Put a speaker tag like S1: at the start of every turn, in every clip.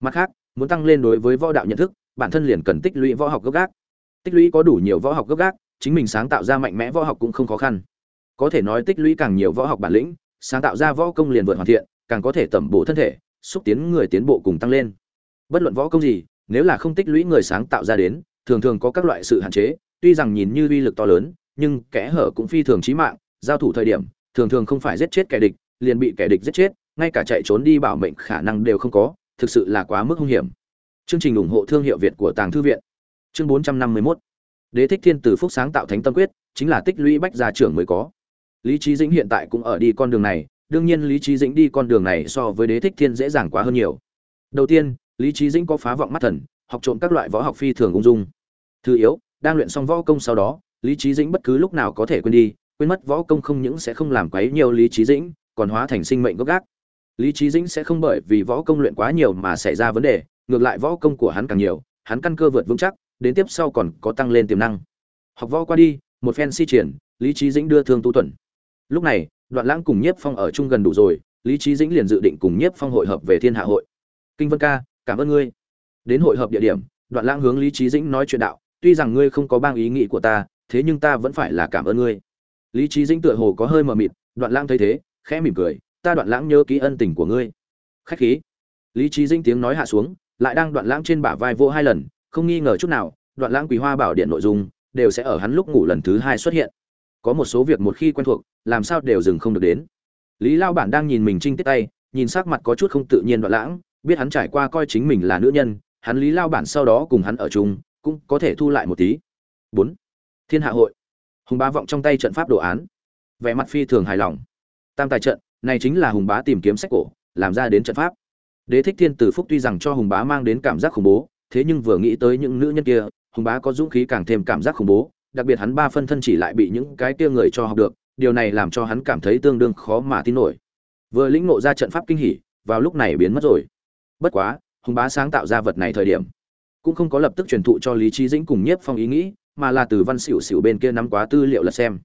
S1: mặt khác, muốn tăng lên đối với võ đạo nhận thức, bản thân liền cần tích lũy võ học gốc gác. Tích lũy có đủ nhiều võ học gốc gác, chính mình sáng tạo ra mạnh mẽ võ học cũng không khó khăn. Có thể nói tích lũy càng nhiều võ học bản lĩnh, sáng tạo ra võ công liền vượt hoàn thiện, càng có thể tẩm bổ thân thể, xúc tiến người tiến bộ cùng tăng lên. Bất luận võ công gì, nếu là không tích lũy người sáng tạo ra đến, thường thường có các loại sự hạn chế, tuy rằng nhìn như uy lực to lớn, nhưng kẽ hở cũng phi thường chí mạng, giao thủ thời điểm, thường thường không phải giết chết kẻ địch, liền bị kẻ địch giết chết, ngay cả chạy trốn đi bảo mệnh khả năng đều không có thực sự là quá mức hung hiểm. Chương trình ủng hộ thương hiệu việt của tàng thư viện. Chương 451 đế thích thiên từ phúc sáng tạo thánh tâm quyết, chính là tích lũy bách gia trưởng mới có. Lý Chí dĩnh hiện tại cũng ở đi con đường này, đương nhiên lý Chí dĩnh đi con đường này so với đế thích thiên dễ dàng quá hơn nhiều. Đầu tiên, lý Chí dĩnh có phá vọng mắt thần, học trộm các loại võ học phi thường ung dung. Thứ yếu, đang luyện xong võ công sau đó, lý Chí dĩnh bất cứ lúc nào có thể quên đi, quên mất võ công không những sẽ không làm quấy nhiều lý Chí dĩnh, còn hóa thành sinh mệnh gốc gác lý trí dĩnh sẽ không bởi vì võ công luyện quá nhiều mà xảy ra vấn đề, ngược lại võ công của hắn càng nhiều, hắn căn cơ vượt vững chắc, đến tiếp sau còn có tăng lên tiềm năng. Học võ qua đi, một phen si triển, lý trí dĩnh đưa thương tu tuần. Lúc này, đoạn lãng cùng nhiếp phong ở chung gần đủ rồi, lý trí dĩnh liền dự định cùng nhiếp phong hội hợp về thiên hạ hội. Kinh vân ca, cảm ơn ngươi. Đến hội hợp địa điểm, đoạn lãng hướng lý trí dĩnh nói chuyện đạo, tuy rằng ngươi không có bang ý nghĩ của ta, thế nhưng ta vẫn phải là cảm ơn ngươi. Lý trí dĩnh tựa hồ có hơi mờ mịt, đoạn lãng thấy thế, khẽ mỉm cười ta đoạn lãng nhớ ký ân tình của ngươi. Khách khí. Lý trí dĩnh tiếng nói hạ xuống, lại đang đoạn lãng trên bả vai vô hai lần, không nghi ngờ chút nào, đoạn lãng quý hoa bảo điện nội dung đều sẽ ở hắn lúc ngủ lần thứ hai xuất hiện. Có một số việc một khi quen thuộc, làm sao đều dừng không được đến. Lý lao bản đang nhìn mình trinh tiết tay, nhìn sắc mặt có chút không tự nhiên đoạn lãng, biết hắn trải qua coi chính mình là nữ nhân, hắn lý lao bản sau đó cùng hắn ở chung, cũng có thể thu lại một tí. Bốn. Thiên hạ hội. Hùng bá vọng trong tay trận pháp đồ án. Vẻ mặt phi thường hài lòng. Tam tài trận này chính là hùng bá tìm kiếm sách cổ, làm ra đến trận pháp. Đế thích thiên tử phúc tuy rằng cho hùng bá mang đến cảm giác khủng bố, thế nhưng vừa nghĩ tới những nữ nhân kia, hùng bá có dũng khí càng thêm cảm giác khủng bố, đặc biệt hắn ba phân thân chỉ lại bị những cái kia người cho học được, điều này làm cho hắn cảm thấy tương đương khó mà tin nổi. Vừa lĩnh ngộ ra trận pháp kinh hỉ, vào lúc này biến mất rồi. Bất quá, hùng bá sáng tạo ra vật này thời điểm, cũng không có lập tức truyền thụ cho lý trí dĩnh cùng nhiếp phong ý nghĩ, mà là từ văn xỉu xỉu bên kia nắm quá tư liệu là xem.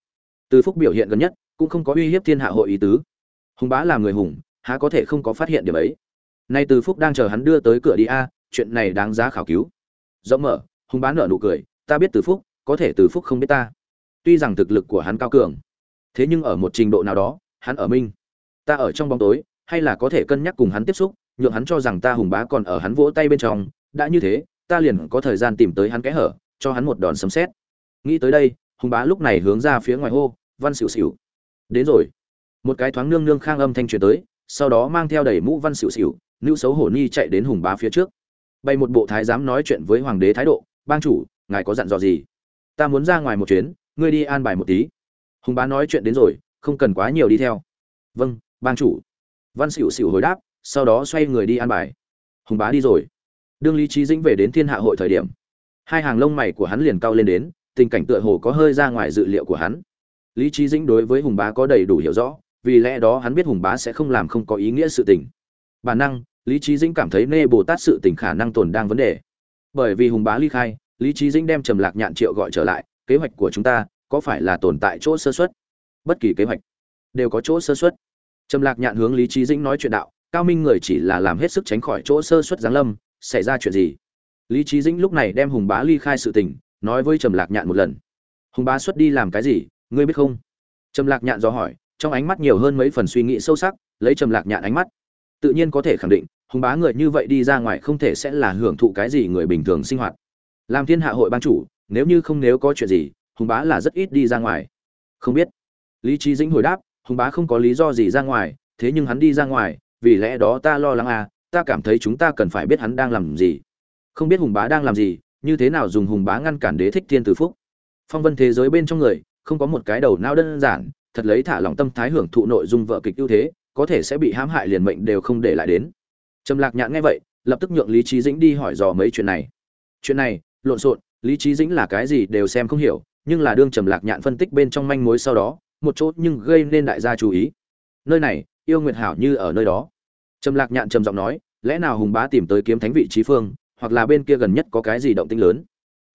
S1: Từ phúc biểu hiện gần nhất, cũng không có uy hiếp thiên hạ hội ý tứ hùng bá là người hùng, há có thể không có phát hiện điểm ấy? Nay từ phúc đang chờ hắn đưa tới cửa đi a, chuyện này đáng giá khảo cứu. Rộng mở, hùng bá nở nụ cười, ta biết từ phúc, có thể từ phúc không biết ta. Tuy rằng thực lực của hắn cao cường, thế nhưng ở một trình độ nào đó, hắn ở minh ta ở trong bóng tối, hay là có thể cân nhắc cùng hắn tiếp xúc, nhượng hắn cho rằng ta hùng bá còn ở hắn vỗ tay bên trong, đã như thế, ta liền có thời gian tìm tới hắn kẽ hở, cho hắn một đòn sấm xét nghĩ tới đây, hùng bá lúc này hướng ra phía ngoài hô, văn xỉu xỉu đến rồi một cái thoáng nương nương khang âm thanh truyền tới, sau đó mang theo đầy mũ văn xỉu xỉu, nữ xấu hổ nhi chạy đến hùng bá phía trước. Bay một bộ thái giám nói chuyện với hoàng đế thái độ, bang chủ, ngài có dặn dò gì? Ta muốn ra ngoài một chuyến, ngươi đi an bài một tí. Hùng bá nói chuyện đến rồi, không cần quá nhiều đi theo. Vâng bang chủ. Văn xỉu xỉu hồi đáp, sau đó xoay người đi an bài. Hùng bá đi rồi. Đương lý trí dĩnh về đến thiên hạ hội thời điểm, hai hàng lông mày của hắn liền cao lên đến, tình cảnh tựa hồ có hơi ra ngoài dự liệu của hắn. Lý trí dĩnh đối với hùng bá có đầy đủ hiểu rõ vì lẽ đó hắn biết hùng bá sẽ không làm không có ý nghĩa sự tình. Bản năng, lý trí dĩnh cảm thấy nê bồ tát sự tình khả năng tồn đang vấn đề. Bởi vì hùng bá ly khai, lý trí dĩnh đem trầm lạc nhạn triệu gọi trở lại, kế hoạch của chúng ta có phải là tồn tại chỗ sơ xuất bất kỳ kế hoạch đều có chỗ sơ xuất trầm lạc nhạn hướng lý trí dĩnh nói chuyện đạo, cao minh người chỉ là làm hết sức tránh khỏi chỗ sơ xuất giáng lâm, xảy ra chuyện gì? Lý trí dĩnh lúc này đem hùng bá ly khai sự tình, nói với trầm lạc nhạn một lần. Hùng bá xuất đi làm cái gì, ngươi biết không? Trầm lạc nhạn do hỏi trong ánh mắt nhiều hơn mấy phần suy nghĩ sâu sắc, lấy trầm lạc nhạn ánh mắt. Tự nhiên có thể khẳng định, hùng bá người như vậy đi ra ngoài không thể sẽ là hưởng thụ cái gì người bình thường sinh hoạt. Làm thiên hạ hội ban chủ, nếu như không nếu có chuyện gì, hùng bá là rất ít đi ra ngoài. Không biết. Lý trí dĩnh hồi đáp, hùng bá không có lý do gì ra ngoài, thế nhưng hắn đi ra ngoài, vì lẽ đó ta lo lắng à ta cảm thấy chúng ta cần phải biết hắn đang làm gì. Không biết hùng bá đang làm gì, như thế nào dùng hùng bá ngăn cản đế thích thiên tử phúc. Phong vân thế giới bên trong người, không có một cái đầu não đơn giản thật lấy thả lòng tâm thái hưởng thụ nội dung vợ kịch ưu thế, có thể sẽ bị hãm hại liền mệnh đều không để lại đến. Trầm lạc nhạn nghe vậy, lập tức nhượng lý trí dĩnh đi hỏi dò mấy chuyện này. Chuyện này, lộn xộn, lý trí dĩnh là cái gì đều xem không hiểu, nhưng là đương trầm lạc nhạn phân tích bên trong manh mối sau đó, một chỗ nhưng gây nên đại gia chú ý. Nơi này, yêu nguyệt hảo như ở nơi đó. Trầm lạc nhạn trầm giọng nói, lẽ nào hùng bá tìm tới kiếm thánh vị trí phương, hoặc là bên kia gần nhất có cái gì động tĩnh lớn?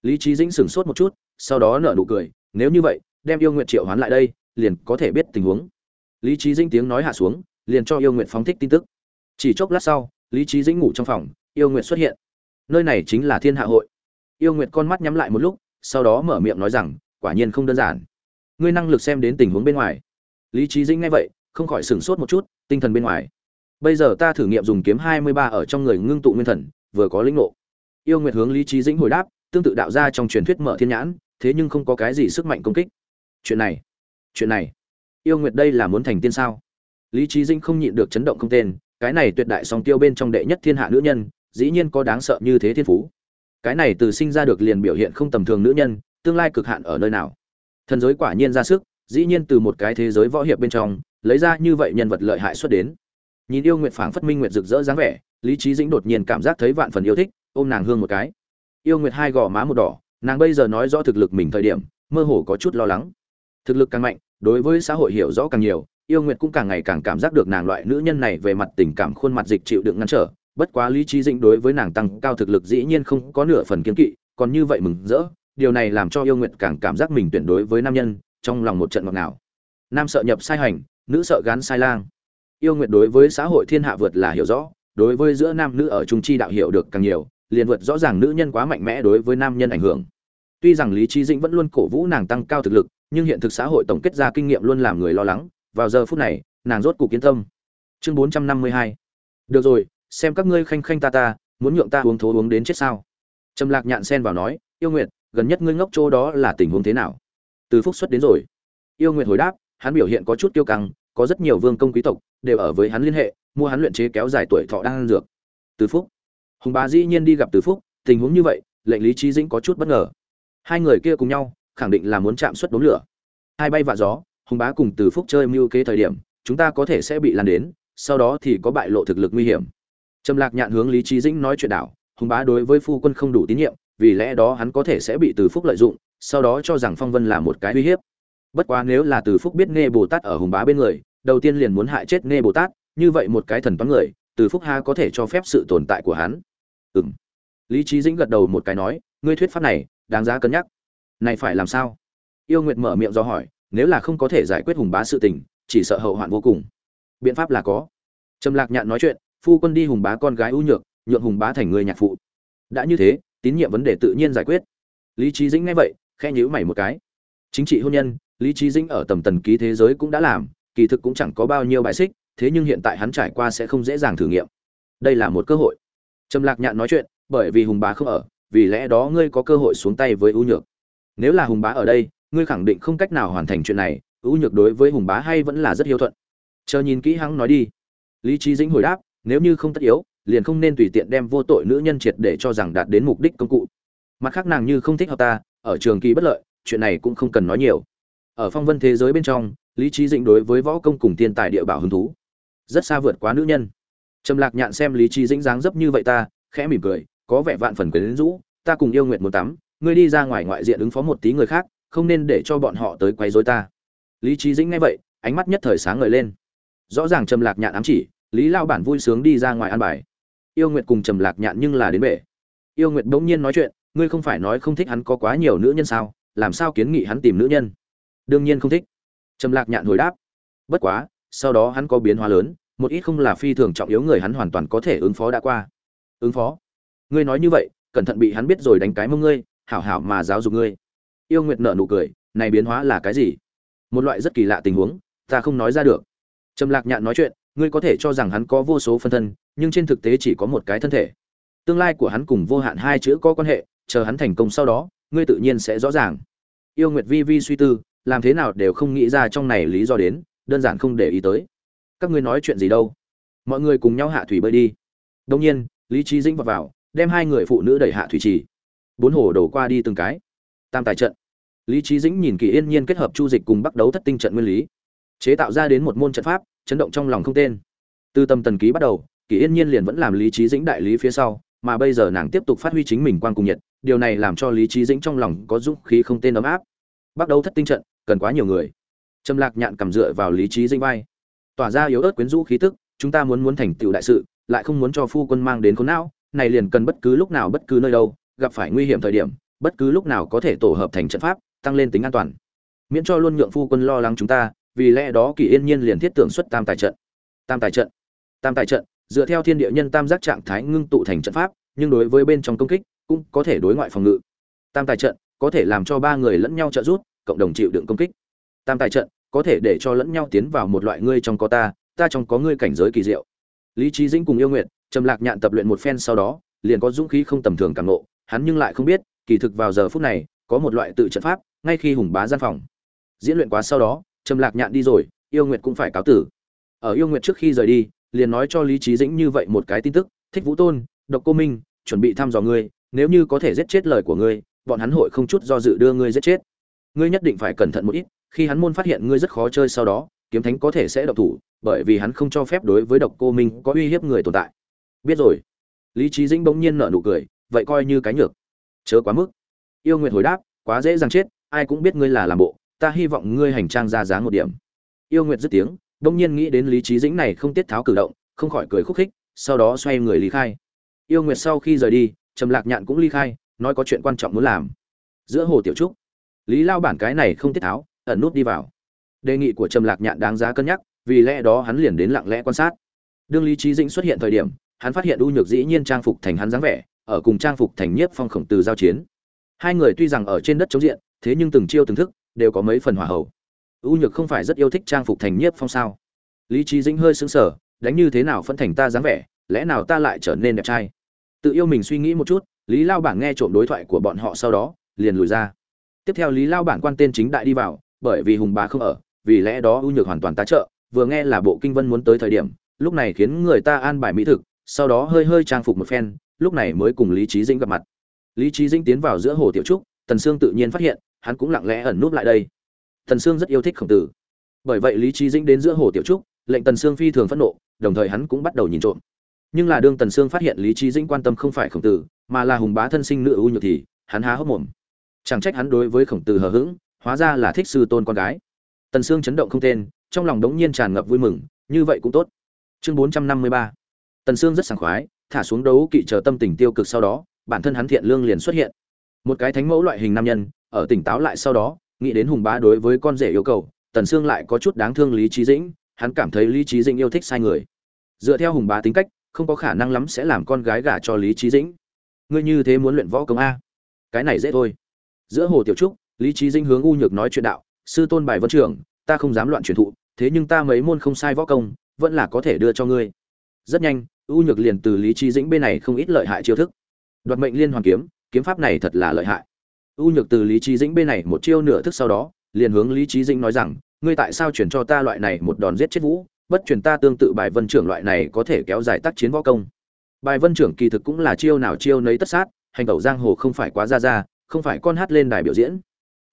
S1: Lý trí dĩnh sửng sốt một chút, sau đó nở nụ cười, nếu như vậy, đem yêu nguyệt triệu hoán lại đây liền có thể biết tình huống. Lý trí dĩnh tiếng nói hạ xuống, liền cho yêu nguyệt phóng thích tin tức. Chỉ chốc lát sau, lý trí dĩnh ngủ trong phòng, yêu nguyệt xuất hiện. Nơi này chính là thiên hạ hội. Yêu nguyệt con mắt nhắm lại một lúc, sau đó mở miệng nói rằng, quả nhiên không đơn giản. Ngươi năng lực xem đến tình huống bên ngoài. Lý trí dĩnh nghe vậy, không khỏi sửng sốt một chút, tinh thần bên ngoài. Bây giờ ta thử nghiệm dùng kiếm hai mươi ba ở trong người ngưng tụ nguyên thần, vừa có lĩnh ngộ. Yêu nguyệt hướng lý trí dĩnh hồi đáp, tương tự đạo ra trong truyền thuyết mở thiên nhãn, thế nhưng không có cái gì sức mạnh công kích. Chuyện này chuyện này. Yêu nguyệt đây là muốn thành tiên sao? Lý trí dĩnh không nhịn được chấn động không tên, cái này tuyệt đại song tiêu bên trong đệ nhất thiên hạ nữ nhân, dĩ nhiên có đáng sợ như thế thiên phú. Cái này từ sinh ra được liền biểu hiện không tầm thường nữ nhân, tương lai cực hạn ở nơi nào? Thần giới quả nhiên ra sức, dĩ nhiên từ một cái thế giới võ hiệp bên trong, lấy ra như vậy nhân vật lợi hại xuất đến. Nhìn yêu nguyệt phảng phất minh nguyệt rực rỡ dáng vẻ, lý trí dĩnh đột nhiên cảm giác thấy vạn phần yêu thích, ôm nàng hương một cái. Yêu nguyệt hai gò má một đỏ, nàng bây giờ nói rõ thực lực mình thời điểm, mơ hồ có chút lo lắng thực lực càng mạnh, đối với xã hội hiểu rõ càng nhiều, yêu nguyệt cũng càng ngày càng cảm giác được nàng loại nữ nhân này về mặt tình cảm khuôn mặt dịch chịu đựng ngăn trở, bất quá lý trí dĩnh đối với nàng tăng cao thực lực dĩ nhiên không có nửa phần kiên kỵ, còn như vậy mừng rỡ, điều này làm cho yêu nguyệt càng cảm giác mình tuyển đối với nam nhân, trong lòng một trận ngọt ngào. Nam sợ nhập sai hành, nữ sợ gán sai lang. Yêu nguyệt đối với xã hội thiên hạ vượt là hiểu rõ, đối với giữa nam nữ ở trung chi đạo hiểu được càng nhiều, liền vượt rõ ràng nữ nhân quá mạnh mẽ đối với nam nhân ảnh hưởng. Tuy rằng lý trí dĩnh vẫn luôn cổ vũ nàng tăng cao thực lực nhưng hiện thực xã hội tổng kết ra kinh nghiệm luôn làm người lo lắng. Vào giờ phút này, nàng rốt cục kiến tâm. Chương bốn trăm năm mươi hai. Được rồi, xem các ngươi khanh khanh ta ta, muốn nhượng ta uống thố uống đến chết sao? Trầm lạc nhạn xen vào nói, yêu nguyệt, gần nhất ngươi ngốc chỗ đó là tình huống thế nào? Từ phúc xuất đến rồi. Yêu nguyệt hồi đáp, hắn biểu hiện có chút tiêu căng, có rất nhiều vương công quý tộc, đều ở với hắn liên hệ, mua hắn luyện chế kéo dài tuổi thọ đang ăn dược. Từ phúc. Hùng bá dĩ nhiên đi gặp từ phúc, tình huống như vậy, lệnh lý trí dĩnh có chút bất ngờ. Hai người kia cùng nhau khẳng định là muốn chạm xuất đốn lửa. Hai bay vạ gió, hùng bá cùng từ phúc chơi mưu kế thời điểm, chúng ta có thể sẽ bị lan đến, sau đó thì có bại lộ thực lực nguy hiểm. Trầm lạc nhạn hướng lý trí dĩnh nói chuyện đảo hùng bá đối với phu quân không đủ tín nhiệm, vì lẽ đó hắn có thể sẽ bị từ phúc lợi dụng, sau đó cho rằng phong vân là một cái uy hiếp. Bất quá nếu là từ phúc biết nghe bồ tát ở hùng bá bên người, đầu tiên liền muốn hại chết nghe bồ tát, như vậy một cái thần toán người, từ phúc ha có thể cho phép sự tồn tại của hắn? Ừ m lý trí dĩnh gật đầu một cái nói, ngươi thuyết pháp này, đáng giá cân nhắc này phải làm sao? Yêu nguyệt mở miệng do hỏi, nếu là không có thể giải quyết hùng bá sự tình, chỉ sợ hậu hoạn vô cùng. Biện pháp là có. Trầm lạc nhạn nói chuyện, phu quân đi hùng bá con gái ưu nhược, nhượng hùng bá thành người nhạc phụ. Đã như thế, tín nhiệm vấn đề tự nhiên giải quyết. Lý trí dĩnh nghe vậy khe nhíu mày một cái. Chính trị hôn nhân, lý trí dĩnh ở tầm tần ký thế giới cũng đã làm, kỳ thực cũng chẳng có bao nhiêu bài xích, thế nhưng hiện tại hắn trải qua sẽ không dễ dàng thử nghiệm. Đây là một cơ hội. Trầm lạc nhạn nói chuyện, bởi vì hùng bá không ở, vì lẽ đó ngươi có cơ hội xuống tay với ưu nhược nếu là hùng bá ở đây, ngươi khẳng định không cách nào hoàn thành chuyện này, ưu nhược đối với hùng bá hay vẫn là rất hiếu thuận. Chờ nhìn kỹ hắn nói đi. Lý trí dĩnh hồi đáp, nếu như không tất yếu, liền không nên tùy tiện đem vô tội nữ nhân triệt để cho rằng đạt đến mục đích công cụ. Mặt khác nàng như không thích hợp ta, ở trường kỳ bất lợi, chuyện này cũng không cần nói nhiều. Ở phong vân thế giới bên trong, lý trí dĩnh đối với võ công cùng tiên tài địa bảo hứng thú. Rất xa vượt quá nữ nhân. Trầm lạc nhạn xem lý trí dĩnh dáng dấp như vậy ta, khẽ mỉm cười, có vẻ vạn phần quyến rũ, ta cùng yêu nguyện muốn tắm ngươi đi ra ngoài ngoại diện ứng phó một tí người khác, không nên để cho bọn họ tới quấy rối ta. Lý trí dĩnh nghe vậy, ánh mắt nhất thời sáng ngời lên. Rõ ràng trầm lạc nhạn ám chỉ, lý lao bản vui sướng đi ra ngoài ăn bài. Yêu nguyệt cùng trầm lạc nhạn nhưng là đến bể. Yêu nguyệt bỗng nhiên nói chuyện, ngươi không phải nói không thích hắn có quá nhiều nữ nhân sao, làm sao kiến nghị hắn tìm nữ nhân? Đương nhiên không thích. Trầm lạc nhạn hồi đáp, bất quá, sau đó hắn có biến hóa lớn, một ít không là phi thường trọng yếu người hắn hoàn toàn có thể ứng phó đã qua. Ứng phó? Ngươi nói như vậy, cẩn thận bị hắn biết rồi đánh cái mông ngươi hảo hảo mà giáo dục ngươi. Yêu nguyệt nở nụ cười này biến hóa là cái gì? Một loại rất kỳ lạ tình huống ta không nói ra được. Trầm lạc nhạn nói chuyện ngươi có thể cho rằng hắn có vô số phân thân nhưng trên thực tế chỉ có một cái thân thể. Tương lai của hắn cùng vô hạn hai chữ có quan hệ chờ hắn thành công sau đó ngươi tự nhiên sẽ rõ ràng. Yêu nguyệt vi vi suy tư làm thế nào đều không nghĩ ra trong này lý do đến đơn giản không để ý tới. Các ngươi nói chuyện gì đâu? Mọi người cùng nhau hạ thủy bơi đi. Đông nhiên lý trí dĩnh vào, vào đem hai người phụ nữ đẩy hạ thủy trì bốn hồ đổ qua đi từng cái. Tam tài trận. Lý trí dĩnh nhìn kỳ yên nhiên kết hợp chu dịch cùng bắt đấu thất tinh trận nguyên lý. Chế tạo ra đến một môn trận pháp, chấn động trong lòng không tên. Từ tâm tần ký bắt đầu, kỳ yên nhiên liền vẫn làm lý trí dĩnh đại lý phía sau, mà bây giờ nàng tiếp tục phát huy chính mình quan cùng nhiệt, điều này làm cho lý trí dĩnh trong lòng có dũng khí không tên ấm áp. Bắt đầu thất tinh trận, cần quá nhiều người. Trầm lạc nhạn cầm dựa vào lý trí dĩnh vai. Tỏa ra yếu ớt quyến rũ khí tức, chúng ta muốn muốn thành tựu đại sự, lại không muốn cho phu quân mang đến khốn não, này liền cần bất cứ lúc nào bất cứ nơi đâu gặp phải nguy hiểm thời điểm, bất cứ lúc nào có thể tổ hợp thành trận pháp, tăng lên tính an toàn. Miễn cho luôn nhượng phu quân lo lắng chúng ta, vì lẽ đó kỳ yên nhiên liền thiết tưởng xuất tam tài trận. Tam tài trận. Tam tài trận, dựa theo thiên địa nhân tam giác trạng thái ngưng tụ thành trận pháp, nhưng đối với bên trong công kích, cũng có thể đối ngoại phòng ngự. Tam tài trận, có thể làm cho ba người lẫn nhau trợ giúp, cộng đồng chịu đựng công kích. Tam tài trận, có thể để cho lẫn nhau tiến vào một loại ngươi trong có ta ta trong có ngươi cảnh giới kỳ diệu. Lý trí dĩnh cùng yêu nguyện trầm lạc nhạn tập luyện một phen sau đó, liền có dũng khí không tầm thường càng nộ hắn nhưng lại không biết, kỳ thực vào giờ phút này, có một loại tự trận pháp, ngay khi hùng bá gian phòng. Diễn luyện quá sau đó, trầm lạc nhạn đi rồi, yêu nguyệt cũng phải cáo tử. Ở yêu nguyệt trước khi rời đi, liền nói cho lý trí dĩnh như vậy một cái tin tức, thích vũ tôn, độc cô minh, chuẩn bị thăm dò ngươi, nếu như có thể giết chết lời của ngươi, bọn hắn hội không chút do dự đưa ngươi giết chết. Ngươi nhất định phải cẩn thận một ít, khi hắn môn phát hiện ngươi rất khó chơi sau đó, kiếm thánh có thể sẽ độc thủ, bởi vì hắn không cho phép đối với độc cô minh có uy hiếp người tồn tại. Biết rồi. Lý trí dĩnh bỗng nhiên nở nụ cười vậy coi như cái nhược. Chớ quá mức. Yêu nguyệt hồi đáp, quá dễ dàng chết, ai cũng biết ngươi là làm bộ, ta hy vọng ngươi hành trang ra dáng một điểm. Yêu nguyệt dứt tiếng bỗng nhiên nghĩ đến lý trí dĩnh này không tiết tháo cử động, không khỏi cười khúc khích, sau đó xoay người lý khai. Yêu nguyệt sau khi rời đi, trầm lạc nhạn cũng ly khai, nói có chuyện quan trọng muốn làm. Giữa hồ tiểu trúc, lý lao bản cái này không tiết tháo, ẩn nút đi vào. Đề nghị của trầm lạc nhạn đáng giá cân nhắc, vì lẽ đó hắn liền đến lặng lẽ quan sát. Đương lý trí dĩnh xuất hiện thời điểm, hắn phát hiện u nhược dĩ nhiên trang phục thành hắn dáng vẻ ở cùng trang phục thành nhiếp phong khổng từ giao chiến. Hai người tuy rằng ở trên đất chống diện, thế nhưng từng chiêu từng thức, đều có mấy phần hỏa hậu u nhược không phải rất yêu thích trang phục thành nhiếp phong sao? Lý trí dĩnh hơi sững sờ, đánh như thế nào phân thành ta dáng vẻ, lẽ nào ta lại trở nên đẹp trai? Tự yêu mình suy nghĩ một chút, lý lao bảng nghe trộm đối thoại của bọn họ sau đó, liền lùi ra. Tiếp theo lý lao bảng quan tên chính đại đi vào, bởi vì hùng bá không ở, vì lẽ đó ưu nhược hoàn toàn tá trợ, vừa nghe là bộ kinh vân muốn tới thời điểm, lúc này khiến người ta an bài mỹ thực, sau đó hơi hơi trang phục một phen lúc này mới cùng lý trí dĩnh gặp mặt. Lý trí dĩnh tiến vào giữa hồ tiểu trúc, tần sương tự nhiên phát hiện, hắn cũng lặng lẽ ẩn núp lại đây. Tần sương rất yêu thích khổng tử. Bởi vậy lý trí dĩnh đến giữa hồ tiểu trúc, lệnh tần sương phi thường phẫn nộ, đồng thời hắn cũng bắt đầu nhìn trộm. Nhưng là đương tần sương phát hiện lý trí dĩnh quan tâm không phải khổng tử, mà là hùng bá thân sinh nữ ưu nhược thì, hắn há hốc mồm. Chẳng trách hắn đối với khổng tử hờ hững, hóa ra là thích sư tôn con gái. Tần sương chấn động không tên, trong lòng đống nhiên tràn ngập vui mừng, như vậy cũng tốt. Chương bốn trăm năm mươi ba. Tần sương rất sảng khoái thả xuống đấu kỵ chờ tâm tình tiêu cực sau đó, bản thân hắn thiện lương liền xuất hiện. Một cái thánh mẫu loại hình nam nhân, ở tỉnh táo lại sau đó, nghĩ đến hùng bá đối với con rể yêu cầu, tần sương lại có chút đáng thương lý trí dĩnh, hắn cảm thấy lý trí dĩnh yêu thích sai người. Dựa theo hùng bá tính cách, không có khả năng lắm sẽ làm con gái gả cho lý trí dĩnh. Ngươi như thế muốn luyện võ công a? Cái này dễ thôi. Giữa hồ tiểu trúc, lý trí dĩnh hướng u nhược nói chuyện đạo, sư tôn bài vân trưởng, ta không dám loạn truyền thụ, thế nhưng ta mấy môn không sai võ công, vẫn là có thể đưa cho ngươi. Rất nhanh u nhược liền từ lý trí dĩnh bên này không ít lợi hại chiêu thức. Đoạt mệnh liên hoàn kiếm kiếm pháp này thật là lợi hại. U nhược từ lý trí dĩnh bên này một chiêu nửa thức sau đó, liền hướng lý trí dĩnh nói rằng, ngươi tại sao chuyển cho ta loại này một đòn giết chết vũ? Bất chuyển ta tương tự bài vân trưởng loại này có thể kéo dài tác chiến võ công. Bài vân trưởng kỳ thực cũng là chiêu nào chiêu nấy tất sát, hành tẩu giang hồ không phải quá ra ra, không phải con hát lên đài biểu diễn.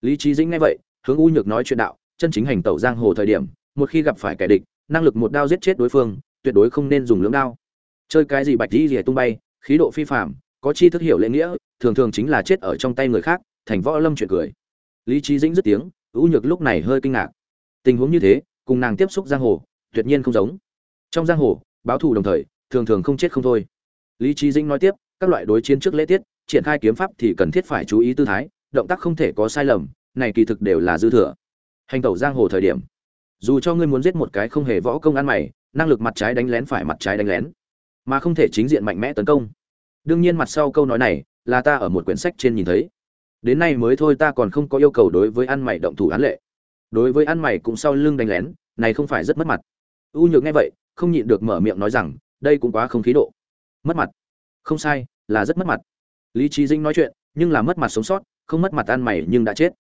S1: Lý trí dĩnh nghe vậy, hướng u nhược nói chuyện đạo, chân chính hành tẩu giang hồ thời điểm, một khi gặp phải kẻ địch, năng lực một đao giết chết đối phương, tuyệt đối không nên dùng lưỡng đao chơi cái gì bạch đi rỉa tung bay, khí độ phi phạm có chi thức hiểu lễ nghĩa, thường thường chính là chết ở trong tay người khác, thành võ lâm chuyện cười. Lý trí dĩnh dứt tiếng ưu nhược lúc này hơi kinh ngạc. Tình huống như thế, cùng nàng tiếp xúc giang hồ, tuyệt nhiên không giống. Trong giang hồ, báo thù đồng thời, thường thường không chết không thôi. Lý trí dĩnh nói tiếp, các loại đối chiến trước lễ tiết, triển khai kiếm pháp thì cần thiết phải chú ý tư thái, động tác không thể có sai lầm, này kỳ thực đều là dư thừa. Hành tẩu giang hồ thời điểm, dù cho ngươi muốn giết một cái không hề võ công ăn mày, năng lực mặt trái đánh lén phải mặt trái đánh lén mà không thể chính diện mạnh mẽ tấn công. Đương nhiên mặt sau câu nói này là ta ở một quyển sách trên nhìn thấy. Đến nay mới thôi ta còn không có yêu cầu đối với ăn mày động thủ án lệ. Đối với ăn mày cũng sau lưng đánh lén, này không phải rất mất mặt. U nhược nghe vậy, không nhịn được mở miệng nói rằng, đây cũng quá không khí độ. Mất mặt. Không sai, là rất mất mặt. Lý trí dinh nói chuyện, nhưng là mất mặt sống sót, không mất mặt ăn mày nhưng đã chết.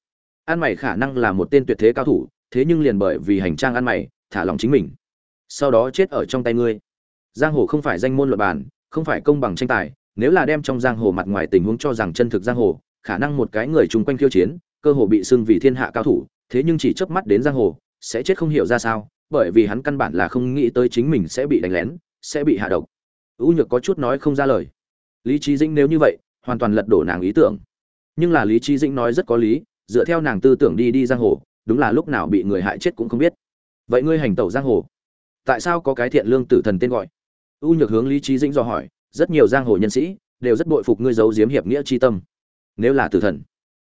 S1: Ăn mày khả năng là một tên tuyệt thế cao thủ, thế nhưng liền bởi vì hành trang ăn mày, thả lòng chính mình. Sau đó chết ở trong tay ngươi giang hồ không phải danh môn luật bàn, không phải công bằng tranh tài, nếu là đem trong giang hồ mặt ngoài tình huống cho rằng chân thực giang hồ, khả năng một cái người chung quanh khiêu chiến, cơ hồ bị xưng vì thiên hạ cao thủ, thế nhưng chỉ chớp mắt đến giang hồ, sẽ chết không hiểu ra sao, bởi vì hắn căn bản là không nghĩ tới chính mình sẽ bị đánh lén, sẽ bị hạ độc. Ưu nhược có chút nói không ra lời. Lý trí dĩnh nếu như vậy, hoàn toàn lật đổ nàng ý tưởng. Nhưng là lý trí dĩnh nói rất có lý, dựa theo nàng tư tưởng đi đi giang hồ, đúng là lúc nào bị người hại chết cũng không biết. Vậy ngươi hành tẩu giang hồ. Tại sao có cái thiện lương tử thần tên gọi? U nhược hướng lý trí dĩnh do hỏi, rất nhiều giang hồ nhân sĩ đều rất bội phục ngươi giấu giếm hiệp nghĩa chi tâm. Nếu là tử thần,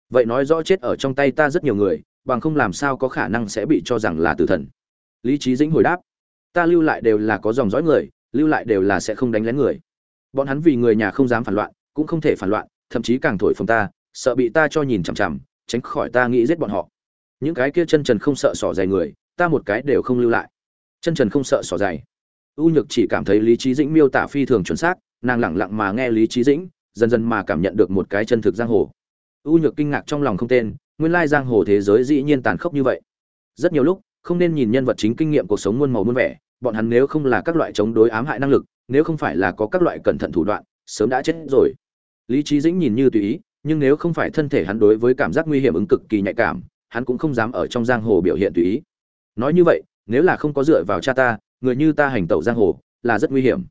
S1: vậy nói rõ chết ở trong tay ta rất nhiều người, bằng không làm sao có khả năng sẽ bị cho rằng là tử thần? Lý trí dĩnh hồi đáp, ta lưu lại đều là có dòng dõi người, lưu lại đều là sẽ không đánh lén người. Bọn hắn vì người nhà không dám phản loạn, cũng không thể phản loạn, thậm chí càng thổi phồng ta, sợ bị ta cho nhìn chằm chằm, tránh khỏi ta nghĩ giết bọn họ. Những cái kia chân trần không sợ sỏ dày người, ta một cái đều không lưu lại. Chân trần không sợ sỏ dày u nhược chỉ cảm thấy lý trí dĩnh miêu tả phi thường chuẩn xác, nàng lẳng lặng mà nghe lý trí dĩnh, dần dần mà cảm nhận được một cái chân thực giang hồ. U nhược kinh ngạc trong lòng không tên, nguyên lai giang hồ thế giới dĩ nhiên tàn khốc như vậy. Rất nhiều lúc, không nên nhìn nhân vật chính kinh nghiệm cuộc sống muôn màu muôn vẻ, bọn hắn nếu không là các loại chống đối ám hại năng lực, nếu không phải là có các loại cẩn thận thủ đoạn, sớm đã chết rồi. Lý trí dĩnh nhìn như tùy ý, nhưng nếu không phải thân thể hắn đối với cảm giác nguy hiểm ứng cực kỳ nhạy cảm, hắn cũng không dám ở trong giang hồ biểu hiện tùy ý. Nói như vậy, nếu là không có dựa vào cha ta người như ta hành tẩu giang hồ, là rất nguy hiểm.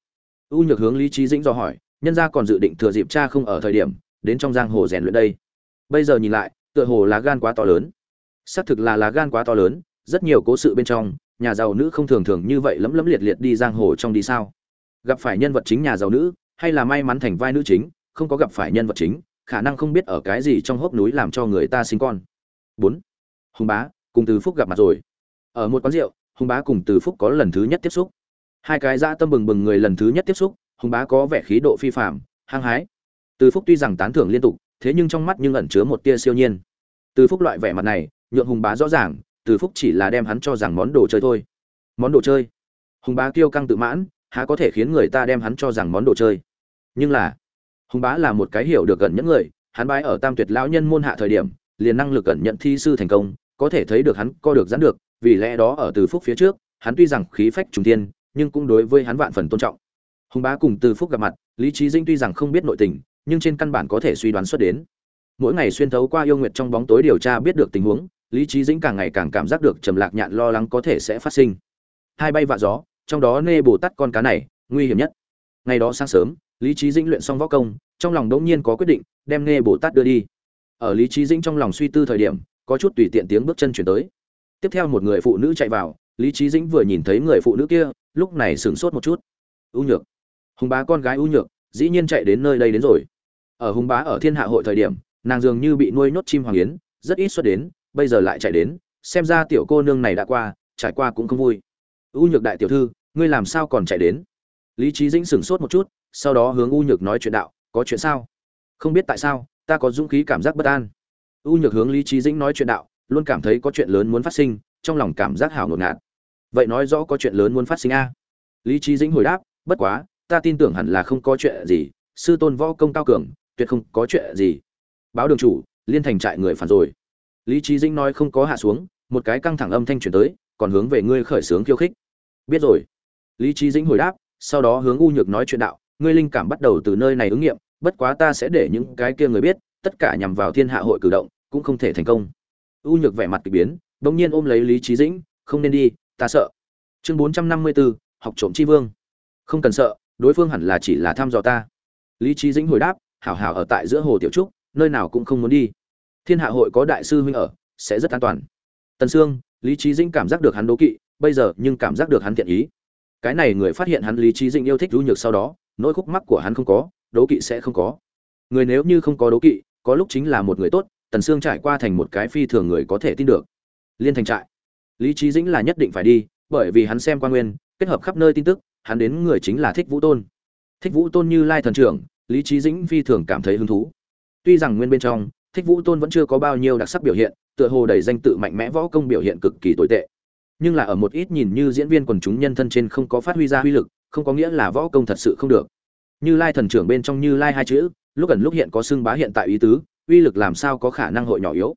S1: U nhược hướng lý trí dĩnh do hỏi, nhân gia còn dự định thừa dịp cha không ở thời điểm, đến trong giang hồ rèn luyện đây. Bây giờ nhìn lại, tựa hồ lá gan quá to lớn. Xác thực là lá gan quá to lớn, rất nhiều cố sự bên trong, nhà giàu nữ không thường thường như vậy lấm lấm liệt liệt đi giang hồ trong đi sao? Gặp phải nhân vật chính nhà giàu nữ, hay là may mắn thành vai nữ chính, không có gặp phải nhân vật chính, khả năng không biết ở cái gì trong hốc núi làm cho người ta sinh con. Bốn. Hùng bá, cùng từ phúc gặp mặt rồi. Ở một quán rượu hùng bá cùng từ phúc có lần thứ nhất tiếp xúc. Hai cái dã tâm bừng bừng người lần thứ nhất tiếp xúc, hùng bá có vẻ khí độ phi phạm hăng hái. Từ phúc tuy rằng tán thưởng liên tục, thế nhưng trong mắt nhưng ẩn chứa một tia siêu nhiên. Từ phúc loại vẻ mặt này, nhượng hùng bá rõ ràng, từ phúc chỉ là đem hắn cho rằng món đồ chơi thôi. Món đồ chơi? Hùng bá kiêu căng tự mãn, há có thể khiến người ta đem hắn cho rằng món đồ chơi? Nhưng là, hùng bá là một cái hiểu được gần những người, hắn bái ở tam tuyệt lão nhân môn hạ thời điểm, liền năng lực gần nhận thi sư thành công, có thể thấy được hắn co được giãn được vì lẽ đó ở từ phúc phía trước, hắn tuy rằng khí phách trùng thiên, nhưng cũng đối với hắn vạn phần tôn trọng. Hùng bá cùng từ phúc gặp mặt, lý trí dinh tuy rằng không biết nội tình, nhưng trên căn bản có thể suy đoán xuất đến. Mỗi ngày xuyên thấu qua yêu nguyệt trong bóng tối điều tra biết được tình huống, lý trí dĩnh càng ngày càng cảm giác được trầm lạc nhạn lo lắng có thể sẽ phát sinh. Hai bay vạ gió, trong đó nê bồ tát con cá này, nguy hiểm nhất. Ngày đó sáng sớm, lý trí dĩnh luyện xong võ công, trong lòng đỗng nhiên có quyết định, đem nê bồ tát đưa đi. Ở lý trí dĩnh trong lòng suy tư thời điểm, có chút tùy tiện tiếng bước chân chuyển tới tiếp theo một người phụ nữ chạy vào, lý trí dĩnh vừa nhìn thấy người phụ nữ kia, lúc này sửng sốt một chút. Ưu nhược, hùng bá con gái ưu nhược, dĩ nhiên chạy đến nơi đây đến rồi. Ở hùng bá ở thiên hạ hội thời điểm, nàng dường như bị nuôi nhốt chim hoàng yến, rất ít xuất đến, bây giờ lại chạy đến, xem ra tiểu cô nương này đã qua, trải qua cũng không vui. Ưu nhược đại tiểu thư, ngươi làm sao còn chạy đến? Lý trí dĩnh sửng sốt một chút, sau đó hướng u nhược nói chuyện đạo, có chuyện sao? Không biết tại sao, ta có dũng khí cảm giác bất an. U nhược hướng lý trí dĩnh nói chuyện đạo luôn cảm thấy có chuyện lớn muốn phát sinh, trong lòng cảm giác hảo ngột ngạt. Vậy nói rõ có chuyện lớn muốn phát sinh a? Lý trí dĩnh hồi đáp, bất quá, ta tin tưởng hẳn là không có chuyện gì, sư tôn võ công cao cường, tuyệt không có chuyện gì. Báo đường chủ, liên thành trại người phản rồi. Lý trí dĩnh nói không có hạ xuống, một cái căng thẳng âm thanh chuyển tới, còn hướng về ngươi khởi sướng khiêu khích. Biết rồi. Lý trí dĩnh hồi đáp, sau đó hướng u nhược nói chuyện đạo, ngươi linh cảm bắt đầu từ nơi này ứng nghiệm, bất quá ta sẽ để những cái kia người biết, tất cả nhằm vào thiên hạ hội cử động, cũng không thể thành công u nhược vẻ mặt kỳ biến, bỗng nhiên ôm lấy lý trí dĩnh, không nên đi, ta sợ. Chương bốn trăm năm mươi bốn học trộm tri vương. Không cần sợ, đối phương hẳn là chỉ là thăm dò ta. Lý trí dĩnh hồi đáp, hảo hảo ở tại giữa hồ tiểu trúc, nơi nào cũng không muốn đi. Thiên hạ hội có đại sư huynh ở, sẽ rất an toàn. Tần sương, lý trí dĩnh cảm giác được hắn đố kỵ, bây giờ nhưng cảm giác được hắn thiện ý. Cái này người phát hiện hắn lý trí dĩnh yêu thích du nhược sau đó, nỗi khúc mắc của hắn không có, đố kỵ sẽ không có. Người nếu như không có đố kỵ, có lúc chính là một người tốt tần sương trải qua thành một cái phi thường người có thể tin được. Liên thành trại. Lý trí dĩnh là nhất định phải đi, bởi vì hắn xem quan nguyên, kết hợp khắp nơi tin tức, hắn đến người chính là thích vũ tôn. Thích vũ tôn như lai thần trưởng, lý trí dĩnh phi thường cảm thấy hứng thú. Tuy rằng nguyên bên trong, thích vũ tôn vẫn chưa có bao nhiêu đặc sắc biểu hiện, tựa hồ đầy danh tự mạnh mẽ võ công biểu hiện cực kỳ tồi tệ. Nhưng là ở một ít nhìn như diễn viên quần chúng nhân thân trên không có phát huy ra uy lực, không có nghĩa là võ công thật sự không được. Như lai thần trưởng bên trong như lai hai chữ, lúc gần lúc hiện có xưng bá hiện tại ý tứ uy lực làm sao có khả năng hội nhỏ yếu?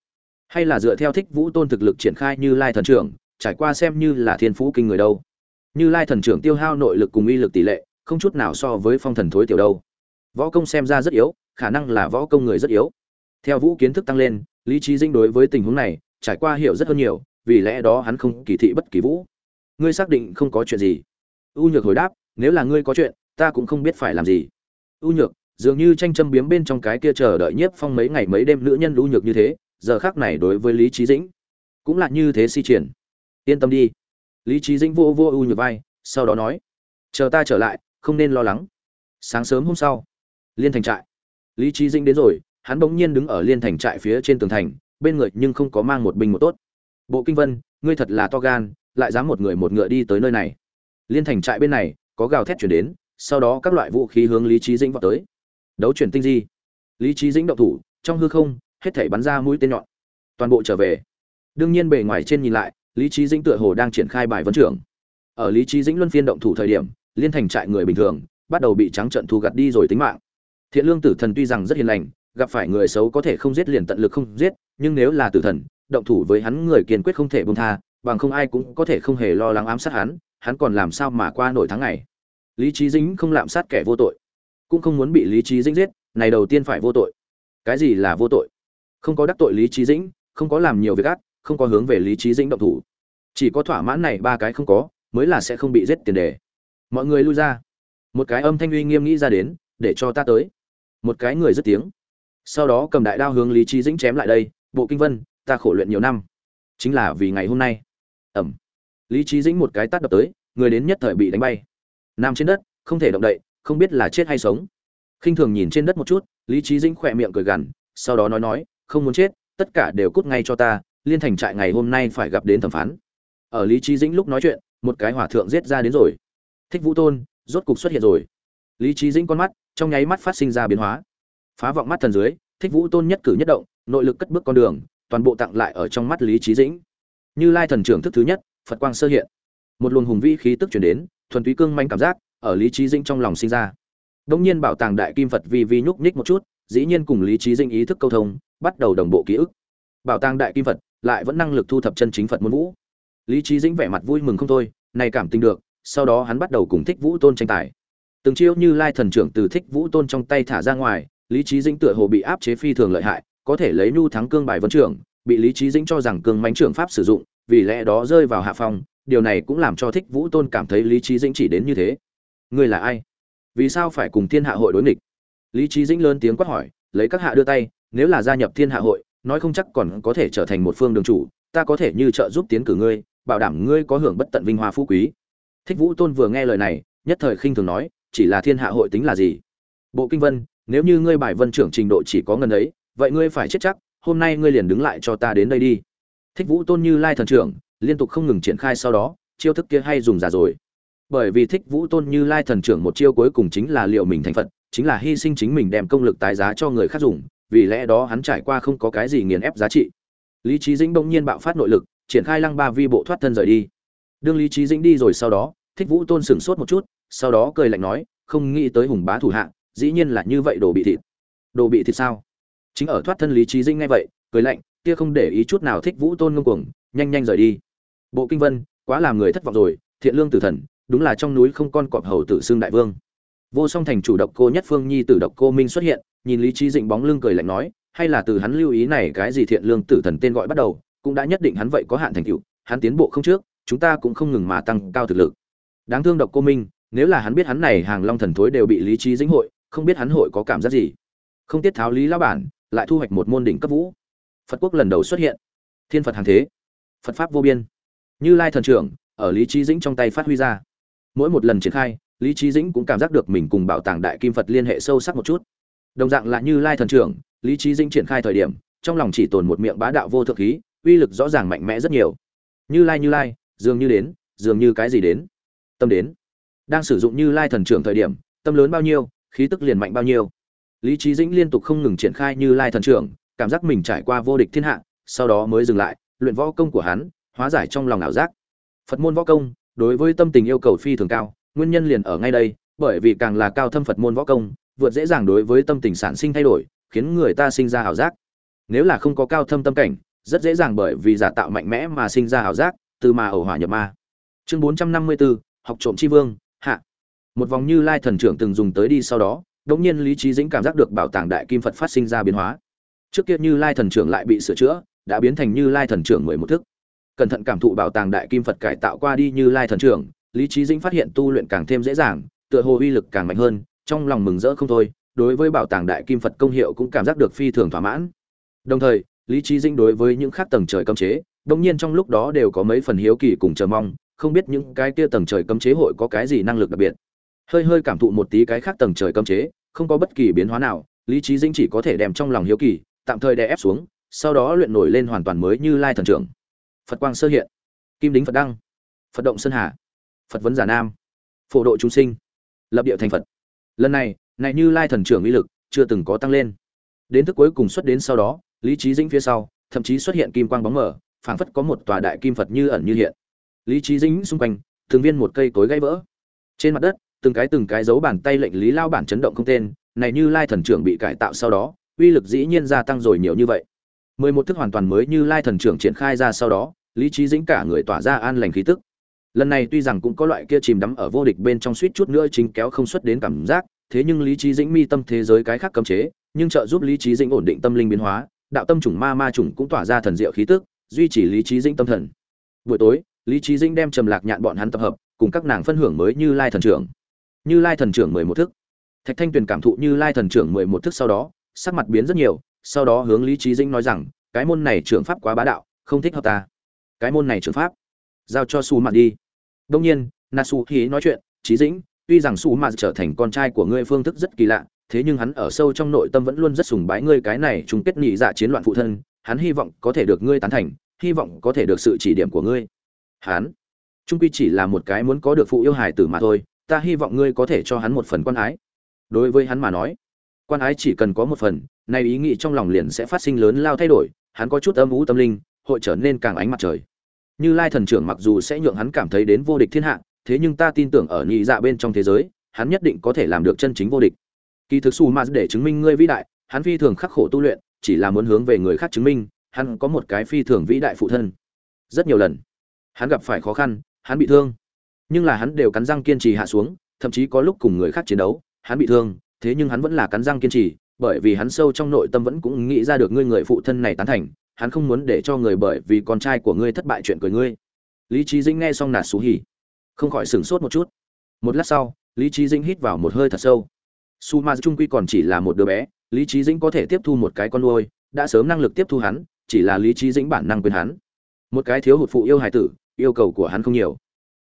S1: Hay là dựa theo thích vũ tôn thực lực triển khai như lai thần trưởng, trải qua xem như là thiên phú kinh người đâu? Như lai thần trưởng tiêu hao nội lực cùng uy lực tỷ lệ, không chút nào so với phong thần thối tiểu đâu. Võ công xem ra rất yếu, khả năng là võ công người rất yếu. Theo vũ kiến thức tăng lên, lý trí dinh đối với tình huống này, trải qua hiểu rất hơn nhiều, vì lẽ đó hắn không kỳ thị bất kỳ vũ. Ngươi xác định không có chuyện gì? U nhược hồi đáp, nếu là ngươi có chuyện, ta cũng không biết phải làm gì. U nhược dường như tranh châm biếm bên trong cái kia chờ đợi nhiếp phong mấy ngày mấy đêm nữ nhân lũ nhược như thế, giờ khác này đối với lý trí dĩnh cũng là như thế si triển. Yên tâm đi. Lý trí dĩnh vô vô u nhược vai, sau đó nói, chờ ta trở lại, không nên lo lắng. Sáng sớm hôm sau, liên thành trại. Lý trí dĩnh đến rồi, hắn bỗng nhiên đứng ở liên thành trại phía trên tường thành, bên người nhưng không có mang một binh một tốt. Bộ kinh vân, ngươi thật là to gan, lại dám một người một ngựa đi tới nơi này. Liên thành trại bên này, có gào thét chuyển đến, sau đó các loại vũ khí hướng lý trí dĩnh vào tới đấu chuyển tinh di. Lý trí dĩnh động thủ, trong hư không, hết thảy bắn ra mũi tên nhọn. Toàn bộ trở về. Đương nhiên bề ngoài trên nhìn lại, lý trí dĩnh tựa hồ đang triển khai bài vấn trưởng. Ở lý trí dĩnh luân phiên động thủ thời điểm, liên thành trại người bình thường, bắt đầu bị trắng trận thu gặt đi rồi tính mạng. Thiện lương tử thần tuy rằng rất hiền lành, gặp phải người xấu có thể không giết liền tận lực không giết, nhưng nếu là tử thần, động thủ với hắn người kiên quyết không thể buông tha, bằng không ai cũng có thể không hề lo lắng ám sát hắn hắn còn làm sao mà qua nổi tháng ngày. Lý trí dĩnh không lạm sát kẻ vô tội cũng không muốn bị lý trí dĩnh giết, này đầu tiên phải vô tội. Cái gì là vô tội? Không có đắc tội lý trí dĩnh, không có làm nhiều việc ác, không có hướng về lý trí dĩnh động thủ. Chỉ có thỏa mãn này ba cái không có, mới là sẽ không bị giết tiền đề. Mọi người lui ra. Một cái âm thanh uy nghiêm nghĩ ra đến, để cho ta tới. Một cái người dứt tiếng. Sau đó cầm đại đao hướng lý trí dĩnh chém lại đây, bộ kinh vân, ta khổ luyện nhiều năm. Chính là vì ngày hôm nay. Ẩm. Lý trí dĩnh một cái tát đập tới, người đến nhất thời bị đánh bay. Nằm trên đất, không thể động đậy không biết là chết hay sống. Khinh thường nhìn trên đất một chút, lý trí dĩnh khỏe miệng cười gằn, sau đó nói nói, không muốn chết, tất cả đều cút ngay cho ta, liên thành trại ngày hôm nay phải gặp đến thẩm phán. Ở lý trí dĩnh lúc nói chuyện, một cái hỏa thượng giết ra đến rồi. Thích vũ tôn, rốt cục xuất hiện rồi. Lý trí dĩnh con mắt, trong nháy mắt phát sinh ra biến hóa. Phá vọng mắt thần dưới, thích vũ tôn nhất cử nhất động, nội lực cất bước con đường, toàn bộ tặng lại ở trong mắt lý trí dĩnh. Như lai thần trưởng thức thứ nhất, phật quang sơ hiện. Một luồng hùng vĩ khí tức chuyển đến, thuần túy cương manh cảm giác ở lý trí dĩnh trong lòng sinh ra. Đông nhiên bảo tàng đại kim phật vi vi nhúc nhích một chút, dĩ nhiên cùng lý trí dĩnh ý thức câu thông, bắt đầu đồng bộ ký ức. Bảo tàng đại kim phật lại vẫn năng lực thu thập chân chính phật môn vũ. Lý trí dĩnh vẻ mặt vui mừng không thôi, này cảm tình được, sau đó hắn bắt đầu cùng thích vũ tôn tranh tài. Từng chiêu như lai thần trưởng từ thích vũ tôn trong tay thả ra ngoài, lý trí dĩnh tựa hồ bị áp chế phi thường lợi hại, có thể lấy nhu thắng cương bài vấn trưởng, bị lý trí dĩnh cho rằng cương mánh trưởng pháp sử dụng, vì lẽ đó rơi vào hạ phong, điều này cũng làm cho thích vũ tôn cảm thấy lý trí dĩnh chỉ đến như thế ngươi là ai? Vì sao phải cùng thiên hạ hội đối nghịch? Lý trí dĩnh lớn tiếng quát hỏi, lấy các hạ đưa tay, nếu là gia nhập thiên hạ hội, nói không chắc còn có thể trở thành một phương đường chủ, ta có thể như trợ giúp tiến cử ngươi, bảo đảm ngươi có hưởng bất tận vinh hoa phú quý. Thích vũ tôn vừa nghe lời này, nhất thời khinh thường nói, chỉ là thiên hạ hội tính là gì? Bộ kinh vân, nếu như ngươi bài vân trưởng trình độ chỉ có ngần ấy, vậy ngươi phải chết chắc, hôm nay ngươi liền đứng lại cho ta đến đây đi. Thích vũ tôn như lai thần trưởng, liên tục không ngừng triển khai sau đó, chiêu thức kia hay dùng giả rồi bởi vì thích vũ tôn như lai thần trưởng một chiêu cuối cùng chính là liệu mình thành phật, chính là hy sinh chính mình đem công lực tái giá cho người khác dùng, vì lẽ đó hắn trải qua không có cái gì nghiền ép giá trị. Lý trí dĩnh bỗng nhiên bạo phát nội lực, triển khai lăng ba vi bộ thoát thân rời đi. Đương lý trí dĩnh đi rồi sau đó, thích vũ tôn sửng sốt một chút, sau đó cười lạnh nói, không nghĩ tới hùng bá thủ hạ, dĩ nhiên là như vậy đồ bị thịt. Đồ bị thịt sao? Chính ở thoát thân lý trí dĩnh ngay vậy, cười lạnh, kia không để ý chút nào thích vũ tôn ngông cuồng, nhanh nhanh rời đi. Bộ kinh vân, quá làm người thất vọng rồi, thiện lương tử thần đúng là trong núi không con cọp hầu tử xương đại vương. Vô song thành chủ độc cô nhất phương nhi tử độc cô minh xuất hiện, nhìn lý trí dĩnh bóng lưng cười lạnh nói, hay là từ hắn lưu ý này cái gì thiện lương tử thần tên gọi bắt đầu, cũng đã nhất định hắn vậy có hạn thành tựu, hắn tiến bộ không trước, chúng ta cũng không ngừng mà tăng cao thực lực. Đáng thương độc cô minh, nếu là hắn biết hắn này hàng long thần thối đều bị lý trí dĩnh hội, không biết hắn hội có cảm giác gì. Không tiết tháo lý lao bản, lại thu hoạch một môn đỉnh cấp vũ. Phật quốc lần đầu xuất hiện. Thiên phật hàng thế. Phật pháp vô biên. Như lai thần trưởng, ở lý trí dĩnh trong tay phát huy ra mỗi một lần triển khai, lý trí dĩnh cũng cảm giác được mình cùng bảo tàng đại kim phật liên hệ sâu sắc một chút. Đồng dạng là như lai thần trưởng, lý trí dĩnh triển khai thời điểm, trong lòng chỉ tồn một miệng bá đạo vô thượng khí, uy lực rõ ràng mạnh mẽ rất nhiều. Như lai như lai, dường như đến, dường như cái gì đến? Tâm đến. Đang sử dụng như lai thần trưởng thời điểm, tâm lớn bao nhiêu, khí tức liền mạnh bao nhiêu. Lý trí dĩnh liên tục không ngừng triển khai như lai thần trưởng, cảm giác mình trải qua vô địch thiên hạ, sau đó mới dừng lại, luyện võ công của hắn, hóa giải trong lòng ảo giác. Phật môn võ công đối với tâm tình yêu cầu phi thường cao, nguyên nhân liền ở ngay đây, bởi vì càng là cao thâm phật môn võ công, vượt dễ dàng đối với tâm tình sản sinh thay đổi, khiến người ta sinh ra ảo giác. Nếu là không có cao thâm tâm cảnh, rất dễ dàng bởi vì giả tạo mạnh mẽ mà sinh ra ảo giác, từ mà ẩu hỏa nhập ma. Chương bốn trăm năm mươi bốn học trộm chi vương, hạ. Một vòng như lai thần trưởng từng dùng tới đi sau đó đống nhiên lý trí dĩnh cảm giác được bảo tàng đại kim phật phát sinh ra biến hóa. Trước kia như lai thần trưởng lại bị sửa chữa, đã biến thành như lai thần trưởng mười một thức cẩn thận cảm thụ bảo tàng đại kim phật cải tạo qua đi như lai thần trưởng, lý trí dĩnh phát hiện tu luyện càng thêm dễ dàng, tựa hồ uy lực càng mạnh hơn, trong lòng mừng rỡ không thôi, đối với bảo tàng đại kim phật công hiệu cũng cảm giác được phi thường thỏa mãn. Đồng thời, lý trí dĩnh đối với những khác tầng trời cấm chế, đông nhiên trong lúc đó đều có mấy phần hiếu kỳ cùng chờ mong, không biết những cái kia tầng trời cấm chế hội có cái gì năng lực đặc biệt. Hơi hơi cảm thụ một tí cái khác tầng trời cấm chế, không có bất kỳ biến hóa nào, lý trí dĩnh chỉ có thể đem trong lòng hiếu kỳ, tạm thời đè ép xuống, sau đó luyện nổi lên hoàn toàn mới như lai thần trưởng phật quang sơ hiện. Kim đính phật đăng. Phật động sơn hà. Phật vấn giả nam. Phổ độ chúng sinh. Lập địa thành phật. Lần này này như lai thần trưởng uy lực chưa từng có tăng lên. Đến thức cuối cùng xuất đến sau đó lý trí dĩnh phía sau thậm chí xuất hiện kim quang bóng mở, phảng phất có một tòa đại kim phật như ẩn như hiện. Lý trí dĩnh xung quanh thường viên một cây cối gãy vỡ. Trên mặt đất từng cái từng cái dấu bàn tay lệnh lý lao bản chấn động không tên này như lai thần trưởng bị cải tạo sau đó uy lực dĩ nhiên gia tăng rồi nhiều như vậy. Mười một thức hoàn toàn mới như lai thần trưởng triển khai ra sau đó lý trí dĩnh cả người tỏa ra an lành khí tức. Lần này tuy rằng cũng có loại kia chìm đắm ở vô địch bên trong suýt chút nữa chính kéo không xuất đến cảm giác, thế nhưng lý trí dĩnh mi tâm thế giới cái khác cấm chế, nhưng trợ giúp lý trí dĩnh ổn định tâm linh biến hóa, đạo tâm chủng ma ma chủng cũng tỏa ra thần diệu khí tức, duy trì lý trí dĩnh tâm thần. Buổi tối, lý trí dĩnh đem trầm lạc nhạn bọn hắn tập hợp, cùng các nàng phân hưởng mới như lai thần trưởng. Như lai thần trưởng mười một thức. Thạch thanh tuyền cảm thụ như lai thần trưởng mười một thức sau đó, sắc mặt biến rất nhiều, sau đó hướng lý trí dĩnh nói rằng, cái môn này trưởng pháp quá bá đạo, không thích hợp ta cái môn này trường pháp. Giao cho su mặt đi. Đông nhiên, na su khi nói chuyện trí dĩnh, tuy rằng su mặt trở thành con trai của ngươi phương thức rất kỳ lạ, thế nhưng hắn ở sâu trong nội tâm vẫn luôn rất sùng bái ngươi cái này chung kết nhị dạ chiến loạn phụ thân, hắn hy vọng có thể được ngươi tán thành, hy vọng có thể được sự chỉ điểm của ngươi. Hắn trung quy chỉ là một cái muốn có được phụ yêu hài tử mà thôi, ta hy vọng ngươi có thể cho hắn một phần quan ái. Đối với hắn mà nói, quan ái chỉ cần có một phần, nay ý nghĩ trong lòng liền sẽ phát sinh lớn lao thay đổi, hắn có chút âm ú tâm linh, hội trở nên càng ánh mặt trời như lai thần trưởng mặc dù sẽ nhượng hắn cảm thấy đến vô địch thiên hạ, thế nhưng ta tin tưởng ở nhị dạ bên trong thế giới, hắn nhất định có thể làm được chân chính vô địch. Kỳ thực su ma để chứng minh ngươi vĩ đại, hắn phi thường khắc khổ tu luyện, chỉ là muốn hướng về người khác chứng minh, hắn có một cái phi thường vĩ đại phụ thân. Rất nhiều lần, hắn gặp phải khó khăn, hắn bị thương. Nhưng là hắn đều cắn răng kiên trì hạ xuống, thậm chí có lúc cùng người khác chiến đấu, hắn bị thương, thế nhưng hắn vẫn là cắn răng kiên trì, bởi vì hắn sâu trong nội tâm vẫn cũng nghĩ ra được ngươi người phụ thân này tán thành hắn không muốn để cho người bởi vì con trai của ngươi thất bại chuyện cười ngươi. Lý trí dĩnh nghe xong nạt xú hỉ, không khỏi sửng sốt một chút. Một lát sau, lý trí dĩnh hít vào một hơi thật sâu. Su ma trung quy còn chỉ là một đứa bé, lý trí dĩnh có thể tiếp thu một cái con nuôi, đã sớm năng lực tiếp thu hắn, chỉ là lý trí dĩnh bản năng quên hắn. Một cái thiếu hụt phụ yêu hài tử, yêu cầu của hắn không nhiều,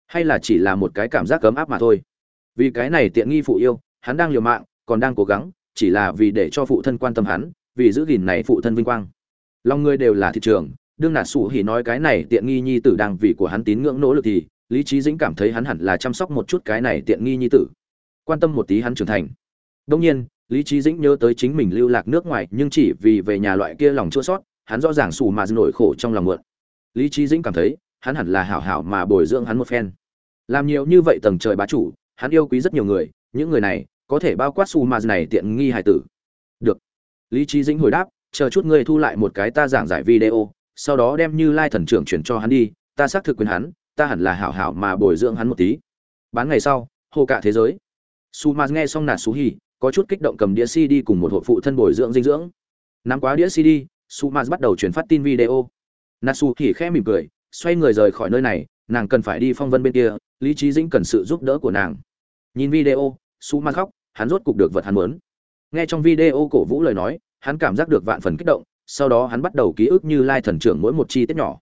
S1: hay là chỉ là một cái cảm giác cấm áp mà thôi. Vì cái này tiện nghi phụ yêu, hắn đang liều mạng, còn đang cố gắng, chỉ là vì để cho phụ thân quan tâm hắn, vì giữ gìn này phụ thân vinh quang lòng người đều là thị trường, đương nạt sủ hỉ nói cái này tiện nghi nhi tử đang vì của hắn tín ngưỡng nỗ lực thì, lý trí dĩnh cảm thấy hắn hẳn là chăm sóc một chút cái này tiện nghi nhi tử. Quan tâm một tí hắn trưởng thành. Đông nhiên, lý trí dĩnh nhớ tới chính mình lưu lạc nước ngoài, nhưng chỉ vì về nhà loại kia lòng chua sót, hắn rõ ràng sủ mà nổi khổ trong lòng mượn. Lý trí dĩnh cảm thấy, hắn hẳn là hảo hảo mà bồi dưỡng hắn một phen. Làm nhiều như vậy tầng trời bá chủ, hắn yêu quý rất nhiều người, những người này có thể bao quát su mà này tiện nghi hải tử. Được. Lý trí dĩnh hồi đáp chờ chút ngươi thu lại một cái ta giảng giải video, sau đó đem như lai thần trưởng chuyển cho hắn đi, ta xác thực quyền hắn, ta hẳn là hảo hảo mà bồi dưỡng hắn một tí. Bán ngày sau, hồ cả thế giới. Su ma nghe xong nạt su hi có chút kích động cầm đĩa cd cùng một hội phụ thân bồi dưỡng dinh dưỡng. Nắm quá đĩa cd, su ma bắt đầu truyền phát tin video. Natsu hi khẽ mỉm cười, xoay người rời khỏi nơi này, nàng cần phải đi phong vân bên kia, lý trí dĩnh cần sự giúp đỡ của nàng. Nhìn video, su ma khóc, hắn rốt cục được vật hắn muốn. Nghe trong video cổ vũ lời nói hắn cảm giác được vạn phần kích động, sau đó hắn bắt đầu ký ức như lai thần trưởng mỗi một chi tiết nhỏ.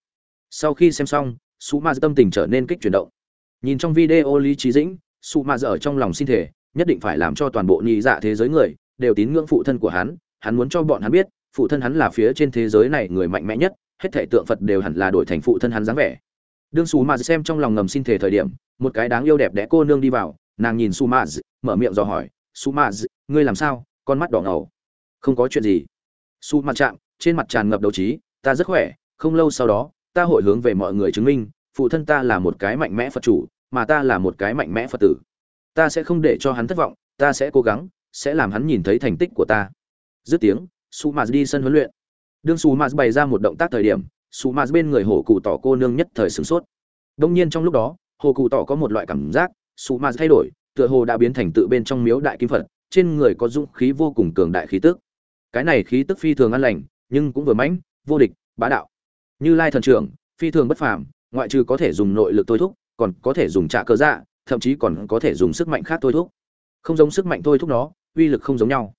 S1: Sau khi xem xong, su ma tâm tình trở nên kích chuyển động. Nhìn trong video lý trí dĩnh, su ma ở trong lòng xin thể nhất định phải làm cho toàn bộ nhị dạ thế giới người đều tín ngưỡng phụ thân của hắn hắn muốn cho bọn hắn biết, phụ thân hắn là phía trên thế giới này người mạnh mẽ nhất, hết thể tượng phật đều hẳn là đổi thành phụ thân hắn dáng vẻ. Đương su ma xem trong lòng ngầm xin thể thời điểm, một cái đáng yêu đẹp đẽ cô nương đi vào, nàng nhìn su ma, mở miệng dò hỏi, su ma, ngươi làm sao? Con mắt đỏ ngầu không có chuyện gì. Su mặt chạm, trên mặt tràn ngập đấu trí, ta rất khỏe, không lâu sau đó, ta hội hướng về mọi người chứng minh, phụ thân ta là một cái mạnh mẽ phật chủ, mà ta là một cái mạnh mẽ phật tử. Ta sẽ không để cho hắn thất vọng, ta sẽ cố gắng, sẽ làm hắn nhìn thấy thành tích của ta. Dứt tiếng, su maz đi sân huấn luyện. Đương su maz bày ra một động tác thời điểm, su maz bên người hổ cụ tỏ cô nương nhất thời sửng sốt. Đông nhiên trong lúc đó, hồ cụ tỏ có một loại cảm giác, su maz thay đổi, tựa hồ đã biến thành tự bên trong miếu đại kim phật, trên người có dũng khí vô cùng cường đại khí tức cái này khí tức phi thường an lành, nhưng cũng vừa mãnh, vô địch, bá đạo. Như lai thần trưởng, phi thường bất phàm, ngoại trừ có thể dùng nội lực thôi thúc, còn có thể dùng trạ cơ dạ thậm chí còn có thể dùng sức mạnh khác thôi thúc. Không giống sức mạnh thôi thúc nó, uy lực không giống nhau.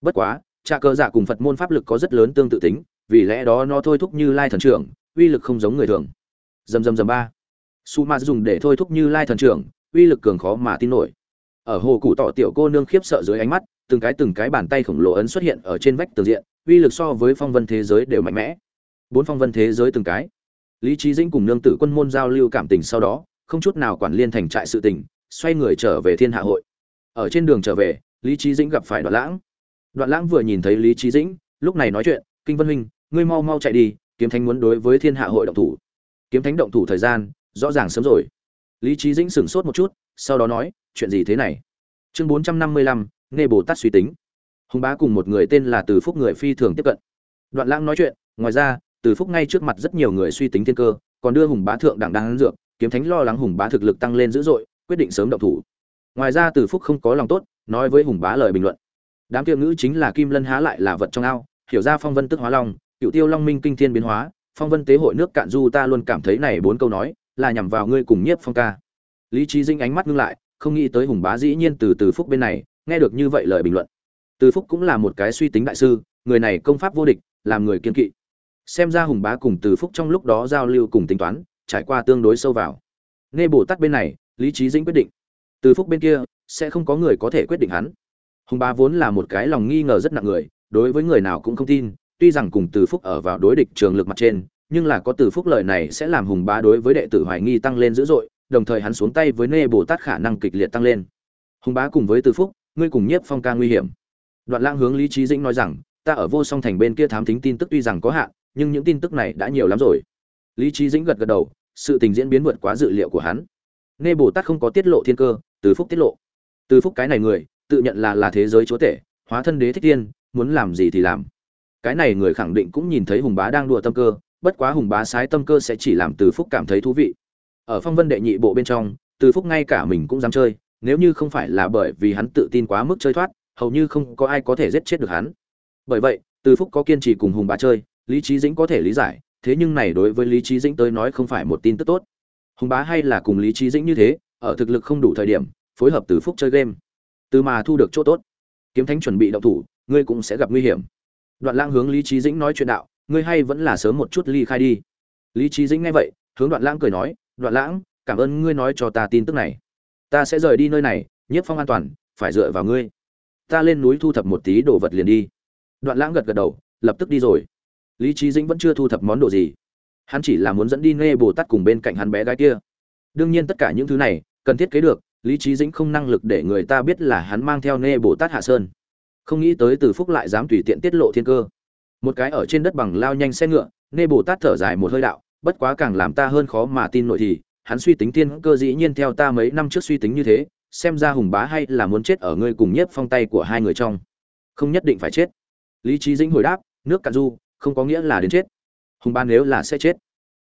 S1: Bất quá trạ cơ dạ cùng phật môn pháp lực có rất lớn tương tự tính, vì lẽ đó nó thôi thúc như lai thần trưởng, uy lực không giống người thường. Dầm dầm dầm ba. Su ma dùng để thôi thúc như lai thần trưởng, uy lực cường khó mà tin nổi. Ở hồ cụ tỏ tiểu cô nương khiếp sợ dưới ánh mắt từng cái từng cái bàn tay khổng lồ ấn xuất hiện ở trên vách tường diện, uy lực so với phong vân thế giới đều mạnh mẽ. Bốn phong vân thế giới từng cái. Lý trí dĩnh cùng nương tử quân môn giao lưu cảm tình sau đó, không chút nào quản liên thành trại sự tình, xoay người trở về thiên hạ hội. Ở trên đường trở về, lý trí dĩnh gặp phải đoạn lãng. Đoạn lãng vừa nhìn thấy lý trí dĩnh, lúc này nói chuyện, kinh vân huynh, ngươi mau mau chạy đi, kiếm thánh muốn đối với thiên hạ hội động thủ. Kiếm thánh động thủ thời gian, rõ ràng sớm rồi. Lý trí dĩnh sửng sốt một chút, sau đó nói, chuyện gì thế này? Chương bốn trăm năm mươi lăm nghe bồ tát suy tính. Hùng bá cùng một người tên là từ phúc người phi thường tiếp cận. Đoạn lãng nói chuyện, ngoài ra, từ phúc ngay trước mặt rất nhiều người suy tính thiên cơ, còn đưa hùng bá thượng đẳng đang dược, kiếm thánh lo lắng hùng bá thực lực tăng lên dữ dội, quyết định sớm động thủ. Ngoài ra, từ phúc không có lòng tốt, nói với hùng bá lời bình luận. Đám tiêu ngữ chính là kim lân há lại là vật trong ao, hiểu ra phong vân tức hóa long cựu tiêu long minh kinh thiên biến hóa, phong vân tế hội nước cạn du ta luôn cảm thấy này bốn câu nói là nhằm vào ngươi cùng nhiếp phong ca. Lý trí dinh ánh mắt ngưng lại, không nghĩ tới hùng bá dĩ nhiên từ từ phúc bên này nghe được như vậy lời bình luận, từ phúc cũng là một cái suy tính đại sư, người này công pháp vô địch, làm người kiên kỵ. Xem ra hùng bá cùng từ phúc trong lúc đó giao lưu cùng tính toán, trải qua tương đối sâu vào. Nghe bồ tát bên này, lý trí dĩnh quyết định. Từ phúc bên kia, sẽ không có người có thể quyết định hắn. Hùng bá vốn là một cái lòng nghi ngờ rất nặng người, đối với người nào cũng không tin, tuy rằng cùng từ phúc ở vào đối địch trường lực mặt trên, nhưng là có từ phúc lời này sẽ làm hùng bá đối với đệ tử hoài nghi tăng lên dữ dội, đồng thời hắn xuống tay với nê bồ tát khả năng kịch liệt tăng lên. Hùng bá cùng với từ phúc ngươi cùng nhiếp phong ca nguy hiểm. Đoạn lang hướng lý trí dĩnh nói rằng, ta ở vô song thành bên kia thám thính tin tức tuy rằng có hạn, nhưng những tin tức này đã nhiều lắm rồi. Lý trí dĩnh gật gật đầu, sự tình diễn biến vượt quá dự liệu của hắn. Nghe bồ tát không có tiết lộ thiên cơ, từ phúc tiết lộ. Từ phúc cái này người, tự nhận là là thế giới chúa tể, hóa thân đế thích tiên, muốn làm gì thì làm. Cái này người khẳng định cũng nhìn thấy hùng bá đang đùa tâm cơ, bất quá hùng bá sái tâm cơ sẽ chỉ làm từ phúc cảm thấy thú vị. Ở phong vân đệ nhị bộ bên trong, từ phúc ngay cả mình cũng dám chơi nếu như không phải là bởi vì hắn tự tin quá mức chơi thoát, hầu như không có ai có thể giết chết được hắn. Bởi vậy, từ phúc có kiên trì cùng hùng bá chơi, lý Chí dĩnh có thể lý giải, thế nhưng này đối với lý Chí dĩnh tới nói không phải một tin tức tốt. Hùng bá hay là cùng lý Chí dĩnh như thế, ở thực lực không đủ thời điểm, phối hợp từ phúc chơi game. Từ mà thu được chỗ tốt. Kiếm thánh chuẩn bị động thủ, ngươi cũng sẽ gặp nguy hiểm. Đoạn lãng hướng lý Chí dĩnh nói chuyện đạo, ngươi hay vẫn là sớm một chút ly khai đi. Lý Chí dĩnh nghe vậy, hướng đoạn lãng cười nói, đoạn lãng, cảm ơn ngươi nói cho ta tin tức này ta sẽ rời đi nơi này, nhiếp phong an toàn, phải dựa vào ngươi. Ta lên núi thu thập một tí đồ vật liền đi. Đoạn lãng gật gật đầu, lập tức đi rồi. Lý trí dĩnh vẫn chưa thu thập món đồ gì. Hắn chỉ là muốn dẫn đi nghe bồ tát cùng bên cạnh hắn bé gái kia. Đương nhiên tất cả những thứ này, cần thiết kế được, lý trí dĩnh không năng lực để người ta biết là hắn mang theo nghe bồ tát hạ sơn. Không nghĩ tới từ phúc lại dám tùy tiện tiết lộ thiên cơ. Một cái ở trên đất bằng lao nhanh xe ngựa, nghe bồ tát thở dài một hơi đạo, bất quá càng làm ta hơn khó mà tin nội thì hắn suy tính tiên cơ dĩ nhiên theo ta mấy năm trước suy tính như thế, xem ra hùng bá hay là muốn chết ở ngươi cùng nhất phong tay của hai người trong. Không nhất định phải chết. Lý trí dĩnh hồi đáp, nước cạn du, không có nghĩa là đến chết. Hùng bá nếu là sẽ chết,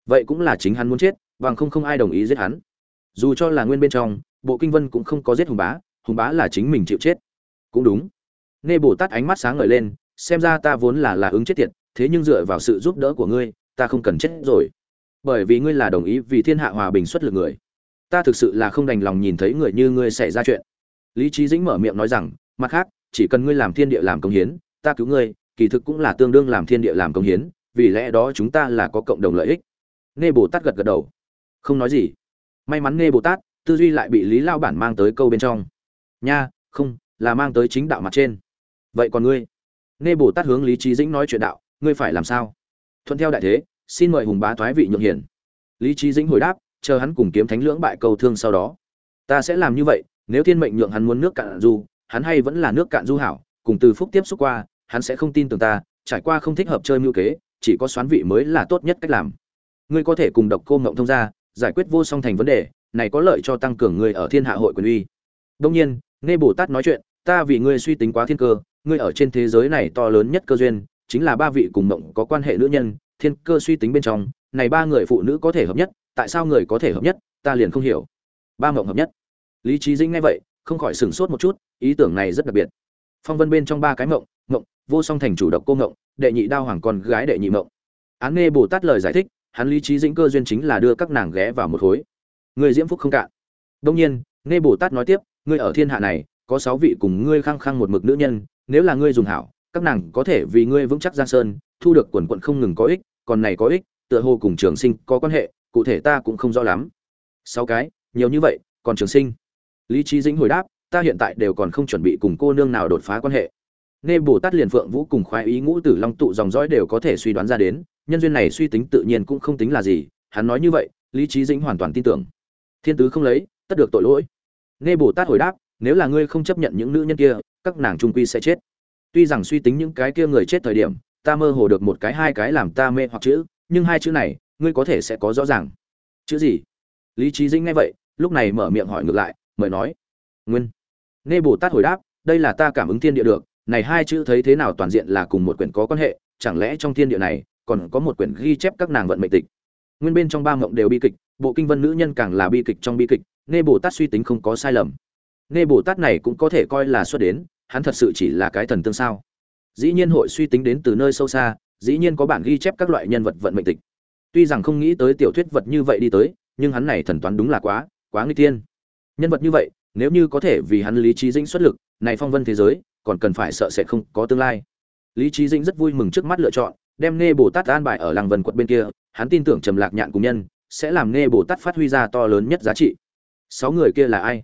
S1: vậy cũng là chính hắn muốn chết, bằng không không ai đồng ý giết hắn. Dù cho là nguyên bên trong, bộ kinh vân cũng không có giết hùng bá hùng bá là chính mình chịu chết. Cũng đúng. Nê bồ tát ánh mắt sáng ngời lên, xem ra ta vốn là là ứng chết tiệt, thế nhưng dựa vào sự giúp đỡ của ngươi, ta không cần chết rồi bởi vì ngươi là đồng ý vì thiên hạ hòa bình xuất lực người. Ta thực sự là không đành lòng nhìn thấy người như ngươi xảy ra chuyện. Lý trí dĩnh mở miệng nói rằng, mặt khác, chỉ cần ngươi làm thiên địa làm công hiến, ta cứu ngươi, kỳ thực cũng là tương đương làm thiên địa làm công hiến, vì lẽ đó chúng ta là có cộng đồng lợi ích. Nghe bồ tát gật gật đầu. Không nói gì. May mắn nghe bồ tát, tư duy lại bị lý lao bản mang tới câu bên trong. Nha, không, là mang tới chính đạo mặt trên. Vậy còn ngươi? Nghe bồ tát hướng lý trí dĩnh nói chuyện đạo, ngươi phải làm sao? Thuận theo đại thế xin mời hùng bá thoái vị nhượng hiển. Lý trí dĩnh hồi đáp, chờ hắn cùng kiếm thánh lưỡng bại cầu thương sau đó. Ta sẽ làm như vậy, nếu thiên mệnh nhượng hắn muốn nước cạn du, hắn hay vẫn là nước cạn du hảo, cùng từ phúc tiếp xúc qua, hắn sẽ không tin tưởng ta, trải qua không thích hợp chơi mưu kế, chỉ có xoán vị mới là tốt nhất cách làm. Ngươi có thể cùng độc cô ngộng thông ra giải quyết vô song thành vấn đề, này có lợi cho tăng cường ngươi ở thiên hạ hội quyền uy. Đông nhiên, nghe bồ tát nói chuyện, ta vì ngươi suy tính quá thiên cơ, ngươi ở trên thế giới này to lớn nhất cơ duyên, chính là ba vị cùng mộng có quan hệ nữ nhân thiên cơ suy tính bên trong, này ba người phụ nữ có thể hợp nhất, tại sao người có thể hợp nhất, ta liền không hiểu. Ba mộng hợp nhất. Lý trí dĩnh nghe vậy, không khỏi sửng sốt một chút, ý tưởng này rất đặc biệt. Phong vân bên trong ba cái mộng mộng, vô song thành chủ độc cô mộng, đệ nhị đao hoàng con gái đệ nhị mộng. Án nghe bồ tát lời giải thích, hắn lý trí dĩnh cơ duyên chính là đưa các nàng ghé vào một khối. Người diễm phúc không cạn. Đông nhiên nghe bồ tát nói tiếp, ngươi ở thiên hạ này, có sáu vị cùng ngươi khăng khăng một mực nữ nhân, nếu là ngươi dùng hảo, các nàng có thể vì ngươi vững chắc giang sơn, thu được quần quận không ngừng có ích còn này có ích, tựa hồ cùng trường sinh có quan hệ, cụ thể ta cũng không rõ lắm. Sáu cái, nhiều như vậy, còn trường sinh. Lý trí dĩnh hồi đáp, ta hiện tại đều còn không chuẩn bị cùng cô nương nào đột phá quan hệ. Nghe bồ tát liền phượng vũ cùng khoái ý ngũ tử long tụ dòng dõi đều có thể suy đoán ra đến, nhân duyên này suy tính tự nhiên cũng không tính là gì, hắn nói như vậy, lý trí dĩnh hoàn toàn tin tưởng. Thiên tứ không lấy, tất được tội lỗi. Nghe bồ tát hồi đáp, nếu là ngươi không chấp nhận những nữ nhân kia, các nàng trung quy sẽ chết. Tuy rằng suy tính những cái kia người chết thời điểm ta mơ hồ được một cái hai cái làm ta mê hoặc chữ, nhưng hai chữ này, ngươi có thể sẽ có rõ ràng. Chữ gì? Lý trí dĩnh nghe vậy, lúc này mở miệng hỏi ngược lại, mời nói. Nguyên. Nghe bồ tát hồi đáp, đây là ta cảm ứng thiên địa được, này hai chữ thấy thế nào toàn diện là cùng một quyển có quan hệ, chẳng lẽ trong thiên địa này, còn có một quyển ghi chép các nàng vận mệnh tịch? Nguyên bên trong ba mộng đều bi kịch, bộ kinh vân nữ nhân càng là bi kịch trong bi kịch, nghe bồ tát suy tính không có sai lầm. Nghe bồ tát này cũng có thể coi là xuất đến, hắn thật sự chỉ là cái thần tương sao? Dĩ nhiên hội suy tính đến từ nơi sâu xa, dĩ nhiên có bản ghi chép các loại nhân vật vận mệnh tịch. Tuy rằng không nghĩ tới tiểu thuyết vật như vậy đi tới, nhưng hắn này thần toán đúng là quá quá nguy tiên nhân vật như vậy, nếu như có thể vì hắn lý trí dĩnh xuất lực, này phong vân thế giới, còn cần phải sợ sẽ không có tương lai. Lý trí dĩnh rất vui mừng trước mắt lựa chọn, đem nghe bồ tát an bài ở làng vân quận bên kia, hắn tin tưởng trầm lạc nhạn cùng nhân, sẽ làm nghe bồ tát phát huy ra to lớn nhất giá trị. Sáu người kia là ai?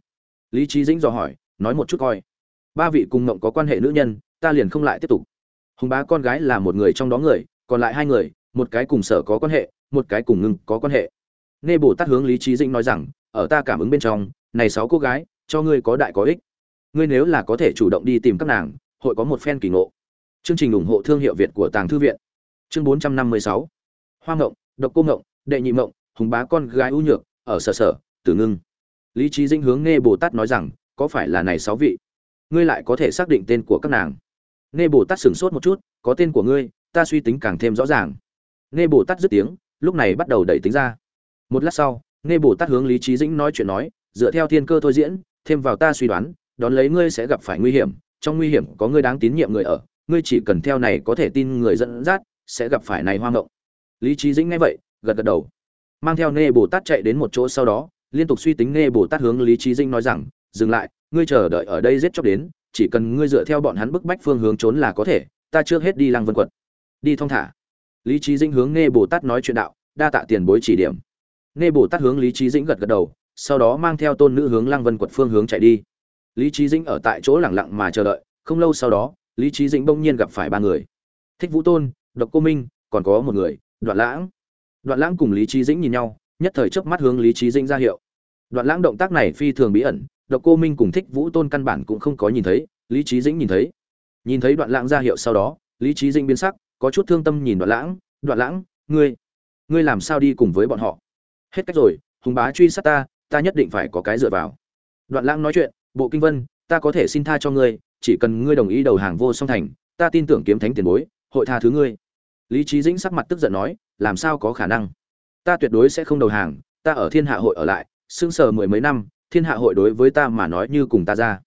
S1: Lý trí dĩnh dò hỏi, nói một chút coi ba vị cùng mộng có quan hệ nữ nhân, ta liền không lại tiếp tục. Hùng bá con gái là một người trong đó người, còn lại hai người, một cái cùng sở có quan hệ, một cái cùng ngưng có quan hệ. Nghe bồ tát hướng lý trí dĩnh nói rằng, ở ta cảm ứng bên trong, này sáu cô gái, cho ngươi có đại có ích. Ngươi nếu là có thể chủ động đi tìm các nàng, hội có một phen kỳ ngộ. Chương trình ủng hộ thương hiệu việt của tàng thư viện. Chương bốn trăm năm mươi sáu. Hoa ngộng, độc cô ngộng, đệ nhị ngộng, hùng bá con gái ưu nhược, ở sở sở, tử ngưng. Lý trí dinh hướng nghe bồ tát nói rằng, có phải là này sáu vị? Ngươi lại có thể xác định tên của các nàng. Nghe bồ tát sửng sốt một chút, có tên của ngươi, ta suy tính càng thêm rõ ràng. Nghe bồ tát dứt tiếng, lúc này bắt đầu đẩy tính ra. Một lát sau, nghe bồ tát hướng lý trí dĩnh nói chuyện nói, dựa theo thiên cơ thôi diễn, thêm vào ta suy đoán, đón lấy ngươi sẽ gặp phải nguy hiểm, trong nguy hiểm có ngươi đáng tín nhiệm người ở, ngươi chỉ cần theo này có thể tin người dẫn dắt, sẽ gặp phải này hoang động lý trí dĩnh nghe vậy, gật gật đầu. Mang theo nê bồ tát chạy đến một chỗ sau đó, liên tục suy tính nê bồ tát hướng lý trí dĩnh nói rằng, dừng lại ngươi chờ đợi ở đây giết chóc đến chỉ cần ngươi dựa theo bọn hắn bức bách phương hướng trốn là có thể ta trước hết đi lăng vân Quận, đi thong thả. Lý trí dĩnh hướng nê bồ tát nói chuyện đạo đa tạ tiền bối chỉ điểm. Nê bồ tát hướng lý trí dĩnh gật gật đầu sau đó mang theo tôn nữ hướng lăng vân quật phương hướng chạy đi. Lý trí dĩnh ở tại chỗ lẳng lặng mà chờ đợi không lâu sau đó lý trí dĩnh bỗng nhiên gặp phải ba người. Thích vũ tôn độc cô minh còn có một người đoạn lãng. Đoạn lãng cùng lý trí dĩnh nhìn nhau nhất thời chớp mắt hướng lý trí dĩnh ra hiệu. Đoạn lãng động tác này phi thường bí ẩn độc cô minh cùng thích vũ tôn căn bản cũng không có nhìn thấy, lý trí dĩnh nhìn thấy. Nhìn thấy đoạn lãng ra hiệu sau đó, lý trí dĩnh biến sắc, có chút thương tâm nhìn đoạn lãng đoạn lãng, ngươi ngươi làm sao đi cùng với bọn họ? Hết cách rồi, hùng bá truy sát ta ta nhất định phải có cái dựa vào. Đoạn lãng nói chuyện, bộ kinh vân, ta có thể xin tha cho ngươi, chỉ cần ngươi đồng ý đầu hàng vô song thành, ta tin tưởng kiếm thánh tiền bối, hội tha thứ ngươi. Lý trí dĩnh sắc mặt tức giận nói, làm sao có khả năng? Ta tuyệt đối sẽ không đầu hàng, ta ở thiên hạ hội ở lại, sững sờ mười mấy năm thiên hạ hội đối với ta mà nói như cùng ta ra.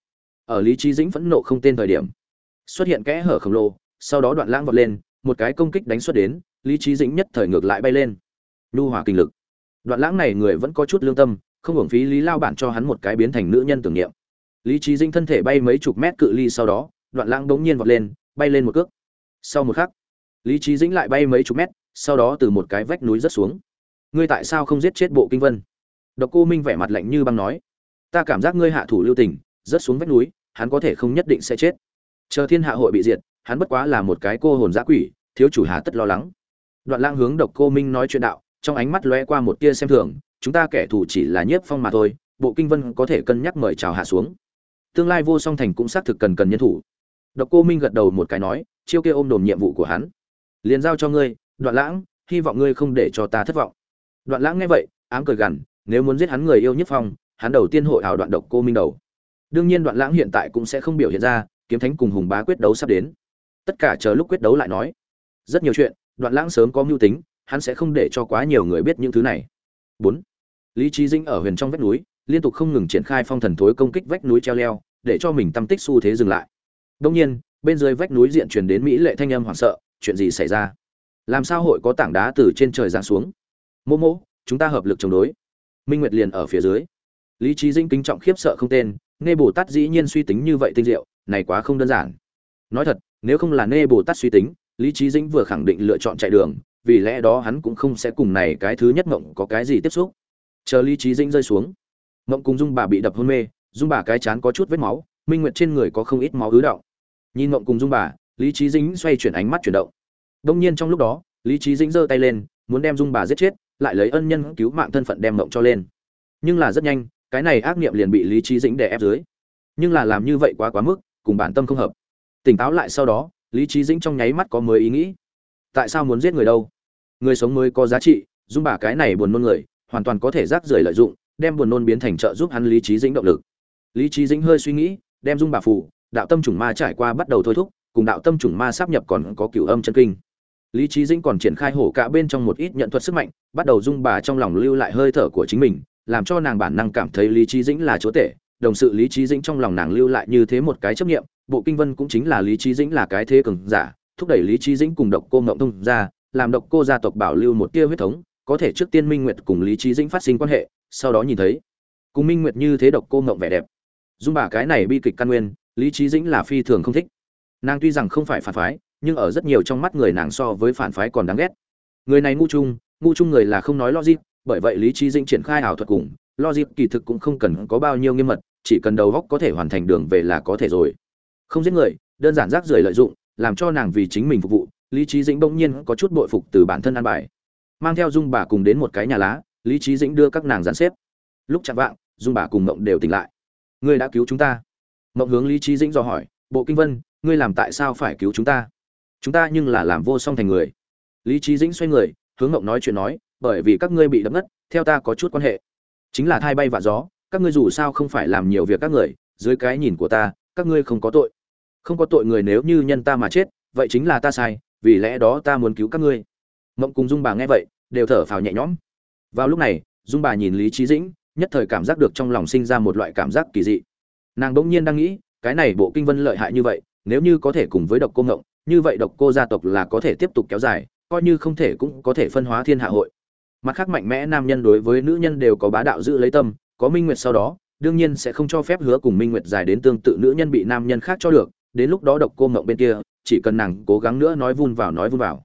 S1: Ở lý trí dĩnh phẫn nộ không tên thời điểm, xuất hiện kẽ hở khổng lồ, sau đó đoạn lãng vọt lên, một cái công kích đánh xuất đến, lý trí dĩnh nhất thời ngược lại bay lên. Nhu hòa kinh lực. Đoạn lãng này người vẫn có chút lương tâm, không hưởng phí lý lao bản cho hắn một cái biến thành nữ nhân tưởng niệm. Lý trí dĩnh thân thể bay mấy chục mét cự ly sau đó, đoạn lãng bỗng nhiên vọt lên, bay lên một cước. Sau một khắc, lý trí dĩnh lại bay mấy chục mét, sau đó từ một cái vách núi rất xuống. Ngươi tại sao không giết chết bộ kinh vân? Độc cô minh vẻ mặt lạnh như băng nói ta cảm giác ngươi hạ thủ lưu tình rất xuống vách núi, hắn có thể không nhất định sẽ chết. Chờ thiên hạ hội bị diệt, hắn bất quá là một cái cô hồn giã quỷ, thiếu chủ hà tất lo lắng. Đoạn lang hướng độc cô minh nói chuyện đạo, trong ánh mắt lóe qua một tia xem thường, chúng ta kẻ thù chỉ là nhiếp phong mà thôi, bộ kinh vân có thể cân nhắc mời chào hạ xuống. Tương lai vô song thành cũng xác thực cần cần nhân thủ. Độc cô minh gật đầu một cái nói, chiêu kia ôm đồm nhiệm vụ của hắn. Liền giao cho ngươi, đoạn lãng hy vọng ngươi không để cho ta thất vọng. Đoạn lãng nghe vậy, ám cười gằn, nếu muốn giết hắn người yêu nhất phong hắn đầu tiên hội ảo đoạn độc cô minh đầu. Đương nhiên đoạn lãng hiện tại cũng sẽ không biểu hiện ra, kiếm thánh cùng hùng bá quyết đấu sắp đến. Tất cả chờ lúc quyết đấu lại nói. Rất nhiều chuyện, đoạn lãng sớm có mưu tính, hắn sẽ không để cho quá nhiều người biết những thứ này. Bốn, lý trí dinh ở huyền trong vách núi, liên tục không ngừng triển khai phong thần thối công kích vách núi treo leo, để cho mình tâm tích xu thế dừng lại. Đông nhiên, bên dưới vách núi diện truyền đến mỹ lệ thanh âm hoảng sợ, chuyện gì xảy ra? Làm sao hội có tảng đá từ trên trời giáng xuống? Mô mô, chúng ta hợp lực chống đối. Minh nguyệt liền ở phía dưới lý trí dinh kính trọng khiếp sợ không tên, nê bồ tát dĩ nhiên suy tính như vậy tinh diệu, này quá không đơn giản. Nói thật, nếu không là nê bồ tát suy tính, lý trí dĩnh vừa khẳng định lựa chọn chạy đường, vì lẽ đó hắn cũng không sẽ cùng này cái thứ nhất mộng có cái gì tiếp xúc. Chờ lý trí dĩnh rơi xuống, mộng cùng dung bà bị đập hôn mê, dung bà cái chán có chút vết máu, minh nguyệt trên người có không ít máu ứ động. Nhìn mộng cùng dung bà, lý trí dĩnh xoay chuyển ánh mắt chuyển động. Đông nhiên trong lúc đó, lý trí dĩnh giơ tay lên, muốn đem dung bà giết chết, lại lấy ân nhân cứu mạng thân phận đem mộng cho lên. Nhưng là rất nhanh cái này ác niệm liền bị lý trí dĩnh đè ép dưới. Nhưng là làm như vậy quá quá mức, cùng bản tâm không hợp. Tỉnh táo lại sau đó, lý trí dĩnh trong nháy mắt có mới ý nghĩ. Tại sao muốn giết người đâu? Người sống mới có giá trị, dung bà cái này buồn nôn người, hoàn toàn có thể rác rưởi lợi dụng, đem buồn nôn biến thành trợ giúp hắn lý trí dĩnh động lực. Lý trí dĩnh hơi suy nghĩ, đem dung bà phù, đạo tâm chủng ma trải qua bắt đầu thôi thúc, cùng đạo tâm chủng ma sắp nhập còn có cửu âm chân kinh. Lý trí dĩnh còn triển khai hổ cả bên trong một ít nhận thuật sức mạnh, bắt đầu dung bà trong lòng lưu lại hơi thở của chính mình làm cho nàng bản năng cảm thấy lý trí dĩnh là chúa tể, đồng sự lý trí dĩnh trong lòng nàng lưu lại như thế một cái chấp nghiệm bộ kinh vân cũng chính là lý trí dĩnh là cái thế cường giả, thúc đẩy lý trí dĩnh cùng độc cô ngộng thông ra, làm độc cô gia tộc bảo lưu một tia huyết thống, có thể trước tiên minh nguyệt cùng lý trí dĩnh phát sinh quan hệ, sau đó nhìn thấy. Cùng minh nguyệt như thế độc cô ngộng vẻ đẹp. Dung bà cái này bi kịch căn nguyên, lý trí dĩnh là phi thường không thích. Nàng tuy rằng không phải phản phái, nhưng ở rất nhiều trong mắt người nàng so với phản phái còn đáng ghét. Người này ngu chung ngu chung người là không nói logic bởi vậy lý trí dĩnh triển khai ảo thuật cùng, logic kỳ thực cũng không cần có bao nhiêu nghiêm mật, chỉ cần đầu góc có thể hoàn thành đường về là có thể rồi. Không giết người, đơn giản rác rưởi lợi dụng, làm cho nàng vì chính mình phục vụ, lý trí dĩnh bỗng nhiên có chút bội phục từ bản thân ăn bài. Mang theo dung bà cùng đến một cái nhà lá, lý trí dĩnh đưa các nàng dàn xếp. Lúc chạm vạng, dung bà cùng mộng đều tỉnh lại. Ngươi đã cứu chúng ta. Mộng hướng lý trí dĩnh dò hỏi, bộ kinh vân, ngươi làm tại sao phải cứu chúng ta? Chúng ta nhưng là làm vô song thành người. Lý trí dĩnh xoay người, hướng mộng nói chuyện nói bởi vì các ngươi bị đập ngất, theo ta có chút quan hệ. Chính là thai bay và gió, các ngươi dù sao không phải làm nhiều việc các người, dưới cái nhìn của ta, các ngươi không có tội. Không có tội người nếu như nhân ta mà chết, vậy chính là ta sai, vì lẽ đó ta muốn cứu các ngươi. Mộng cùng dung bà nghe vậy, đều thở phào nhẹ nhõm. Vào lúc này, dung bà nhìn lý trí dĩnh, nhất thời cảm giác được trong lòng sinh ra một loại cảm giác kỳ dị. Nàng bỗng nhiên đang nghĩ, cái này bộ kinh vân lợi hại như vậy, nếu như có thể cùng với độc cô ngộng, như vậy độc cô gia tộc là có thể tiếp tục kéo dài, coi như không thể cũng có thể phân hóa thiên hạ hội mặt khác mạnh mẽ nam nhân đối với nữ nhân đều có bá đạo giữ lấy tâm, có minh nguyệt sau đó, đương nhiên sẽ không cho phép hứa cùng minh nguyệt dài đến tương tự nữ nhân bị nam nhân khác cho được, đến lúc đó độc cô mộng bên kia, chỉ cần nàng cố gắng nữa nói vun vào nói vun vào.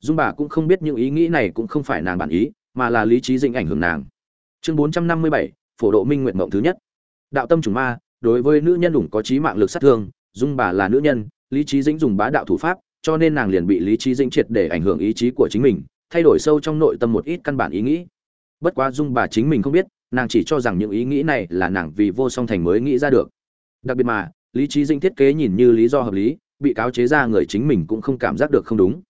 S1: Dung bà cũng không biết những ý nghĩ này cũng không phải nàng bản ý, mà là lý trí dinh ảnh hưởng nàng. Chương bốn trăm năm mươi bảy, phổ độ minh nguyện mộng thứ nhất. Đạo tâm chủng ma, đối với nữ nhân đủng có trí mạng lực sát thương, dung bà là nữ nhân, lý trí dĩnh dùng bá đạo thủ pháp, cho nên nàng liền bị lý trí dĩnh triệt để ảnh hưởng ý chí của chính mình thay đổi sâu trong nội tâm một ít căn bản ý nghĩ. Bất quá dung bà chính mình không biết, nàng chỉ cho rằng những ý nghĩ này là nàng vì vô song thành mới nghĩ ra được. Đặc biệt mà, lý trí dĩnh thiết kế nhìn như lý do hợp lý, bị cáo chế ra người chính mình cũng không cảm giác được không đúng.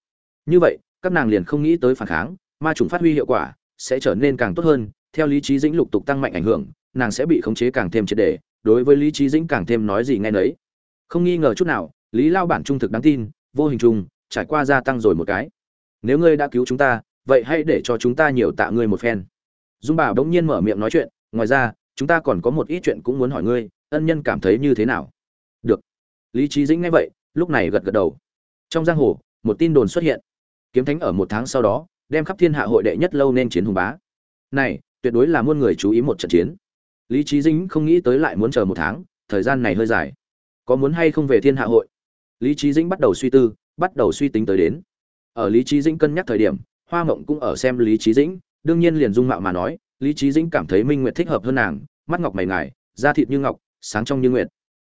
S1: Như vậy, các nàng liền không nghĩ tới phản kháng, ma trùng phát huy hiệu quả, sẽ trở nên càng tốt hơn, theo lý trí dĩnh lục tục tăng mạnh ảnh hưởng, nàng sẽ bị khống chế càng thêm triệt đề đối với lý trí dĩnh càng thêm nói gì nghe nấy. Không nghi ngờ chút nào, lý lao bản trung thực đáng tin, vô hình chung, trải qua gia tăng rồi một cái nếu ngươi đã cứu chúng ta, vậy hãy để cho chúng ta nhiều tạ ngươi một phen. Dung bà bỗng nhiên mở miệng nói chuyện, ngoài ra, chúng ta còn có một ít chuyện cũng muốn hỏi ngươi, ân nhân cảm thấy như thế nào? Được. Lý trí dĩnh nghe vậy, lúc này gật gật đầu. Trong giang hồ, một tin đồn xuất hiện. Kiếm thánh ở một tháng sau đó, đem khắp thiên hạ hội đệ nhất lâu nên chiến hùng bá. Này, tuyệt đối là muôn người chú ý một trận chiến. Lý trí dĩnh không nghĩ tới lại muốn chờ một tháng, thời gian này hơi dài. Có muốn hay không về thiên hạ hội? Lý trí dĩnh bắt đầu suy tư, bắt đầu suy tính tới đến ở lý trí dĩnh cân nhắc thời điểm, hoa mộng cũng ở xem lý trí dĩnh, đương nhiên liền dung mạo mà nói, lý trí dĩnh cảm thấy minh nguyệt thích hợp hơn nàng, mắt ngọc mày ngài, da thịt như ngọc, sáng trong như nguyệt.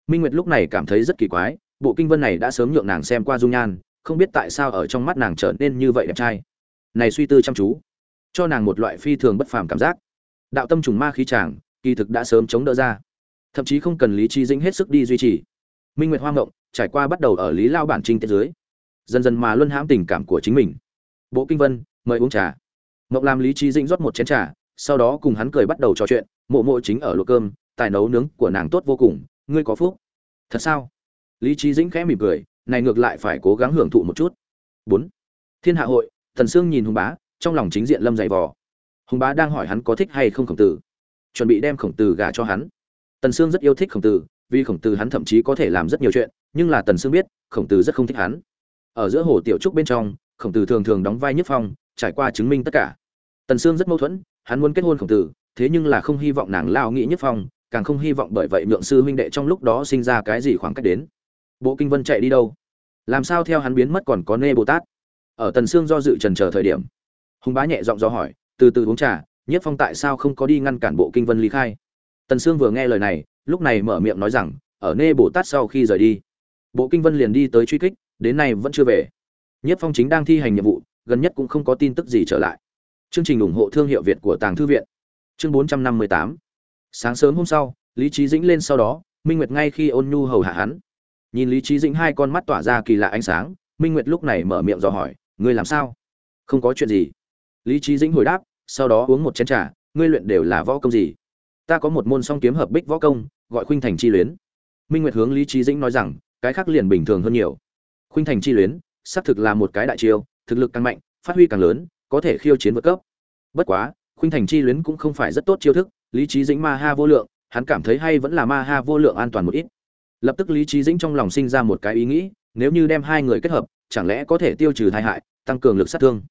S1: Minh nguyệt lúc này cảm thấy rất kỳ quái, bộ kinh vân này đã sớm nhượng nàng xem qua dung nhan, không biết tại sao ở trong mắt nàng trở nên như vậy đẹp trai. Này suy tư chăm chú, cho nàng một loại phi thường bất phàm cảm giác. Đạo tâm trùng ma khí chàng kỳ thực đã sớm chống đỡ ra. Thậm chí không cần lý trí dĩnh hết sức đi duy trì. Minh nguyệt hoa ngộng trải qua bắt đầu ở lý lao bản trinh tiết dưới dần dần mà luân hãm tình cảm của chính mình. Bộ kinh vân, mời uống trà. Ngọc làm lý trí dĩnh rót một chén trà, sau đó cùng hắn cười bắt đầu trò chuyện, mộ mộ chính ở luộc cơm, tài nấu nướng của nàng tốt vô cùng, ngươi có phúc. Thật sao? Lý trí dĩnh khẽ mỉm cười, này ngược lại phải cố gắng hưởng thụ một chút. Bốn. Thiên hạ hội, thần sương nhìn hùng bá, trong lòng chính diện lâm dày vò. Hùng bá đang hỏi hắn có thích hay không khổng tử. Chuẩn bị đem khổng tử gả cho hắn. Tần sương rất yêu thích khổng tử, vì khổng tử hắn thậm chí có thể làm rất nhiều chuyện, nhưng là tần sương biết, khổng tử rất không thích hắn ở giữa hồ tiểu trúc bên trong, khổng tử thường thường đóng vai nhất phong, trải qua chứng minh tất cả. Tần sương rất mâu thuẫn, hắn muốn kết hôn khổng tử, thế nhưng là không hy vọng nàng lao nghĩ nhất phong, càng không hy vọng bởi vậy nhượng sư huynh đệ trong lúc đó sinh ra cái gì khoảng cách đến. Bộ kinh vân chạy đi đâu? Làm sao theo hắn biến mất còn có nê bồ tát? Ở tần sương do dự trần chờ thời điểm. Hùng bá nhẹ giọng do hỏi, từ từ uống trà, nhất phong tại sao không có đi ngăn cản bộ kinh vân ly khai? Tần sương vừa nghe lời này, lúc này mở miệng nói rằng, ở nê bồ tát sau khi rời đi. Bộ kinh vân liền đi tới truy kích đến nay vẫn chưa về. Nhất phong chính đang thi hành nhiệm vụ, gần nhất cũng không có tin tức gì trở lại. Chương trình ủng hộ thương hiệu việt của tàng thư viện. Chương 458 sáng sớm hôm sau, lý trí dĩnh lên sau đó, minh nguyệt ngay khi ôn nhu hầu hạ hắn. Nhìn lý trí dĩnh hai con mắt tỏa ra kỳ lạ ánh sáng, minh nguyệt lúc này mở miệng dò hỏi, ngươi làm sao? Không có chuyện gì. Lý trí dĩnh hồi đáp, sau đó uống một chén trà, ngươi luyện đều là võ công gì? Ta có một môn song kiếm hợp bích võ công, gọi khuynh thành chi luyến. Minh nguyệt hướng lý trí dĩnh nói rằng, cái khác liền bình thường hơn nhiều khuynh thành chi luyến, xác thực là một cái đại chiêu, thực lực càng mạnh, phát huy càng lớn, có thể khiêu chiến vượt cấp. Bất quá, khuynh thành chi luyến cũng không phải rất tốt chiêu thức, lý trí dĩnh ma ha vô lượng, hắn cảm thấy hay vẫn là ma ha vô lượng an toàn một ít. Lập tức lý trí dĩnh trong lòng sinh ra một cái ý nghĩ, nếu như đem hai người kết hợp, chẳng lẽ có thể tiêu trừ tai hại, tăng cường lực sát thương.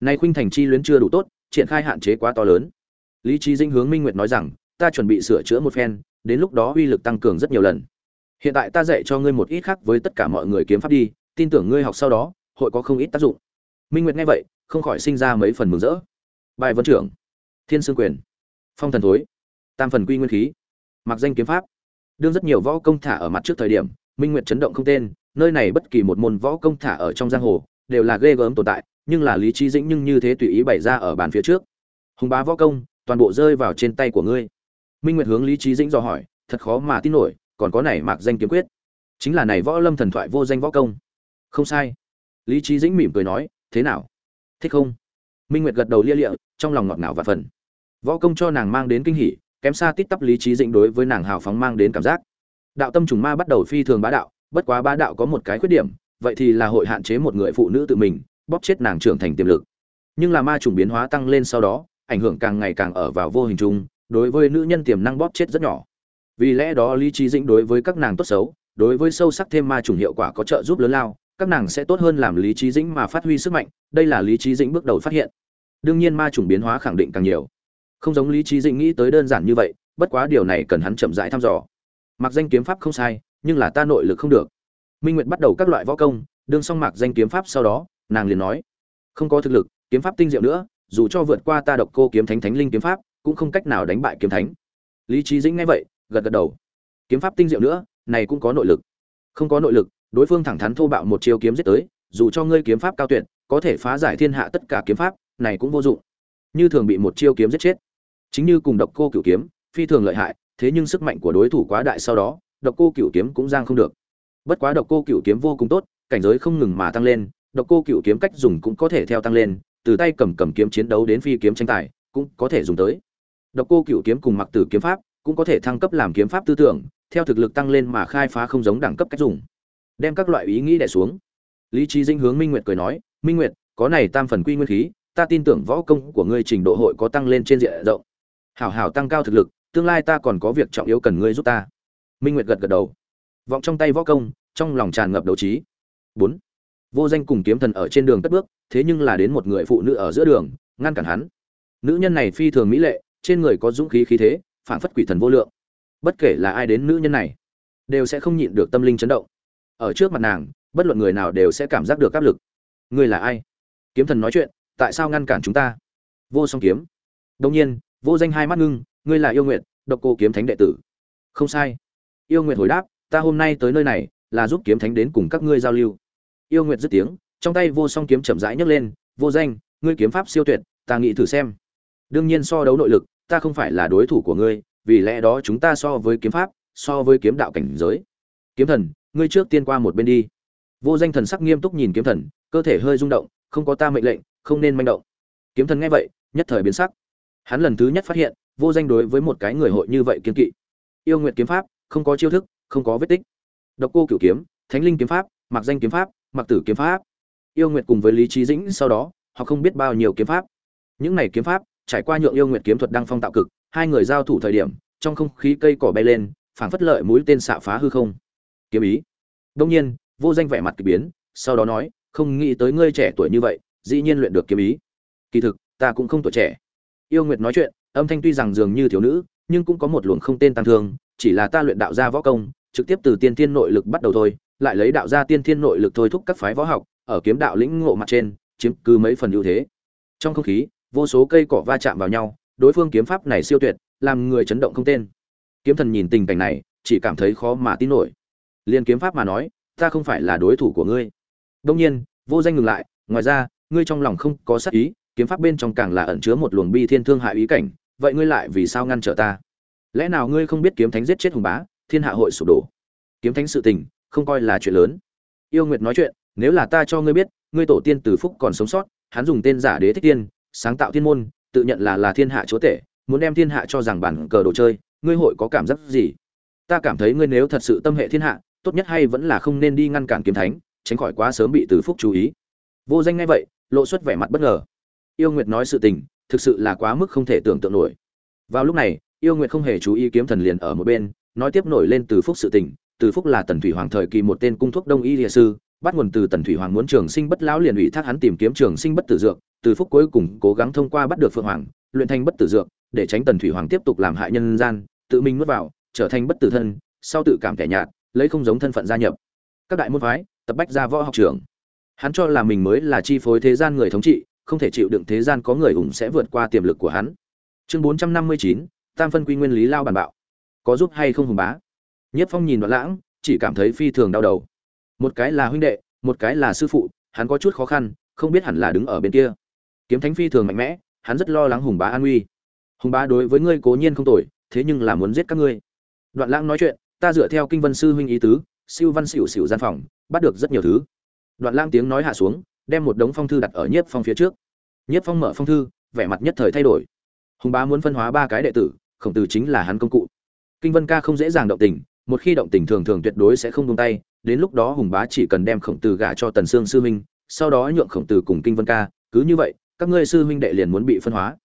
S1: Nay khuynh thành chi luyến chưa đủ tốt, triển khai hạn chế quá to lớn. Lý trí dĩnh hướng minh nguyệt nói rằng, ta chuẩn bị sửa chữa một phen, đến lúc đó uy lực tăng cường rất nhiều lần. Hiện tại ta dạy cho ngươi một ít khác với tất cả mọi người kiếm pháp đi tin tưởng ngươi học sau đó, hội có không ít tác dụng. Minh nguyệt nghe vậy, không khỏi sinh ra mấy phần mừng rỡ. Bài vấn trưởng, thiên sương quyền, phong thần thối, tam phần quy nguyên khí mặc danh kiếm pháp. Đương rất nhiều võ công thả ở mặt trước thời điểm, minh nguyệt chấn động không tên, nơi này bất kỳ một môn võ công thả ở trong giang hồ, đều là ghê gớm tồn tại, nhưng là lý trí dĩnh nhưng như thế tùy ý bày ra ở bàn phía trước. Hùng bá võ công, toàn bộ rơi vào trên tay của ngươi. Minh nguyệt hướng lý trí dĩnh dò hỏi, thật khó mà tin nổi, còn có này mạc danh kiếm quyết. Chính là này võ lâm thần thoại vô danh võ công không sai. Lý trí dĩnh mỉm cười nói, thế nào? Thích không? Minh nguyệt gật đầu lia lịa, trong lòng ngọt ngào và phần. Võ công cho nàng mang đến kinh hỉ, kém xa tít tắp lý trí dĩnh đối với nàng hào phóng mang đến cảm giác. Đạo tâm trùng ma bắt đầu phi thường bá đạo, bất quá bá đạo có một cái khuyết điểm, vậy thì là hội hạn chế một người phụ nữ tự mình, bóp chết nàng trưởng thành tiềm lực. Nhưng là ma trùng biến hóa tăng lên sau đó, ảnh hưởng càng ngày càng ở vào vô hình chung, đối với nữ nhân tiềm năng bóp chết rất nhỏ. Vì lẽ đó lý trí dĩnh đối với các nàng tốt xấu, đối với sâu sắc thêm ma trùng hiệu quả có trợ giúp lớn lao các nàng sẽ tốt hơn làm lý trí dĩnh mà phát huy sức mạnh, đây là lý trí dĩnh bước đầu phát hiện. Đương nhiên ma trùng biến hóa khẳng định càng nhiều. Không giống lý trí dĩnh nghĩ tới đơn giản như vậy, bất quá điều này cần hắn chậm rãi thăm dò. Mặc danh kiếm pháp không sai, nhưng là ta nội lực không được. Minh nguyệt bắt đầu các loại võ công, đương xong mặc danh kiếm pháp sau đó, nàng liền nói, không có thực lực, kiếm pháp tinh diệu nữa, dù cho vượt qua ta độc cô kiếm thánh thánh linh kiếm pháp, cũng không cách nào đánh bại kiếm thánh. Lý trí dĩnh nghe vậy, gật gật đầu. Kiếm pháp tinh diệu nữa, này cũng có nội lực. Không có nội lực đối phương thẳng thắn thô bạo một chiêu kiếm giết tới, dù cho ngươi kiếm pháp cao tuyệt, có thể phá giải thiên hạ tất cả kiếm pháp, này cũng vô dụng. Như thường bị một chiêu kiếm giết chết. Chính như cùng độc cô cửu kiếm, phi thường lợi hại, thế nhưng sức mạnh của đối thủ quá đại sau đó, độc cô cửu kiếm cũng giang không được. Bất quá độc cô cửu kiếm vô cùng tốt, cảnh giới không ngừng mà tăng lên, độc cô cửu kiếm cách dùng cũng có thể theo tăng lên, từ tay cầm cầm kiếm chiến đấu đến phi kiếm tranh tài, cũng có thể dùng tới. Độc cô cửu kiếm cùng mặc tử kiếm pháp, cũng có thể thăng cấp làm kiếm pháp tư tưởng, theo thực lực tăng lên mà khai phá không giống đẳng cấp cách dùng đem các loại ý nghĩ đè xuống. Lý trí dinh hướng minh nguyệt cười nói, minh nguyệt, có này tam phần quy nguyên khí, ta tin tưởng võ công của ngươi trình độ hội có tăng lên trên diện rộng. Hảo hảo tăng cao thực lực, tương lai ta còn có việc trọng yếu cần ngươi giúp ta. Minh nguyệt gật gật đầu. Vọng trong tay võ công, trong lòng tràn ngập đấu trí. Bốn. Vô danh cùng kiếm thần ở trên đường cất bước, thế nhưng là đến một người phụ nữ ở giữa đường, ngăn cản hắn. Nữ nhân này phi thường mỹ lệ, trên người có dũng khí khí thế phản phất quỷ thần vô lượng. Bất kể là ai đến nữ nhân này, đều sẽ không nhịn được tâm linh chấn động ở trước mặt nàng, bất luận người nào đều sẽ cảm giác được áp lực. Ngươi là ai? Kiếm thần nói chuyện, tại sao ngăn cản chúng ta? Vô song kiếm. Đông nhiên, vô danh hai mắt ngưng, ngươi là yêu nguyện độc cô kiếm thánh đệ tử. Không sai. Yêu nguyện hồi đáp, ta hôm nay tới nơi này, là giúp kiếm thánh đến cùng các ngươi giao lưu. Yêu nguyện dứt tiếng, trong tay vô song kiếm chậm rãi nhấc lên, vô danh, ngươi kiếm pháp siêu tuyệt, ta nghĩ thử xem. Đương nhiên so đấu nội lực, ta không phải là đối thủ của ngươi, vì lẽ đó chúng ta so với kiếm pháp, so với kiếm đạo cảnh giới. Kiếm thần ngươi trước tiên qua một bên đi. Vô danh thần sắc nghiêm túc nhìn kiếm thần, cơ thể hơi rung động, không có ta mệnh lệnh, không nên manh động. Kiếm thần nghe vậy, nhất thời biến sắc. Hắn lần thứ nhất phát hiện, vô danh đối với một cái người hội như vậy kiên kỵ. Yêu nguyện kiếm pháp, không có chiêu thức, không có vết tích. Độc cô cửu kiếm, thánh linh kiếm pháp mặc danh kiếm pháp mặc tử kiếm pháp. Yêu nguyện cùng với lý trí dĩnh sau đó, họ không biết bao nhiêu kiếm pháp. Những này kiếm pháp, trải qua nhượng yêu nguyện kiếm thuật đăng phong tạo cực, hai người giao thủ thời điểm, trong không khí cây cỏ bay lên, phảng phất lợi mũi tên xạ phá hư không kiếm ý. Đông nhiên, vô danh vẻ mặt kỳ biến, sau đó nói, không nghĩ tới ngươi trẻ tuổi như vậy, dĩ nhiên luyện được kiếm ý. Kỳ thực, ta cũng không tuổi trẻ. Yêu nguyệt nói chuyện, âm thanh tuy rằng dường như thiếu nữ, nhưng cũng có một luồng không tên tăng thương, chỉ là ta luyện đạo gia võ công, trực tiếp từ tiên thiên nội lực bắt đầu thôi, lại lấy đạo gia tiên thiên nội lực thôi thúc các phái võ học, ở kiếm đạo lĩnh ngộ mặt trên, chiếm cứ mấy phần ưu thế. Trong không khí, vô số cây cỏ va chạm vào nhau, đối phương kiếm pháp này siêu tuyệt, làm người chấn động không tên. Kiếm thần nhìn tình cảnh này, chỉ cảm thấy khó mà tin nổi liên kiếm pháp mà nói, ta không phải là đối thủ của ngươi. Đông nhiên, vô danh ngừng lại, ngoài ra, ngươi trong lòng không có sát ý, kiếm pháp bên trong càng là ẩn chứa một luồng bi thiên thương hại ý cảnh, vậy ngươi lại vì sao ngăn trở ta? Lẽ nào ngươi không biết kiếm thánh giết chết hùng bá, thiên hạ hội sụp đổ? Kiếm thánh sự tình, không coi là chuyện lớn. Yêu nguyệt nói chuyện, nếu là ta cho ngươi biết, ngươi tổ tiên từ phúc còn sống sót, hắn dùng tên giả đế thích tiên, sáng tạo thiên môn, tự nhận là là thiên hạ chúa tể, muốn đem thiên hạ cho rằng bản cờ đồ chơi, ngươi hội có cảm giác gì? Ta cảm thấy ngươi nếu thật sự tâm hệ thiên hạ tốt nhất hay vẫn là không nên đi ngăn cản kiếm thánh, tránh khỏi quá sớm bị từ phúc chú ý. Vô danh ngay vậy, lộ xuất vẻ mặt bất ngờ. Yêu nguyệt nói sự tình, thực sự là quá mức không thể tưởng tượng nổi. Vào lúc này, yêu nguyệt không hề chú ý kiếm thần liền ở một bên, nói tiếp nổi lên từ phúc sự tình. Từ phúc là tần thủy hoàng thời kỳ một tên cung thuốc đông y địa sư, bắt nguồn từ tần thủy hoàng muốn trường sinh bất lão liền ủy thác hắn tìm kiếm trường sinh bất tử dược. Từ phúc cuối cùng cố gắng thông qua bắt được phượng hoàng, luyện thành bất tử dược, để tránh tần thủy hoàng tiếp tục làm hại nhân gian, tự mình nuốt vào, trở thành bất tử thân, sau tự cảm kẻ nhạt lấy không giống thân phận gia nhập. Các đại môn phái, tập bách ra võ học trường hắn cho là mình mới là chi phối thế gian người thống trị, không thể chịu đựng thế gian có người ủng sẽ vượt qua tiềm lực của hắn. Chương bốn trăm năm mươi chín, tam phân quy nguyên lý lao bàn bạo. Có giúp hay không hùng bá? Nhất phong nhìn đoạn lãng, chỉ cảm thấy phi thường đau đầu. Một cái là huynh đệ, một cái là sư phụ, hắn có chút khó khăn, không biết hẳn là đứng ở bên kia. Kiếm thánh phi thường mạnh mẽ, hắn rất lo lắng hùng bá an nguy. Hùng bá đối với ngươi cố nhiên không tội thế nhưng là muốn giết các ngươi. Đoạn lãng nói chuyện ta dựa theo kinh vân sư huynh ý tứ, siêu văn xỉu xỉu gian phòng, bắt được rất nhiều thứ. Đoạn Lang tiếng nói hạ xuống, đem một đống phong thư đặt ở nhiếp phong phía trước. Nhiếp phong mở phong thư, vẻ mặt nhất thời thay đổi. Hùng bá muốn phân hóa ba cái đệ tử, khổng tử chính là hắn công cụ. Kinh vân ca không dễ dàng động tình, một khi động tình thường thường tuyệt đối sẽ không buông tay, đến lúc đó hùng bá chỉ cần đem khổng tử gả cho tần sương sư huynh, sau đó nhượng khổng tử cùng kinh vân ca, cứ như vậy, các ngươi sư huynh đệ liền muốn bị phân hóa.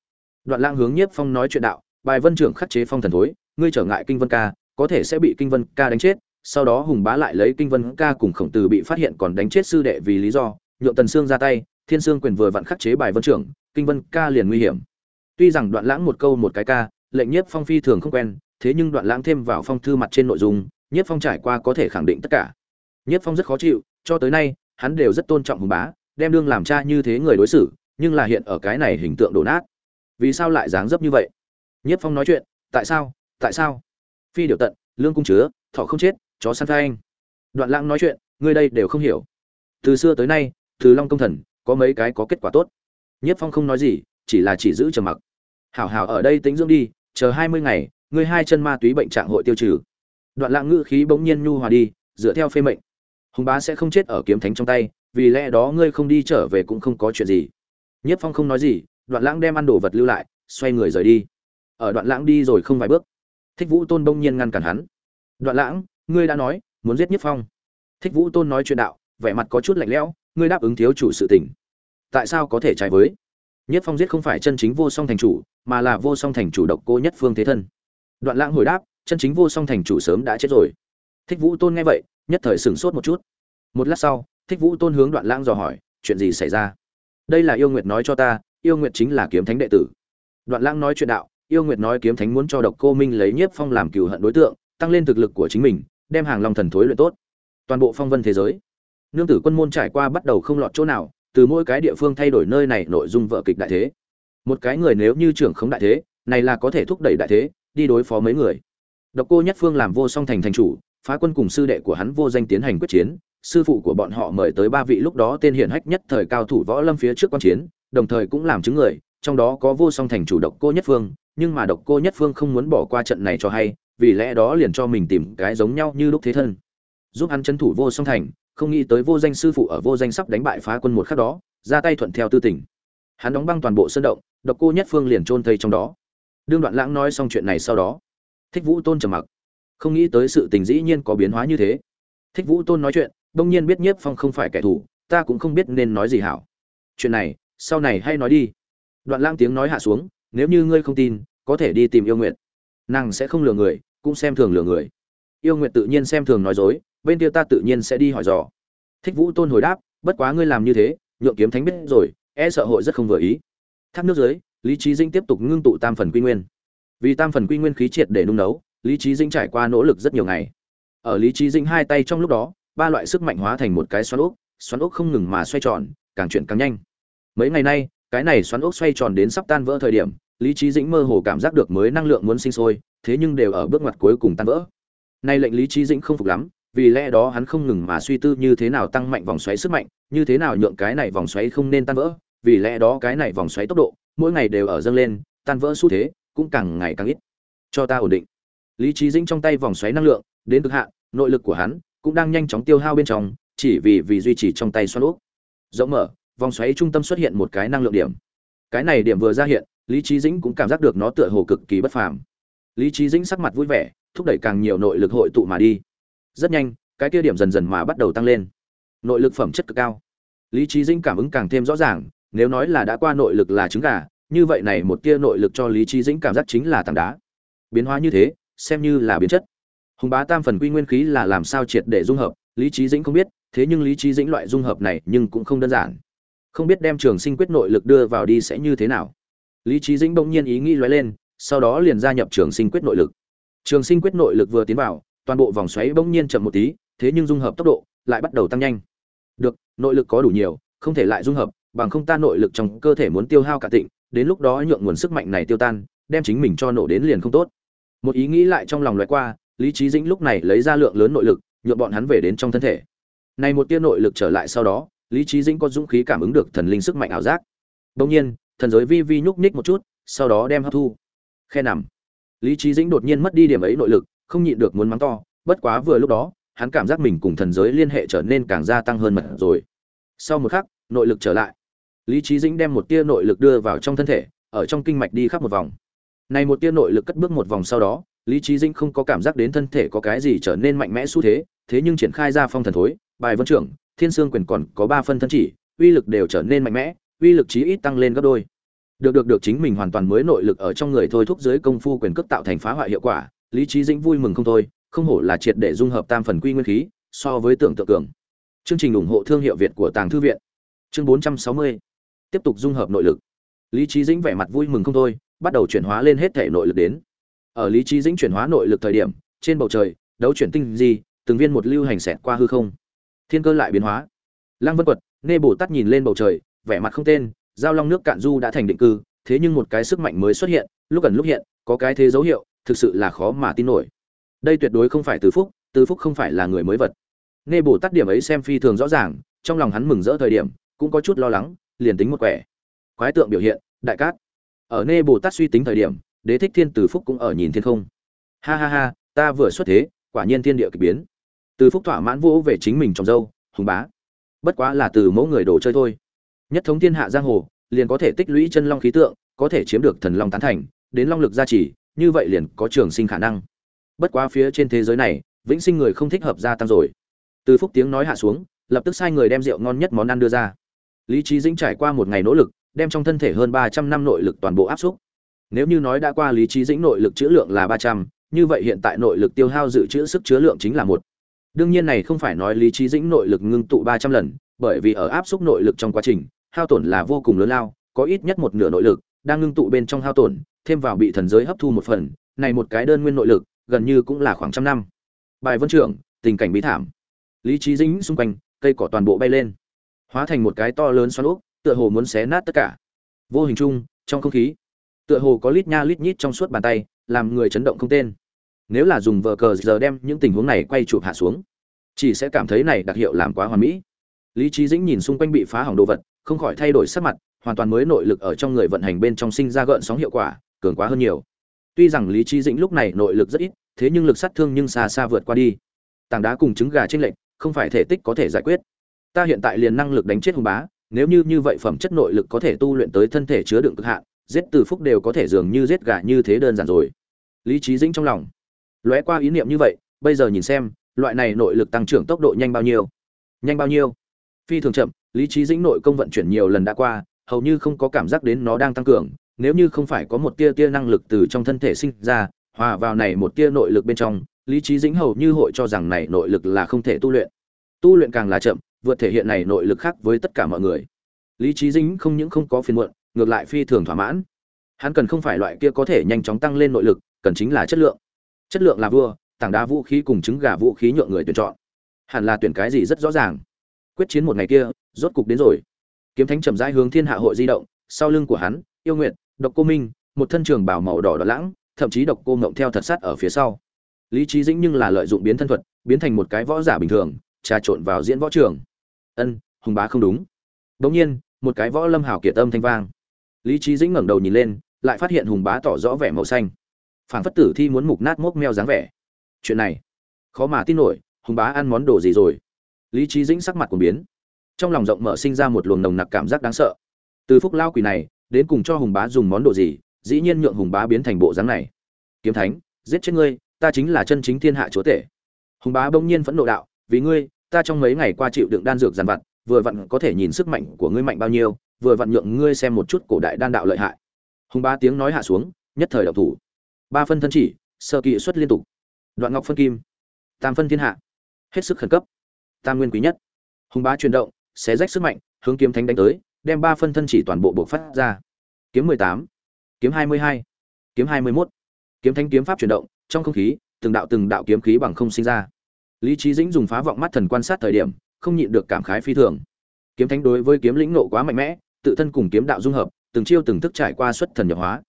S1: Đoạn Lang hướng nhiếp phong nói chuyện đạo, bài vân trưởng khắc chế phong thần thối, ngươi trở ngại kinh vân ca có thể sẽ bị kinh vân ca đánh chết, sau đó hùng bá lại lấy kinh vân ca cùng khổng tử bị phát hiện còn đánh chết sư đệ vì lý do, nhượng tần sương ra tay, thiên sương quyền vừa vặn khắc chế bài vân trưởng, kinh vân ca liền nguy hiểm. Tuy rằng đoạn lãng một câu một cái ca, lệnh nhiếp phong phi thường không quen, thế nhưng đoạn lãng thêm vào phong thư mặt trên nội dung, nhiếp phong trải qua có thể khẳng định tất cả. Nhiếp phong rất khó chịu, cho tới nay, hắn đều rất tôn trọng hùng bá, đem đương làm cha như thế người đối xử, nhưng là hiện ở cái này hình tượng đổ nát. Vì sao lại dáng dấp như vậy? Nhiếp phong nói chuyện, tại sao tại sao? Phi điều tận, lương cung chứa thọ không chết, chó săn phai anh. Đoạn lãng nói chuyện, ngươi đây đều không hiểu. Từ xưa tới nay, từ long công thần, có mấy cái có kết quả tốt. Nhiếp phong không nói gì, chỉ là chỉ giữ trầm mặc. Hảo hảo ở đây tính dưỡng đi, chờ hai mươi ngày, ngươi hai chân ma túy bệnh trạng hội tiêu trừ. Đoạn lãng ngữ khí bỗng nhiên nhu hòa đi, dựa theo phê mệnh. Hùng bá sẽ không chết ở kiếm thánh trong tay, vì lẽ đó ngươi không đi trở về cũng không có chuyện gì. Nhiếp phong không nói gì, đoạn lãng đem ăn đồ vật lưu lại, xoay người rời đi. Ở đoạn lãng đi rồi không vài bước thích vũ tôn bỗng nhiên ngăn cản hắn. Đoạn lãng, ngươi đã nói, muốn giết Nhất phong. Thích vũ tôn nói chuyện đạo, vẻ mặt có chút lạnh lẽo, ngươi đáp ứng thiếu chủ sự tình. Tại sao có thể trái với? Nhất phong giết không phải chân chính vô song thành chủ, mà là vô song thành chủ độc cô nhất phương thế thân. Đoạn lãng hồi đáp, chân chính vô song thành chủ sớm đã chết rồi. Thích vũ tôn nghe vậy, nhất thời sửng sốt một chút. Một lát sau, thích vũ tôn hướng đoạn lãng dò hỏi, chuyện gì xảy ra? Đây là yêu nguyệt nói cho ta, yêu nguyệt chính là kiếm thánh đệ tử. Đoạn lãng nói chuyện đạo yêu nguyệt nói kiếm thánh muốn cho độc cô minh lấy nhiếp phong làm cừu hận đối tượng, tăng lên thực lực của chính mình, đem hàng long thần thối luyện tốt. Toàn bộ phong vân thế giới, nương tử quân môn trải qua bắt đầu không lọt chỗ nào, từ mỗi cái địa phương thay đổi nơi này nội dung vợ kịch đại thế. Một cái người nếu như trưởng khống đại thế, này là có thể thúc đẩy đại thế, đi đối phó mấy người. Độc cô nhất phương làm vô song thành thành chủ, phá quân cùng sư đệ của hắn vô danh tiến hành quyết chiến, sư phụ của bọn họ mời tới ba vị lúc đó tên hiển hách nhất thời cao thủ võ lâm phía trước quan chiến, đồng thời cũng làm chứng người, trong đó có vô song thành chủ độc cô nhất phương nhưng mà độc cô nhất phương không muốn bỏ qua trận này cho hay, vì lẽ đó liền cho mình tìm cái giống nhau như lúc thế thân. Giúp hắn chân thủ vô song thành, không nghĩ tới vô danh sư phụ ở vô danh sắp đánh bại phá quân một khắc đó, ra tay thuận theo tư tình. Hắn đóng băng toàn bộ sơn động, độc cô nhất phương liền trôn thây trong đó. Đương đoạn lãng nói xong chuyện này sau đó, thích vũ tôn trầm mặc. Không nghĩ tới sự tình dĩ nhiên có biến hóa như thế. Thích vũ tôn nói chuyện, đông nhiên biết nhiếp phong không phải kẻ thù, ta cũng không biết nên nói gì hảo. Chuyện này, sau này hay nói đi. Đoạn lãng tiếng nói hạ xuống nếu như ngươi không tin, có thể đi tìm yêu nguyện nàng sẽ không lừa người, cũng xem thường lừa người. Yêu nguyện tự nhiên xem thường nói dối, bên kia ta tự nhiên sẽ đi hỏi dò. Thích vũ tôn hồi đáp, bất quá ngươi làm như thế, nhượng kiếm thánh biết rồi e sợ hội rất không vừa ý. Thác nước dưới, lý trí dinh tiếp tục ngưng tụ tam phần quy nguyên. Vì tam phần quy nguyên khí triệt để nung nấu, lý trí dinh trải qua nỗ lực rất nhiều ngày. Ở lý trí dinh hai tay trong lúc đó, ba loại sức mạnh hóa thành một cái xoắn ốc xoắn ốc không ngừng mà xoay tròn, càng chuyển càng nhanh. Mấy ngày nay, cái này xoắn ốc xoay tròn đến sắp tan vỡ thời điểm lý trí dĩnh mơ hồ cảm giác được mới năng lượng muốn sinh sôi thế nhưng đều ở bước ngoặt cuối cùng tan vỡ nay lệnh lý trí dĩnh không phục lắm vì lẽ đó hắn không ngừng mà suy tư như thế nào tăng mạnh vòng xoáy sức mạnh, như thế nào nhượng cái này vòng xoáy không nên tan vỡ, vì lẽ đó cái này vòng xoáy tốc độ mỗi ngày đều ở dâng lên, tan vỡ xu thế cũng càng ngày càng ít. Cho ta ổn định. lý trí dĩnh trong tay vòng xoáy năng lượng đến cực hạn nội lực của hắn cũng đang nhanh chóng tiêu hao bên trong chỉ vì vì duy trì trong tay xoắn úp rộng mở vòng xoáy trung tâm xuất hiện một cái năng lượng điểm cái này điểm vừa ra hiện lý trí dĩnh cũng cảm giác được nó tựa hồ cực kỳ bất phàm. Lý trí dĩnh sắc mặt vui vẻ, thúc đẩy càng nhiều nội lực hội tụ mà đi. Rất nhanh, cái kia điểm dần dần mà bắt đầu tăng lên. Nội lực phẩm chất cực cao. Lý trí dĩnh cảm ứng càng thêm rõ ràng, nếu nói là đã qua nội lực là trứng gà, như vậy này một tia nội lực cho lý trí dĩnh cảm giác chính là tảng đá. Biến hóa như thế, xem như là biến chất. Hùng bá tam phần quy nguyên khí là làm sao triệt để dung hợp, lý trí dĩnh không biết, thế nhưng lý trí dĩnh loại dung hợp này nhưng cũng không đơn giản. Không biết đem trường sinh quyết nội lực đưa vào đi sẽ như thế nào lý trí dĩnh bỗng nhiên ý nghĩ lóe lên, sau đó liền gia nhập trường sinh quyết nội lực. Trường sinh quyết nội lực vừa tiến vào, toàn bộ vòng xoáy bỗng nhiên chậm một tí, thế nhưng dung hợp tốc độ lại bắt đầu tăng nhanh. Được, nội lực có đủ nhiều, không thể lại dung hợp, bằng không ta nội lực trong cơ thể muốn tiêu hao cả tịnh, đến lúc đó nhượng nguồn sức mạnh này tiêu tan, đem chính mình cho nổ đến liền không tốt. Một ý nghĩ lại trong lòng loại qua, lý trí dĩnh lúc này lấy ra lượng lớn nội lực, nhượng bọn hắn về đến trong thân thể. Này một tia nội lực trở lại sau đó, lý trí dĩnh có dũng khí cảm ứng được thần linh sức mạnh ảo giác. Đông nhiên thần giới vi vi nhúc nhích một chút, sau đó đem hấp thu. Khe nằm. Lý trí dĩnh đột nhiên mất đi điểm ấy nội lực, không nhịn được muốn mắng to, bất quá vừa lúc đó, hắn cảm giác mình cùng thần giới liên hệ trở nên càng gia tăng hơn mật rồi. Sau một khắc, nội lực trở lại. Lý trí dĩnh đem một tia nội lực đưa vào trong thân thể, ở trong kinh mạch đi khắp một vòng. Này một tia nội lực cất bước một vòng sau đó, lý trí dĩnh không có cảm giác đến thân thể có cái gì trở nên mạnh mẽ xu thế thế nhưng triển khai ra phong thần thối, bài vân trưởng, thiên sương quyền còn có ba phân thân chỉ, uy lực đều trở nên mạnh mẽ uy lực chí ít tăng lên gấp đôi. Được được được, chính mình hoàn toàn mới nội lực ở trong người thôi, thúc dưới công phu quyền cước tạo thành phá hoại hiệu quả, lý trí dĩnh vui mừng không thôi, không hổ là triệt để dung hợp tam phần quy nguyên khí, so với tưởng tượng cường. Chương trình ủng hộ thương hiệu việt của tàng thư viện. Chương 460 tiếp tục dung hợp nội lực. Lý trí dĩnh vẻ mặt vui mừng không thôi, bắt đầu chuyển hóa lên hết thể nội lực đến. Ở lý trí dĩnh chuyển hóa nội lực thời điểm, trên bầu trời, đấu chuyển tinh gì từng viên một lưu hành xẹt qua hư không. Thiên cơ lại biến hóa. Lăng vân quật, nê bồ tát nhìn lên bầu trời vẻ mặt không tên, giao long nước cạn du đã thành định cư, thế nhưng một cái sức mạnh mới xuất hiện, lúc gần lúc hiện, có cái thế dấu hiệu, thực sự là khó mà tin nổi. Đây tuyệt đối không phải từ phúc từ phúc không phải là người mới vật. Nê bồ tát điểm ấy xem phi thường rõ ràng, trong lòng hắn mừng rỡ thời điểm, cũng có chút lo lắng, liền tính một quẻ. Quái tượng biểu hiện, đại cát. Ở nê bồ tát suy tính thời điểm, đế thích thiên từ phúc cũng ở nhìn thiên không. Ha ha ha, ta vừa xuất thế, quả nhiên thiên địa kỳ biến. Từ phúc thỏa mãn vỗ về chính mình trong dâu, hùng bá. Bất quá là từ mẫu người đồ chơi thôi nhất thống thiên hạ giang hồ, liền có thể tích lũy chân long khí tượng, có thể chiếm được thần long tán thành, đến long lực gia trì, như vậy liền có trường sinh khả năng. Bất quá phía trên thế giới này, vĩnh sinh người không thích hợp gia tăng rồi. Từ phúc tiếng nói hạ xuống, lập tức sai người đem rượu ngon nhất món ăn đưa ra. Lý trí dĩnh trải qua một ngày nỗ lực, đem trong thân thể hơn ba trăm năm nội lực toàn bộ áp xúc. Nếu như nói đã qua lý trí dĩnh nội lực chữ lượng là ba trăm, như vậy hiện tại nội lực tiêu hao dự trữ sức chứa lượng chính là một. Đương nhiên này không phải nói lý trí dĩnh nội lực ngưng tụ ba trăm lần bởi vì ở áp xúc nội lực trong quá trình, hao tổn là vô cùng lớn lao, có ít nhất một nửa nội lực đang ngưng tụ bên trong hao tổn, thêm vào bị thần giới hấp thu một phần, này một cái đơn nguyên nội lực, gần như cũng là khoảng trăm năm. Bài vân trưởng, tình cảnh bí thảm. Lý trí dính xung quanh, cây cỏ toàn bộ bay lên. Hóa thành một cái to lớn xoắn úp, tựa hồ muốn xé nát tất cả. Vô hình chung, trong không khí, tựa hồ có lít nha lít nhít trong suốt bàn tay, làm người chấn động không tên. Nếu là dùng vờ cờ giờ đem những tình huống này quay chụp hạ xuống, chỉ sẽ cảm thấy này đặc hiệu làm quá hoàn mỹ lý trí dĩnh nhìn xung quanh bị phá hỏng đồ vật, không khỏi thay đổi sắc mặt, hoàn toàn mới nội lực ở trong người vận hành bên trong sinh ra gợn sóng hiệu quả, cường quá hơn nhiều. Tuy rằng lý trí dĩnh lúc này nội lực rất ít, thế nhưng lực sát thương nhưng xa xa vượt qua đi. Tảng đá cùng trứng gà trên lệnh không phải thể tích có thể giải quyết. Ta hiện tại liền năng lực đánh chết hùng bá, nếu như như vậy phẩm chất nội lực có thể tu luyện tới thân thể chứa đựng cực hạn, giết từ phúc đều có thể dường như giết gà như thế đơn giản rồi. Lý trí dĩnh trong lòng lóe qua ý niệm như vậy, bây giờ nhìn xem, loại này nội lực tăng trưởng tốc độ nhanh bao nhiêu? Nhanh bao nhiêu? Phi thường chậm, lý trí dĩnh nội công vận chuyển nhiều lần đã qua, hầu như không có cảm giác đến nó đang tăng cường, nếu như không phải có một tia tia năng lực từ trong thân thể sinh ra, hòa vào này một tia nội lực bên trong, lý trí dĩnh hầu như hội cho rằng này nội lực là không thể tu luyện. Tu luyện càng là chậm, vượt thể hiện này nội lực khác với tất cả mọi người. Lý trí dĩnh không những không có phiền muộn, ngược lại phi thường thỏa mãn. Hắn cần không phải loại kia có thể nhanh chóng tăng lên nội lực, cần chính là chất lượng. Chất lượng là vua, tảng đá vũ khí cùng trứng gà vũ khí nhượng người tuyển chọn. Hẳn là tuyển cái gì rất rõ ràng quyết chiến một ngày kia, rốt cục đến rồi. Kiếm thánh chậm rãi hướng thiên hạ hội di động, sau lưng của hắn, yêu nguyện độc cô minh, một thân trường bảo màu đỏ đỏ lãng, thậm chí độc cô ngộng theo thật sát ở phía sau. Lý trí dĩnh nhưng là lợi dụng biến thân thuật, biến thành một cái võ giả bình thường, trà trộn vào diễn võ trường. Ân, hùng bá không đúng. Đ nhiên, một cái võ lâm hảo kiệt âm thanh vang. Lý trí dĩnh ngẩng đầu nhìn lên, lại phát hiện hùng bá tỏ rõ vẻ màu xanh. Phảng phất tử thi muốn mục nát mốc meo dáng vẻ. Chuyện này, khó mà tin nổi, hùng bá ăn món đồ gì rồi? Lý trí dĩnh sắc mặt của biến. Trong lòng rộng mở sinh ra một luồng nồng nặc cảm giác đáng sợ. Từ phúc lao quỷ này, đến cùng cho hùng bá dùng món đồ gì, dĩ nhiên nhượng hùng bá biến thành bộ dáng này. Kiếm thánh, giết chết ngươi, ta chính là chân chính thiên hạ chúa tể. Hùng bá bỗng nhiên phẫn nộ đạo, vì ngươi, ta trong mấy ngày qua chịu đựng đan dược dàn vặt, vừa vặn có thể nhìn sức mạnh của ngươi mạnh bao nhiêu, vừa vặn nhượng ngươi xem một chút cổ đại đan đạo lợi hại. Hùng bá tiếng nói hạ xuống, nhất thời độc thủ. Ba phân thân chỉ, sơ kỵ xuất liên tục. Đoạn ngọc phân kim, tam phân thiên hạ. Hết sức khẩn cấp tam nguyên quý nhất. Hùng bá chuyển động, xé rách sức mạnh, hướng kiếm thánh đánh tới, đem ba phân thân chỉ toàn bộ buộc phát ra. Kiếm mười tám, kiếm hai mươi hai, kiếm hai mươi mốt. Kiếm thánh kiếm pháp chuyển động, trong không khí, từng đạo từng đạo kiếm khí bằng không sinh ra. Lý trí dĩnh dùng phá vọng mắt thần quan sát thời điểm, không nhịn được cảm khái phi thường. Kiếm thánh đối với kiếm lĩnh nộ quá mạnh mẽ, tự thân cùng kiếm đạo dung hợp, từng chiêu từng thức trải qua xuất thần nhập hóa.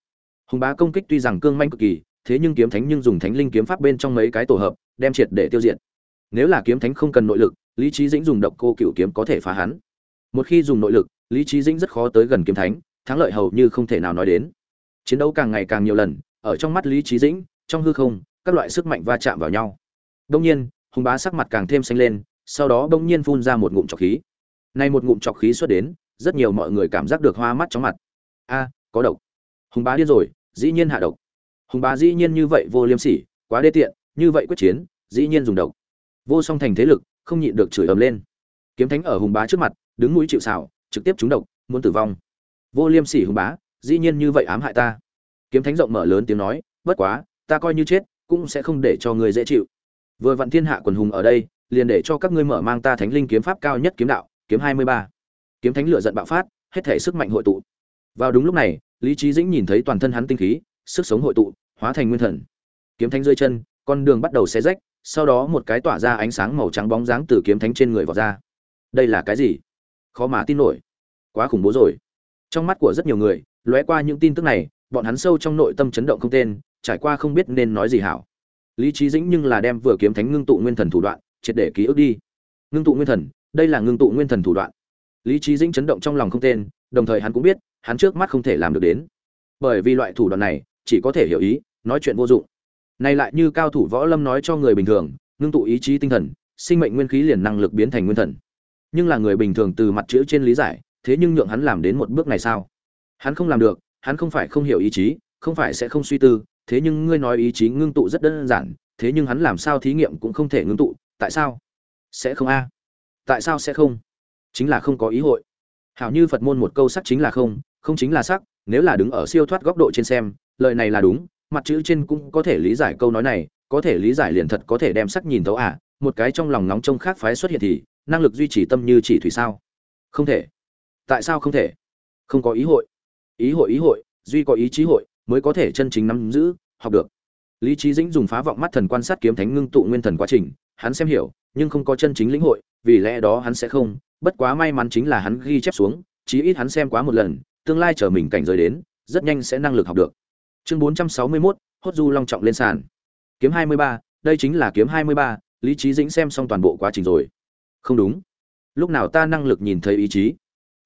S1: Hùng bá công kích tuy rằng cương manh cực kỳ, thế nhưng kiếm thánh nhưng dùng thánh linh kiếm pháp bên trong mấy cái tổ hợp, đem triệt để tiêu diệt. Nếu là kiếm thánh không cần nội lực lý trí dĩnh dùng độc cô cựu kiếm có thể phá hắn. Một khi dùng nội lực, lý trí dĩnh rất khó tới gần kiếm thánh, thắng lợi hầu như không thể nào nói đến. Chiến đấu càng ngày càng nhiều lần, ở trong mắt lý trí dĩnh, trong hư không, các loại sức mạnh va chạm vào nhau. Đông nhiên, hùng bá sắc mặt càng thêm xanh lên, sau đó đông nhiên phun ra một ngụm trọc khí. Nay một ngụm trọc khí xuất đến, rất nhiều mọi người cảm giác được hoa mắt chóng mặt. A, có độc. Hùng bá điên rồi, dĩ nhiên hạ độc. Hùng bá dĩ nhiên như vậy vô liêm sỉ, quá đê tiện, như vậy quyết chiến, dĩ nhiên dùng độc. Vô song thành thế lực không nhịn được chửi ầm lên. Kiếm thánh ở hùng bá trước mặt, đứng mũi chịu xảo trực tiếp trúng độc, muốn tử vong. Vô liêm sỉ hùng bá, dĩ nhiên như vậy ám hại ta. Kiếm thánh rộng mở lớn tiếng nói, bất quá, ta coi như chết, cũng sẽ không để cho người dễ chịu. Vừa vặn thiên hạ quần hùng ở đây, liền để cho các ngươi mở mang ta thánh linh kiếm pháp cao nhất kiếm đạo, kiếm hai mươi ba. Kiếm thánh lửa giận bạo phát, hết thể sức mạnh hội tụ. Vào đúng lúc này, lý trí dĩnh nhìn thấy toàn thân hắn tinh khí, sức sống hội tụ, hóa thành nguyên thần. Kiếm thánh rơi chân, con đường bắt đầu xé rách sau đó một cái tỏa ra ánh sáng màu trắng bóng dáng từ kiếm thánh trên người vào ra. Đây là cái gì? Khó mà tin nổi. Quá khủng bố rồi. Trong mắt của rất nhiều người, lóe qua những tin tức này, bọn hắn sâu trong nội tâm chấn động không tên, trải qua không biết nên nói gì hảo. Lý trí dĩnh nhưng là đem vừa kiếm thánh ngưng tụ nguyên thần thủ đoạn, triệt để ký ức đi. Ngưng tụ nguyên thần, đây là ngưng tụ nguyên thần thủ đoạn. Lý trí dĩnh chấn động trong lòng không tên, đồng thời hắn cũng biết, hắn trước mắt không thể làm được đến. Bởi vì loại thủ đoạn này, chỉ có thể hiểu ý, nói chuyện vô dụng này lại như cao thủ võ lâm nói cho người bình thường, ngưng tụ ý chí tinh thần, sinh mệnh nguyên khí liền năng lực biến thành nguyên thần. Nhưng là người bình thường từ mặt chữ trên lý giải, thế nhưng nhượng hắn làm đến một bước này sao? Hắn không làm được, hắn không phải không hiểu ý chí, không phải sẽ không suy tư, thế nhưng ngươi nói ý chí ngưng tụ rất đơn giản, thế nhưng hắn làm sao thí nghiệm cũng không thể ngưng tụ, tại sao? Sẽ không a? Tại sao sẽ không? Chính là không có ý hội. Hảo như phật môn một câu sắc chính là không không chính là sắc, nếu là đứng ở siêu thoát góc độ trên xem, lời này là đúng mặt chữ trên cũng có thể lý giải câu nói này, có thể lý giải liền thật có thể đem sắc nhìn thấu à một cái trong lòng nóng trông khác phái xuất hiện thì, năng lực duy trì tâm như chỉ thủy sao? Không thể. Tại sao không thể? Không có ý hội. Ý hội ý hội, duy có ý chí hội, mới có thể chân chính nắm giữ, học được. Lý trí dĩnh dùng phá vọng mắt thần quan sát kiếm thánh ngưng tụ nguyên thần quá trình, hắn xem hiểu, nhưng không có chân chính lĩnh hội, vì lẽ đó hắn sẽ không, bất quá may mắn chính là hắn ghi chép xuống, chí ít hắn xem quá một lần, tương lai chờ mình cảnh giới đến, rất nhanh sẽ năng lực học được chương 461, hốt du long trọng lên sàn. Kiếm 23, đây chính là kiếm 23, lý trí dĩnh xem xong toàn bộ quá trình rồi. Không đúng. Lúc nào ta năng lực nhìn thấy ý chí?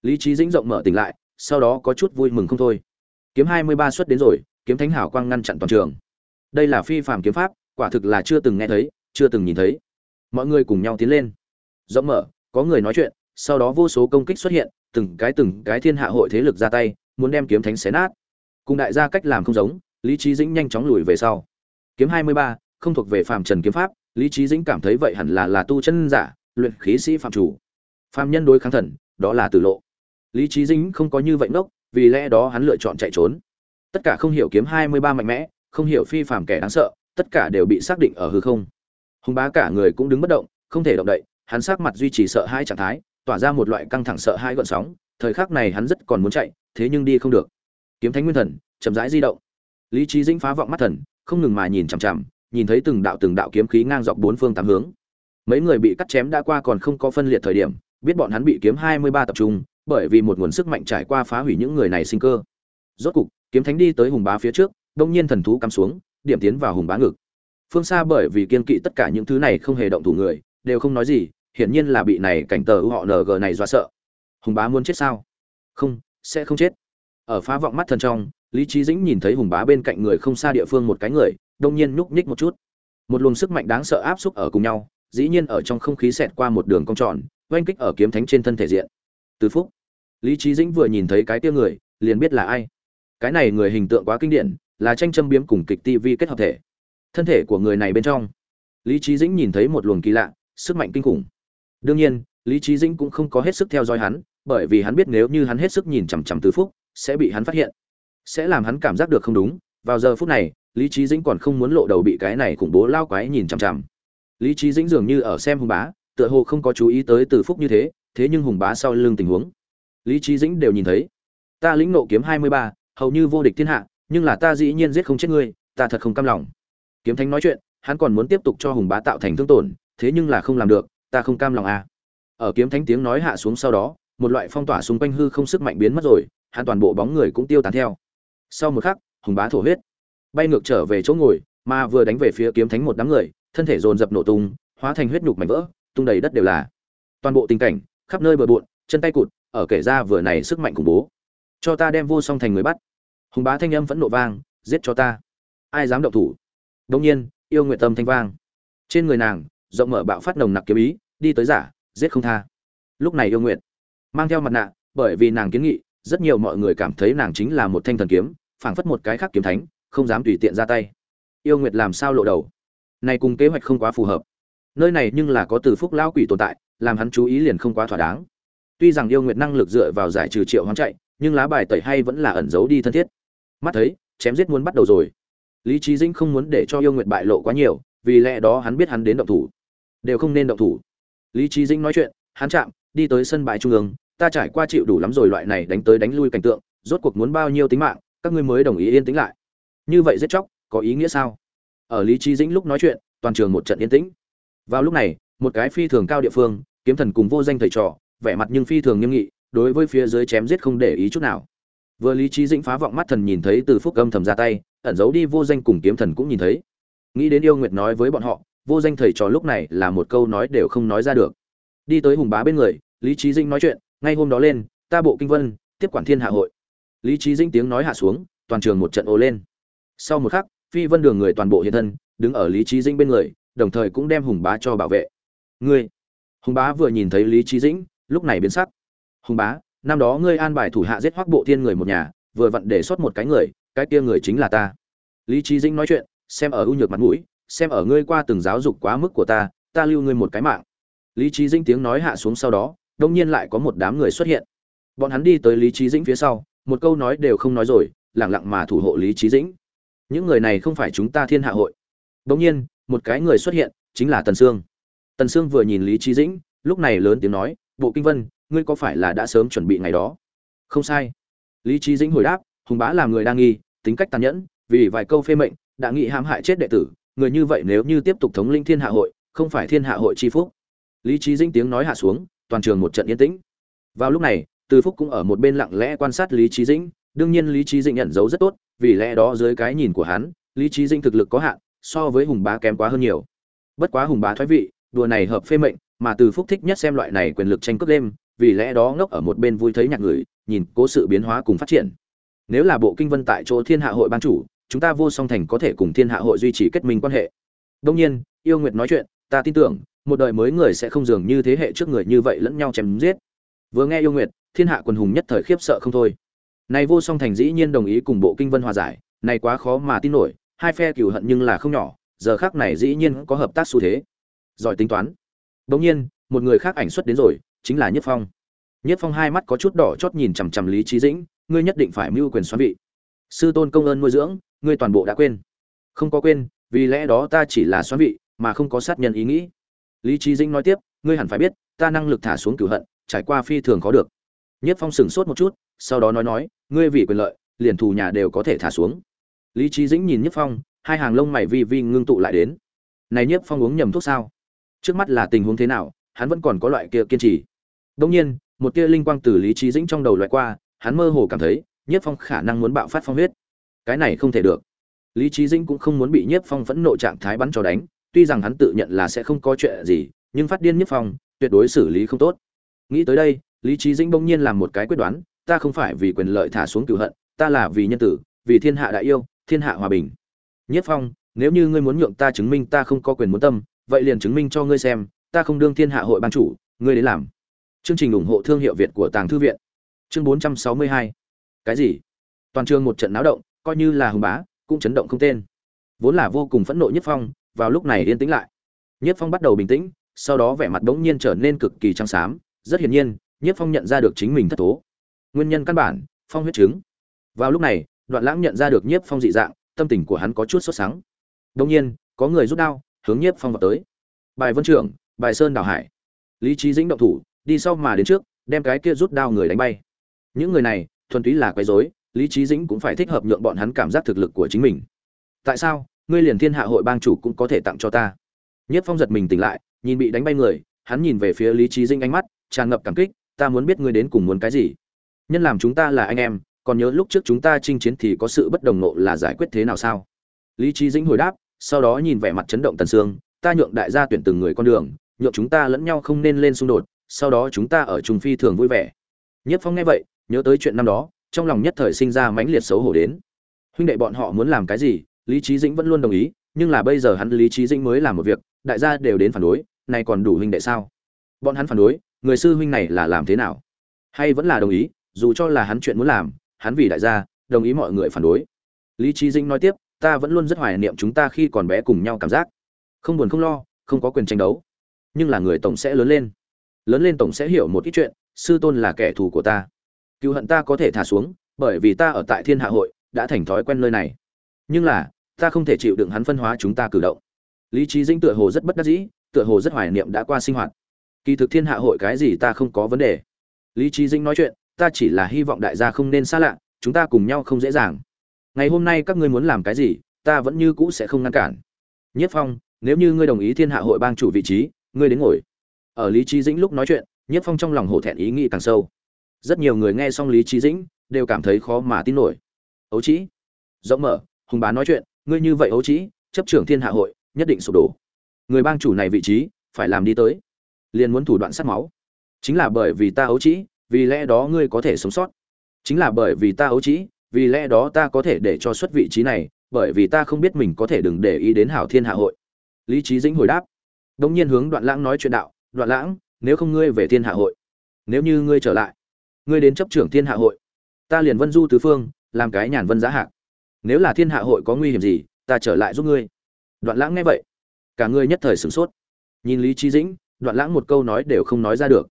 S1: Lý trí dĩnh rộng mở tỉnh lại sau đó có chút vui mừng không thôi. Kiếm 23 xuất đến rồi kiếm thánh hảo quang ngăn chặn toàn trường. Đây là phi phàm kiếm pháp quả thực là chưa từng nghe thấy chưa từng nhìn thấy. Mọi người cùng nhau tiến lên. Rộng mở có người nói chuyện sau đó vô số công kích xuất hiện từng cái từng cái thiên hạ hội thế lực ra tay muốn đem kiếm thánh xé nát cùng đại gia cách làm không giống, lý trí dĩnh nhanh chóng lùi về sau. Kiếm hai mươi ba, không thuộc về phàm trần kiếm pháp, lý trí dĩnh cảm thấy vậy hẳn là là tu chân giả, luyện khí sĩ phạm chủ. Phàm nhân đối kháng thần, đó là tử lộ. Lý trí dĩnh không có như vậy ngốc, vì lẽ đó hắn lựa chọn chạy trốn. Tất cả không hiểu kiếm hai mươi ba mạnh mẽ, không hiểu phi phàm kẻ đáng sợ, tất cả đều bị xác định ở hư không. Hùng bá cả người cũng đứng bất động, không thể động đậy, hắn sắc mặt duy trì sợ hãi trạng thái, tỏa ra một loại căng thẳng sợ hãi gợn sóng, thời khắc này hắn rất còn muốn chạy, thế nhưng đi không được kiếm thánh nguyên thần, chậm rãi di động. Lý trí dĩnh phá vọng mắt thần, không ngừng mà nhìn chằm chằm, nhìn thấy từng đạo từng đạo kiếm khí ngang dọc bốn phương tám hướng. Mấy người bị cắt chém đã qua còn không có phân liệt thời điểm, biết bọn hắn bị kiếm hai mươi ba tập trung, bởi vì một nguồn sức mạnh trải qua phá hủy những người này sinh cơ. Rốt cục, kiếm thánh đi tới hùng bá phía trước, đông nhiên thần thú cắm xuống, điểm tiến vào hùng bá ngực. Phương xa bởi vì kiên kỵ tất cả những thứ này không hề động thủ người, đều không nói gì, hiển nhiên là bị này cảnh tờ họ ng này dọa sợ. Hùng bá muốn chết sao? Không, sẽ không chết ở phá vọng mắt thần trong, lý trí dĩnh nhìn thấy hùng bá bên cạnh người không xa địa phương một cái người, đông nhiên nhúc nhích một chút. Một luồng sức mạnh đáng sợ áp xúc ở cùng nhau, dĩ nhiên ở trong không khí xẹt qua một đường cong tròn, oanh kích ở kiếm thánh trên thân thể diện. Từ phúc, lý trí dĩnh vừa nhìn thấy cái tia người, liền biết là ai. Cái này người hình tượng quá kinh điển, là tranh châm biếm cùng kịch tv kết hợp thể. Thân thể của người này bên trong, lý trí dĩnh nhìn thấy một luồng kỳ lạ, sức mạnh kinh khủng. Đương nhiên, lý trí dĩnh cũng không có hết sức theo dõi hắn, bởi vì hắn biết nếu như hắn hết sức nhìn chằm chằm từ phúc sẽ bị hắn phát hiện. Sẽ làm hắn cảm giác được không đúng. Vào giờ phút này, lý trí dĩnh còn không muốn lộ đầu bị cái này khủng bố lao quái nhìn chằm chằm. Lý trí dĩnh dường như ở xem hùng bá, tựa hồ không có chú ý tới từ phúc như thế thế nhưng hùng bá sau lưng tình huống. Lý trí dĩnh đều nhìn thấy. Ta lĩnh nộ kiếm hai mươi ba, hầu như vô địch thiên hạ, nhưng là ta dĩ nhiên giết không chết ngươi, ta thật không cam lòng. Kiếm thánh nói chuyện, hắn còn muốn tiếp tục cho hùng bá tạo thành thương tổn, thế nhưng là không làm được, ta không cam lòng à. ở kiếm thánh tiếng nói hạ xuống sau đó một loại phong tỏa xung quanh hư không sức mạnh biến mất rồi, hắn toàn bộ bóng người cũng tiêu tán theo. Sau một khắc, hùng bá thổ huyết. Bay ngược trở về chỗ ngồi, mà vừa đánh về phía kiếm thánh một đám người, thân thể dồn dập nổ tung, hóa thành huyết nhục mảnh vỡ, tung đầy đất đều là. Toàn bộ tình cảnh, khắp nơi bờ bộn, chân tay cụt, ở kể ra vừa này sức mạnh khủng bố. Cho ta đem vô song thành người bắt. Hùng bá thanh âm vẫn nộ vang, giết cho ta. Ai dám động thủ? Đông nhiên, yêu nguyện tâm thanh vang. Trên người nàng, rộng mở bạo phát nồng nặc kiếm ý, đi tới giả, giết không tha. Lúc này yêu nguyện mang theo mặt nạ, bởi vì nàng kiến nghị, rất nhiều mọi người cảm thấy nàng chính là một thanh thần kiếm, phảng phất một cái khác kiếm thánh, không dám tùy tiện ra tay. Yêu nguyệt làm sao lộ đầu? Này cùng kế hoạch không quá phù hợp. Nơi này nhưng là có từ phúc lao quỷ tồn tại, làm hắn chú ý liền không quá thỏa đáng. Tuy rằng yêu nguyệt năng lực dựa vào giải trừ triệu hoán chạy, nhưng lá bài tẩy hay vẫn là ẩn giấu đi thân thiết. Mắt thấy, chém giết muốn bắt đầu rồi. Lý trí dĩnh không muốn để cho yêu nguyệt bại lộ quá nhiều, vì lẽ đó hắn biết hắn đến động thủ. Đều không nên động thủ. Lý trí dĩnh nói chuyện, hắn chạm, đi tới sân bãi trung ương ta trải qua chịu đủ lắm rồi, loại này đánh tới đánh lui cảnh tượng, rốt cuộc muốn bao nhiêu tính mạng, các ngươi mới đồng ý yên tĩnh lại. Như vậy giết chóc, có ý nghĩa sao? Ở lý trí dĩnh lúc nói chuyện, toàn trường một trận yên tĩnh. Vào lúc này, một cái phi thường cao địa phương, kiếm thần cùng vô danh thầy trò, vẻ mặt nhưng phi thường nghiêm nghị, đối với phía dưới chém giết không để ý chút nào. Vừa lý trí dĩnh phá vọng mắt thần nhìn thấy từ phúc âm thầm ra tay, ẩn giấu đi vô danh cùng kiếm thần cũng nhìn thấy. Nghĩ đến yêu nguyệt nói với bọn họ, vô danh thầy trò lúc này là một câu nói đều không nói ra được. Đi tới hùng bá bên người, lý trí dĩnh nói chuyện ngay hôm đó lên, ta bộ kinh vân, tiếp quản thiên hạ hội. Lý trí dĩnh tiếng nói hạ xuống, toàn trường một trận ồ lên. Sau một khắc, phi vân đường người toàn bộ hiện thân, đứng ở lý trí dĩnh bên người, đồng thời cũng đem hùng bá cho bảo vệ. Ngươi! Hùng bá vừa nhìn thấy lý trí dĩnh, lúc này biến sắc. Hùng bá, năm đó ngươi an bài thủ hạ giết hoắc bộ thiên người một nhà, vừa vặn để sót một cái người, cái kia người chính là ta. Lý trí dĩnh nói chuyện, xem ở ưu nhược mặt mũi, xem ở ngươi qua từng giáo dục quá mức của ta ta lưu ngươi một cái mạng. Lý trí dĩnh tiếng nói hạ xuống sau đó đông nhiên lại có một đám người xuất hiện. Bọn hắn đi tới lý trí dĩnh phía sau, một câu nói đều không nói rồi, lẳng lặng mà thủ hộ lý trí dĩnh. Những người này không phải chúng ta thiên hạ hội. Đông nhiên, một cái người xuất hiện, chính là tần sương. Tần sương vừa nhìn lý trí dĩnh, lúc này lớn tiếng nói, bộ kinh vân, ngươi có phải là đã sớm chuẩn bị ngày đó? Không sai. Lý trí dĩnh hồi đáp, hùng bá là người đa nghi, tính cách tàn nhẫn, vì vài câu phê mệnh, đã nghị hãm hại chết đệ tử, người như vậy nếu như tiếp tục thống linh thiên hạ hội, không phải thiên hạ hội chi phúc. Lý trí dĩnh tiếng nói hạ xuống toàn trường một trận yên tĩnh. Vào lúc này, từ phúc cũng ở một bên lặng lẽ quan sát lý trí dĩnh. Đương nhiên lý trí dĩnh nhận dấu rất tốt, vì lẽ đó dưới cái nhìn của hắn, lý trí dĩnh thực lực có hạn, so với hùng bá kém quá hơn nhiều. Bất quá hùng bá thoái vị, đùa này hợp phê mệnh, mà từ phúc thích nhất xem loại này quyền lực tranh cướp đêm, vì lẽ đó ngốc ở một bên vui thấy nhạc người, nhìn cố sự biến hóa cùng phát triển. Nếu là bộ kinh vân tại chỗ thiên hạ hội ban chủ, chúng ta vô song thành có thể cùng thiên hạ hội duy trì kết minh quan hệ. Đông nhiên, yêu nguyệt nói chuyện, ta tin tưởng một đời mới người sẽ không dường như thế hệ trước người như vậy lẫn nhau chém giết. Vừa nghe yêu nguyệt, thiên hạ quần hùng nhất thời khiếp sợ không thôi. Này vô song thành dĩ nhiên đồng ý cùng bộ kinh vân hòa giải, này quá khó mà tin nổi, hai phe cửu hận nhưng là không nhỏ, giờ khác này dĩ nhiên có hợp tác xu thế. Giỏi tính toán. Đống nhiên, một người khác ảnh xuất đến rồi, chính là nhất phong. Nhất phong hai mắt có chút đỏ chót nhìn chằm chằm lý trí dĩnh, ngươi nhất định phải mưu quyền xoắn vị. Sư tôn công ơn nuôi dưỡng, ngươi toàn bộ đã quên. Không có quên, vì lẽ đó ta chỉ là xoắn vị, mà không có sát nhân ý nghĩ lý trí dĩnh nói tiếp, ngươi hẳn phải biết, ta năng lực thả xuống cửu hận, trải qua phi thường khó được. Nhất phong sửng sốt một chút, sau đó nói nói, ngươi vì quyền lợi, liền thù nhà đều có thể thả xuống. Lý trí dĩnh nhìn nhất phong, hai hàng lông mày vi vi ngưng tụ lại đến. Này nhất phong uống nhầm thuốc sao? Trước mắt là tình huống thế nào, hắn vẫn còn có loại kia kiên trì. Đông nhiên, một tia linh quang từ lý trí dĩnh trong đầu loại qua, hắn mơ hồ cảm thấy, nhất phong khả năng muốn bạo phát phong huyết. Cái này không thể được. Lý trí dĩnh cũng không muốn bị nhất phong phẫn nộ trạng thái bắn cho đánh tuy rằng hắn tự nhận là sẽ không có chuyện gì, nhưng phát điên nhất phong, tuyệt đối xử lý không tốt. Nghĩ tới đây, lý trí dĩnh bỗng nhiên làm một cái quyết đoán, ta không phải vì quyền lợi thả xuống cửu hận, ta là vì nhân tử, vì thiên hạ đại yêu, thiên hạ hòa bình. Nhất phong, nếu như ngươi muốn nhượng ta chứng minh ta không có quyền muốn tâm, vậy liền chứng minh cho ngươi xem, ta không đương thiên hạ hội ban chủ, ngươi đến làm. Chương trình ủng hộ thương hiệu việt của tàng thư viện. Chương 462 cái gì? Toàn trường một trận náo động, coi như là hùng bá, cũng chấn động không tên. Vốn là vô cùng phẫn nộ nhất phong vào lúc này yên tĩnh lại. Nhất phong bắt đầu bình tĩnh, sau đó vẻ mặt bỗng nhiên trở nên cực kỳ trắng xám, rất hiển nhiên, nhất phong nhận ra được chính mình thất tố nguyên nhân căn bản, phong huyết chứng vào lúc này, đoạn lãng nhận ra được nhiếp phong dị dạng, tâm tình của hắn có chút sốt sáng. đông nhiên, có người rút đao, hướng nhiếp phong vào tới. Bài vân trưởng, bài sơn đào hải. Lý trí dĩnh động thủ, đi sau mà đến trước, đem cái kia rút đao người đánh bay. Những người này, thuần túy là quấy rối, lý trí dĩnh cũng phải thích hợp nhượng bọn hắn cảm giác thực lực của chính mình. Tại sao? Ngươi liền thiên hạ hội bang chủ cũng có thể tặng cho ta. Nhất phong giật mình tỉnh lại, nhìn bị đánh bay người, hắn nhìn về phía lý trí dĩnh ánh mắt, tràn ngập cảm kích, ta muốn biết ngươi đến cùng muốn cái gì. Nhân làm chúng ta là anh em, còn nhớ lúc trước chúng ta chinh chiến thì có sự bất đồng nộ là giải quyết thế nào sao? Lý trí dĩnh hồi đáp, sau đó nhìn vẻ mặt chấn động tần sương, ta nhượng đại gia tuyển từng người con đường, nhượng chúng ta lẫn nhau không nên lên xung đột, sau đó chúng ta ở trung phi thường vui vẻ. Nhất phong nghe vậy, nhớ tới chuyện năm đó, trong lòng nhất thời sinh ra mãnh liệt xấu hổ đến. Huynh đệ bọn họ muốn làm cái gì lý trí dĩnh vẫn luôn đồng ý, nhưng là bây giờ hắn lý trí dĩnh mới làm một việc, đại gia đều đến phản đối, này còn đủ huynh đệ sao? Bọn hắn phản đối, người sư huynh này là làm thế nào? Hay vẫn là đồng ý, dù cho là hắn chuyện muốn làm, hắn vì đại gia, đồng ý mọi người phản đối. Lý trí dĩnh nói tiếp, ta vẫn luôn rất hoài niệm chúng ta khi còn bé cùng nhau cảm giác. Không buồn không lo, không có quyền tranh đấu. Nhưng là người tổng sẽ lớn lên. Lớn lên tổng sẽ hiểu một ít chuyện, sư tôn là kẻ thù của ta. Cựu hận ta có thể thả xuống, bởi vì ta ở tại thiên hạ hội, đã thành thói quen nơi này nhưng là, ta không thể chịu đựng hắn phân hóa chúng ta cử động. Lý trí dĩnh tựa hồ rất bất đắc dĩ, tựa hồ rất hoài niệm đã qua sinh hoạt. Kỳ thực thiên hạ hội cái gì ta không có vấn đề. Lý trí dĩnh nói chuyện, ta chỉ là hy vọng đại gia không nên xa lạ, chúng ta cùng nhau không dễ dàng. Ngày hôm nay các ngươi muốn làm cái gì, ta vẫn như cũ sẽ không ngăn cản. Nhất phong, nếu như ngươi đồng ý thiên hạ hội bang chủ vị trí, ngươi đến ngồi. Ở lý trí dĩnh lúc nói chuyện, nhất phong trong lòng hổ thẹn ý nghĩ càng sâu. Rất nhiều người nghe xong lý trí dĩnh, đều cảm thấy khó mà tin nổi. Ấu trĩ rộng mở hùng bá nói chuyện, ngươi như vậy ấu trĩ, chấp trưởng thiên hạ hội, nhất định sụp đổ. Người bang chủ này vị trí, phải làm đi tới. Liền muốn thủ đoạn sát máu. Chính là bởi vì ta ấu trĩ, vì lẽ đó ngươi có thể sống sót. Chính là bởi vì ta ấu trĩ, vì lẽ đó ta có thể để cho xuất vị trí này, bởi vì ta không biết mình có thể đừng để ý đến hảo thiên hạ hội. Lý trí dĩnh hồi đáp. Đông nhiên hướng đoạn lãng nói chuyện đạo, đoạn lãng, nếu không ngươi về thiên hạ hội, nếu như ngươi trở lại, ngươi đến chấp trưởng thiên hạ hội, ta liền vân du tứ phương, làm cái nhàn vân giá hạc nếu là thiên hạ hội có nguy hiểm gì, ta trở lại giúp ngươi. Đoạn lãng nghe vậy, cả ngươi nhất thời sửng sốt. Nhìn lý trí dĩnh, đoạn lãng một câu nói đều không nói ra được.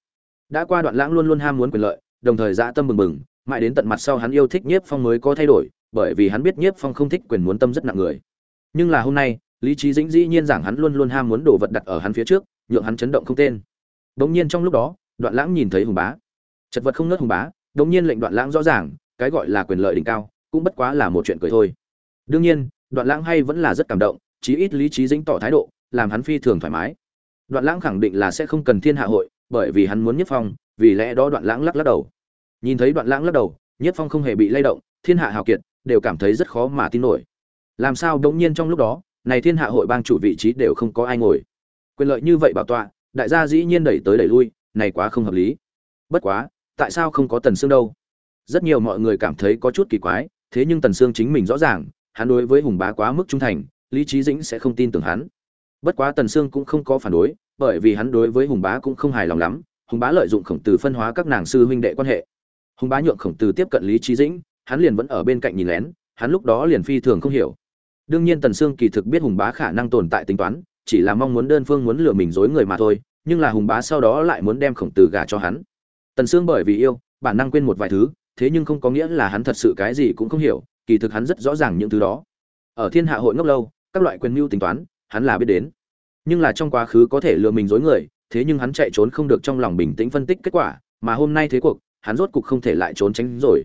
S1: Đã qua đoạn lãng luôn luôn ham muốn quyền lợi, đồng thời dã tâm bừng bừng, mãi đến tận mặt sau hắn yêu thích nhiếp phong mới có thay đổi, bởi vì hắn biết nhiếp phong không thích quyền muốn tâm rất nặng người. Nhưng là hôm nay, lý trí dĩnh dĩ nhiên rằng hắn luôn luôn ham muốn đồ vật đặt ở hắn phía trước, nhượng hắn chấn động không tên. Đống nhiên trong lúc đó, đoạn lãng nhìn thấy hùng bá. Chật vật không nớt hùng bá, đống nhiên lệnh đoạn lãng rõ ràng, cái gọi là quyền lợi đỉnh cao cũng bất quá là một chuyện cười thôi. Đương nhiên, đoạn lãng hay vẫn là rất cảm động, chí ít lý trí dính tỏ thái độ, làm hắn phi thường thoải mái. Đoạn lãng khẳng định là sẽ không cần thiên hạ hội, bởi vì hắn muốn nhất phong, vì lẽ đó đoạn lãng lắc lắc đầu. Nhìn thấy đoạn lãng lắc đầu, nhất phong không hề bị lay động, thiên hạ hào kiệt, đều cảm thấy rất khó mà tin nổi. Làm sao đống nhiên trong lúc đó, này thiên hạ hội bang chủ vị trí đều không có ai ngồi. Quyền lợi như vậy bảo tọa, đại gia dĩ nhiên đẩy tới đẩy lui, này quá không hợp lý. Bất quá, tại sao không có tần sương đâu? Rất nhiều mọi người cảm thấy có chút kỳ quái thế nhưng tần sương chính mình rõ ràng, hắn đối với hùng bá quá mức trung thành, lý trí dĩnh sẽ không tin tưởng hắn. Bất quá tần sương cũng không có phản đối, bởi vì hắn đối với hùng bá cũng không hài lòng lắm, hùng bá lợi dụng khổng tử phân hóa các nàng sư huynh đệ quan hệ. Hùng bá nhượng khổng tử tiếp cận lý trí dĩnh, hắn liền vẫn ở bên cạnh nhìn lén, hắn lúc đó liền phi thường không hiểu. Đương nhiên tần sương kỳ thực biết hùng bá khả năng tồn tại tính toán, chỉ là mong muốn đơn phương muốn lừa mình dối người mà thôi, nhưng là hùng bá sau đó lại muốn đem khổng tử gả cho hắn. Tần sương bởi vì yêu, bản năng quên một vài thứ thế nhưng không có nghĩa là hắn thật sự cái gì cũng không hiểu, kỳ thực hắn rất rõ ràng những thứ đó. Ở thiên hạ hội ngốc lâu, các loại quyền mưu tính toán, hắn là biết đến. Nhưng là trong quá khứ có thể lừa mình dối người, thế nhưng hắn chạy trốn không được trong lòng bình tĩnh phân tích kết quả, mà hôm nay thế cuộc, hắn rốt cục không thể lại trốn tránh rồi.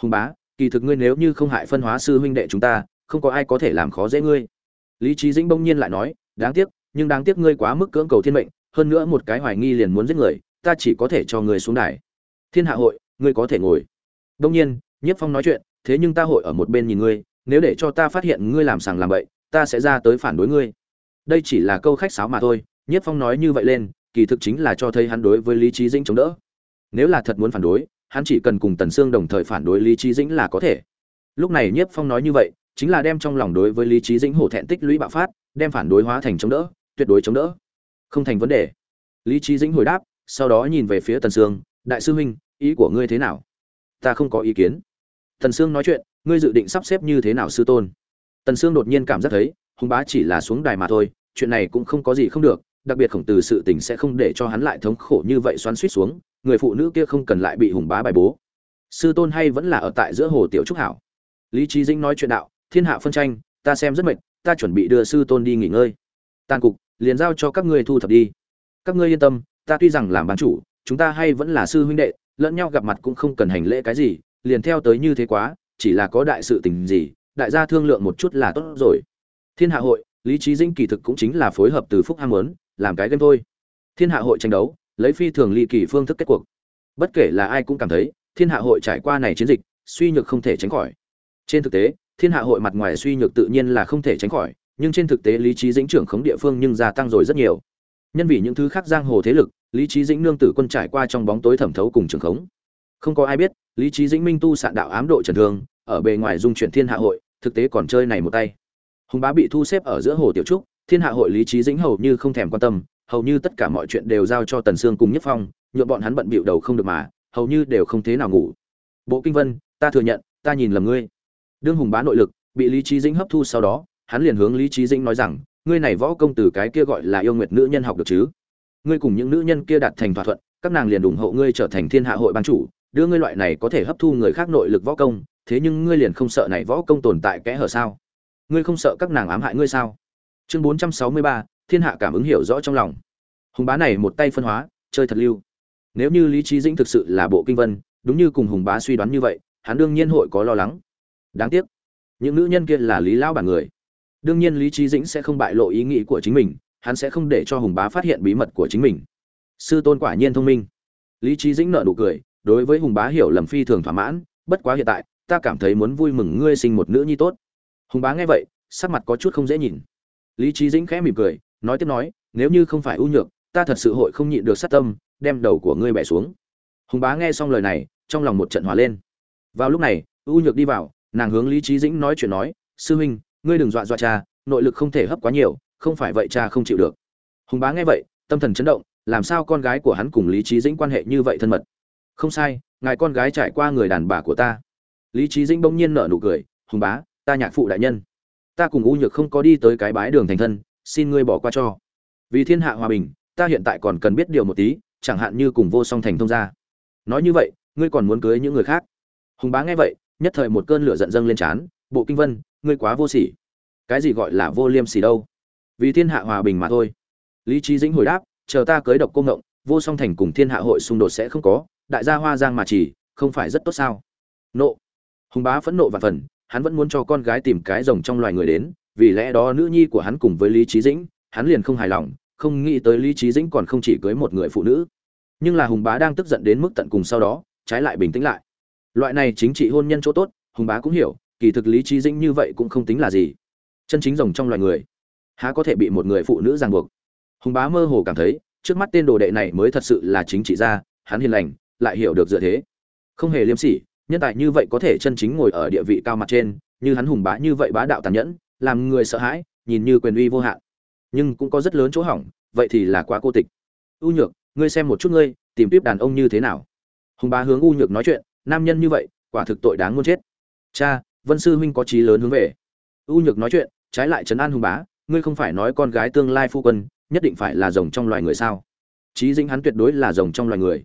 S1: Hùng bá, kỳ thực ngươi nếu như không hại phân hóa sư huynh đệ chúng ta, không có ai có thể làm khó dễ ngươi. Lý trí dĩnh bỗng nhiên lại nói, đáng tiếc, nhưng đáng tiếc ngươi quá mức cưỡng cầu thiên mệnh, hơn nữa một cái hoài nghi liền muốn giết người, ta chỉ có thể cho ngươi xuống đài. Thiên hạ hội, ngươi có thể ngồi đông nhiên, nhiếp phong nói chuyện, thế nhưng ta hội ở một bên nhìn ngươi, nếu để cho ta phát hiện ngươi làm sàng làm bậy, ta sẽ ra tới phản đối ngươi. Đây chỉ là câu khách sáo mà thôi, nhiếp phong nói như vậy lên, kỳ thực chính là cho thấy hắn đối với lý trí dĩnh chống đỡ. Nếu là thật muốn phản đối, hắn chỉ cần cùng tần sương đồng thời phản đối lý trí dĩnh là có thể. Lúc này nhiếp phong nói như vậy, chính là đem trong lòng đối với lý trí dĩnh hổ thẹn tích lũy bạo phát, đem phản đối hóa thành chống đỡ, tuyệt đối chống đỡ. Không thành vấn đề. Lý trí dĩnh hồi đáp, sau đó nhìn về phía tần sương, đại sư huynh, ý của ngươi thế nào? Ta không có ý kiến. Tần sương nói chuyện, ngươi dự định sắp xếp như thế nào sư tôn? Tần sương đột nhiên cảm giác thấy, hùng bá chỉ là xuống đài mà thôi, chuyện này cũng không có gì không được, đặc biệt khổng tử sự tình sẽ không để cho hắn lại thống khổ như vậy xoắn suýt xuống, người phụ nữ kia không cần lại bị hùng bá bài bố. Sư tôn hay vẫn là ở tại giữa hồ tiểu trúc hảo. Lý trí dĩnh nói chuyện đạo, thiên hạ phân tranh, ta xem rất mệt, ta chuẩn bị đưa sư tôn đi nghỉ ngơi. Tàn cục, liền giao cho các ngươi thu thập đi. Các ngươi yên tâm, ta tuy rằng làm bán chủ, chúng ta hay vẫn là sư huynh đệ lẫn nhau gặp mặt cũng không cần hành lễ cái gì, liền theo tới như thế quá, chỉ là có đại sự tình gì, đại gia thương lượng một chút là tốt rồi. Thiên hạ hội, lý trí dĩnh kỳ thực cũng chính là phối hợp từ phúc ham muốn, làm cái game thôi. Thiên hạ hội tranh đấu, lấy phi thường ly kỳ phương thức kết cuộc. Bất kể là ai cũng cảm thấy, thiên hạ hội trải qua này chiến dịch, suy nhược không thể tránh khỏi. Trên thực tế, thiên hạ hội mặt ngoài suy nhược tự nhiên là không thể tránh khỏi, nhưng trên thực tế lý trí dĩnh trưởng khống địa phương nhưng gia tăng rồi rất nhiều nhân vì những thứ khác giang hồ thế lực, lý trí dĩnh nương tử quân trải qua trong bóng tối thẩm thấu cùng trường khống. Không có ai biết, lý trí dĩnh minh tu sạn đạo ám độ trần thương, ở bề ngoài dung chuyển thiên hạ hội, thực tế còn chơi này một tay. Hùng bá bị thu xếp ở giữa hồ tiểu trúc, thiên hạ hội lý trí dĩnh hầu như không thèm quan tâm, hầu như tất cả mọi chuyện đều giao cho tần sương cùng nhất phong nhuộm bọn hắn bận bịu đầu không được mà, hầu như đều không thế nào ngủ. Bộ kinh vân, ta thừa nhận, ta nhìn lầm ngươi. Đương hùng bá nội lực, bị lý trí dĩnh hấp thu sau đó, hắn liền hướng lý trí dĩnh nói rằng ngươi này võ công từ cái kia gọi là yêu nguyệt nữ nhân học được chứ? Ngươi cùng những nữ nhân kia đạt thành thỏa thuận, các nàng liền ủng hộ ngươi trở thành thiên hạ hội ban chủ, đưa ngươi loại này có thể hấp thu người khác nội lực võ công, thế nhưng ngươi liền không sợ này võ công tồn tại kẽ hở sao? Ngươi không sợ các nàng ám hại ngươi sao? Chương bốn trăm sáu mươi ba, thiên hạ cảm ứng hiểu rõ trong lòng. Hùng bá này một tay phân hóa, chơi thật lưu. Nếu như lý trí dĩnh thực sự là bộ kinh vân, đúng như cùng hùng bá suy đoán như vậy, hắn đương nhiên hội có lo lắng. Đáng tiếc, những nữ nhân kia là lý lão bản người đương nhiên lý trí dĩnh sẽ không bại lộ ý nghĩ của chính mình, hắn sẽ không để cho hùng bá phát hiện bí mật của chính mình. Sư tôn quả nhiên thông minh. Lý trí dĩnh nợ nụ cười, đối với hùng bá hiểu lầm phi thường thỏa mãn, bất quá hiện tại, ta cảm thấy muốn vui mừng ngươi sinh một nữ nhi tốt. Hùng bá nghe vậy, sắc mặt có chút không dễ nhìn. Lý trí dĩnh khẽ mỉm cười, nói tiếp nói, nếu như không phải ưu nhược, ta thật sự hội không nhịn được sát tâm, đem đầu của ngươi bẻ xuống. Hùng bá nghe xong lời này, trong lòng một trận hòa lên. Vào lúc này, ưu nhược đi vào, nàng hướng lý trí dĩnh nói chuyện nói, sư huynh ngươi đừng dọa dọa cha, nội lực không thể hấp quá nhiều, không phải vậy cha không chịu được. Hùng bá nghe vậy, tâm thần chấn động, làm sao con gái của hắn cùng lý trí dĩnh quan hệ như vậy thân mật? Không sai, ngài con gái trải qua người đàn bà của ta. Lý trí dĩnh bỗng nhiên nở nụ cười, hùng bá, ta nhạc phụ đại nhân. Ta cùng u nhược không có đi tới cái bái đường thành thân, xin ngươi bỏ qua cho. Vì thiên hạ hòa bình, ta hiện tại còn cần biết điều một tí, chẳng hạn như cùng vô song thành thông gia. Nói như vậy, ngươi còn muốn cưới những người khác? Hùng bá nghe vậy, nhất thời một cơn lửa giận dâng lên trán, bộ kinh vân ngươi quá vô sỉ. Cái gì gọi là vô liêm sỉ đâu? Vì thiên hạ hòa bình mà thôi. Lý trí dĩnh hồi đáp, chờ ta cưới độc cô ngộng, vô song thành cùng thiên hạ hội xung đột sẽ không có, đại gia hoa giang mà chỉ, không phải rất tốt sao? Nộ. Hùng bá phẫn nộ và phần, hắn vẫn muốn cho con gái tìm cái rồng trong loài người đến, vì lẽ đó nữ nhi của hắn cùng với lý trí dĩnh, hắn liền không hài lòng, không nghĩ tới lý trí dĩnh còn không chỉ cưới một người phụ nữ. Nhưng là hùng bá đang tức giận đến mức tận cùng sau đó, trái lại bình tĩnh lại. Loại này chính trị hôn nhân chỗ tốt, hùng bá cũng hiểu kỳ thực lý trí dĩnh như vậy cũng không tính là gì. Chân chính rồng trong loài người, há có thể bị một người phụ nữ ràng buộc. Hùng bá mơ hồ cảm thấy, trước mắt tên đồ đệ này mới thật sự là chính trị gia, hắn hiền lành, lại hiểu được dựa thế. Không hề liêm sỉ, nhân tài như vậy có thể chân chính ngồi ở địa vị cao mặt trên, như hắn hùng bá như vậy bá đạo tàn nhẫn, làm người sợ hãi, nhìn như quyền uy vô hạn. Nhưng cũng có rất lớn chỗ hỏng, vậy thì là quá cô tịch. U nhược, ngươi xem một chút ngươi, tìm tiếp đàn ông như thế nào? Hùng bá hướng u nhược nói chuyện, nam nhân như vậy, quả thực tội đáng muốn chết. Cha vân sư huynh có trí lớn hướng về. U nhược nói chuyện, trái lại trấn an hùng bá, ngươi không phải nói con gái tương lai phu quân, nhất định phải là rồng trong loài người sao? Trí dĩnh hắn tuyệt đối là rồng trong loài người.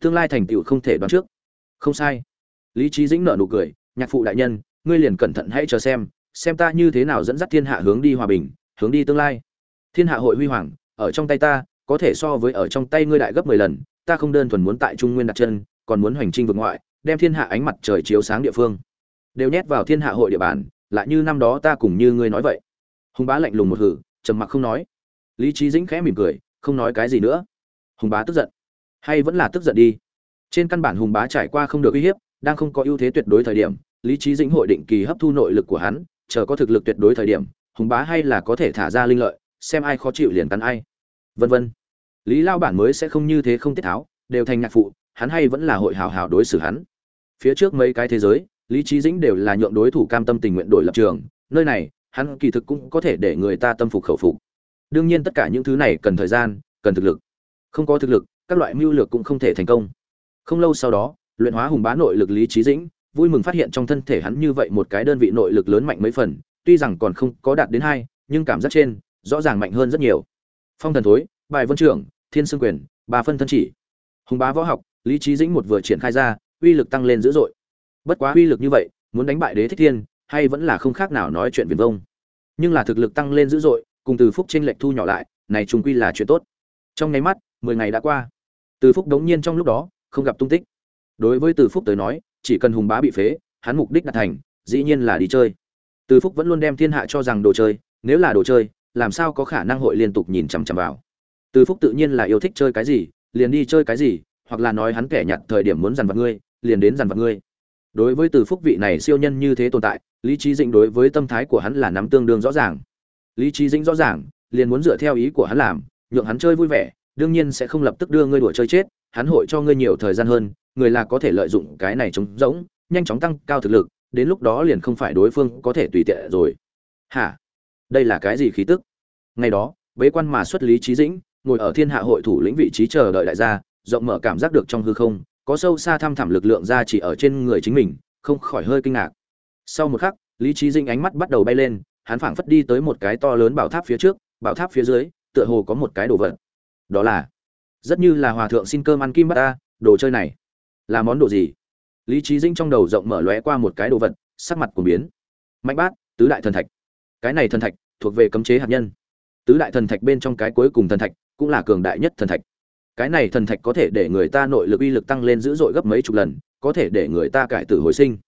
S1: Tương lai thành tựu không thể đoán trước. Không sai. Lý trí dĩnh nợ nụ cười, nhạc phụ đại nhân, ngươi liền cẩn thận hãy chờ xem xem ta như thế nào dẫn dắt thiên hạ hướng đi hòa bình, hướng đi tương lai. Thiên hạ hội huy hoàng, ở trong tay ta, có thể so với ở trong tay ngươi đại gấp mười lần, ta không đơn thuần muốn tại trung nguyên đặt chân, còn muốn hoành trinh vượt ngoại, đem thiên hạ ánh mặt trời chiếu sáng địa phương đều nhét vào thiên hạ hội địa bàn, lại như năm đó ta cùng như ngươi nói vậy. Hùng bá lạnh lùng một hử, trầm mặc không nói. Lý trí dĩnh khẽ mỉm cười, không nói cái gì nữa. Hùng bá tức giận. Hay vẫn là tức giận đi. Trên căn bản hùng bá trải qua không được uy hiếp, đang không có ưu thế tuyệt đối thời điểm, lý trí dĩnh hội định kỳ hấp thu nội lực của hắn, chờ có thực lực tuyệt đối thời điểm, hùng bá hay là có thể thả ra linh lợi, xem ai khó chịu liền cắn ai. Vân vân. Lý lao bản mới sẽ không như thế không tiết tháo, đều thành nhạc phụ, hắn hay vẫn là hội hào hào đối xử hắn. Phía trước mấy cái thế giới lý trí dĩnh đều là nhượng đối thủ cam tâm tình nguyện đổi lập trường, nơi này, hắn kỳ thực cũng có thể để người ta tâm phục khẩu phục. Đương nhiên tất cả những thứ này cần thời gian, cần thực lực. Không có thực lực, các loại mưu lược cũng không thể thành công. Không lâu sau đó, luyện hóa hùng bá nội lực lý trí dĩnh, vui mừng phát hiện trong thân thể hắn như vậy một cái đơn vị nội lực lớn mạnh mấy phần, tuy rằng còn không có đạt đến hai, nhưng cảm giác trên, rõ ràng mạnh hơn rất nhiều. Phong thần thối, bài vân trưởng, thiên sương quyền, ba phân thân chỉ. Hùng bá võ học, lý trí dĩnh một vừa triển khai ra, uy lực tăng lên dữ dội bất quá uy lực như vậy, muốn đánh bại đế thích thiên, hay vẫn là không khác nào nói chuyện viền vông. Nhưng là thực lực tăng lên dữ dội, cùng từ phúc trên lệch thu nhỏ lại, này trùng quy là chuyện tốt. Trong nháy mắt, mười ngày đã qua. Từ phúc đống nhiên trong lúc đó, không gặp tung tích. Đối với từ phúc tới nói, chỉ cần hùng bá bị phế, hắn mục đích đạt thành, dĩ nhiên là đi chơi. Từ phúc vẫn luôn đem thiên hạ cho rằng đồ chơi, nếu là đồ chơi, làm sao có khả năng hội liên tục nhìn chằm chằm vào. Từ phúc tự nhiên là yêu thích chơi cái gì, liền đi chơi cái gì, hoặc là nói hắn kẻ nhặt thời điểm muốn dằn vặt ngươi, liền đến dằn vặt ngươi đối với từ phúc vị này siêu nhân như thế tồn tại, lý trí dĩnh đối với tâm thái của hắn là nắm tương đương rõ ràng. Lý trí dĩnh rõ ràng, liền muốn dựa theo ý của hắn làm, nhượng hắn chơi vui vẻ, đương nhiên sẽ không lập tức đưa ngươi đuổi chơi chết, hắn hội cho ngươi nhiều thời gian hơn, người là có thể lợi dụng cái này trống rỗng, nhanh chóng tăng cao thực lực, đến lúc đó liền không phải đối phương có thể tùy tiện rồi. Hả? Đây là cái gì khí tức? Ngày đó, bế quan mà xuất lý trí dĩnh, ngồi ở thiên hạ hội thủ lĩnh vị trí chờ đợi đại gia, rộng mở cảm giác được trong hư không có sâu xa thăm thẳm lực lượng ra chỉ ở trên người chính mình, không khỏi hơi kinh ngạc. Sau một khắc, lý trí dĩnh ánh mắt bắt đầu bay lên, hắn phảng phất đi tới một cái to lớn bảo tháp phía trước, bảo tháp phía dưới, tựa hồ có một cái đồ vật. Đó là, rất như là hòa thượng xin cơm ăn kim bát ta, đồ chơi này. Là món đồ gì? Lý trí dĩnh trong đầu rộng mở lóe qua một cái đồ vật, sắc mặt của biến. Mạnh bát, tứ đại thần thạch. Cái này thần thạch thuộc về cấm chế hạt nhân. Tứ đại thần thạch bên trong cái cuối cùng thần thạch cũng là cường đại nhất thần thạch cái này thần thạch có thể để người ta nội lực uy lực tăng lên dữ dội gấp mấy chục lần, có thể để người ta cải tử hồi sinh.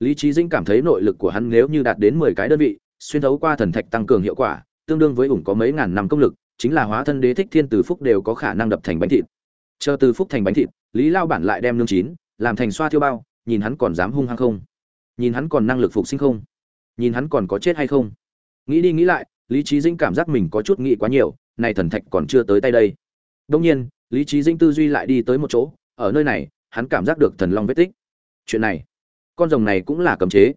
S1: Lý trí dĩnh cảm thấy nội lực của hắn nếu như đạt đến mười cái đơn vị, xuyên thấu qua thần thạch tăng cường hiệu quả, tương đương với ủng có mấy ngàn năm công lực, chính là hóa thân đế thích thiên từ phúc đều có khả năng đập thành bánh thịt. Chờ từ phúc thành bánh thịt, lý lao bản lại đem nương chín, làm thành xoa thiêu bao, nhìn hắn còn dám hung hăng không? Nhìn hắn còn năng lực phục sinh không? Nhìn hắn còn có chết hay không? Nghĩ đi nghĩ lại, lý trí dĩnh cảm giác mình có chút nghĩ quá nhiều, này thần thạch còn chưa tới tay đây. Đông nhiên lý trí dĩnh tư duy lại đi tới một chỗ, ở nơi này, hắn cảm giác được thần long vết tích. Chuyện này, con rồng này cũng là cấm chế.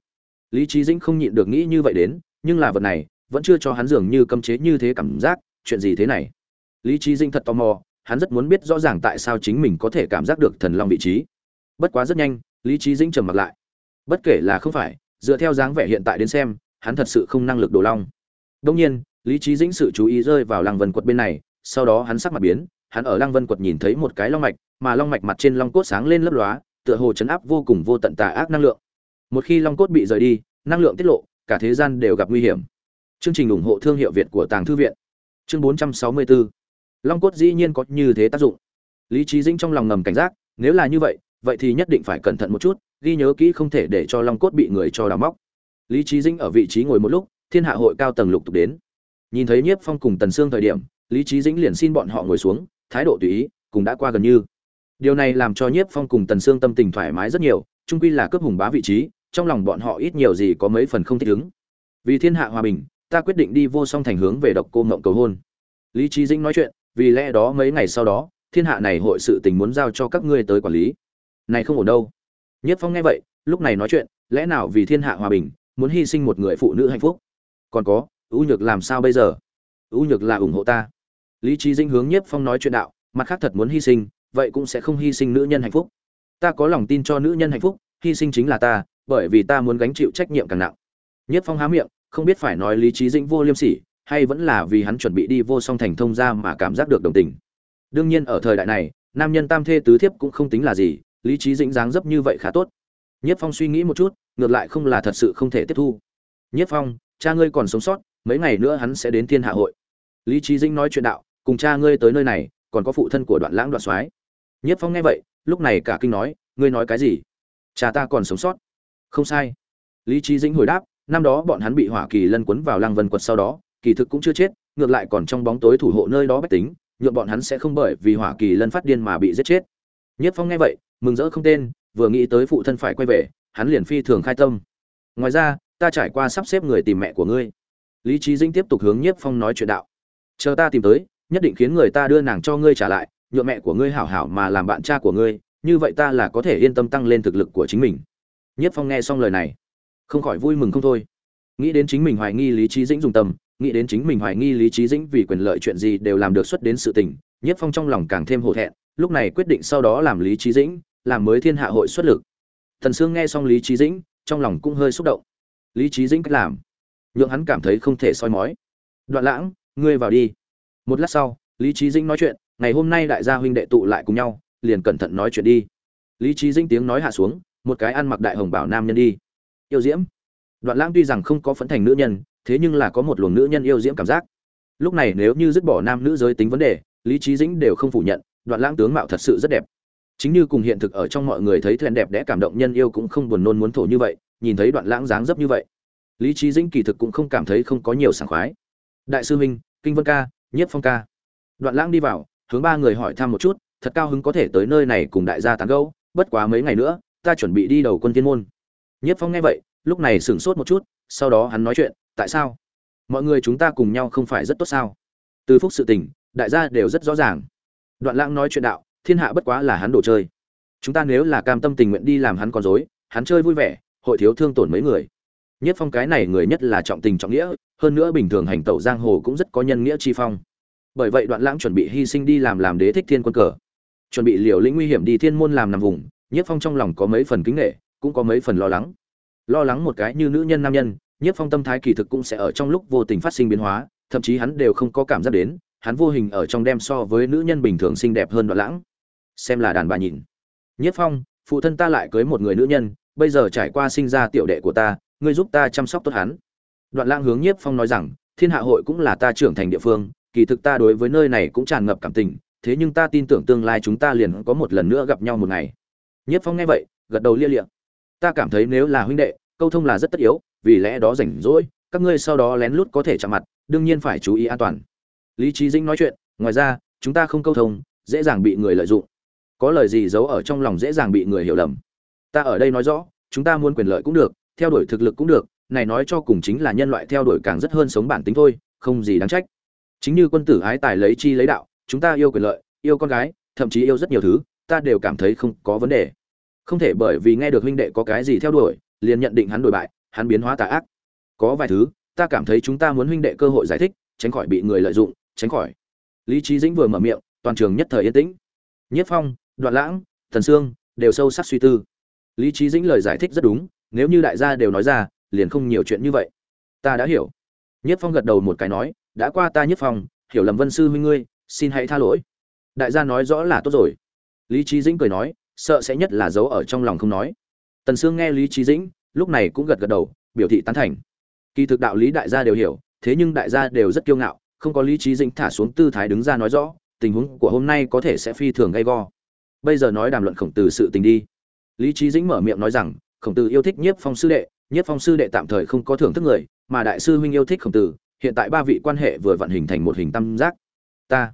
S1: Lý trí dĩnh không nhịn được nghĩ như vậy đến, nhưng là vật này, vẫn chưa cho hắn dường như cấm chế như thế cảm giác, chuyện gì thế này? Lý trí dĩnh thật tò mò, hắn rất muốn biết rõ ràng tại sao chính mình có thể cảm giác được thần long vị trí. Bất quá rất nhanh, lý trí dĩnh trầm mặt lại. Bất kể là không phải, dựa theo dáng vẻ hiện tại đến xem, hắn thật sự không năng lực đồ long. Đông nhiên, lý trí dĩnh sự chú ý rơi vào lăng vân quật bên này, sau đó hắn sắc mặt biến hắn ở lăng vân quật nhìn thấy một cái long mạch, mà long mạch mặt trên long cốt sáng lên lấp lóa, tựa hồ chấn áp vô cùng vô tận tà ác năng lượng. Một khi long cốt bị rời đi, năng lượng tiết lộ, cả thế gian đều gặp nguy hiểm. Chương trình ủng hộ thương hiệu việt của tàng thư viện. Chương 464 long cốt dĩ nhiên có như thế tác dụng. Lý trí dĩnh trong lòng ngầm cảnh giác, nếu là như vậy vậy thì nhất định phải cẩn thận một chút, ghi nhớ kỹ không thể để cho long cốt bị người cho đào móc. Lý trí dĩnh ở vị trí ngồi một lúc, thiên hạ hội cao tầng lục tục đến. Nhìn thấy nhiếp phong cùng tần sương thời điểm, lý trí dĩnh liền xin bọn họ ngồi xuống thái độ tùy ý, cùng đã qua gần như. Điều này làm cho nhiếp phong cùng tần sương tâm tình thoải mái rất nhiều trung quy là cướp hùng bá vị trí, trong lòng bọn họ ít nhiều gì có mấy phần không thích ứng. Vì thiên hạ hòa bình, ta quyết định đi vô song thành hướng về độc cô mộng cầu hôn. Lý trí dĩnh nói chuyện, vì lẽ đó mấy ngày sau đó, thiên hạ này hội sự tình muốn giao cho các ngươi tới quản lý. Này không ổn đâu. Nhất phong nghe vậy, lúc này nói chuyện, lẽ nào vì thiên hạ hòa bình, muốn hy sinh một người phụ nữ hạnh phúc? Còn có ưu nhược làm sao bây giờ? Ưu nhược là ủng hộ ta lý trí dinh hướng nhiếp phong nói chuyện đạo, mặt khác thật muốn hy sinh, vậy cũng sẽ không hy sinh nữ nhân hạnh phúc. Ta có lòng tin cho nữ nhân hạnh phúc, hy sinh chính là ta, bởi vì ta muốn gánh chịu trách nhiệm càng nặng. Nhiếp phong há miệng, không biết phải nói lý trí dĩnh vô liêm sỉ, hay vẫn là vì hắn chuẩn bị đi vô song thành thông ra mà cảm giác được đồng tình. Đương nhiên ở thời đại này, nam nhân tam thê tứ thiếp cũng không tính là gì, lý trí dĩnh dáng dấp như vậy khá tốt. Nhất phong suy nghĩ một chút, ngược lại không là thật sự không thể tiếp thu. Nhất phong, cha ngươi còn sống sót, mấy ngày nữa hắn sẽ đến thiên hạ hội. Lý trí dĩnh nói chuyện đạo cùng cha ngươi tới nơi này, còn có phụ thân của đoạn lãng đoạn soái. Nhất phong nghe vậy, lúc này cả kinh nói, ngươi nói cái gì? Cha ta còn sống sót. Không sai. Lý trí dĩnh hồi đáp, năm đó bọn hắn bị hỏa kỳ lân quấn vào lăng vân quật sau đó, kỳ thực cũng chưa chết, ngược lại còn trong bóng tối thủ hộ nơi đó bách tính nhuộm bọn hắn sẽ không bởi vì hỏa kỳ lân phát điên mà bị giết chết. Nhất phong nghe vậy, mừng rỡ không tên, vừa nghĩ tới phụ thân phải quay về, hắn liền phi thường khai tâm. Ngoài ra, ta trải qua sắp xếp người tìm mẹ của ngươi. Lý trí dĩnh tiếp tục hướng nhiếp phong nói chuyện đạo. Chờ ta tìm tới nhất định khiến người ta đưa nàng cho ngươi trả lại nhuộm mẹ của ngươi hảo hảo mà làm bạn cha của ngươi như vậy ta là có thể yên tâm tăng lên thực lực của chính mình Nhất Phong nghe xong lời này, không khỏi vui mừng không thôi. Nghĩ đến chính mình hoài nghi Lý trí Dĩnh dùng tâm, nghĩ đến chính mình hoài nghi Lý trí Dĩnh vì quyền lợi chuyện gì đều làm được xuất đến sự tình, Nhất Phong trong lòng càng thêm hổ thẹn, lúc này quyết định sau đó làm Lý trí Dĩnh, làm mới Thiên Hạ hội xuất lực. Thần Sương nghe xong Lý trí Dĩnh, trong lòng cũng hơi xúc động. Lý trí Dĩnh cách làm, nhượng hắn cảm thấy không thể soi mói. Đoạn Lãng, ngươi vào đi. Một lát sau, Lý trí Dĩnh nói chuyện, ngày hôm nay đại gia huynh đệ tụ lại cùng nhau, liền cẩn thận nói chuyện đi. Lý trí Dĩnh tiếng nói hạ xuống, một cái ăn mặc đại hồng bảo nam nhân đi. Yêu Diễm. Đoạn Lãng tuy rằng không có phấn thành nữ nhân, thế nhưng là có một luồng nữ nhân yêu diễm cảm giác. Lúc này nếu như dứt bỏ nam nữ giới tính vấn đề, Lý trí Dĩnh đều không phủ nhận, Đoạn Lãng tướng mạo thật sự rất đẹp. Chính như cùng hiện thực ở trong mọi người thấy thẹn đẹp đẽ cảm động nhân yêu cũng không buồn nôn muốn thổ như vậy, nhìn thấy Đoạn Lãng dáng dấp như vậy, Lý trí Dĩnh kỳ thực cũng không cảm thấy không có nhiều sảng khoái. Đại sư huynh, Kinh Vân ca, Nhất Phong ca. Đoạn Lãng đi vào, hướng ba người hỏi thăm một chút, thật cao hứng có thể tới nơi này cùng đại gia tán gẫu, bất quá mấy ngày nữa, ta chuẩn bị đi đầu quân tiên môn. Nhất Phong nghe vậy, lúc này sửng sốt một chút, sau đó hắn nói chuyện, tại sao? Mọi người chúng ta cùng nhau không phải rất tốt sao? Từ phúc sự tình, đại gia đều rất rõ ràng. Đoạn Lãng nói chuyện đạo, thiên hạ bất quá là hắn đồ chơi. Chúng ta nếu là cam tâm tình nguyện đi làm hắn con rối, hắn chơi vui vẻ, hội thiếu thương tổn mấy người. Nhất Phong cái này người nhất là trọng tình trọng nghĩa, hơn nữa bình thường hành tẩu giang hồ cũng rất có nhân nghĩa chi phong. Bởi vậy Đoạn Lãng chuẩn bị hy sinh đi làm làm đế thích thiên quân cờ, chuẩn bị liều lĩnh nguy hiểm đi thiên môn làm nằm vùng. Nhất Phong trong lòng có mấy phần kính nể, cũng có mấy phần lo lắng. Lo lắng một cái như nữ nhân nam nhân, Nhất Phong tâm thái kỳ thực cũng sẽ ở trong lúc vô tình phát sinh biến hóa, thậm chí hắn đều không có cảm giác đến, hắn vô hình ở trong đem so với nữ nhân bình thường xinh đẹp hơn Đoạn Lãng. Xem là đàn bà nhìn. Nhất Phong, phụ thân ta lại cưới một người nữ nhân, bây giờ trải qua sinh ra tiểu đệ của ta, ngươi giúp ta chăm sóc tốt hắn. Đoạn lãng hướng nhiếp phong nói rằng, thiên hạ hội cũng là ta trưởng thành địa phương, kỳ thực ta đối với nơi này cũng tràn ngập cảm tình, thế nhưng ta tin tưởng tương lai chúng ta liền có một lần nữa gặp nhau một ngày. Nhiếp phong nghe vậy, gật đầu lia lịa. ta cảm thấy nếu là huynh đệ, câu thông là rất tất yếu, vì lẽ đó rảnh rỗi, các ngươi sau đó lén lút có thể chạm mặt, đương nhiên phải chú ý an toàn. Lý trí dĩnh nói chuyện, ngoài ra, chúng ta không câu thông, dễ dàng bị người lợi dụng. Có lời gì giấu ở trong lòng dễ dàng bị người hiểu lầm. Ta ở đây nói rõ, chúng ta muốn quyền lợi cũng được theo đuổi thực lực cũng được, này nói cho cùng chính là nhân loại theo đuổi càng rất hơn sống bản tính thôi, không gì đáng trách. Chính như quân tử ái tài lấy chi lấy đạo, chúng ta yêu quyền lợi, yêu con gái, thậm chí yêu rất nhiều thứ, ta đều cảm thấy không có vấn đề. Không thể bởi vì nghe được huynh đệ có cái gì theo đuổi, liền nhận định hắn đổi bại, hắn biến hóa tà ác. Có vài thứ, ta cảm thấy chúng ta muốn huynh đệ cơ hội giải thích, tránh khỏi bị người lợi dụng, tránh khỏi. Lý trí dĩnh vừa mở miệng, toàn trường nhất thời yên tĩnh. Nhất phong, đoạn lãng thần sương đều sâu sắc suy tư. Lý trí dĩnh lời giải thích rất đúng nếu như đại gia đều nói ra, liền không nhiều chuyện như vậy. Ta đã hiểu. Nhất phong gật đầu một cái nói, đã qua ta nhất phong, hiểu lầm vân sư huynh ngươi, xin hãy tha lỗi. Đại gia nói rõ là tốt rồi. Lý trí dĩnh cười nói, sợ sẽ nhất là giấu ở trong lòng không nói. Tần sương nghe lý trí dĩnh, lúc này cũng gật gật đầu, biểu thị tán thành. Kỳ thực đạo lý đại gia đều hiểu, thế nhưng đại gia đều rất kiêu ngạo, không có lý trí dĩnh thả xuống tư thái đứng ra nói rõ, tình huống của hôm nay có thể sẽ phi thường gay go. Bây giờ nói đàm luận khổng từ sự tình đi. Lý trí dĩnh mở miệng nói rằng khổng tử yêu thích nhiếp phong sư đệ, nhiếp phong sư đệ tạm thời không có thưởng thức người, mà đại sư huynh yêu thích khổng tử, hiện tại ba vị quan hệ vừa vận hình thành một hình tam giác. Ta.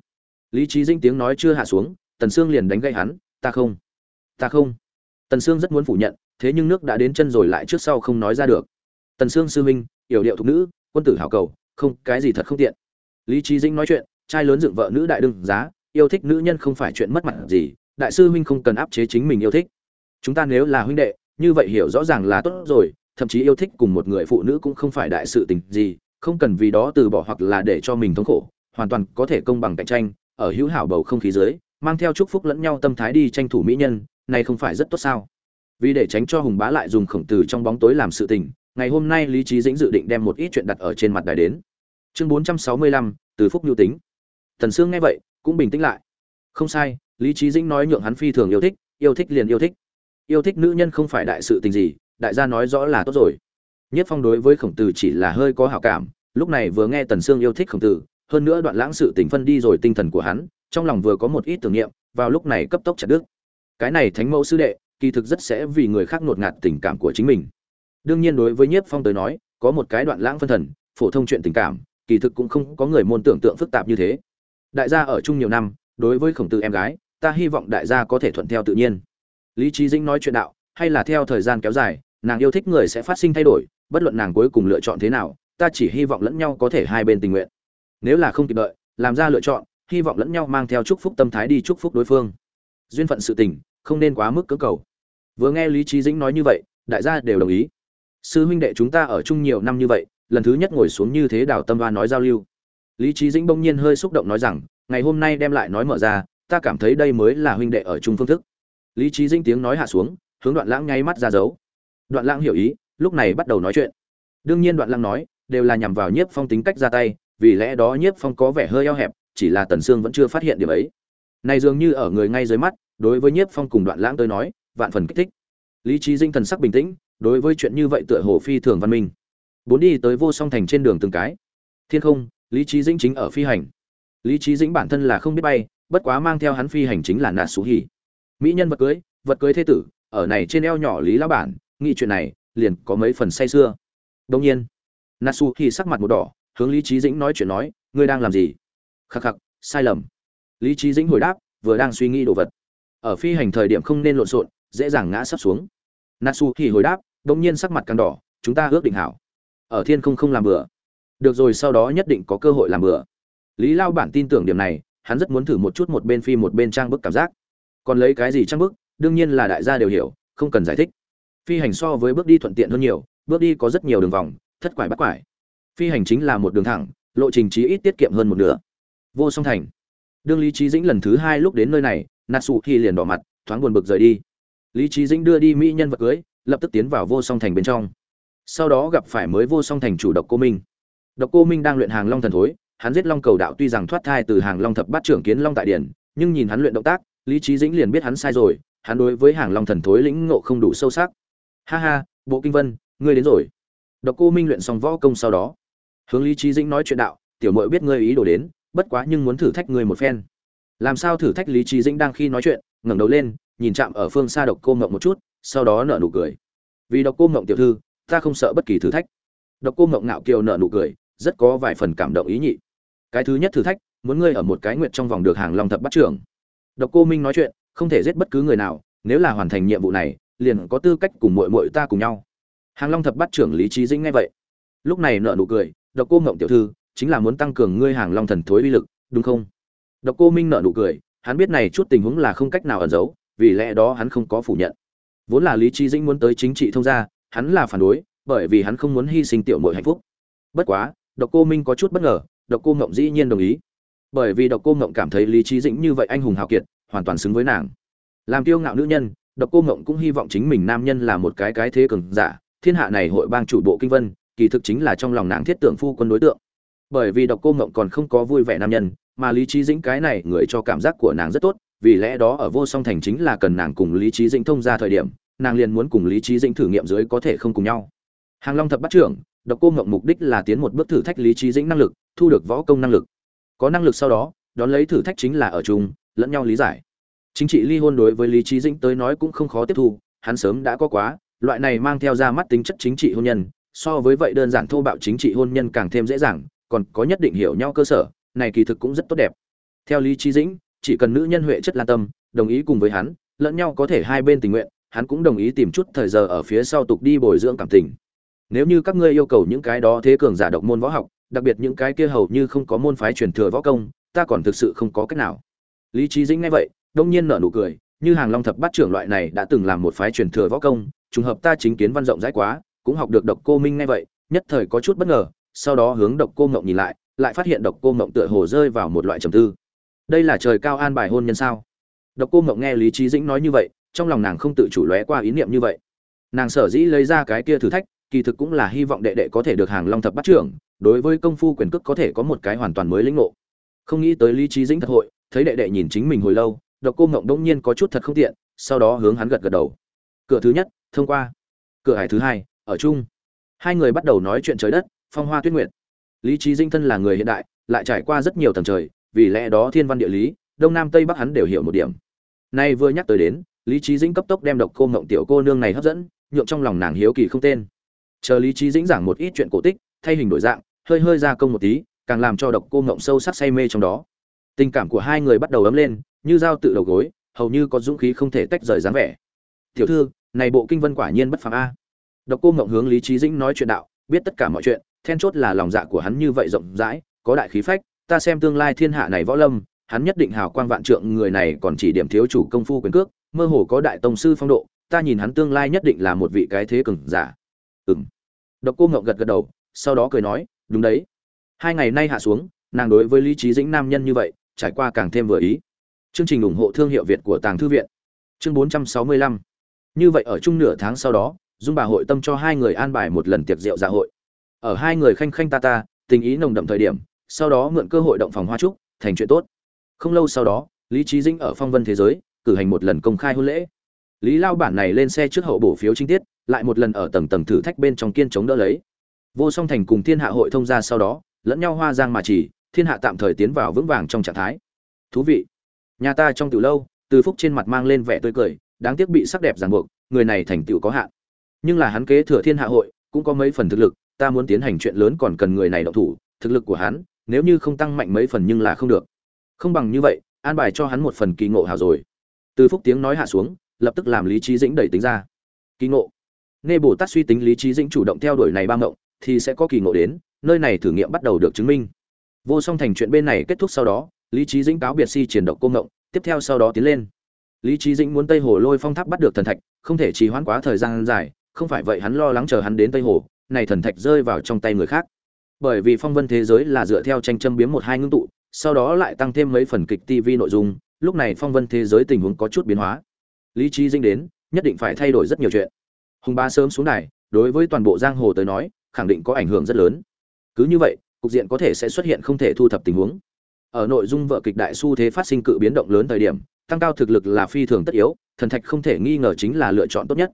S1: Lý trí dinh tiếng nói chưa hạ xuống, tần sương liền đánh gậy hắn, ta không ta không. Tần sương rất muốn phủ nhận, thế nhưng nước đã đến chân rồi lại trước sau không nói ra được. Tần sương sư huynh, yểu điệu thục nữ, quân tử hảo cầu, không, cái gì thật không tiện. Lý trí dinh nói chuyện, trai lớn dựng vợ nữ đại đương giá, yêu thích nữ nhân không phải chuyện mất mặt gì, đại sư huynh không cần áp chế chính mình yêu thích. Chúng ta nếu là huynh đệ như vậy hiểu rõ ràng là tốt rồi, thậm chí yêu thích cùng một người phụ nữ cũng không phải đại sự tình gì, không cần vì đó từ bỏ hoặc là để cho mình thống khổ, hoàn toàn có thể công bằng cạnh tranh, ở hữu hảo bầu không khí dưới, mang theo chúc phúc lẫn nhau tâm thái đi tranh thủ mỹ nhân, này không phải rất tốt sao? Vì để tránh cho hùng bá lại dùng khổng tử trong bóng tối làm sự tình, ngày hôm nay lý trí dĩnh dự định đem một ít chuyện đặt ở trên mặt đài đến. Chương bốn trăm sáu mươi lăm, từ phúc nhu tính. Thần sương nghe vậy, cũng bình tĩnh lại. Không sai, lý trí dĩnh nói nhượng hắn phi thường yêu thích yêu thích liền yêu thích yêu thích nữ nhân không phải đại sự tình gì, đại gia nói rõ là tốt rồi. Nhất phong đối với khổng tử chỉ là hơi có hảo cảm, lúc này vừa nghe tần sương yêu thích khổng tử, hơn nữa đoạn lãng sự tình phân đi rồi tinh thần của hắn, trong lòng vừa có một ít tưởng niệm, vào lúc này cấp tốc chặt đứt. Cái này thánh mẫu sư đệ, kỳ thực rất sẽ vì người khác ngột ngạt tình cảm của chính mình. Đương nhiên đối với nhiếp phong tới nói, có một cái đoạn lãng phân thần, phổ thông chuyện tình cảm, kỳ thực cũng không có người môn tưởng tượng phức tạp như thế. Đại gia ở chung nhiều năm, đối với khổng tử em gái, ta hy vọng đại gia có thể thuận theo tự nhiên lý trí dĩnh nói chuyện đạo, hay là theo thời gian kéo dài, nàng yêu thích người sẽ phát sinh thay đổi, bất luận nàng cuối cùng lựa chọn thế nào, ta chỉ hy vọng lẫn nhau có thể hai bên tình nguyện. Nếu là không kịp đợi, làm ra lựa chọn, hy vọng lẫn nhau mang theo chúc phúc tâm thái đi chúc phúc đối phương. Duyên phận sự tình, không nên quá mức cưỡng cầu. Vừa nghe lý trí dĩnh nói như vậy, đại gia đều đồng ý. Sư huynh đệ chúng ta ở chung nhiều năm như vậy, lần thứ nhất ngồi xuống như thế đào tâm hoa nói giao lưu. Lý trí dĩnh bỗng nhiên hơi xúc động nói rằng, ngày hôm nay đem lại nói mở ra, ta cảm thấy đây mới là huynh đệ ở chung phương thức lý trí dĩnh tiếng nói hạ xuống, hướng đoạn lãng nháy mắt ra dấu. Đoạn lãng hiểu ý, lúc này bắt đầu nói chuyện. Đương nhiên đoạn lãng nói, đều là nhằm vào nhiếp phong tính cách ra tay, vì lẽ đó nhiếp phong có vẻ hơi eo hẹp, chỉ là tần sương vẫn chưa phát hiện điểm ấy. Này dường như ở người ngay dưới mắt, đối với nhiếp phong cùng đoạn lãng tới nói, vạn phần kích thích. Lý trí dinh thần sắc bình tĩnh, đối với chuyện như vậy tựa hồ phi thường văn minh. Bốn đi tới vô song thành trên đường từng cái. Thiên không, lý trí dĩnh chính ở phi hành. Lý trí dĩnh bản thân là không biết bay, bất quá mang theo hắn phi hành chính là nà xú hỉ mỹ nhân vật cưới vật cưới thế tử, ở này trên eo nhỏ lý lão bản, nghĩ chuyện này, liền có mấy phần say sưa. đông nhiên natsu thì sắc mặt một đỏ, hướng lý trí dĩnh nói chuyện nói, ngươi đang làm gì? Khắc khắc, sai lầm. Lý trí dĩnh hồi đáp, vừa đang suy nghĩ đồ vật. Ở phi hành thời điểm không nên lộn xộn, dễ dàng ngã sắp xuống. Natsu thì hồi đáp, đông nhiên sắc mặt càng đỏ, chúng ta ước định hảo. Ở thiên không không làm bừa. Được rồi, sau đó nhất định có cơ hội làm bừa. Lý lao bản tin tưởng điểm này, hắn rất muốn thử một chút một bên phi một bên trang bức cảm giác còn lấy cái gì trang bức, đương nhiên là đại gia đều hiểu, không cần giải thích. Phi hành so với bước đi thuận tiện hơn nhiều, bước đi có rất nhiều đường vòng, thất quải bắt quải. Phi hành chính là một đường thẳng, lộ trình chí ít tiết kiệm hơn một nửa. Vô song thành. Đương lý trí dĩnh lần thứ hai lúc đến nơi này, natsu thì liền đỏ mặt, thoáng buồn bực rời đi. Lý trí dĩnh đưa đi mỹ nhân vật cưới, lập tức tiến vào vô song thành bên trong. Sau đó gặp phải mới vô song thành chủ độc cô minh. Độc cô minh đang luyện hàng long thần thối, hắn giết long cầu đạo tuy rằng thoát thai từ hàng long thập bát trưởng kiến long tại điển, nhưng nhìn hắn luyện động tác lý trí dĩnh liền biết hắn sai rồi, hắn đối với hàng long thần thối lĩnh ngộ không đủ sâu sắc. Ha ha, bộ kinh vân, ngươi đến rồi. Độc cô minh luyện xong võ công sau đó, hướng lý trí dĩnh nói chuyện đạo, tiểu mội biết ngươi ý đồ đến, bất quá nhưng muốn thử thách ngươi một phen. Làm sao thử thách lý trí dĩnh đang khi nói chuyện, ngẩng đầu lên, nhìn chạm ở phương xa độc cô ngộng một chút, sau đó nở nụ cười. Vì độc cô ngộng tiểu thư, ta không sợ bất kỳ thử thách. Độc cô ngộng ngạo kiều nở nụ cười, rất có vài phần cảm động ý nhị. Cái thứ nhất thử thách, muốn ngươi ở một cái nguyện trong vòng được hàng long thập bắt trưởng độc cô minh nói chuyện, không thể giết bất cứ người nào, nếu là hoàn thành nhiệm vụ này, liền có tư cách cùng muội muội ta cùng nhau. Hàng long thập bắt trưởng lý trí dĩnh nghe vậy, lúc này nở nụ cười, độc cô ngộng tiểu thư, chính là muốn tăng cường ngươi hàng long thần thối uy lực, đúng không? Độc cô minh nở nụ cười, hắn biết này chút tình huống là không cách nào ẩn giấu, vì lẽ đó hắn không có phủ nhận. Vốn là lý trí dĩnh muốn tới chính trị thông gia, hắn là phản đối, bởi vì hắn không muốn hy sinh tiểu muội hạnh phúc. Bất quá, độc cô minh có chút bất ngờ, độc cô ngộng dĩ nhiên đồng ý bởi vì độc cô ngộng cảm thấy lý trí dĩnh như vậy anh hùng hào kiệt, hoàn toàn xứng với nàng. Làm kiêu ngạo nữ nhân, độc cô ngộng cũng hy vọng chính mình nam nhân là một cái cái thế cường giả, thiên hạ này hội bang chủ bộ kinh vân, kỳ thực chính là trong lòng nàng thiết tượng phu quân đối tượng. Bởi vì độc cô ngộng còn không có vui vẻ nam nhân, mà lý trí dĩnh cái này người cho cảm giác của nàng rất tốt, vì lẽ đó ở vô song thành chính là cần nàng cùng lý trí dĩnh thông ra thời điểm, nàng liền muốn cùng lý trí dĩnh thử nghiệm dưới có thể không cùng nhau. Hàng long thập bắt trưởng, độc cô ngộng mục đích là tiến một bước thử thách lý trí dĩnh năng lực, thu được võ công năng lực có năng lực sau đó, đón lấy thử thách chính là ở chung, lẫn nhau lý giải. Chính trị ly hôn đối với lý trí dĩnh tới nói cũng không khó tiếp thu, hắn sớm đã có quá, loại này mang theo ra mắt tính chất chính trị hôn nhân, so với vậy đơn giản thô bạo chính trị hôn nhân càng thêm dễ dàng, còn có nhất định hiểu nhau cơ sở, này kỳ thực cũng rất tốt đẹp. Theo lý trí dĩnh, chỉ cần nữ nhân huệ chất lan tâm, đồng ý cùng với hắn, lẫn nhau có thể hai bên tình nguyện, hắn cũng đồng ý tìm chút thời giờ ở phía sau tục đi bồi dưỡng cảm tình. Nếu như các ngươi yêu cầu những cái đó thế cường giả độc môn võ học đặc biệt những cái kia hầu như không có môn phái truyền thừa võ công, ta còn thực sự không có cách nào. Lý Chí dĩnh nghe vậy, đông nhiên nở nụ cười, như hàng long thập bát trưởng loại này đã từng làm một phái truyền thừa võ công, trùng hợp ta chính kiến văn rộng rãi quá, cũng học được độc cô minh nghe vậy, nhất thời có chút bất ngờ, sau đó hướng độc cô ngộng nhìn lại lại phát hiện độc cô ngộng tựa hồ rơi vào một loại trầm tư. Đây là trời cao an bài hôn nhân sao? Độc cô ngộng nghe lý Chí dĩnh nói như vậy, trong lòng nàng không tự chủ lóe qua ý niệm như vậy. Nàng sở dĩ lấy ra cái kia thử thách, kỳ thực cũng là hy vọng đệ đệ có thể được hàng long thập Bát trưởng đối với công phu quyền cước có thể có một cái hoàn toàn mới lĩnh ngộ. Không nghĩ tới lý trí dĩnh thật hội, thấy đệ đệ nhìn chính mình hồi lâu, độc cô ngộng đông nhiên có chút thật không tiện, sau đó hướng hắn gật gật đầu. Cửa thứ nhất, thông qua. Cửa hải thứ hai, ở chung. Hai người bắt đầu nói chuyện trời đất, phong hoa tuyết nguyện lý trí dinh thân là người hiện đại, lại trải qua rất nhiều tầng trời, vì lẽ đó thiên văn địa lý, đông nam tây bắc hắn đều hiểu một điểm. Nay vừa nhắc tới đến, lý trí dĩnh cấp tốc đem độc cô ngộng tiểu cô nương này hấp dẫn, nhượng trong lòng nàng hiếu kỳ không tên. Chờ lý trí dĩnh giảng một ít chuyện cổ tích, thay hình đổi dạng hơi hơi ra công một tí, càng làm cho độc cô ngộng sâu sắc say mê trong đó. Tình cảm của hai người bắt đầu ấm lên, như dao tự đầu gối, hầu như có dũng khí không thể tách rời dáng vẻ. Tiểu thư, này bộ kinh vân quả nhiên bất phàm a. Độc cô ngộng hướng lý trí dĩnh nói chuyện đạo, biết tất cả mọi chuyện, then chốt là lòng dạ của hắn như vậy rộng rãi, có đại khí phách, ta xem tương lai thiên hạ này võ lâm, hắn nhất định hào quang vạn trượng, người này còn chỉ điểm thiếu chủ công phu quyền cước, mơ hồ có đại tông sư phong độ, ta nhìn hắn tương lai nhất định là một vị cái thế cường giả. Ừm. Độc cô ngộng gật gật đầu, sau đó cười nói đúng đấy. Hai ngày nay hạ xuống, nàng đối với lý trí dĩnh nam nhân như vậy, trải qua càng thêm vừa ý. Chương trình ủng hộ thương hiệu việt của tàng thư viện. Chương 465 như vậy ở chung nửa tháng sau đó, dung bà hội tâm cho hai người an bài một lần tiệc rượu dạ hội. Ở hai người khanh khanh ta ta, tình ý nồng đậm thời điểm, sau đó mượn cơ hội động phòng hoa trúc, thành chuyện tốt. Không lâu sau đó, lý trí dĩnh ở phong vân thế giới, cử hành một lần công khai hôn lễ. Lý lao bản này lên xe trước hậu bổ phiếu chi tiết, lại một lần ở tầng tầng thử thách bên trong kiên chống đỡ lấy vô song thành cùng thiên hạ hội thông ra sau đó, lẫn nhau hoa giang mà chỉ, thiên hạ tạm thời tiến vào vững vàng trong trạng thái. Thú vị. Nhà ta trong từ lâu, từ phúc trên mặt mang lên vẻ tươi cười, đáng tiếc bị sắc đẹp ràng buộc, người này thành tựu có hạn. Nhưng là hắn kế thừa thiên hạ hội, cũng có mấy phần thực lực, ta muốn tiến hành chuyện lớn còn cần người này động thủ, thực lực của hắn, nếu như không tăng mạnh mấy phần nhưng là không được. Không bằng như vậy, an bài cho hắn một phần kỳ ngộ hào rồi. Từ phúc tiếng nói hạ xuống, lập tức làm lý trí dĩnh đẩy tính ra. Kỳ ngộ. Nghe bồ tát suy tính lý trí dĩnh chủ động theo đuổi này ba ngộng thì sẽ có kỳ ngộ đến, nơi này thử nghiệm bắt đầu được chứng minh. Vô song thành chuyện bên này kết thúc sau đó, lý trí dĩnh cáo biệt si triển động cô ngộng, tiếp theo sau đó tiến lên. Lý trí dĩnh muốn tây hồ lôi phong tháp bắt được thần thạch, không thể trì hoãn quá thời gian dài, không phải vậy hắn lo lắng chờ hắn đến tây hồ, này thần thạch rơi vào trong tay người khác. Bởi vì phong vân thế giới là dựa theo tranh châm biếm một hai ngưng tụ, sau đó lại tăng thêm mấy phần kịch tv nội dung, lúc này phong vân thế giới tình huống có chút biến hóa. Lý trí dĩnh đến, nhất định phải thay đổi rất nhiều chuyện. Hùng ba sớm xuống này đối với toàn bộ giang hồ tới nói khẳng định có ảnh hưởng rất lớn. Cứ như vậy, cục diện có thể sẽ xuất hiện không thể thu thập tình huống. Ở nội dung vợ kịch đại xu thế phát sinh cự biến động lớn thời điểm, tăng cao thực lực là phi thường tất yếu, thần thạch không thể nghi ngờ chính là lựa chọn tốt nhất.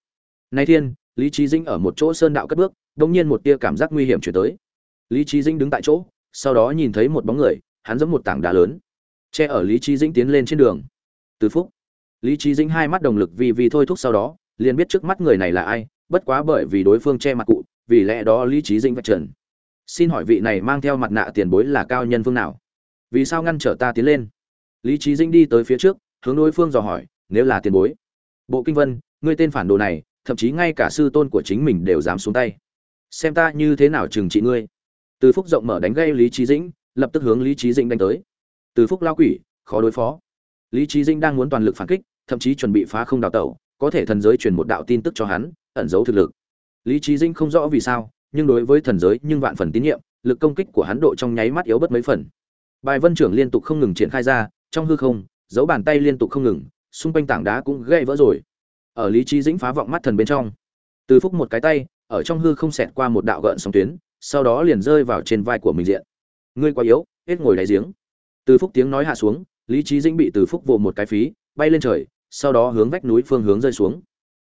S1: Nay thiên, lý trí dĩnh ở một chỗ sơn đạo cất bước đông nhiên một tia cảm giác nguy hiểm chuyển tới. Lý trí dĩnh đứng tại chỗ, sau đó nhìn thấy một bóng người, hắn giẫm một tảng đá lớn, che ở lý trí dĩnh tiến lên trên đường. Từ phúc, lý trí dĩnh hai mắt đồng lực vì vì thôi thúc sau đó, liền biết trước mắt người này là ai, bất quá bởi vì đối phương che mặt cụ vì lẽ đó lý trí dĩnh vạch trần. Xin hỏi vị này mang theo mặt nạ tiền bối là cao nhân phương nào? Vì sao ngăn trở ta tiến lên? Lý trí dĩnh đi tới phía trước, hướng đối phương dò hỏi, nếu là tiền bối? Bộ kinh vân, ngươi tên phản đồ này, thậm chí ngay cả sư tôn của chính mình đều dám xuống tay. Xem ta như thế nào trừng trị ngươi. Từ phúc rộng mở đánh gây lý trí dĩnh, lập tức hướng lý trí dĩnh đánh tới. Từ phúc lao quỷ, khó đối phó. Lý trí dĩnh đang muốn toàn lực phản kích, thậm chí chuẩn bị phá không đào tẩu, có thể thần giới truyền một đạo tin tức cho hắn, ẩn giấu thực lực lý trí dĩnh không rõ vì sao, nhưng đối với thần giới nhưng vạn phần tín nhiệm, lực công kích của hắn độ trong nháy mắt yếu bất mấy phần. Bài vân trưởng liên tục không ngừng triển khai ra, trong hư không, dấu bàn tay liên tục không ngừng, xung quanh tảng đá cũng gãy vỡ rồi. Ở lý trí dĩnh phá vọng mắt thần bên trong, từ phúc một cái tay, ở trong hư không xẹt qua một đạo gợn sóng tuyến, sau đó liền rơi vào trên vai của mình diện. Ngươi quá yếu, hết ngồi đáy giếng. Từ phúc tiếng nói hạ xuống, lý trí dĩnh bị từ phúc vồ một cái phí, bay lên trời, sau đó hướng vách núi phương hướng rơi xuống.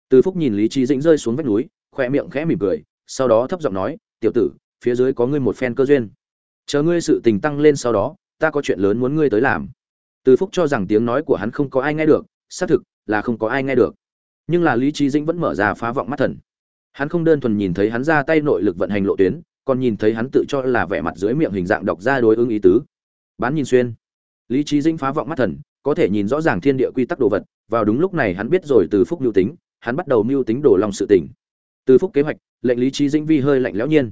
S1: Từ phúc nhìn lý trí dĩnh rơi xuống vách núi khoe miệng khẽ mỉm cười, sau đó thấp giọng nói, tiểu tử, phía dưới có ngươi một phen cơ duyên. Chờ ngươi sự tình tăng lên sau đó, ta có chuyện lớn muốn ngươi tới làm. Từ phúc cho rằng tiếng nói của hắn không có ai nghe được, xác thực là không có ai nghe được. Nhưng là lý trí dĩnh vẫn mở ra phá vọng mắt thần. Hắn không đơn thuần nhìn thấy hắn ra tay nội lực vận hành lộ tuyến, còn nhìn thấy hắn tự cho là vẻ mặt dưới miệng hình dạng đọc ra đối ứng ý tứ. Bán nhìn xuyên. Lý trí dĩnh phá vọng mắt thần, có thể nhìn rõ ràng thiên địa quy tắc đồ vật, vào đúng lúc này hắn biết rồi từ phúc mưu tính, hắn bắt đầu mưu tính đổ lòng sự tỉnh từ phúc kế hoạch, lệnh lý trí dĩnh vi hơi lạnh lẽo nhiên.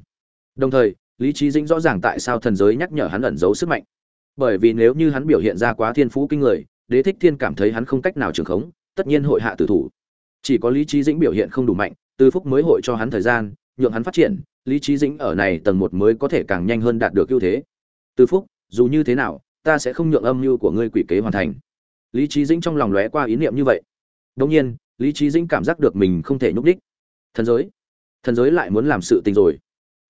S1: Đồng thời, lý trí dĩnh rõ ràng tại sao thần giới nhắc nhở hắn ẩn giấu sức mạnh. Bởi vì nếu như hắn biểu hiện ra quá thiên phú kinh người, đế thích thiên cảm thấy hắn không cách nào trường khống, tất nhiên hội hạ tử thủ. Chỉ có lý trí dĩnh biểu hiện không đủ mạnh, từ phúc mới hội cho hắn thời gian, nhượng hắn phát triển, lý trí dĩnh ở này tầng một mới có thể càng nhanh hơn đạt được ưu thế. Từ phúc, dù như thế nào, ta sẽ không nhượng âm mưu của ngươi quỷ kế hoàn thành. Lý trí dĩnh trong lòng lóe qua ý niệm như vậy. Đông nhiên, lý trí dĩnh cảm giác được mình không thể nhúc đích thần giới. Thần giới lại muốn làm sự tình rồi.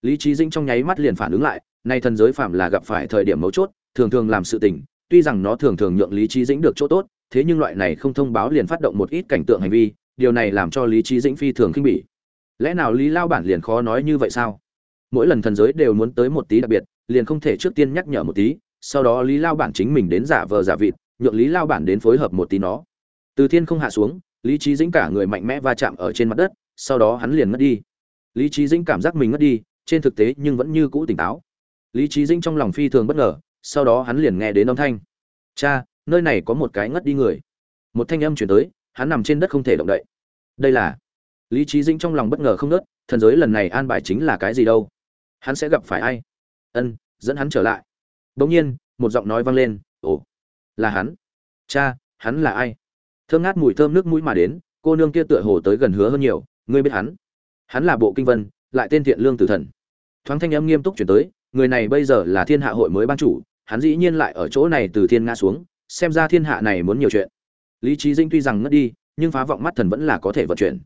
S1: Lý trí dĩnh trong nháy mắt liền phản ứng lại, nay thần giới phạm là gặp phải thời điểm mấu chốt, thường thường làm sự tình, tuy rằng nó thường thường nhượng lý trí dĩnh được chỗ tốt, thế nhưng loại này không thông báo liền phát động một ít cảnh tượng hành vi, điều này làm cho lý trí dĩnh phi thường khinh bỉ. Lẽ nào lý lao bản liền khó nói như vậy sao? Mỗi lần thần giới đều muốn tới một tí đặc biệt, liền không thể trước tiên nhắc nhở một tí, sau đó lý lao bản chính mình đến giả vờ giả vịt, nhượng lý lao bản đến phối hợp một tí nó. Từ thiên không hạ xuống, lý trí dĩnh cả người mạnh mẽ va chạm ở trên mặt đất sau đó hắn liền ngất đi. Lý trí dĩnh cảm giác mình ngất đi, trên thực tế nhưng vẫn như cũ tỉnh táo. Lý trí dĩnh trong lòng phi thường bất ngờ, sau đó hắn liền nghe đến âm thanh. Cha, nơi này có một cái ngất đi người. Một thanh âm chuyển tới, hắn nằm trên đất không thể động đậy. Đây là lý trí dĩnh trong lòng bất ngờ không nớt thần giới lần này an bài chính là cái gì đâu? Hắn sẽ gặp phải ai? Ân, dẫn hắn trở lại. Bỗng nhiên, một giọng nói vang lên, ồ, là hắn. Cha, hắn là ai? Thơm ngát mùi thơm nước mũi mà đến, cô nương kia tựa hồ tới gần hứa hơn nhiều ngươi biết hắn. Hắn là bộ kinh vân, lại tên thiện lương tử thần. Thoáng thanh âm nghiêm túc chuyển tới, người này bây giờ là thiên hạ hội mới ban chủ, hắn dĩ nhiên lại ở chỗ này từ thiên ngã xuống, xem ra thiên hạ này muốn nhiều chuyện. Lý trí dĩnh tuy rằng ngất đi, nhưng phá vọng mắt thần vẫn là có thể vận chuyển.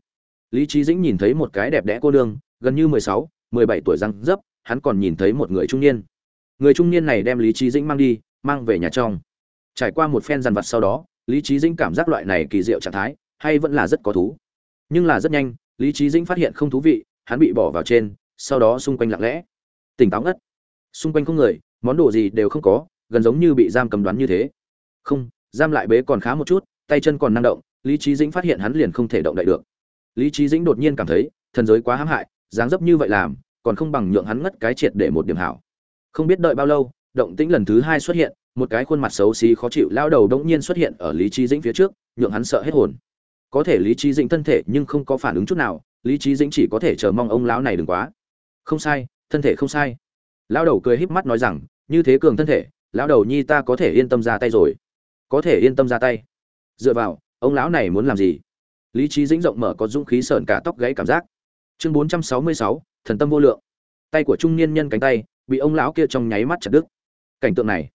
S1: Lý trí dĩnh nhìn thấy một cái đẹp đẽ cô nương, gần như mười sáu, mười bảy tuổi răng dấp, hắn còn nhìn thấy một người trung niên. Người trung niên này đem lý trí dĩnh mang đi, mang về nhà trong. Trải qua một phen dằn vặt sau đó, lý trí dĩnh cảm giác loại này kỳ diệu trạng thái, hay vẫn là rất có thú. Nhưng là rất nhanh lý trí dĩnh phát hiện không thú vị, hắn bị bỏ vào trên, sau đó xung quanh lặng lẽ. Tỉnh táo ngất. Xung quanh không người, món đồ gì đều không có, gần giống như bị giam cầm đoán như thế. Không, giam lại bế còn khá một chút, tay chân còn năng động, lý trí dĩnh phát hiện hắn liền không thể động đậy được. Lý trí dĩnh đột nhiên cảm thấy, thần giới quá hãm hại, dáng dấp như vậy làm, còn không bằng nhượng hắn ngất cái triệt để một điểm hảo. Không biết đợi bao lâu, động tĩnh lần thứ hai xuất hiện, một cái khuôn mặt xấu xí khó chịu lao đầu đống nhiên xuất hiện ở lý trí dĩnh phía trước, nhượng hắn sợ hết hồn có thể lý trí dĩnh thân thể nhưng không có phản ứng chút nào, lý trí dĩnh chỉ có thể chờ mong ông lão này đừng quá. Không sai, thân thể không sai. Lão đầu cười híp mắt nói rằng, như thế cường thân thể, lão đầu nhi ta có thể yên tâm ra tay rồi. Có thể yên tâm ra tay. Dựa vào, ông lão này muốn làm gì? Lý trí dĩnh rộng mở có dũng khí sởn cả tóc gãy cảm giác. Chương bốn trăm sáu mươi sáu, thần tâm vô lượng. Tay của trung niên nhân cánh tay, bị ông lão kia trong nháy mắt chặt đứt. Cảnh tượng này,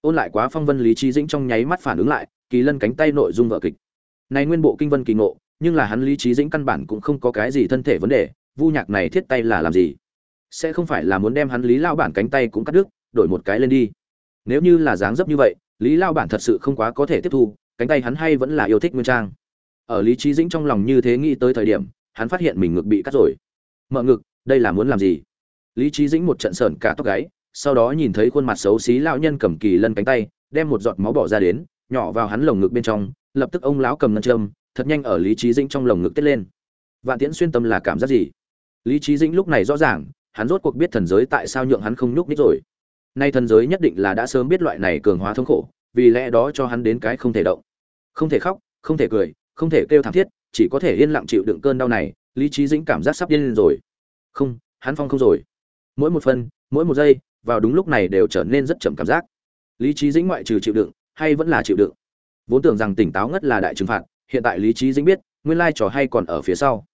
S1: ôn lại quá phong vân lý trí dĩnh trong nháy mắt phản ứng lại, kỳ lân cánh tay nội dung vợ kịch này nguyên bộ kinh vân kỳ ngộ, nhưng là hắn lý trí dĩnh căn bản cũng không có cái gì thân thể vấn đề, vu nhạc này thiết tay là làm gì? Sẽ không phải là muốn đem hắn lý lao bản cánh tay cũng cắt đứt, đổi một cái lên đi. Nếu như là dáng dấp như vậy, lý lao bản thật sự không quá có thể tiếp thu, cánh tay hắn hay vẫn là yêu thích nguyên trang. Ở lý trí dĩnh trong lòng như thế nghĩ tới thời điểm, hắn phát hiện mình ngực bị cắt rồi. Mở ngực, đây là muốn làm gì? Lý trí dĩnh một trận sởn cả tóc gáy, sau đó nhìn thấy khuôn mặt xấu xí lão nhân cầm kỳ lân cánh tay, đem một giọt máu bỏ ra đến, nhỏ vào hắn lồng ngực bên trong lập tức ông lão cầm ngân châm, thật nhanh ở lý trí dĩnh trong lồng ngực tết lên. Vạn tiễn xuyên tâm là cảm giác gì? Lý trí dĩnh lúc này rõ ràng, hắn rốt cuộc biết thần giới tại sao nhượng hắn không nhúc nhích rồi. Nay thần giới nhất định là đã sớm biết loại này cường hóa thống khổ, vì lẽ đó cho hắn đến cái không thể động. Không thể khóc, không thể cười, không thể kêu thảm thiết, chỉ có thể yên lặng chịu đựng cơn đau này, lý trí dĩnh cảm giác sắp điên lên rồi. Không, hắn phong không rồi. Mỗi một phân, mỗi một giây, vào đúng lúc này đều trở nên rất chậm cảm giác. Lý trí dĩnh ngoại trừ chịu đựng, hay vẫn là chịu đựng? Vốn tưởng rằng tỉnh táo ngất là đại trừng phạt, hiện tại lý trí dĩnh biết, nguyên lai trò hay còn ở phía sau.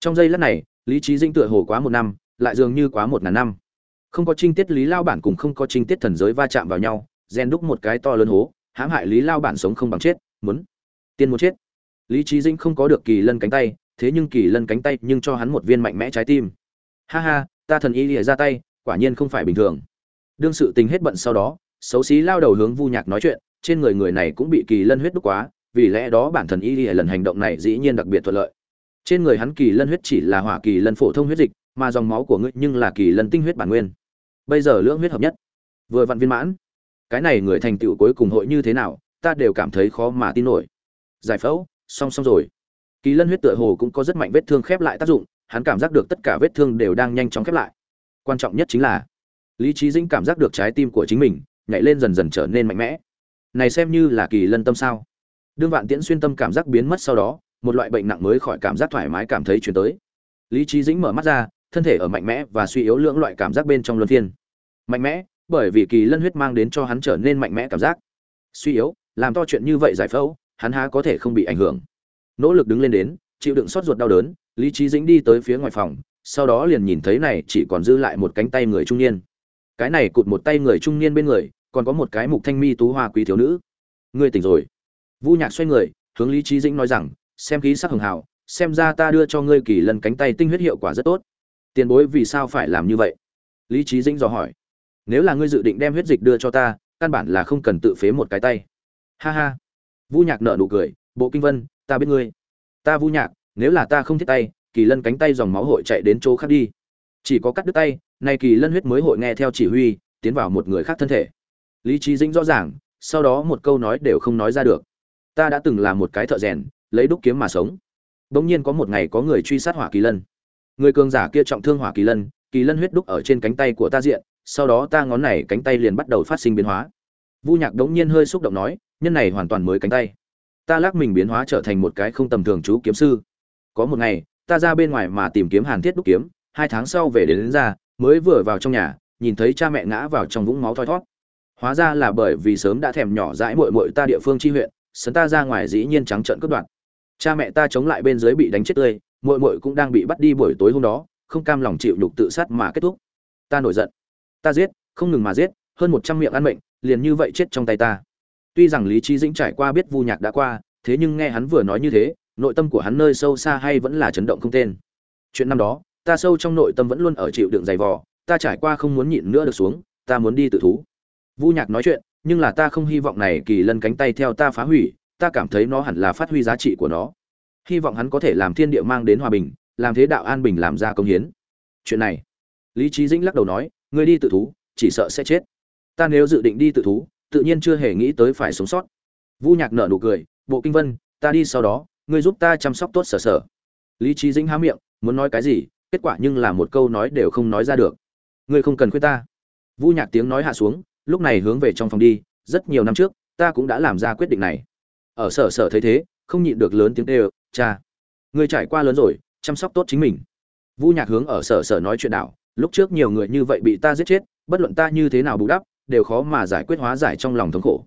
S1: Trong giây lát này, lý trí dĩnh tựa hồ quá một năm, lại dường như quá một ngàn năm. Không có trinh tiết lý lao bản cùng không có trinh tiết thần giới va chạm vào nhau gen đúc một cái to lớn hố, hãm hại lý lao bản sống không bằng chết, muốn, tiên muốn chết. Lý trí dĩnh không có được kỳ lân cánh tay, thế nhưng kỳ lân cánh tay nhưng cho hắn một viên mạnh mẽ trái tim. Ha ha, ta thần y lìa ra tay, quả nhiên không phải bình thường. Đương sự tình hết bận sau đó, xấu xí lao đầu hướng vu nhạc nói chuyện trên người người này cũng bị kỳ lân huyết đúc quá, vì lẽ đó bản thân y lìa lần hành động này dĩ nhiên đặc biệt thuận lợi. Trên người hắn kỳ lân huyết chỉ là hỏa kỳ lân phổ thông huyết dịch, mà dòng máu của ngươi nhưng là kỳ lân tinh huyết bản nguyên. Bây giờ lưỡng huyết hợp nhất. Vừa vặn viên mãn. Cái này người thành tựu cuối cùng hội như thế nào, ta đều cảm thấy khó mà tin nổi. Giải phẫu song song rồi. Kỳ lân huyết tựa hồ cũng có rất mạnh vết thương khép lại tác dụng, hắn cảm giác được tất cả vết thương đều đang nhanh chóng khép lại. Quan trọng nhất chính là, lý trí dĩnh cảm giác được trái tim của chính mình nhảy lên dần dần trở nên mạnh mẽ này xem như là kỳ lân tâm sao? Đương vạn tiễn xuyên tâm cảm giác biến mất sau đó, một loại bệnh nặng mới khỏi cảm giác thoải mái cảm thấy chuyển tới. Lý trí dĩnh mở mắt ra, thân thể ở mạnh mẽ và suy yếu lưỡng loại cảm giác bên trong luân phiên. Mạnh mẽ, bởi vì kỳ lân huyết mang đến cho hắn trở nên mạnh mẽ cảm giác. Suy yếu, làm to chuyện như vậy giải phẫu, hắn há có thể không bị ảnh hưởng. Nỗ lực đứng lên đến, chịu đựng xót ruột đau đớn, lý trí dĩnh đi tới phía ngoài phòng, sau đó liền nhìn thấy này chỉ còn dư lại một cánh tay người trung niên. Cái này cụt một tay người trung niên bên người còn có một cái mục thanh mi tú hoa quý thiếu nữ. Ngươi tỉnh rồi. Vu nhạc xoay người, hướng lý trí dĩnh nói rằng, xem khí sắc hường hào, xem ra ta đưa cho ngươi kỳ lần cánh tay tinh huyết hiệu quả rất tốt. Tiền bối vì sao phải làm như vậy? Lý trí dĩnh dò hỏi. Nếu là ngươi dự định đem huyết dịch đưa cho ta, căn bản là không cần tự phế một cái tay. Ha ha. Vu nhạc nợ nụ cười, bộ kinh vân, ta biết ngươi. Ta vu nhạc, nếu là ta không thiết tay, kỳ lân cánh tay dòng máu hội chạy đến chỗ khác đi. Chỉ có cắt đứt tay, nay kỳ lân huyết mới hội nghe theo chỉ huy, tiến vào một người khác thân thể lý trí dĩnh rõ ràng sau đó một câu nói đều không nói ra được. Ta đã từng là một cái thợ rèn lấy đúc kiếm mà sống. Bỗng nhiên có một ngày có người truy sát hỏa kỳ lân. Người cường giả kia trọng thương hỏa kỳ lân kỳ lân huyết đúc ở trên cánh tay của ta diện sau đó ta ngón này cánh tay liền bắt đầu phát sinh biến hóa. Vu nhạc đống nhiên hơi xúc động nói nhân này hoàn toàn mới cánh tay. Ta lắc mình biến hóa trở thành một cái không tầm thường chú kiếm sư. Có một ngày ta ra bên ngoài mà tìm kiếm hàn thiết đúc kiếm hai tháng sau về đến, đến ra mới vừa vào trong nhà nhìn thấy cha mẹ ngã vào trong vũng máu thoi thót hóa ra là bởi vì sớm đã thèm nhỏ dãi muội muội ta địa phương chi huyện, sấn ta ra ngoài dĩ nhiên trắng trợn cướp đoạt. Cha mẹ ta chống lại bên dưới bị đánh chết tươi, muội muội cũng đang bị bắt đi buổi tối hôm đó, không cam lòng chịu nhục tự sát mà kết thúc. Ta nổi giận. Ta giết, không ngừng mà giết, hơn một trăm miệng ăn mệnh, liền như vậy chết trong tay ta. Tuy rằng lý trí dĩnh trải qua biết vu nhạc đã qua, thế nhưng nghe hắn vừa nói như thế, nội tâm của hắn nơi sâu xa hay vẫn là chấn động không tên. Chuyện năm đó, ta sâu trong nội tâm vẫn luôn ở chịu đựng dày vò, ta trải qua không muốn nhịn nữa được xuống, ta muốn đi tự thú vu nhạc nói chuyện, nhưng là ta không hy vọng này kỳ lân cánh tay theo ta phá hủy, ta cảm thấy nó hẳn là phát huy giá trị của nó. Hy vọng hắn có thể làm thiên địa mang đến hòa bình, làm thế đạo an bình làm ra công hiến. Chuyện này, lý Chí dĩnh lắc đầu nói, ngươi đi tự thú, chỉ sợ sẽ chết. Ta nếu dự định đi tự thú, tự nhiên chưa hề nghĩ tới phải sống sót. Vu nhạc nở nụ cười, bộ kinh vân, ta đi sau đó, ngươi giúp ta chăm sóc tốt sở sở. Lý Chí dĩnh há miệng, muốn nói cái gì, kết quả nhưng là một câu nói đều không nói ra được. Ngươi không cần khuyên ta. Vu nhạc tiếng nói hạ xuống lúc này hướng về trong phòng đi, rất nhiều năm trước, ta cũng đã làm ra quyết định này. Ở sở sở thấy thế, không nhịn được lớn tiếng đều cha người trải qua lớn rồi, chăm sóc tốt chính mình. Vu nhạc hướng ở sở sở nói chuyện đạo, lúc trước nhiều người như vậy bị ta giết chết, bất luận ta như thế nào bù đắp, đều khó mà giải quyết hóa giải trong lòng thống khổ.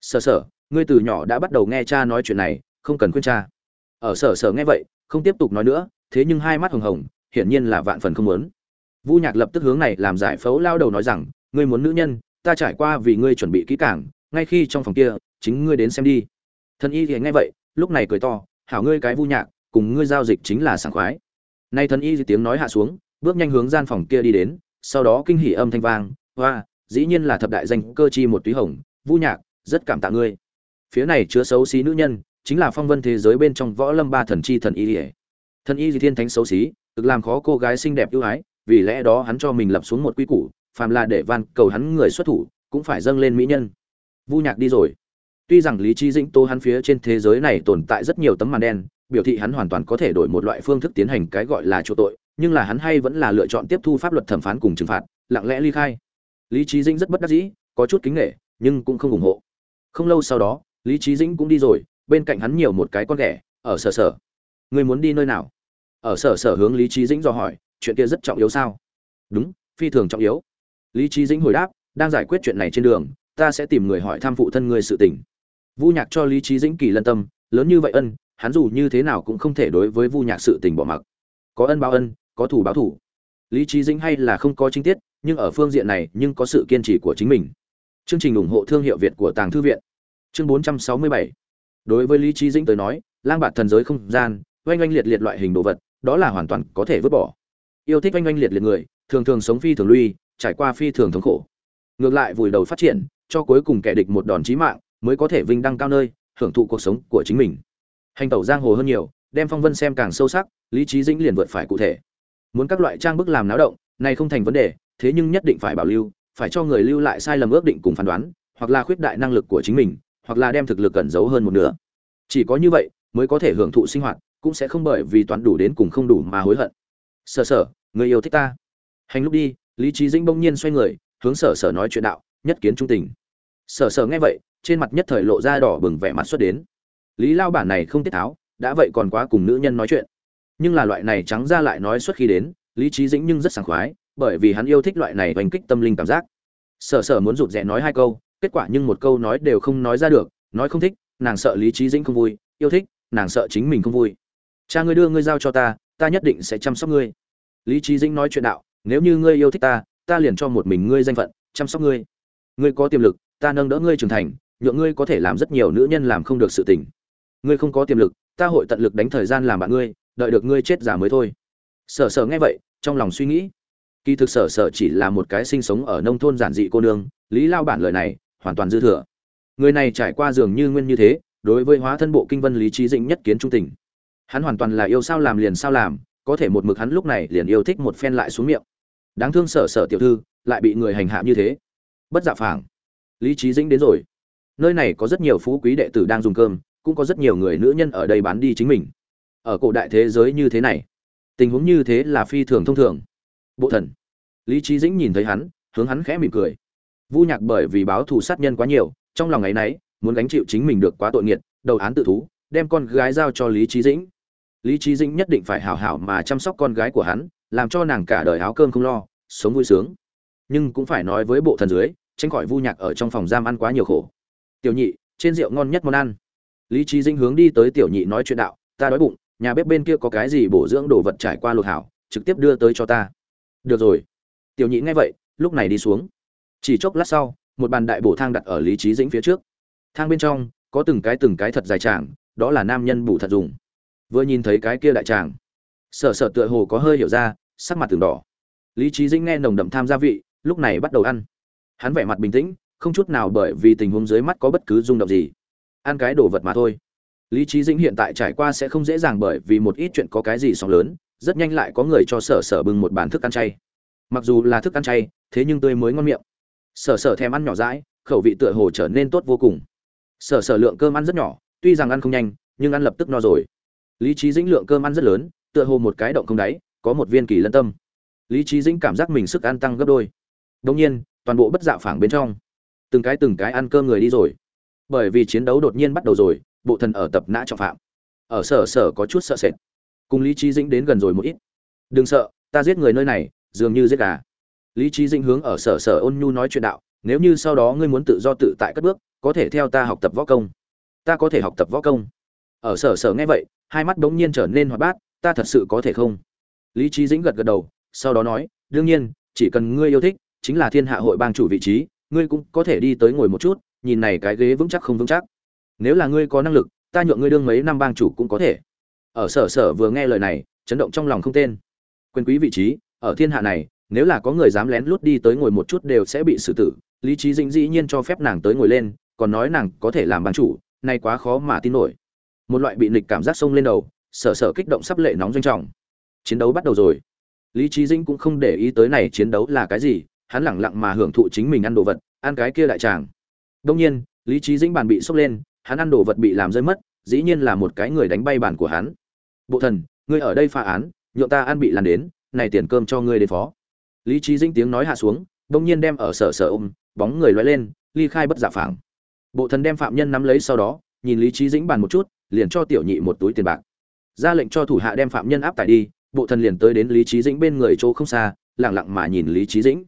S1: Sở sở, ngươi từ nhỏ đã bắt đầu nghe cha nói chuyện này, không cần khuyên cha. Ở sở sở nghe vậy, không tiếp tục nói nữa, thế nhưng hai mắt hồng hồng, hiển nhiên là vạn phần không muốn. Vu nhạc lập tức hướng này làm giải phẫu lao đầu nói rằng, ngươi muốn nữ nhân ta trải qua vì ngươi chuẩn bị kỹ càng, ngay khi trong phòng kia, chính ngươi đến xem đi. Thần y thì nghe vậy, lúc này cười to, hảo ngươi cái vu nhạc, cùng ngươi giao dịch chính là sảng khoái. Nay thần y thì tiếng nói hạ xuống, bước nhanh hướng gian phòng kia đi đến, sau đó kinh hỉ âm thanh vang, hoa, dĩ nhiên là thập đại danh cơ chi một túy hồng, vu nhạc, rất cảm tạ ngươi. Phía này chứa xấu xí nữ nhân, chính là phong vân thế giới bên trong võ lâm ba thần chi thần y ỉa thần y Di thiên thánh xấu xí, cực làm khó cô gái xinh đẹp ưu ái, vì lẽ đó hắn cho mình lập xuống một quy củ phàm là để van cầu hắn người xuất thủ, cũng phải dâng lên mỹ nhân. Vu nhạc đi rồi. Tuy rằng lý trí dĩnh tô hắn phía trên thế giới này tồn tại rất nhiều tấm màn đen, biểu thị hắn hoàn toàn có thể đổi một loại phương thức tiến hành cái gọi là chỗ tội, nhưng là hắn hay vẫn là lựa chọn tiếp thu pháp luật thẩm phán cùng trừng phạt, lặng lẽ ly khai. Lý trí dĩnh rất bất đắc dĩ, có chút kính nghệ nhưng cũng không ủng hộ. Không lâu sau đó, lý trí dĩnh cũng đi rồi, bên cạnh hắn nhiều một cái con ghẻ, ở sở sở. Người muốn đi nơi nào? Ở sở sở hướng lý trí dĩnh dò hỏi, chuyện kia rất trọng yếu sao? Đúng, phi thường trọng yếu lý trí dĩnh hồi đáp, đang giải quyết chuyện này trên đường, ta sẽ tìm người hỏi thăm phụ thân người sự tình. Vu nhạc cho lý trí dĩnh kỳ lân tâm, lớn như vậy ân, hắn dù như thế nào cũng không thể đối với vu nhạc sự tình bỏ mặc. Có ân báo ân, có thủ báo thủ lý trí dĩnh hay là không có chính tiết, nhưng ở phương diện này nhưng có sự kiên trì của chính mình. Chương trình ủng hộ thương hiệu việt của tàng thư viện. Chương 467 đối với lý trí dĩnh tới nói, lang bạt thần giới không gian, oanh oanh liệt liệt loại hình đồ vật, đó là hoàn toàn có thể vứt bỏ. Yêu thích oanh oanh liệt liệt người, thường thường sống phi thường lui trải qua phi thường thống khổ. Ngược lại vùi đầu phát triển, cho cuối cùng kẻ địch một đòn chí mạng mới có thể vinh đăng cao nơi, hưởng thụ cuộc sống của chính mình. Hành tẩu giang hồ hơn nhiều, đem phong vân xem càng sâu sắc, lý trí dĩnh liền vượt phải cụ thể. Muốn các loại trang bức làm náo động, này không thành vấn đề, thế nhưng nhất định phải bảo lưu, phải cho người lưu lại sai lầm ước định cùng phán đoán, hoặc là khuyết đại năng lực của chính mình, hoặc là đem thực lực cẩn giấu hơn một nửa. Chỉ có như vậy mới có thể hưởng thụ sinh hoạt, cũng sẽ không bởi vì toán đủ đến cùng không đủ mà hối hận. Sở sở người yêu thích ta. Hành lúc đi lý trí dĩnh bỗng nhiên xoay người, hướng sở sở nói chuyện đạo, nhất kiến trung tình. Sở sở nghe vậy, trên mặt nhất thời lộ ra đỏ bừng vẻ mặt xuất đến. Lý lao bản này không tiết tháo, đã vậy còn quá cùng nữ nhân nói chuyện. Nhưng là loại này trắng ra lại nói suốt khi đến, lý trí dĩnh nhưng rất sảng khoái, bởi vì hắn yêu thích loại này oanh kích tâm linh cảm giác. Sở sở muốn rụt rẽ nói hai câu, kết quả nhưng một câu nói đều không nói ra được, nói không thích, nàng sợ lý trí dĩnh không vui, yêu thích, nàng sợ chính mình không vui. Cha ngươi đưa ngươi giao cho ta ta nhất định sẽ chăm sóc ngươi. Lý trí dĩnh nói chuyện đạo nếu như ngươi yêu thích ta ta liền cho một mình ngươi danh phận, chăm sóc ngươi. Ngươi có tiềm lực, ta nâng đỡ ngươi trưởng thành, nhượng ngươi có thể làm rất nhiều nữ nhân làm không được sự tình. Ngươi không có tiềm lực, ta hội tận lực đánh thời gian làm bạn ngươi, đợi được ngươi chết giả mới thôi. Sở sở nghe vậy, trong lòng suy nghĩ. Kỳ thực sở sở chỉ là một cái sinh sống ở nông thôn giản dị cô nương, lý lao bản lời này, hoàn toàn dư thừa. Người này trải qua dường như nguyên như thế, đối với hóa thân bộ kinh vân lý trí dĩnh nhất kiến trung tình. Hắn hoàn toàn là yêu sao làm liền sao làm, có thể một mực hắn lúc này liền yêu thích một phen lại xuống miệng đáng thương sở sở tiểu thư, lại bị người hành hạ như thế. Bất dạ phảng. Lý trí dĩnh đến rồi. Nơi này có rất nhiều phú quý đệ tử đang dùng cơm, cũng có rất nhiều người nữ nhân ở đây bán đi chính mình. Ở cổ đại thế giới như thế này, tình huống như thế là phi thường thông thường. Bộ thần. Lý trí dĩnh nhìn thấy hắn, hướng hắn khẽ mỉm cười. Vu nhạc bởi vì báo thù sát nhân quá nhiều, trong lòng ngày nấy, muốn gánh chịu chính mình được quá tội nghiệt, đầu án tự thú, đem con gái giao cho lý trí dĩnh. Lý trí dĩnh nhất định phải hảo hảo mà chăm sóc con gái của hắn, làm cho nàng cả đời áo cơm không lo sống vui sướng. Nhưng cũng phải nói với bộ thần dưới, tránh khỏi vu nhạc ở trong phòng giam ăn quá nhiều khổ. Tiểu nhị, trên rượu ngon nhất món ăn. Lý trí dĩnh hướng đi tới tiểu nhị nói chuyện đạo, ta đói bụng, nhà bếp bên kia có cái gì bổ dưỡng đồ vật trải qua luộc hảo, trực tiếp đưa tới cho ta. Được rồi. Tiểu nhị nghe vậy, lúc này đi xuống. Chỉ chốc lát sau, một bàn đại bổ thang đặt ở lý trí dĩnh phía trước. Thang bên trong, có từng cái từng cái thật dài tràng, đó là nam nhân bù thật dùng. Vừa nhìn thấy cái kia đại tràng, sợ sợ tựa hồ có hơi hiểu ra, sắc mặt từng đỏ lý trí dĩnh nghe nồng đậm tham gia vị, lúc này bắt đầu ăn. Hắn vẻ mặt bình tĩnh, không chút nào bởi vì tình huống dưới mắt có bất cứ rung động gì. Ăn cái đồ vật mà thôi. Lý trí dĩnh hiện tại trải qua sẽ không dễ dàng bởi vì một ít chuyện có cái gì sóng lớn, rất nhanh lại có người cho sở sở bưng một bàn thức ăn chay. Mặc dù là thức ăn chay, thế nhưng tươi mới ngon miệng. Sở sở thèm ăn nhỏ rãi khẩu vị tựa hồ trở nên tốt vô cùng. Sở sở lượng cơm ăn rất nhỏ, tuy rằng ăn không nhanh, nhưng ăn lập tức no rồi. Lý trí dĩnh lượng cơm ăn rất lớn, tựa hồ một cái động không đáy, có một viên kỳ lân tâm lý trí dĩnh cảm giác mình sức ăn tăng gấp đôi. Đông nhiên, toàn bộ bất dạ phảng bên trong, từng cái từng cái ăn cơm người đi rồi. Bởi vì chiến đấu đột nhiên bắt đầu rồi, bộ thần ở tập nã trọng phạm. Ở sở sở có chút sợ sệt. Cùng lý trí dĩnh đến gần rồi một ít. Đừng sợ, ta giết người nơi này, dường như giết gà. Lý trí dĩnh hướng ở sở sở ôn nhu nói chuyện đạo, nếu như sau đó ngươi muốn tự do tự tại cất bước, có thể theo ta học tập võ công. Ta có thể học tập võ công. Ở sở sở nghe vậy, hai mắt bỗng nhiên trở nên hoạt bát, ta thật sự có thể không? Lý trí dĩnh gật gật đầu sau đó nói, đương nhiên, chỉ cần ngươi yêu thích, chính là thiên hạ hội bang chủ vị trí, ngươi cũng có thể đi tới ngồi một chút, nhìn này cái ghế vững chắc không vững chắc. Nếu là ngươi có năng lực, ta nhượng ngươi đương mấy năm bang chủ cũng có thể. Ở sở sở vừa nghe lời này, chấn động trong lòng không tên. Quyền quý vị trí, ở thiên hạ này, nếu là có người dám lén lút đi tới ngồi một chút đều sẽ bị xử tử, lý trí dĩnh dĩ nhiên cho phép nàng tới ngồi lên, còn nói nàng có thể làm bang chủ, nay quá khó mà tin nổi. Một loại bị nịch cảm giác sông lên đầu, sở sở kích động sắp lệ nóng doanh trọng. Chiến đấu bắt đầu rồi lý trí dĩnh cũng không để ý tới này chiến đấu là cái gì, hắn lẳng lặng mà hưởng thụ chính mình ăn đồ vật, ăn cái kia đại tràng. Đông nhiên, lý trí dĩnh bàn bị sốc lên, hắn ăn đồ vật bị làm rơi mất, dĩ nhiên là một cái người đánh bay bàn của hắn. Bộ thần, ngươi ở đây phá án nhộn ta ăn bị làm đến, này tiền cơm cho ngươi đến phó. Lý trí dĩnh tiếng nói hạ xuống đông nhiên đem ở sở sở ôm, bóng người loay lên, ly khai bất giả phảng. Bộ thần đem phạm nhân nắm lấy sau đó, nhìn lý trí dĩnh bàn một chút, liền cho tiểu nhị một túi tiền bạc. Ra lệnh cho thủ hạ đem phạm nhân áp tải đi bộ thần liền tới đến lý trí dĩnh bên người chỗ không xa lẳng lặng mà nhìn lý trí dĩnh.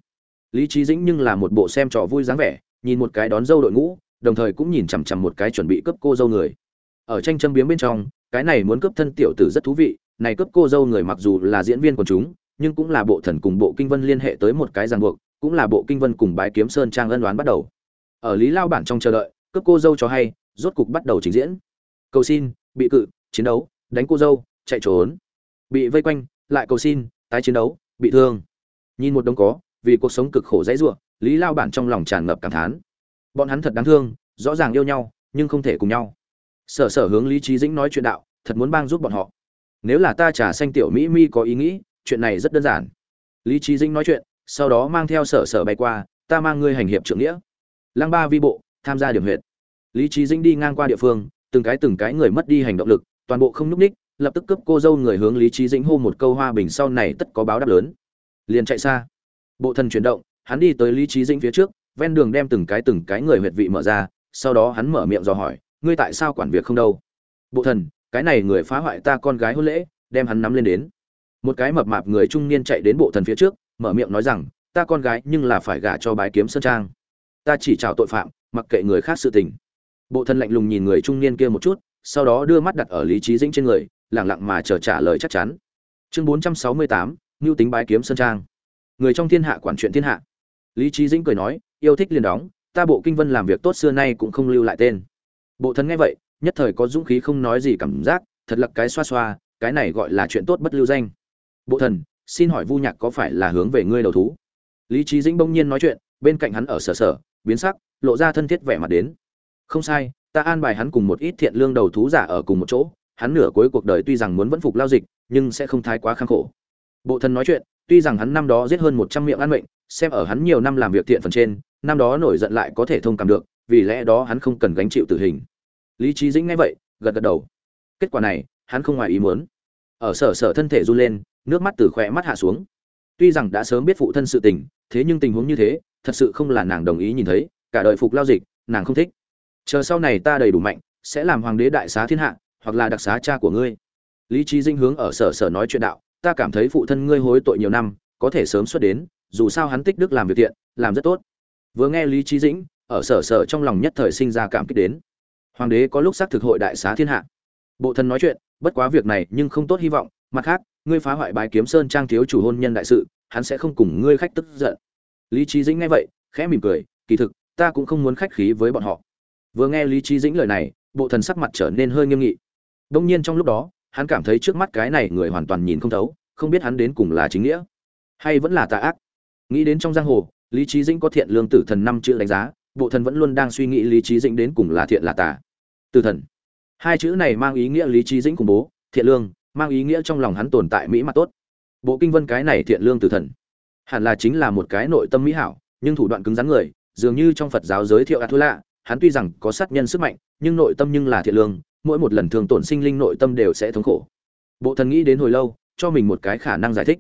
S1: Lý trí dĩnh nhưng là một bộ xem trò vui dáng vẻ, nhìn một cái đón dâu đội ngũ, đồng thời cũng nhìn chằm chằm một cái chuẩn bị cướp cô dâu người. Ở tranh châm biếm bên trong, cái này muốn cướp thân tiểu tử rất thú vị, này cướp cô dâu người mặc dù là diễn viên của chúng, nhưng cũng là bộ thần cùng bộ kinh vân liên hệ tới một cái ràng buộc, cũng là bộ kinh vân cùng bái kiếm sơn trang ân đoán bắt đầu. Ở lý lao bản trong chờ đợi, cướp cô dâu cho hay, rốt cục bắt đầu trình diễn. Cầu xin, bị cự, chiến đấu, đánh cô dâu, chạy trốn bị vây quanh, lại cầu xin, tái chiến đấu, bị thương. Nhìn một đống có, vì cuộc sống cực khổ dãy ruộng lý lao bản trong lòng tràn ngập cảm thán. Bọn hắn thật đáng thương, rõ ràng yêu nhau, nhưng không thể cùng nhau. Sở sở hướng lý trí dĩnh nói chuyện đạo, thật muốn bang giúp bọn họ. Nếu là ta trả xanh tiểu mỹ mi có ý nghĩ, chuyện này rất đơn giản. Lý trí dĩnh nói chuyện, sau đó mang theo sở sở bay qua, ta mang ngươi hành hiệp trưởng nghĩa. Lăng ba vi bộ, tham gia điểm huyện lý trí dĩnh đi ngang qua địa phương, từng cái từng cái người mất đi hành động lực, toàn bộ không nhúc ních lập tức cướp cô dâu người hướng lý trí dĩnh hô một câu hoa bình sau này tất có báo đáp lớn. Liền chạy xa. Bộ thần chuyển động, hắn đi tới lý trí dĩnh phía trước, ven đường đem từng cái từng cái người huyệt vị mở ra, sau đó hắn mở miệng dò hỏi, ngươi tại sao quản việc không đâu? Bộ thần, cái này người phá hoại ta con gái hôn lễ, đem hắn nắm lên đến. Một cái mập mạp người trung niên chạy đến bộ thần phía trước, mở miệng nói rằng, ta con gái nhưng là phải gả cho bái kiếm sơn trang. Ta chỉ chào tội phạm, mặc kệ người khác sự tình. Bộ thần lạnh lùng nhìn người trung niên kia một chút, sau đó đưa mắt đặt ở lý trí dĩnh trên người lặng lặng mà chờ trả lời chắc chắn. Chương bốn trăm sáu mươi tám tính bái kiếm sơn trang. Người trong thiên hạ quản chuyện thiên hạ. Lý trí dĩnh cười nói, yêu thích liền đóng, ta bộ kinh vân làm việc tốt xưa nay cũng không lưu lại tên. Bộ thần nghe vậy, nhất thời có dũng khí không nói gì cảm giác, thật là cái xoa xoa, cái này gọi là chuyện tốt bất lưu danh. Bộ thần, xin hỏi vu nhạc có phải là hướng về ngươi đầu thú? Lý trí dĩnh bỗng nhiên nói chuyện, bên cạnh hắn ở sở sở, biến sắc, lộ ra thân thiết vẻ mặt đến. Không sai, ta an bài hắn cùng một ít thiện lương đầu thú giả ở cùng một chỗ hắn nửa cuối cuộc đời tuy rằng muốn vẫn phục lao dịch, nhưng sẽ không thái quá khăng khổ. Bộ thần nói chuyện, tuy rằng hắn năm đó giết hơn một trăm miệng ăn mệnh, xem ở hắn nhiều năm làm việc thiện phần trên, năm đó nổi giận lại có thể thông cảm được, vì lẽ đó hắn không cần gánh chịu tử hình. Lý Chí dĩnh nghe vậy, gật gật đầu. Kết quả này, hắn không ngoài ý muốn. Ở sở sở thân thể run lên, nước mắt từ khóe mắt hạ xuống. Tuy rằng đã sớm biết phụ thân sự tình, thế nhưng tình huống như thế, thật sự không là nàng đồng ý nhìn thấy, cả đời phục lao dịch, nàng không thích. Chờ sau này ta đầy đủ mạnh, sẽ làm hoàng đế đại xá thiên hạ hoặc là đặc xá cha của ngươi. Lý trí dinh hướng ở sở sở nói chuyện đạo, ta cảm thấy phụ thân ngươi hối tội nhiều năm, có thể sớm xuất đến, dù sao hắn tích đức làm việc thiện, làm rất tốt. Vừa nghe lý trí dĩnh, ở sở sở trong lòng nhất thời sinh ra cảm kích đến. Hoàng đế có lúc xác thực hội đại xá thiên hạ. Bộ thần nói chuyện, bất quá việc này nhưng không tốt hy vọng, mặt khác, ngươi phá hoại bài kiếm sơn trang thiếu chủ hôn nhân đại sự, hắn sẽ không cùng ngươi khách tức giận. Lý trí dĩnh nghe vậy, khẽ mỉm cười, kỳ thực, ta cũng không muốn khách khí với bọn họ. Vừa nghe lý trí dĩnh lời này, bộ thần sắc mặt trở nên hơi nghiêm nghị đông nhiên trong lúc đó hắn cảm thấy trước mắt cái này người hoàn toàn nhìn không thấu không biết hắn đến cùng là chính nghĩa hay vẫn là tà ác. Nghĩ đến trong giang hồ lý trí dĩnh có thiện lương tử thần năm chữ đánh giá bộ thần vẫn luôn đang suy nghĩ lý trí dĩnh đến cùng là thiện là tà. Tử thần. Hai chữ này mang ý nghĩa lý trí dĩnh cùng bố thiện lương mang ý nghĩa trong lòng hắn tồn tại mỹ mặt tốt. Bộ kinh vân cái này thiện lương tử thần hẳn là chính là một cái nội tâm mỹ hảo nhưng thủ đoạn cứng rắn người dường như trong phật giáo giới thiệu Atula, lạ hắn tuy rằng có sát nhân sức mạnh, nhưng nội tâm nhưng là thiện lương, mỗi một lần thường tổn sinh linh nội tâm đều sẽ thống khổ. Bộ thần nghĩ đến hồi lâu, cho mình một cái khả năng giải thích.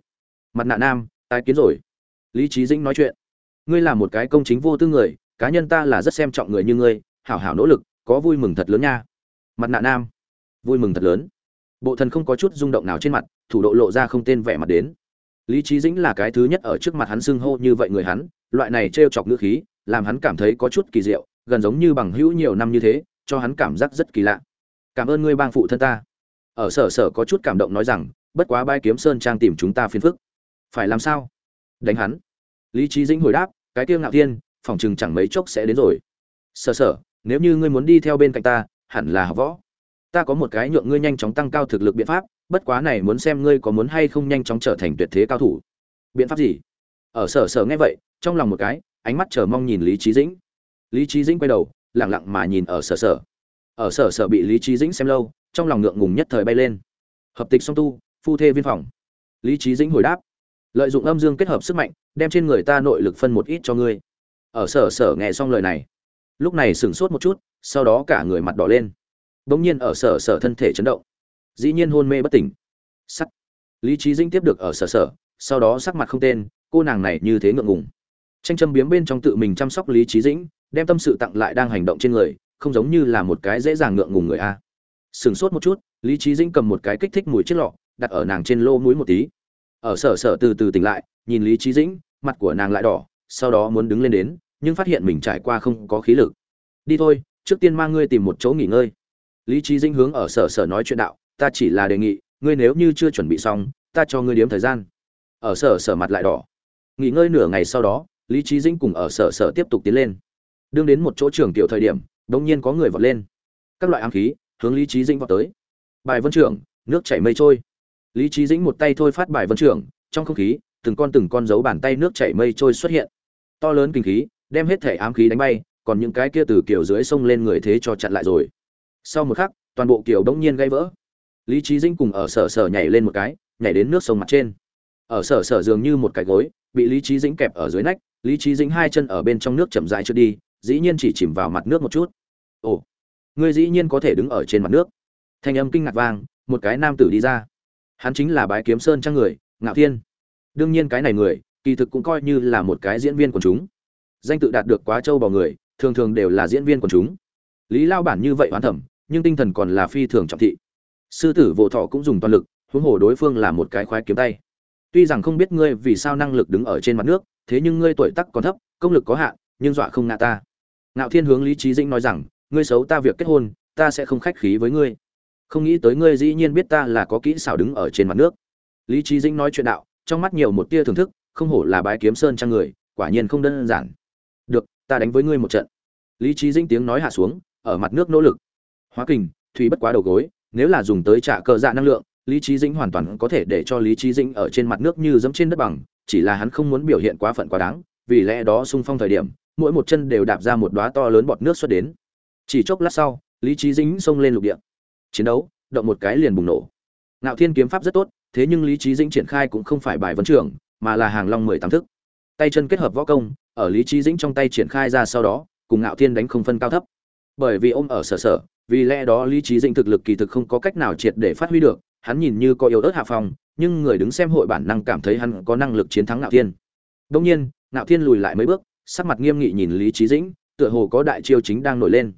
S1: Mặt nạ nam, tái kiến rồi. Lý Chí dĩnh nói chuyện. Ngươi là một cái công chính vô tư người, cá nhân ta là rất xem trọng người như ngươi, hảo hảo nỗ lực, có vui mừng thật lớn nha. Mặt nạ nam, vui mừng thật lớn. Bộ thần không có chút rung động nào trên mặt, thủ độ lộ ra không tên vẻ mặt đến. Lý Chí dĩnh là cái thứ nhất ở trước mặt hắn xưng hô như vậy người hắn, loại này trêu chọc ngữ khí, làm hắn cảm thấy có chút kỳ diệu gần giống như bằng hữu nhiều năm như thế, cho hắn cảm giác rất kỳ lạ. Cảm ơn ngươi bang phụ thân ta. Ở sở sở có chút cảm động nói rằng, bất quá bai kiếm sơn trang tìm chúng ta phiền phức. Phải làm sao? Đánh hắn. Lý trí dĩnh hồi đáp, cái tiêu ngạo thiên, phòng chừng chẳng mấy chốc sẽ đến rồi. Sở sở, nếu như ngươi muốn đi theo bên cạnh ta, hẳn là học võ. Ta có một cái nhượng ngươi nhanh chóng tăng cao thực lực biện pháp, bất quá này muốn xem ngươi có muốn hay không nhanh chóng trở thành tuyệt thế cao thủ. Biện pháp gì? Ở sở sở nghe vậy, trong lòng một cái, ánh mắt chờ mong nhìn lý trí dĩnh lý trí dĩnh quay đầu lẳng lặng mà nhìn ở sở sở. Ở sở sở bị lý trí dĩnh xem lâu, trong lòng ngượng ngùng nhất thời bay lên. Hợp tịch song tu, phu thê viên phòng. Lý trí dĩnh hồi đáp, lợi dụng âm dương kết hợp sức mạnh, đem trên người ta nội lực phân một ít cho ngươi. Ở sở sở nghe xong lời này, lúc này sửng sốt một chút, sau đó cả người mặt đỏ lên. Bỗng nhiên ở sở sở thân thể chấn động. Dĩ nhiên hôn mê bất tỉnh. Sắc. Lý trí dĩnh tiếp được ở sở sở, sau đó sắc mặt không tên, cô nàng này như thế ngượng ngùng. Tranh châm biếm bên trong tự mình chăm sóc lý trí dĩnh đem tâm sự tặng lại đang hành động trên người, không giống như là một cái dễ dàng ngượng ngùng người a. Sửng sốt một chút, lý trí dĩnh cầm một cái kích thích mùi chiếc lọ, đặt ở nàng trên lô mũi một tí. Ở sở sở từ từ tỉnh lại, nhìn lý trí dĩnh, mặt của nàng lại đỏ, sau đó muốn đứng lên đến, nhưng phát hiện mình trải qua không có khí lực. Đi thôi, trước tiên mang ngươi tìm một chỗ nghỉ ngơi. Lý trí dĩnh hướng ở sở sở nói chuyện đạo, ta chỉ là đề nghị, ngươi nếu như chưa chuẩn bị xong, ta cho ngươi điếm thời gian. Ở sở sở mặt lại đỏ. Nghỉ ngơi nửa ngày sau đó, lý trí dĩnh cùng ở sở sở tiếp tục tiến lên đương đến một chỗ trường tiểu thời điểm, đống nhiên có người vọt lên. Các loại ám khí, hướng lý trí dĩnh vọt tới. Bài vân trưởng, nước chảy mây trôi. Lý trí dĩnh một tay thôi phát bài vân trưởng, trong không khí, từng con từng con dấu bàn tay nước chảy mây trôi xuất hiện. To lớn kinh khí, đem hết thể ám khí đánh bay, còn những cái kia từ kiểu dưới sông lên người thế cho chặn lại rồi. Sau một khắc, toàn bộ kiểu đống nhiên gãy vỡ. Lý trí dĩnh cùng ở sở sở nhảy lên một cái, nhảy đến nước sông mặt trên. Ở sở sở dường như một cái gối, bị lý trí dĩnh kẹp ở dưới nách, lý trí dĩnh hai chân ở bên trong nước chậm dài trượt đi dĩ nhiên chỉ chìm vào mặt nước một chút. Ồ, ngươi dĩ nhiên có thể đứng ở trên mặt nước. Thanh âm kinh ngạc vang, một cái nam tử đi ra. Hắn chính là bái kiếm sơn trang người, ngạo thiên. Đương nhiên cái này người, kỳ thực cũng coi như là một cái diễn viên của chúng. Danh tự đạt được quá trâu bò người, thường thường đều là diễn viên của chúng. Lý lao bản như vậy hoán thẩm, nhưng tinh thần còn là phi thường trọng thị. Sư tử vô thọ cũng dùng toàn lực, huống hồ đối phương là một cái khoái kiếm tay. Tuy rằng không biết ngươi vì sao năng lực đứng ở trên mặt nước, thế nhưng ngươi tuổi tác còn thấp, công lực có hạn, nhưng dọa không ngã ta ngạo thiên hướng lý trí dĩnh nói rằng, ngươi xấu, ta việc kết hôn, ta sẽ không khách khí với ngươi. Không nghĩ tới ngươi dĩ nhiên biết ta là có kỹ xảo đứng ở trên mặt nước. Lý trí dĩnh nói chuyện đạo, trong mắt nhiều một tia thưởng thức, không hổ là bái kiếm sơn trang người, quả nhiên không đơn giản. Được, ta đánh với ngươi một trận. Lý trí dĩnh tiếng nói hạ xuống, ở mặt nước nỗ lực. Hóa kình, thủy bất quá đầu gối, nếu là dùng tới trả cờ dạ năng lượng, lý trí dĩnh hoàn toàn có thể để cho lý trí dĩnh ở trên mặt nước như dẫm trên đất bằng, chỉ là hắn không muốn biểu hiện quá phận quá đáng, vì lẽ đó sung phong thời điểm mỗi một chân đều đạp ra một đóa to lớn bọt nước xuất đến. Chỉ chốc lát sau lý trí dĩnh xông lên lục địa. Chiến đấu động một cái liền bùng nổ. Ngạo thiên kiếm pháp rất tốt thế nhưng lý trí dĩnh triển khai cũng không phải bài vấn trưởng mà là hàng long mười tám thức. Tay chân kết hợp võ công ở lý trí dĩnh trong tay triển khai ra sau đó cùng ngạo thiên đánh không phân cao thấp. Bởi vì ôm ở sở sở vì lẽ đó lý trí dĩnh thực lực kỳ thực không có cách nào triệt để phát huy được hắn nhìn như có yếu ớt hạ phòng, nhưng người đứng xem hội bản năng cảm thấy hắn có năng lực chiến thắng ngạo thiên. Đông nhiên ngạo thiên lùi lại mấy bước sắc mặt nghiêm nghị nhìn lý trí dĩnh, tựa hồ có đại chiêu chính đang nổi lên.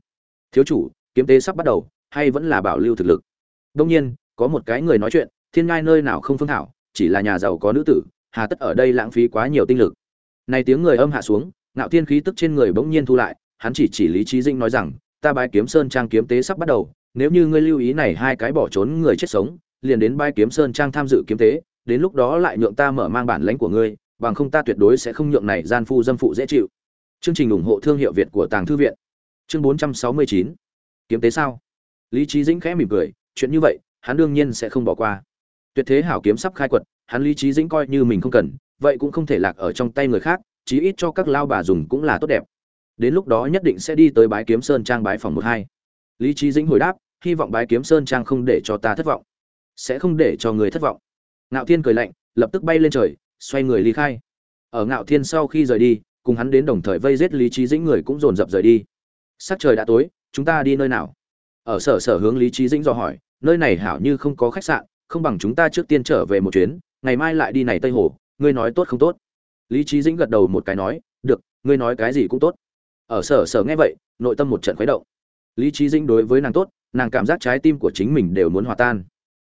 S1: Thiếu chủ, kiếm tế sắp bắt đầu, hay vẫn là bảo lưu thực lực? Đông nhiên, có một cái người nói chuyện, thiên ngai nơi nào không phương thảo, chỉ là nhà giàu có nữ tử, hà tất ở đây lãng phí quá nhiều tinh lực. Này tiếng người âm hạ xuống, ngạo thiên khí tức trên người bỗng nhiên thu lại, hắn chỉ chỉ lý trí dĩnh nói rằng, ta bái kiếm sơn trang kiếm tế sắp bắt đầu, nếu như ngươi lưu ý này hai cái bỏ trốn người chết sống, liền đến bái kiếm sơn trang tham dự kiếm tế, đến lúc đó lại nhượng ta mở mang bản lãnh của ngươi bằng không ta tuyệt đối sẽ không nhượng này gian phu dâm phụ dễ chịu. Chương trình ủng hộ thương hiệu việt của tàng thư viện. Chương 469 kiếm tế sao? Lý Chí dĩnh khẽ mỉm cười, chuyện như vậy, hắn đương nhiên sẽ không bỏ qua. Tuyệt thế hảo kiếm sắp khai quật, hắn lý Chí dĩnh coi như mình không cần, vậy cũng không thể lạc ở trong tay người khác, chí ít cho các lao bà dùng cũng là tốt đẹp. Đến lúc đó nhất định sẽ đi tới bái kiếm sơn trang bái phòng một hai. Lý Chí dĩnh hồi đáp, hy vọng bái kiếm sơn trang không để cho ta thất vọng. Sẽ không để cho người thất vọng. Ngạo thiên cười lạnh, lập tức bay lên trời xoay người ly khai. Ở ngạo thiên sau khi rời đi, cùng hắn đến đồng thời vây giết lý trí dĩnh người cũng dồn dập rời đi. Sắc trời đã tối, chúng ta đi nơi nào? Ở sở sở hướng lý trí dĩnh dò hỏi, nơi này hảo như không có khách sạn, không bằng chúng ta trước tiên trở về một chuyến, ngày mai lại đi này tây hồ, ngươi nói tốt không tốt? Lý trí dĩnh gật đầu một cái nói, được, ngươi nói cái gì cũng tốt. Ở sở sở nghe vậy, nội tâm một trận khuấy động. Lý trí dĩnh đối với nàng tốt, nàng cảm giác trái tim của chính mình đều muốn hòa tan.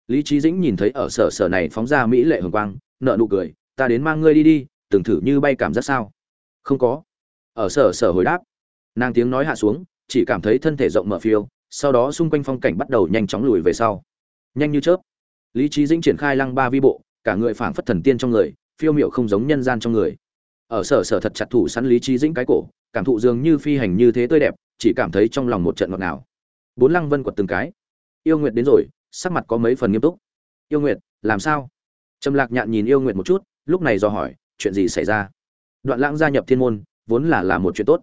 S1: Lý trí dĩnh nhìn thấy ở sở sở này phóng ra mỹ lệ hồng quang nợ nụ cười ta đến mang ngươi đi đi, từng thử như bay cảm giác sao? Không có. Ở sở sở hồi đáp. Nàng tiếng nói hạ xuống, chỉ cảm thấy thân thể rộng mở phiêu, sau đó xung quanh phong cảnh bắt đầu nhanh chóng lùi về sau. Nhanh như chớp. Lý trí dĩnh triển khai lăng ba vi bộ, cả người phảng phất thần tiên trong người, phiêu miệu không giống nhân gian trong người. Ở sở sở thật chặt thủ sẵn lý trí dĩnh cái cổ, cảm thụ dường như phi hành như thế tươi đẹp, chỉ cảm thấy trong lòng một trận ngọt ngào. Bốn lăng vân quật từng cái. Yêu nguyệt đến rồi, sắc mặt có mấy phần nghiêm túc. Yêu nguyệt, làm sao? Trầm lạc nhạn nhìn yêu nguyệt một chút lúc này do hỏi, chuyện gì xảy ra? Đoạn lãng gia nhập thiên môn, vốn là là một chuyện tốt.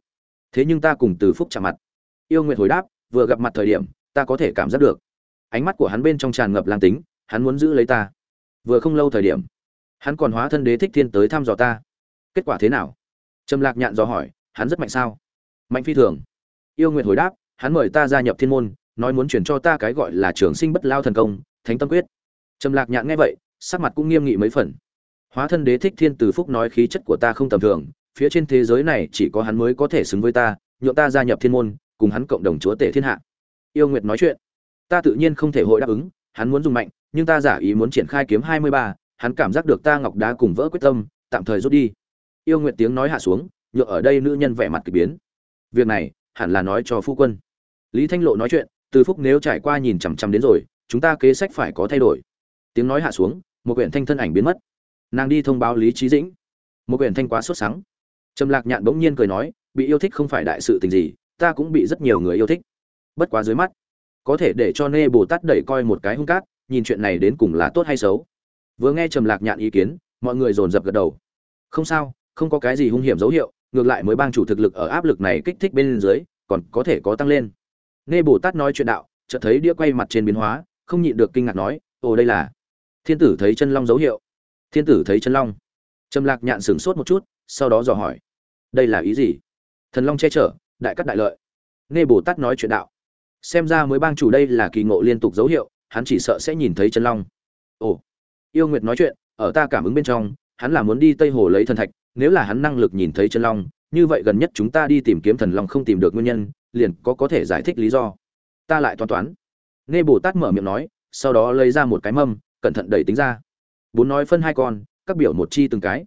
S1: Thế nhưng ta cùng từ phúc chạm mặt. Yêu nguyện hồi đáp, vừa gặp mặt thời điểm, ta có thể cảm giác được. Ánh mắt của hắn bên trong tràn ngập lang tính, hắn muốn giữ lấy ta. Vừa không lâu thời điểm, hắn còn hóa thân đế thích thiên tới thăm dò ta. Kết quả thế nào? Trầm lạc nhạn dò hỏi, hắn rất mạnh sao? Mạnh phi thường. Yêu nguyện hồi đáp, hắn mời ta gia nhập thiên môn, nói muốn chuyển cho ta cái gọi là trường sinh bất lao thần công, thánh tâm quyết. Trầm lạc nhạn nghe vậy, sắc mặt cũng nghiêm nghị mấy phần hóa thân đế thích thiên từ phúc nói khí chất của ta không tầm thường, phía trên thế giới này chỉ có hắn mới có thể xứng với ta, nhượng ta gia nhập thiên môn, cùng hắn cộng đồng chúa tể thiên hạ. Yêu nguyệt nói chuyện. Ta tự nhiên không thể hội đáp ứng, hắn muốn dùng mạnh, nhưng ta giả ý muốn triển khai kiếm hai mươi ba, hắn cảm giác được ta ngọc đá cùng vỡ quyết tâm, tạm thời rút đi. Yêu nguyệt tiếng nói hạ xuống nhựa ở đây nữ nhân vẻ mặt kỳ biến. Việc này, hẳn là nói cho phu quân. Lý thanh lộ nói chuyện, từ phúc nếu trải qua nhìn chằm chằm đến rồi, chúng ta kế sách phải có thay đổi. Tiếng nói hạ xuống, một quyển thanh thân ảnh biến mất nàng đi thông báo lý trí dĩnh. Một quyển thanh quá sốt sắng. Trầm lạc nhạn bỗng nhiên cười nói, bị yêu thích không phải đại sự tình gì, ta cũng bị rất nhiều người yêu thích. Bất quá dưới mắt, có thể để cho nê bồ tát đẩy coi một cái hung cát, nhìn chuyện này đến cùng là tốt hay xấu. Vừa nghe trầm lạc nhạn ý kiến, mọi người dồn dập gật đầu. Không sao, không có cái gì hung hiểm dấu hiệu, ngược lại mới bang chủ thực lực ở áp lực này kích thích bên dưới, còn có thể có tăng lên. Nê bồ tát nói chuyện đạo, chợt thấy đĩa quay mặt trên biến hóa, không nhịn được kinh ngạc nói, ồ, đây là thiên tử thấy chân long dấu hiệu thiên tử thấy chân long. Trầm lạc nhạn sửng sốt một chút, sau đó dò hỏi, đây là ý gì? Thần long che chở, đại cắt đại lợi. Nghe bồ tát nói chuyện đạo. Xem ra mới bang chủ đây là kỳ ngộ liên tục dấu hiệu, hắn chỉ sợ sẽ nhìn thấy chân long. Ồ, yêu nguyệt nói chuyện, ở ta cảm ứng bên trong, hắn là muốn đi tây hồ lấy thần thạch, nếu là hắn năng lực nhìn thấy chân long, như vậy gần nhất chúng ta đi tìm kiếm thần long không tìm được nguyên nhân, liền có có thể giải thích lý do. Ta lại toán toán. Nghe bồ tát mở miệng nói, sau đó lấy ra một cái mâm, cẩn thận đẩy tính ra bốn nói phân hai con, các biểu một chi từng cái.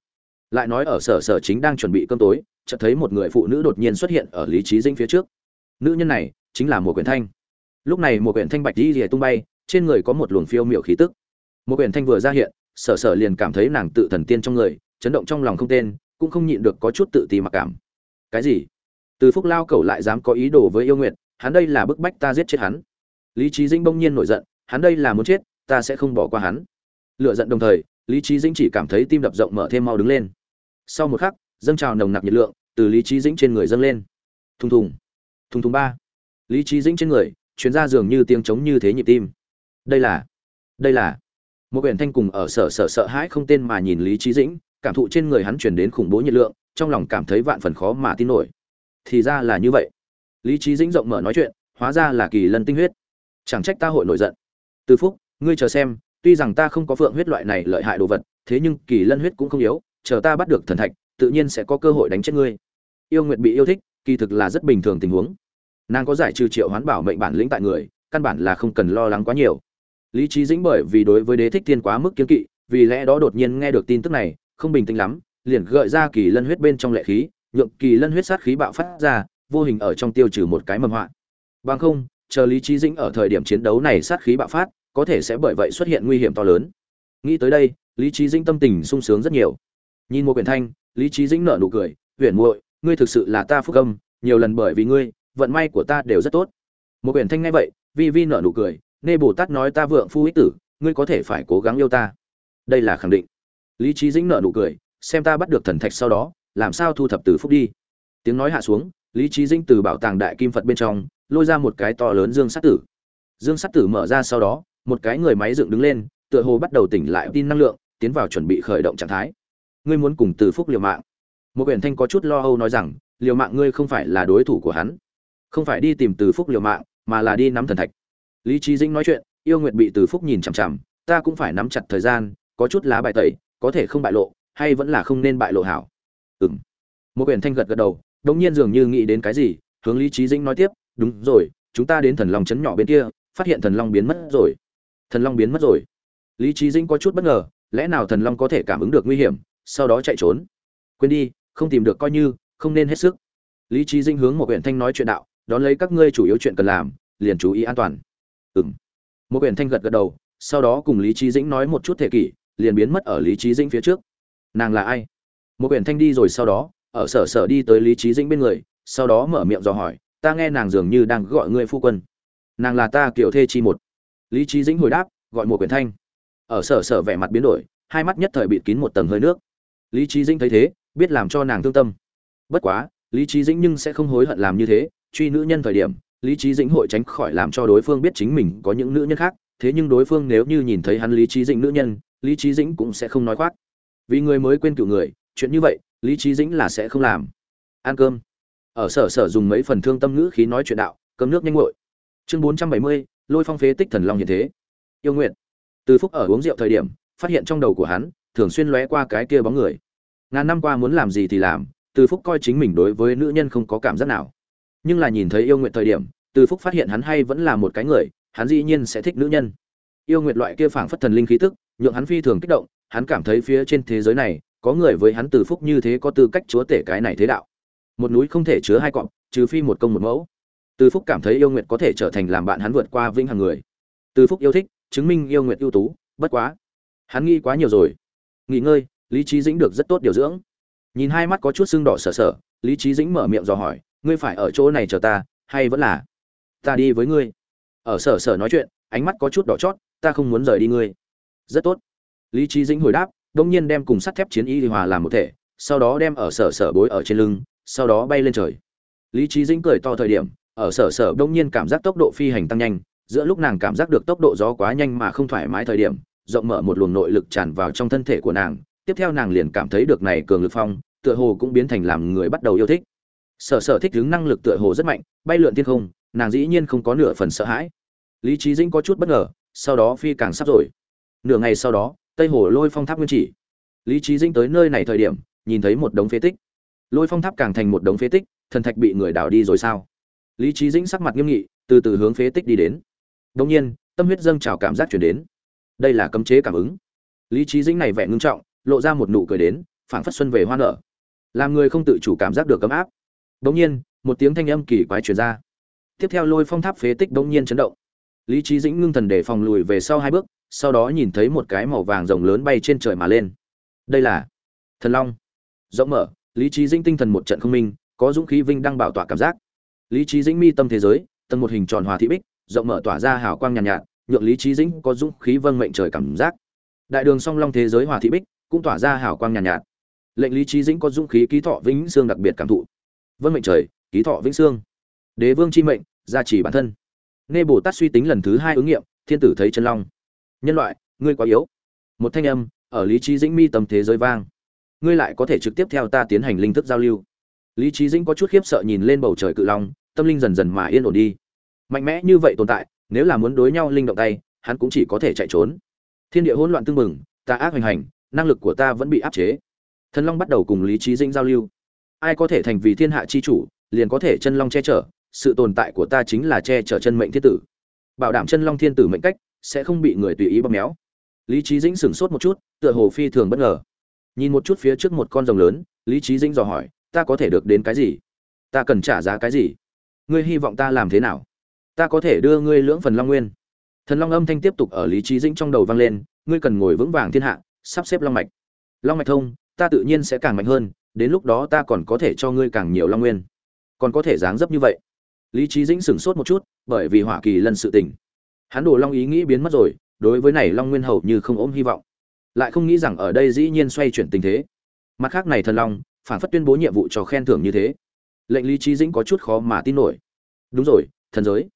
S1: Lại nói ở sở sở chính đang chuẩn bị cơm tối, chợt thấy một người phụ nữ đột nhiên xuất hiện ở lý trí dinh phía trước. Nữ nhân này chính là một quyển thanh. Lúc này một quyển thanh bạch đi rìa tung bay, trên người có một luồng phiêu miểu khí tức. Một quyển thanh vừa ra hiện, sở sở liền cảm thấy nàng tự thần tiên trong người, chấn động trong lòng không tên, cũng không nhịn được có chút tự ti mặc cảm. Cái gì? Từ phúc lao cẩu lại dám có ý đồ với yêu nguyệt hắn đây là bức bách ta giết chết hắn. Lý trí dinh bỗng nhiên nổi giận, hắn đây là muốn chết, ta sẽ không bỏ qua hắn lựa giận đồng thời, lý trí dĩnh chỉ cảm thấy tim đập rộng mở thêm mau đứng lên. Sau một khắc, dâng trào nồng nặc nhiệt lượng từ lý trí dĩnh trên người dâng lên. Thùng thùng thùng thùng ba. Lý trí dĩnh trên người, chuyến ra dường như tiếng trống như thế nhịp tim. Đây là đây là. Một quyển thanh cùng ở sở sở sợ hãi không tên mà nhìn lý trí dĩnh, cảm thụ trên người hắn chuyển đến khủng bố nhiệt lượng, trong lòng cảm thấy vạn phần khó mà tin nổi. Thì ra là như vậy. Lý trí dĩnh rộng mở nói chuyện, hóa ra là kỳ lân tinh huyết. Chẳng trách ta hội nổi giận. Từ phúc, ngươi chờ xem tuy rằng ta không có phượng huyết loại này lợi hại đồ vật, thế nhưng kỳ lân huyết cũng không yếu, chờ ta bắt được thần thạch, tự nhiên sẽ có cơ hội đánh chết ngươi. Yêu nguyệt bị yêu thích, kỳ thực là rất bình thường tình huống. Nàng có giải trừ triệu hoán bảo mệnh bản lĩnh tại người, căn bản là không cần lo lắng quá nhiều. Lý trí dĩnh bởi vì đối với đế thích thiên quá mức kiếm kỵ, vì lẽ đó đột nhiên nghe được tin tức này, không bình tĩnh lắm, liền gợi ra kỳ lân huyết bên trong lệ khí, nhượng kỳ lân huyết sát khí bạo phát ra, vô hình ở trong tiêu trừ một cái mầm họa. Bằng không, chờ lý trí dĩnh ở thời điểm chiến đấu này sát khí bạo phát có thể sẽ bởi vậy xuất hiện nguy hiểm to lớn. Nghĩ tới đây, lý trí dĩnh tâm tình sung sướng rất nhiều. Nhìn một quyển thanh, lý trí dĩnh nở nụ cười, huyền muội, ngươi thực sự là ta phúc âm, nhiều lần bởi vì ngươi, vận may của ta đều rất tốt. Một quyển thanh nghe vậy, vi vi nở nụ cười, nê bồ tát nói ta vượng phu ích tử, ngươi có thể phải cố gắng yêu ta. Đây là khẳng định. Lý trí dĩnh nở nụ cười, xem ta bắt được thần thạch sau đó, làm sao thu thập từ phúc đi? Tiếng nói hạ xuống, lý trí dĩnh từ bảo tàng đại kim phật bên trong, lôi ra một cái to lớn dương sắt tử. Dương sắt tử mở ra sau đó một cái người máy dựng đứng lên, tựa hồ bắt đầu tỉnh lại tin năng lượng, tiến vào chuẩn bị khởi động trạng thái. Ngươi muốn cùng từ phúc liều mạng. Một quyển thanh có chút lo âu nói rằng, liều mạng ngươi không phải là đối thủ của hắn. Không phải đi tìm từ phúc liều mạng, mà là đi nắm thần thạch. Lý trí dĩnh nói chuyện, yêu nguyện bị từ phúc nhìn chằm chằm, ta cũng phải nắm chặt thời gian, có chút lá bài tẩy, có thể không bại lộ, hay vẫn là không nên bại lộ hảo. Ừng một quyển thanh gật gật đầu, đống nhiên dường như nghĩ đến cái gì, hướng lý trí dĩnh nói tiếp, đúng rồi, chúng ta đến thần long trấn nhỏ bên kia, phát hiện thần long biến mất rồi thần long biến mất rồi. Lý trí dĩnh có chút bất ngờ, lẽ nào thần long có thể cảm ứng được nguy hiểm, sau đó chạy trốn? Quên đi, không tìm được coi như, không nên hết sức. Lý trí dĩnh hướng một huyện thanh nói chuyện đạo, đón lấy các ngươi chủ yếu chuyện cần làm, liền chú ý an toàn. Ừng một huyện thanh gật gật đầu, sau đó cùng lý trí dĩnh nói một chút thể kỷ, liền biến mất ở lý trí dĩnh phía trước. Nàng là ai? Một huyện thanh đi rồi sau đó, ở sở sở đi tới lý trí dĩnh bên người, sau đó mở miệng dò hỏi, ta nghe nàng dường như đang gọi ngươi phu quân. Nàng là ta kiểu thê chi một lý trí dĩnh hồi đáp, gọi một quyển thanh. Ở sở sở vẻ mặt biến đổi, hai mắt nhất thời bịt kín một tầng hơi nước. Lý trí dĩnh thấy thế, biết làm cho nàng thương tâm. Bất quá, lý trí dĩnh nhưng sẽ không hối hận làm như thế, truy nữ nhân thời điểm, lý trí dĩnh hội tránh khỏi làm cho đối phương biết chính mình có những nữ nhân khác, thế nhưng đối phương nếu như nhìn thấy hắn lý trí dĩnh nữ nhân, lý trí dĩnh cũng sẽ không nói khoác. Vì người mới quên cựu người, chuyện như vậy, lý trí dĩnh là sẽ không làm. Ăn cơm. Ở sở sở dùng mấy phần thương tâm ngữ khí nói chuyện đạo, cơm nước nhanh nguội. Chương bốn trăm bảy mươi lôi phong phế tích thần long hiện thế. Yêu nguyện từ phúc ở uống rượu thời điểm, phát hiện trong đầu của hắn, thường xuyên lóe qua cái kia bóng người. Ngàn năm qua muốn làm gì thì làm, từ phúc coi chính mình đối với nữ nhân không có cảm giác nào. Nhưng là nhìn thấy yêu nguyện thời điểm, từ phúc phát hiện hắn hay vẫn là một cái người, hắn dĩ nhiên sẽ thích nữ nhân. Yêu nguyện loại kia phảng phất thần linh khí tức, nhượng hắn phi thường kích động, hắn cảm thấy phía trên thế giới này, có người với hắn từ phúc như thế có tư cách chúa tể cái này thế đạo. Một núi không thể chứa hai cọp trừ phi một công một mẫu từ phúc cảm thấy yêu Nguyệt có thể trở thành làm bạn hắn vượt qua vĩnh hằng người. Từ phúc yêu thích, chứng minh yêu Nguyệt ưu tú, bất quá. Hắn nghĩ quá nhiều rồi. Nghỉ ngơi, lý trí dĩnh được rất tốt điều dưỡng. Nhìn hai mắt có chút sưng đỏ sở sở, lý trí dĩnh mở miệng dò hỏi, ngươi phải ở chỗ này chờ ta, hay vẫn là ta đi với ngươi? Ở sở sở nói chuyện, ánh mắt có chút đỏ chót, ta không muốn rời đi ngươi. Rất tốt. Lý trí dĩnh hồi đáp, đông nhiên đem cùng sắt thép chiến y hòa làm một thể, sau đó đem ở sở sở bối ở trên lưng, sau đó bay lên trời. Lý trí dĩnh cười to thời điểm ở sở sở đông nhiên cảm giác tốc độ phi hành tăng nhanh, giữa lúc nàng cảm giác được tốc độ gió quá nhanh mà không thoải mái thời điểm, rộng mở một luồng nội lực tràn vào trong thân thể của nàng, tiếp theo nàng liền cảm thấy được này cường lực phong, tựa hồ cũng biến thành làm người bắt đầu yêu thích. Sở sở thích đứng năng lực tựa hồ rất mạnh, bay lượn thiên không, nàng dĩ nhiên không có nửa phần sợ hãi. Lý trí dĩnh có chút bất ngờ, sau đó phi càng sắp rồi. Nửa ngày sau đó, tây hồ lôi phong tháp nguyên chỉ. Lý trí dĩnh tới nơi này thời điểm, nhìn thấy một đống phế tích. Lôi phong tháp càng thành một đống phế tích, thần thạch bị người đào đi rồi sao? Lý trí dĩnh sắc mặt nghiêm nghị, từ từ hướng phế tích đi đến. Đông nhiên, tâm huyết dâng trào cảm giác chuyển đến. Đây là cấm chế cảm ứng. Lý trí dĩnh này vẻ ngưng trọng, lộ ra một nụ cười đến, phảng phất xuân về hoa nở. Làm người không tự chủ cảm giác được cấm áp. Đông nhiên, một tiếng thanh âm kỳ quái truyền ra. Tiếp theo lôi phong tháp phế tích đông nhiên chấn động. Lý trí dĩnh ngưng thần để phòng lùi về sau hai bước, sau đó nhìn thấy một cái màu vàng rồng lớn bay trên trời mà lên. Đây là thần long. Rộng mở, lý trí dĩnh tinh thần một trận không minh, có dũng khí vinh đang bảo tỏa cảm giác lý trí dĩnh mi tâm thế giới tầng một hình tròn hòa thị bích rộng mở tỏa ra hào quang nhàn nhạt, nhạt nhượng lý trí dĩnh có dũng khí vâng mệnh trời cảm giác. Đại đường song long thế giới hòa thị bích cũng tỏa ra hào quang nhàn nhạt, nhạt. Lệnh lý trí dĩnh có dũng khí ký thọ vĩnh xương đặc biệt cảm thụ. Vâng mệnh trời ký thọ vĩnh xương. Đế vương chi mệnh gia trì bản thân. Nghe bồ tát suy tính lần thứ hai ứng nghiệm thiên tử thấy chân long. Nhân loại ngươi quá yếu. Một thanh âm ở lý trí dĩnh mi tâm thế giới vang. Ngươi lại có thể trực tiếp theo ta tiến hành linh thức giao lưu. Lý trí dĩnh có chút khiếp sợ nhìn lên bầu trời cự long tâm linh dần dần mà yên ổn đi. Mạnh mẽ như vậy tồn tại, nếu là muốn đối nhau linh động tay, hắn cũng chỉ có thể chạy trốn. Thiên địa hỗn loạn tương mừng ta ác hoành hành, năng lực của ta vẫn bị áp chế. Thần long bắt đầu cùng lý trí dĩnh giao lưu. Ai có thể thành vì thiên hạ chi chủ, liền có thể chân long che chở, sự tồn tại của ta chính là che chở chân mệnh thiên tử. Bảo đảm chân long thiên tử mệnh cách, sẽ không bị người tùy ý bóp méo. Lý trí dĩnh sửng sốt một chút, tựa hồ phi thường bất ngờ. Nhìn một chút phía trước một con rồng lớn, lý trí dĩnh dò hỏi, ta có thể được đến cái gì? Ta cần trả giá cái gì? Ngươi hy vọng ta làm thế nào? Ta có thể đưa ngươi lưỡng phần long nguyên. Thần long âm thanh tiếp tục ở lý trí dĩnh trong đầu vang lên, ngươi cần ngồi vững vàng thiên hạ, sắp xếp long mạch. Long mạch thông, ta tự nhiên sẽ càng mạnh hơn, đến lúc đó ta còn có thể cho ngươi càng nhiều long nguyên. Còn có thể dáng dấp như vậy. Lý trí dĩnh sửng sốt một chút, bởi vì hỏa kỳ lần sự tình. Hắn đổ long ý nghĩ biến mất rồi, đối với này long nguyên hầu như không ôm hy vọng. Lại không nghĩ rằng ở đây dĩ nhiên xoay chuyển tình thế. Mặt khác này thần long, phản phất tuyên bố nhiệm vụ cho khen thưởng như thế lệnh lý trí dĩnh có chút khó mà tin nổi. Đúng rồi, thần giới.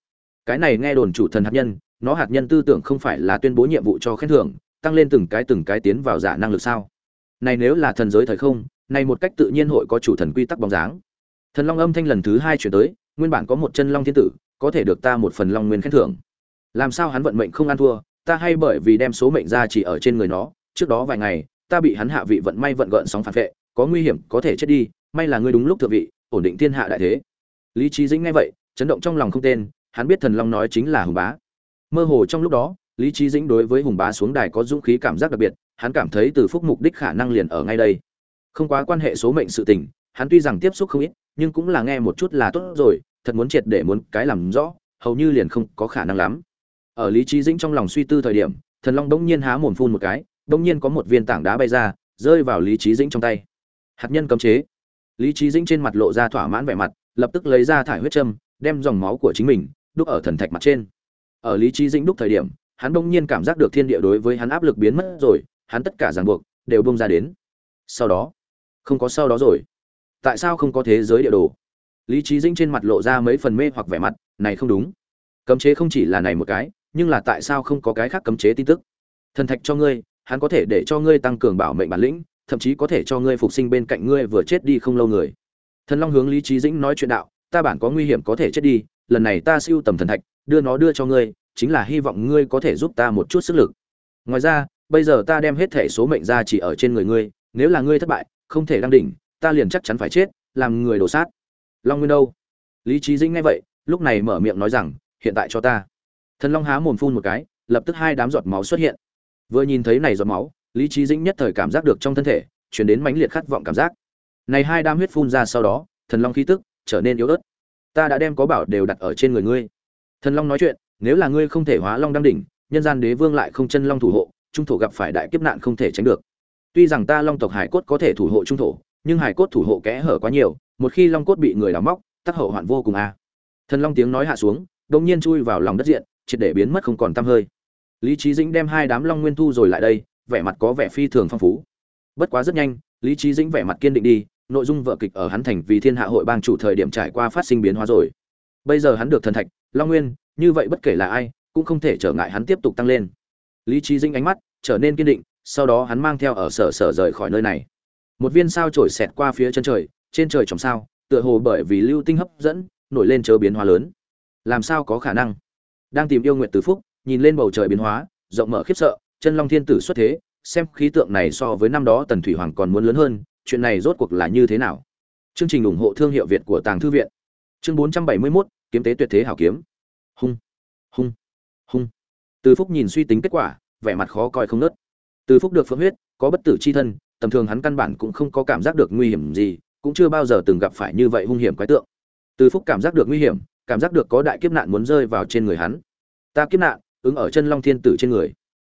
S1: Cái này nghe đồn chủ thần hạt nhân, nó hạt nhân tư tưởng không phải là tuyên bố nhiệm vụ cho khen thưởng, tăng lên từng cái từng cái tiến vào giả năng lực sao? Này nếu là thần giới thời không, này một cách tự nhiên hội có chủ thần quy tắc bóng dáng. Thần long âm thanh lần thứ hai chuyển tới, nguyên bản có một chân long thiên tử, có thể được ta một phần long nguyên khen thưởng. Làm sao hắn vận mệnh không ăn thua, ta hay bởi vì đem số mệnh ra chỉ ở trên người nó, trước đó vài ngày, ta bị hắn hạ vị vận may vận gợn sóng phản vệ, có nguy hiểm có thể chết đi, may là ngươi đúng lúc thượng vị ổn định thiên hạ đại thế. Lý trí dĩnh nghe vậy, chấn động trong lòng không tên, hắn biết thần long nói chính là hùng bá. Mơ hồ trong lúc đó, lý trí dĩnh đối với hùng bá xuống đài có dũng khí cảm giác đặc biệt, hắn cảm thấy từ phúc mục đích khả năng liền ở ngay đây. Không quá quan hệ số mệnh sự tình, hắn tuy rằng tiếp xúc không ít, nhưng cũng là nghe một chút là tốt rồi, thật muốn triệt để muốn cái làm rõ, hầu như liền không có khả năng lắm. Ở lý trí dĩnh trong lòng suy tư thời điểm, thần long bỗng nhiên há mồm phun một cái, bỗng nhiên có một viên tảng đá bay ra, rơi vào lý trí dĩnh trong tay. Hạt nhân cấm chế lý trí dĩnh trên mặt lộ ra thỏa mãn vẻ mặt, lập tức lấy ra thải huyết châm, đem dòng máu của chính mình đúc ở thần thạch mặt trên. Ở lý trí dĩnh đúc thời điểm, hắn đông nhiên cảm giác được thiên địa đối với hắn áp lực biến mất rồi, hắn tất cả ràng buộc đều bông ra đến. Sau đó, không có sau đó rồi. Tại sao không có thế giới địa đồ? Lý trí dĩnh trên mặt lộ ra mấy phần mê hoặc vẻ mặt, này không đúng. Cấm chế không chỉ là này một cái, nhưng là tại sao không có cái khác cấm chế tin tức? Thần thạch cho ngươi, hắn có thể để cho ngươi tăng cường bảo mệnh bản lĩnh thậm chí có thể cho ngươi phục sinh bên cạnh ngươi vừa chết đi không lâu người. Thần long hướng lý trí dĩnh nói chuyện đạo, ta bản có nguy hiểm có thể chết đi, lần này ta siêu tầm thần thạch, đưa nó đưa cho ngươi, chính là hy vọng ngươi có thể giúp ta một chút sức lực. Ngoài ra, bây giờ ta đem hết thể số mệnh ra chỉ ở trên người ngươi, nếu là ngươi thất bại, không thể đăng đỉnh, ta liền chắc chắn phải chết, làm người đổ sát. Long nguyên đâu? Lý trí dĩnh nghe vậy, lúc này mở miệng nói rằng, hiện tại cho ta. Thần long há mồm phun một cái, lập tức hai đám giọt máu xuất hiện. Vừa nhìn thấy này giọt máu lý trí dĩnh nhất thời cảm giác được trong thân thể, chuyển đến mãnh liệt khát vọng cảm giác. Này hai đám huyết phun ra sau đó, thần long khí tức trở nên yếu ớt. Ta đã đem có bảo đều đặt ở trên người ngươi. Thần long nói chuyện, nếu là ngươi không thể hóa long đăng đỉnh, nhân gian đế vương lại không chân long thủ hộ, trung thổ gặp phải đại kiếp nạn không thể tránh được. Tuy rằng ta long tộc hải cốt có thể thủ hộ trung thổ, nhưng hải cốt thủ hộ kẽ hở quá nhiều, một khi long cốt bị người đào móc tắc hậu hoạn vô cùng a. Thần long tiếng nói hạ xuống, đột nhiên chui vào lòng đất diện, triệt để biến mất không còn tăm hơi. Lý trí dĩnh đem hai đám long nguyên thu rồi lại đây vẻ mặt có vẻ phi thường phong phú. Bất quá rất nhanh, lý trí dĩnh vẻ mặt kiên định đi, nội dung vở kịch ở hắn thành vì thiên hạ hội bang chủ thời điểm trải qua phát sinh biến hóa rồi. Bây giờ hắn được thần thạch, long nguyên, như vậy bất kể là ai, cũng không thể trở ngại hắn tiếp tục tăng lên. Lý trí dĩnh ánh mắt trở nên kiên định, sau đó hắn mang theo ở sở sở rời khỏi nơi này. Một viên sao trổi xẹt qua phía chân trời, trên trời trồng sao, tựa hồ bởi vì lưu tinh hấp dẫn, nổi lên chớ biến hóa lớn. Làm sao có khả năng? Đang tìm yêu nguyện từ phúc, nhìn lên bầu trời biến hóa, rộng mở khiếp sợ chân long thiên tử xuất thế xem khí tượng này so với năm đó tần thủy hoàng còn muốn lớn hơn chuyện này rốt cuộc là như thế nào? Chương trình ủng hộ thương hiệu việt của tàng thư viện. Chương 471, kiếm tế tuyệt thế hảo kiếm. Hung hung hung. Từ phúc nhìn suy tính kết quả vẻ mặt khó coi không nớt. Từ phúc được phượng huyết có bất tử chi thân tầm thường hắn căn bản cũng không có cảm giác được nguy hiểm gì cũng chưa bao giờ từng gặp phải như vậy hung hiểm quái tượng. Từ phúc cảm giác được nguy hiểm cảm giác được có đại kiếp nạn muốn rơi vào trên người hắn. Ta kiếp nạn ứng ở chân long thiên tử trên người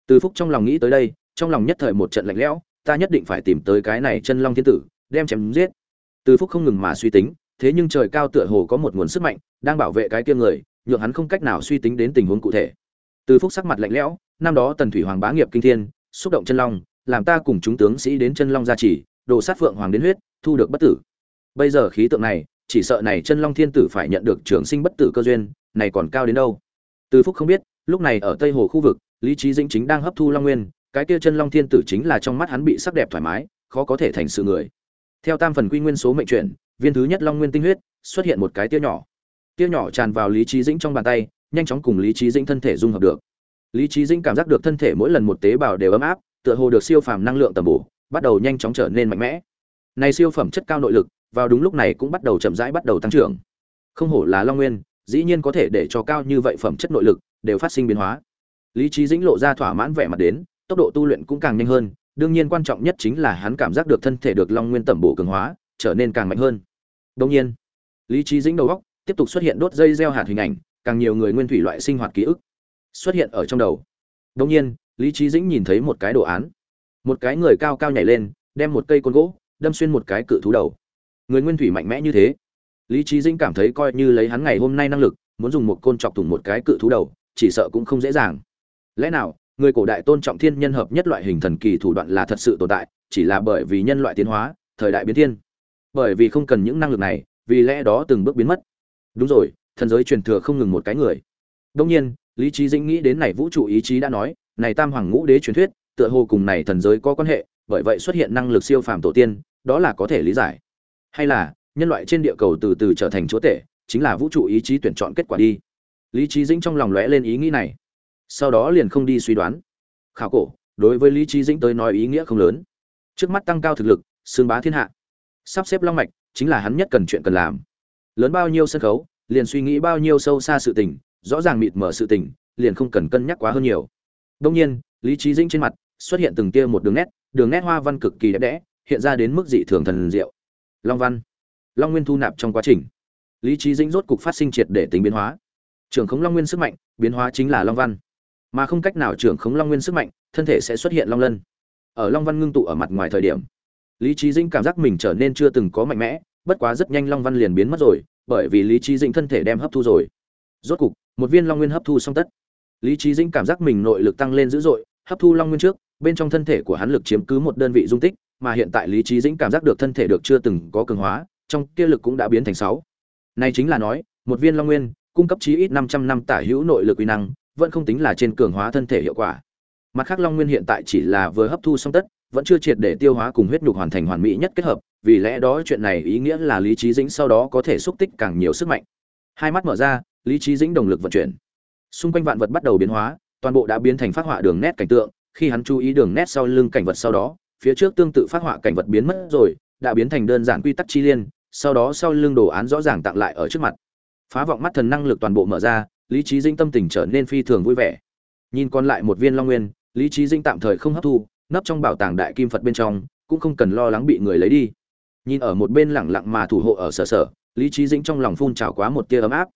S1: từ phúc trong lòng nghĩ tới đây, trong lòng nhất thời một trận lạnh lẽo, ta nhất định phải tìm tới cái này chân long thiên tử, đem chém giết. Từ phúc không ngừng mà suy tính, thế nhưng trời cao tựa hồ có một nguồn sức mạnh, đang bảo vệ cái kia người, nhượng hắn không cách nào suy tính đến tình huống cụ thể. Từ phúc sắc mặt lạnh lẽo, năm đó tần thủy hoàng bá nghiệp kinh thiên, xúc động chân long, làm ta cùng chúng tướng sĩ đến chân long gia trì, đồ sát phượng hoàng đến huyết, thu được bất tử. Bây giờ khí tượng này, chỉ sợ này chân long thiên tử phải nhận được trường sinh bất tử cơ duyên, này còn cao đến đâu? Từ phúc không biết, lúc này ở tây hồ khu vực lý trí dĩnh chính đang hấp thu long nguyên, cái kia chân long thiên tử chính là trong mắt hắn bị sắc đẹp thoải mái, khó có thể thành sự người. Theo tam phần quy nguyên số mệnh chuyển, viên thứ nhất long nguyên tinh huyết, xuất hiện một cái tia nhỏ. Tia nhỏ tràn vào lý trí dĩnh trong bàn tay, nhanh chóng cùng lý trí dĩnh thân thể dung hợp được. Lý trí dĩnh cảm giác được thân thể mỗi lần một tế bào đều ấm áp, tựa hồ được siêu phàm năng lượng tầm bổ, bắt đầu nhanh chóng trở nên mạnh mẽ. Này siêu phẩm chất cao nội lực, vào đúng lúc này cũng bắt đầu chậm rãi bắt đầu tăng trưởng. Không hổ là long nguyên, dĩ nhiên có thể để cho cao như vậy phẩm chất nội lực đều phát sinh biến hóa lý trí dĩnh lộ ra thỏa mãn vẻ mặt đến, tốc độ tu luyện cũng càng nhanh hơn, đương nhiên quan trọng nhất chính là hắn cảm giác được thân thể được long nguyên tẩm bổ cường hóa, trở nên càng mạnh hơn. Đông nhiên, lý trí dĩnh đầu góc tiếp tục xuất hiện đốt dây gieo hạt hình ảnh, càng nhiều người nguyên thủy loại sinh hoạt ký ức xuất hiện ở trong đầu. Đông nhiên, lý trí dĩnh nhìn thấy một cái đồ án. Một cái người cao cao nhảy lên, đem một cây côn gỗ, đâm xuyên một cái cự thú đầu. Người nguyên thủy mạnh mẽ như thế. Lý trí dĩnh cảm thấy coi như lấy hắn ngày hôm nay năng lực, muốn dùng một côn chọc thủng một cái cự thú đầu, chỉ sợ cũng không dễ dàng lẽ nào, người cổ đại tôn trọng thiên nhân hợp nhất loại hình thần kỳ thủ đoạn là thật sự tồn tại, chỉ là bởi vì nhân loại tiến hóa, thời đại biến thiên? Bởi vì không cần những năng lực này, vì lẽ đó từng bước biến mất. Đúng rồi, thần giới truyền thừa không ngừng một cái người. Đông nhiên, lý trí dĩnh nghĩ đến này vũ trụ ý chí đã nói, này tam hoàng ngũ đế truyền thuyết, tựa hồ cùng này thần giới có quan hệ, bởi vậy xuất hiện năng lực siêu phàm tổ tiên, đó là có thể lý giải. Hay là, nhân loại trên địa cầu từ từ trở thành chúa tể, chính là vũ trụ ý chí tuyển chọn kết quả đi. Lý trí dĩnh trong lòng lóe lên ý nghĩ này sau đó liền không đi suy đoán. Khảo cổ, đối với lý trí dĩnh tới nói ý nghĩa không lớn. Trước mắt tăng cao thực lực, xương bá thiên hạ. Sắp xếp long mạch, chính là hắn nhất cần chuyện cần làm. Lớn bao nhiêu sân khấu, liền suy nghĩ bao nhiêu sâu xa sự tình, rõ ràng mịt mở sự tình, liền không cần cân nhắc quá hơn nhiều. Đông nhiên, lý trí dĩnh trên mặt xuất hiện từng tia một đường nét đường nét hoa văn cực kỳ đẹp đẽ, hiện ra đến mức dị thường thần diệu. Long văn. Long nguyên thu nạp trong quá trình. Lý trí dĩnh rốt cục phát sinh triệt để tính biến hóa. Trưởng khống long nguyên sức mạnh, biến hóa chính là long văn mà không cách nào trưởng khống long nguyên sức mạnh, thân thể sẽ xuất hiện long lân. Ở long văn ngưng tụ ở mặt ngoài thời điểm, lý trí dĩnh cảm giác mình trở nên chưa từng có mạnh mẽ, bất quá rất nhanh long văn liền biến mất rồi, bởi vì lý trí dĩnh thân thể đem hấp thu rồi. Rốt cục, một viên long nguyên hấp thu xong tất. Lý trí dĩnh cảm giác mình nội lực tăng lên dữ dội, hấp thu long nguyên trước, bên trong thân thể của hắn lực chiếm cứ một đơn vị dung tích, mà hiện tại lý trí dĩnh cảm giác được thân thể được chưa từng có cường hóa, trong kia lực cũng đã biến thành sáu. Này chính là nói, một viên long nguyên, cung cấp chí ít 500 năm tả hữu nội lực uy năng vẫn không tính là trên cường hóa thân thể hiệu quả. Mặt khác long nguyên hiện tại chỉ là vừa hấp thu xong tất, vẫn chưa triệt để tiêu hóa cùng huyết nhục hoàn thành hoàn mỹ nhất kết hợp, vì lẽ đó chuyện này ý nghĩa là lý trí dĩnh sau đó có thể xúc tích càng nhiều sức mạnh. Hai mắt mở ra, lý trí dĩnh đồng lực vận chuyển. Xung quanh vạn vật bắt đầu biến hóa, toàn bộ đã biến thành phát họa đường nét cảnh tượng, khi hắn chú ý đường nét sau lưng cảnh vật sau đó, phía trước tương tự phát họa cảnh vật biến mất rồi, đã biến thành đơn giản quy tắc chi liên, sau đó sau lưng đồ án rõ ràng tặng lại ở trước mặt. Phá vọng mắt thần năng lực toàn bộ mở ra lý trí dĩnh tâm tình trở nên phi thường vui vẻ. Nhìn còn lại một viên long nguyên, lý trí dĩnh tạm thời không hấp thu, nấp trong bảo tàng đại kim phật bên trong, cũng không cần lo lắng bị người lấy đi. Nhìn ở một bên lẳng lặng mà thủ hộ ở sở sở, lý trí dĩnh trong lòng phun trào quá một tia ấm áp.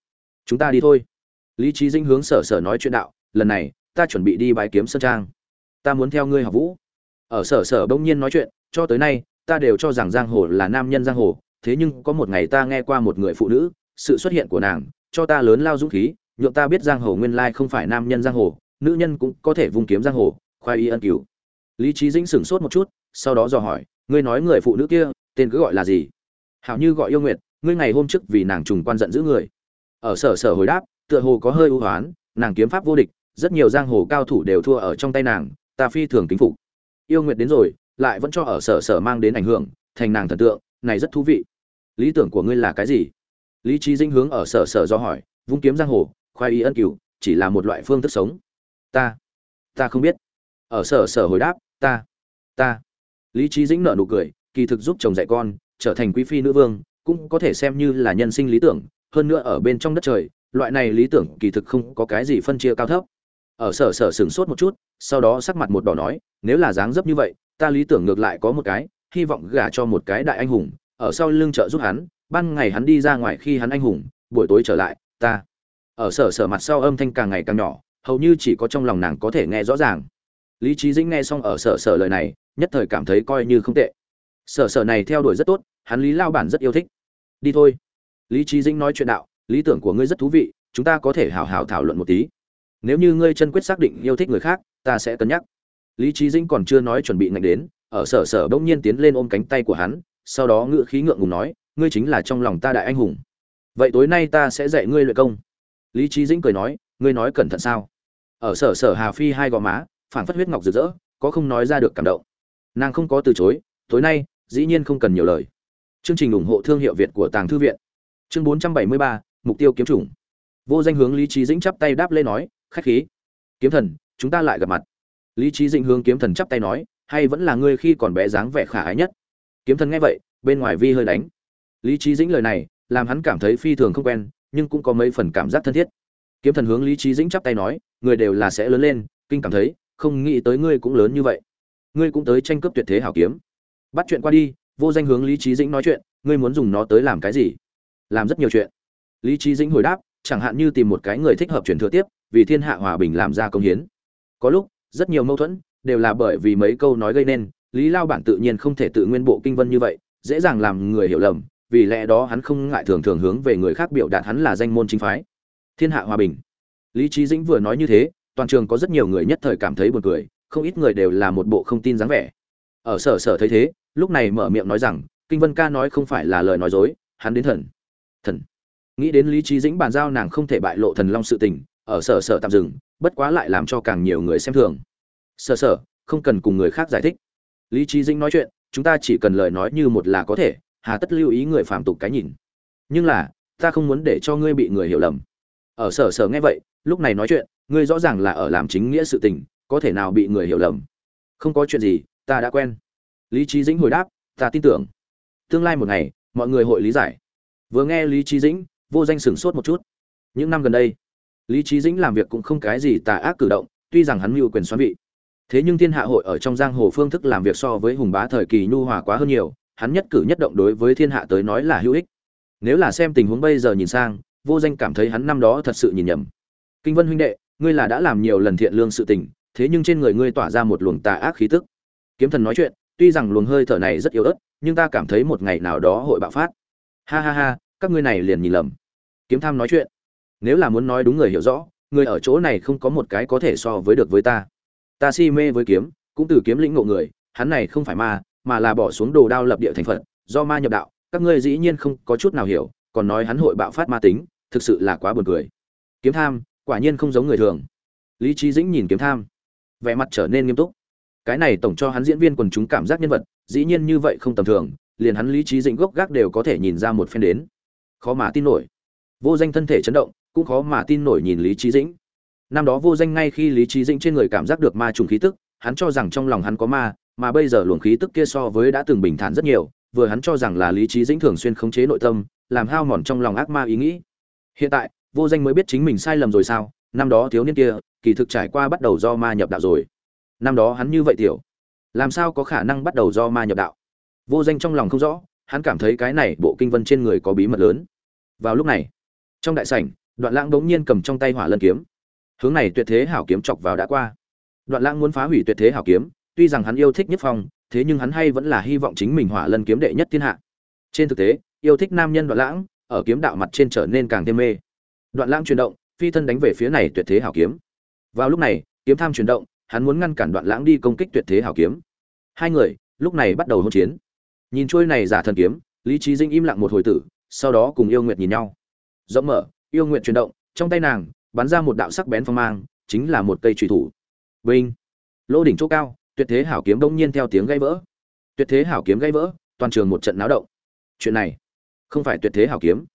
S1: Chúng ta đi thôi. Lý trí dĩnh hướng sở sở nói chuyện đạo, lần này, ta chuẩn bị đi bái kiếm sơn trang. Ta muốn theo ngươi học vũ. Ở sở sở bỗng nhiên nói chuyện, cho tới nay, ta đều cho rằng giang hồ là nam nhân giang hồ, thế nhưng có một ngày ta nghe qua một người phụ nữ, sự xuất hiện của nàng, cho ta lớn lao dũng khí nhượng ta biết giang hồ nguyên lai không phải nam nhân giang hồ, nữ nhân cũng có thể vung kiếm giang hồ, khoai y ân cứu lý trí dĩnh sửng sốt một chút, sau đó dò hỏi, ngươi nói người phụ nữ kia, tên cứ gọi là gì? Hảo như gọi yêu nguyệt, ngươi ngày hôm trước vì nàng trùng quan giận giữ người. Ở sở sở hồi đáp, tựa hồ có hơi ưu hoán, nàng kiếm pháp vô địch, rất nhiều giang hồ cao thủ đều thua ở trong tay nàng, ta phi thường kính phục. Yêu nguyệt đến rồi, lại vẫn cho ở sở sở mang đến ảnh hưởng, thành nàng thần tượng, này rất thú vị. Lý tưởng của ngươi là cái gì? Lý trí dinh hướng ở sở sở do hỏi, vung kiếm giang hồ khoai y ân cửu, chỉ là một loại phương thức sống. Ta ta không biết. Ở sở sở hồi đáp, ta ta. Lý trí dĩnh nợ nụ cười, kỳ thực giúp chồng dạy con, trở thành quý phi nữ vương, cũng có thể xem như là nhân sinh lý tưởng. Hơn nữa ở bên trong đất trời, loại này lý tưởng kỳ thực không có cái gì phân chia cao thấp. Ở sở sở sửng sốt một chút, sau đó sắc mặt một đỏ nói, nếu là dáng dấp như vậy, ta lý tưởng ngược lại có một cái, hy vọng gả cho một cái đại anh hùng. Ở sau lưng trợ giúp hắn, ban ngày hắn đi ra ngoài khi hắn anh hùng, buổi tối trở lại, ta ở sở sở mặt sau âm thanh càng ngày càng nhỏ, hầu như chỉ có trong lòng nàng có thể nghe rõ ràng. Lý trí dĩnh nghe xong ở sở sở lời này, nhất thời cảm thấy coi như không tệ. Sở sở này theo đuổi rất tốt, hắn lý lao bản rất yêu thích. Đi thôi. Lý trí dĩnh nói chuyện đạo, lý tưởng của ngươi rất thú vị, chúng ta có thể hào hào thảo luận một tí. Nếu như ngươi chân quyết xác định yêu thích người khác, ta sẽ cân nhắc. Lý trí dĩnh còn chưa nói chuẩn bị ngạch đến, ở sở sở bỗng nhiên tiến lên ôm cánh tay của hắn, sau đó ngựa khí ngượng ngùng nói, ngươi chính là trong lòng ta đại anh hùng. Vậy tối nay ta sẽ dạy ngươi luyện công lý trí dĩnh cười nói ngươi nói cẩn thận sao? Ở sở sở hà phi hai gò má phản phất huyết ngọc rực rỡ có không nói ra được cảm động. Nàng không có từ chối tối nay dĩ nhiên không cần nhiều lời. Chương trình ủng hộ thương hiệu việt của tàng thư viện. Chương 473, mục tiêu kiếm chủng. Vô danh hướng lý trí dĩnh chắp tay đáp lên nói khách khí. Kiếm thần chúng ta lại gặp mặt. Lý trí dĩnh hướng kiếm thần chắp tay nói hay vẫn là ngươi khi còn bé dáng vẻ khả ái nhất? Kiếm thần nghe vậy bên ngoài vi hơi đánh. Lý trí dĩnh lời này làm hắn cảm thấy phi thường không quen nhưng cũng có mấy phần cảm giác thân thiết. Kiếm thần hướng lý trí dĩnh chắp tay nói, người đều là sẽ lớn lên, kinh cảm thấy, không nghĩ tới ngươi cũng lớn như vậy. Ngươi cũng tới tranh cướp tuyệt thế hảo kiếm. Bắt chuyện qua đi, vô danh hướng lý trí dĩnh nói chuyện, ngươi muốn dùng nó tới làm cái gì? Làm rất nhiều chuyện. Lý trí dĩnh hồi đáp, chẳng hạn như tìm một cái người thích hợp truyền thừa tiếp, vì thiên hạ hòa bình làm ra công hiến. Có lúc, rất nhiều mâu thuẫn, đều là bởi vì mấy câu nói gây nên, lý lao bản tự nhiên không thể tự nguyên bộ kinh vân như vậy, dễ dàng làm người hiểu lầm vì lẽ đó hắn không ngại thường thường hướng về người khác biểu đạt hắn là danh môn chính phái. Thiên hạ hòa bình. Lý trí dĩnh vừa nói như thế, toàn trường có rất nhiều người nhất thời cảm thấy buồn cười, không ít người đều là một bộ không tin dáng vẻ. Ở sở sở thấy thế, lúc này mở miệng nói rằng, kinh vân ca nói không phải là lời nói dối, hắn đến thần. Thần. Nghĩ đến lý trí dĩnh bàn giao nàng không thể bại lộ thần long sự tình, ở sở sở tạm dừng, bất quá lại làm cho càng nhiều người xem thường. Sở sở, không cần cùng người khác giải thích. Lý trí dĩnh nói chuyện, chúng ta chỉ cần lời nói như một là có thể hà tất lưu ý người phàm tục cái nhìn. Nhưng là, ta không muốn để cho ngươi bị người hiểu lầm. Ở sở sở nghe vậy, lúc này nói chuyện, ngươi rõ ràng là ở làm chính nghĩa sự tình, có thể nào bị người hiểu lầm? Không có chuyện gì, ta đã quen. Lý trí dĩnh hồi đáp, ta tin tưởng. Tương lai một ngày, mọi người hội lý giải. Vừa nghe lý trí dĩnh, vô danh sửng sốt một chút. Những năm gần đây, lý trí dĩnh làm việc cũng không cái gì tà ác cử động, tuy rằng hắn mưu quyền xoắn vị. Thế nhưng thiên hạ hội ở trong giang hồ phương thức làm việc so với hùng bá thời kỳ nhu hòa quá hơn nhiều hắn nhất cử nhất động đối với thiên hạ tới nói là hữu ích. Nếu là xem tình huống bây giờ nhìn sang, vô danh cảm thấy hắn năm đó thật sự nhìn nhầm. Kinh vân huynh đệ, ngươi là đã làm nhiều lần thiện lương sự tình, thế nhưng trên người ngươi tỏa ra một luồng tà ác khí tức. Kiếm thần nói chuyện, tuy rằng luồng hơi thở này rất yếu ớt, nhưng ta cảm thấy một ngày nào đó hội bạo phát. Ha ha ha, các ngươi này liền nhìn lầm. Kiếm tham nói chuyện. Nếu là muốn nói đúng người hiểu rõ, người ở chỗ này không có một cái có thể so với được với ta. Ta si mê với kiếm, cũng từ kiếm lĩnh ngộ người, hắn này không phải ma mà là bỏ xuống đồ đao lập địa thành phật, do ma nhập đạo, các ngươi dĩ nhiên không có chút nào hiểu, còn nói hắn hội bạo phát ma tính, thực sự là quá buồn cười. Kiếm tham, quả nhiên không giống người thường. Lý trí dĩnh nhìn kiếm tham, vẻ mặt trở nên nghiêm túc. Cái này tổng cho hắn diễn viên quần chúng cảm giác nhân vật, dĩ nhiên như vậy không tầm thường, liền hắn lý trí dĩnh gốc gác đều có thể nhìn ra một phen đến. Khó mà tin nổi. Vô danh thân thể chấn động, cũng khó mà tin nổi nhìn lý trí dĩnh. Năm đó vô danh ngay khi lý trí dĩnh trên người cảm giác được ma trùng khí tức, hắn cho rằng trong lòng hắn có ma mà bây giờ luồng khí tức kia so với đã từng bình thản rất nhiều, vừa hắn cho rằng là lý trí dĩnh thường xuyên khống chế nội tâm, làm hao mòn trong lòng ác ma ý nghĩ. Hiện tại, vô danh mới biết chính mình sai lầm rồi sao, năm đó thiếu niên kia, kỳ thực trải qua bắt đầu do ma nhập đạo rồi. Năm đó hắn như vậy tiểu. Làm sao có khả năng bắt đầu do ma nhập đạo? Vô danh trong lòng không rõ, hắn cảm thấy cái này bộ kinh văn trên người có bí mật lớn. Vào lúc này, trong đại sảnh, đoạn lãng đống nhiên cầm trong tay hỏa lân kiếm. Hướng này tuyệt thế hảo kiếm chọc vào đã qua. Đoạn lãng muốn phá hủy tuyệt thế hảo kiếm tuy rằng hắn yêu thích nhất phong, thế nhưng hắn hay vẫn là hy vọng chính mình hỏa lân kiếm đệ nhất thiên hạ. Trên thực tế, yêu thích nam nhân đoạn lãng, ở kiếm đạo mặt trên trở nên càng thêm mê. Đoạn lãng chuyển động, phi thân đánh về phía này tuyệt thế hảo kiếm. Vào lúc này, kiếm tham chuyển động, hắn muốn ngăn cản đoạn lãng đi công kích tuyệt thế hảo kiếm. Hai người, lúc này bắt đầu hỗn chiến. Nhìn trôi này giả thần kiếm, lý trí dinh im lặng một hồi tử, sau đó cùng yêu nguyệt nhìn nhau. Rộng mở, yêu nguyệt chuyển động, trong tay nàng, bắn ra một đạo sắc bén phong mang, chính là một cây trùy thủ. Vinh! Lỗ đỉnh chỗ cao tuyệt thế hảo kiếm đông nhiên theo tiếng gây vỡ. Tuyệt thế hảo kiếm gây vỡ, toàn trường một trận náo động. Chuyện này không phải tuyệt thế hảo kiếm.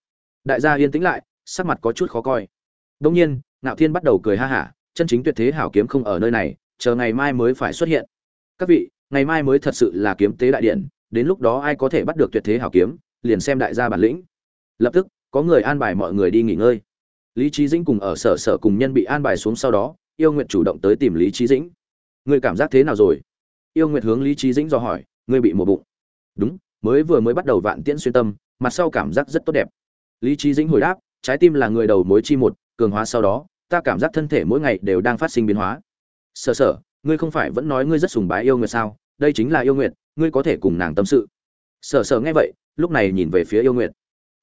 S1: Đại gia yên tĩnh lại, sắc mặt có chút khó coi. Đông nhiên, ngạo thiên bắt đầu cười ha hả, chân chính tuyệt thế hảo kiếm không ở nơi này, chờ ngày mai mới phải xuất hiện. Các vị, ngày mai mới thật sự là kiếm tế đại điện, đến lúc đó ai có thể bắt được tuyệt thế hảo kiếm, liền xem đại gia bản lĩnh. Lập tức, có người an bài mọi người đi nghỉ ngơi. Lý trí dĩnh cùng ở sở sở cùng nhân bị an bài xuống sau đó, yêu nguyện chủ động tới tìm lý trí dĩnh. Ngươi cảm giác thế nào rồi? Yêu Nguyệt hướng lý trí dĩnh do hỏi, ngươi bị một bụng. Đúng, mới vừa mới bắt đầu vạn tiễn xuyên tâm, mặt sau cảm giác rất tốt đẹp. Lý trí dĩnh hồi đáp, trái tim là người đầu mối chi một, cường hóa sau đó, ta cảm giác thân thể mỗi ngày đều đang phát sinh biến hóa. Sở sở, ngươi không phải vẫn nói ngươi rất sùng bái yêu nguyệt sao? Đây chính là yêu nguyệt, ngươi có thể cùng nàng tâm sự. Sở sở nghe vậy, lúc này nhìn về phía yêu nguyệt.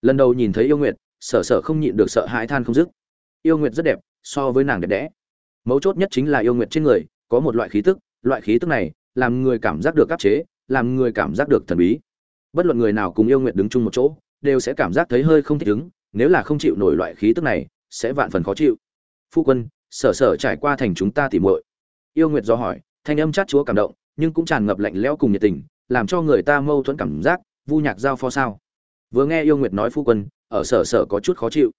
S1: Lần đầu nhìn thấy yêu nguyệt, sở sở không nhịn được sợ hãi than không dứt. Yêu nguyệt rất đẹp, so với nàng đẹp đẽ. Mấu chốt nhất chính là yêu nguyệt trên người có một loại khí tức, loại khí tức này làm người cảm giác được áp chế, làm người cảm giác được thần bí. Bất luận người nào cùng yêu nguyệt đứng chung một chỗ, đều sẽ cảm giác thấy hơi không thích ứng, nếu là không chịu nổi loại khí tức này, sẽ vạn phần khó chịu. Phu quân, sở sở trải qua thành chúng ta tỉ muội. Yêu nguyệt do hỏi, thanh âm chát chúa cảm động, nhưng cũng tràn ngập lạnh lẽo cùng nhiệt tình, làm cho người ta mâu thuẫn cảm giác, vu nhạc giao phó sao. Vừa nghe yêu nguyệt nói phu quân, ở sở sở có chút khó chịu.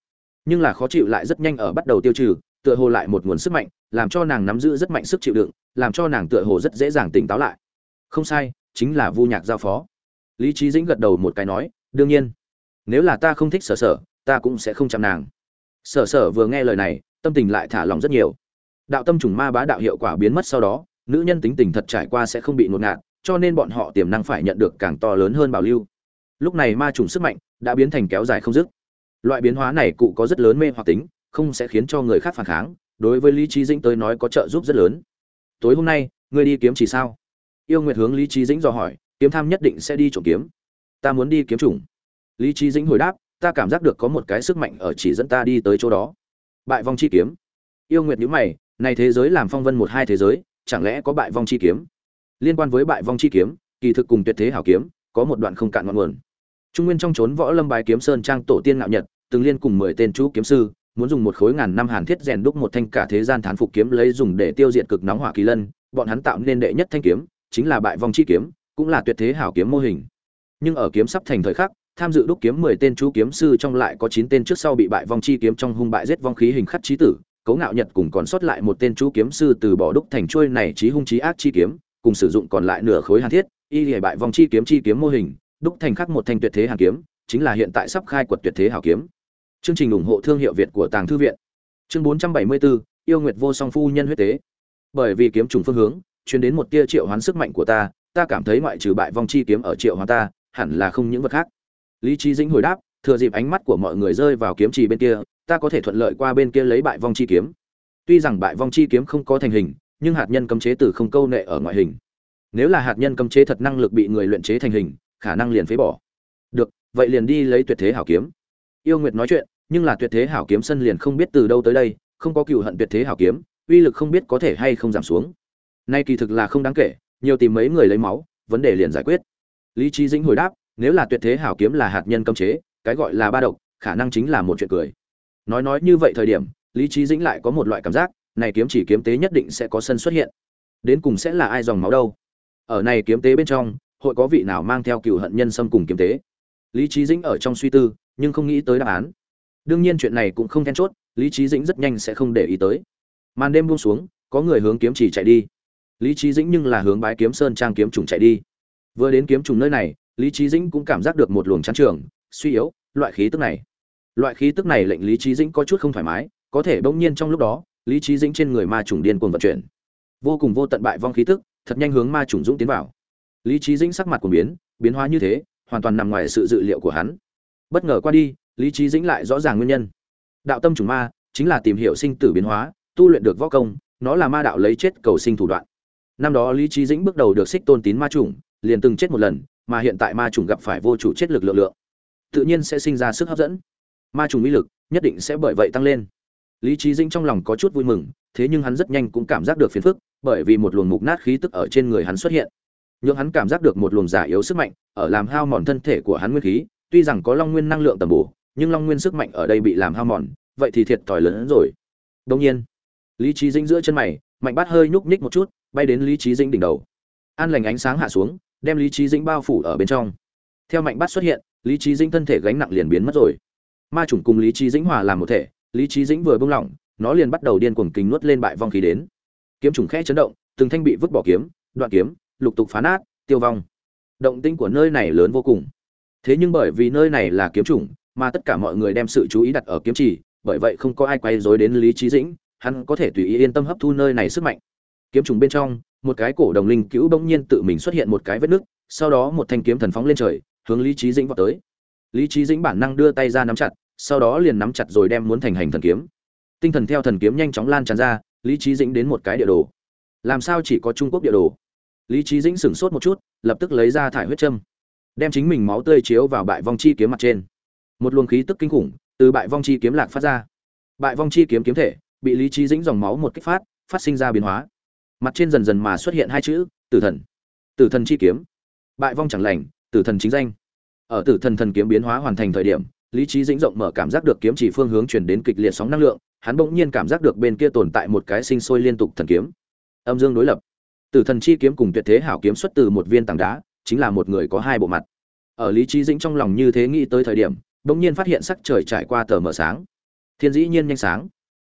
S1: Nhưng là khó chịu lại rất nhanh ở bắt đầu tiêu trừ tựa hồ lại một nguồn sức mạnh, làm cho nàng nắm giữ rất mạnh sức chịu đựng, làm cho nàng tựa hồ rất dễ dàng tỉnh táo lại. Không sai, chính là vu nhạc giao phó. Lý trí dĩnh gật đầu một cái nói, đương nhiên, nếu là ta không thích sở sở, ta cũng sẽ không chạm nàng. Sở sở vừa nghe lời này, tâm tình lại thả lòng rất nhiều. Đạo tâm trùng ma bá đạo hiệu quả biến mất sau đó, nữ nhân tính tình thật trải qua sẽ không bị ngột ngạt, cho nên bọn họ tiềm năng phải nhận được càng to lớn hơn bảo lưu. Lúc này ma trùng sức mạnh đã biến thành kéo dài không dứt. Loại biến hóa này cụ có rất lớn mê hoặc tính không sẽ khiến cho người khác phản kháng, đối với lý trí dĩnh tới nói có trợ giúp rất lớn. Tối hôm nay, ngươi đi kiếm chỉ sao? Yêu nguyệt hướng lý trí dĩnh dò hỏi, kiếm tham nhất định sẽ đi trộm kiếm. Ta muốn đi kiếm chủng. Lý trí dĩnh hồi đáp, ta cảm giác được có một cái sức mạnh ở chỉ dẫn ta đi tới chỗ đó. Bại vong chi kiếm. Yêu nguyệt nhíu mày, này thế giới làm phong vân một hai thế giới, chẳng lẽ có bại vong chi kiếm? Liên quan với bại vong chi kiếm, kỳ thực cùng tuyệt thế hảo kiếm, có một đoạn không cạn ngọn nguồn. Trung nguyên trong trốn võ lâm bài kiếm sơn trang tổ tiên ngạo nhật, từng liên cùng mười tên chú kiếm sư muốn dùng một khối ngàn năm hàn thiết rèn đúc một thanh cả thế gian thán phục kiếm lấy dùng để tiêu diệt cực nóng hỏa kỳ lân, bọn hắn tạo nên đệ nhất thanh kiếm, chính là bại vong chi kiếm, cũng là tuyệt thế hảo kiếm mô hình. Nhưng ở kiếm sắp thành thời khắc, tham dự đúc kiếm mười tên chú kiếm sư trong lại có chín tên trước sau bị bại vong chi kiếm trong hung bại giết vong khí hình khắc chí tử cấu ngạo nhật cùng còn sót lại một tên chú kiếm sư từ bỏ đúc thành chuôi này chí hung chí ác chi kiếm, cùng sử dụng còn lại nửa khối hàn thiết, y lìa bại vong chi kiếm chi kiếm mô hình, đúc thành khắc một thanh tuyệt thế hàn kiếm, chính là hiện tại sắp khai quật tuyệt thế hảo kiếm chương trình ủng hộ thương hiệu việt của tàng thư viện. Chương 474, yêu nguyệt vô song phu nhân huyết tế. Bởi vì kiếm trùng phương hướng truyền đến một tia triệu hoán sức mạnh của ta ta cảm thấy ngoại trừ bại vong chi kiếm ở triệu hoán ta hẳn là không những vật khác. Lý trí dĩnh hồi đáp thừa dịp ánh mắt của mọi người rơi vào kiếm trì bên kia ta có thể thuận lợi qua bên kia lấy bại vong chi kiếm. Tuy rằng bại vong chi kiếm không có thành hình nhưng hạt nhân cấm chế từ không câu nệ ở ngoại hình. Nếu là hạt nhân cấm chế thật năng lực bị người luyện chế thành hình khả năng liền phế bỏ. Được vậy liền đi lấy tuyệt thế hảo kiếm. Yêu nguyệt nói chuyện nhưng là tuyệt thế hảo kiếm sân liền không biết từ đâu tới đây, không có cựu hận tuyệt thế hảo kiếm, uy lực không biết có thể hay không giảm xuống. Nay kỳ thực là không đáng kể, nhiều tìm mấy người lấy máu, vấn đề liền giải quyết. Lý trí dĩnh hồi đáp, nếu là tuyệt thế hảo kiếm là hạt nhân cấm chế, cái gọi là ba độc, khả năng chính là một chuyện cười. Nói nói như vậy thời điểm, lý trí dĩnh lại có một loại cảm giác, này kiếm chỉ kiếm tế nhất định sẽ có sân xuất hiện. Đến cùng sẽ là ai dòng máu đâu? Ở này kiếm tế bên trong, hội có vị nào mang theo cựu hận nhân xâm cùng kiếm tế? Lý trí dĩnh ở trong suy tư, nhưng không nghĩ tới đáp án đương nhiên chuyện này cũng không then chốt, lý trí dĩnh rất nhanh sẽ không để ý tới. Màn đêm buông xuống, có người hướng kiếm chỉ chạy đi. Lý trí dĩnh nhưng là hướng bái kiếm sơn trang kiếm trùng chạy đi. Vừa đến kiếm trùng nơi này, lý trí dĩnh cũng cảm giác được một luồng chán trường, suy yếu, loại khí tức này. Loại khí tức này lệnh lý trí dĩnh có chút không thoải mái, có thể bỗng nhiên trong lúc đó, lý trí dĩnh trên người ma trùng điên cuồng vận chuyển. Vô cùng vô tận bại vong khí tức, thật nhanh hướng ma trùng dũng tiến vào. Lý trí dĩnh sắc mặt của biến biến hóa như thế, hoàn toàn nằm ngoài sự dự liệu của hắn. Bất ngờ qua đi lý trí dĩnh lại rõ ràng nguyên nhân. Đạo tâm trùng ma chính là tìm hiểu sinh tử biến hóa, tu luyện được võ công, nó là ma đạo lấy chết cầu sinh thủ đoạn. Năm đó lý trí dĩnh bước đầu được xích tôn tín ma trùng liền từng chết một lần, mà hiện tại ma trùng gặp phải vô chủ chết lực lượng lượng. Tự nhiên sẽ sinh ra sức hấp dẫn. Ma trùng uy lực nhất định sẽ bởi vậy tăng lên. Lý trí dĩnh trong lòng có chút vui mừng, thế nhưng hắn rất nhanh cũng cảm giác được phiền phức, bởi vì một luồng mục nát khí tức ở trên người hắn xuất hiện. Nhưng hắn cảm giác được một luồng giả yếu sức mạnh, ở làm hao mòn thân thể của hắn nguyên khí, tuy rằng có long nguyên năng lượng tầm bổ nhưng long nguyên sức mạnh ở đây bị làm hao mòn, vậy thì thiệt thòi lớn hơn rồi. Đông nhiên, lý trí dĩnh giữa chân mày, mạnh bát hơi nhúc nhích một chút, bay đến lý trí dĩnh đỉnh đầu. An lành ánh sáng hạ xuống, đem lý trí dĩnh bao phủ ở bên trong. Theo mạnh bát xuất hiện, lý trí dĩnh thân thể gánh nặng liền biến mất rồi. Ma chủng cùng lý trí dĩnh hòa làm một thể, lý trí dĩnh vừa bung lỏng, nó liền bắt đầu điên cuồng kính nuốt lên bại vong khí đến. Kiếm chủng khẽ chấn động, từng thanh bị vứt bỏ kiếm, đoạn kiếm, lục tục phá nát, tiêu vong. Động tĩnh của nơi này lớn vô cùng. Thế nhưng bởi vì nơi này là kiếm chủng mà tất cả mọi người đem sự chú ý đặt ở kiếm chỉ bởi vậy không có ai quay rối đến lý Chí dĩnh, hắn có thể tùy ý yên tâm hấp thu nơi này sức mạnh. Kiếm trùng bên trong, một cái cổ đồng linh cứu bỗng nhiên tự mình xuất hiện một cái vết nứt, sau đó một thanh kiếm thần phóng lên trời, hướng lý Chí dĩnh vọt tới. Lý Chí dĩnh bản năng đưa tay ra nắm chặt, sau đó liền nắm chặt rồi đem muốn thành hành thần kiếm. Tinh thần theo thần kiếm nhanh chóng lan tràn ra, lý Chí dĩnh đến một cái địa đồ. Làm sao chỉ có trung quốc địa đồ? Lý Chí dĩnh sửng sốt một chút, lập tức lấy ra thải huyết châm, đem chính mình máu tươi chiếu vào bại vong chi kiếm mặt trên một luồng khí tức kinh khủng từ bại vong chi kiếm lạc phát ra. Bại vong chi kiếm kiếm thể bị lý trí dĩnh dòng máu một kích phát phát sinh ra biến hóa. Mặt trên dần dần mà xuất hiện hai chữ, tử thần. Tử thần chi kiếm. Bại vong chẳng lành, tử thần chính danh. Ở tử thần thần kiếm biến hóa hoàn thành thời điểm, lý trí dĩnh rộng mở cảm giác được kiếm chỉ phương hướng chuyển đến kịch liệt sóng năng lượng, hắn bỗng nhiên cảm giác được bên kia tồn tại một cái sinh sôi liên tục thần kiếm. Âm dương đối lập. Tử thần chi kiếm cùng tuyệt thế hảo kiếm xuất từ một viên tảng đá, chính là một người có hai bộ mặt. Ở lý trí dĩnh trong lòng như thế nghĩ tới thời điểm bỗng nhiên phát hiện sắc trời trải qua tờ mờ sáng. Thiên dĩ nhiên nhanh sáng.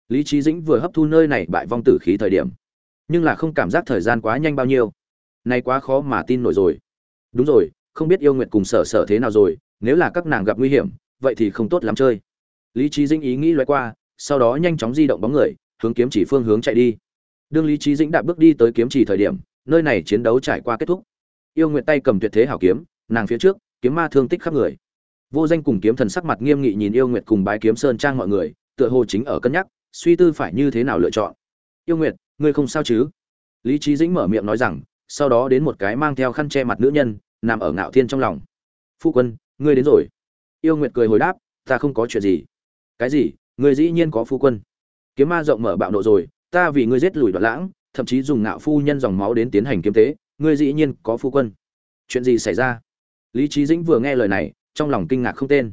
S1: Lý trí dĩnh vừa hấp thu nơi này bại vong tử khí thời điểm, nhưng là không cảm giác thời gian quá nhanh bao nhiêu. Nay quá khó mà tin nổi rồi. Đúng rồi, không biết yêu nguyệt cùng sở sở thế nào rồi, nếu là các nàng gặp nguy hiểm, vậy thì không tốt lắm chơi. Lý trí dĩnh ý nghĩ loại qua, sau đó nhanh chóng di động bóng người, hướng kiếm chỉ phương hướng chạy đi. Đương lý trí dĩnh đạp bước đi tới kiếm chỉ thời điểm, nơi này chiến đấu trải qua kết thúc. Yêu nguyệt tay cầm tuyệt thế hảo kiếm, nàng phía trước, kiếm ma thương tích khắp người vô danh cùng kiếm thần sắc mặt nghiêm nghị nhìn yêu nguyệt cùng bái kiếm sơn trang mọi người, tựa hồ chính ở cân nhắc, suy tư phải như thế nào lựa chọn. Yêu nguyệt, ngươi không sao chứ? Lý trí dĩnh mở miệng nói rằng, sau đó đến một cái mang theo khăn che mặt nữ nhân, nằm ở ngạo thiên trong lòng. Phu quân, ngươi đến rồi. Yêu nguyệt cười hồi đáp, ta không có chuyện gì. Cái gì? Ngươi dĩ nhiên có phu quân. Kiếm ma rộng mở bạo nộ rồi, ta vì ngươi giết lùi đoạn lãng, thậm chí dùng ngạo phu nhân dòng máu đến tiến hành kiếm tế, ngươi dĩ nhiên có phu quân. Chuyện gì xảy ra? Lý trí dĩnh vừa nghe lời này trong lòng kinh ngạc không tên.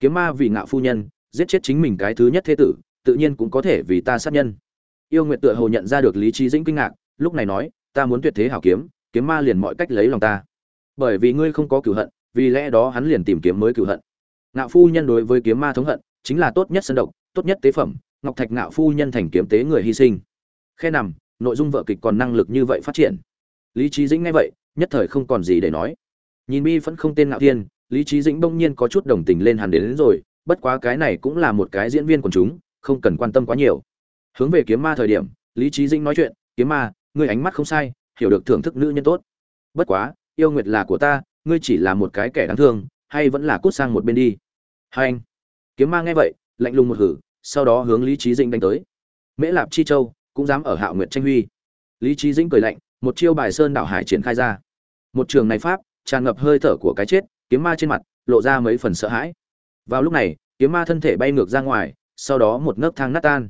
S1: Kiếm ma vì ngạo phu nhân, giết chết chính mình cái thứ nhất thế tử, tự nhiên cũng có thể vì ta sát nhân. Yêu nguyệt tựa hồ nhận ra được lý trí dĩnh kinh ngạc, lúc này nói, ta muốn tuyệt thế hảo kiếm kiếm ma liền mọi cách lấy lòng ta. Bởi vì ngươi không có cửu hận, vì lẽ đó hắn liền tìm kiếm mới cửu hận. Ngạo phu nhân đối với kiếm ma thống hận, chính là tốt nhất sân độc, tốt nhất tế phẩm, ngọc thạch ngạo phu nhân thành kiếm tế người hy sinh. Khe nằm, nội dung vợ kịch còn năng lực như vậy phát triển. Lý trí dĩnh nghe vậy, nhất thời không còn gì để nói. Nhìn bi vẫn không tên ngạo thiên lý trí dĩnh bỗng nhiên có chút đồng tình lên hẳn đến, đến rồi bất quá cái này cũng là một cái diễn viên của chúng không cần quan tâm quá nhiều. Hướng về kiếm ma thời điểm lý trí dĩnh nói chuyện kiếm ma ngươi ánh mắt không sai hiểu được thưởng thức nữ nhân tốt. Bất quá yêu nguyệt là của ta ngươi chỉ là một cái kẻ đáng thương hay vẫn là cút sang một bên đi? Hai anh kiếm ma nghe vậy lạnh lùng một hử sau đó hướng lý trí dĩnh đánh tới. Mễ lạp chi châu cũng dám ở hạo nguyệt tranh huy. Lý trí dĩnh cười lạnh một chiêu bài sơn đảo hải triển khai ra. Một trường này pháp tràn ngập hơi thở của cái chết kiếm ma trên mặt, lộ ra mấy phần sợ hãi. Vào lúc này, kiếm ma thân thể bay ngược ra ngoài, sau đó một nấc thang nát tan.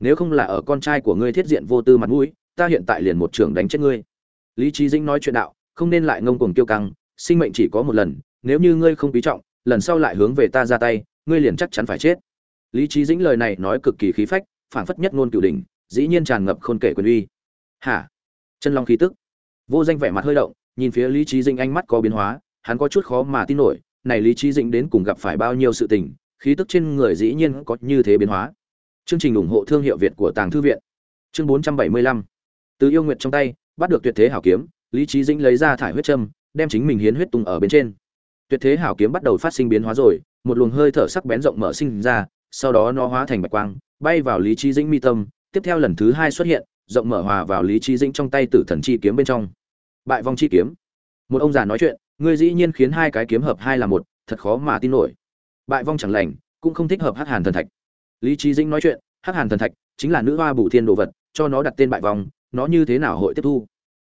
S1: Nếu không là ở con trai của ngươi thiết diện vô tư mặt mũi, ta hiện tại liền một trường đánh chết ngươi. Lý trí dĩnh nói chuyện đạo, không nên lại ngông cuồng kiêu căng, sinh mệnh chỉ có một lần, nếu như ngươi không quý trọng, lần sau lại hướng về ta ra tay, ngươi liền chắc chắn phải chết. Lý trí dĩnh lời này nói cực kỳ khí phách, phảng phất nhất ngôn cửu đỉnh, dĩ nhiên tràn ngập khôn kể quyền uy. Hả? Chân long khí tức. Vô danh vẻ mặt hơi động, nhìn phía lý trí dĩnh ánh mắt có biến hóa hắn có chút khó mà tin nổi, này lý trí dĩnh đến cùng gặp phải bao nhiêu sự tình, khí tức trên người dĩ nhiên có như thế biến hóa. Chương trình ủng hộ thương hiệu việt của tàng thư viện. Chương 475 từ yêu nguyệt trong tay, bắt được tuyệt thế hảo kiếm, lý trí dĩnh lấy ra thải huyết châm, đem chính mình hiến huyết tung ở bên trên. Tuyệt thế hảo kiếm bắt đầu phát sinh biến hóa rồi, một luồng hơi thở sắc bén rộng mở sinh ra, sau đó nó hóa thành bạch quang, bay vào lý trí dĩnh mi tâm. Tiếp theo lần thứ hai xuất hiện, rộng mở hòa vào lý trí dĩnh trong tay tử thần chi kiếm bên trong. Bại vong chi kiếm. Một ông già nói chuyện ngươi dĩ nhiên khiến hai cái kiếm hợp hai là một, thật khó mà tin nổi. Bại vong chẳng lành, cũng không thích hợp hắc hàn thần thạch. Lý trí dĩnh nói chuyện, hắc hàn thần thạch chính là nữ hoa bù thiên đồ vật, cho nó đặt tên bại vong, nó như thế nào hội tiếp thu?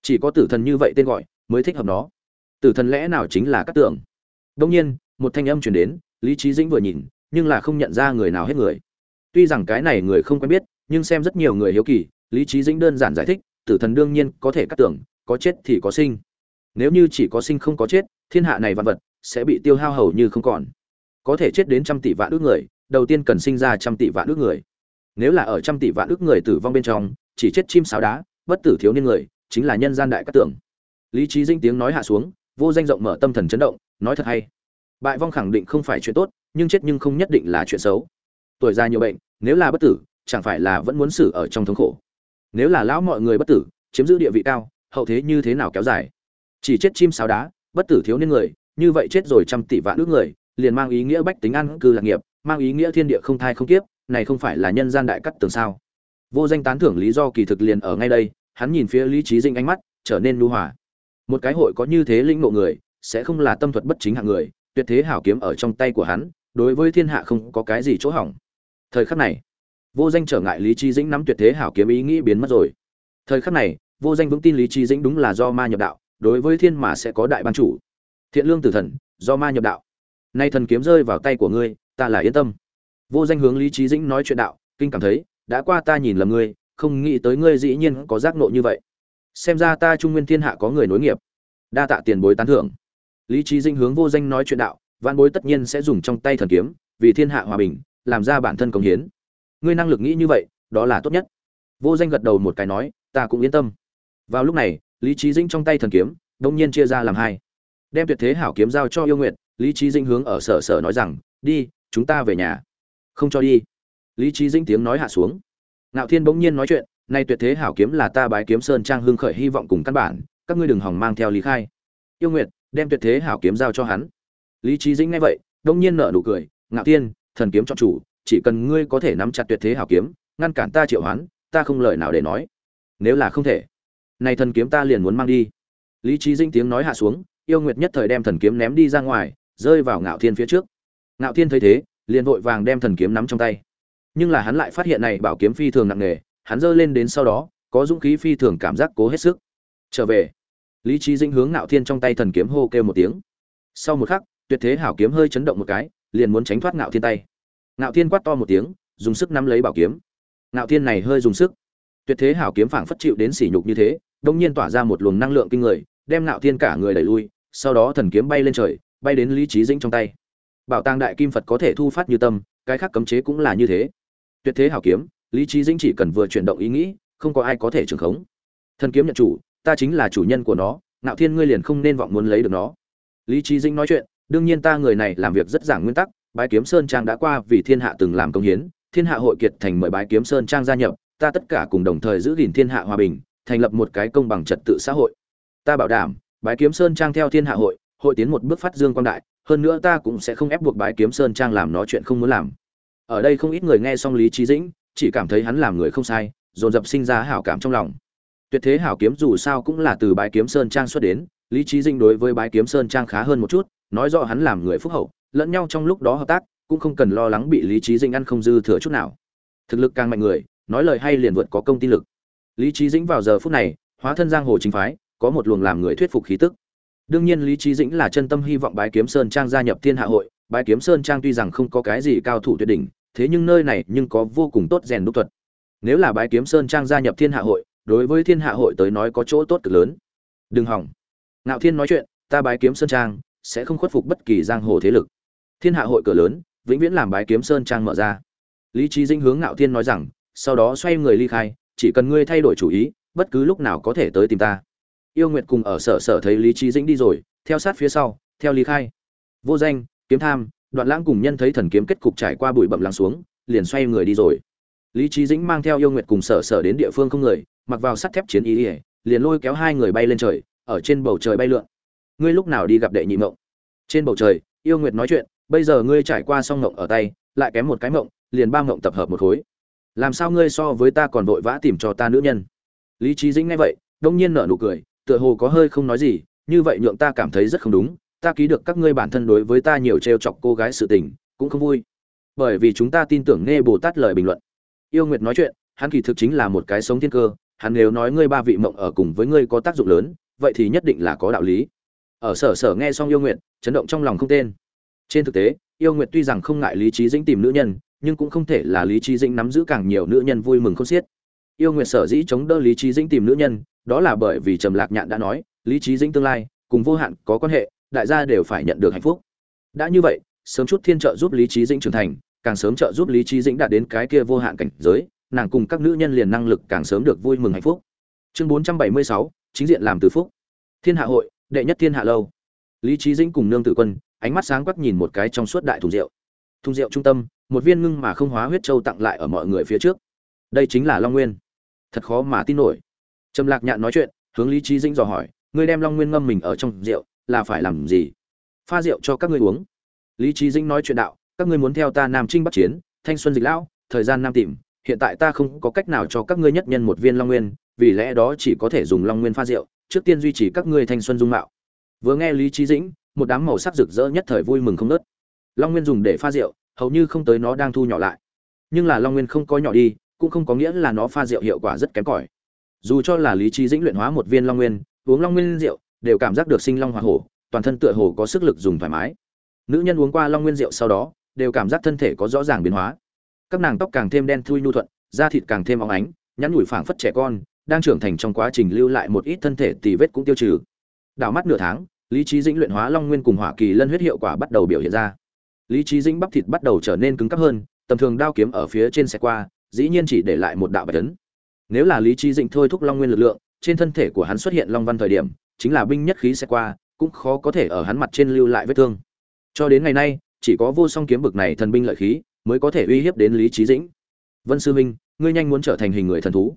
S1: Chỉ có tử thần như vậy tên gọi, mới thích hợp nó. Tử thần lẽ nào chính là các tưởng đông nhiên, một thanh âm chuyển đến, lý trí dĩnh vừa nhìn, nhưng là không nhận ra người nào hết người. Tuy rằng cái này người không quen biết, nhưng xem rất nhiều người hiếu kỳ, lý trí dĩnh đơn giản giải thích, tử thần đương nhiên có thể cắt tưởng có chết thì có sinh nếu như chỉ có sinh không có chết, thiên hạ này vạn vật sẽ bị tiêu hao hầu như không còn. Có thể chết đến trăm tỷ vạn ước người, đầu tiên cần sinh ra trăm tỷ vạn ước người. Nếu là ở trăm tỷ vạn ước người tử vong bên trong, chỉ chết chim sáo đá, bất tử thiếu niên người, chính là nhân gian đại cát tưởng lý trí dinh tiếng nói hạ xuống, vô danh rộng mở tâm thần chấn động, nói thật hay. Bại vong khẳng định không phải chuyện tốt, nhưng chết nhưng không nhất định là chuyện xấu. Tuổi già nhiều bệnh, nếu là bất tử, chẳng phải là vẫn muốn xử ở trong thống khổ. Nếu là lão mọi người bất tử, chiếm giữ địa vị cao, hậu thế như thế nào kéo dài? Chỉ chết chim sáo đá, bất tử thiếu niên người, như vậy chết rồi trăm tỷ vạn ước người, liền mang ý nghĩa bách tính ăn cư lạc nghiệp, mang ý nghĩa thiên địa không thai không kiếp, này không phải là nhân gian đại cắt tường sao? Vô danh tán thưởng lý do kỳ thực liền ở ngay đây, hắn nhìn phía lý trí dinh ánh mắt trở nên nu hòa. Một cái hội có như thế linh ngộ người, sẽ không là tâm thuật bất chính hạng người, tuyệt thế hảo kiếm ở trong tay của hắn, đối với thiên hạ không có cái gì chỗ hỏng. Thời khắc này, vô danh trở ngại lý trí dĩnh nắm tuyệt thế hảo kiếm ý nghĩ biến mất rồi. Thời khắc này, vô danh vững tin lý trí dĩnh đúng là do ma nhập đạo đối với thiên mà sẽ có đại ban chủ. Thiện lương tử thần, do ma nhập đạo. Nay thần kiếm rơi vào tay của ngươi, ta là yên tâm. Vô danh hướng lý trí dĩnh nói chuyện đạo, kinh cảm thấy, đã qua ta nhìn lầm ngươi, không nghĩ tới ngươi dĩ nhiên có giác nộ như vậy. Xem ra ta trung nguyên thiên hạ có người nối nghiệp. Đa tạ tiền bối tán thưởng. Lý trí dĩnh hướng vô danh nói chuyện đạo văn bối tất nhiên sẽ dùng trong tay thần kiếm, vì thiên hạ hòa bình, làm ra bản thân công hiến. Ngươi năng lực nghĩ như vậy, đó là tốt nhất. Vô danh gật đầu một cái nói, ta cũng yên tâm. Vào lúc này lý trí dĩnh trong tay thần kiếm đông nhiên chia ra làm hai. Đem tuyệt thế hảo kiếm giao cho yêu nguyện lý trí dĩnh hướng ở sở sở nói rằng, đi, chúng ta về nhà. Không cho đi. Lý trí dĩnh tiếng nói hạ xuống. Ngạo thiên bỗng nhiên nói chuyện, nay tuyệt thế hảo kiếm là ta bái kiếm sơn trang hưng khởi hy vọng cùng căn bản, các ngươi đừng hỏng mang theo lý khai. Yêu nguyệt, đem tuyệt thế hảo kiếm giao cho hắn. Lý trí dĩnh nghe vậy đông nhiên nở nụ cười, ngạo thiên, thần kiếm cho chủ, chỉ cần ngươi có thể nắm chặt tuyệt thế hảo kiếm, ngăn cản ta triệu hoán, ta không lời nào để nói. Nếu là không thể này thần kiếm ta liền muốn mang đi. Lý trí Dinh tiếng nói hạ xuống, yêu nguyệt nhất thời đem thần kiếm ném đi ra ngoài, rơi vào ngạo thiên phía trước. Ngạo thiên thấy thế, liền vội vàng đem thần kiếm nắm trong tay. Nhưng là hắn lại phát hiện này bảo kiếm phi thường nặng nề, hắn giơ lên đến sau đó, có dũng khí phi thường cảm giác cố hết sức. Trở về, lý trí Dinh hướng ngạo thiên trong tay thần kiếm hô kêu một tiếng. Sau một khắc, tuyệt thế hảo kiếm hơi chấn động một cái, liền muốn tránh thoát ngạo thiên tay. Ngạo thiên quát to một tiếng, dùng sức nắm lấy bảo kiếm. Ngạo thiên này hơi dùng sức. Tuyệt thế hảo kiếm phảng phất chịu đến sỉ nhục như thế đông nhiên tỏa ra một luồng năng lượng kinh người, đem nạo thiên cả người đẩy lui, sau đó thần kiếm bay lên trời, bay đến lý trí dĩnh trong tay. Bảo tàng đại kim phật có thể thu phát như tâm, cái khác cấm chế cũng là như thế. Tuyệt thế hảo kiếm, lý trí dĩnh chỉ cần vừa chuyển động ý nghĩ, không có ai có thể trường khống. Thần kiếm nhận chủ, ta chính là chủ nhân của nó Nạo thiên ngươi liền không nên vọng muốn lấy được nó. Lý trí dĩnh nói chuyện, đương nhiên ta người này làm việc rất giảng nguyên tắc, bái kiếm sơn trang đã qua vì thiên hạ từng làm công hiến, thiên hạ hội kiệt thành mời bái kiếm sơn trang gia nhập, ta tất cả cùng đồng thời giữ gìn thiên hạ hòa bình thành lập một cái công bằng trật tự xã hội. Ta bảo đảm, bái kiếm sơn trang theo thiên hạ hội hội tiến một bước phát dương quang đại, hơn nữa ta cũng sẽ không ép buộc bái kiếm sơn trang làm nó chuyện không muốn làm. Ở đây không ít người nghe xong lý trí dĩnh, chỉ cảm thấy hắn làm người không sai, dồn dập sinh ra hảo cảm trong lòng. Tuyệt thế hảo kiếm dù sao cũng là từ bái kiếm sơn trang xuất đến, lý trí dĩnh đối với bái kiếm sơn trang khá hơn một chút, nói rõ hắn làm người phúc hậu, lẫn nhau trong lúc đó hợp tác, cũng không cần lo lắng bị lý trí dĩnh ăn không dư thừa chút nào. Thực lực càng mạnh người, nói lời hay liền vượt có công tin lực lý trí dĩnh vào giờ phút này, hóa thân giang hồ chính phái, có một luồng làm người thuyết phục khí tức. Đương nhiên lý trí dĩnh là chân tâm hy vọng bái kiếm sơn trang gia nhập thiên hạ hội, bái kiếm sơn trang tuy rằng không có cái gì cao thủ tuyệt đỉnh, thế nhưng nơi này nhưng có vô cùng tốt rèn đúc thuật. Nếu là bái kiếm sơn trang gia nhập thiên hạ hội, đối với thiên hạ hội tới nói có chỗ tốt cực lớn. Đừng hỏng. Ngạo thiên nói chuyện, ta bái kiếm sơn trang sẽ không khuất phục bất kỳ giang hồ thế lực. Thiên hạ hội cửa lớn, vĩnh viễn làm bái kiếm sơn trang mở ra. Lý trí Dĩnh hướng ngạo thiên nói rằng, sau đó xoay người ly khai chỉ cần ngươi thay đổi chủ ý, bất cứ lúc nào có thể tới tìm ta. Yêu nguyệt cùng ở sở sở thấy lý trí dĩnh đi rồi, theo sát phía sau, theo lý khai. Vô danh, kiếm tham, đoạn lãng cùng nhân thấy thần kiếm kết cục trải qua bụi bậm lắng xuống, liền xoay người đi rồi. Lý trí dĩnh mang theo yêu nguyệt cùng sở sở đến địa phương không người, mặc vào sắt thép chiến ý ỉa liền lôi kéo hai người bay lên trời, ở trên bầu trời bay lượn. Ngươi lúc nào đi gặp đệ nhị mộng? Trên bầu trời, yêu nguyệt nói chuyện, bây giờ ngươi trải qua xong mộng ở tay, lại kém một cái mộng, liền ba mộng tập hợp một khối làm sao ngươi so với ta còn vội vã tìm cho ta nữ nhân? Lý trí dĩnh nghe vậy, đông nhiên nở nụ cười, tựa hồ có hơi không nói gì, như vậy nhượng ta cảm thấy rất không đúng, ta ký được các ngươi bản thân đối với ta nhiều trêu chọc cô gái sự tình, cũng không vui. Bởi vì chúng ta tin tưởng nghe bồ tát lời bình luận. Yêu nguyệt nói chuyện, hắn kỳ thực chính là một cái sống thiên cơ, hắn nếu nói ngươi ba vị mộng ở cùng với ngươi có tác dụng lớn, vậy thì nhất định là có đạo lý. Ở sở sở nghe xong yêu nguyệt, chấn động trong lòng không tên. Trên thực tế, yêu nguyệt tuy rằng không ngại lý trí dĩnh tìm nữ nhân nhưng cũng không thể là lý trí dĩnh nắm giữ càng nhiều nữ nhân vui mừng không xiết. Yêu nguyệt sở dĩ chống đỡ lý trí dĩnh tìm nữ nhân, đó là bởi vì trầm lạc nhạn đã nói, lý trí dĩnh tương lai, cùng vô hạn có quan hệ, đại gia đều phải nhận được hạnh phúc. Đã như vậy, sớm chút thiên trợ giúp lý trí dĩnh trưởng thành, càng sớm trợ giúp lý trí dĩnh đạt đến cái kia vô hạn cảnh giới, nàng cùng các nữ nhân liền năng lực càng sớm được vui mừng hạnh phúc. Chương bốn trăm bảy mươi sáu, chính diện làm từ phúc. Thiên hạ hội, đệ nhất thiên hạ lâu. Lý trí dĩnh cùng nương tử quân, ánh mắt sáng quắc nhìn một cái trong suốt đại thùng rượu. Thùng rượu trung tâm một viên ngưng mà không hóa huyết châu tặng lại ở mọi người phía trước. Đây chính là long nguyên. Thật khó mà tin nổi. Trầm lạc nhạn nói chuyện, hướng lý trí dĩnh dò hỏi, ngươi đem long nguyên ngâm mình ở trong rượu, là phải làm gì? Pha rượu cho các ngươi uống. Lý trí dĩnh nói chuyện đạo, các ngươi muốn theo ta nam trinh bắc chiến, thanh xuân dịch lão, thời gian nam tìm, hiện tại ta không có cách nào cho các ngươi nhất nhân một viên long nguyên, vì lẽ đó chỉ có thể dùng long nguyên pha rượu, trước tiên duy trì các ngươi thanh xuân dung mạo. Vừa nghe lý trí dĩnh, một đám màu sắc rực rỡ nhất thời vui mừng không nớt long nguyên dùng để pha rượu hầu như không tới nó đang thu nhỏ lại. Nhưng là long nguyên không có nhỏ đi, cũng không có nghĩa là nó pha rượu hiệu quả rất kém cỏi. Dù cho là lý trí dĩnh luyện hóa một viên long nguyên, uống long nguyên rượu, đều cảm giác được sinh long hoa hổ, toàn thân tựa hồ có sức lực dùng thoải mái. Nữ nhân uống qua long nguyên rượu sau đó, đều cảm giác thân thể có rõ ràng biến hóa. Các nàng tóc càng thêm đen thui nhu thuận, da thịt càng thêm óng ánh, nhắn nhủi phảng phất trẻ con, đang trưởng thành trong quá trình lưu lại một ít thân thể tì vết cũng tiêu trừ. Đảo mắt nửa tháng, lý trí dĩnh luyện hóa long nguyên cùng hỏa kỳ lân huyết hiệu quả bắt đầu biểu hiện ra lý trí dĩnh bắp thịt bắt đầu trở nên cứng cắp hơn, tầm thường đao kiếm ở phía trên xe qua, dĩ nhiên chỉ để lại một đạo bạch tấn nếu là lý trí dĩnh thôi thúc long nguyên lực lượng, trên thân thể của hắn xuất hiện long văn thời điểm, chính là binh nhất khí xe qua, cũng khó có thể ở hắn mặt trên lưu lại vết thương. Cho đến ngày nay, chỉ có vô song kiếm bực này thần binh lợi khí mới có thể uy hiếp đến lý trí dĩnh. Vân sư minh, ngươi nhanh muốn trở thành hình người thần thú.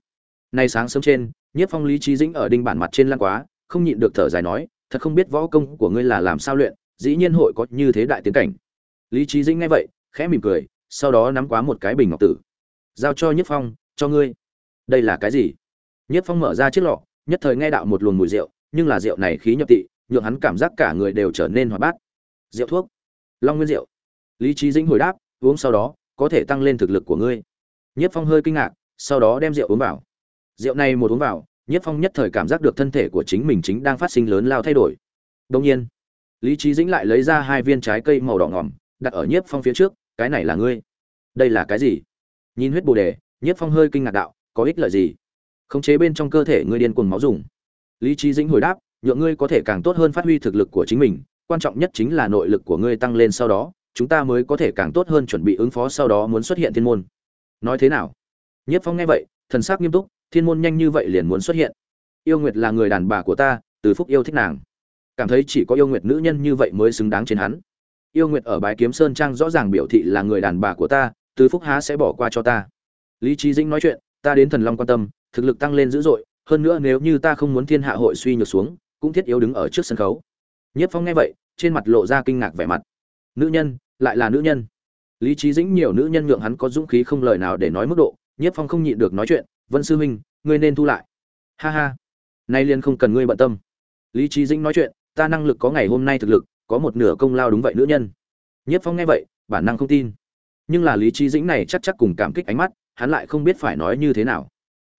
S1: Nay sáng sớm trên Nhất phong lý trí dĩnh ở đinh bản mặt trên lan quá, không nhịn được thở dài nói, thật không biết võ công của ngươi là làm sao luyện, dĩ nhiên hội có như thế đại tiến cảnh lý trí dĩnh nghe vậy, khẽ mỉm cười, sau đó nắm quá một cái bình ngọc tử. Giao cho Nhất phong, cho ngươi. Đây là cái gì? Nhất phong mở ra chiếc lọ, nhất thời nghe đạo một luồng mùi rượu, nhưng là rượu này khí nhập tị, nhượng hắn cảm giác cả người đều trở nên hoạt bát. Rượu thuốc. Long nguyên rượu. Lý trí dĩnh hồi đáp, uống sau đó, có thể tăng lên thực lực của ngươi. Nhất phong hơi kinh ngạc, sau đó đem rượu uống vào. Rượu này một uống vào, Nhất phong nhất thời cảm giác được thân thể của chính mình chính đang phát sinh lớn lao thay đổi. Đông nhiên, lý trí dĩnh lại lấy ra hai viên trái cây màu đỏ ngỏm đặt ở nhiếp phong phía trước, cái này là ngươi. Đây là cái gì? Nhìn huyết bồ đề, nhiếp phong hơi kinh ngạc đạo, có ích lợi gì? Khống chế bên trong cơ thể ngươi điên cuồng máu dùng. Lý trí dĩnh hồi đáp, nhượng ngươi có thể càng tốt hơn phát huy thực lực của chính mình, quan trọng nhất chính là nội lực của ngươi tăng lên sau đó, chúng ta mới có thể càng tốt hơn chuẩn bị ứng phó sau đó muốn xuất hiện thiên môn. Nói thế nào? Nhiếp phong nghe vậy, thần sắc nghiêm túc, thiên môn nhanh như vậy liền muốn xuất hiện. Yêu nguyệt là người đàn bà của ta, từ phúc yêu thích nàng. Cảm thấy chỉ có yêu nguyệt nữ nhân như vậy mới xứng đáng trên hắn yêu nguyệt ở bái kiếm sơn trang rõ ràng biểu thị là người đàn bà của ta, từ phúc há sẽ bỏ qua cho ta. Lý trí dĩnh nói chuyện, ta đến thần long quan tâm, thực lực tăng lên dữ dội, hơn nữa nếu như ta không muốn thiên hạ hội suy nhược xuống, cũng thiết yếu đứng ở trước sân khấu. Nhất phong nghe vậy, trên mặt lộ ra kinh ngạc vẻ mặt. Nữ nhân, lại là nữ nhân. Lý trí dĩnh nhiều nữ nhân nhượng hắn có dũng khí không lời nào để nói mức độ Nhất phong không nhịn được nói chuyện, vân sư huynh, ngươi nên thu lại. Ha ha, nay liên không cần ngươi bận tâm. Lý trí dĩnh nói chuyện, ta năng lực có ngày hôm nay thực lực có một nửa công lao đúng vậy nữ nhân. Nhiếp phong nghe vậy, bản năng không tin. Nhưng là lý trí dĩnh này chắc chắc cùng cảm kích ánh mắt, hắn lại không biết phải nói như thế nào.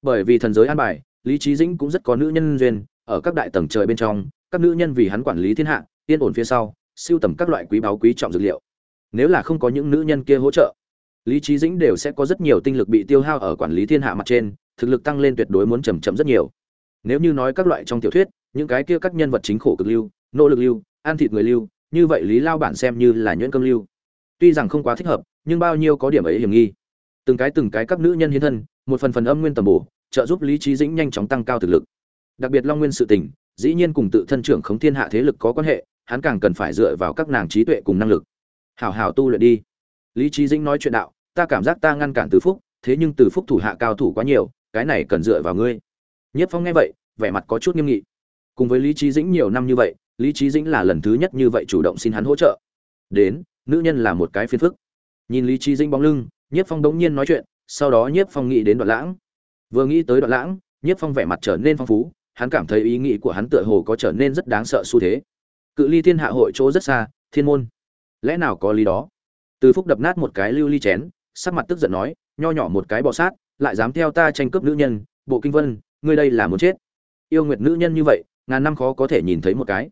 S1: Bởi vì thần giới an bài, lý trí dĩnh cũng rất có nữ nhân duyên, ở các đại tầng trời bên trong, các nữ nhân vì hắn quản lý thiên hạ, yên ổn phía sau, siêu tầm các loại quý báu quý trọng dược liệu. Nếu là không có những nữ nhân kia hỗ trợ, lý trí dĩnh đều sẽ có rất nhiều tinh lực bị tiêu hao ở quản lý thiên hạ mặt trên, thực lực tăng lên tuyệt đối muốn chầm chậm rất nhiều. Nếu như nói các loại trong tiểu thuyết, những cái kia các nhân vật chính khổ cực lưu, nỗ lực lưu ăn thịt người lưu, như vậy lý lao bản xem như là nhuyễn cơm lưu. Tuy rằng không quá thích hợp, nhưng bao nhiêu có điểm ấy hiểm nghi. Từng cái từng cái các nữ nhân hiến thân, một phần phần âm nguyên tầm bổ, trợ giúp lý trí dĩnh nhanh chóng tăng cao thực lực. Đặc biệt long nguyên sự tình, dĩ nhiên cùng tự thân trưởng khống thiên hạ thế lực có quan hệ, hắn càng cần phải dựa vào các nàng trí tuệ cùng năng lực. Hảo hảo tu luyện đi. Lý trí dĩnh nói chuyện đạo, ta cảm giác ta ngăn cản từ phúc, thế nhưng từ phúc thủ hạ cao thủ quá nhiều, cái này cần dựa vào ngươi. Nhất phong nghe vậy, vẻ mặt có chút nghiêm nghị. Cùng với lý trí dĩnh nhiều năm như vậy lý trí dĩnh là lần thứ nhất như vậy chủ động xin hắn hỗ trợ. Đến, nữ nhân là một cái phiền phức. Nhìn lý trí dĩnh bóng lưng nhất phong đống nhiên nói chuyện, sau đó nhất phong nghĩ đến đoạn lãng. Vừa nghĩ tới đoạn lãng nhất phong vẻ mặt trở nên phong phú, hắn cảm thấy ý nghĩ của hắn tựa hồ có trở nên rất đáng sợ xu thế. Cự ly thiên hạ hội chỗ rất xa, thiên môn. Lẽ nào có lý đó? Từ phúc đập nát một cái lưu ly chén, sắc mặt tức giận nói, nho nhỏ một cái bọ sát, lại dám theo ta tranh cướp nữ nhân, bộ kinh vân, ngươi đây là muốn chết. Yêu nguyệt nữ nhân như vậy, ngàn năm khó có thể nhìn thấy một cái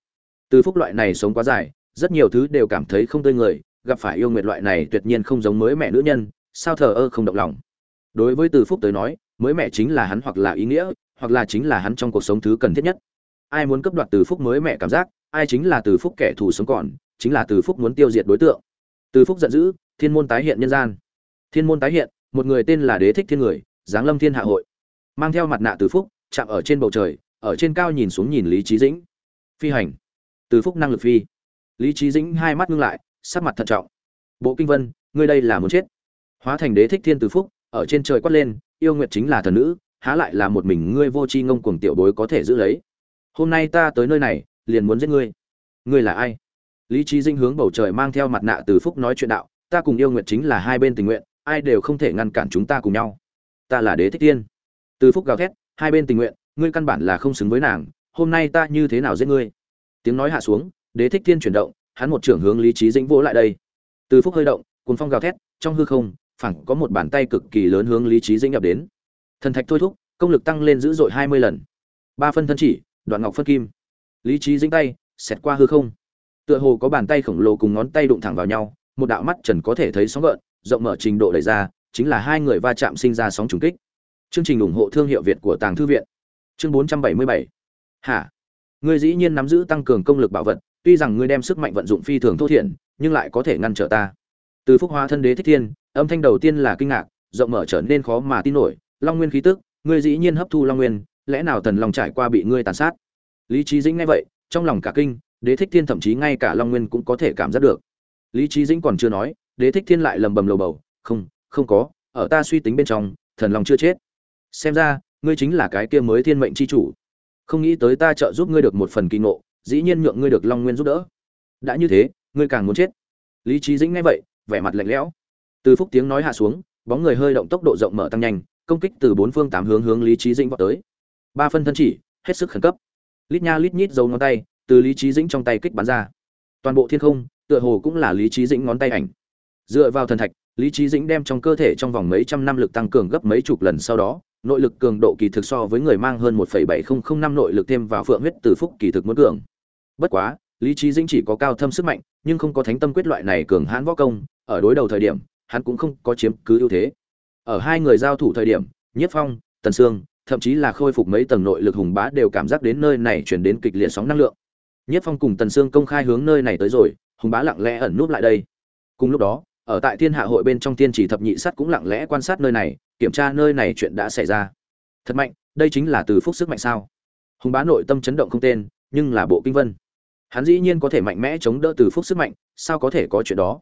S1: từ phúc loại này sống quá dài, rất nhiều thứ đều cảm thấy không tươi người, gặp phải yêu nguyệt loại này tuyệt nhiên không giống mới mẹ nữ nhân, sao thờ ơ không động lòng. Đối với từ phúc tới nói, mới mẹ chính là hắn hoặc là ý nghĩa, hoặc là chính là hắn trong cuộc sống thứ cần thiết nhất. Ai muốn cấp đoạt từ phúc mới mẹ cảm giác, ai chính là từ phúc kẻ thù sống còn, chính là từ phúc muốn tiêu diệt đối tượng. Từ phúc giận dữ, thiên môn tái hiện nhân gian. Thiên môn tái hiện, một người tên là đế thích thiên người, giáng lâm thiên hạ hội. Mang theo mặt nạ từ phúc, chạm ở trên bầu trời, ở trên cao nhìn xuống nhìn lý trí dĩnh. Phi hành từ phúc năng lực phi. Lý trí dĩnh hai mắt ngưng lại, sắc mặt thận trọng. Bộ kinh vân, ngươi đây là muốn chết. Hóa thành đế thích thiên từ phúc, ở trên trời quát lên, yêu nguyệt chính là thần nữ, há lại là một mình ngươi vô tri ngông cuồng tiểu bối có thể giữ lấy. Hôm nay ta tới nơi này, liền muốn giết ngươi. Ngươi là ai? Lý trí dinh hướng bầu trời mang theo mặt nạ từ phúc nói chuyện đạo, ta cùng yêu nguyệt chính là hai bên tình nguyện, ai đều không thể ngăn cản chúng ta cùng nhau. Ta là đế thích tiên từ phúc gào thét, hai bên tình nguyện, ngươi căn bản là không xứng với nàng, hôm nay ta như thế nào giết ngươi? Tiếng nói hạ xuống, đế thích thiên chuyển động, hắn một trưởng hướng lý trí dĩnh vỗ lại đây. Từ phúc hơi động cùng phong gào thét, trong hư không, phẳng có một bàn tay cực kỳ lớn hướng lý trí dĩnh nhập đến. Thần thạch thôi thúc, công lực tăng lên dữ dội hai mươi lần. Ba phân thân chỉ, đoạn ngọc phân kim. Lý trí dĩnh tay, xẹt qua hư không. Tựa hồ có bàn tay khổng lồ cùng ngón tay đụng thẳng vào nhau, một đạo mắt trần có thể thấy sóng gợn, rộng mở trình độ đẩy ra, chính là hai người va chạm sinh ra sóng trùng kích. Chương trình ủng hộ thương hiệu việt của tàng thư viện. Chương bốn trăm bảy mươi bảy. Hả? Ngươi dĩ nhiên nắm giữ tăng cường công lực bảo vật, tuy rằng ngươi đem sức mạnh vận dụng phi thường thô thiển, nhưng lại có thể ngăn trở ta. Từ phúc hóa thân đế thích thiên, âm thanh đầu tiên là kinh ngạc, rộng mở trở nên khó mà tin nổi, long nguyên khí tức, ngươi dĩ nhiên hấp thu long nguyên, lẽ nào thần lòng trải qua bị ngươi tàn sát? Lý trí dĩnh nghe vậy, trong lòng cả kinh, đế thích thiên thậm chí ngay cả long nguyên cũng có thể cảm giác được. Lý trí dĩnh còn chưa nói, đế thích thiên lại lầm bầm lầu bầu, không không có, ở ta suy tính bên trong, thần long chưa chết. Xem ra, ngươi chính là cái kia mới thiên mệnh c h i chủ không nghĩ tới ta trợ giúp ngươi được một phần kỳ ngộ, dĩ nhiên nhượng ngươi được long nguyên giúp đỡ. Đã như thế, ngươi càng muốn chết. Lý trí dĩnh nghe vậy, vẻ mặt lạnh lẽo. Từ phúc tiếng nói hạ xuống, bóng người hơi động tốc độ rộng mở tăng nhanh, công kích từ bốn phương tám hướng hướng lý trí dĩnh vào tới. Ba phân thân chỉ, hết sức khẩn cấp. Lít nha lít nhít dấu ngón tay, từ lý trí dĩnh trong tay kích bắn ra. Toàn bộ thiên không, tựa hồ cũng là lý trí dĩnh ngón tay ảnh. Dựa vào thần thạch, lý trí dĩnh đem trong cơ thể trong vòng mấy trăm năm lực tăng cường gấp mấy chục lần sau đó nội lực cường độ kỳ thực so với người mang hơn 1.7005 nội lực thêm vào phượng huyết từ phúc kỳ thực muốn cường. Bất quá, lý trí dĩnh chỉ có cao thâm sức mạnh, nhưng không có thánh tâm quyết loại này cường hãn võ công, ở đối đầu thời điểm, hắn cũng không có chiếm cứ ưu thế. Ở hai người giao thủ thời điểm, Nhiếp Phong, Tần Sương, thậm chí là khôi phục mấy tầng nội lực hùng bá đều cảm giác đến nơi này truyền đến kịch liệt sóng năng lượng. Nhiếp Phong cùng Tần Sương công khai hướng nơi này tới rồi, hùng bá lặng lẽ ẩn núp lại đây. Cùng lúc đó, ở tại Thiên Hạ hội bên trong Tiên Chỉ thập nhị sắt cũng lặng lẽ quan sát nơi này, kiểm tra nơi này chuyện đã xảy ra. Thật mạnh, đây chính là từ phúc sức mạnh sao? Hùng bá nội tâm chấn động không tên, nhưng là bộ kinh vân. Hắn dĩ nhiên có thể mạnh mẽ chống đỡ từ phúc sức mạnh, sao có thể có chuyện đó?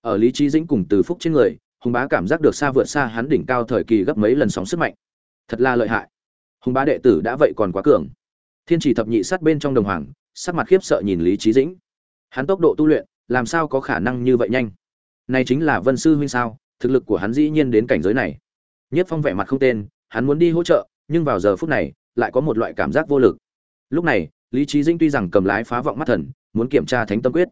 S1: Ở lý trí dĩnh cùng từ phúc trên người, hùng bá cảm giác được xa vượt xa hắn đỉnh cao thời kỳ gấp mấy lần sóng sức mạnh thật là lợi hại hùng bá đệ tử đã vậy còn quá cường thiên chỉ thập nhị sát bên trong đồng hoàng sắc mặt khiếp sợ nhìn lý trí dĩnh hắn tốc độ tu luyện làm sao có khả năng như vậy nhanh này chính là vân sư huynh sao? Thực lực của hắn dĩ nhiên đến cảnh giới này. Nhất phong vẻ mặt không tên, hắn muốn đi hỗ trợ, nhưng vào giờ phút này, lại có một loại cảm giác vô lực. Lúc này, lý trí dĩnh tuy rằng cầm lái phá vọng mắt thần, muốn kiểm tra thánh tâm quyết,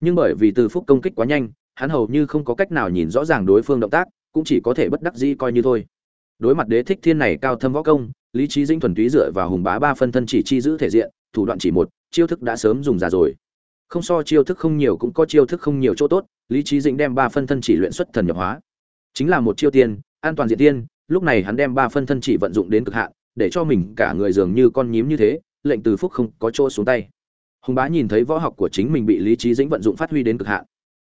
S1: nhưng bởi vì từ phúc công kích quá nhanh, hắn hầu như không có cách nào nhìn rõ ràng đối phương động tác, cũng chỉ có thể bất đắc dĩ coi như thôi. Đối mặt đế thích thiên này cao thâm võ công, lý trí dinh thuần túy dựa vào hùng bá ba phân thân chỉ chi giữ thể diện, thủ đoạn chỉ một, chiêu thức đã sớm dùng ra rồi không so chiêu thức không nhiều cũng có chiêu thức không nhiều chỗ tốt, lý trí dĩnh đem ba phân thân chỉ luyện xuất thần nhập hóa. Chính là một chiêu tiên, an toàn diện tiên, lúc này hắn đem ba phân thân chỉ vận dụng đến cực hạn, để cho mình cả người dường như con nhím như thế, lệnh từ phúc không có chỗ xuống tay. Hùng bá nhìn thấy võ học của chính mình bị lý trí dĩnh vận dụng phát huy đến cực hạn.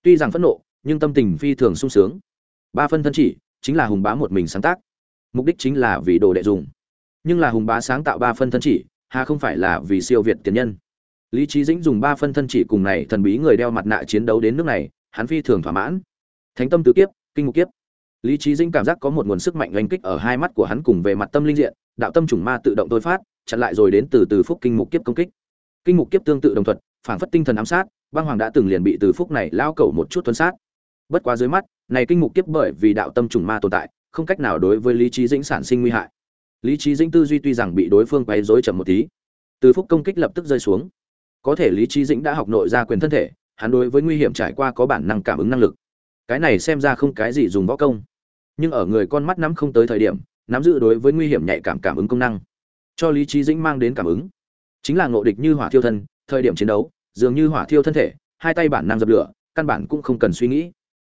S1: Tuy rằng phẫn nộ, nhưng tâm tình phi thường sung sướng. Ba phân thân chỉ chính là hùng bá một mình sáng tác. Mục đích chính là vì đồ đệ dùng. Nhưng là hùng bá sáng tạo ba phân thân chỉ, hà không phải là vì siêu việt tiền nhân lý trí dĩnh dùng ba phân thân chỉ cùng này thần bí người đeo mặt nạ chiến đấu đến nước này, hắn phi thường thỏa mãn. Thánh tâm tứ kiếp, kinh mục kiếp. Lý trí dĩnh cảm giác có một nguồn sức mạnh oanh kích ở hai mắt của hắn cùng về mặt tâm linh diện, đạo tâm chủng ma tự động tôi phát, chặn lại rồi đến từ từ phúc kinh mục kiếp công kích. Kinh mục kiếp tương tự đồng thuận, phản phất tinh thần ám sát, băng hoàng đã từng liền bị từ phúc này lao cầu một chút tuấn sát. Bất quá dưới mắt, này kinh mục kiếp bởi vì đạo tâm trùng ma tồn tại, không cách nào đối với lý trí dĩnh sản sinh nguy hại. Lý trí dĩnh tư duy tuy rằng bị đối phương quấy rối chậm một tí, từ phúc công kích lập tức rơi xuống có thể lý trí dĩnh đã học nội ra quyền thân thể, hắn đối với nguy hiểm trải qua có bản năng cảm ứng năng lực. Cái này xem ra không cái gì dùng võ công. Nhưng ở người con mắt nắm không tới thời điểm, nắm giữ đối với nguy hiểm nhạy cảm cảm ứng công năng. Cho lý trí dĩnh mang đến cảm ứng. Chính là ngộ địch như hỏa thiêu thân, thời điểm chiến đấu, dường như hỏa thiêu thân thể, hai tay bản năng dập lửa, căn bản cũng không cần suy nghĩ.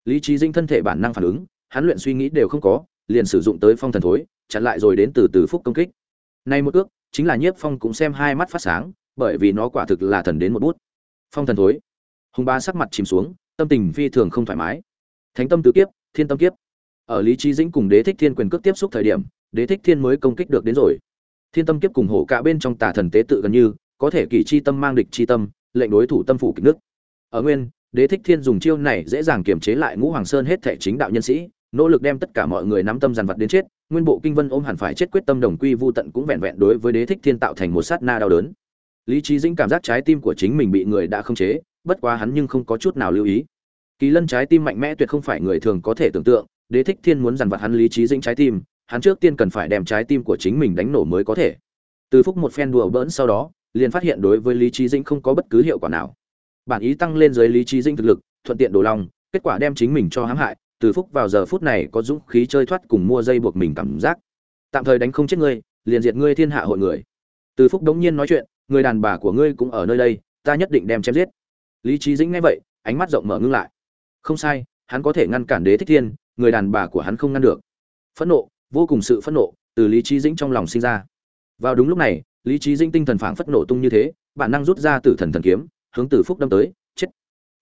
S1: Lý trí dĩnh thân thể bản năng phản ứng, hắn luyện suy nghĩ đều không có, liền sử dụng tới phong thần thối, chặn lại rồi đến từ từ phúc công kích. Nay một ước, chính là nhiếp phong cũng xem hai mắt phát sáng bởi vì nó quả thực là thần đến một bút. Phong thần thối. Hùng ba sắc mặt chìm xuống, tâm tình phi thường không thoải mái. Thánh tâm tứ kiếp, thiên tâm kiếp. Ở lý trí dĩnh cùng đế thích thiên quyền cước tiếp xúc thời điểm, đế thích thiên mới công kích được đến rồi. Thiên tâm kiếp cùng hổ cả bên trong tà thần tế tự gần như, có thể kỳ chi tâm mang địch chi tâm, lệnh đối thủ tâm phủ kịch nước. Ở nguyên, đế thích thiên dùng chiêu này dễ dàng kiềm chế lại ngũ hoàng sơn hết thể chính đạo nhân sĩ, nỗ lực đem tất cả mọi người nắm tâm dàn vật đến chết, nguyên bộ kinh vân ôm hẳn phải chết quyết tâm đồng quy vu tận cũng vẹn vẹn đối với đế thích thiên tạo thành một sát na đau đớn lý trí dĩnh cảm giác trái tim của chính mình bị người đã không chế, bất quá hắn nhưng không có chút nào lưu ý. Kỳ lân trái tim mạnh mẽ tuyệt không phải người thường có thể tưởng tượng, đế thích thiên muốn dằn vặt hắn lý trí dĩnh trái tim, hắn trước tiên cần phải đem trái tim của chính mình đánh nổ mới có thể. Từ phúc một phen đùa bỡn sau đó, liền phát hiện đối với lý trí dĩnh không có bất cứ hiệu quả nào. Bản ý tăng lên dưới lý trí dinh thực lực, thuận tiện đồ lòng, kết quả đem chính mình cho hãm hại, từ phúc vào giờ phút này có dũng khí chơi thoát cùng mua dây buộc mình cảm giác. Tạm thời đánh không chết ngươi, liền diệt ngươi thiên hạ hội người. Từ phúc đống nhiên nói chuyện người đàn bà của ngươi cũng ở nơi đây, ta nhất định đem chém giết. Lý trí dĩnh nghe vậy, ánh mắt rộng mở ngưng lại. Không sai, hắn có thể ngăn cản đế thích thiên, người đàn bà của hắn không ngăn được. Phẫn nộ, vô cùng sự phẫn nộ, từ lý trí dĩnh trong lòng sinh ra. Vào đúng lúc này, lý trí dĩnh tinh thần phảng phất nộ tung như thế, bản năng rút ra từ thần thần kiếm, hướng từ phúc đâm tới, chết.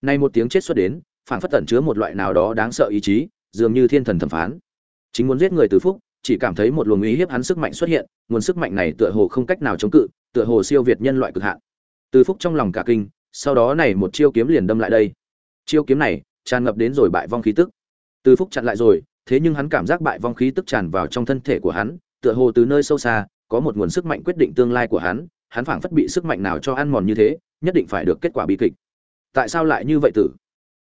S1: Nay một tiếng chết xuất đến, phảng phất tẩn chứa một loại nào đó đáng sợ ý chí, dường như thiên thần thẩm phán. Chính muốn giết người từ phúc chỉ cảm thấy một luồng ý hiếp hắn sức mạnh xuất hiện, nguồn sức mạnh này tựa hồ không cách nào chống cự, tựa hồ siêu việt nhân loại cực hạn. Từ phúc trong lòng cả kinh, sau đó này một chiêu kiếm liền đâm lại đây. Chiêu kiếm này tràn ngập đến rồi bại vong khí tức. Từ phúc chặn lại rồi, thế nhưng hắn cảm giác bại vong khí tức tràn vào trong thân thể của hắn, tựa hồ từ nơi sâu xa, có một nguồn sức mạnh quyết định tương lai của hắn hắn phảng phất bị sức mạnh nào cho ăn mòn như thế, nhất định phải được kết quả bi kịch. Tại sao lại như vậy tử?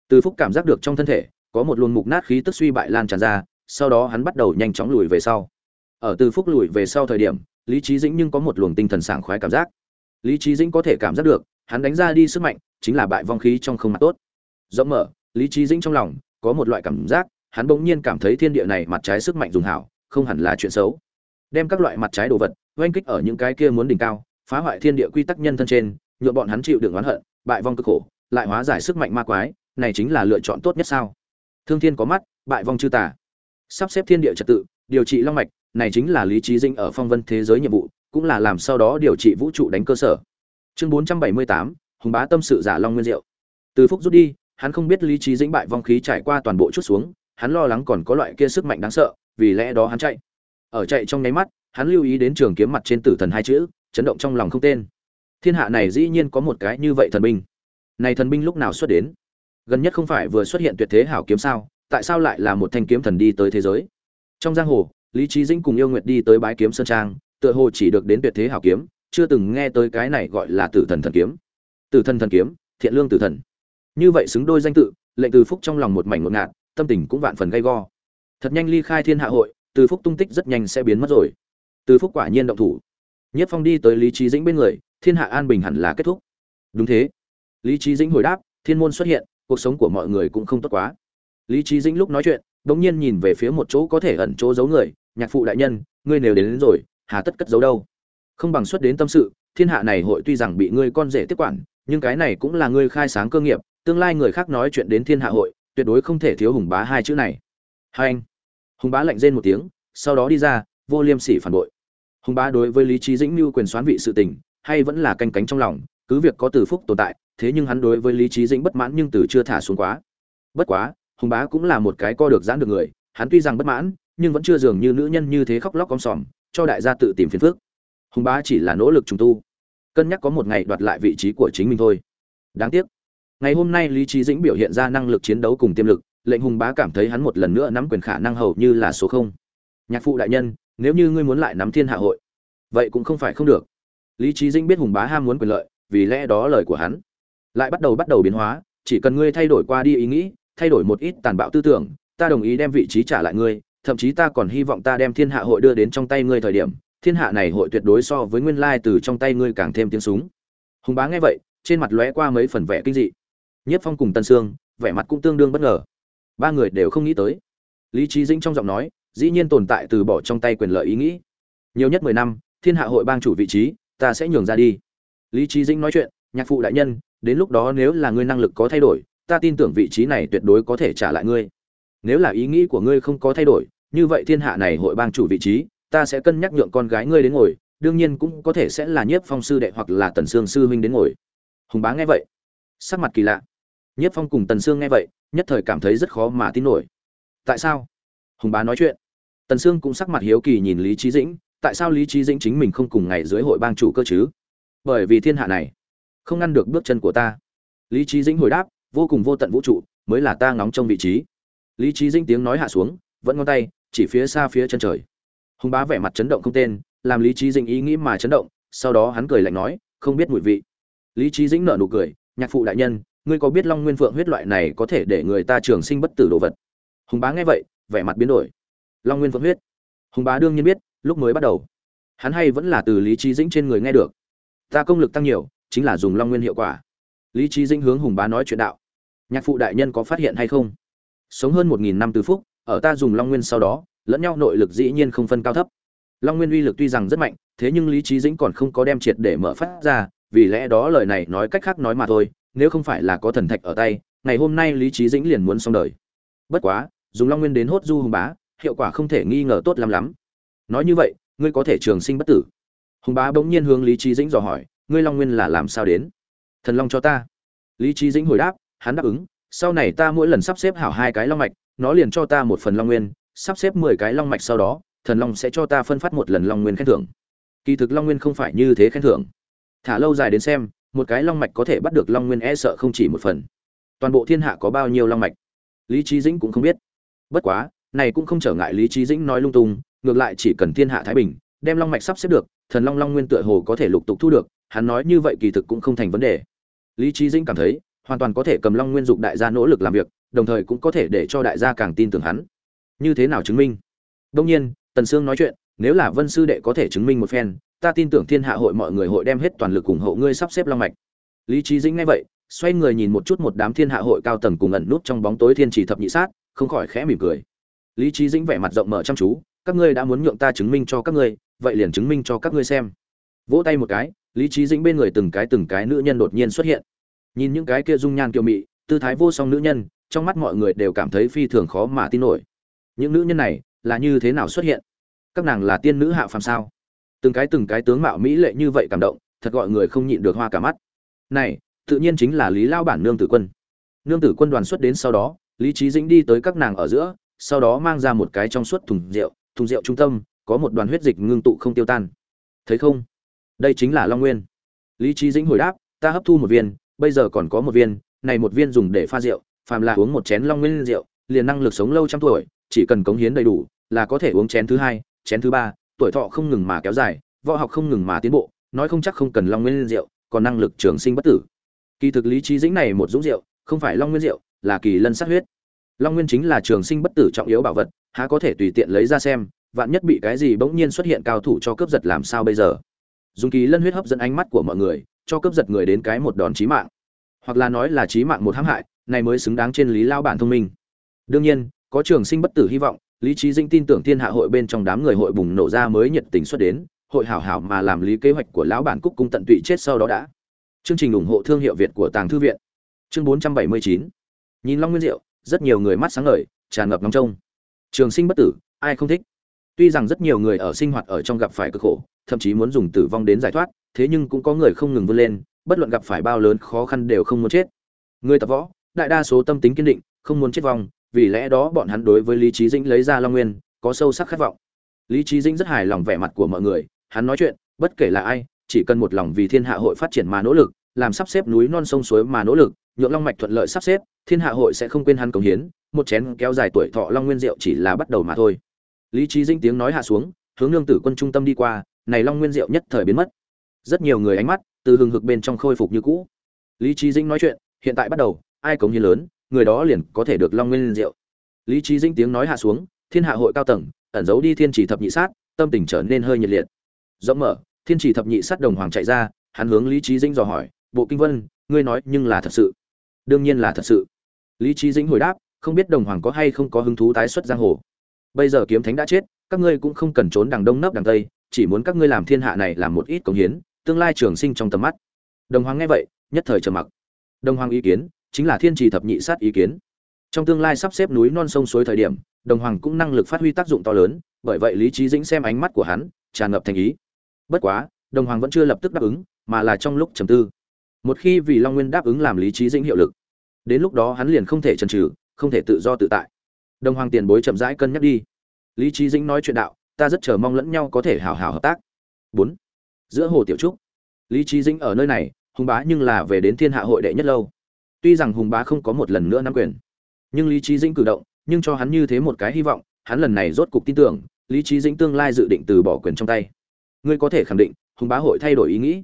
S1: Từ phúc cảm giác được trong thân thể, có một luồng mục nát khí tức suy bại lan tràn ra sau đó hắn bắt đầu nhanh chóng lùi về sau. Ở từ phúc lùi về sau thời điểm, lý trí dĩnh nhưng có một luồng tinh thần sảng khoái cảm giác. Lý trí dĩnh có thể cảm giác được, hắn đánh ra đi sức mạnh, chính là bại vong khí trong không mặt tốt. Rộng mở, lý trí dĩnh trong lòng có một loại cảm giác, hắn bỗng nhiên cảm thấy thiên địa này mặt trái sức mạnh dùng hảo, không hẳn là chuyện xấu. Đem các loại mặt trái đồ vật, oanh kích ở những cái kia muốn đỉnh cao, phá hoại thiên địa quy tắc nhân thân trên nhuộm bọn hắn chịu đựng oán hận, bại vong cực khổ, lại hóa giải sức mạnh ma quái, này chính là lựa chọn tốt nhất sao? Thương thiên có mắt, bại vong chư tà sắp xếp thiên địa trật tự, điều trị long mạch, này chính là lý trí dinh ở phong vân thế giới nhiệm vụ, cũng là làm sau đó điều trị vũ trụ đánh cơ sở. Chương bốn trăm bảy mươi tám, hùng bá tâm sự giả long nguyên diệu. Từ phúc rút đi, hắn không biết lý trí dĩnh bại vong khí trải qua toàn bộ chút xuống, hắn lo lắng còn có loại kia sức mạnh đáng sợ, vì lẽ đó hắn chạy. Ở chạy trong nháy mắt, hắn lưu ý đến trường kiếm mặt trên tử thần hai chữ, chấn động trong lòng không tên. Thiên hạ này dĩ nhiên có một cái như vậy thần binh. Này thần binh lúc nào xuất đến? Gần nhất không phải vừa xuất hiện tuyệt thế hảo kiếm sao? Tại sao lại là một thanh kiếm thần đi tới thế giới? Trong giang hồ, lý trí dĩnh cùng yêu nguyệt đi tới bái kiếm sơn trang, tựa hồ chỉ được đến tuyệt thế hảo kiếm, chưa từng nghe tới cái này gọi là tử thần thần kiếm. Tử thần thần kiếm, thiện lương tử thần. Như vậy xứng đôi danh tự, lệnh từ phúc trong lòng một mảnh ngột ngạt, tâm tình cũng vạn phần gay go. Thật nhanh ly khai thiên hạ hội, từ phúc tung tích rất nhanh sẽ biến mất rồi. Từ phúc quả nhiên động thủ. Nhất phong đi tới lý trí dĩnh bên người, thiên hạ an bình hẳn là kết thúc. Đúng thế. Lý trí dĩnh hồi đáp, thiên môn xuất hiện, cuộc sống của mọi người cũng không tốt quá lý trí dĩnh lúc nói chuyện đ nhiên nhìn về phía một chỗ có thể ẩn chỗ giấu người nhạc phụ đại nhân ngươi nếu đến, đến rồi hà tất cất giấu đâu? Không bằng xuất đến tâm sự thiên hạ này hội tuy rằng bị ngươi con rể tiếp quản nhưng cái này cũng là ngươi khai sáng cơ nghiệp tương lai người khác nói chuyện đến thiên hạ hội tuyệt đối không thể thiếu hùng bá hai chữ này. Hai anh. Hùng bá lạnh rên một tiếng sau đó đi ra vô liêm sỉ phản bội. Hùng bá đối với lý trí dĩnh mưu quyền xoán vị sự tình hay vẫn là canh cánh trong lòng cứ việc có từ phúc tồn tại thế nhưng hắn đối với lý trí dĩnh bất mãn nhưng từ chưa thả xuống quá. Bất quá hùng bá cũng là một cái co được giãn được người, hắn tuy rằng bất mãn, nhưng vẫn chưa dường như nữ nhân như thế khóc lóc om sòm, cho đại gia tự tìm phiền phước hùng bá chỉ là nỗ lực trùng tu, cân nhắc có một ngày đoạt lại vị trí của chính mình thôi. Đáng tiếc, ngày hôm nay lý trí dĩnh biểu hiện ra năng lực chiến đấu cùng tiềm lực, lệnh hùng bá cảm thấy hắn một lần nữa nắm quyền khả năng hầu như là số không. Nhạc phụ đại nhân, nếu như ngươi muốn lại nắm thiên hạ hội, vậy cũng không phải không được. Lý trí dĩnh biết hùng bá ham muốn quyền lợi, vì lẽ đó lời của hắn lại bắt đầu bắt đầu biến hóa, chỉ cần ngươi thay đổi qua đi ý nghĩ thay đổi một ít tàn bạo tư tưởng, ta đồng ý đem vị trí trả lại ngươi, thậm chí ta còn hy vọng ta đem thiên hạ hội đưa đến trong tay ngươi thời điểm, thiên hạ này hội tuyệt đối so với nguyên lai từ trong tay ngươi càng thêm tiếng súng. Hùng bá nghe vậy, trên mặt lóe qua mấy phần vẻ kinh dị. Nhất phong cùng tân sương, vẻ mặt cũng tương đương bất ngờ. Ba người đều không nghĩ tới. Lý trí dĩnh trong giọng nói, dĩ nhiên tồn tại từ bỏ trong tay quyền lợi ý nghĩ. Nhiều nhất mười năm, thiên hạ hội bang chủ vị trí, ta sẽ nhường ra đi. Lý trí dĩnh nói chuyện, nhạc phụ đại nhân, đến lúc đó nếu là ngươi năng lực có thay đổi ta tin tưởng vị trí này tuyệt đối có thể trả lại ngươi. Nếu là ý nghĩ của ngươi không có thay đổi, như vậy thiên hạ này hội bang chủ vị trí, ta sẽ cân nhắc nhượng con gái ngươi đến ngồi, đương nhiên cũng có thể sẽ là nhiếp phong sư đệ hoặc là tần sương sư huynh đến ngồi. Hùng bá nghe vậy, sắc mặt kỳ lạ. Nhiếp phong cùng tần sương nghe vậy, nhất thời cảm thấy rất khó mà tin nổi. Tại sao? Hùng bá nói chuyện. Tần sương cũng sắc mặt hiếu kỳ nhìn lý trí dĩnh, tại sao lý trí dĩnh chính mình không cùng ngày dưới hội bang chủ cơ chứ? Bởi vì thiên hạ này không ngăn được bước chân của ta. Lý trí dĩnh hồi đáp vô cùng vô tận vũ trụ, mới là ta ngóng trong vị trí. Lý trí dĩnh tiếng nói hạ xuống, vẫn ngón tay, chỉ phía xa phía chân trời. Hùng bá vẻ mặt chấn động không tên, làm lý trí dĩnh ý nghĩ mà chấn động, sau đó hắn cười lạnh nói, không biết mùi vị. Lý trí dĩnh nở nụ cười, nhạc phụ đại nhân, ngươi có biết long nguyên phượng huyết loại này có thể để người ta trường sinh bất tử đồ vật? Hùng bá nghe vậy, vẻ mặt biến đổi. Long nguyên phượng huyết? Hùng bá đương nhiên biết, lúc mới bắt đầu. Hắn hay vẫn là từ lý trí dĩnh trên người nghe được. Ta công lực tăng nhiều, chính là dùng long nguyên hiệu quả. Lý trí dĩnh hướng hùng bá nói chuyện đạo nhạc phụ đại nhân có phát hiện hay không? Sống hơn một nghìn năm từ phúc, ở ta dùng long nguyên sau đó, lẫn nhau nội lực dĩ nhiên không phân cao thấp. Long nguyên uy lực tuy rằng rất mạnh, thế nhưng lý trí dĩnh còn không có đem triệt để mở phát ra, vì lẽ đó lời này nói cách khác nói mà thôi, nếu không phải là có thần thạch ở tay, ngày hôm nay lý trí dĩnh liền muốn xong đời. Bất quá, dùng long nguyên đến hốt du hùng bá, hiệu quả không thể nghi ngờ tốt lắm lắm. Nói như vậy, ngươi có thể trường sinh bất tử. Hùng bá bỗng nhiên hướng lý trí dĩnh dò hỏi, ngươi long nguyên là làm sao đến? Thần long cho ta. Lý trí dĩnh hồi đáp hắn đáp ứng, sau này ta mỗi lần sắp xếp hảo hai cái long mạch, nó liền cho ta một phần long nguyên, sắp xếp mười cái long mạch sau đó, thần long sẽ cho ta phân phát một lần long nguyên khen thưởng. Kỳ thực long nguyên không phải như thế khen thưởng. Thả lâu dài đến xem, một cái long mạch có thể bắt được long nguyên e sợ không chỉ một phần. Toàn bộ thiên hạ có bao nhiêu long mạch? Lý trí dĩnh cũng không biết. Bất quá, này cũng không trở ngại lý trí dĩnh nói lung tung, ngược lại chỉ cần thiên hạ thái bình, đem long mạch sắp xếp được, thần long long nguyên tựa hồ có thể lục tục thu được, hắn nói như vậy kỳ thực cũng không thành vấn đề. Lý trí dĩnh cảm thấy hoàn toàn có thể cầm long nguyên dục đại gia nỗ lực làm việc, đồng thời cũng có thể để cho đại gia càng tin tưởng hắn. Như thế nào chứng minh? Đông nhiên, tần sương nói chuyện, nếu là vân sư đệ có thể chứng minh một phen, ta tin tưởng thiên hạ hội mọi người hội đem hết toàn lực ủng hộ ngươi sắp xếp long mạch. Lý trí dĩnh nghe vậy, xoay người nhìn một chút một đám thiên hạ hội cao tầng cùng ẩn nút trong bóng tối thiên trì thập nhị sát, không khỏi khẽ mỉm cười. Lý trí dĩnh vẻ mặt rộng mở chăm chú, các ngươi đã muốn nhượng ta chứng minh cho các ngươi, vậy liền chứng minh cho các ngươi xem. Vỗ tay một cái, lý trí dĩnh bên người từng cái từng cái nữ nhân đột nhiên xuất hiện nhìn những cái kia dung nhan kiều mị, tư thái vô song nữ nhân, trong mắt mọi người đều cảm thấy phi thường khó mà tin nổi. Những nữ nhân này là như thế nào xuất hiện? Các nàng là tiên nữ hạ phàm sao? Từng cái từng cái tướng mạo mỹ lệ như vậy cảm động, thật gọi người không nhịn được hoa cả mắt. Này, tự nhiên chính là lý lao bản nương tử quân. Nương tử quân đoàn xuất đến sau đó, lý trí dĩnh đi tới các nàng ở giữa, sau đó mang ra một cái trong suốt thùng rượu thùng rượu trung tâm, có một đoàn huyết dịch ngưng tụ không tiêu tan. Thấy không? Đây chính là long nguyên. Lý trí dĩnh hồi đáp, ta hấp thu một viên bây giờ còn có một viên, này một viên dùng để pha rượu, phàm là uống một chén long nguyên rượu, liền năng lực sống lâu trăm tuổi, chỉ cần cống hiến đầy đủ, là có thể uống chén thứ hai, chén thứ ba, tuổi thọ không ngừng mà kéo dài, võ học không ngừng mà tiến bộ, nói không chắc không cần long nguyên rượu, còn năng lực trường sinh bất tử. Kỳ thực lý trí dĩnh này một dũng rượu, không phải long nguyên rượu, là kỳ lân sát huyết. Long nguyên chính là trường sinh bất tử trọng yếu bảo vật, há có thể tùy tiện lấy ra xem, vạn nhất bị cái gì bỗng nhiên xuất hiện cao thủ cho cướp giật làm sao bây giờ? Dùng kỳ lân huyết hấp dẫn ánh mắt của mọi người cho cướp giật người đến cái một đòn chí mạng. Hoặc là nói là chí mạng một hãm hại, này mới xứng đáng trên lý lao bản thông minh. Đương nhiên, có trường sinh bất tử hy vọng, lý trí dinh tin tưởng thiên hạ hội bên trong đám người hội bùng nổ ra mới nhiệt tình xuất đến, hội hảo hảo mà làm lý kế hoạch của lão bản cúc cung tận tụy chết sau đó đã. Chương trình ủng hộ thương hiệu việt của tàng thư viện. Chương 479 nhìn long nguyên diệu, rất nhiều người mắt sáng ngời, tràn ngập ngóng trông. Trường sinh bất tử, ai không thích? Tuy rằng rất nhiều người ở sinh hoạt ở trong gặp phải cực khổ, thậm chí muốn dùng tử vong đến giải thoát thế nhưng cũng có người không ngừng vươn lên, bất luận gặp phải bao lớn khó khăn đều không muốn chết. Người tập võ, đại đa số tâm tính kiên định, không muốn chết vong, vì lẽ đó bọn hắn đối với lý trí dĩnh lấy ra long nguyên, có sâu sắc khát vọng. Lý trí dĩnh rất hài lòng vẻ mặt của mọi người, hắn nói chuyện, bất kể là ai, chỉ cần một lòng vì thiên hạ hội phát triển mà nỗ lực, làm sắp xếp núi non sông suối mà nỗ lực, nhượng long mạch thuận lợi sắp xếp, thiên hạ hội sẽ không quên hắn cống hiến, một chén kéo dài tuổi thọ long nguyên diệu chỉ là bắt đầu mà thôi. Lý trí dĩnh tiếng nói hạ xuống, hướng nương tử quân trung tâm đi qua, này long nguyên diệu nhất thời biến mất rất nhiều người ánh mắt từ hừng hực bên trong khôi phục như cũ. Lý trí dĩnh nói chuyện, hiện tại bắt đầu, ai cống hiến lớn, người đó liền có thể được long nguyên diệu. Lý trí dĩnh tiếng nói hạ xuống, thiên hạ hội cao tầng, ẩn giấu đi thiên chỉ thập nhị sát, tâm tình trở nên hơi nhiệt liệt. Rộng mở, thiên chỉ thập nhị sát đồng hoàng chạy ra, hắn hướng lý trí dĩnh dò hỏi, bộ kinh vân, ngươi nói nhưng là thật sự? Đương nhiên là thật sự. Lý trí dĩnh hồi đáp, không biết đồng hoàng có hay không có hứng thú tái xuất giang hồ. Bây giờ kiếm thánh đã chết, các ngươi cũng không cần trốn đằng đông nấp đằng tây, chỉ muốn các ngươi làm thiên hạ này làm một ít công hiến tương lai trường sinh trong tầm mắt. Đồng hoàng nghe vậy, nhất thời trầm mặc. Đồng hoàng ý kiến, chính là thiên trì thập nhị sát ý kiến. Trong tương lai sắp xếp núi non sông suối thời điểm, đồng hoàng cũng năng lực phát huy tác dụng to lớn, bởi vậy lý trí dĩnh xem ánh mắt của hắn, tràn ngập thành ý. Bất quá, đồng hoàng vẫn chưa lập tức đáp ứng, mà là trong lúc trầm tư. Một khi vì long nguyên đáp ứng làm lý trí dĩnh hiệu lực, đến lúc đó hắn liền không thể chần trừ không thể tự do tự tại. Đồng hoàng tiền bối chậm rãi cân nhắc đi. Lý trí dĩnh nói chuyện đạo, ta rất chờ mong lẫn nhau có thể hào hào hợp tác. Bốn giữa hồ tiểu trúc. Lý trí dĩnh ở nơi này, hùng bá nhưng là về đến thiên hạ hội đệ nhất lâu. Tuy rằng hùng bá không có một lần nữa nắm quyền, nhưng lý trí dĩnh cử động, nhưng cho hắn như thế một cái hy vọng, hắn lần này rốt cục tin tưởng, lý trí dĩnh tương lai dự định từ bỏ quyền trong tay. Ngươi có thể khẳng định, hùng bá hội thay đổi ý nghĩ.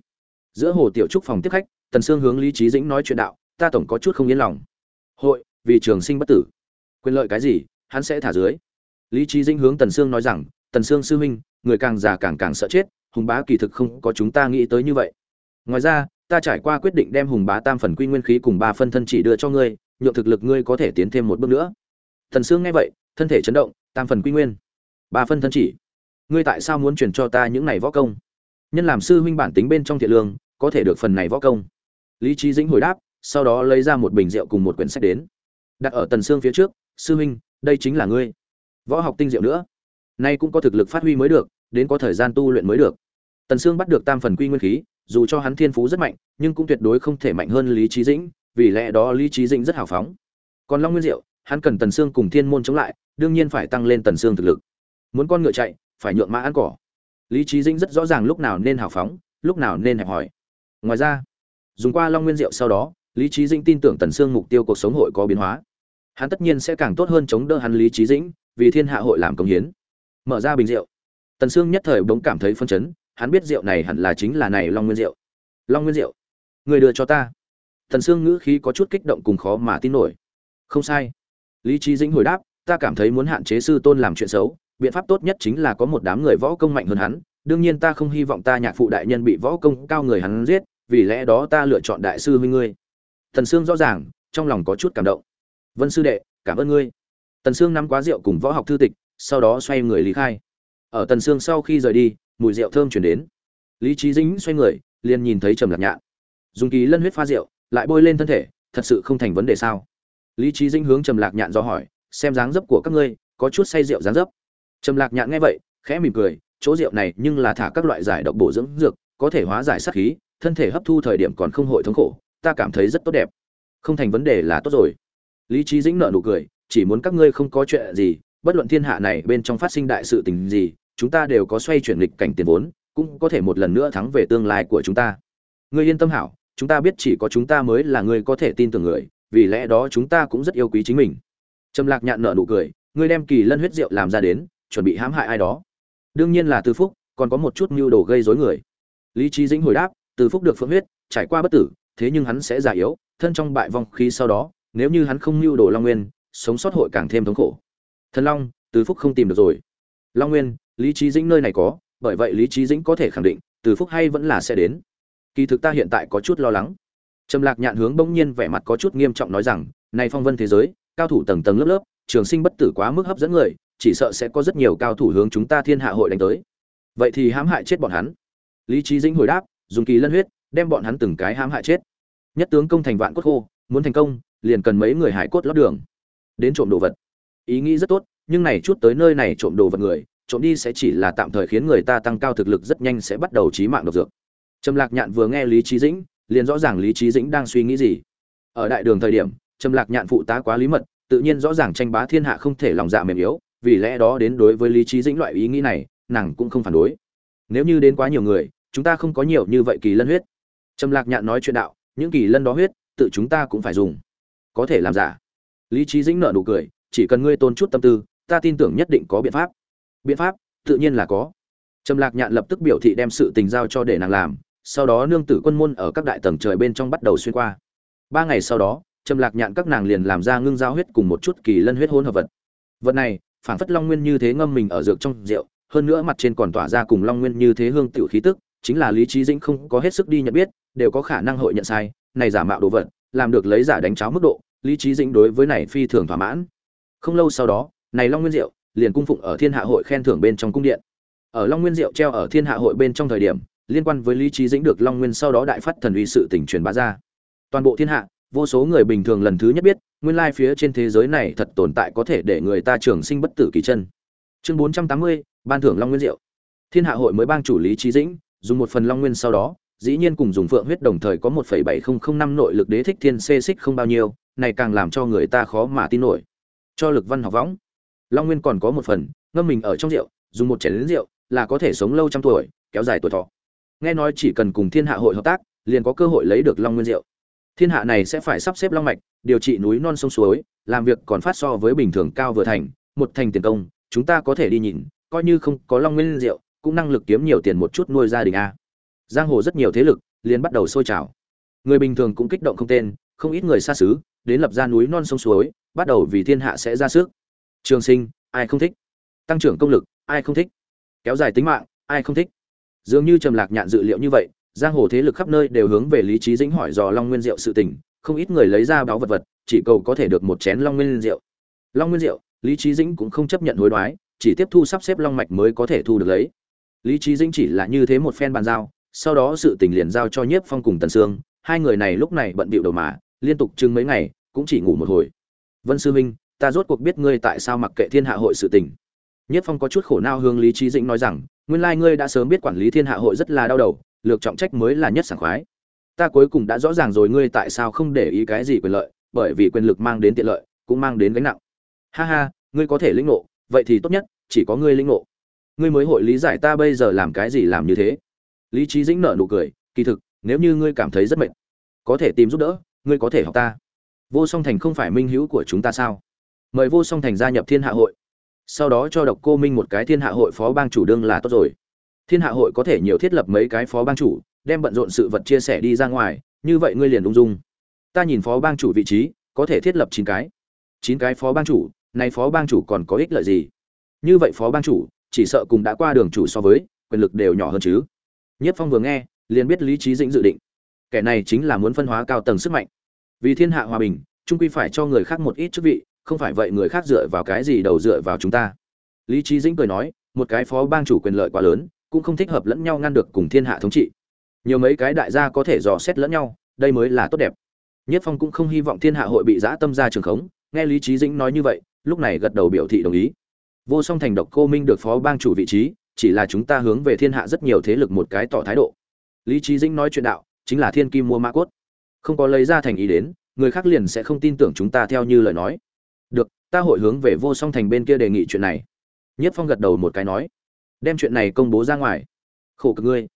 S1: Giữa hồ tiểu trúc phòng tiếp khách, tần sương hướng lý trí dĩnh nói chuyện đạo, ta tổng có chút không yên lòng. Hội, vì trường sinh bất tử. Quyền lợi cái gì, hắn sẽ thả dưới. Lý trí dĩnh hướng tần sương nói rằng, tần sương sư huynh, người càng già càng càng sợ chết hùng bá kỳ thực không có chúng ta nghĩ tới như vậy. Ngoài ra, ta trải qua quyết định đem hùng bá tam phần quy nguyên khí cùng ba phân thân chỉ đưa cho ngươi, nhượng thực lực ngươi có thể tiến thêm một bước nữa. Thần sương nghe vậy, thân thể chấn động, tam phần quy nguyên, ba phân thân chỉ. Ngươi tại sao muốn truyền cho ta những này võ công? Nhân làm sư huynh bản tính bên trong thiện lương, có thể được phần này võ công. Lý trí dĩnh hồi đáp, sau đó lấy ra một bình rượu cùng một quyển sách đến. Đặt ở tần xương phía trước, sư huynh, đây chính là ngươi. Võ học tinh diệu nữa. Nay cũng có thực lực phát huy mới được đến có thời gian tu luyện mới được. Tần xương bắt được tam phần quy nguyên khí, dù cho hắn thiên phú rất mạnh, nhưng cũng tuyệt đối không thể mạnh hơn lý trí dĩnh, vì lẽ đó lý trí dĩnh rất hào phóng. Còn long nguyên diệu, hắn cần tần xương cùng thiên môn chống lại, đương nhiên phải tăng lên tần xương thực lực. Muốn con ngựa chạy, phải nhượng mã ăn cỏ. Lý trí dĩnh rất rõ ràng lúc nào nên hào phóng, lúc nào nên hẹp hỏi. ngoài ra, dùng qua long nguyên diệu sau đó, lý trí dĩnh tin tưởng tần sương mục tiêu cuộc sống hội có biến hóa. Hắn tất nhiên sẽ càng tốt hơn chống đỡ hắn lý trí dĩnh, vì thiên hạ hội làm công hiến. Mở ra bình rượu tần sương nhất thời bỗng cảm thấy phân chấn hắn biết rượu này hẳn là chính là này long nguyên rượu. Long nguyên rượu? Người đưa cho ta. Tần sương ngữ khí có chút kích động cùng khó mà tin nổi. Không sai. Lý Chí dĩnh hồi đáp ta cảm thấy muốn hạn chế sư tôn làm chuyện xấu biện pháp tốt nhất chính là có một đám người võ công mạnh hơn hắn. Đương nhiên ta không hy vọng ta nhạc phụ đại nhân bị võ công cao người hắn giết vì lẽ đó ta lựa chọn đại sư huynh ngươi. Tần Sương rõ ràng, trong lòng có chút cảm động. "Vân sư đệ, cảm ơn ngươi." Tần Sương nắm quá rượu cùng võ học thư tịch, sau đó xoay người lý khai. Ở Tần Sương sau khi rời đi, mùi rượu thơm truyền đến. Lý trí Dĩnh xoay người, liền nhìn thấy Trầm Lạc Nhạn. Dùng kỳ lân huyết pha rượu, lại bôi lên thân thể, thật sự không thành vấn đề sao? Lý trí Dĩnh hướng Trầm Lạc Nhạn do hỏi, xem dáng dấp của các ngươi, có chút say rượu dáng dấp. Trầm Lạc Nhạn nghe vậy, khẽ mỉm cười, chỗ rượu này nhưng là thả các loại giải độc bổ dưỡng dược, có thể hóa giải sát khí, thân thể hấp thu thời điểm còn không hội thống khổ, ta cảm thấy rất tốt đẹp. Không thành vấn đề là tốt rồi. Lý trí Dĩnh nở nụ cười, chỉ muốn các ngươi không có chuyện gì, bất luận thiên hạ này bên trong phát sinh đại sự tình gì, chúng ta đều có xoay chuyển lịch cảnh tiền vốn, cũng có thể một lần nữa thắng về tương lai của chúng ta. Ngươi yên tâm hảo, chúng ta biết chỉ có chúng ta mới là người có thể tin tưởng người, vì lẽ đó chúng ta cũng rất yêu quý chính mình. Trầm Lạc Nhạn nở nụ cười, ngươi đem kỳ lân huyết rượu làm ra đến, chuẩn bị hãm hại ai đó. Đương nhiên là Từ Phúc, còn có một chút mưu đồ gây rối người. Lý Chí Dĩnh hồi đáp, Từ Phúc được phượng huyết, trải qua bất tử, thế nhưng hắn sẽ già yếu, thân trong bại vong khí sau đó, nếu như hắn không mưu đồ Long Nguyên, sống sót hội càng thêm thống khổ. Thần Long, Từ Phúc không tìm được rồi. Long Nguyên, Lý trí Dĩnh nơi này có, bởi vậy Lý trí Dĩnh có thể khẳng định, Từ Phúc hay vẫn là sẽ đến. Kỳ thực ta hiện tại có chút lo lắng. Trầm Lạc Nhạn hướng bỗng nhiên vẻ mặt có chút nghiêm trọng nói rằng, này phong vân thế giới, cao thủ tầng tầng lớp lớp, trường sinh bất tử quá mức hấp dẫn người, chỉ sợ sẽ có rất nhiều cao thủ hướng chúng ta Thiên Hạ hội đánh tới. Vậy thì hãm hại chết bọn hắn. Lý trí Dĩnh hồi đáp, dùng kỳ lân huyết, đem bọn hắn từng cái hãm hại chết. Nhất tướng công thành vạn cốt khô, muốn thành công, liền cần mấy người hải cốt lót đường. Đến trộm đồ vật. Ý nghĩ rất tốt, nhưng này chút tới nơi này trộm đồ vật người, trộm đi sẽ chỉ là tạm thời khiến người ta tăng cao thực lực rất nhanh sẽ bắt đầu chí mạng độc dược. Trầm Lạc Nhạn vừa nghe Lý trí Dĩnh, liền rõ ràng Lý trí Dĩnh đang suy nghĩ gì. Ở đại đường thời điểm, Trầm Lạc Nhạn phụ tá quá lý mật, tự nhiên rõ ràng tranh bá thiên hạ không thể lòng dạ mềm yếu, vì lẽ đó đến đối với Lý trí Dĩnh loại ý nghĩ này, nàng cũng không phản đối. Nếu như đến quá nhiều người, chúng ta không có nhiều như vậy kỳ lân huyết. Trầm Lạc Nhạn nói chuyện đạo, những kỳ lân đó huyết, tự chúng ta cũng phải dùng. Có thể làm giả. Lý trí Dĩnh nở nụ cười, chỉ cần ngươi tôn chút tâm tư, ta tin tưởng nhất định có biện pháp. Biện pháp, tự nhiên là có. Trầm Lạc Nhạn lập tức biểu thị đem sự tình giao cho để nàng làm, sau đó nương tử quân môn ở các đại tầng trời bên trong bắt đầu xuyên qua ba ngày sau đó trầm lạc nhạn các nàng liền làm ra ngưng giao huyết cùng một chút kỳ lân huyết hỗn hợp vật vật này phản phất long nguyên như thế ngâm mình ở dược trong rượu hơn nữa mặt trên còn tỏa ra cùng long nguyên như thế hương tiểu khí tức chính là lý trí dĩnh không có hết sức đi nhận biết đều có khả năng hội nhận sai này giả mạo đồ vật làm được lấy giả đánh cháo mức độ lý trí dĩnh đối với này phi thường thỏa mãn không lâu sau đó, này long nguyên Diệu liền cung phụng ở thiên hạ hội khen thưởng bên trong cung điện. Ở long nguyên Diệu treo ở thiên hạ hội bên trong thời điểm, liên quan với lý trí dĩnh được long nguyên sau đó đại phát thần uy sự tình truyền bá ra. Toàn bộ thiên hạ, vô số người bình thường lần thứ nhất biết, nguyên lai phía trên thế giới này thật tồn tại có thể để người ta trường sinh bất tử kỳ chân. Chương bốn trăm tám mươi, ban thưởng long nguyên diệu. Thiên hạ hội mới bang chủ lý trí dĩnh, dùng một phần long nguyên sau đó, dĩ nhiên cùng dùng phượng huyết đồng thời có một phẩy bảy không không năm nội lực đế thích thiên xê xích không bao nhiêu, này càng làm cho người ta khó mà tin nổi cho lực văn học võng. Long nguyên còn có một phần, ngâm mình ở trong rượu, dùng một chén lính rượu, là có thể sống lâu trăm tuổi, kéo dài tuổi thọ. Nghe nói chỉ cần cùng thiên hạ hội hợp tác, liền có cơ hội lấy được long nguyên rượu. Thiên hạ này sẽ phải sắp xếp long mạch, điều trị núi non sông suối, làm việc còn phát so với bình thường cao vừa thành, một thành tiền công, chúng ta có thể đi nhìn, coi như không có long nguyên rượu, cũng năng lực kiếm nhiều tiền một chút nuôi gia đình a. Giang hồ rất nhiều thế lực, liền bắt đầu sôi trào. Người bình thường cũng kích động không tên không ít người xa xứ, đến lập ra núi non sông suối, bắt đầu vì thiên hạ sẽ ra sức. Trường sinh, ai không thích? Tăng trưởng công lực, ai không thích? Kéo dài tính mạng, ai không thích? Dường như trầm lạc nhạn dự liệu như vậy, giang hồ thế lực khắp nơi đều hướng về lý trí dĩnh hỏi dò long nguyên diệu sự tình, không ít người lấy ra báo vật vật, chỉ cầu có thể được một chén long nguyên diệu. Long nguyên diệu, lý trí dĩnh cũng không chấp nhận hối đoái, chỉ tiếp thu sắp xếp long mạch mới có thể thu được lấy. Lý trí dĩnh chỉ là như thế một phen bàn giao, sau đó sự tình liền giao cho nhiếp phong cùng tần sương, hai người này lúc này bận bịu đầu mà liên tục chừng mấy ngày, cũng chỉ ngủ một hồi. Vân sư minh ta rốt cuộc biết ngươi tại sao mặc kệ thiên hạ hội sự tình. Nhất phong có chút khổ nao hướng lý trí dĩnh nói rằng, nguyên lai ngươi đã sớm biết quản lý thiên hạ hội rất là đau đầu, lược trọng trách mới là nhất sảng khoái. Ta cuối cùng đã rõ ràng rồi ngươi tại sao không để ý cái gì quyền lợi, bởi vì quyền lực mang đến tiện lợi, cũng mang đến gánh nặng. Ha ha, ngươi có thể lĩnh ngộ, vậy thì tốt nhất, chỉ có ngươi lĩnh ngộ. Ngươi mới hội lý giải ta bây giờ làm cái gì làm như thế. Lý trí dĩnh nở nụ cười, kỳ thực, nếu như ngươi cảm thấy rất mệt, có thể tìm giúp đỡ ngươi có thể học ta. Vô song thành không phải minh hữu của chúng ta sao? Mời vô song thành gia nhập thiên hạ hội. Sau đó cho độc cô minh một cái thiên hạ hội phó bang chủ đương là tốt rồi. Thiên hạ hội có thể nhiều thiết lập mấy cái phó bang chủ, đem bận rộn sự vật chia sẻ đi ra ngoài, như vậy ngươi liền ung dung. Ta nhìn phó bang chủ vị trí, có thể thiết lập chín cái. Chín cái phó bang chủ, nay phó bang chủ còn có ích lợi gì? Như vậy phó bang chủ, chỉ sợ cùng đã qua đường chủ so với, quyền lực đều nhỏ hơn chứ. Nhất phong vừa nghe, liền biết lý trí dĩnh dự định. Kẻ này chính là muốn phân hóa cao tầng sức mạnh vì thiên hạ hòa bình trung quy phải cho người khác một ít chức vị, không phải vậy người khác dựa vào cái gì đầu dựa vào chúng ta. Lý trí dĩnh cười nói, một cái phó bang chủ quyền lợi quá lớn, cũng không thích hợp lẫn nhau ngăn được cùng thiên hạ thống trị. Nhiều mấy cái đại gia có thể dò xét lẫn nhau, đây mới là tốt đẹp. Nhất phong cũng không hy vọng thiên hạ hội bị giã tâm ra trường khống, nghe lý trí dĩnh nói như vậy, lúc này gật đầu biểu thị đồng ý. Vô song thành độc cô minh được phó bang chủ vị trí, chỉ là chúng ta hướng về thiên hạ rất nhiều thế lực một cái tỏ thái độ. Lý trí dĩnh nói chuyện đạo, chính là thiên kim mua mã cốt không có lấy ra thành ý đến, người khác liền sẽ không tin tưởng chúng ta theo như lời nói. Được, ta hội hướng về vô song thành bên kia đề nghị chuyện này. Nhất phong gật đầu một cái nói. Đem chuyện này công bố ra ngoài. Khổ cực ngươi.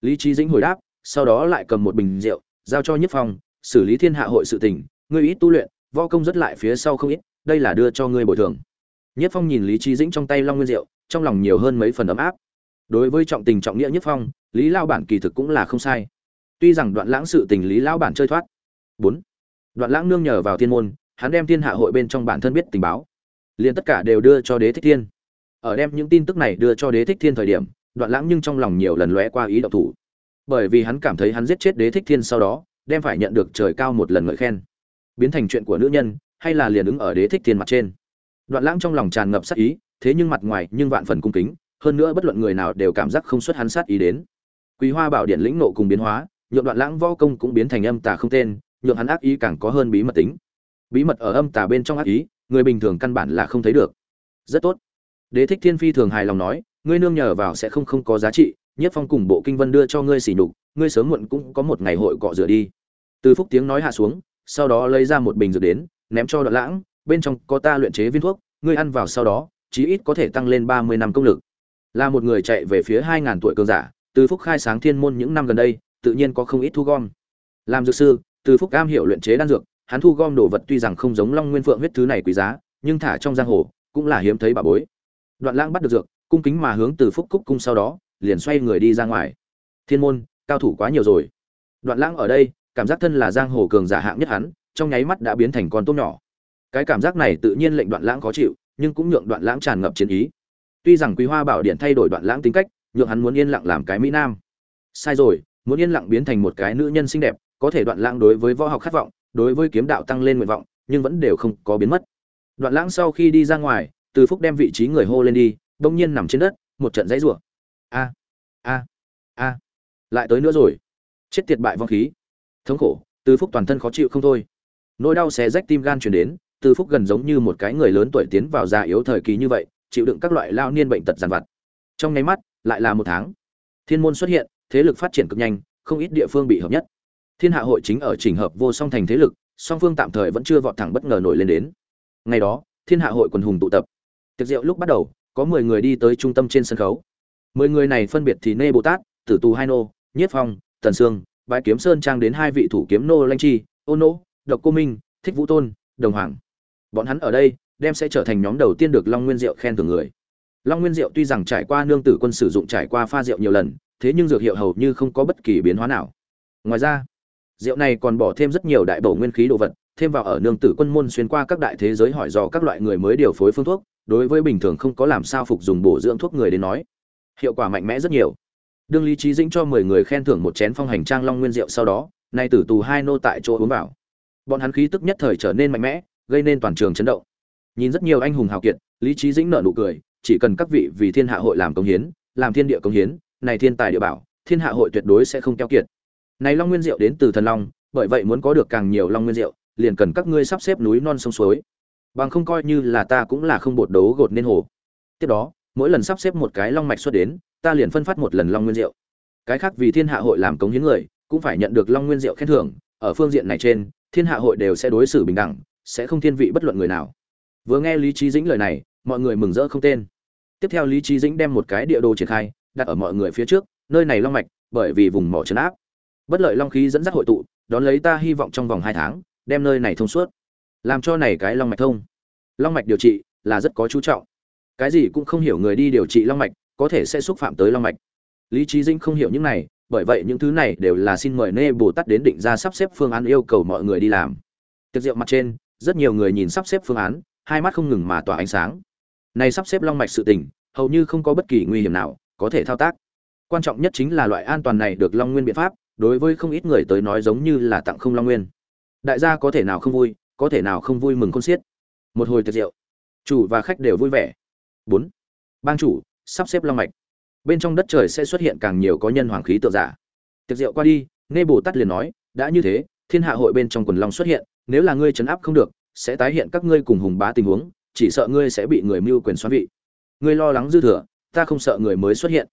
S1: Lý trí dĩnh hồi đáp, sau đó lại cầm một bình rượu, giao cho nhất phong, xử lý thiên hạ hội sự tình, ngươi ít tu luyện, võ công rất lại phía sau không ít, đây là đưa cho ngươi bồi thường. Nhất phong nhìn lý trí dĩnh trong tay long nguyên rượu, trong lòng nhiều hơn mấy phần ấm áp. Đối với trọng tình trọng nghĩa nhất phong, lý lao bản kỳ thực cũng là không sai tuy rằng đoạn lãng sự tình lý lão bản chơi thoát. Bốn. Đoạn lãng nương nhờ vào thiên môn, hắn đem thiên hạ hội bên trong bản thân biết tình báo. Liền tất cả đều đưa cho đế thích thiên. Ở đem những tin tức này đưa cho đế thích thiên thời điểm, đoạn lãng nhưng trong lòng nhiều lần lóe qua ý độc thủ. Bởi vì hắn cảm thấy hắn giết chết đế thích thiên sau đó, đem phải nhận được trời cao một lần ngợi khen. Biến thành chuyện của nữ nhân, hay là liền ứng ở đế thích thiên mặt trên. Đoạn lãng trong lòng tràn ngập sát ý, thế nhưng mặt ngoài nhưng vạn phần cung kính, hơn nữa bất luận người nào đều cảm giác không xuất hắn sát ý đến. Quý hoa bảo điện lĩnh nộ cùng biến hóa nhượng đoạn lãng võ công cũng biến thành âm tà không tên, nhượng hắn ác ý càng có hơn bí mật tính. Bí mật ở âm tà bên trong ác ý, người bình thường căn bản là không thấy được. Rất tốt. Đế thích thiên phi thường hài lòng nói, ngươi nương nhờ vào sẽ không không có giá trị, nhất phong cùng bộ kinh vân đưa cho ngươi xỉ nhục, ngươi sớm muộn cũng có một ngày hội cọ rửa đi. Từ phúc tiếng nói hạ xuống, sau đó lấy ra một bình dược đến, ném cho đoạn lãng, bên trong có ta luyện chế viên thuốc, ngươi ăn vào sau đó, chí ít có thể tăng lên ba mươi năm công lực. Là một người chạy về phía hai ngàn tuổi cường giả, từ phúc khai sáng thiên môn những năm gần đây tự nhiên có không ít thu gom. Làm dược sư, từ phúc cam hiểu luyện chế đan dược, hắn thu gom đồ vật tuy rằng không giống long nguyên phượng huyết thứ này quý giá, nhưng thả trong giang hồ cũng là hiếm thấy bà bối. Đoạn lãng bắt được dược, cung kính mà hướng từ phúc cúc cung sau đó, liền xoay người đi ra ngoài. Thiên môn, cao thủ quá nhiều rồi. Đoạn lãng ở đây, cảm giác thân là giang hồ cường giả hạng nhất hắn, trong nháy mắt đã biến thành con tôm nhỏ. Cái cảm giác này tự nhiên lệnh đoạn lãng khó chịu, nhưng cũng nhượng đoạn lãng tràn ngập chiến ý. Tuy rằng quý hoa bảo điện thay đổi đoạn lãng tính cách, nhượng hắn muốn yên lặng làm cái mỹ nam. Sai rồi muốn yên lặng biến thành một cái nữ nhân xinh đẹp, có thể đoạn lãng đối với võ học khát vọng, đối với kiếm đạo tăng lên nguyện vọng, nhưng vẫn đều không có biến mất. Đoạn lãng sau khi đi ra ngoài, từ phúc đem vị trí người hô lên đi, bỗng nhiên nằm trên đất, một trận dãy rủa. A a a. Lại tới nữa rồi. Chết tiệt bại vong khí. Thống khổ, từ phúc toàn thân khó chịu không thôi. Nỗi đau xé rách tim gan truyền đến, từ phúc gần giống như một cái người lớn tuổi tiến vào già yếu thời kỳ như vậy, chịu đựng các loại lao niên bệnh tật giàn vặt. Trong nháy mắt, lại là một tháng. Thiên môn xuất hiện thế lực phát triển cực nhanh, không ít địa phương bị hợp nhất. Thiên hạ hội chính ở chỉnh hợp vô song thành thế lực, song phương tạm thời vẫn chưa vọt thẳng bất ngờ nổi lên đến. Ngày đó, thiên hạ hội quần hùng tụ tập. Tiệc rượu lúc bắt đầu, có mười người đi tới trung tâm trên sân khấu. Mười người này phân biệt thì nê bồ tát, tử tù hai nô, nhiếp phong, tần sương, Bái kiếm sơn trang đến hai vị thủ kiếm nô lanh chi, ô nô, độc cô minh, thích vũ tôn, đồng hoàng. Bọn hắn ở đây, đem sẽ trở thành nhóm đầu tiên được long nguyên diệu khen thưởng người. Long nguyên diệu tuy rằng trải qua nương tử quân sử dụng trải qua pha rượu nhiều lần thế nhưng dược hiệu hầu như không có bất kỳ biến hóa nào. Ngoài ra, rượu này còn bỏ thêm rất nhiều đại bổ nguyên khí đồ vật, thêm vào ở nương tử quân môn xuyên qua các đại thế giới hỏi dò các loại người mới điều phối phương thuốc, đối với bình thường không có làm sao phục dùng bổ dưỡng thuốc người đến nói, hiệu quả mạnh mẽ rất nhiều. Đương lý trí dĩnh cho mười người khen thưởng một chén phong hành trang long nguyên rượu sau đó, nay tử tù hai nô tại chỗ uống vào. Bọn hắn khí tức nhất thời trở nên mạnh mẽ, gây nên toàn trường chấn động. Nhìn rất nhiều anh hùng hào kiệt, lý trí dĩnh nở nụ cười, chỉ cần các vị vì thiên hạ hội làm công hiến, làm thiên địa công hiến này thiên tài địa bảo, thiên hạ hội tuyệt đối sẽ không keo kiệt. Này long nguyên diệu đến từ thần long, bởi vậy muốn có được càng nhiều long nguyên diệu, liền cần các ngươi sắp xếp núi non sông suối. Bằng không coi như là ta cũng là không bột đấu gột nên hồ. Tiếp đó, mỗi lần sắp xếp một cái long mạch xuất đến, ta liền phân phát một lần long nguyên diệu. Cái khác vì thiên hạ hội làm công hiến người, cũng phải nhận được long nguyên diệu khen thưởng. Ở phương diện này trên, thiên hạ hội đều sẽ đối xử bình đẳng, sẽ không thiên vị bất luận người nào. Vừa nghe lý trí dĩnh lời này, mọi người mừng rỡ không tên. Tiếp theo lý trí dĩnh đem một cái địa đồ triển khai đặt ở mọi người phía trước, nơi này long mạch, bởi vì vùng mỏ trấn áp. Bất lợi long khí dẫn dắt hội tụ, đón lấy ta hy vọng trong vòng hai tháng, đem nơi này thông suốt. Làm cho này cái long mạch thông. Long mạch điều trị là rất có chú trọng. Cái gì cũng không hiểu người đi điều trị long mạch, có thể sẽ xúc phạm tới long mạch. Lý trí Dinh không hiểu những này, bởi vậy những thứ này đều là xin mời nê bồ tát đến định ra sắp xếp phương án yêu cầu mọi người đi làm. Tiệc rượu mặt trên, rất nhiều người nhìn sắp xếp phương án, hai mắt không ngừng mà tỏa ánh sáng. Này sắp xếp long mạch sự tình, hầu như không có bất kỳ nguy hiểm nào có thể thao tác. Quan trọng nhất chính là loại an toàn này được long nguyên biện pháp, đối với không ít người tới nói giống như là tặng không long nguyên. Đại gia có thể nào không vui, có thể nào không vui mừng con xiết. Một hồi tiệc rượu. Chủ và khách đều vui vẻ. Bốn. Bang chủ, sắp xếp long mạch. Bên trong đất trời sẽ xuất hiện càng nhiều có nhân hoàng khí tượng giả. Tiệc rượu qua đi, nghe bồ tát liền nói, đã như thế, thiên hạ hội bên trong quần long xuất hiện, nếu là ngươi chấn áp không được, sẽ tái hiện các ngươi cùng hùng bá tình huống, chỉ sợ ngươi sẽ bị người mưu quyền xoắn vị. Ngươi lo lắng dư thừa ta không sợ người mới xuất hiện.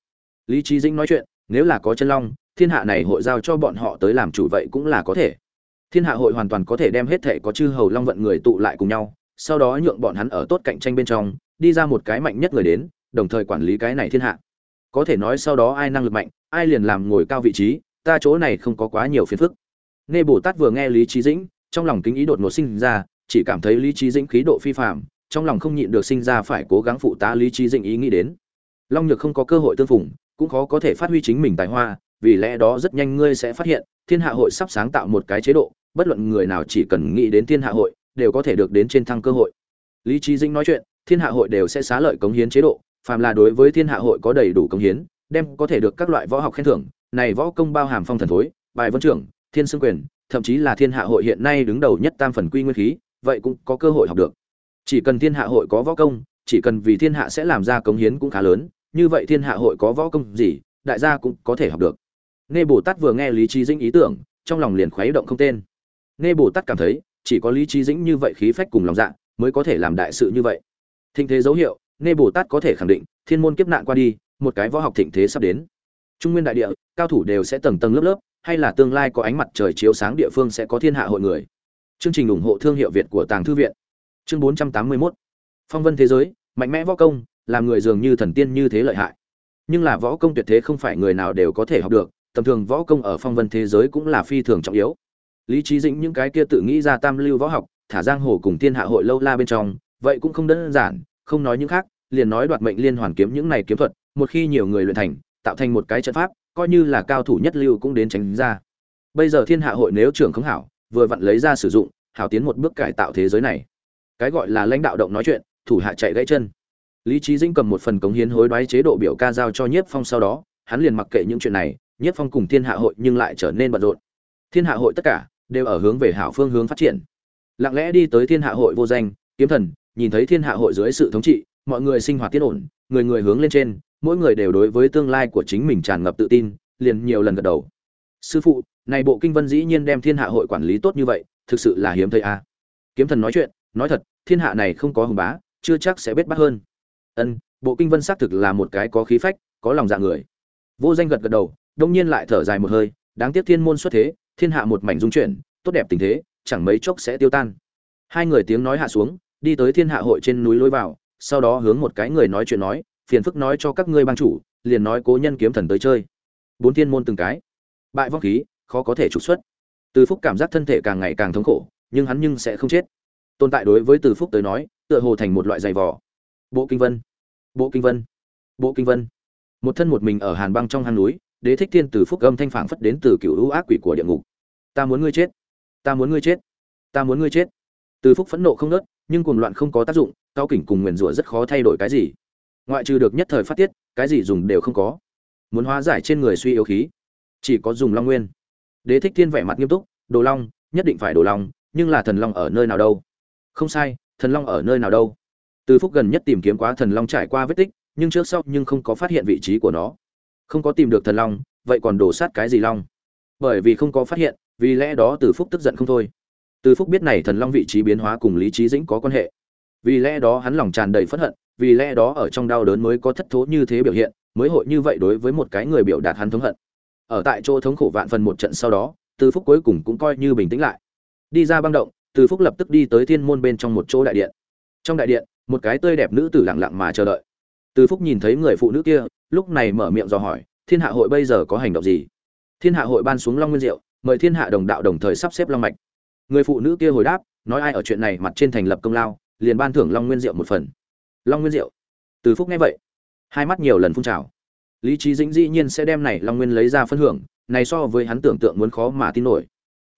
S1: Lý trí dĩnh nói chuyện, nếu là có chân long, thiên hạ này hội giao cho bọn họ tới làm chủ vậy cũng là có thể. Thiên hạ hội hoàn toàn có thể đem hết thể có chư hầu long vận người tụ lại cùng nhau, sau đó nhượng bọn hắn ở tốt cạnh tranh bên trong, đi ra một cái mạnh nhất người đến, đồng thời quản lý cái này thiên hạ. Có thể nói sau đó ai năng lực mạnh, ai liền làm ngồi cao vị trí, ta chỗ này không có quá nhiều phiền phức. Nghe bồ tát vừa nghe lý trí dĩnh, trong lòng kính ý đột ngột sinh ra, chỉ cảm thấy lý trí dĩnh khí độ phi phạm trong lòng không nhịn được sinh ra phải cố gắng phụ tá lý trí dĩnh ý nghĩ đến long nhược không có cơ hội tương phùng, cũng khó có thể phát huy chính mình tài hoa, vì lẽ đó rất nhanh ngươi sẽ phát hiện, thiên hạ hội sắp sáng tạo một cái chế độ, bất luận người nào chỉ cần nghĩ đến thiên hạ hội, đều có thể được đến trên thăng cơ hội. Lý trí dĩnh nói chuyện, thiên hạ hội đều sẽ xá lợi cống hiến chế độ, phàm là đối với thiên hạ hội có đầy đủ cống hiến, đem có thể được các loại võ học khen thưởng, này võ công bao hàm phong thần thối, bài vân trưởng, thiên xương quyền, thậm chí là thiên hạ hội hiện nay đứng đầu nhất tam phần quy nguyên khí, vậy cũng có cơ hội học được. Chỉ cần thiên hạ hội có võ công, chỉ cần vì thiên hạ sẽ làm ra cống hiến cũng khá lớn như vậy thiên hạ hội có võ công gì, đại gia cũng có thể học được. Nghe bồ tát vừa nghe lý trí dĩnh ý tưởng, trong lòng liền khuấy động không tên. Nghe bồ tát cảm thấy, chỉ có lý trí dĩnh như vậy khí phách cùng lòng dạ mới có thể làm đại sự như vậy. Thịnh thế dấu hiệu, nghe bồ tát có thể khẳng định, thiên môn kiếp nạn qua đi, một cái võ học thịnh thế sắp đến. Trung nguyên đại địa, cao thủ đều sẽ tầng tầng lớp lớp, hay là tương lai có ánh mặt trời chiếu sáng địa phương sẽ có thiên hạ hội người. Chương trình ủng hộ thương hiệu việt của tàng thư viện. Chương 481 phong vân thế giới, mạnh mẽ võ công làm người dường như thần tiên như thế lợi hại. Nhưng là võ công tuyệt thế không phải người nào đều có thể học được, tầm thường võ công ở phong vân thế giới cũng là phi thường trọng yếu. Lý trí dĩnh những cái kia tự nghĩ ra tam lưu võ học, thả giang hồ cùng thiên hạ hội lâu la bên trong, vậy cũng không đơn giản, không nói những khác, liền nói đoạt mệnh liên hoàn kiếm những này kiếm thuật, một khi nhiều người luyện thành, tạo thành một cái trận pháp, coi như là cao thủ nhất lưu cũng đến tránh ra. Bây giờ thiên hạ hội nếu trưởng không hảo, vừa vặn lấy ra sử dụng, hảo tiến một bước cải tạo thế giới này. Cái gọi là lãnh đạo động nói chuyện, thủ hạ chạy gãy chân lý trí dĩnh cầm một phần cống hiến hối đoái chế độ biểu ca giao cho nhiếp phong sau đó, hắn liền mặc kệ những chuyện này, nhiếp phong cùng thiên hạ hội nhưng lại trở nên bận rộn. Thiên hạ hội tất cả đều ở hướng về hảo phương hướng phát triển. Lặng lẽ đi tới thiên hạ hội vô danh, kiếm thần, nhìn thấy thiên hạ hội dưới sự thống trị, mọi người sinh hoạt tiết ổn, người người hướng lên trên, mỗi người đều đối với tương lai của chính mình tràn ngập tự tin, liền nhiều lần gật đầu. Sư phụ, này bộ kinh vân dĩ nhiên đem thiên hạ hội quản lý tốt như vậy, thực sự là hiếm thấy a. À. kiếm thần nói chuyện, nói thật, thiên hạ này không có hùng bá, chưa chắc sẽ biết bắt hơn ân, bộ kinh vân xác thực là một cái có khí phách, có lòng dạ người. Vô danh gật gật đầu, đông nhiên lại thở dài một hơi, đáng tiếc thiên môn xuất thế, thiên hạ một mảnh dung chuyển, tốt đẹp tình thế, chẳng mấy chốc sẽ tiêu tan. Hai người tiếng nói hạ xuống, đi tới thiên hạ hội trên núi lối vào, sau đó hướng một cái người nói chuyện nói, phiền phức nói cho các ngươi ban chủ, liền nói cố nhân kiếm thần tới chơi. Bốn thiên môn từng cái. Bại vong khí, khó có thể trục xuất. Từ phúc cảm giác thân thể càng ngày càng thống khổ, nhưng hắn nhưng sẽ không chết. Tồn tại đối với từ phúc tới nói, tựa hồ thành một loại giày vò bộ kinh vân. Bộ kinh vân. Bộ kinh vân. Một thân một mình ở hàn băng trong hang núi, đế thích thiên từ phúc âm thanh phảng phất đến từ cựu ưu ác quỷ của địa ngục. Ta muốn ngươi chết. Ta muốn ngươi chết. Ta muốn ngươi chết. Từ phúc phẫn nộ không nớt nhưng cuồng loạn không có tác dụng, cao kỉnh cùng nguyền rủa rất khó thay đổi cái gì. Ngoại trừ được nhất thời phát tiết, cái gì dùng đều không có. Muốn hóa giải trên người suy yếu khí, chỉ có dùng long nguyên. Đế thích thiên vẻ mặt nghiêm túc, đồ long, nhất định phải đồ long, nhưng là thần long ở nơi nào đâu? Không sai, thần long ở nơi nào đâu? Từ phúc gần nhất tìm kiếm quá thần long trải qua vết tích, nhưng trước sau nhưng không có phát hiện vị trí của nó. Không có tìm được thần long, vậy còn đổ sát cái gì long? Bởi vì không có phát hiện, vì lẽ đó từ phúc tức giận không thôi. Từ phúc biết này thần long vị trí biến hóa cùng lý trí dĩnh có quan hệ. Vì lẽ đó hắn lòng tràn đầy phẫn hận, vì lẽ đó ở trong đau đớn mới có thất thố như thế biểu hiện, mới hội như vậy đối với một cái người biểu đạt hắn thống hận. Ở tại chỗ thống khổ vạn phần một trận sau đó, từ phúc cuối cùng cũng coi như bình tĩnh lại. Đi ra băng động, từ phúc lập tức đi tới thiên môn bên trong một chỗ đại điện. Trong đại điện một cái tươi đẹp nữ tử lặng lặng mà chờ đợi. Từ phúc nhìn thấy người phụ nữ kia, lúc này mở miệng dò hỏi, thiên hạ hội bây giờ có hành động gì? Thiên hạ hội ban xuống long nguyên diệu, mời thiên hạ đồng đạo đồng thời sắp xếp long mạch. Người phụ nữ kia hồi đáp, nói ai ở chuyện này mặt trên thành lập công lao, liền ban thưởng long nguyên diệu một phần. Long nguyên diệu? Từ phúc nghe vậy, hai mắt nhiều lần phun trào. Lý trí dĩnh dĩ nhiên sẽ đem này long nguyên lấy ra phân hưởng, này so với hắn tưởng tượng muốn khó mà tin nổi.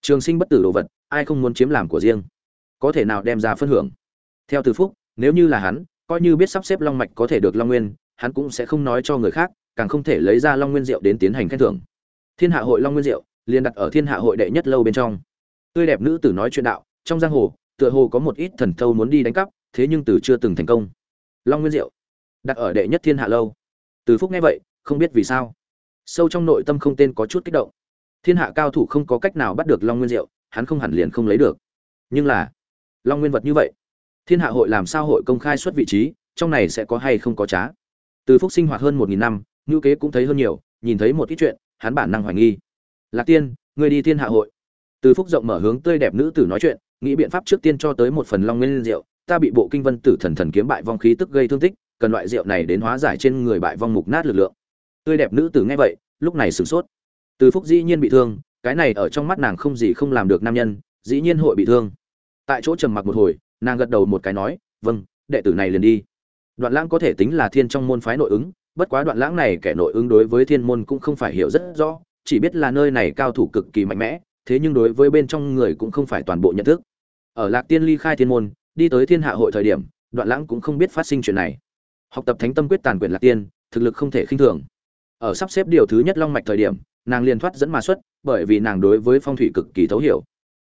S1: Trường sinh bất tử đồ vật, ai không muốn chiếm làm của riêng? Có thể nào đem ra phân hưởng? Theo từ phúc nếu như là hắn, coi như biết sắp xếp long mạch có thể được long nguyên, hắn cũng sẽ không nói cho người khác, càng không thể lấy ra long nguyên diệu đến tiến hành khen thưởng. Thiên hạ hội long nguyên diệu liền đặt ở thiên hạ hội đệ nhất lâu bên trong. Tươi đẹp nữ tử nói chuyện đạo, trong giang hồ, tựa hồ có một ít thần thâu muốn đi đánh cắp, thế nhưng từ chưa từng thành công. Long nguyên diệu đặt ở đệ nhất thiên hạ lâu. Từ phúc nghe vậy, không biết vì sao. Sâu trong nội tâm không tên có chút kích động. Thiên hạ cao thủ không có cách nào bắt được long nguyên diệu hắn không hẳn liền không lấy được. Nhưng là, long nguyên vật như vậy thiên hạ hội làm sao hội công khai xuất vị trí, trong này sẽ có hay không có trá? Từ phúc sinh hoạt hơn một nghìn năm ngữ kế cũng thấy hơn nhiều, nhìn thấy một ít chuyện, hắn bản năng hoài nghi. Lạc tiên người đi thiên hạ hội. Từ phúc rộng mở hướng tươi đẹp nữ tử nói chuyện, nghĩ biện pháp trước tiên cho tới một phần long nguyên rượu ta bị bộ kinh vân tử thần thần kiếm bại vong khí tức gây thương tích, cần loại rượu này đến hóa giải trên người bại vong mục nát lực lượng. Tươi đẹp nữ tử nghe vậy, lúc này sửng sốt. Từ phúc dĩ nhiên bị thương, cái này ở trong mắt nàng không gì không làm được nam nhân, dĩ nhiên hội bị thương. Tại chỗ trầm mặc một hồi nàng gật đầu một cái nói vâng đệ tử này liền đi. Đoạn lãng có thể tính là thiên trong môn phái nội ứng, bất quá đoạn lãng này kẻ nội ứng đối với thiên môn cũng không phải hiểu rất rõ, chỉ biết là nơi này cao thủ cực kỳ mạnh mẽ, thế nhưng đối với bên trong người cũng không phải toàn bộ nhận thức. Ở lạc tiên ly khai thiên môn, đi tới thiên hạ hội thời điểm, đoạn lãng cũng không biết phát sinh chuyện này. Học tập thánh tâm quyết tàn quyền lạc tiên, thực lực không thể khinh thường. Ở sắp xếp điều thứ nhất long mạch thời điểm, nàng liền thoát dẫn mà xuất, bởi vì nàng đối với phong thủy cực kỳ thấu hiểu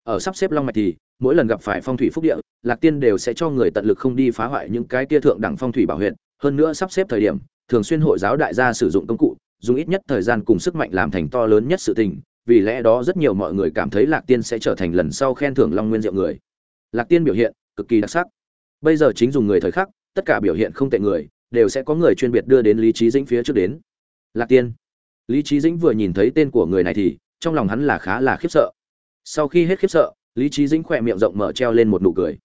S1: ở sắp xếp long mạch thì, mỗi lần gặp phải phong thủy phúc địa, lạc tiên đều sẽ cho người tận lực không đi phá hoại những cái kia thượng đẳng phong thủy bảo huyện. Hơn nữa sắp xếp thời điểm, thường xuyên hội giáo đại gia sử dụng công cụ, dùng ít nhất thời gian cùng sức mạnh làm thành to lớn nhất sự tình, vì lẽ đó rất nhiều mọi người cảm thấy lạc tiên sẽ trở thành lần sau khen thưởng long nguyên diệu người. Lạc tiên biểu hiện, cực kỳ đặc sắc. Bây giờ chính dùng người thời khắc, tất cả biểu hiện không tệ người, đều sẽ có người chuyên biệt đưa đến lý trí dĩnh phía trước đến. Lạc tiên. Lý trí dĩnh vừa nhìn thấy tên của người này thì, trong lòng hắn là khá là khiếp sợ sau khi hết khiếp sợ, lý trí dĩnh khỏe miệng rộng mở treo lên một nụ cười.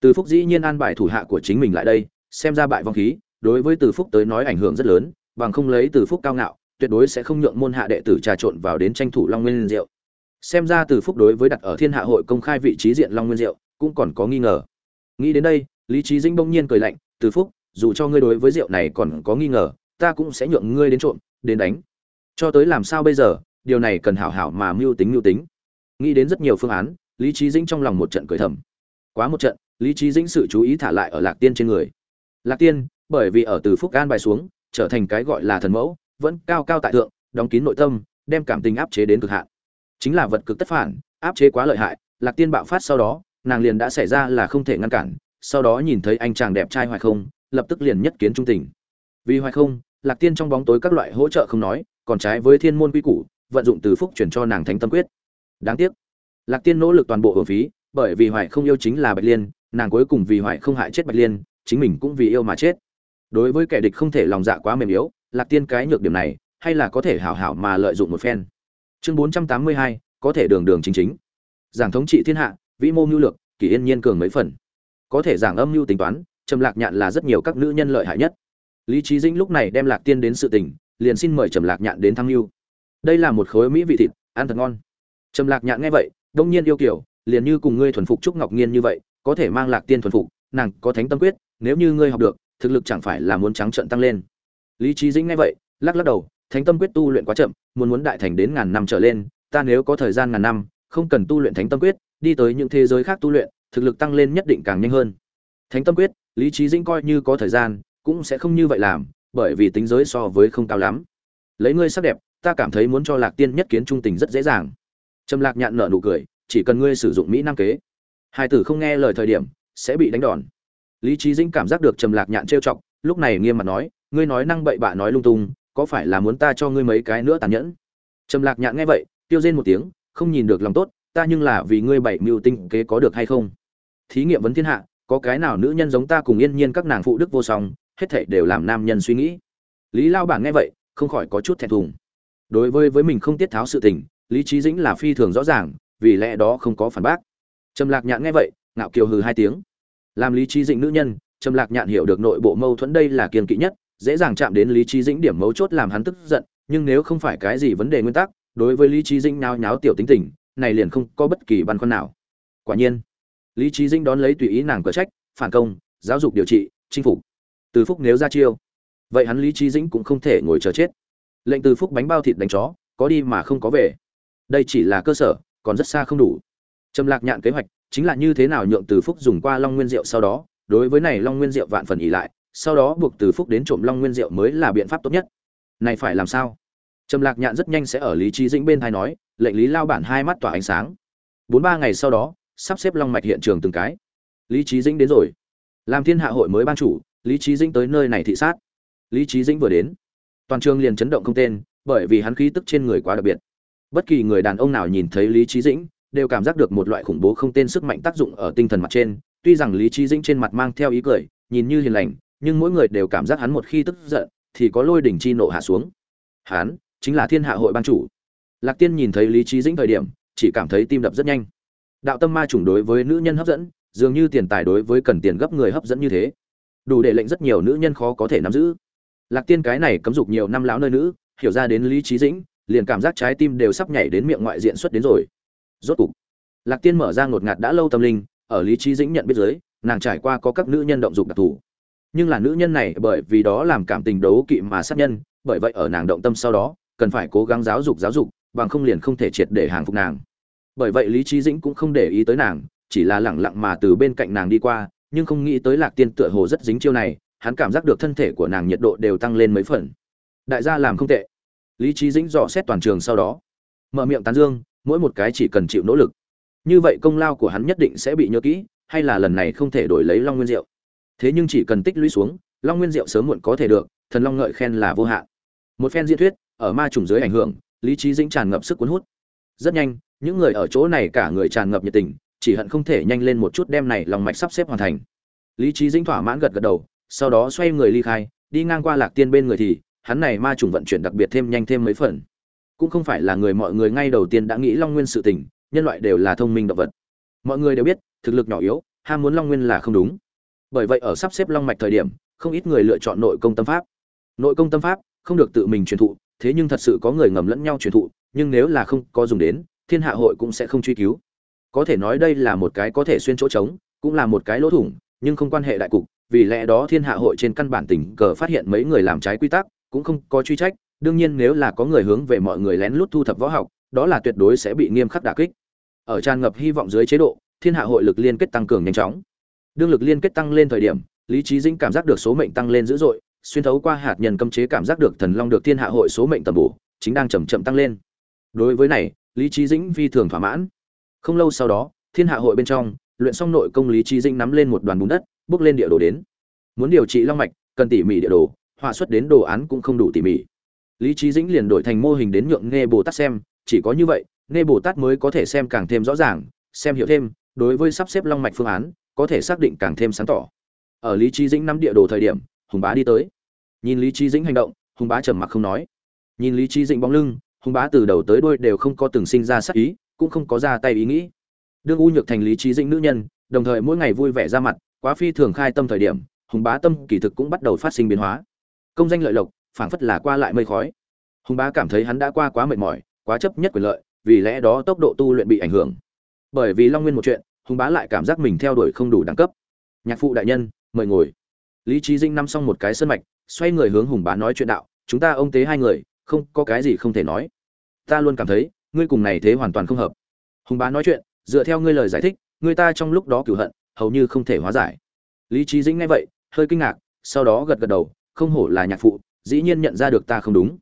S1: Từ phúc dĩ nhiên an bài thủ hạ của chính mình lại đây, xem ra bại vong khí, đối với từ phúc tới nói ảnh hưởng rất lớn, bằng không lấy từ phúc cao ngạo, tuyệt đối sẽ không nhượng môn hạ đệ tử trà trộn vào đến tranh thủ long nguyên diệu. Xem ra từ phúc đối với đặt ở thiên hạ hội công khai vị trí diện long nguyên diệu, cũng còn có nghi ngờ. Nghĩ đến đây, lý trí dĩnh bỗng nhiên cười lạnh, từ phúc, dù cho ngươi đối với rượu này còn có nghi ngờ, ta cũng sẽ nhượng ngươi đến trộm, đến đánh. Cho tới làm sao bây giờ, điều này cần hảo hảo mà mưu tính mưu tính nghĩ đến rất nhiều phương án, lý trí dĩnh trong lòng một trận cười thầm. Quá một trận, lý trí dĩnh sự chú ý thả lại ở lạc tiên trên người. Lạc tiên, bởi vì ở từ phúc an bài xuống, trở thành cái gọi là thần mẫu, vẫn cao cao tại thượng, đóng kín nội tâm, đem cảm tình áp chế đến cực hạn. Chính là vật cực tất phản, áp chế quá lợi hại, lạc tiên bạo phát sau đó, nàng liền đã xảy ra là không thể ngăn cản, sau đó nhìn thấy anh chàng đẹp trai hoài không, lập tức liền nhất kiến trung tình. Vì hoài không, lạc tiên trong bóng tối các loại hỗ trợ không nói, còn trái với thiên môn quy củ, vận dụng từ phúc chuyển cho nàng thánh tâm quyết đáng tiếc. Lạc tiên nỗ lực toàn bộ hưởng phí, bởi vì hoài không yêu chính là bạch liên, nàng cuối cùng vì hoài không hại chết bạch liên, chính mình cũng vì yêu mà chết. Đối với kẻ địch không thể lòng dạ quá mềm yếu, lạc tiên cái nhược điểm này, hay là có thể hảo hảo mà lợi dụng một phen. Chương bốn trăm tám mươi hai, có thể đường đường chính chính. Giảng thống trị thiên hạ, vĩ mô mưu lược kỷ yên nhiên cường mấy phần. Có thể giảng âm mưu tính toán, trầm lạc nhạn là rất nhiều các nữ nhân lợi hại nhất. Lý trí dĩnh lúc này đem lạc tiên đến sự tình, liền xin mời trầm lạc nhạn đến thăng mưu. Đây là một khối mỹ vị thịt, ăn thật ngon trầm lạc nhạn nghe vậy, đông nhiên yêu kiểu liền như cùng ngươi thuần phục trúc ngọc nhiên như vậy, có thể mang lạc tiên thuần phục, nàng có thánh tâm quyết, nếu như ngươi học được, thực lực chẳng phải là muốn trắng trợn tăng lên. Lý trí dĩnh nghe vậy, lắc lắc đầu, thánh tâm quyết tu luyện quá chậm, muốn muốn đại thành đến ngàn năm trở lên, ta nếu có thời gian ngàn năm, không cần tu luyện thánh tâm quyết, đi tới những thế giới khác tu luyện, thực lực tăng lên nhất định càng nhanh hơn. Thánh tâm quyết, lý trí dĩnh coi như có thời gian, cũng sẽ không như vậy làm, bởi vì tính giới so với không cao lắm. Lấy ngươi sắc đẹp, ta cảm thấy muốn cho lạc tiên nhất kiến trung tình rất dễ dàng trầm lạc nhạn nở nụ cười, chỉ cần ngươi sử dụng mỹ nam kế. Hai tử không nghe lời thời điểm, sẽ bị đánh đòn. Lý trí dĩnh cảm giác được trầm lạc nhạn trêu chọc, lúc này nghiêm mặt nói, ngươi nói năng bậy bạ nói lung tung, có phải là muốn ta cho ngươi mấy cái nữa tàn nhẫn? Trầm lạc nhạn nghe vậy tiêu rên một tiếng, không nhìn được lòng tốt, ta nhưng là vì ngươi bảy mưu tinh kế có được hay không? Thí nghiệm vấn thiên hạ, có cái nào nữ nhân giống ta cùng yên nhiên các nàng phụ đức vô song, hết thảy đều làm nam nhân suy nghĩ. Lý lao bản nghe vậy, không khỏi có chút thẹn thùng. Đối với với mình không tiết tháo sự tình lý trí dĩnh là phi thường rõ ràng, vì lẽ đó không có phản bác. Trầm lạc nhạn nghe vậy, ngạo kiều hừ hai tiếng. Làm lý trí dĩnh nữ nhân, trầm lạc nhạn hiểu được nội bộ mâu thuẫn đây là kiên kỵ nhất, dễ dàng chạm đến lý trí dĩnh điểm mấu chốt làm hắn tức giận, nhưng nếu không phải cái gì vấn đề nguyên tắc, đối với lý trí dĩnh nháo nháo tiểu tính tình, này liền không có bất kỳ băn khoăn nào. Quả nhiên, lý trí dĩnh đón lấy tùy ý nàng cờ trách, phản công, giáo dục điều trị, chinh phục. Từ phúc nếu ra chiêu, vậy hắn lý trí dĩnh cũng không thể ngồi chờ chết. Lệnh từ phúc bánh bao thịt đánh chó, có đi mà không có về đây chỉ là cơ sở, còn rất xa không đủ. Trầm lạc nhạn kế hoạch chính là như thế nào nhượng từ phúc dùng qua long nguyên rượu sau đó, đối với này long nguyên rượu vạn phần ỉ lại, sau đó buộc từ phúc đến trộm long nguyên rượu mới là biện pháp tốt nhất. Này phải làm sao? Trầm lạc nhạn rất nhanh sẽ ở lý trí dĩnh bên thai nói, lệnh lý lao bản hai mắt tỏa ánh sáng. Bốn ba ngày sau đó, sắp xếp long mạch hiện trường từng cái. Lý trí dĩnh đến rồi. Làm thiên hạ hội mới ban chủ, lý trí dĩnh tới nơi này thị sát. Lý trí dĩnh vừa đến, toàn trường liền chấn động không tên, bởi vì hắn khí tức trên người quá đặc biệt bất kỳ người đàn ông nào nhìn thấy lý trí dĩnh, đều cảm giác được một loại khủng bố không tên sức mạnh tác dụng ở tinh thần mặt trên. Tuy rằng lý trí dĩnh trên mặt mang theo ý cười, nhìn như hiền lành, nhưng mỗi người đều cảm giác hắn một khi tức giận, thì có lôi đỉnh chi nộ hạ xuống. Hắn chính là thiên hạ hội ban chủ. Lạc tiên nhìn thấy lý trí dĩnh thời điểm, chỉ cảm thấy tim đập rất nhanh. Đạo tâm ma chủng đối với nữ nhân hấp dẫn, dường như tiền tài đối với cần tiền gấp người hấp dẫn như thế. Đủ để lệnh rất nhiều nữ nhân khó có thể nắm giữ. Lạc tiên cái này cấm dục nhiều năm lão nơi nữ, hiểu ra đến lý trí dĩnh liền cảm giác trái tim đều sắp nhảy đến miệng ngoại diện xuất đến rồi. Rốt cục, lạc tiên mở ra ngột ngạt đã lâu tâm linh, ở lý trí dĩnh nhận biết giới nàng trải qua có các nữ nhân động dục đặc thù. Nhưng là nữ nhân này bởi vì đó làm cảm tình đấu kỵ mà sát nhân, bởi vậy ở nàng động tâm sau đó, cần phải cố gắng giáo dục giáo dục, bằng không liền không thể triệt để hàng phục nàng. Bởi vậy lý trí dĩnh cũng không để ý tới nàng, chỉ là lẳng lặng mà từ bên cạnh nàng đi qua, nhưng không nghĩ tới lạc tiên tựa hồ rất dính chiêu này, hắn cảm giác được thân thể của nàng nhiệt độ đều tăng lên mấy phần. Đại gia làm không tệ lý trí dĩnh dò xét toàn trường sau đó. Mở miệng tán dương, mỗi một cái chỉ cần chịu nỗ lực. Như vậy công lao của hắn nhất định sẽ bị nhớ kỹ, hay là lần này không thể đổi lấy long nguyên diệu? Thế nhưng chỉ cần tích lũy xuống, long nguyên diệu sớm muộn có thể được, thần long ngợi khen là vô hạn. Một phen diễn thuyết, ở ma trùng dưới ảnh hưởng, lý trí dĩnh tràn ngập sức cuốn hút. Rất nhanh, những người ở chỗ này cả người tràn ngập nhiệt tình, chỉ hận không thể nhanh lên một chút đem này lòng mạch sắp xếp hoàn thành. Lý trí dĩnh thỏa mãn gật gật đầu, sau đó xoay người ly khai, đi ngang qua lạc tiên bên người thì hắn này ma trùng vận chuyển đặc biệt thêm nhanh thêm mấy phần. Cũng không phải là người mọi người ngay đầu tiên đã nghĩ long nguyên sự tình, nhân loại đều là thông minh động vật. Mọi người đều biết, thực lực nhỏ yếu, ham muốn long nguyên là không đúng. Bởi vậy ở sắp xếp long mạch thời điểm, không ít người lựa chọn nội công tâm pháp. Nội công tâm pháp, không được tự mình truyền thụ, thế nhưng thật sự có người ngầm lẫn nhau truyền thụ, nhưng nếu là không có dùng đến, thiên hạ hội cũng sẽ không truy cứu. Có thể nói đây là một cái có thể xuyên chỗ trống, cũng là một cái lỗ thủng, nhưng không quan hệ đại cục, vì lẽ đó thiên hạ hội trên căn bản tình cờ phát hiện mấy người làm trái quy tắc cũng không có truy trách, đương nhiên nếu là có người hướng về mọi người lén lút thu thập võ học, đó là tuyệt đối sẽ bị nghiêm khắc đả kích. Ở tràn ngập hy vọng dưới chế độ, thiên hạ hội lực liên kết tăng cường nhanh chóng. Đương lực liên kết tăng lên thời điểm, lý trí dĩnh cảm giác được số mệnh tăng lên dữ dội, xuyên thấu qua hạt nhân cấm chế cảm giác được thần long được thiên hạ hội số mệnh tầm bổ, chính đang chậm chậm tăng lên. Đối với này, lý trí dĩnh phi thường thỏa mãn. Không lâu sau đó, thiên hạ hội bên trong, luyện xong nội công lý trí dĩnh nắm lên một đoàn bùn đất, bước lên địa đồ đến. Muốn điều trị long mạch, cần tỉ mỉ địa đồ họa xuất đến đồ án cũng không đủ tỉ mỉ. Lý trí dĩnh liền đổi thành mô hình đến nhượng nghe bồ tát xem, chỉ có như vậy, nghe bồ tát mới có thể xem càng thêm rõ ràng, xem hiểu thêm, đối với sắp xếp long mạch phương án, có thể xác định càng thêm sáng tỏ. Ở lý trí dĩnh nắm địa đồ thời điểm, hùng bá đi tới. Nhìn lý trí dĩnh hành động, hùng bá trầm mặc không nói. Nhìn lý trí dĩnh bóng lưng, hùng bá từ đầu tới đuôi đều không có từng sinh ra sắc ý, cũng không có ra tay ý nghĩ. Đương u nhược thành lý trí dĩnh nữ nhân, đồng thời mỗi ngày vui vẻ ra mặt, quá phi thường khai tâm thời điểm, hùng bá tâm kỳ thực cũng bắt đầu phát sinh biến hóa công danh lợi lộc, phảng phất là qua lại mây khói. Hùng bá cảm thấy hắn đã qua quá mệt mỏi, quá chấp nhất quyền lợi, vì lẽ đó tốc độ tu luyện bị ảnh hưởng. Bởi vì long nguyên một chuyện, hùng bá lại cảm giác mình theo đuổi không đủ đẳng cấp. Nhạc phụ đại nhân, mời ngồi. Lý trí dinh nằm xong một cái sân mạch, xoay người hướng hùng bá nói chuyện đạo, chúng ta ông tế hai người, không có cái gì không thể nói. Ta luôn cảm thấy, ngươi cùng này thế hoàn toàn không hợp. Hùng bá nói chuyện, dựa theo ngươi lời giải thích người ta trong lúc đó cửu hận, hầu như không thể hóa giải. Lý trí dĩnh nghe vậy, hơi kinh ngạc, sau đó gật gật đầu không hổ là nhạc phụ, dĩ nhiên nhận ra được ta không đúng.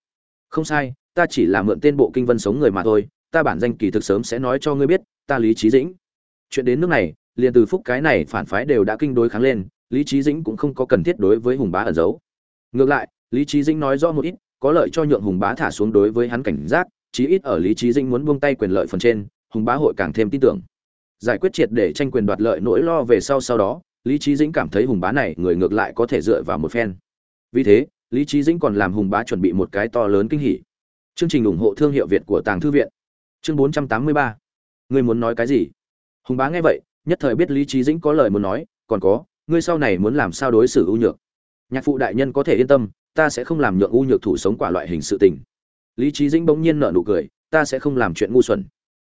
S1: Không sai, ta chỉ là mượn tên bộ kinh vân sống người mà thôi, ta bản danh kỳ thực sớm sẽ nói cho ngươi biết, ta lý trí dĩnh. Chuyện đến nước này, liền từ phúc cái này phản phái đều đã kinh đối kháng lên, lý trí dĩnh cũng không có cần thiết đối với hùng bá ẩn giấu. Ngược lại, lý trí dĩnh nói rõ một ít, có lợi cho nhượng hùng bá thả xuống đối với hắn cảnh giác, chí ít ở lý trí dĩnh muốn buông tay quyền lợi phần trên, hùng bá hội càng thêm tin tưởng. Giải quyết triệt để tranh quyền đoạt lợi nỗi lo về sau sau đó, lý trí dĩnh cảm thấy hùng bá này người ngược lại có thể dựa vào một phen vì thế, lý trí dĩnh còn làm hùng bá chuẩn bị một cái to lớn kinh hỉ. Chương trình ủng hộ thương hiệu việt của tàng thư viện. Chương 483. ngươi muốn nói cái gì? Hùng bá nghe vậy, nhất thời biết lý trí dĩnh có lời muốn nói, còn có, ngươi sau này muốn làm sao đối xử ưu nhược? Nhạc phụ đại nhân có thể yên tâm, ta sẽ không làm nhượng ưu nhược thủ sống quả loại hình sự tình. Lý trí dĩnh bỗng nhiên nở nụ cười, ta sẽ không làm chuyện ngu xuẩn.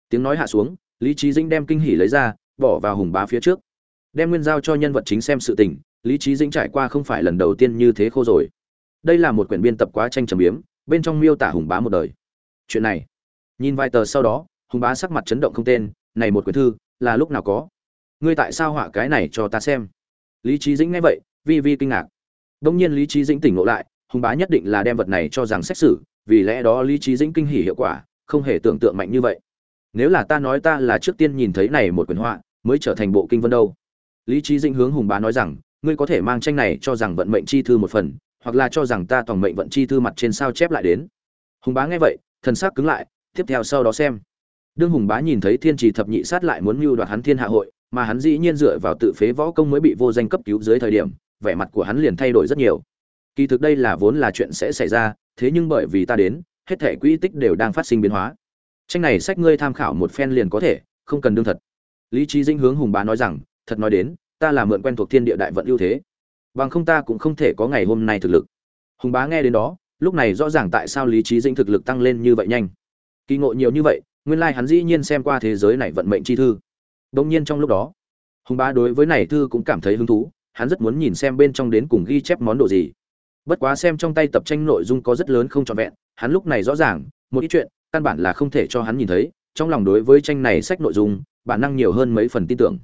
S1: Tiếng nói hạ xuống, lý trí dĩnh đem kinh hỉ lấy ra, bỏ vào hùng bá phía trước. Đem nguyên giao cho nhân vật chính xem sự tình lý trí dĩnh trải qua không phải lần đầu tiên như thế khô rồi. Đây là một quyển biên tập quá tranh trầm biếm, bên trong miêu tả hùng bá một đời. Chuyện này, nhìn vài tờ sau đó, hùng bá sắc mặt chấn động không tên, này một quyển thư, là lúc nào có? Ngươi tại sao họa cái này cho ta xem? Lý trí dĩnh nghe vậy, vi vi kinh ngạc. Đông nhiên lý trí dĩnh tỉnh ngộ lại, hùng bá nhất định là đem vật này cho rằng xét xử, vì lẽ đó lý trí dĩnh kinh hỉ hiệu quả, không hề tưởng tượng mạnh như vậy. Nếu là ta nói ta là trước tiên nhìn thấy này một quyển họa, mới trở thành bộ kinh vân đâu. Lý trí dĩnh hướng hùng bá nói rằng ngươi có thể mang tranh này cho rằng vận mệnh chi thư một phần, hoặc là cho rằng ta toàn mệnh vận chi thư mặt trên sao chép lại đến. Hùng bá nghe vậy, thần sắc cứng lại, tiếp theo sau đó xem. Đương hùng bá nhìn thấy thiên trì thập nhị sát lại muốn mưu đoạt hắn thiên hạ hội, mà hắn dĩ nhiên dựa vào tự phế võ công mới bị vô danh cấp cứu dưới thời điểm, vẻ mặt của hắn liền thay đổi rất nhiều. Kỳ thực đây là vốn là chuyện sẽ xảy ra, thế nhưng bởi vì ta đến, hết thể quỹ tích đều đang phát sinh biến hóa. Tranh này sách ngươi tham khảo một phen liền có thể, không cần đương thật. Lý trí dinh hướng hùng bá nói rằng, thật nói đến ta là mượn quen thuộc thiên địa đại vận ưu thế. Bằng không ta cũng không thể có ngày hôm nay thực lực. Hùng bá nghe đến đó, lúc này rõ ràng tại sao lý trí dinh thực lực tăng lên như vậy nhanh. Kỳ ngộ nhiều như vậy, nguyên lai hắn dĩ nhiên xem qua thế giới này vận mệnh chi thư. Đông nhiên trong lúc đó, hùng bá đối với này thư cũng cảm thấy hứng thú, hắn rất muốn nhìn xem bên trong đến cùng ghi chép món đồ gì. Bất quá xem trong tay tập tranh nội dung có rất lớn không trọn vẹn, hắn lúc này rõ ràng, một ít chuyện, căn bản là không thể cho hắn nhìn thấy, trong lòng đối với tranh này sách nội dung, bản năng nhiều hơn mấy phần tin tưởng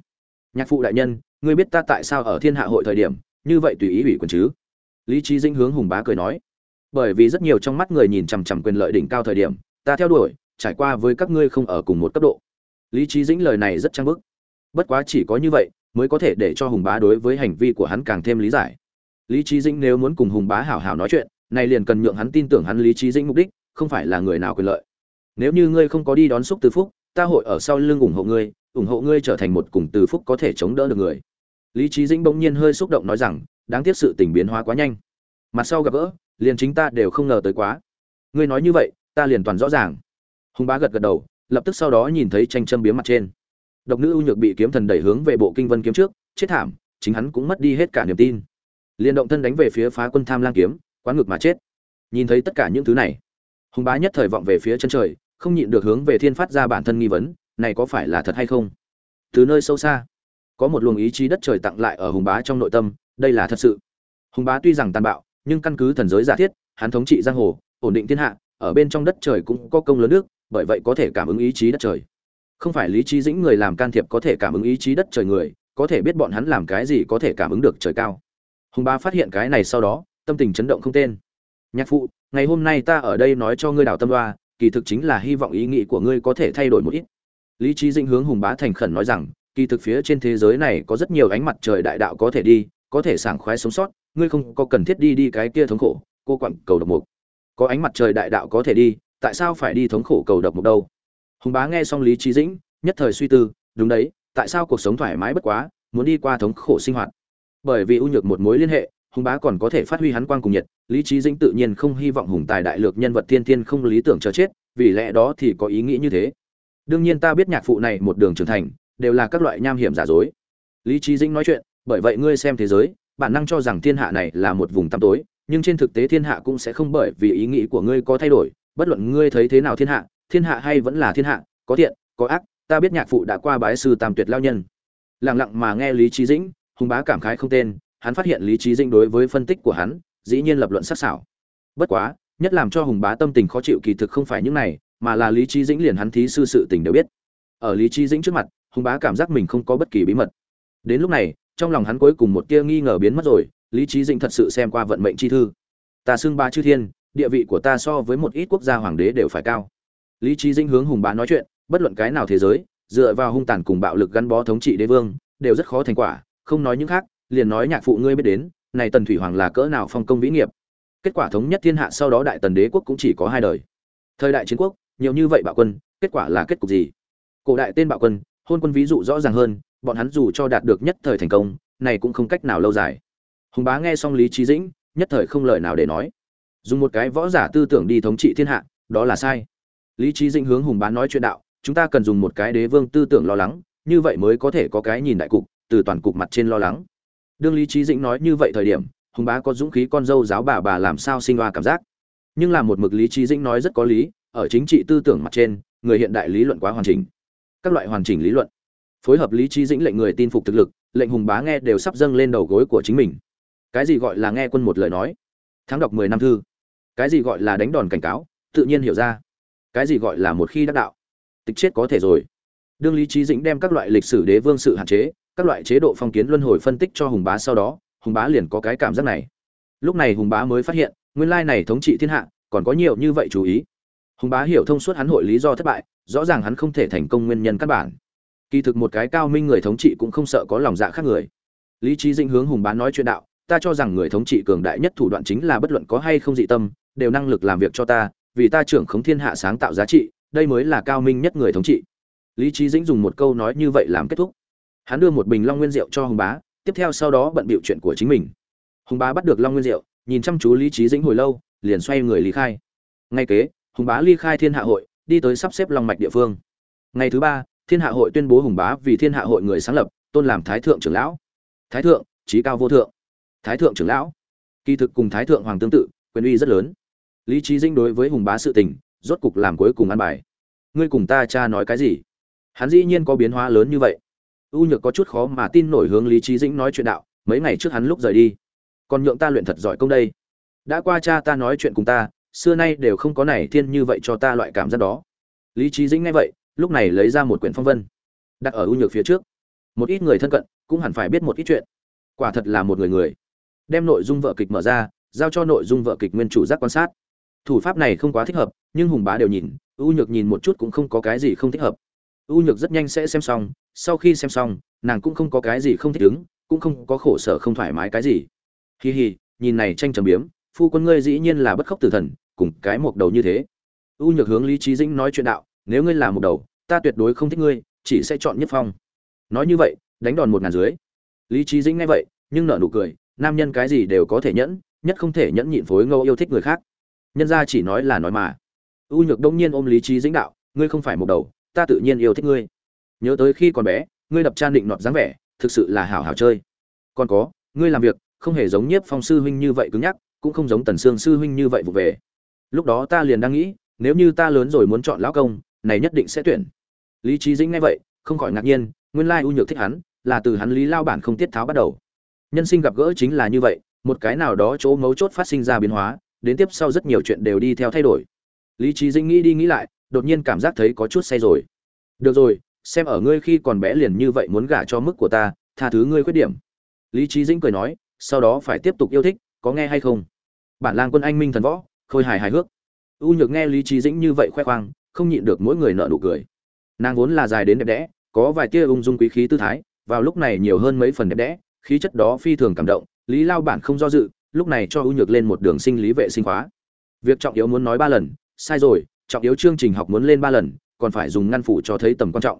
S1: nhạc phụ đại nhân, ngươi biết ta tại sao ở thiên hạ hội thời điểm, như vậy tùy ý ủy quyền chứ? Lý trí dinh hướng hùng bá cười nói. Bởi vì rất nhiều trong mắt người nhìn chằm chằm quyền lợi đỉnh cao thời điểm, ta theo đuổi, trải qua với các ngươi không ở cùng một cấp độ. Lý trí dĩnh lời này rất trang bức. Bất quá chỉ có như vậy, mới có thể để cho hùng bá đối với hành vi của hắn càng thêm lý giải. Lý trí dĩnh nếu muốn cùng hùng bá hảo hảo nói chuyện, này liền cần nhượng hắn tin tưởng hắn lý trí dĩnh mục đích, không phải là người nào quyền lợi. Nếu như ngươi không có đi đón xúc từ phúc, ta hội ở sau lưng ủng hộ ngươi ủng hộ ngươi trở thành một cùng từ phúc có thể chống đỡ được người. Lý trí dĩnh bỗng nhiên hơi xúc động nói rằng, đáng tiếc sự tình biến hóa quá nhanh. Mặt sau gặp gỡ, liền chính ta đều không ngờ tới quá. Ngươi nói như vậy, ta liền toàn rõ ràng. Hùng bá gật gật đầu, lập tức sau đó nhìn thấy tranh châm biếm mặt trên. Độc nữ ưu nhược bị kiếm thần đẩy hướng về bộ kinh vân kiếm trước, chết thảm, chính hắn cũng mất đi hết cả niềm tin. Liền động thân đánh về phía phá quân tham lang kiếm, quán ngực mà chết. Nhìn thấy tất cả những thứ này, hùng bá nhất thời vọng về phía chân trời, không nhịn được hướng về thiên phát ra bản thân nghi vấn này có phải là thật hay không? Từ nơi sâu xa, có một luồng ý chí đất trời tặng lại ở hùng bá trong nội tâm, đây là thật sự. Hùng bá tuy rằng tàn bạo, nhưng căn cứ thần giới giả thiết, hắn thống trị giang hồ, ổn định thiên hạ, ở bên trong đất trời cũng có công lớn nước, bởi vậy có thể cảm ứng ý chí đất trời. Không phải lý trí dĩnh người làm can thiệp có thể cảm ứng ý chí đất trời người, có thể biết bọn hắn làm cái gì có thể cảm ứng được trời cao. Hùng bá phát hiện cái này sau đó, tâm tình chấn động không tên. Nhạc phụ, ngày hôm nay ta ở đây nói cho ngươi đào tâm đoa, kỳ thực chính là hy vọng ý nghĩ của ngươi có thể thay đổi một ít lý trí dĩnh hướng hùng bá thành khẩn nói rằng, kỳ thực phía trên thế giới này có rất nhiều ánh mặt trời đại đạo có thể đi, có thể sảng khoái sống sót, ngươi không có cần thiết đi đi cái kia thống khổ, cô quặng cầu độc mục. Có ánh mặt trời đại đạo có thể đi, tại sao phải đi thống khổ cầu độc mục đâu? Hùng bá nghe xong lý trí dĩnh, nhất thời suy tư, đúng đấy, tại sao cuộc sống thoải mái bất quá, muốn đi qua thống khổ sinh hoạt? Bởi vì ưu nhược một mối liên hệ, hùng bá còn có thể phát huy hắn quang cùng nhiệt, lý trí dĩnh tự nhiên không hy vọng hùng tài đại lược nhân vật thiên thiên không lý tưởng chờ chết, vì lẽ đó thì có ý nghĩ như thế đương nhiên ta biết nhạc phụ này một đường trưởng thành, đều là các loại nham hiểm giả dối. Lý trí dĩnh nói chuyện, bởi vậy ngươi xem thế giới, bản năng cho rằng thiên hạ này là một vùng tăm tối, nhưng trên thực tế thiên hạ cũng sẽ không bởi vì ý nghĩ của ngươi có thay đổi, bất luận ngươi thấy thế nào thiên hạ thiên hạ hay vẫn là thiên hạ, có thiện, có ác, ta biết nhạc phụ đã qua bái sư tam tuyệt lao nhân. Lặng lặng mà nghe lý trí dĩnh, hùng bá cảm khái không tên, hắn phát hiện lý trí dĩnh đối với phân tích của hắn, dĩ nhiên lập luận sắc sảo. Bất quá, nhất làm cho hùng bá tâm tình khó chịu kỳ thực không phải những này mà là lý trí dĩnh liền hắn thí sư sự tình đều biết. Ở lý trí dĩnh trước mặt, hùng bá cảm giác mình không có bất kỳ bí mật. Đến lúc này, trong lòng hắn cuối cùng một tia nghi ngờ biến mất rồi, lý trí dĩnh thật sự xem qua vận mệnh chi thư. Ta xưng ba chư thiên, địa vị của ta so với một ít quốc gia hoàng đế đều phải cao. Lý trí dĩnh hướng hùng bá nói chuyện, bất luận cái nào thế giới, dựa vào hung tàn cùng bạo lực gắn bó thống trị đế vương, đều rất khó thành quả, không nói những khác, liền nói nhạc phụ ngươi biết đến, này tần thủy hoàng là cỡ nào phong công vĩ nghiệp. Kết quả thống nhất thiên hạ sau đó đại tần đế quốc cũng chỉ có hai đời. Thời đại chiến quốc nhiều như vậy bạo quân, kết quả là kết cục gì? Cổ đại tên bạo quân, hôn quân ví dụ rõ ràng hơn, bọn hắn dù cho đạt được nhất thời thành công, này cũng không cách nào lâu dài. Hùng bá nghe xong lý trí dĩnh, nhất thời không lời nào để nói. Dùng một cái võ giả tư tưởng đi thống trị thiên hạ, đó là sai. Lý trí dĩnh hướng hùng bá nói chuyện đạo, chúng ta cần dùng một cái đế vương tư tưởng lo lắng, như vậy mới có thể có cái nhìn đại cục, từ toàn cục mặt trên lo lắng. Đương lý trí dĩnh nói như vậy thời điểm, hùng bá có dũng khí con dâu giáo bà bà làm sao sinh hoa cảm giác. Nhưng là một mực lý trí dĩnh nói rất có lý ở chính trị tư tưởng mặt trên, người hiện đại lý luận quá hoàn chỉnh. Các loại hoàn chỉnh lý luận, phối hợp lý trí dĩnh lệnh người tin phục thực lực, lệnh hùng bá nghe đều sắp dâng lên đầu gối của chính mình. Cái gì gọi là nghe quân một lời nói? Thắng đọc mười năm thư. Cái gì gọi là đánh đòn cảnh cáo? Tự nhiên hiểu ra. Cái gì gọi là một khi đắc đạo? Tịch chết có thể rồi. Đương lý trí dĩnh đem các loại lịch sử đế vương sự hạn chế, các loại chế độ phong kiến luân hồi phân tích cho hùng bá sau đó, hùng bá liền có cái cảm giác này. Lúc này hùng bá mới phát hiện, nguyên lai này thống trị thiên hạ, còn có nhiều như vậy chú ý hùng bá hiểu thông suốt hắn hội lý do thất bại, rõ ràng hắn không thể thành công nguyên nhân căn bản. Kỳ thực một cái cao minh người thống trị cũng không sợ có lòng dạ khác người. Lý trí dĩnh hướng hùng bá nói chuyện đạo, ta cho rằng người thống trị cường đại nhất thủ đoạn chính là bất luận có hay không dị tâm, đều năng lực làm việc cho ta, vì ta trưởng khống thiên hạ sáng tạo giá trị, đây mới là cao minh nhất người thống trị. Lý trí dĩnh dùng một câu nói như vậy làm kết thúc. Hắn đưa một bình long nguyên rượu cho hùng bá, tiếp theo sau đó bận bịu chuyện của chính mình. Hùng bá bắt được long nguyên rượu, nhìn chăm chú lý trí dĩnh hồi lâu, liền xoay người lý khai. Ngay kế hùng bá ly khai thiên hạ hội, đi tới sắp xếp long mạch địa phương. Ngày thứ ba, thiên hạ hội tuyên bố hùng bá vì thiên hạ hội người sáng lập, tôn làm thái thượng trưởng lão. Thái thượng trí cao vô thượng. Thái thượng trưởng lão. Kỳ thực cùng thái thượng hoàng tương tự, quyền uy rất lớn. Lý trí dinh đối với hùng bá sự tình, rốt cục làm cuối cùng ăn bài. Ngươi cùng ta cha nói cái gì? Hắn dĩ nhiên có biến hóa lớn như vậy. U nhược có chút khó mà tin nổi hướng lý trí dĩnh nói chuyện đạo, mấy ngày trước hắn lúc rời đi. Còn nhượng ta luyện thật giỏi công đây. Đã qua cha ta nói chuyện cùng ta xưa nay đều không có này thiên như vậy cho ta loại cảm giác đó. Lý trí dĩnh nghe vậy, lúc này lấy ra một quyển phong vân, đặt ở u nhược phía trước. Một ít người thân cận, cũng hẳn phải biết một ít chuyện. Quả thật là một người người. Đem nội dung vợ kịch mở ra, giao cho nội dung vợ kịch nguyên chủ giác quan sát. Thủ pháp này không quá thích hợp, nhưng hùng bá đều nhìn u nhược nhìn một chút cũng không có cái gì không thích hợp. U nhược rất nhanh sẽ xem xong, sau khi xem xong, nàng cũng không có cái gì không thích ứng, cũng không có khổ sở không thoải mái cái gì. Hi hi, nhìn này tranh trầm biếm, phu quân ngươi dĩ nhiên là bất khóc tử thần cùng cái một đầu như thế. U nhược hướng lý trí dĩnh nói chuyện đạo, nếu ngươi là một đầu, ta tuyệt đối không thích ngươi, chỉ sẽ chọn nhất phong. Nói như vậy, đánh đòn một ngàn dưới. Lý trí dĩnh nghe vậy, nhưng nở nụ cười, nam nhân cái gì đều có thể nhẫn, nhất không thể nhẫn nhịn phối ngâu yêu thích người khác. Nhân ra chỉ nói là nói mà. U nhược đông nhiên ôm lý trí dĩnh đạo, ngươi không phải một đầu, ta tự nhiên yêu thích ngươi. Nhớ tới khi còn bé, ngươi đập trang định nọt dáng vẻ, thực sự là hảo hảo chơi. Còn có, ngươi làm việc, không hề giống nhiếp phong sư huynh như vậy cứng nhắc, cũng không giống tần sương sư huynh như vậy vụ về lúc đó ta liền đang nghĩ, nếu như ta lớn rồi muốn chọn lão công, này nhất định sẽ tuyển. Lý trí dĩnh nghe vậy, không khỏi ngạc nhiên, nguyên lai ưu nhược thích hắn, là từ hắn lý lao bản không tiết tháo bắt đầu. Nhân sinh gặp gỡ chính là như vậy, một cái nào đó chỗ mấu chốt phát sinh ra biến hóa, đến tiếp sau rất nhiều chuyện đều đi theo thay đổi. Lý trí dĩnh nghĩ đi nghĩ lại, đột nhiên cảm giác thấy có chút say rồi. Được rồi, xem ở ngươi khi còn bé liền như vậy muốn gả cho mức của ta, tha thứ ngươi khuyết điểm. Lý trí dĩnh cười nói, sau đó phải tiếp tục yêu thích, có nghe hay không? Bản lang quân anh minh thần võ khôi hài hài hước. U nhược nghe lý trí dĩnh như vậy khoe khoang, không nhịn được mỗi người nợ nụ cười. Nàng vốn là dài đến đẹp đẽ, có vài tia ung dung quý khí tư thái, vào lúc này nhiều hơn mấy phần đẹp đẽ, khí chất đó phi thường cảm động, lý lao bản không do dự, lúc này cho u nhược lên một đường sinh lý vệ sinh khóa. Việc trọng yếu muốn nói ba lần, sai rồi, trọng yếu chương trình học muốn lên ba lần, còn phải dùng ngăn phủ cho thấy tầm quan trọng.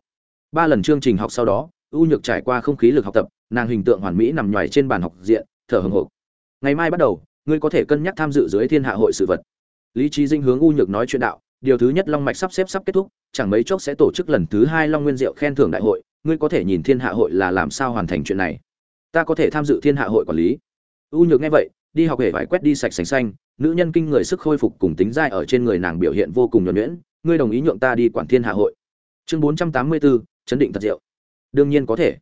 S1: Ba lần chương trình học sau đó, u nhược trải qua không khí lực học tập, nàng hình tượng hoàn mỹ nằm nhoài trên bàn học diện, thở hồng hộc. Ngày mai bắt đầu ngươi có thể cân nhắc tham dự dưới thiên hạ hội sự vật. Lý trí dinh hướng U nhược nói chuyện đạo, điều thứ nhất long mạch sắp xếp sắp kết thúc, chẳng mấy chốc sẽ tổ chức lần thứ hai long nguyên diệu khen thưởng đại hội, ngươi có thể nhìn thiên hạ hội là làm sao hoàn thành chuyện này. Ta có thể tham dự thiên hạ hội quản lý. U nhược nghe vậy, đi học hệ phải quét đi sạch sành xanh, nữ nhân kinh người sức khôi phục cùng tính dai ở trên người nàng biểu hiện vô cùng nhuẩn nhuyễn, ngươi đồng ý nhượng ta đi quản thiên hạ hội. Chương bốn trăm tám mươi bốn chấn định thật diệu. Đương nhiên có thể.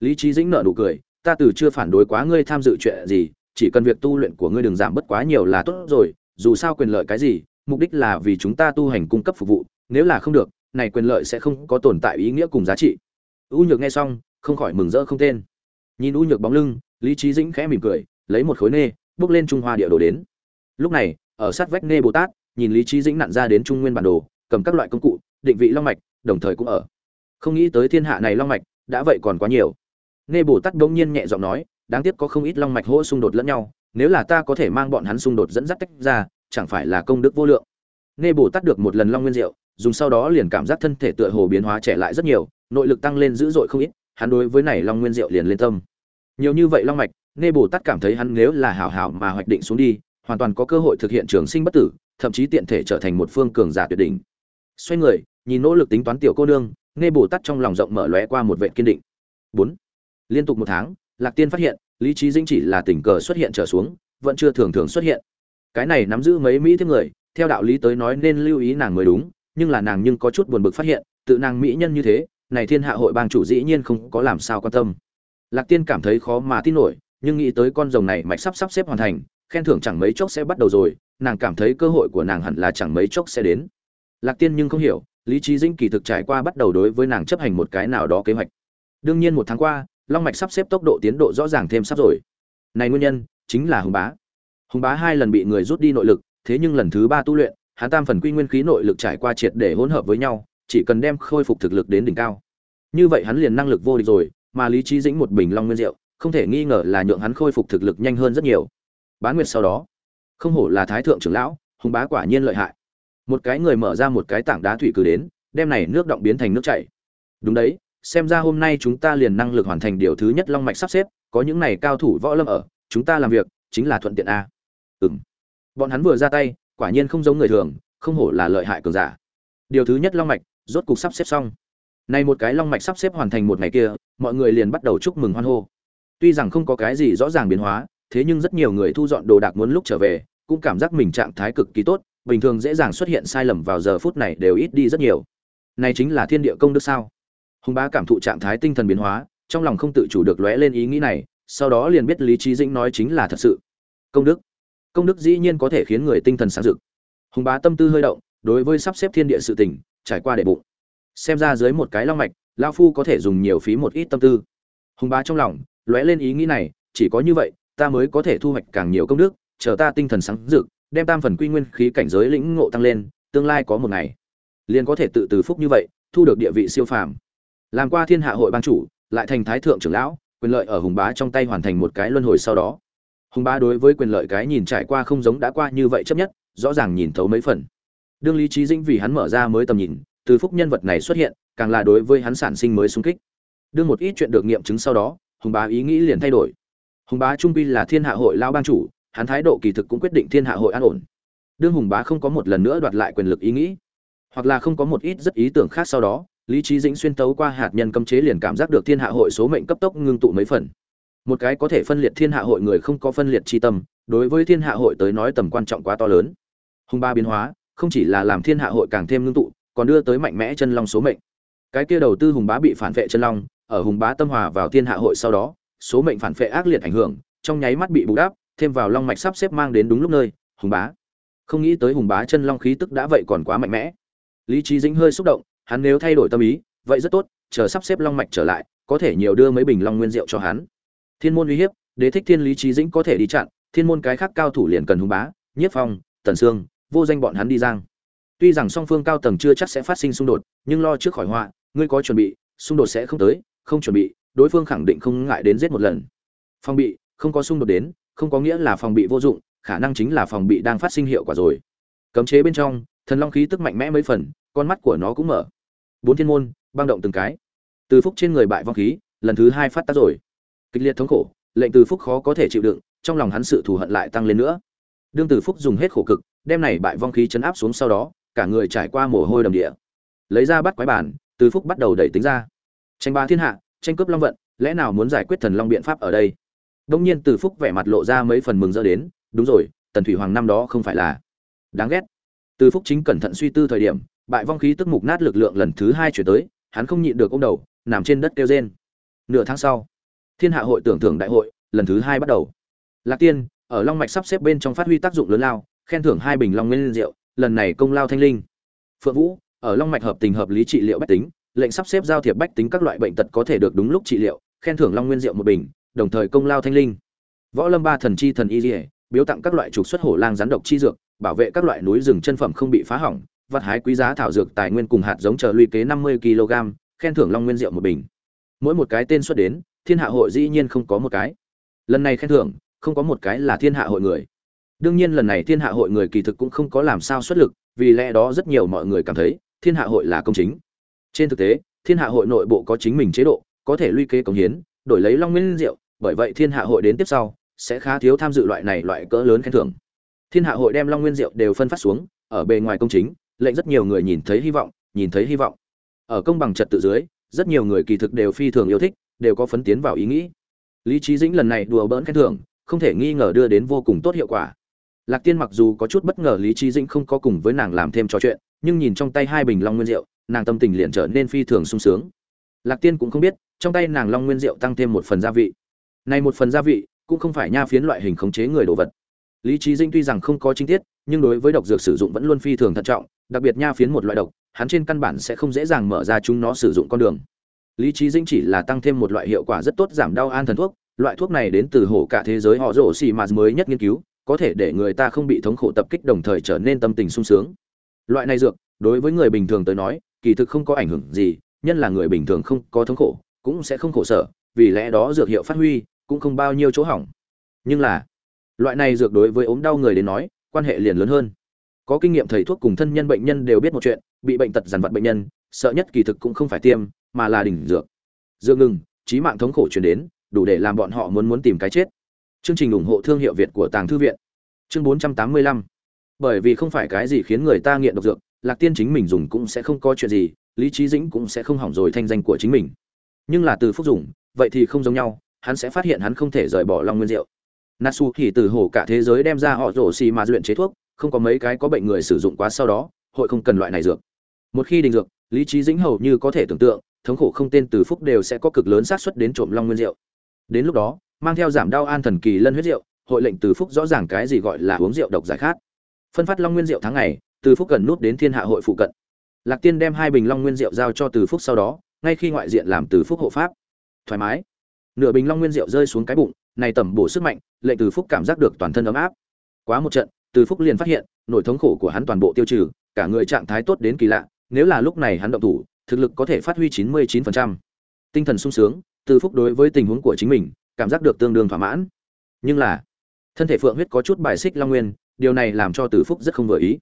S1: Lý trí dĩnh nợ nụ cười, ta từ chưa phản đối quá ngươi tham dự chuyện gì chỉ cần việc tu luyện của ngươi đừng giảm bớt quá nhiều là tốt rồi, dù sao quyền lợi cái gì, mục đích là vì chúng ta tu hành cung cấp phục vụ, nếu là không được, này quyền lợi sẽ không có tồn tại ý nghĩa cùng giá trị. U nhược nghe xong, không khỏi mừng rỡ không tên. Nhìn u nhược bóng lưng, lý trí dĩnh khẽ mỉm cười, lấy một khối nê, bước lên trung hoa địa đồ đến. Lúc này, ở sát vách nê bồ tát, nhìn lý trí dĩnh nặn ra đến trung nguyên bản đồ, cầm các loại công cụ, định vị long mạch, đồng thời cũng ở. Không nghĩ tới thiên hạ này long mạch, đã vậy còn quá nhiều. Nê bồ tát đông nhiên nhẹ giọng nói đáng tiếc có không ít long mạch hỗ xung đột lẫn nhau, nếu là ta có thể mang bọn hắn xung đột dẫn dắt tách ra, chẳng phải là công đức vô lượng. Nê bồ tát được một lần long nguyên diệu, dùng sau đó liền cảm giác thân thể tựa hồ biến hóa trẻ lại rất nhiều, nội lực tăng lên dữ dội không ít, hắn đối với này long nguyên diệu liền lên tâm. Nhiều như vậy long mạch nê bồ tát cảm thấy hắn nếu là hảo hảo mà hoạch định xuống đi, hoàn toàn có cơ hội thực hiện trường sinh bất tử, thậm chí tiện thể trở thành một phương cường giả tuyệt đỉnh. Xoay người, nhìn nỗ lực tính toán tiểu cô nương nê bồ tát trong lòng rộng mở lóe qua một vệ kiên định. Bốn. Liên tục một tháng lạc tiên phát hiện, lý trí dĩnh chỉ là tình cờ xuất hiện trở xuống, vẫn chưa thường thường xuất hiện. Cái này nắm giữ mấy mỹ thiếp người, theo đạo lý tới nói nên lưu ý nàng mới đúng, nhưng là nàng nhưng có chút buồn bực phát hiện, tự nàng mỹ nhân như thế, này thiên hạ hội bang chủ dĩ nhiên không có làm sao quan tâm. Lạc tiên cảm thấy khó mà tin nổi, nhưng nghĩ tới con rồng này mạch sắp sắp xếp hoàn thành, khen thưởng chẳng mấy chốc sẽ bắt đầu rồi, nàng cảm thấy cơ hội của nàng hẳn là chẳng mấy chốc sẽ đến. Lạc tiên nhưng không hiểu, lý trí dĩnh kỳ thực trải qua bắt đầu đối với nàng chấp hành một cái nào đó kế hoạch. Đương nhiên một tháng qua long mạch sắp xếp tốc độ tiến độ rõ ràng thêm sắp rồi. Này nguyên nhân, chính là hùng bá. Hùng bá hai lần bị người rút đi nội lực, thế nhưng lần thứ ba tu luyện, hắn tam phần quy nguyên khí nội lực trải qua triệt để hỗn hợp với nhau, chỉ cần đem khôi phục thực lực đến đỉnh cao. Như vậy hắn liền năng lực vô địch rồi, mà lý trí dĩnh một bình long nguyên rượu không thể nghi ngờ là nhượng hắn khôi phục thực lực nhanh hơn rất nhiều. Bán nguyệt sau đó, không hổ là thái thượng trưởng lão, hùng bá quả nhiên lợi hại. Một cái người mở ra một cái tảng đá thủy cử đến, đem này nước động biến thành nước chảy. Đúng đấy xem ra hôm nay chúng ta liền năng lực hoàn thành điều thứ nhất long mạch sắp xếp, có những này cao thủ võ lâm ở, chúng ta làm việc, chính là thuận tiện a. Ừm. Bọn hắn vừa ra tay, quả nhiên không giống người thường, không hổ là lợi hại cường giả. Điều thứ nhất long mạch, rốt cục sắp xếp xong. Này một cái long mạch sắp xếp hoàn thành một ngày kia, mọi người liền bắt đầu chúc mừng hoan hô. Tuy rằng không có cái gì rõ ràng biến hóa, thế nhưng rất nhiều người thu dọn đồ đạc muốn lúc trở về, cũng cảm giác mình trạng thái cực kỳ tốt, bình thường dễ dàng xuất hiện sai lầm vào giờ phút này đều ít đi rất nhiều. Này chính là thiên địa công đức sao? Hùng bá cảm thụ trạng thái tinh thần biến hóa, trong lòng không tự chủ được lóe lên ý nghĩ này, sau đó liền biết lý trí dĩnh nói chính là thật sự. Công đức. Công đức dĩ nhiên có thể khiến người tinh thần sáng rực. Hùng bá tâm tư hơi động, đối với sắp xếp thiên địa sự tình, trải qua đệ bụng. Xem ra dưới một cái long mạch lao phu có thể dùng nhiều phí một ít tâm tư. Hùng bá trong lòng, lóe lên ý nghĩ này, chỉ có như vậy, ta mới có thể thu hoạch càng nhiều công đức, chờ ta tinh thần sáng rực, đem tam phần quy nguyên khí cảnh giới lĩnh ngộ tăng lên, tương lai có một ngày, liền có thể tự từ phúc như vậy, thu được địa vị siêu phàm làm qua thiên hạ hội ban chủ, lại thành thái thượng trưởng lão, quyền lợi ở hùng bá trong tay hoàn thành một cái luân hồi sau đó. Hùng bá đối với quyền lợi cái nhìn trải qua không giống đã qua như vậy chấp nhất, rõ ràng nhìn thấu mấy phần. Đương lý trí dĩnh vì hắn mở ra mới tầm nhìn, từ phúc nhân vật này xuất hiện, càng là đối với hắn sản sinh mới sung kích. Đương một ít chuyện được nghiệm chứng sau đó, hùng bá ý nghĩ liền thay đổi. Hùng bá trung pi là thiên hạ hội lao ban chủ, hắn thái độ kỳ thực cũng quyết định thiên hạ hội an ổn. Đương hùng bá không có một lần nữa đoạt lại quyền lực ý nghĩ, hoặc là không có một ít rất ý tưởng khác sau đó lý trí dĩnh xuyên tấu qua hạt nhân cấm chế liền cảm giác được thiên hạ hội số mệnh cấp tốc ngưng tụ mấy phần. Một cái có thể phân liệt thiên hạ hội người không có phân liệt chi tâm, đối với thiên hạ hội tới nói tầm quan trọng quá to lớn. Hùng ba biến hóa, không chỉ là làm thiên hạ hội càng thêm ngưng tụ, còn đưa tới mạnh mẽ chân long số mệnh. Cái kia đầu tư hùng bá bị phản vệ chân long, ở hùng bá tâm hòa vào thiên hạ hội sau đó, số mệnh phản vệ ác liệt ảnh hưởng, trong nháy mắt bị bù đắp, thêm vào long mạch sắp xếp mang đến đúng lúc nơi, hùng bá. Không nghĩ tới hùng bá chân long khí tức đã vậy còn quá mạnh mẽ. Lý trí dĩnh hơi xúc động hắn nếu thay đổi tâm ý, vậy rất tốt, chờ sắp xếp long mạch trở lại, có thể nhiều đưa mấy bình long nguyên rượu cho hắn. Thiên môn uy hiếp, đế thích thiên lý trí dĩnh có thể đi chặn, thiên môn cái khác cao thủ liền cần hung bá nhiếp phong, tần sương, vô danh bọn hắn đi giang. Tuy rằng song phương cao tầng chưa chắc sẽ phát sinh xung đột, nhưng lo trước khỏi họa, ngươi có chuẩn bị, xung đột sẽ không tới, không chuẩn bị, đối phương khẳng định không ngại đến giết một lần. Phòng bị, không có xung đột đến, không có nghĩa là phòng bị vô dụng, khả năng chính là phòng bị đang phát sinh hiệu quả rồi. Cấm chế bên trong, thần long khí tức mạnh mẽ mấy phần, con mắt của nó cũng mở bốn thiên môn, băng động từng cái. Từ phúc trên người bại vong khí, lần thứ hai phát tác rồi. Kịch liệt thống khổ, lệnh từ phúc khó có thể chịu đựng, trong lòng hắn sự thù hận lại tăng lên nữa. Đương từ phúc dùng hết khổ cực, đem này bại vong khí chấn áp xuống sau đó, cả người trải qua mồ hôi đầm địa. Lấy ra bắt quái bản, từ phúc bắt đầu đẩy tính ra. Tranh ba thiên hạ, tranh cướp long vận, lẽ nào muốn giải quyết thần long biện pháp ở đây? Đông nhiên từ phúc vẻ mặt lộ ra mấy phần mừng rỡ đến, đúng rồi, tần thủy hoàng năm đó không phải là. Đáng ghét. Từ phúc chính cẩn thận suy tư thời điểm bại vong khí tức mục nát lực lượng lần thứ hai chuyển tới, hắn không nhịn được ô m đầu, nằm trên đất kêu rên. Nửa tháng sau, thiên hạ hội tưởng thưởng đại hội lần thứ hai bắt đầu. Lạc tiên, ở long mạch sắp xếp bên trong phát huy tác dụng lớn lao, khen thưởng hai bình long nguyên rượu lần này công lao thanh linh. Phượng vũ, ở long mạch hợp tình hợp lý trị liệu bách tính, lệnh sắp xếp giao thiệp bách tính các loại bệnh tật có thể được đúng lúc trị liệu, khen thưởng long nguyên rượu một bình, đồng thời công lao thanh linh. Võ lâm ba thần chi thần y dỉa biếu tặng các loại trục xuất hổ lang rắn độc chi dược, bảo vệ các loại núi rừng chân phẩm không bị phá hỏng vật hái quý giá thảo dược tài nguyên cùng hạt giống chờ lũy kế năm mươi kg, khen thưởng long nguyên rượu một bình. Mỗi một cái tên xuất đến, thiên hạ hội dĩ nhiên không có một cái. Lần này khen thưởng, không có một cái là thiên hạ hội người. Đương nhiên lần này thiên hạ hội người kỳ thực cũng không có làm sao xuất lực, vì lẽ đó rất nhiều mọi người cảm thấy, thiên hạ hội là công chính. Trên thực tế, thiên hạ hội nội bộ có chính mình chế độ, có thể lũy kế cống hiến, đổi lấy long nguyên rượu bởi vậy thiên hạ hội đến tiếp sau, sẽ khá thiếu tham dự loại này loại cỡ lớn khen thưởng. Thiên hạ hội đem long nguyên rượu đều phân phát xuống, ở bề ngoài công chính lệnh rất nhiều người nhìn thấy hy vọng, nhìn thấy hy vọng. Ở công bằng trật tự dưới, rất nhiều người kỳ thực đều phi thường yêu thích, đều có phấn tiến vào ý nghĩ. Lý Chí dĩnh lần này đùa bỡn khen thưởng, không thể nghi ngờ đưa đến vô cùng tốt hiệu quả. Lạc tiên mặc dù có chút bất ngờ lý Chí dĩnh không có cùng với nàng làm thêm trò chuyện, nhưng nhìn trong tay hai bình long nguyên rượu, nàng tâm tình liền trở nên phi thường sung sướng. Lạc tiên cũng không biết, trong tay nàng long nguyên rượu tăng thêm một phần gia vị. Này một phần gia vị, cũng không phải nha phiến loại hình khống chế người đồ vật. Lý Chí dĩnh tuy rằng không có chi tiết nhưng đối với độc dược sử dụng vẫn luôn phi thường thận trọng, đặc biệt nha phiến một loại độc, hắn trên căn bản sẽ không dễ dàng mở ra chúng nó sử dụng con đường. Lý trí dĩnh chỉ là tăng thêm một loại hiệu quả rất tốt giảm đau an thần thuốc, loại thuốc này đến từ hổ cả thế giới họ rổ xì mà mới nhất nghiên cứu, có thể để người ta không bị thống khổ tập kích đồng thời trở nên tâm tình sung sướng. Loại này dược, đối với người bình thường tới nói, kỳ thực không có ảnh hưởng gì, nhân là người bình thường không có thống khổ, cũng sẽ không khổ sở, vì lẽ đó dược hiệu phát huy cũng không bao nhiêu chỗ hỏng. Nhưng là, loại này dược đối với ốm đau người đến nói quan hệ liền lớn hơn. Có kinh nghiệm thầy thuốc cùng thân nhân bệnh nhân đều biết một chuyện, bị bệnh tật dằn vặt bệnh nhân, sợ nhất kỳ thực cũng không phải tiêm, mà là đỉnh dược. Dược ngừng trí mạng thống khổ chuyển đến, đủ để làm bọn họ muốn muốn tìm cái chết. Chương trình ủng hộ thương hiệu việt của tàng thư viện. Chương 485 bởi vì không phải cái gì khiến người ta nghiện độc dược, lạc tiên chính mình dùng cũng sẽ không có chuyện gì, lý trí dĩnh cũng sẽ không hỏng rồi thanh danh của chính mình. Nhưng là từ phúc dùng, vậy thì không giống nhau, hắn sẽ phát hiện hắn không thể rời bỏ long nguyên rượu natsu thì từ hồ cả thế giới đem ra họ rổ xì mà luyện chế thuốc, không có mấy cái có bệnh người sử dụng quá sau đó, hội không cần loại này dược. Một khi đình dược, lý trí dĩnh hầu như có thể tưởng tượng, thống khổ không tên từ phúc đều sẽ có cực lớn xác suất đến trộm long nguyên rượu. Đến lúc đó, mang theo giảm đau an thần kỳ lân huyết rượu, hội lệnh từ phúc rõ ràng cái gì gọi là uống rượu độc giải khát. Phân phát long nguyên rượu tháng ngày, từ phúc gần nút đến thiên hạ hội phụ cận. Lạc tiên đem hai bình long nguyên rượu giao cho từ phúc sau đó, ngay khi ngoại diện làm từ phúc hộ pháp. Thoải mái. Nửa bình long nguyên rượu rơi xuống cái bụng này tẩm bổ sức mạnh, lệnh từ phúc cảm giác được toàn thân ấm áp. Quá một trận, từ phúc liền phát hiện nỗi thống khổ của hắn toàn bộ tiêu trừ, cả người trạng thái tốt đến kỳ lạ, nếu là lúc này hắn động thủ, thực lực có thể phát huy 99%. tinh thần sung sướng, từ phúc đối với tình huống của chính mình, cảm giác được tương đương thỏa mãn. Nhưng là, thân thể phượng huyết có chút bài xích long nguyên, điều này làm cho từ phúc rất không vừa ý.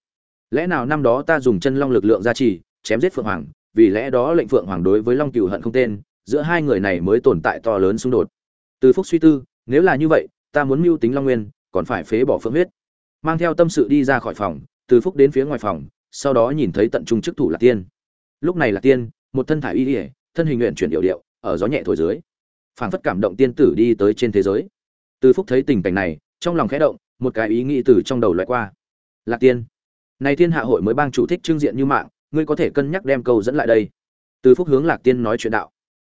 S1: Lẽ nào năm đó ta dùng chân long lực lượng gia trì, chém giết phượng hoàng, vì lẽ đó lệnh phượng hoàng đối với long cừu hận không tên, giữa hai người này mới tồn tại to lớn xung đột. Từ phúc suy tư nếu là như vậy, ta muốn mưu tính long nguyên, còn phải phế bỏ phượng huyết. Mang theo tâm sự đi ra khỏi phòng, từ phúc đến phía ngoài phòng, sau đó nhìn thấy tận trung chức thủ lạc tiên. Lúc này lạc tiên, một thân thải y ỉa thân hình nguyện chuyển điệu điệu, ở gió nhẹ thổi dưới. Phảng phất cảm động tiên tử đi tới trên thế giới. Từ phúc thấy tình cảnh này, trong lòng khẽ động, một cái ý nghĩ từ trong đầu loại qua. Lạc tiên, này thiên hạ hội mới bang chủ thích trưng diện như mạng, ngươi có thể cân nhắc đem câu dẫn lại đây. Từ phúc hướng lạc tiên nói chuyện đạo.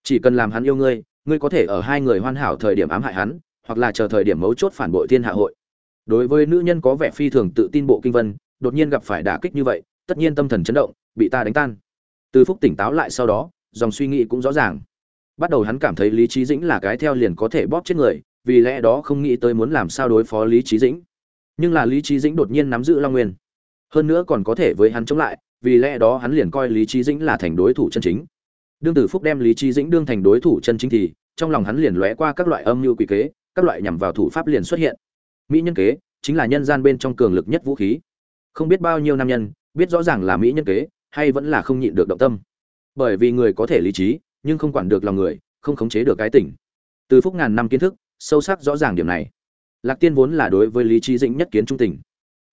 S1: Chỉ cần làm hắn yêu ngươi ngươi có thể ở hai người hoàn hảo thời điểm ám hại hắn, hoặc là chờ thời điểm mấu chốt phản bội thiên hạ hội. Đối với nữ nhân có vẻ phi thường tự tin bộ kinh vân, đột nhiên gặp phải đả kích như vậy, tất nhiên tâm thần chấn động, bị ta đánh tan. Từ phúc tỉnh táo lại sau đó, dòng suy nghĩ cũng rõ ràng. Bắt đầu hắn cảm thấy lý trí dĩnh là cái theo liền có thể bóp chết người, vì lẽ đó không nghĩ tới muốn làm sao đối phó lý trí dĩnh. Nhưng là lý trí dĩnh đột nhiên nắm giữ long nguyên. Hơn nữa còn có thể với hắn chống lại, vì lẽ đó hắn liền coi lý trí dĩnh là thành đối thủ chân chính đương tử phúc đem lý trí dĩnh đương thành đối thủ chân chính thì, trong lòng hắn liền lóe qua các loại âm mưu quỷ kế, các loại nhằm vào thủ pháp liền xuất hiện. Mỹ nhân kế, chính là nhân gian bên trong cường lực nhất vũ khí. Không biết bao nhiêu nam nhân, biết rõ ràng là mỹ nhân kế, hay vẫn là không nhịn được động tâm. Bởi vì người có thể lý trí, nhưng không quản được lòng người, không khống chế được cái tỉnh từ phúc ngàn năm kiến thức, sâu sắc rõ ràng điểm này. Lạc tiên vốn là đối với lý trí dĩnh nhất kiến trung tình.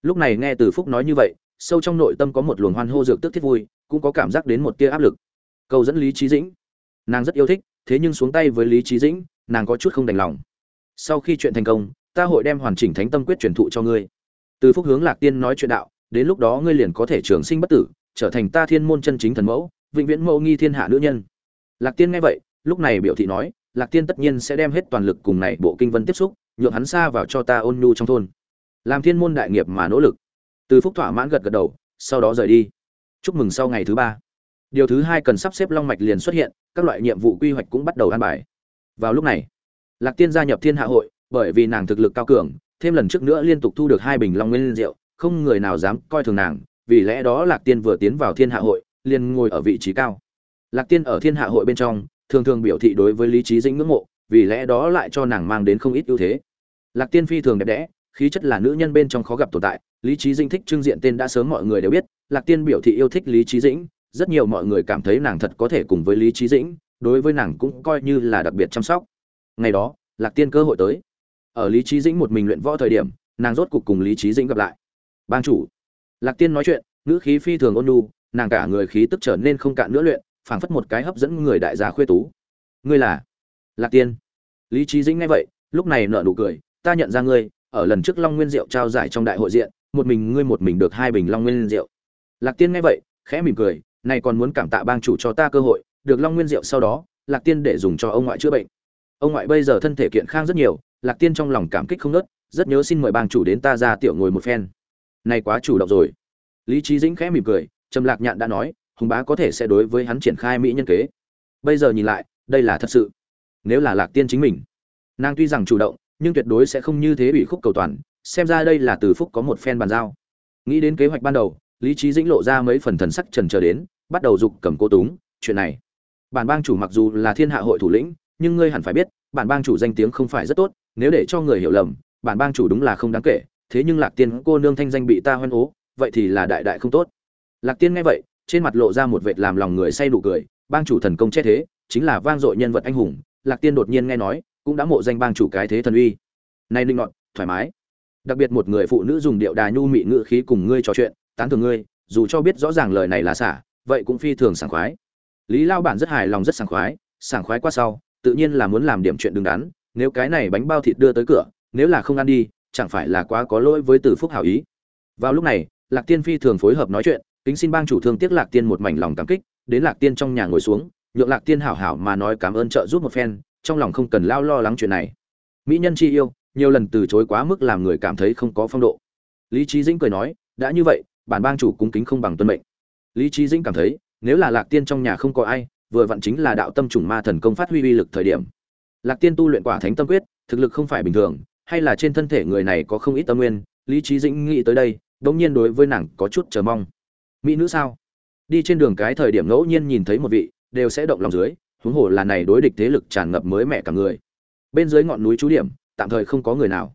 S1: Lúc này nghe từ phúc nói như vậy, sâu trong nội tâm có một luồng hoan hô dược tức thiết vui, cũng có cảm giác đến một tia áp lực câu dẫn lý trí dĩnh. Nàng rất yêu thích, thế nhưng xuống tay với lý trí dĩnh, nàng có chút không đành lòng. Sau khi chuyện thành công, ta hội đem hoàn chỉnh thánh tâm quyết truyền thụ cho ngươi. Từ phúc hướng lạc tiên nói chuyện đạo, đến lúc đó ngươi liền có thể trường sinh bất tử, trở thành ta thiên môn chân chính thần mẫu, vĩnh viễn mẫu nghi thiên hạ nữ nhân. Lạc tiên nghe vậy, lúc này biểu thị nói, lạc tiên tất nhiên sẽ đem hết toàn lực cùng này bộ kinh vân tiếp xúc, nhượng hắn xa vào cho ta ôn nhu trong thôn. Làm thiên môn đại nghiệp mà nỗ lực. Từ phúc thỏa mãn gật gật đầu, sau đó rời đi. Chúc mừng sau ngày thứ ba điều thứ hai cần sắp xếp long mạch liền xuất hiện, các loại nhiệm vụ quy hoạch cũng bắt đầu an bài. Vào lúc này, lạc tiên gia nhập thiên hạ hội, bởi vì nàng thực lực cao cường, thêm lần trước nữa liên tục thu được hai bình long nguyên rượu, không người nào dám coi thường nàng, vì lẽ đó lạc tiên vừa tiến vào thiên hạ hội, liền ngồi ở vị trí cao. Lạc tiên ở thiên hạ hội bên trong, thường thường biểu thị đối với lý trí dĩnh ngưỡng mộ, vì lẽ đó lại cho nàng mang đến không ít ưu thế. Lạc tiên phi thường đẹp đẽ, khí chất là nữ nhân bên trong khó gặp tồn tại, lý trí dĩnh thích trưng diện tên đã sớm mọi người đều biết, lạc tiên biểu thị yêu thích lý trí dĩnh rất nhiều mọi người cảm thấy nàng thật có thể cùng với lý trí dĩnh, đối với nàng cũng coi như là đặc biệt chăm sóc. Ngày đó, lạc tiên cơ hội tới. Ở lý trí dĩnh một mình luyện võ thời điểm, nàng rốt cục cùng lý trí dĩnh gặp lại. Bang chủ. Lạc tiên nói chuyện, ngữ khí phi thường ôn nhu, nàng cả người khí tức trở nên không cạn nữa luyện, phảng phất một cái hấp dẫn người đại gia khuê tú. Ngươi là? Lạc tiên. Lý trí dĩnh nghe vậy, lúc này nở nụ cười, ta nhận ra ngươi, ở lần trước long nguyên rượu trao giải trong đại hội diện, một mình ngươi một mình được hai bình long nguyên rượu lạc tiên nghe vậy, khẽ mỉm cười này còn muốn cảm tạ bang chủ cho ta cơ hội, được long nguyên rượu sau đó, lạc tiên để dùng cho ông ngoại chữa bệnh. Ông ngoại bây giờ thân thể kiện khang rất nhiều, lạc tiên trong lòng cảm kích không nớt rất nhớ xin mời bang chủ đến ta ra tiểu ngồi một phen. Này quá chủ động rồi. Lý trí dĩnh khẽ mỉm cười, trầm lạc nhạn đã nói, hùng bá có thể sẽ đối với hắn triển khai mỹ nhân kế. Bây giờ nhìn lại, đây là thật sự. Nếu là lạc tiên chính mình, nàng tuy rằng chủ động, nhưng tuyệt đối sẽ không như thế ủy khúc cầu toàn, xem ra đây là từ phúc có một phen bàn giao. Nghĩ đến kế hoạch ban đầu, lý trí dĩnh lộ ra mấy phần thần sắc trần chờ đến bắt đầu dục cầm cô túng, chuyện này. Bản bang chủ mặc dù là thiên hạ hội thủ lĩnh, nhưng ngươi hẳn phải biết, bản bang chủ danh tiếng không phải rất tốt, nếu để cho người hiểu lầm, bản bang chủ đúng là không đáng kể, thế nhưng lạc tiên cô nương thanh danh bị ta hoan ố vậy thì là đại đại không tốt. Lạc tiên nghe vậy, trên mặt lộ ra một vệt làm lòng người say đủ cười, bang chủ thần công che thế, chính là vang dội nhân vật anh hùng, lạc tiên đột nhiên nghe nói, cũng đã mộ danh bang chủ cái thế thần uy. Nay linh ngọn, thoải mái. Đặc biệt một người phụ nữ dùng điệu đà nhu mị ngữ khí cùng ngươi trò chuyện, tán thưởng ngươi, dù cho biết rõ ràng lời này là xả vậy cũng phi thường sảng khoái. Lý lao bản rất hài lòng, rất sảng khoái sảng khoái qua sau, tự nhiên là muốn làm điểm chuyện đứng đắn, nếu cái này bánh bao thịt đưa tới cửa, nếu là không ăn đi, chẳng phải là quá có lỗi với từ phúc hảo ý. Vào lúc này, lạc tiên phi thường phối hợp nói chuyện, kính xin bang chủ thương tiếc lạc tiên một mảnh lòng cảm kích, đến lạc tiên trong nhà ngồi xuống, nhượng lạc tiên hảo hảo mà nói cảm ơn trợ giúp một phen, trong lòng không cần lao lo lắng chuyện này. Mỹ nhân chi yêu, nhiều lần từ chối quá mức làm người cảm thấy không có phong độ. Lý trí dĩnh cười nói, đã như vậy, bản bang chủ cúng kính không bằng tuân mệnh lý trí dĩnh cảm thấy, nếu là lạc tiên trong nhà không có ai, vừa vặn chính là đạo tâm trùng ma thần công phát huy uy lực thời điểm. Lạc tiên tu luyện quả thánh tâm quyết, thực lực không phải bình thường, hay là trên thân thể người này có không ít tâm nguyên, lý trí dĩnh nghĩ tới đây, đống nhiên đối với nàng có chút chờ mong. Mỹ nữ sao? Đi trên đường cái thời điểm ngẫu nhiên nhìn thấy một vị, đều sẽ động lòng dưới, huống hồ là này đối địch thế lực tràn ngập mới mẹ cả người. Bên dưới ngọn núi trú điểm, tạm thời không có người nào.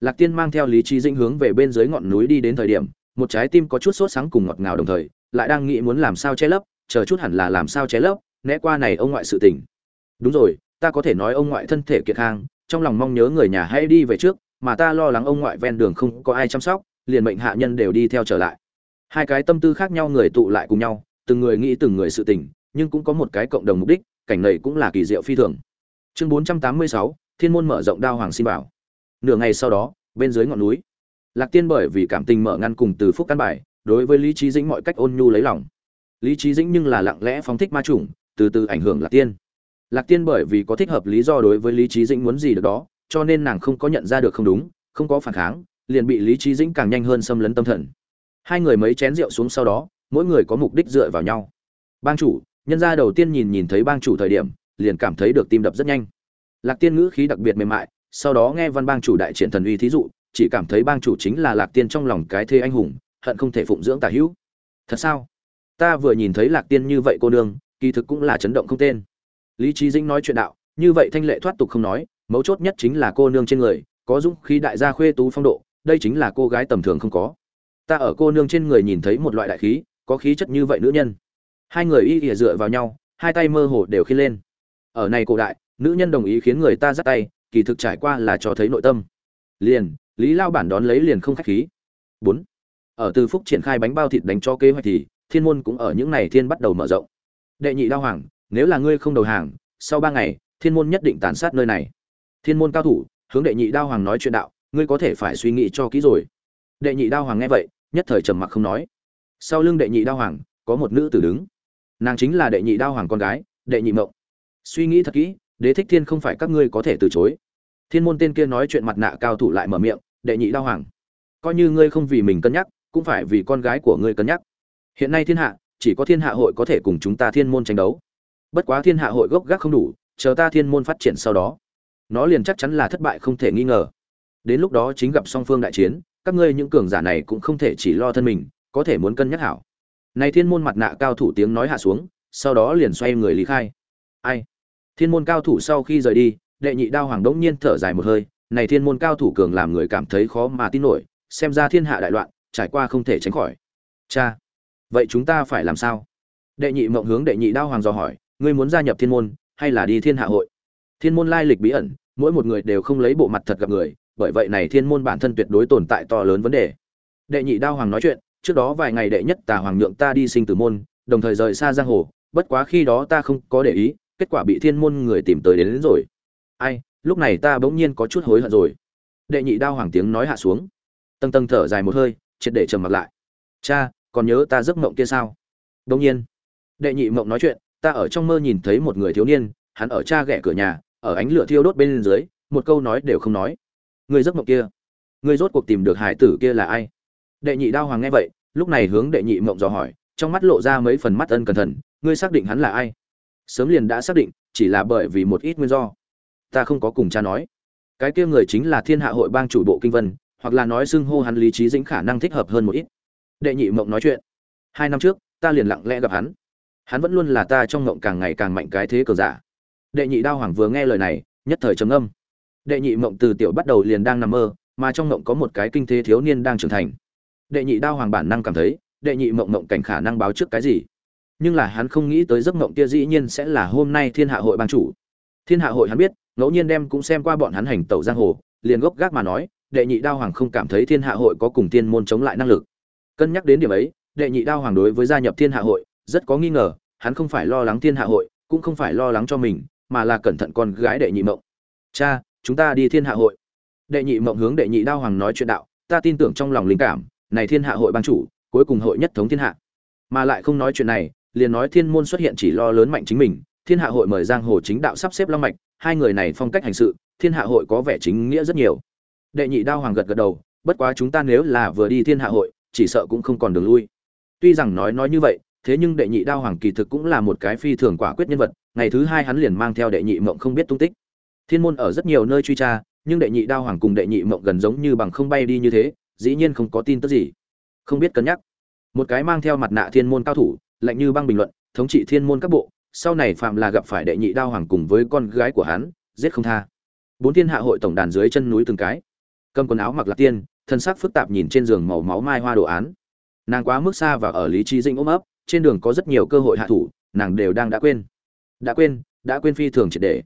S1: Lạc tiên mang theo lý trí dĩnh hướng về bên dưới ngọn núi đi đến thời điểm, một trái tim có chút sốt sáng cùng ngọt ngào đồng thời lại đang nghĩ muốn làm sao che lấp, chờ chút hẳn là làm sao che lấp, né qua này ông ngoại sự tình. Đúng rồi, ta có thể nói ông ngoại thân thể kiệt khang trong lòng mong nhớ người nhà hãy đi về trước, mà ta lo lắng ông ngoại ven đường không có ai chăm sóc, liền mệnh hạ nhân đều đi theo trở lại. Hai cái tâm tư khác nhau người tụ lại cùng nhau, từng người nghĩ từng người sự tình, nhưng cũng có một cái cộng đồng mục đích, cảnh này cũng là kỳ diệu phi thường. Chương bốn trăm tám mươi sáu, thiên môn mở rộng đao hoàng xin bảo. Nửa ngày sau đó, bên dưới ngọn núi. Lạc tiên bởi vì cảm tình mở ngăn cùng từ phúc căn bài đối với lý trí dĩnh mọi cách ôn nhu lấy lòng. Lý trí dĩnh nhưng là lặng lẽ phóng thích ma chủng, từ từ ảnh hưởng lạc tiên. Lạc tiên bởi vì có thích hợp lý do đối với lý trí dĩnh muốn gì được đó, cho nên nàng không có nhận ra được không đúng, không có phản kháng, liền bị lý trí dĩnh càng nhanh hơn xâm lấn tâm thần. Hai người mấy chén rượu xuống sau đó, mỗi người có mục đích dựa vào nhau. Bang chủ, nhân gia đầu tiên nhìn nhìn thấy bang chủ thời điểm, liền cảm thấy được tim đập rất nhanh. Lạc tiên ngữ khí đặc biệt mềm mại, sau đó nghe văn bang chủ đại triển thần uy thí dụ, chỉ cảm thấy bang chủ chính là lạc tiên trong lòng cái thê anh hùng hận không thể phụng dưỡng tả hữu. Thật sao? Ta vừa nhìn thấy lạc tiên như vậy cô nương, kỳ thực cũng là chấn động không tên. Lý trí dĩnh nói chuyện đạo, như vậy thanh lệ thoát tục không nói, mấu chốt nhất chính là cô nương trên người, có dũng khí đại gia khuê tú phong độ, đây chính là cô gái tầm thường không có. Ta ở cô nương trên người nhìn thấy một loại đại khí, có khí chất như vậy nữ nhân. Hai người y ỉa dựa vào nhau, hai tay mơ hồ đều khi lên. Ở này cổ đại, nữ nhân đồng ý khiến người ta dắt tay, kỳ thực trải qua là cho thấy nội tâm. Liền, lý lao bản đón lấy liền không khách khí. Bốn ở từ phúc triển khai bánh bao thịt đánh cho kế hoạch thì, thiên môn cũng ở những ngày thiên bắt đầu mở rộng. Đệ nhị đao hoàng, nếu là ngươi không đầu hàng, sau ba ngày, thiên môn nhất định tàn sát nơi này. Thiên môn cao thủ, hướng đệ nhị đao hoàng nói chuyện đạo, ngươi có thể phải suy nghĩ cho kỹ rồi. Đệ nhị đao hoàng nghe vậy, nhất thời trầm mặc không nói. Sau lưng đệ nhị đao hoàng, có một nữ tử đứng. Nàng chính là đệ nhị đao hoàng con gái, đệ nhị mộng. Suy nghĩ thật kỹ, đế thích thiên không phải các ngươi có thể từ chối. Thiên môn tên kia nói chuyện mặt nạ cao thủ lại mở miệng, đệ nhị đao hoàng. Coi như ngươi không vì mình cân nhắc cũng phải vì con gái của ngươi cân nhắc. Hiện nay thiên hạ, chỉ có thiên hạ hội có thể cùng chúng ta thiên môn tranh đấu. Bất quá thiên hạ hội gốc gác không đủ, chờ ta thiên môn phát triển sau đó, nó liền chắc chắn là thất bại không thể nghi ngờ. Đến lúc đó chính gặp song phương đại chiến, các ngươi những cường giả này cũng không thể chỉ lo thân mình, có thể muốn cân nhắc hảo. Này thiên môn mặt nạ cao thủ tiếng nói hạ xuống, sau đó liền xoay người lý khai. Ai? Thiên môn cao thủ sau khi rời đi, đệ nhị đao hoàng đống nhiên thở dài một hơi, này thiên môn cao thủ cường làm người cảm thấy khó mà tin nổi, xem ra thiên hạ đại loạn trải qua không thể tránh khỏi. Cha vậy chúng ta phải làm sao? Đệ nhị mộng hướng đệ nhị đao hoàng dò hỏi ngươi muốn gia nhập thiên môn hay là đi thiên hạ hội? Thiên môn lai lịch bí ẩn mỗi một người đều không lấy bộ mặt thật gặp người bởi vậy này thiên môn bản thân tuyệt đối tồn tại to lớn vấn đề. Đệ nhị đao hoàng nói chuyện trước đó vài ngày đệ nhất tà hoàng nhượng ta đi sinh tử môn đồng thời rời xa giang hồ bất quá khi đó ta không có để ý kết quả bị thiên môn người tìm tới đến, đến rồi. Ai lúc này ta bỗng nhiên có chút hối hận rồi. Đệ nhị đao hoàng tiếng nói hạ xuống. Tầng tầng thở dài một hơi triệt để trầm mặt lại. Cha, còn nhớ ta giấc mộng kia sao? Đương nhiên. Đệ nhị mộng nói chuyện, ta ở trong mơ nhìn thấy một người thiếu niên, hắn ở cha ghẻ cửa nhà, ở ánh lửa thiêu đốt bên dưới, một câu nói đều không nói. Người giấc mộng kia, người rốt cuộc tìm được hải tử kia là ai? Đệ nhị đao hoàng nghe vậy, lúc này hướng đệ nhị mộng dò hỏi, trong mắt lộ ra mấy phần mắt ân cẩn thận, ngươi xác định hắn là ai? Sớm liền đã xác định, chỉ là bởi vì một ít nguyên do. Ta không có cùng cha nói. Cái kia người chính là thiên hạ hội bang chủ bộ kinh vân hoặc là nói xưng hô hắn lý trí dĩnh khả năng thích hợp hơn một ít. Đệ nhị mộng nói chuyện. Hai năm trước, ta liền lặng lẽ gặp hắn. Hắn vẫn luôn là ta trong mộng càng ngày càng mạnh cái thế cờ giả. Đệ nhị đao hoàng vừa nghe lời này, nhất thời trầm âm đệ nhị mộng từ tiểu bắt đầu liền đang nằm mơ, mà trong mộng có một cái kinh thế thiếu niên đang trưởng thành. Đệ nhị đao hoàng bản năng cảm thấy, đệ nhị mộng mộng cảnh khả năng báo trước cái gì? Nhưng là hắn không nghĩ tới giấc mộng kia dĩ nhiên sẽ là hôm nay thiên hạ hội ban chủ. Thiên hạ hội hắn biết, ngẫu nhiên đem cũng xem qua bọn hắn hành tẩu giang hồ, liền gốc gác mà nói đệ nhị đao hoàng không cảm thấy thiên hạ hội có cùng thiên môn chống lại năng lực. Cân nhắc đến điểm ấy, đệ nhị đao hoàng đối với gia nhập thiên hạ hội, rất có nghi ngờ, hắn không phải lo lắng thiên hạ hội, cũng không phải lo lắng cho mình, mà là cẩn thận con gái đệ nhị mộng. Cha, chúng ta đi thiên hạ hội. Đệ nhị mộng hướng đệ nhị đao hoàng nói chuyện đạo, ta tin tưởng trong lòng linh cảm, này thiên hạ hội ban chủ, cuối cùng hội nhất thống thiên hạ. Mà lại không nói chuyện này, liền nói thiên môn xuất hiện chỉ lo lớn mạnh chính mình, thiên hạ hội mời giang hồ chính đạo sắp xếp long mạch, hai người này phong cách hành sự, thiên hạ hội có vẻ chính nghĩa rất nhiều đệ nhị đao hoàng gật gật đầu, bất quá chúng ta nếu là vừa đi thiên hạ hội, chỉ sợ cũng không còn đường lui. Tuy rằng nói nói như vậy, thế nhưng đệ nhị đao hoàng kỳ thực cũng là một cái phi thường quả quyết nhân vật, ngày thứ hai hắn liền mang theo đệ nhị mộng không biết tung tích. Thiên môn ở rất nhiều nơi truy tra, nhưng đệ nhị đao hoàng cùng đệ nhị mộng gần giống như bằng không bay đi như thế, dĩ nhiên không có tin tức gì. Không biết cân nhắc. Một cái mang theo mặt nạ thiên môn cao thủ, lạnh như băng bình luận, thống trị thiên môn các bộ, sau này phạm là gặp phải đệ nhị đao hoàng cùng với con gái của hắn, giết không tha. Bốn thiên hạ hội tổng đàn dưới chân núi từng cái cầm quần áo mặc lạc tiên, thân sắc phức tạp nhìn trên giường màu máu mai hoa đồ án. Nàng quá mức xa và ở lý trí dinh ôm ấp, trên đường có rất nhiều cơ hội hạ thủ, nàng đều đang đã quên. Đã quên đã quên phi thường triệt để.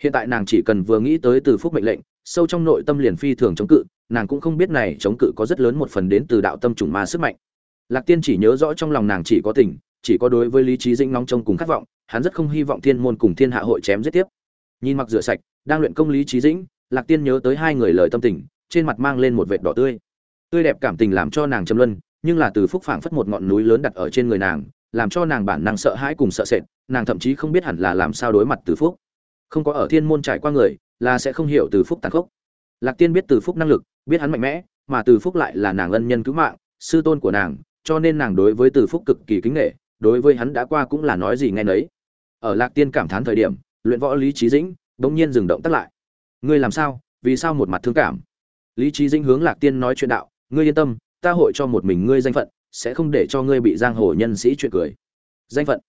S1: Hiện tại nàng chỉ cần vừa nghĩ tới từ phúc mệnh lệnh, sâu trong nội tâm liền phi thường chống cự, nàng cũng không biết này chống cự có rất lớn một phần đến từ đạo tâm chủng ma sức mạnh. Lạc tiên chỉ nhớ rõ trong lòng nàng chỉ có tình, chỉ có đối với lý trí dĩnh nóng trông cùng khát vọng, hắn rất không hy vọng thiên môn cùng thiên hạ hội chém giết tiếp. Nhìn mặc rửa sạch, đang luyện công lý trí dĩnh, lạc tiên nhớ tới hai người lời tâm tình trên mặt mang lên một vệt đỏ tươi. Tươi đẹp cảm tình làm cho nàng châm luân, nhưng là từ phúc phảng phất một ngọn núi lớn đặt ở trên người nàng, làm cho nàng bản năng sợ hãi cùng sợ sệt, nàng thậm chí không biết hẳn là làm sao đối mặt từ phúc. Không có ở thiên môn trải qua người, là sẽ không hiểu từ phúc tàn khốc. Lạc tiên biết từ phúc năng lực, biết hắn mạnh mẽ, mà từ phúc lại là nàng ân nhân cứu mạng, sư tôn của nàng, cho nên nàng đối với từ phúc cực kỳ kính nghệ đối với hắn đã qua cũng là nói gì nghe nấy. Ở lạc tiên cảm thán thời điểm, luyện võ lý trí dĩnh, bỗng nhiên dừng động tắt lại. Ngươi làm sao? Vì sao một mặt thương cảm? Lý trí dĩnh hướng lạc tiên nói chuyện đạo, ngươi yên tâm, ta hội cho một mình ngươi danh phận, sẽ không để cho ngươi bị giang hồ nhân sĩ chuyện cười. Danh phận.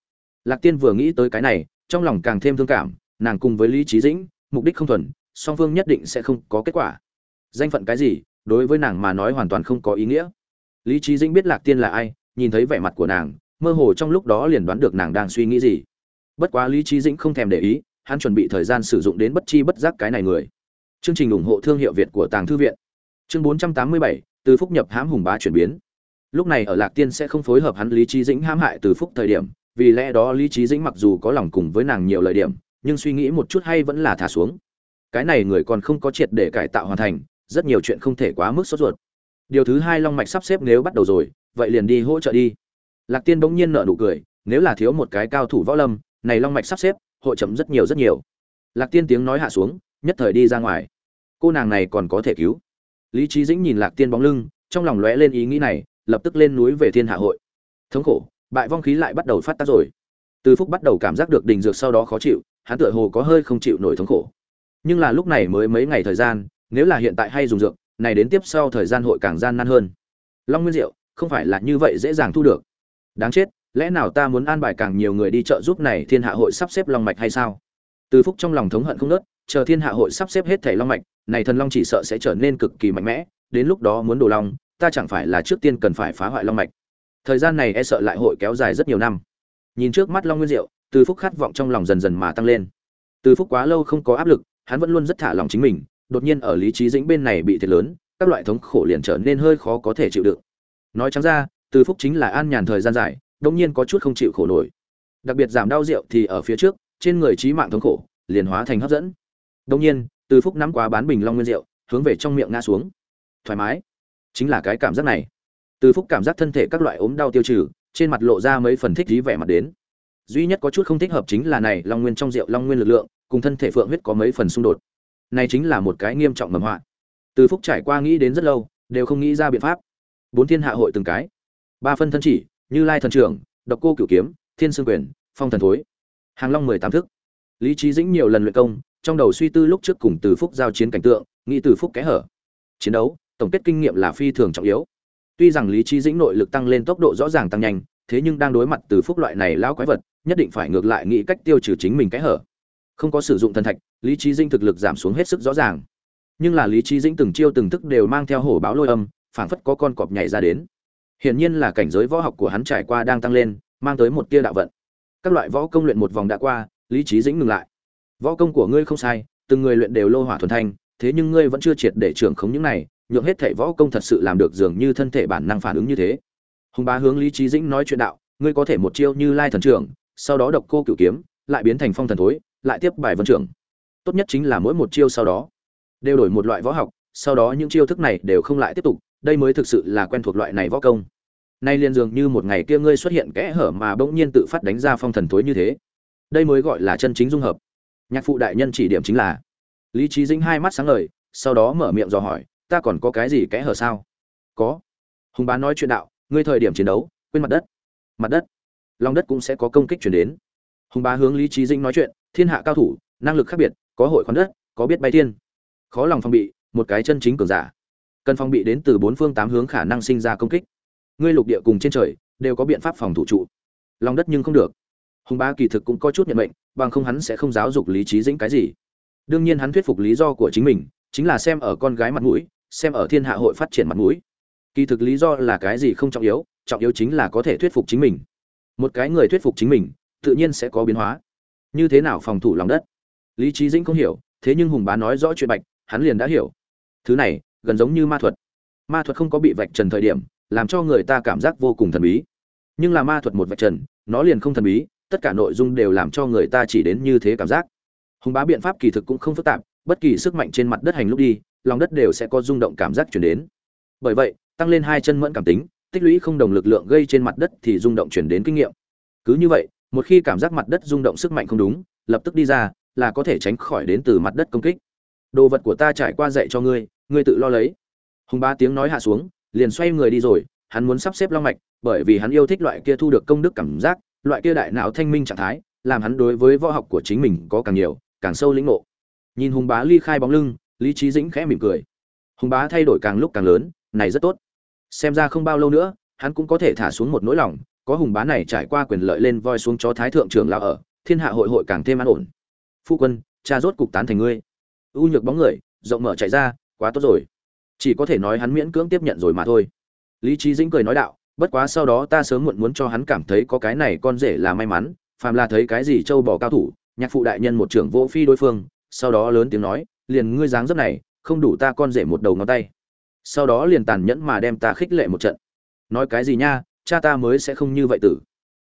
S1: Lạc tiên vừa nghĩ tới cái này, trong lòng càng thêm thương cảm, nàng cùng với lý trí dĩnh, mục đích không thuần, song phương nhất định sẽ không có kết quả. Danh phận cái gì, đối với nàng mà nói hoàn toàn không có ý nghĩa. Lý trí dĩnh biết lạc tiên là ai, nhìn thấy vẻ mặt của nàng, mơ hồ trong lúc đó liền đoán được nàng đang suy nghĩ gì. Bất quá lý trí dĩnh không thèm để ý, hắn chuẩn bị thời gian sử dụng đến bất chi bất giác cái này người chương trình ủng hộ thương hiệu việt của tàng thư viện. Chương 487, từ phúc nhập hãm hùng bá chuyển biến. Lúc này ở lạc tiên sẽ không phối hợp hắn lý trí dĩnh hãm hại từ phúc thời điểm vì lẽ đó lý trí dĩnh mặc dù có lòng cùng với nàng nhiều lời điểm nhưng suy nghĩ một chút hay vẫn là thả xuống. Cái này người còn không có triệt để cải tạo hoàn thành rất nhiều chuyện không thể quá mức sốt ruột. Điều thứ hai long mạch sắp xếp nếu bắt đầu rồi vậy liền đi hỗ trợ đi. Lạc tiên bỗng nhiên nở nụ cười nếu là thiếu một cái cao thủ võ lâm này long mạch sắp xếp hội chậm rất nhiều rất nhiều lạc tiên tiếng nói hạ xuống, nhất thời đi ra ngoài. Cô nàng này còn có thể cứu. Lý trí dĩnh nhìn lạc tiên bóng lưng, trong lòng lóe lên ý nghĩ này, lập tức lên núi về thiên hạ hội. Thống khổ, bại vong khí lại bắt đầu phát tác rồi. Từ phúc bắt đầu cảm giác được đình dược sau đó khó chịu, hắn tựa hồ có hơi không chịu nổi thống khổ. Nhưng là lúc này mới mấy ngày thời gian, nếu là hiện tại hay dùng dược, này đến tiếp sau thời gian hội càng gian nan hơn. Long nguyên diệu, không phải là như vậy dễ dàng thu được. Đáng chết, lẽ nào ta muốn an bài càng nhiều người đi chợ giúp này thiên hạ hội sắp xếp long mạch hay sao? Từ phúc trong lòng thống hận không nớt, chờ thiên hạ hội sắp xếp hết thảy long mạch, này thần long chỉ sợ sẽ trở nên cực kỳ mạnh mẽ, đến lúc đó muốn đồ long, ta chẳng phải là trước tiên cần phải phá hoại long mạch. Thời gian này e sợ lại hội kéo dài rất nhiều năm. Nhìn trước mắt long nguyên diệu, từ phúc khát vọng trong lòng dần dần mà tăng lên. Từ phúc quá lâu không có áp lực, hắn vẫn luôn rất thả lòng chính mình, đột nhiên ở lý trí dĩnh bên này bị thiệt lớn, các loại thống khổ liền trở nên hơi khó có thể chịu đựng. Nói trắng ra, từ phúc chính là an nhàn thời gian dài đông nhiên có chút không chịu khổ nổi. Đặc biệt giảm đau rượu thì ở phía trước trên người trí mạng thống khổ, liền hóa thành hấp dẫn. Đông nhiên, từ phúc nắm quá bán bình long nguyên rượu hướng về trong miệng ngã xuống. Thoải mái. Chính là cái cảm giác này. Từ phúc cảm giác thân thể các loại ốm đau tiêu trừ, trên mặt lộ ra mấy phần thích dí vẻ mặt đến. Duy nhất có chút không thích hợp chính là này, long nguyên trong rượu, long nguyên lực lượng, cùng thân thể phượng huyết có mấy phần xung đột. Này chính là một cái nghiêm trọng mầm họa. Từ phúc trải qua nghĩ đến rất lâu, đều không nghĩ ra biện pháp. Bốn thiên hạ hội từng cái. Ba phân thân chỉ, như lai thần trưởng, độc cô cửu kiếm, thiên sương quyền, phong thần thối hàng long mười tám thức. Lý trí dĩnh nhiều lần luyện công, trong đầu suy tư lúc trước cùng từ phúc giao chiến cảnh tượng, nghĩ từ phúc kẽ hở. Chiến đấu, tổng kết kinh nghiệm là phi thường trọng yếu. Tuy rằng lý trí dĩnh nội lực tăng lên tốc độ rõ ràng tăng nhanh, thế nhưng đang đối mặt từ phúc loại này lão quái vật, nhất định phải ngược lại nghĩ cách tiêu trừ chính mình cái hở. Không có sử dụng thần thạch, lý trí Dĩnh thực lực giảm xuống hết sức rõ ràng. Nhưng là lý trí dĩnh từng chiêu từng thức đều mang theo hổ báo lôi âm, phảng phất có con cọp nhảy ra đến. Hiển nhiên là cảnh giới võ học của hắn trải qua đang tăng lên, mang tới một tia đạo vận các loại võ công luyện một vòng đã qua, lý trí dĩnh ngừng lại. Võ công của ngươi không sai, từng người luyện đều lô hỏa thuần thanh, thế nhưng ngươi vẫn chưa triệt để trưởng khống những này, nhượng hết thảy võ công thật sự làm được dường như thân thể bản năng phản ứng như thế. Hùng bá hướng lý trí dĩnh nói chuyện đạo, ngươi có thể một chiêu như lai thần trưởng, sau đó độc cô cửu kiếm, lại biến thành phong thần thối, lại tiếp bài vân trưởng. Tốt nhất chính là mỗi một chiêu sau đó, đều đổi một loại võ học, sau đó những chiêu thức này đều không lại tiếp tục, đây mới thực sự là quen thuộc loại này võ công nay liền dường như một ngày kia ngươi xuất hiện kẽ hở mà bỗng nhiên tự phát đánh ra phong thần thối như thế. Đây mới gọi là chân chính dung hợp. Nhạc phụ đại nhân chỉ điểm chính là. Lý trí dĩnh hai mắt sáng ngời, sau đó mở miệng dò hỏi, ta còn có cái gì kẽ hở sao? Có. Hùng bá nói chuyện đạo, ngươi thời điểm chiến đấu, quên mặt đất. Mặt đất? Lòng đất cũng sẽ có công kích chuyển đến. Hùng bá hướng lý trí dĩnh nói chuyện, thiên hạ cao thủ, năng lực khác biệt, có hội khoán đất, có biết bay thiên. Khó lòng phòng bị, một cái chân chính cường giả. Cần phòng bị đến từ bốn phương tám hướng khả năng sinh ra công kích ngươi lục địa cùng trên trời đều có biện pháp phòng thủ trụ. Lòng đất nhưng không được. Hùng bá kỳ thực cũng có chút nhận mệnh, bằng không hắn sẽ không giáo dục lý trí dĩnh cái gì. Đương nhiên hắn thuyết phục lý do của chính mình, chính là xem ở con gái mặt mũi, xem ở thiên hạ hội phát triển mặt mũi. Kỳ thực lý do là cái gì không trọng yếu trọng yếu chính là có thể thuyết phục chính mình. Một cái người thuyết phục chính mình, tự nhiên sẽ có biến hóa. Như thế nào phòng thủ lòng đất? Lý trí dĩnh không hiểu, thế nhưng hùng bá nói rõ chuyện bạch, hắn liền đã hiểu. Thứ này, gần giống như ma thuật. Ma thuật không có bị vạch trần thời điểm làm cho người ta cảm giác vô cùng thần bí. Nhưng là ma thuật một vạch trần, nó liền không thần bí, tất cả nội dung đều làm cho người ta chỉ đến như thế cảm giác. Hùng bá biện pháp kỳ thực cũng không phức tạp, bất kỳ sức mạnh trên mặt đất hành lúc đi, lòng đất đều sẽ có rung động cảm giác chuyển đến. Bởi vậy, tăng lên hai chân mẫn cảm tính, tích lũy không đồng lực lượng gây trên mặt đất thì rung động chuyển đến kinh nghiệm. Cứ như vậy, một khi cảm giác mặt đất rung động sức mạnh không đúng, lập tức đi ra, là có thể tránh khỏi đến từ mặt đất công kích. Đồ vật của ta trải qua dạy cho ngươi ngươi tự lo lấy. Hùng Bá tiếng nói hạ xuống liền xoay người đi rồi, hắn muốn sắp xếp long mạch, bởi vì hắn yêu thích loại kia thu được công đức cảm giác, loại kia đại não thanh minh trạng thái, làm hắn đối với võ học của chính mình có càng nhiều, càng sâu lĩnh ngộ. Nhìn hùng bá ly khai bóng lưng, lý trí dĩnh khẽ mỉm cười. Hùng bá thay đổi càng lúc càng lớn, này rất tốt. Xem ra không bao lâu nữa, hắn cũng có thể thả xuống một nỗi lòng, có hùng bá này trải qua quyền lợi lên voi xuống chó thái thượng trưởng lão ở, thiên hạ hội hội càng thêm an ổn. Phu quân, cha rốt cục tán thành ngươi. U nhược bóng người, rộng mở chạy ra, quá tốt rồi chỉ có thể nói hắn miễn cưỡng tiếp nhận rồi mà thôi. Lý trí dĩnh cười nói đạo, bất quá sau đó ta sớm muộn muốn cho hắn cảm thấy có cái này con rể là may mắn, phàm là thấy cái gì châu bỏ cao thủ, nhạc phụ đại nhân một trưởng vô phi đối phương, sau đó lớn tiếng nói, liền ngươi dáng dấp này, không đủ ta con rể một đầu ngón tay. Sau đó liền tàn nhẫn mà đem ta khích lệ một trận. Nói cái gì nha, cha ta mới sẽ không như vậy tử.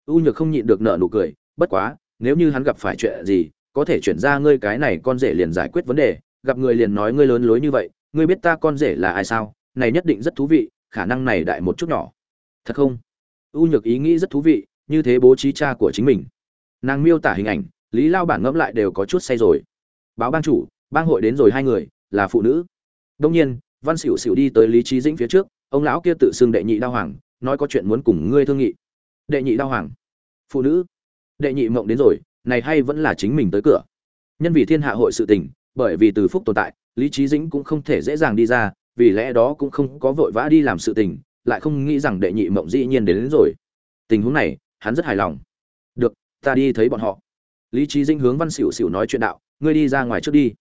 S1: U nhược không nhịn được nợ nụ cười, bất quá, nếu như hắn gặp phải chuyện gì, có thể chuyển ra ngươi cái này con rể liền giải quyết vấn đề, gặp người liền nói ngươi lớn lối như vậy ngươi biết ta con rể là ai sao? Này nhất định rất thú vị, khả năng này đại một chút nhỏ. Thật không? U nhược ý nghĩ rất thú vị, như thế bố trí cha của chính mình. Nàng miêu tả hình ảnh, lý lao bản ngẫm lại đều có chút say rồi. Báo bang chủ, bang hội đến rồi hai người, là phụ nữ. Đông nhiên, văn xỉu xỉu đi tới lý trí dĩnh phía trước, ông lão kia tự xưng đệ nhị đao hoàng, nói có chuyện muốn cùng ngươi thương nghị. Đệ nhị đao hoàng. Phụ nữ. Đệ nhị mộng đến rồi, này hay vẫn là chính mình tới cửa. Nhân vì thiên hạ hội sự tình, bởi vì từ phúc tồn tại lý trí dĩnh cũng không thể dễ dàng đi ra vì lẽ đó cũng không có vội vã đi làm sự tình lại không nghĩ rằng đệ nhị mộng dĩ nhiên đến, đến rồi. Tình huống này hắn rất hài lòng. Được ta đi thấy bọn họ. Lý trí dĩnh hướng văn xỉu xỉu nói chuyện đạo ngươi đi ra ngoài trước đi.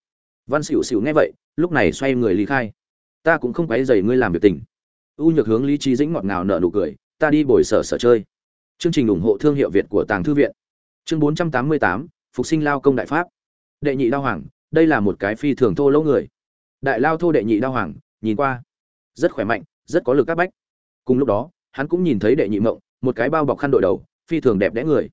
S1: Văn xỉu xỉu nghe vậy lúc này xoay người lý khai. Ta cũng không quấy dày ngươi làm việc tình. U nhược hướng lý trí dĩnh ngọt ngào nợ nụ cười ta đi bồi sở sở chơi. Chương trình ủng hộ thương hiệu việt của tàng thư viện. Chương bốn trăm tám mươi tám phục sinh lao công đại pháp. Đệ nhị đao hoàng đây là một cái phi thường thô lỗ người. Đại lao thô đệ nhị đao hoàng, nhìn qua, rất khỏe mạnh, rất có lực các bách. Cùng lúc đó, hắn cũng nhìn thấy đệ nhị mộng, một cái bao bọc khăn đội đầu, phi thường đẹp đẽ người.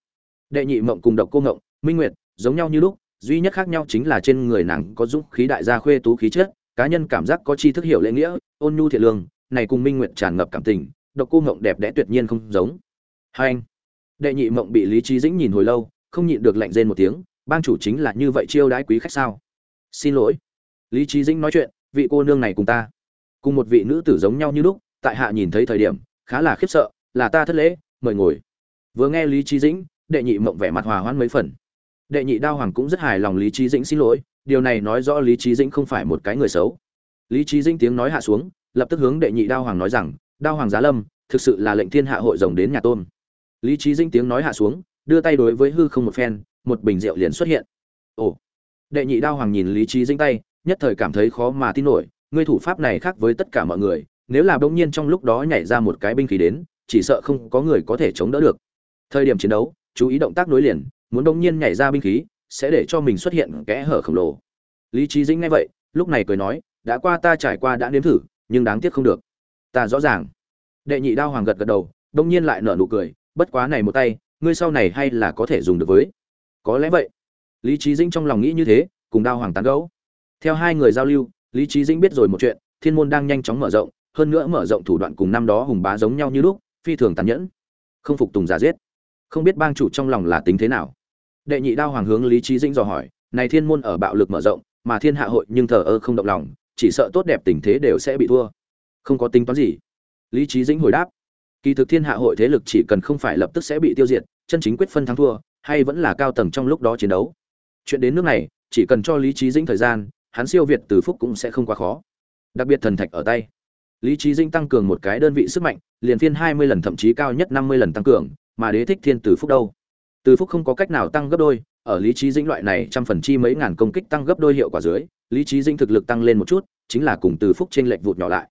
S1: Đệ nhị mộng cùng độc cô ngộng, minh nguyệt, giống nhau như lúc, duy nhất khác nhau chính là trên người nàng có dũng khí đại gia khuê tú khí chất, cá nhân cảm giác có chi thức hiểu lễ nghĩa, ôn nhu thiện lương, này cùng minh nguyệt tràn ngập cảm tình, độc cô ngộng đẹp đẽ tuyệt nhiên không giống. Hai anh, đệ nhị mộng bị lý trí dĩnh nhìn hồi lâu, không nhịn được lạnh rên một tiếng, bang chủ chính là như vậy chiêu đãi quý khách sao? Xin lỗi. Lý trí dĩnh nói chuyện, vị cô nương này cùng ta, cùng một vị nữ tử giống nhau như lúc, tại hạ nhìn thấy thời điểm, khá là khiếp sợ, là ta thất lễ, mời ngồi. Vừa nghe lý trí dĩnh, đệ nhị mộng vẻ mặt hòa hoãn mấy phần. Đệ nhị đao hoàng cũng rất hài lòng lý trí dĩnh xin lỗi, điều này nói rõ lý trí dĩnh không phải một cái người xấu. Lý trí dĩnh tiếng nói hạ xuống, lập tức hướng đệ nhị đao hoàng nói rằng, đao hoàng giá lâm, thực sự là lệnh thiên hạ hội rồng đến nhà tôn. Lý trí dĩnh tiếng nói hạ xuống, đưa tay đối với hư không một phen, một bình rượu liền xuất hiện. Ồ! Đệ nhị đao hoàng nhìn lý trí dĩnh tay, nhất thời cảm thấy khó mà tin nổi, ngươi thủ pháp này khác với tất cả mọi người, nếu là bỗng nhiên trong lúc đó nhảy ra một cái binh khí đến, chỉ sợ không có người có thể chống đỡ được. Thời điểm chiến đấu, chú ý động tác nối liền, muốn bỗng nhiên nhảy ra binh khí, sẽ để cho mình xuất hiện kẽ hở khổng lồ. Lý trí dĩnh nghe vậy, lúc này cười nói, đã qua ta trải qua đã nếm thử, nhưng đáng tiếc không được. Ta rõ ràng. Đệ nhị đao hoàng gật gật đầu đông nhiên lại nở nụ cười, bất quá này một tay, ngươi sau này hay là có thể dùng được với. Có lẽ vậy lý trí dĩnh trong lòng nghĩ như thế, cùng đao hoàng tán gẫu. Theo hai người giao lưu, lý trí dĩnh biết rồi một chuyện, thiên môn đang nhanh chóng mở rộng, hơn nữa mở rộng thủ đoạn cùng năm đó hùng bá giống nhau như lúc, phi thường tàn nhẫn. Không phục tùng giả giết. Không biết bang chủ trong lòng là tính thế nào. Đệ nhị đao hoàng hướng lý trí dĩnh dò hỏi, này thiên môn ở bạo lực mở rộng, mà thiên hạ hội nhưng thờ ơ không động lòng, chỉ sợ tốt đẹp tình thế đều sẽ bị thua. Không có tính toán gì. Lý trí dĩnh hồi đáp, kỳ thực thiên hạ hội thế lực chỉ cần không phải lập tức sẽ bị tiêu diệt, chân chính quyết phân thắng thua, hay vẫn là cao tầng trong lúc đó chiến đấu chuyện đến nước này, chỉ cần cho lý trí dĩnh thời gian, hắn siêu việt từ phúc cũng sẽ không quá khó. Đặc biệt thần thạch ở tay. Lý trí dĩnh tăng cường một cái đơn vị sức mạnh, liền phiên hai mươi lần, thậm chí cao nhất năm mươi lần tăng cường, mà đế thích thiên từ phúc đâu? Từ phúc không có cách nào tăng gấp đôi, ở lý trí dĩnh loại này trăm phần chi mấy ngàn công kích tăng gấp đôi hiệu quả dưới, lý trí dĩnh thực lực tăng lên một chút, chính là cùng từ phúc trên lệch vụt nhỏ lại.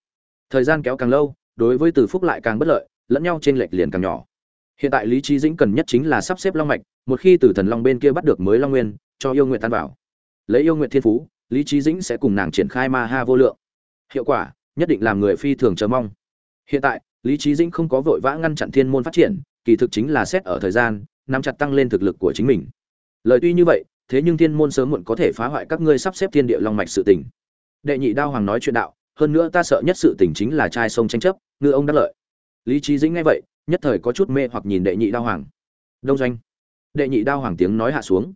S1: Thời gian kéo càng lâu, đối với từ phúc lại càng bất lợi, lẫn nhau trên lệch liền càng nhỏ. Hiện tại lý trí dĩnh cần nhất chính là sắp xếp long mạch, một khi từ thần long bên kia bắt được mới long nguyên cho yêu nguyện tan vào. Lấy yêu nguyện thiên phú, lý trí dĩnh sẽ cùng nàng triển khai ma ha vô lượng. Hiệu quả, nhất định làm người phi thường chờ mong. Hiện tại, lý trí dĩnh không có vội vã ngăn chặn thiên môn phát triển, kỳ thực chính là xét ở thời gian, nắm chặt tăng lên thực lực của chính mình. Lời tuy như vậy, thế nhưng thiên môn sớm muộn có thể phá hoại các ngươi sắp xếp thiên địa long mạch sự tình. Đệ nhị đao hoàng nói chuyện đạo, hơn nữa ta sợ nhất sự tình chính là trai sông tranh chấp, ngư ông đắc lợi. Lý trí dĩnh nghe vậy, nhất thời có chút mê hoặc nhìn đệ nhị đao hoàng. Đông doanh. Đệ nhị đao hoàng tiếng nói hạ xuống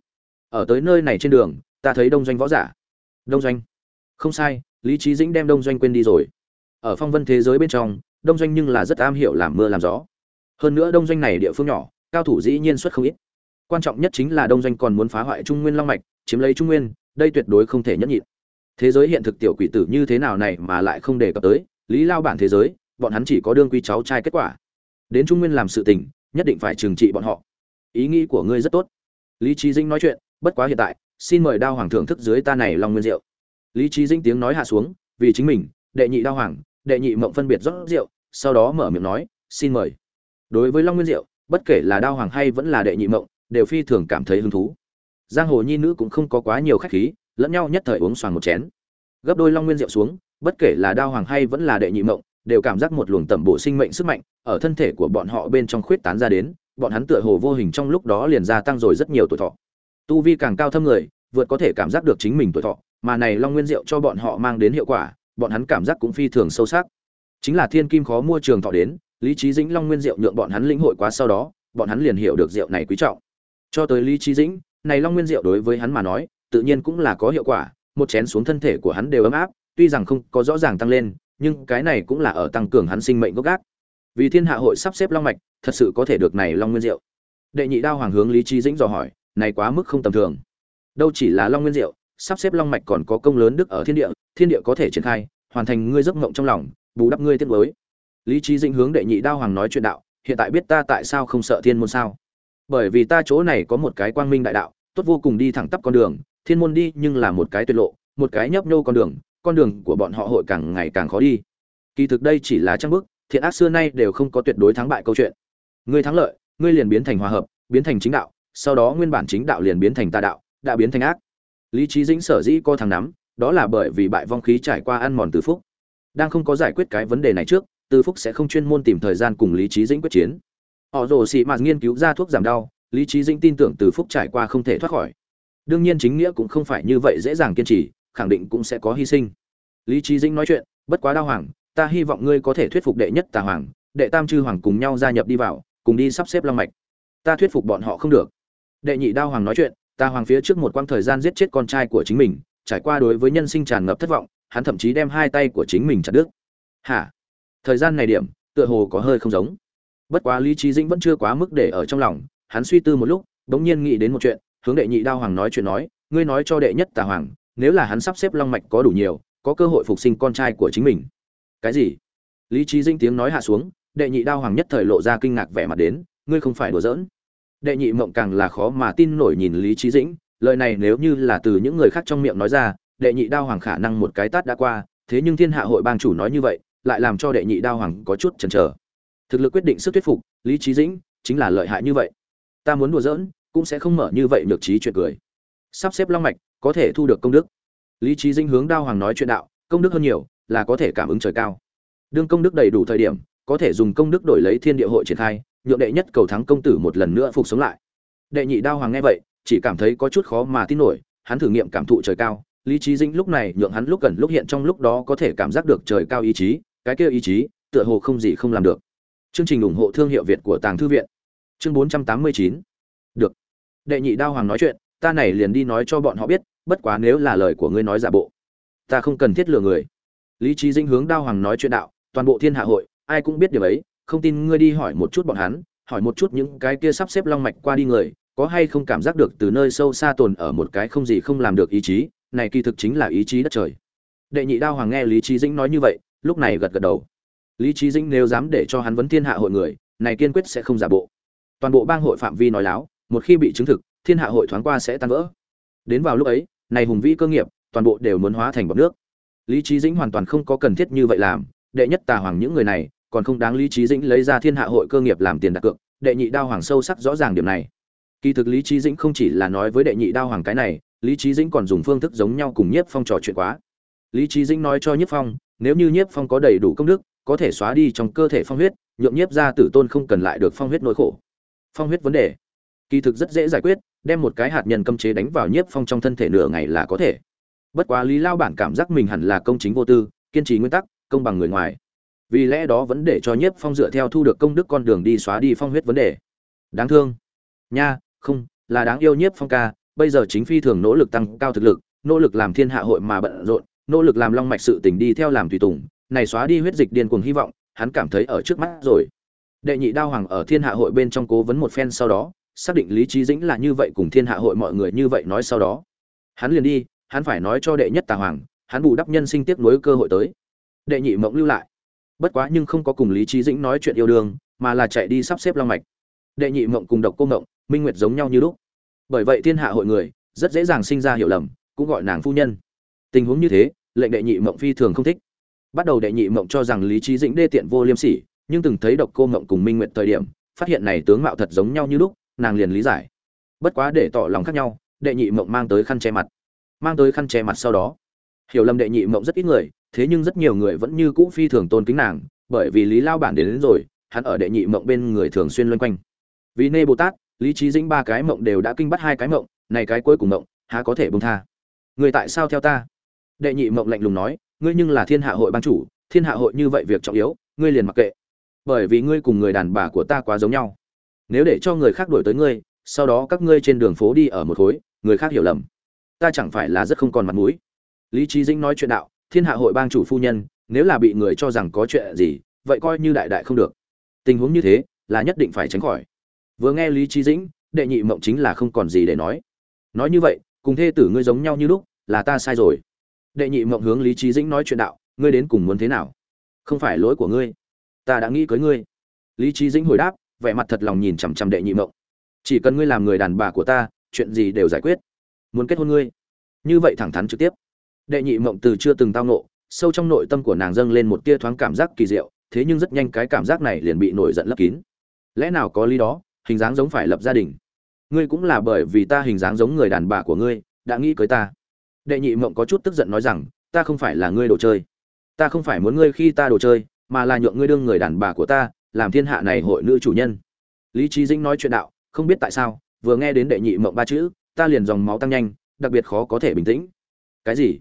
S1: ở tới nơi này trên đường, ta thấy đông doanh võ giả. Đông doanh? Không sai, lý trí dĩnh đem đông doanh quên đi rồi. Ở phong vân thế giới bên trong, đông doanh nhưng là rất am hiểu làm mưa làm gió. Hơn nữa đông doanh này địa phương nhỏ, cao thủ dĩ nhiên xuất không ít. Quan trọng nhất chính là đông doanh còn muốn phá hoại trung nguyên long mạch, chiếm lấy trung nguyên, đây tuyệt đối không thể nhẫn nhịn. Thế giới hiện thực tiểu quỷ tử như thế nào này mà lại không đề cập tới, lý lao bản thế giới, bọn hắn chỉ có đương quy cháu trai kết quả. Đến trung nguyên làm sự tình, nhất định phải trừng trị bọn họ. Ý nghĩ của ngươi rất tốt. Lý trí dinh nói chuyện bất quá hiện tại, xin mời đao hoàng thưởng thức dưới ta này long nguyên rượu lý trí dinh tiếng nói hạ xuống, vì chính mình, đệ nhị đao hoàng, đệ nhị mộng phân biệt rót rượu, sau đó mở miệng nói, xin mời. Đối với long nguyên rượu bất kể là đao hoàng hay vẫn là đệ nhị mộng, đều phi thường cảm thấy hứng thú. Giang hồ nhi nữ cũng không có quá nhiều khách khí, lẫn nhau nhất thời uống xoàng một chén. Gấp đôi long nguyên rượu xuống, bất kể là đao hoàng hay vẫn là đệ nhị mộng, đều cảm giác một luồng tẩm bổ sinh mệnh sức mạnh ở thân thể của bọn họ bên trong khuyết tán ra đến, bọn hắn tựa hồ vô hình trong lúc đó liền gia tăng rồi rất nhiều tuổi thọ tu vi càng cao thâm người, vượt có thể cảm giác được chính mình tuổi thọ, mà này long nguyên Diệu cho bọn họ mang đến hiệu quả, bọn hắn cảm giác cũng phi thường sâu sắc. Chính là thiên kim khó mua trường thọ đến, lý trí dĩnh long nguyên Diệu nhượng bọn hắn lĩnh hội quá sau đó, bọn hắn liền hiểu được rượu này quý trọng. Cho tới lý trí dĩnh, này long nguyên rượu đối với hắn mà nói, tự nhiên cũng là có hiệu quả, một chén xuống thân thể của hắn đều ấm áp, tuy rằng không có rõ ràng tăng lên, nhưng cái này cũng là ở tăng cường hắn sinh mệnh gốc gác. Vì thiên hạ hội sắp xếp long mạch, thật sự có thể được này long nguyên diệu. Đệ nhị đao hoàng hướng lý trí dĩnh dò hỏi này quá mức không tầm thường. Đâu chỉ là long nguyên diệu, sắp xếp long mạch còn có công lớn đức ở thiên địa thiên địa có thể triển khai, hoàn thành ngươi giấc mộng trong lòng, bù đắp ngươi tiết mới lý trí dĩnh hướng đệ nhị đao hoàng nói chuyện đạo, hiện tại biết ta tại sao không sợ thiên môn sao? Bởi vì ta chỗ này có một cái quang minh đại đạo, tốt vô cùng đi thẳng tắp con đường, thiên môn đi nhưng là một cái tuyệt lộ, một cái nhấp nhô con đường con đường của bọn họ hội càng ngày càng khó đi. Kỳ thực đây chỉ là trang bức, thiện ác xưa nay đều không có tuyệt đối thắng bại câu chuyện. Ngươi thắng lợi, ngươi liền biến thành hòa hợp, biến thành chính đạo sau đó nguyên bản chính đạo liền biến thành tà đạo, đã biến thành ác. Lý trí dĩnh sở dĩ co thằng nắm, đó là bởi vì bại vong khí trải qua ăn mòn từ phúc. Đang không có giải quyết cái vấn đề này trước, từ phúc sẽ không chuyên môn tìm thời gian cùng lý trí dĩnh quyết chiến. Họ rồ xị mạt nghiên cứu ra thuốc giảm đau, lý trí dĩnh tin tưởng từ phúc trải qua không thể thoát khỏi. Đương nhiên chính nghĩa cũng không phải như vậy dễ dàng kiên trì, khẳng định cũng sẽ có hy sinh. Lý trí dĩnh nói chuyện, bất quá đau hoàng, ta hy vọng ngươi có thể thuyết phục đệ nhất tà hoàng, đệ tam chư hoàng cùng nhau gia nhập đi vào, cùng đi sắp xếp long mạch. Ta thuyết phục bọn họ không được đệ nhị đao hoàng nói chuyện, ta hoàng phía trước một quãng thời gian giết chết con trai của chính mình, trải qua đối với nhân sinh tràn ngập thất vọng, hắn thậm chí đem hai tay của chính mình chặt đứt. Hả? Thời gian này điểm, tựa hồ có hơi không giống. Bất quá lý trí dĩnh vẫn chưa quá mức để ở trong lòng, hắn suy tư một lúc bỗng nhiên nghĩ đến một chuyện, hướng đệ nhị đao hoàng nói chuyện nói, ngươi nói cho đệ nhất tà hoàng, nếu là hắn sắp xếp long mạch có đủ nhiều, có cơ hội phục sinh con trai của chính mình. Cái gì? Lý trí dinh tiếng nói hạ xuống, đệ nhị đao hoàng nhất thời lộ ra kinh ngạc vẻ mặt đến, ngươi không phải đùa giỡn đệ nhị mộng càng là khó mà tin nổi nhìn lý trí dĩnh, lời này nếu như là từ những người khác trong miệng nói ra, đệ nhị đao hoàng khả năng một cái tát đã qua, thế nhưng thiên hạ hội bang chủ nói như vậy, lại làm cho đệ nhị đao hoàng có chút chần chờ. Thực lực quyết định sức thuyết phục, lý trí dĩnh chính là lợi hại như vậy. Ta muốn đùa giỡn, cũng sẽ không mở như vậy được trí chuyện cười. Sắp xếp long mạch, có thể thu được công đức. Lý trí dĩnh hướng đao hoàng nói chuyện đạo, công đức hơn nhiều, là có thể cảm ứng trời cao. Đương công đức đầy đủ thời điểm, có thể dùng công đức đổi lấy thiên địa hội triển khai nhượng đệ nhất cầu thắng công tử một lần nữa phục sống lại. Đệ nhị đao hoàng nghe vậy, chỉ cảm thấy có chút khó mà tin nổi, hắn thử nghiệm cảm thụ trời cao, lý trí dĩnh lúc này nhượng hắn lúc gần lúc hiện trong lúc đó có thể cảm giác được trời cao ý chí, cái kia ý chí, tựa hồ không gì không làm được. Chương trình ủng hộ thương hiệu việt của tàng thư viện. Chương 489 được. Đệ nhị đao hoàng nói chuyện, ta này liền đi nói cho bọn họ biết, bất quá nếu là lời của ngươi nói giả bộ, ta không cần thiết lừa người. Lý trí dĩnh hướng đao hoàng nói chuyện đạo, toàn bộ thiên hạ hội, ai cũng biết điều ấy không tin ngươi đi hỏi một chút bọn hắn, hỏi một chút những cái kia sắp xếp long mạch qua đi người, có hay không cảm giác được từ nơi sâu xa tồn ở một cái không gì không làm được ý chí, này kỳ thực chính là ý chí đất trời. Đệ nhị đao hoàng nghe lý trí dĩnh nói như vậy, lúc này gật gật đầu. Lý trí dĩnh nếu dám để cho hắn vấn thiên hạ hội người, này kiên quyết sẽ không giả bộ. Toàn bộ bang hội phạm vi nói láo, một khi bị chứng thực, thiên hạ hội thoáng qua sẽ tan vỡ. Đến vào lúc ấy, này hùng vĩ cơ nghiệp, toàn bộ đều muốn hóa thành bọt nước. Lý trí dĩnh hoàn toàn không có cần thiết như vậy làm, đệ nhất tà hoàng những người này còn không đáng lý trí dĩnh lấy ra thiên hạ hội cơ nghiệp làm tiền đặt cược, đệ nhị đao hoàng sâu sắc rõ ràng điểm này. Kỳ thực lý trí dĩnh không chỉ là nói với đệ nhị đao hoàng cái này, lý trí dĩnh còn dùng phương thức giống nhau cùng nhiếp phong trò chuyện quá. Lý trí dĩnh nói cho nhiếp phong, nếu như nhiếp phong có đầy đủ công đức, có thể xóa đi trong cơ thể phong huyết, nhượng nhiếp ra tử tôn không cần lại được phong huyết nỗi khổ. Phong huyết vấn đề. Kỳ thực rất dễ giải quyết, đem một cái hạt nhân cấm chế đánh vào nhiếp phong trong thân thể nửa ngày là có thể. Bất quá lý lao bản cảm giác mình hẳn là công chính vô tư, kiên trì nguyên tắc, công bằng người ngoài vì lẽ đó vẫn để cho nhiếp phong dựa theo thu được công đức con đường đi xóa đi phong huyết vấn đề. Đáng thương. Nha, không, là đáng yêu nhiếp phong ca, bây giờ chính phi thường nỗ lực tăng cao thực lực, nỗ lực làm thiên hạ hội mà bận rộn, nỗ lực làm long mạch sự tình đi theo làm tùy tùng, này xóa đi huyết dịch điên cuồng hy vọng, hắn cảm thấy ở trước mắt rồi. Đệ nhị đao hoàng ở thiên hạ hội bên trong cố vấn một phen sau đó, xác định lý trí dĩnh là như vậy cùng thiên hạ hội mọi người như vậy nói sau đó. Hắn liền đi, hắn phải nói cho đệ nhất tà hoàng, hắn bù đắp nhân sinh tiếp nối cơ hội tới. Đệ nhị mộng lưu lại bất quá nhưng không có cùng lý trí dĩnh nói chuyện yêu đương, mà là chạy đi sắp xếp long mạch. Đệ nhị mộng cùng độc cô mộng, minh nguyệt giống nhau như lúc. Bởi vậy thiên hạ hội người, rất dễ dàng sinh ra hiểu lầm, cũng gọi nàng phu nhân. Tình huống như thế, lệnh đệ nhị mộng phi thường không thích. Bắt đầu đệ nhị mộng cho rằng lý trí dĩnh đê tiện vô liêm sỉ, nhưng từng thấy độc cô mộng cùng minh nguyệt thời điểm, phát hiện này tướng mạo thật giống nhau như lúc, nàng liền lý giải. Bất quá để tỏ lòng khác nhau, đệ nhị mộng mang tới khăn che mặt. Mang tới khăn che mặt sau đó hiểu lầm đệ nhị mộng rất ít người thế nhưng rất nhiều người vẫn như cũ phi thường tôn kính nàng bởi vì lý lao bản đến, đến rồi hắn ở đệ nhị mộng bên người thường xuyên loanh quanh. Vì nê bồ tát lý trí dĩnh ba cái mộng đều đã kinh bắt hai cái mộng này cái cuối cùng mộng há có thể bông tha? Người tại sao theo ta? Đệ nhị mộng lạnh lùng nói ngươi nhưng là thiên hạ hội ban chủ thiên hạ hội như vậy việc trọng yếu ngươi liền mặc kệ. Bởi vì ngươi cùng người đàn bà của ta quá giống nhau. Nếu để cho người khác đuổi tới ngươi sau đó các ngươi trên đường phố đi ở một khối người khác hiểu lầm. Ta chẳng phải là rất không còn mặt mũi lý trí dĩnh nói chuyện đạo, thiên hạ hội bang chủ phu nhân, nếu là bị người cho rằng có chuyện gì, vậy coi như đại đại không được. Tình huống như thế, là nhất định phải tránh khỏi. Vừa nghe lý trí dĩnh, đệ nhị mộng chính là không còn gì để nói. Nói như vậy, cùng thê tử ngươi giống nhau như lúc, là ta sai rồi. Đệ nhị mộng hướng lý trí dĩnh nói chuyện đạo, ngươi đến cùng muốn thế nào? Không phải lỗi của ngươi, ta đã nghĩ cưới ngươi. Lý trí dĩnh hồi đáp, vẻ mặt thật lòng nhìn chằm chằm đệ nhị mộng. Chỉ cần ngươi làm người đàn bà của ta, chuyện gì đều giải quyết. Muốn kết hôn ngươi. Như vậy thẳng thắn trực tiếp đệ nhị mộng từ chưa từng tao nộ sâu trong nội tâm của nàng dâng lên một tia thoáng cảm giác kỳ diệu, thế nhưng rất nhanh cái cảm giác này liền bị nổi giận lấp kín. Lẽ nào có lý đó, hình dáng giống phải lập gia đình. Ngươi cũng là bởi vì ta hình dáng giống người đàn bà của ngươi, đã nghĩ cưới ta. Đệ nhị mộng có chút tức giận nói rằng, ta không phải là ngươi đồ chơi. Ta không phải muốn ngươi khi ta đồ chơi, mà là nhượng ngươi đương người đàn bà của ta, làm thiên hạ này hội nữ chủ nhân. Lý trí dĩnh nói chuyện đạo, không biết tại sao, vừa nghe đến đệ nhị mộng ba chữ, ta liền dòng máu tăng nhanh, đặc biệt khó có thể bình tĩnh. Cái gì?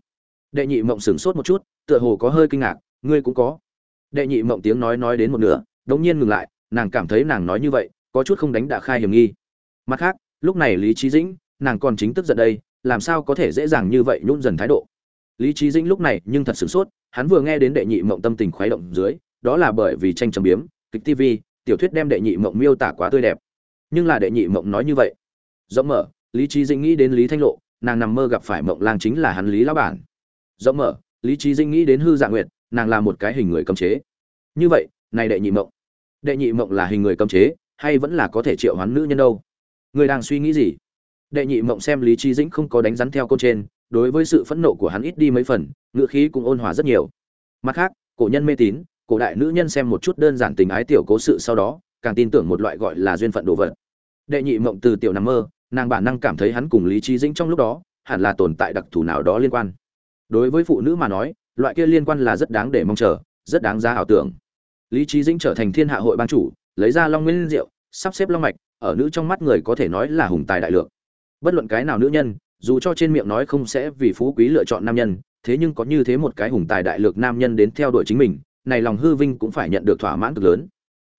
S1: Đệ nhị mộng sửng sốt một chút, tựa hồ có hơi kinh ngạc, ngươi cũng có. Đệ nhị mộng tiếng nói nói đến một nửa, đống nhiên ngừng lại, nàng cảm thấy nàng nói như vậy, có chút không đánh đã khai hiểm nghi. Mặt khác, lúc này lý trí dĩnh, nàng còn chính tức giận đây, làm sao có thể dễ dàng như vậy nhún dần thái độ? Lý trí dĩnh lúc này nhưng thật sửng sốt, hắn vừa nghe đến đệ nhị mộng tâm tình khoái động dưới, đó là bởi vì tranh trầm biếm, kịch tv tiểu thuyết đem đệ nhị mộng miêu tả quá tươi đẹp. Nhưng là đệ nhị mộng nói như vậy. Rộng mở, lý trí dĩnh nghĩ đến lý thanh lộ, nàng nằm mơ gặp phải mộng lang chính là hắn lý lão bản rộng mở, lý trí dĩnh nghĩ đến hư dạ nguyệt, nàng là một cái hình người cấm chế. Như vậy, này đệ nhị mộng, đệ nhị mộng là hình người cấm chế, hay vẫn là có thể triệu hoán nữ nhân đâu? Người đang suy nghĩ gì? Đệ nhị mộng xem lý trí dĩnh không có đánh rắn theo câu trên, đối với sự phẫn nộ của hắn ít đi mấy phần, ngựa khí cũng ôn hòa rất nhiều. Mặt khác, cổ nhân mê tín, cổ đại nữ nhân xem một chút đơn giản tình ái tiểu cố sự sau đó, càng tin tưởng một loại gọi là duyên phận đồ vật. Đệ nhị mộng từ tiểu nằm mơ, nàng bản năng cảm thấy hắn cùng lý trí dĩnh trong lúc đó, hẳn là tồn tại đặc thù nào đó liên quan đối với phụ nữ mà nói, loại kia liên quan là rất đáng để mong chờ, rất đáng giá ảo tưởng. Lý trí dĩnh trở thành thiên hạ hội ban chủ, lấy ra long nguyên diệu, sắp xếp long mạch, ở nữ trong mắt người có thể nói là hùng tài đại lượng. Bất luận cái nào nữ nhân, dù cho trên miệng nói không sẽ vì phú quý lựa chọn nam nhân, thế nhưng có như thế một cái hùng tài đại lược nam nhân đến theo đuổi chính mình, này lòng hư vinh cũng phải nhận được thỏa mãn cực lớn.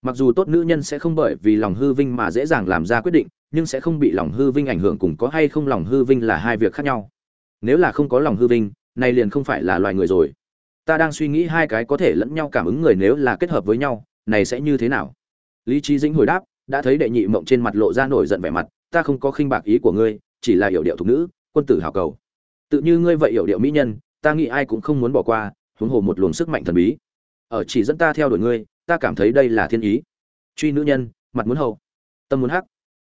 S1: Mặc dù tốt nữ nhân sẽ không bởi vì lòng hư vinh mà dễ dàng làm ra quyết định, nhưng sẽ không bị lòng hư vinh ảnh hưởng cùng có hay không lòng hư vinh là hai việc khác nhau. Nếu là không có lòng hư vinh này liền không phải là loài người rồi. Ta đang suy nghĩ hai cái có thể lẫn nhau cảm ứng người nếu là kết hợp với nhau, này sẽ như thế nào? Lý trí dĩnh hồi đáp, đã thấy đệ nhị mộng trên mặt lộ ra nổi giận vẻ mặt, ta không có khinh bạc ý của ngươi, chỉ là hiểu điệu thục nữ, quân tử hào cầu. Tự như ngươi vậy hiểu điệu mỹ nhân, ta nghĩ ai cũng không muốn bỏ qua, huống hồ một luồng sức mạnh thần bí. Ở chỉ dẫn ta theo đuổi ngươi, ta cảm thấy đây là thiên ý. Truy nữ nhân, mặt muốn hậu tâm muốn hắc.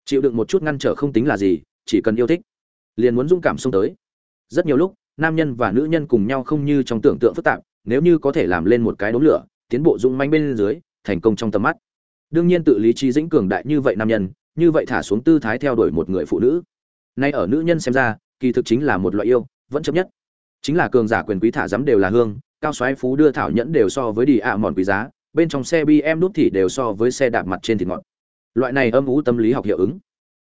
S1: Chịu đựng một chút ngăn trở không tính là gì, chỉ cần yêu thích, liền muốn dũng cảm xông tới. Rất nhiều lúc nam nhân và nữ nhân cùng nhau không như trong tưởng tượng phức tạp, nếu như có thể làm lên một cái đốm lửa, tiến bộ dũng manh bên dưới, thành công trong tầm mắt. Đương nhiên tự lý trí dĩnh cường đại như vậy nam nhân, như vậy thả xuống tư thái theo đuổi một người phụ nữ. Nay ở nữ nhân xem ra, kỳ thực chính là một loại yêu, vẫn chấp nhất. Chính là cường giả quyền quý thả dám đều là hương, cao xoáy phú đưa thảo nhẫn đều so với đi ạ mòn quý giá, bên trong xe bm đút thì đều so với xe đạp mặt trên thịt ngọt. Loại này âm ú tâm lý học hiệu ứng.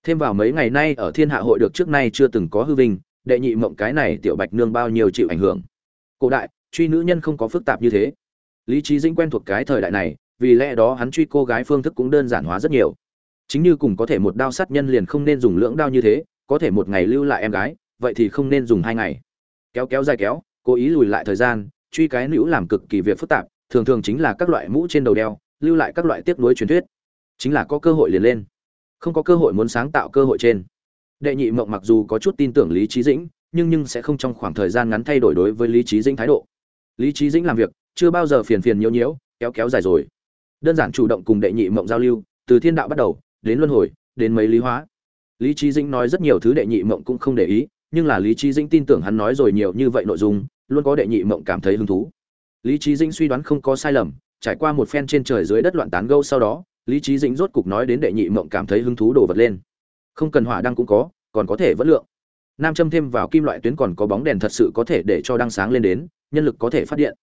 S1: Thêm vào mấy ngày nay ở thiên hạ hội được trước nay chưa từng có hư vinh đệ nhị mộng cái này tiểu bạch nương bao nhiêu chịu ảnh hưởng. Cổ đại, truy nữ nhân không có phức tạp như thế. Lý trí dinh quen thuộc cái thời đại này, vì lẽ đó hắn truy cô gái phương thức cũng đơn giản hóa rất nhiều. Chính như cùng có thể một đao sát nhân liền không nên dùng lưỡng đao như thế, có thể một ngày lưu lại em gái, vậy thì không nên dùng hai ngày. Kéo kéo dài kéo, cố ý lùi lại thời gian, truy cái nữ làm cực kỳ việc phức tạp, thường thường chính là các loại mũ trên đầu đeo, lưu lại các loại tiếp nối truyền thuyết. Chính là có cơ hội liền lên. Không có cơ hội muốn sáng tạo cơ hội trên đệ nhị mộng mặc dù có chút tin tưởng lý trí dĩnh, nhưng nhưng sẽ không trong khoảng thời gian ngắn thay đổi đối với lý trí dĩnh thái độ. Lý trí dĩnh làm việc, chưa bao giờ phiền phiền nhiễu nhiễu, kéo kéo dài rồi. Đơn giản chủ động cùng đệ nhị mộng giao lưu, từ thiên đạo bắt đầu, đến luân hồi, đến mấy lý hóa. Lý trí dĩnh nói rất nhiều thứ đệ nhị mộng cũng không để ý, nhưng là lý trí dĩnh tin tưởng hắn nói rồi nhiều như vậy nội dung, luôn có đệ nhị mộng cảm thấy hứng thú. Lý trí dĩnh suy đoán không có sai lầm, trải qua một phen trên trời dưới đất loạn tán gâu sau đó, lý trí dĩnh rốt cục nói đến đệ nhị mộng cảm thấy hứng thú đổ vật lên không cần hỏa đăng cũng có, còn có thể vẫn lượng. Nam châm thêm vào kim loại tuyến còn có bóng đèn thật sự có thể để cho đăng sáng lên đến, nhân lực có thể phát điện.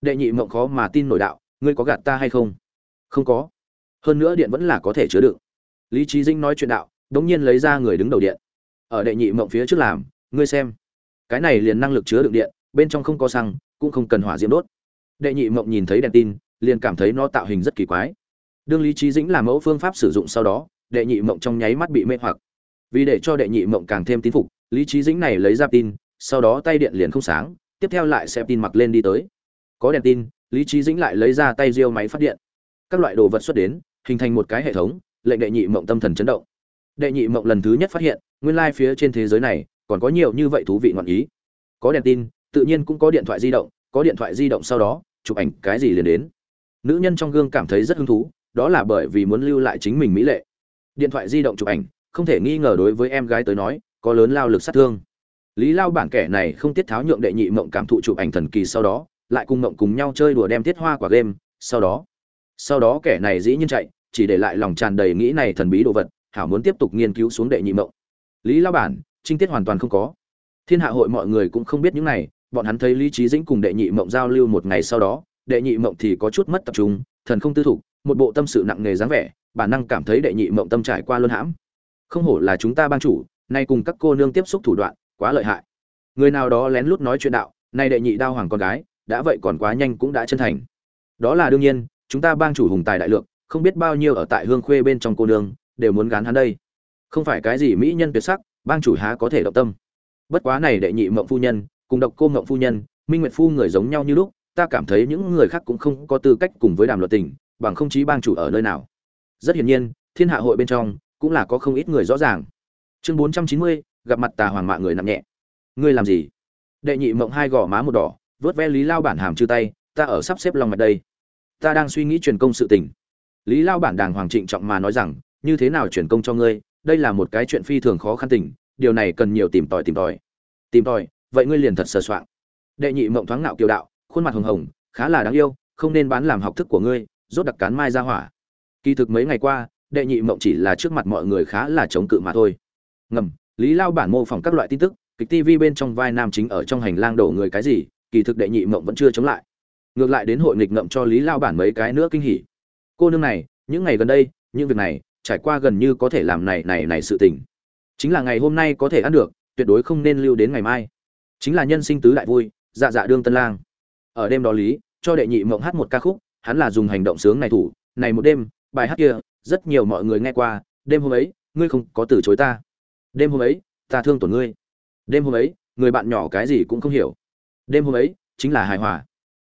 S1: Đệ nhị mộng khó mà tin nổi đạo, ngươi có gạt ta hay không? Không có. Hơn nữa điện vẫn là có thể chứa đựng. Lý trí dĩnh nói chuyện đạo, đống nhiên lấy ra người đứng đầu điện. Ở đệ nhị mộng phía trước làm, ngươi xem. Cái này liền năng lực chứa đựng điện, bên trong không có xăng, cũng không cần hỏa diễm đốt. Đệ nhị mộng nhìn thấy đèn tin, liền cảm thấy nó tạo hình rất kỳ quái. Đương lý trí dĩnh làm mẫu phương pháp sử dụng sau đó đệ nhị mộng trong nháy mắt bị mê hoặc. Vì để cho đệ nhị mộng càng thêm tín phục, lý trí dĩnh này lấy ra tin sau đó tay điện liền không sáng, tiếp theo lại xem tin mặc lên đi tới. Có đèn tin, lý trí dĩnh lại lấy ra tay riêu máy phát điện. Các loại đồ vật xuất đến, hình thành một cái hệ thống, lệnh đệ nhị mộng tâm thần chấn động. Đệ nhị mộng lần thứ nhất phát hiện, nguyên lai phía trên thế giới này, còn có nhiều như vậy thú vị ngoạn ý. Có đèn tin, tự nhiên cũng có điện thoại di động, có điện thoại di động sau đó, chụp ảnh cái gì liền đến. Nữ nhân trong gương cảm thấy rất hứng thú, đó là bởi vì muốn lưu lại chính mình mỹ lệ điện thoại di động chụp ảnh, không thể nghi ngờ đối với em gái tới nói, có lớn lao lực sát thương. Lý lao bản kẻ này không tiết tháo nhượng đệ nhị mộng cảm thụ chụp ảnh thần kỳ sau đó, lại cùng mộng cùng nhau chơi đùa đem tiết hoa quả game, sau đó. Sau đó kẻ này dĩ nhiên chạy, chỉ để lại lòng tràn đầy nghĩ này thần bí đồ vật, hảo muốn tiếp tục nghiên cứu xuống đệ nhị mộng. Lý lao bản, trinh tiết hoàn toàn không có. Thiên hạ hội mọi người cũng không biết những này, bọn hắn thấy lý trí dĩnh cùng đệ nhị mộng giao lưu một ngày sau đó, đệ nhị mộng thì có chút mất tập trung, thần không tư thục, một bộ tâm sự nặng nề dáng vẻ bản năng cảm thấy đệ nhị mộng tâm trải qua luân hãm. Không hổ là chúng ta ban chủ, nay cùng các cô nương tiếp xúc thủ đoạn, quá lợi hại. Người nào đó lén lút nói chuyện đạo, nay đệ nhị đao hoàng con gái, đã vậy còn quá nhanh cũng đã chân thành. Đó là đương nhiên, chúng ta bang chủ hùng tài đại lượng, không biết bao nhiêu ở tại hương khuê bên trong cô nương, đều muốn gán hắn đây. Không phải cái gì mỹ nhân tuyệt sắc, bang chủ há có thể động tâm. Bất quá này đệ nhị mộng phu nhân, cùng độc cô mộng phu nhân, minh nguyệt phu người giống nhau như lúc, ta cảm thấy những người khác cũng không có tư cách cùng với đàm luật tình, bằng không chí bang chủ ở nơi nào rất hiển nhiên, thiên hạ hội bên trong cũng là có không ít người rõ ràng. Chương bốn trăm chín mươi, gặp mặt tà hoàng mạ người nặng nhẹ. Ngươi làm gì? Đệ nhị mộng hai gò má một đỏ, vớt ve lý lao bản hàm chư tay, ta ở sắp xếp lòng mạch đây. Ta đang suy nghĩ truyền công sự tình. Lý lao bản đàng hoàng trịnh trọng mà nói rằng, như thế nào truyền công cho ngươi, đây là một cái chuyện phi thường khó khăn tình, điều này cần nhiều tìm tòi tìm tòi. Tìm tòi, vậy ngươi liền thật sờ soạng. Đệ nhị mộng thoáng nạo kiều đạo, khuôn mặt hồng hồng, khá là đáng yêu, không nên bán làm học thức của ngươi, rốt đặc cán mai ra hỏa kỳ thực mấy ngày qua, đệ nhị mộng chỉ là trước mặt mọi người khá là chống cự mà thôi. Ngầm, lý lao bản mô phỏng các loại tin tức, kịch tv bên trong vai nam chính ở trong hành lang đổ người cái gì, kỳ thực đệ nhị mộng vẫn chưa chống lại. Ngược lại đến hội nghịch ngậm cho lý lao bản mấy cái nữa kinh hỉ. Cô nương này, những ngày gần đây, những việc này, trải qua gần như có thể làm này này này sự tình. Chính là ngày hôm nay có thể ăn được, tuyệt đối không nên lưu đến ngày mai. Chính là nhân sinh tứ đại vui dạ dạ đương tân lang. Ở đêm đó lý, cho đệ nhị mộng hát một ca khúc, hắn là dùng hành động sướng này thủ, này một đêm bài hát kia, rất nhiều mọi người nghe qua, đêm hôm ấy, ngươi không có từ chối ta. Đêm hôm ấy, ta thương tổn ngươi. Đêm hôm ấy, người bạn nhỏ cái gì cũng không hiểu. Đêm hôm ấy, chính là hài hòa.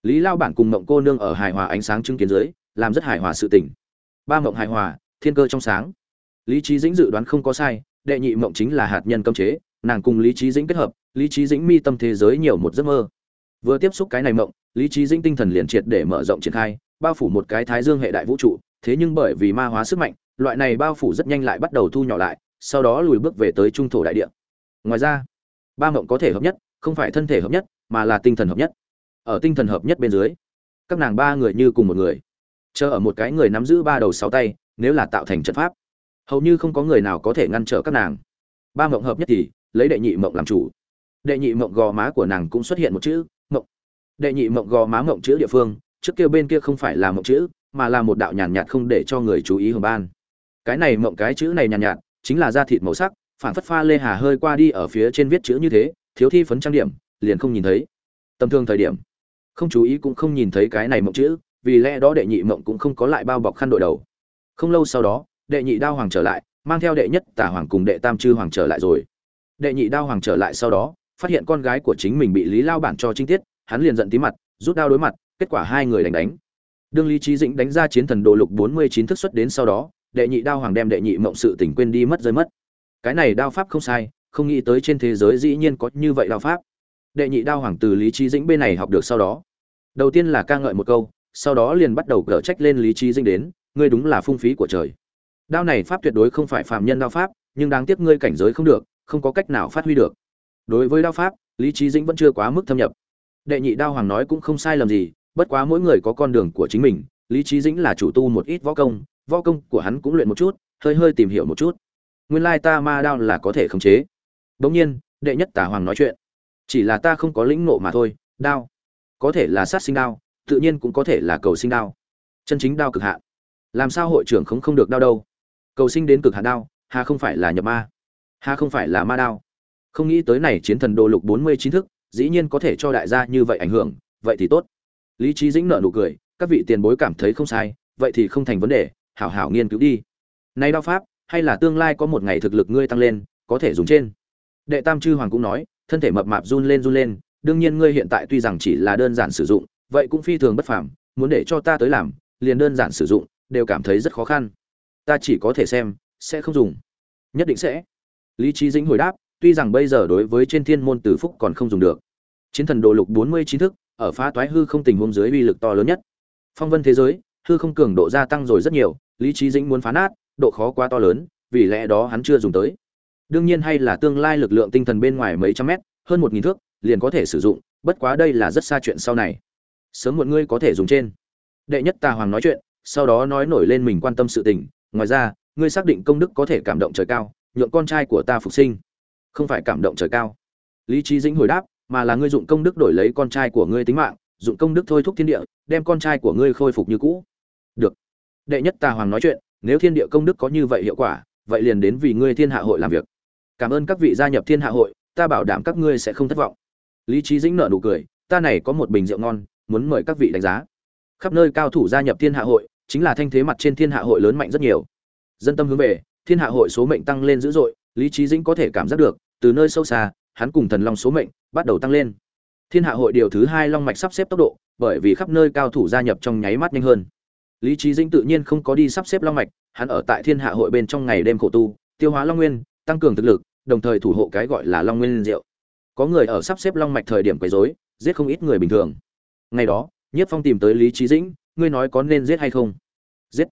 S1: Lý lao bản cùng mộng cô nương ở hài hòa ánh sáng chứng kiến dưới, làm rất hài hòa sự tình. Ba mộng hài hòa, thiên cơ trong sáng. Lý trí dĩnh dự đoán không có sai, đệ nhị mộng chính là hạt nhân cấm chế, nàng cùng lý trí dĩnh kết hợp, lý trí dĩnh mi tâm thế giới nhiều một giấc mơ. Vừa tiếp xúc cái này mộng, lý trí dĩnh tinh thần liền triệt để mở rộng triển khai, bao phủ một cái thái dương hệ đại vũ trụ thế nhưng bởi vì ma hóa sức mạnh, loại này bao phủ rất nhanh lại bắt đầu thu nhỏ lại, sau đó lùi bước về tới trung thổ đại địa. Ngoài ra, ba mộng có thể hợp nhất, không phải thân thể hợp nhất, mà là tinh thần hợp nhất. Ở tinh thần hợp nhất bên dưới, các nàng ba người như cùng một người. Chờ ở một cái người nắm giữ ba đầu sáu tay, nếu là tạo thành trận pháp, hầu như không có người nào có thể ngăn trở các nàng. Ba mộng hợp nhất thì, lấy đệ nhị mộng làm chủ. Đệ nhị mộng gò má của nàng cũng xuất hiện một chữ, mộng. Đệ nhị mộng gò má mộng chữ địa phương, trước kia bên kia không phải là mộng chữ mà là một đạo nhàn nhạt, nhạt không để cho người chú ý hưởng ban. Cái này mộng cái chữ này nhàn nhạt, nhạt chính là da thịt màu sắc phản phất pha lê hà hơi qua đi ở phía trên viết chữ như thế thiếu thi phấn trang điểm liền không nhìn thấy. Tầm thường thời điểm không chú ý cũng không nhìn thấy cái này mộng chữ vì lẽ đó đệ nhị mộng cũng không có lại bao bọc khăn đội đầu. Không lâu sau đó đệ nhị đao hoàng trở lại mang theo đệ nhất tả hoàng cùng đệ tam chư hoàng trở lại rồi. Đệ nhị đao hoàng trở lại sau đó phát hiện con gái của chính mình bị lý lao bản cho trinh tiết hắn liền giận tí mặt rút đao đối mặt kết quả hai người đánh đánh đương lý trí dĩnh đánh ra chiến thần đồ lục bốn mươi chín thức xuất đến sau đó, đệ nhị đao hoàng đem đệ nhị mộng sự tỉnh quên đi mất rơi mất. Cái này đao pháp không sai, không nghĩ tới trên thế giới dĩ nhiên có như vậy đao pháp. Đệ nhị đao hoàng từ lý trí dĩnh bên này học được sau đó. Đầu tiên là ca ngợi một câu, sau đó liền bắt đầu cở trách lên lý trí dĩnh đến, ngươi đúng là phung phí của trời. Đao này pháp tuyệt đối không phải phàm nhân đao pháp, nhưng đáng tiếc ngươi cảnh giới không được, không có cách nào phát huy được. Đối với đao pháp, lý trí dĩnh vẫn chưa quá mức thâm nhập. Đệ nhị đao hoàng nói cũng không sai lầm gì bất quá mỗi người có con đường của chính mình, lý trí dĩnh là chủ tu một ít võ công võ công của hắn cũng luyện một chút, hơi hơi tìm hiểu một chút. Nguyên lai ta ma đao là có thể khống chế. Bỗng nhiên, đệ nhất tả hoàng nói chuyện. Chỉ là ta không có lĩnh nộ mà thôi, đao. Có thể là sát sinh đao, tự nhiên cũng có thể là cầu sinh đao. Chân chính đao cực hạn. Làm sao hội trưởng không không được đao đâu? Cầu sinh đến cực hạn đao, hà không phải là nhập ma. Hà không phải là ma đao. Không nghĩ tới này chiến thần đồ lục bốn mươi chín thức, dĩ nhiên có thể cho đại gia như vậy ảnh hưởng, vậy thì tốt lý trí dĩnh nợ nụ cười, các vị tiền bối cảm thấy không sai, vậy thì không thành vấn đề, hảo hảo nghiên cứu đi. Nay đao pháp, hay là tương lai có một ngày thực lực ngươi tăng lên, có thể dùng trên. Đệ tam chư hoàng cũng nói, thân thể mập mạp run lên run lên, đương nhiên ngươi hiện tại tuy rằng chỉ là đơn giản sử dụng, vậy cũng phi thường bất phàm, muốn để cho ta tới làm, liền đơn giản sử dụng, đều cảm thấy rất khó khăn. Ta chỉ có thể xem, sẽ không dùng. Nhất định sẽ. Lý trí dĩnh hồi đáp, tuy rằng bây giờ đối với trên thiên môn tử phúc còn không dùng được. Chiến thần đồ lục bốn mươi trí thức ở phá toái hư không tình huống dưới uy lực to lớn nhất. Phong vân thế giới, hư không cường độ gia tăng rồi rất nhiều, lý trí dĩnh muốn phá nát, độ khó quá to lớn, vì lẽ đó hắn chưa dùng tới. Đương nhiên hay là tương lai lực lượng tinh thần bên ngoài mấy trăm mét, hơn một nghìn thước, liền có thể sử dụng, bất quá đây là rất xa chuyện sau này. Sớm một ngươi có thể dùng trên. Đệ nhất tà hoàng nói chuyện, sau đó nói nổi lên mình quan tâm sự tình, ngoài ra, ngươi xác định công đức có thể cảm động trời cao, nhượng con trai của ta phục sinh. Không phải cảm động trời cao. Lý trí dĩnh hồi đáp mà là ngươi dụng công đức đổi lấy con trai của ngươi tính mạng, dụng công đức thôi thúc thiên địa, đem con trai của ngươi khôi phục như cũ. Được. Đệ nhất tà hoàng nói chuyện, nếu thiên địa công đức có như vậy hiệu quả, vậy liền đến vì ngươi thiên hạ hội làm việc. Cảm ơn các vị gia nhập thiên hạ hội, ta bảo đảm các ngươi sẽ không thất vọng. Lý trí dĩnh nợ nụ cười, ta này có một bình rượu ngon, muốn mời các vị đánh giá. Khắp nơi cao thủ gia nhập thiên hạ hội, chính là thanh thế mặt trên thiên hạ hội lớn mạnh rất nhiều. Dân tâm hướng về, thiên hạ hội số mệnh tăng lên dữ dội, lý trí dĩnh có thể cảm giác được, từ nơi sâu xa hắn cùng thần long số mệnh bắt đầu tăng lên. Thiên hạ hội điều thứ hai long mạch sắp xếp tốc độ, bởi vì khắp nơi cao thủ gia nhập trong nháy mắt nhanh hơn. Lý trí dĩnh tự nhiên không có đi sắp xếp long mạch, hắn ở tại thiên hạ hội bên trong ngày đêm khổ tu, tiêu hóa long nguyên, tăng cường thực lực, đồng thời thủ hộ cái gọi là long nguyên diệu. Có người ở sắp xếp long mạch thời điểm quấy rối, giết không ít người bình thường. Ngày đó, nhiếp phong tìm tới lý trí dĩnh, ngươi nói có nên giết hay không? Giết.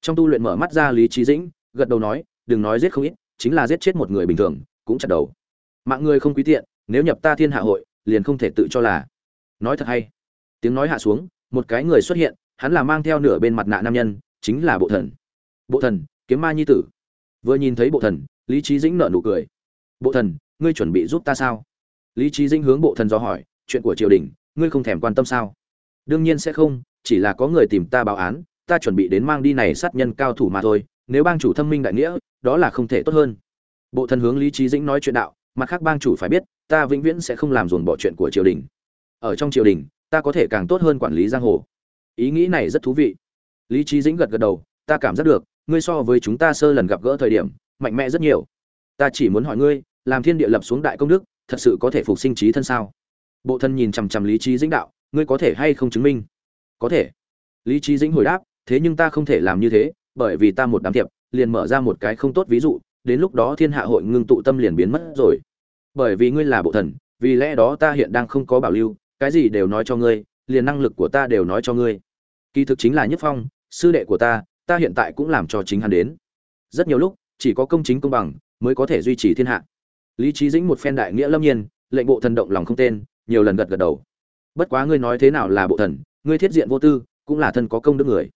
S1: Trong tu luyện mở mắt ra lý trí dĩnh, gật đầu nói, đừng nói giết không ít, chính là giết chết một người bình thường, cũng chặt đầu mạng người không quý tiện, nếu nhập ta thiên hạ hội, liền không thể tự cho là. Nói thật hay. Tiếng nói hạ xuống, một cái người xuất hiện, hắn là mang theo nửa bên mặt nạ nam nhân, chính là bộ thần. Bộ thần, kiếm ma nhi tử. Vừa nhìn thấy bộ thần, lý trí dĩnh nợ nụ cười. Bộ thần, ngươi chuẩn bị giúp ta sao? Lý trí dĩnh hướng bộ thần do hỏi, chuyện của triều đình, ngươi không thèm quan tâm sao? Đương nhiên sẽ không, chỉ là có người tìm ta báo án, ta chuẩn bị đến mang đi này sát nhân cao thủ mà thôi, nếu bang chủ thâm minh đại nghĩa, đó là không thể tốt hơn. Bộ thần hướng lý trí dĩnh nói chuyện đạo mặt khác bang chủ phải biết, ta vĩnh viễn sẽ không làm dồn bỏ chuyện của triều đình. Ở trong triều đình, ta có thể càng tốt hơn quản lý giang hồ. Ý nghĩ này rất thú vị. Lý trí dĩnh gật gật đầu, ta cảm giác được, ngươi so với chúng ta sơ lần gặp gỡ thời điểm, mạnh mẽ rất nhiều. Ta chỉ muốn hỏi ngươi, làm thiên địa lập xuống đại công đức, thật sự có thể phục sinh trí thân sao? Bộ thân nhìn chằm chằm lý trí dĩnh đạo, ngươi có thể hay không chứng minh? Có thể. Lý trí dĩnh hồi đáp, thế nhưng ta không thể làm như thế, bởi vì ta một đám tiệp liền mở ra một cái không tốt ví dụ đến lúc đó thiên hạ hội ngưng tụ tâm liền biến mất rồi. Bởi vì ngươi là bộ thần, vì lẽ đó ta hiện đang không có bảo lưu, cái gì đều nói cho ngươi, liền năng lực của ta đều nói cho ngươi. Kỳ thực chính là nhất phong, sư đệ của ta ta hiện tại cũng làm cho chính hắn đến. Rất nhiều lúc, chỉ có công chính công bằng mới có thể duy trì thiên hạ. Lý trí dĩnh một phen đại nghĩa lâm nhiên, lệnh bộ thần động lòng không tên, nhiều lần gật gật đầu. Bất quá ngươi nói thế nào là bộ thần, ngươi thiết diện vô tư, cũng là thân có công đức người.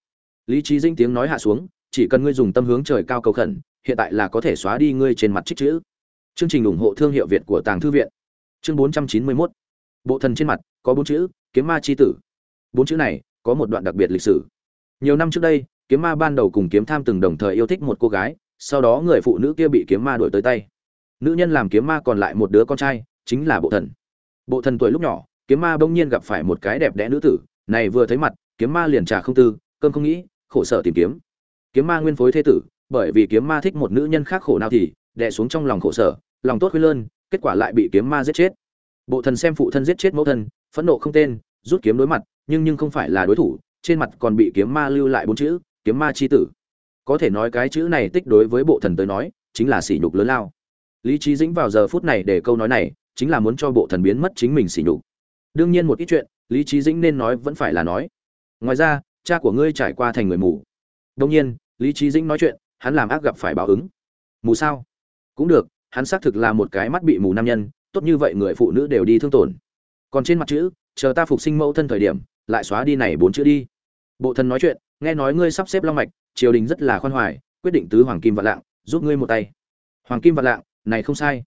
S1: Lý trí dĩnh tiếng nói hạ xuống, chỉ cần ngươi dùng tâm hướng trời cao cầu khẩn hiện tại là có thể xóa đi ngươi trên mặt trích chữ. Chương trình ủng hộ thương hiệu việt của tàng thư viện. Chương 491 bộ thần trên mặt, có bốn chữ, kiếm ma chi tử. Bốn chữ này, có một đoạn đặc biệt lịch sử. Nhiều năm trước đây, kiếm ma ban đầu cùng kiếm tham từng đồng thời yêu thích một cô gái, sau đó người phụ nữ kia bị kiếm ma đuổi tới tay. Nữ nhân làm kiếm ma còn lại một đứa con trai, chính là bộ thần. Bộ thần tuổi lúc nhỏ, kiếm ma bỗng nhiên gặp phải một cái đẹp đẽ nữ tử, này vừa thấy mặt, kiếm ma liền trả không tư, cơm không nghĩ, khổ sở tìm kiếm. Kiếm ma nguyên phối thế tử bởi vì kiếm ma thích một nữ nhân khác khổ nào thì, đè xuống trong lòng khổ sở, lòng tốt khuyên lơn, kết quả lại bị kiếm ma giết chết. Bộ thần xem phụ thân giết chết mẫu thân, phẫn nộ không tên, rút kiếm đối mặt, nhưng nhưng không phải là đối thủ, trên mặt còn bị kiếm ma lưu lại bốn chữ, kiếm ma chi tử. Có thể nói cái chữ này tích đối với bộ thần tới nói, chính là sỉ nhục lớn lao. Lý trí dĩnh vào giờ phút này để câu nói này, chính là muốn cho bộ thần biến mất chính mình sỉ nhục. Đương nhiên một ít chuyện, lý trí dĩnh nên nói vẫn phải là nói. Ngoài ra, cha của ngươi trải qua thành người mù. Đông nhiên, lý trí dĩnh nói chuyện hắn làm ác gặp phải báo ứng. Mù sao? Cũng được, hắn xác thực là một cái mắt bị mù nam nhân, tốt như vậy người phụ nữ đều đi thương tổn. Còn trên mặt chữ, chờ ta phục sinh mẫu thân thời điểm, lại xóa đi này bốn chữ đi. Bộ thần nói chuyện, nghe nói ngươi sắp xếp long mạch, triều đình rất là khoan hoài, quyết định tứ hoàng kim vạn lạng, giúp ngươi một tay. Hoàng kim vạn lạng, này không sai.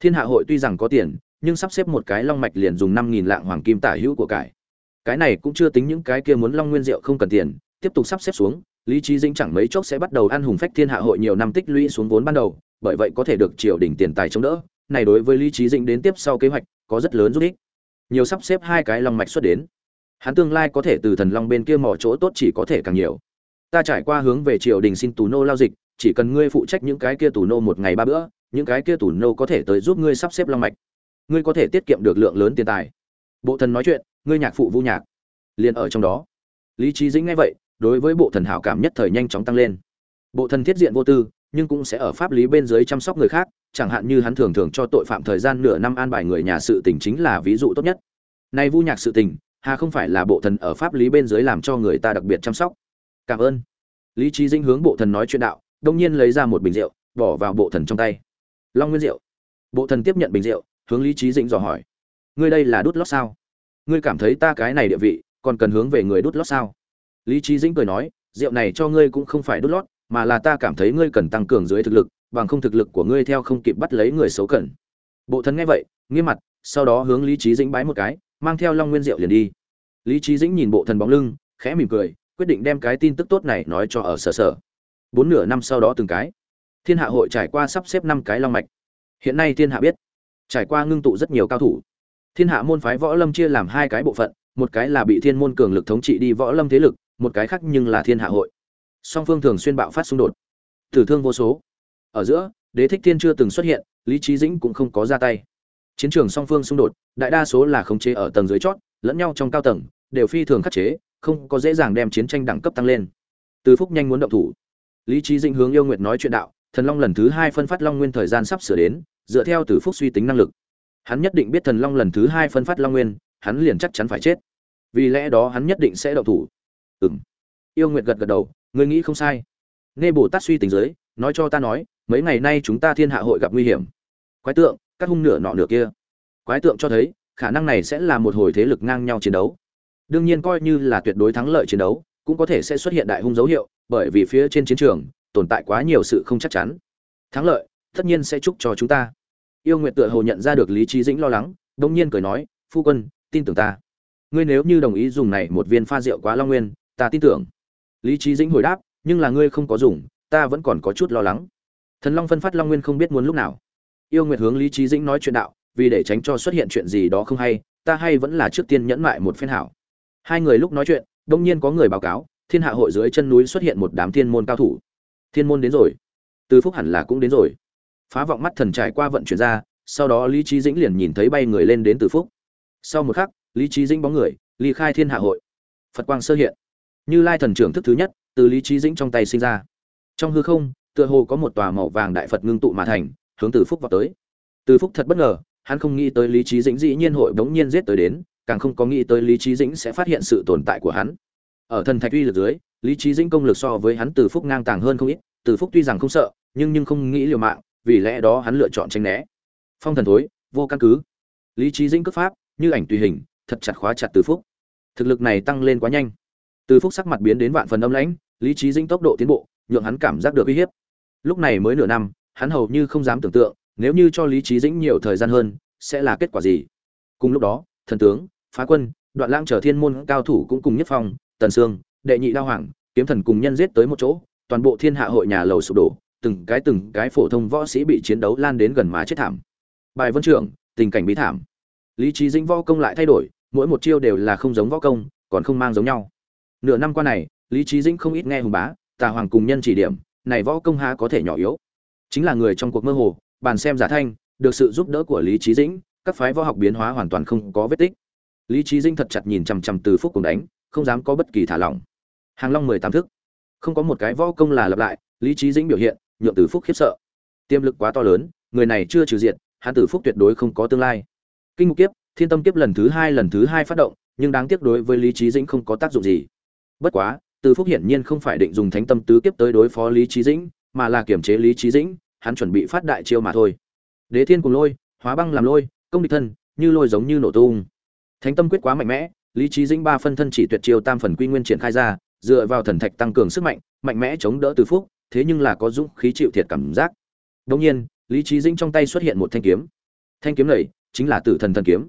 S1: Thiên hạ hội tuy rằng có tiền, nhưng sắp xếp một cái long mạch liền dùng năm nghìn lạng hoàng kim tả hữu của cải. Cái này cũng chưa tính những cái kia muốn long nguyên rượu không cần tiền, tiếp tục sắp xếp xuống lý trí dĩnh chẳng mấy chốc sẽ bắt đầu ăn hùng phách thiên hạ hội nhiều năm tích lũy xuống vốn ban đầu, bởi vậy có thể được triều đình tiền tài chống đỡ. Này đối với lý trí dĩnh đến tiếp sau kế hoạch, có rất lớn giúp ích. Nhiều sắp xếp hai cái long mạch xuất đến. Hắn tương lai có thể từ thần long bên kia mỏ chỗ tốt chỉ có thể càng nhiều. Ta trải qua hướng về triều đình xin tù nô lao dịch, chỉ cần ngươi phụ trách những cái kia tù nô một ngày ba bữa, những cái kia tù nô có thể tới giúp ngươi sắp xếp long mạch. Ngươi có thể tiết kiệm được lượng lớn tiền tài. Bộ thần nói chuyện, ngươi nhạc phụ vu nhạc. Liền ở trong đó. Lý trí dĩnh nghe vậy đối với bộ thần hảo cảm nhất thời nhanh chóng tăng lên. Bộ thần thiết diện vô tư, nhưng cũng sẽ ở pháp lý bên dưới chăm sóc người khác, chẳng hạn như hắn thường thường cho tội phạm thời gian nửa năm an bài người nhà sự tình chính là ví dụ tốt nhất. Nay vu nhạc sự tình, hà không phải là bộ thần ở pháp lý bên dưới làm cho người ta đặc biệt chăm sóc. Cảm ơn. Lý trí dinh hướng bộ thần nói chuyện đạo, đông nhiên lấy ra một bình rượu, bỏ vào bộ thần trong tay. Long nguyên rượu bộ thần tiếp nhận bình rượu, hướng lý trí dĩnh dò hỏi. Ngươi đây là đút lót sao? Ngươi cảm thấy ta cái này địa vị, còn cần hướng về người đút lót sao? Lý trí dĩnh cười nói, rượu này cho ngươi cũng không phải đút lót, mà là ta cảm thấy ngươi cần tăng cường dưới thực lực, bằng không thực lực của ngươi theo không kịp bắt lấy người xấu cần. Bộ thần nghe vậy, nghiêm mặt, sau đó hướng lý trí dĩnh bái một cái, mang theo long nguyên diệu liền đi. Lý trí dĩnh nhìn bộ thần bóng lưng, khẽ mỉm cười, quyết định đem cái tin tức tốt này nói cho ở sở sở. Bốn nửa năm sau đó từng cái, thiên hạ hội trải qua sắp xếp năm cái long mạch. Hiện nay thiên hạ biết, trải qua ngưng tụ rất nhiều cao thủ. Thiên hạ môn phái võ lâm chia làm hai cái bộ phận, một cái là bị thiên môn cường lực thống trị đi võ lâm thế lực một cái khác nhưng là thiên hạ hội. Song phương thường xuyên bạo phát xung đột. Tử thương vô số. Ở giữa, đế thích thiên chưa từng xuất hiện, lý trí dĩnh cũng không có ra tay. Chiến trường song phương xung đột, đại đa số là khống chế ở tầng dưới chót, lẫn nhau trong cao tầng, đều phi thường khắc chế, không có dễ dàng đem chiến tranh đẳng cấp tăng lên. Từ phúc nhanh muốn động thủ. Lý trí dĩnh hướng yêu nguyệt nói chuyện đạo, thần long lần thứ hai phân phát long nguyên thời gian sắp sửa đến, dựa theo từ phúc suy tính năng lực. Hắn nhất định biết thần long lần thứ hai phân phát long nguyên, hắn liền chắc chắn phải chết. Vì lẽ đó hắn nhất định sẽ động thủ ừng yêu nguyệt gật gật đầu, ngươi nghĩ không sai. Nghe bồ tát suy tính dưới, nói cho ta nói, mấy ngày nay chúng ta thiên hạ hội gặp nguy hiểm. Quái tượng, các hung nửa nọ nửa kia. Quái tượng cho thấy, khả năng này sẽ là một hồi thế lực ngang nhau chiến đấu. Đương nhiên coi như là tuyệt đối thắng lợi chiến đấu, cũng có thể sẽ xuất hiện đại hung dấu hiệu, bởi vì phía trên chiến trường, tồn tại quá nhiều sự không chắc chắn. Thắng lợi, tất nhiên sẽ chúc cho chúng ta. Yêu nguyện tựa hồ nhận ra được lý trí dĩnh lo lắng đông nhiên cười nói, phu quân, tin tưởng ta. Ngươi nếu như đồng ý dùng này một viên pha rượu quá long nguyên ta tin tưởng. Lý trí dĩnh hồi đáp, nhưng là ngươi không có dùng, ta vẫn còn có chút lo lắng. Thần long phân phát long nguyên không biết muốn lúc nào. Yêu nguyệt hướng lý trí dĩnh nói chuyện đạo, vì để tránh cho xuất hiện chuyện gì đó không hay, ta hay vẫn là trước tiên nhẫn mại một phen hảo. Hai người lúc nói chuyện, đông nhiên có người báo cáo, thiên hạ hội dưới chân núi xuất hiện một đám thiên môn cao thủ. Thiên môn đến rồi. Từ phúc hẳn là cũng đến rồi. Phá vọng mắt thần trải qua vận chuyển ra, sau đó lý trí dĩnh liền nhìn thấy bay người lên đến từ phúc. Sau một khắc, lý trí dĩnh bóng người, ly khai thiên hạ hội. Phật quang sơ hiện như lai thần trưởng thức thứ nhất, từ lý trí dĩnh trong tay sinh ra. Trong hư không, tựa hồ có một tòa màu vàng đại phật ngưng tụ mà thành, hướng từ phúc vào tới. Từ phúc thật bất ngờ, hắn không nghĩ tới lý trí dĩnh dĩ nhiên hội bỗng nhiên giết tới đến, càng không có nghĩ tới lý trí dĩnh sẽ phát hiện sự tồn tại của hắn. Ở thần thạch uy lực dưới, lý trí dĩnh công lực so với hắn từ phúc ngang tàng hơn không ít, từ phúc tuy rằng không sợ, nhưng nhưng không nghĩ liều mạng, vì lẽ đó hắn lựa chọn tranh né. Phong thần thối, vô căn cứ. Lý trí dĩnh cướp pháp, như ảnh tùy hình, thật chặt khóa chặt từ phúc. Thực lực này tăng lên quá nhanh từ phúc sắc mặt biến đến vạn phần âm lãnh, lý trí dĩnh tốc độ tiến bộ, nhượng hắn cảm giác được uy hiếp. Lúc này mới nửa năm, hắn hầu như không dám tưởng tượng, nếu như cho lý trí dĩnh nhiều thời gian hơn, sẽ là kết quả gì? Cùng lúc đó, thần tướng, phá quân, đoạn lang trở thiên môn cao thủ cũng cùng nhất phong, tần sương, đệ nhị đao hoàng, kiếm thần cùng nhân giết tới một chỗ, toàn bộ thiên hạ hội nhà lầu sụp đổ, từng cái từng cái phổ thông võ sĩ bị chiến đấu lan đến gần má chết thảm. Bài vân trưởng, tình cảnh bí thảm. Lý trí dĩnh võ công lại thay đổi, mỗi một chiêu đều là không giống võ công, còn không mang giống nhau nửa năm qua này, lý trí dĩnh không ít nghe hùng bá, tà hoàng cùng nhân chỉ điểm, này võ công há có thể nhỏ yếu. Chính là người trong cuộc mơ hồ, bàn xem giả thanh, được sự giúp đỡ của lý trí dĩnh, các phái võ học biến hóa hoàn toàn không có vết tích. Lý trí dĩnh thật chặt nhìn chằm chằm từ phúc cùng đánh, không dám có bất kỳ thả lỏng. Hàng long mười tám thức. Không có một cái võ công là lặp lại, lý trí dĩnh biểu hiện, nhượng từ phúc khiếp sợ. Tiềm lực quá to lớn, người này chưa trừ diện hãn tử phúc tuyệt đối không có tương lai. Kinh mục kiếp, thiên tâm kiếp lần thứ hai lần thứ hai phát động, nhưng đáng tiếc đối với lý trí dĩnh không có tác dụng gì bất quá, từ phúc hiển nhiên không phải định dùng thánh tâm tứ kiếp tới đối phó lý trí dĩnh, mà là kiểm chế lý trí dĩnh, hắn chuẩn bị phát đại chiêu mà thôi. Đế thiên cùng lôi, hóa băng làm lôi, công địch thân, như lôi giống như nổ tung. Thánh tâm quyết quá mạnh mẽ, lý trí dĩnh ba phân thân chỉ tuyệt chiêu tam phần quy nguyên triển khai ra, dựa vào thần thạch tăng cường sức mạnh mạnh mẽ chống đỡ từ phúc, thế nhưng là có dũng khí chịu thiệt cảm giác. Đông nhiên, lý trí dĩnh trong tay xuất hiện một thanh kiếm. Thanh kiếm này chính là tử thần thần kiếm.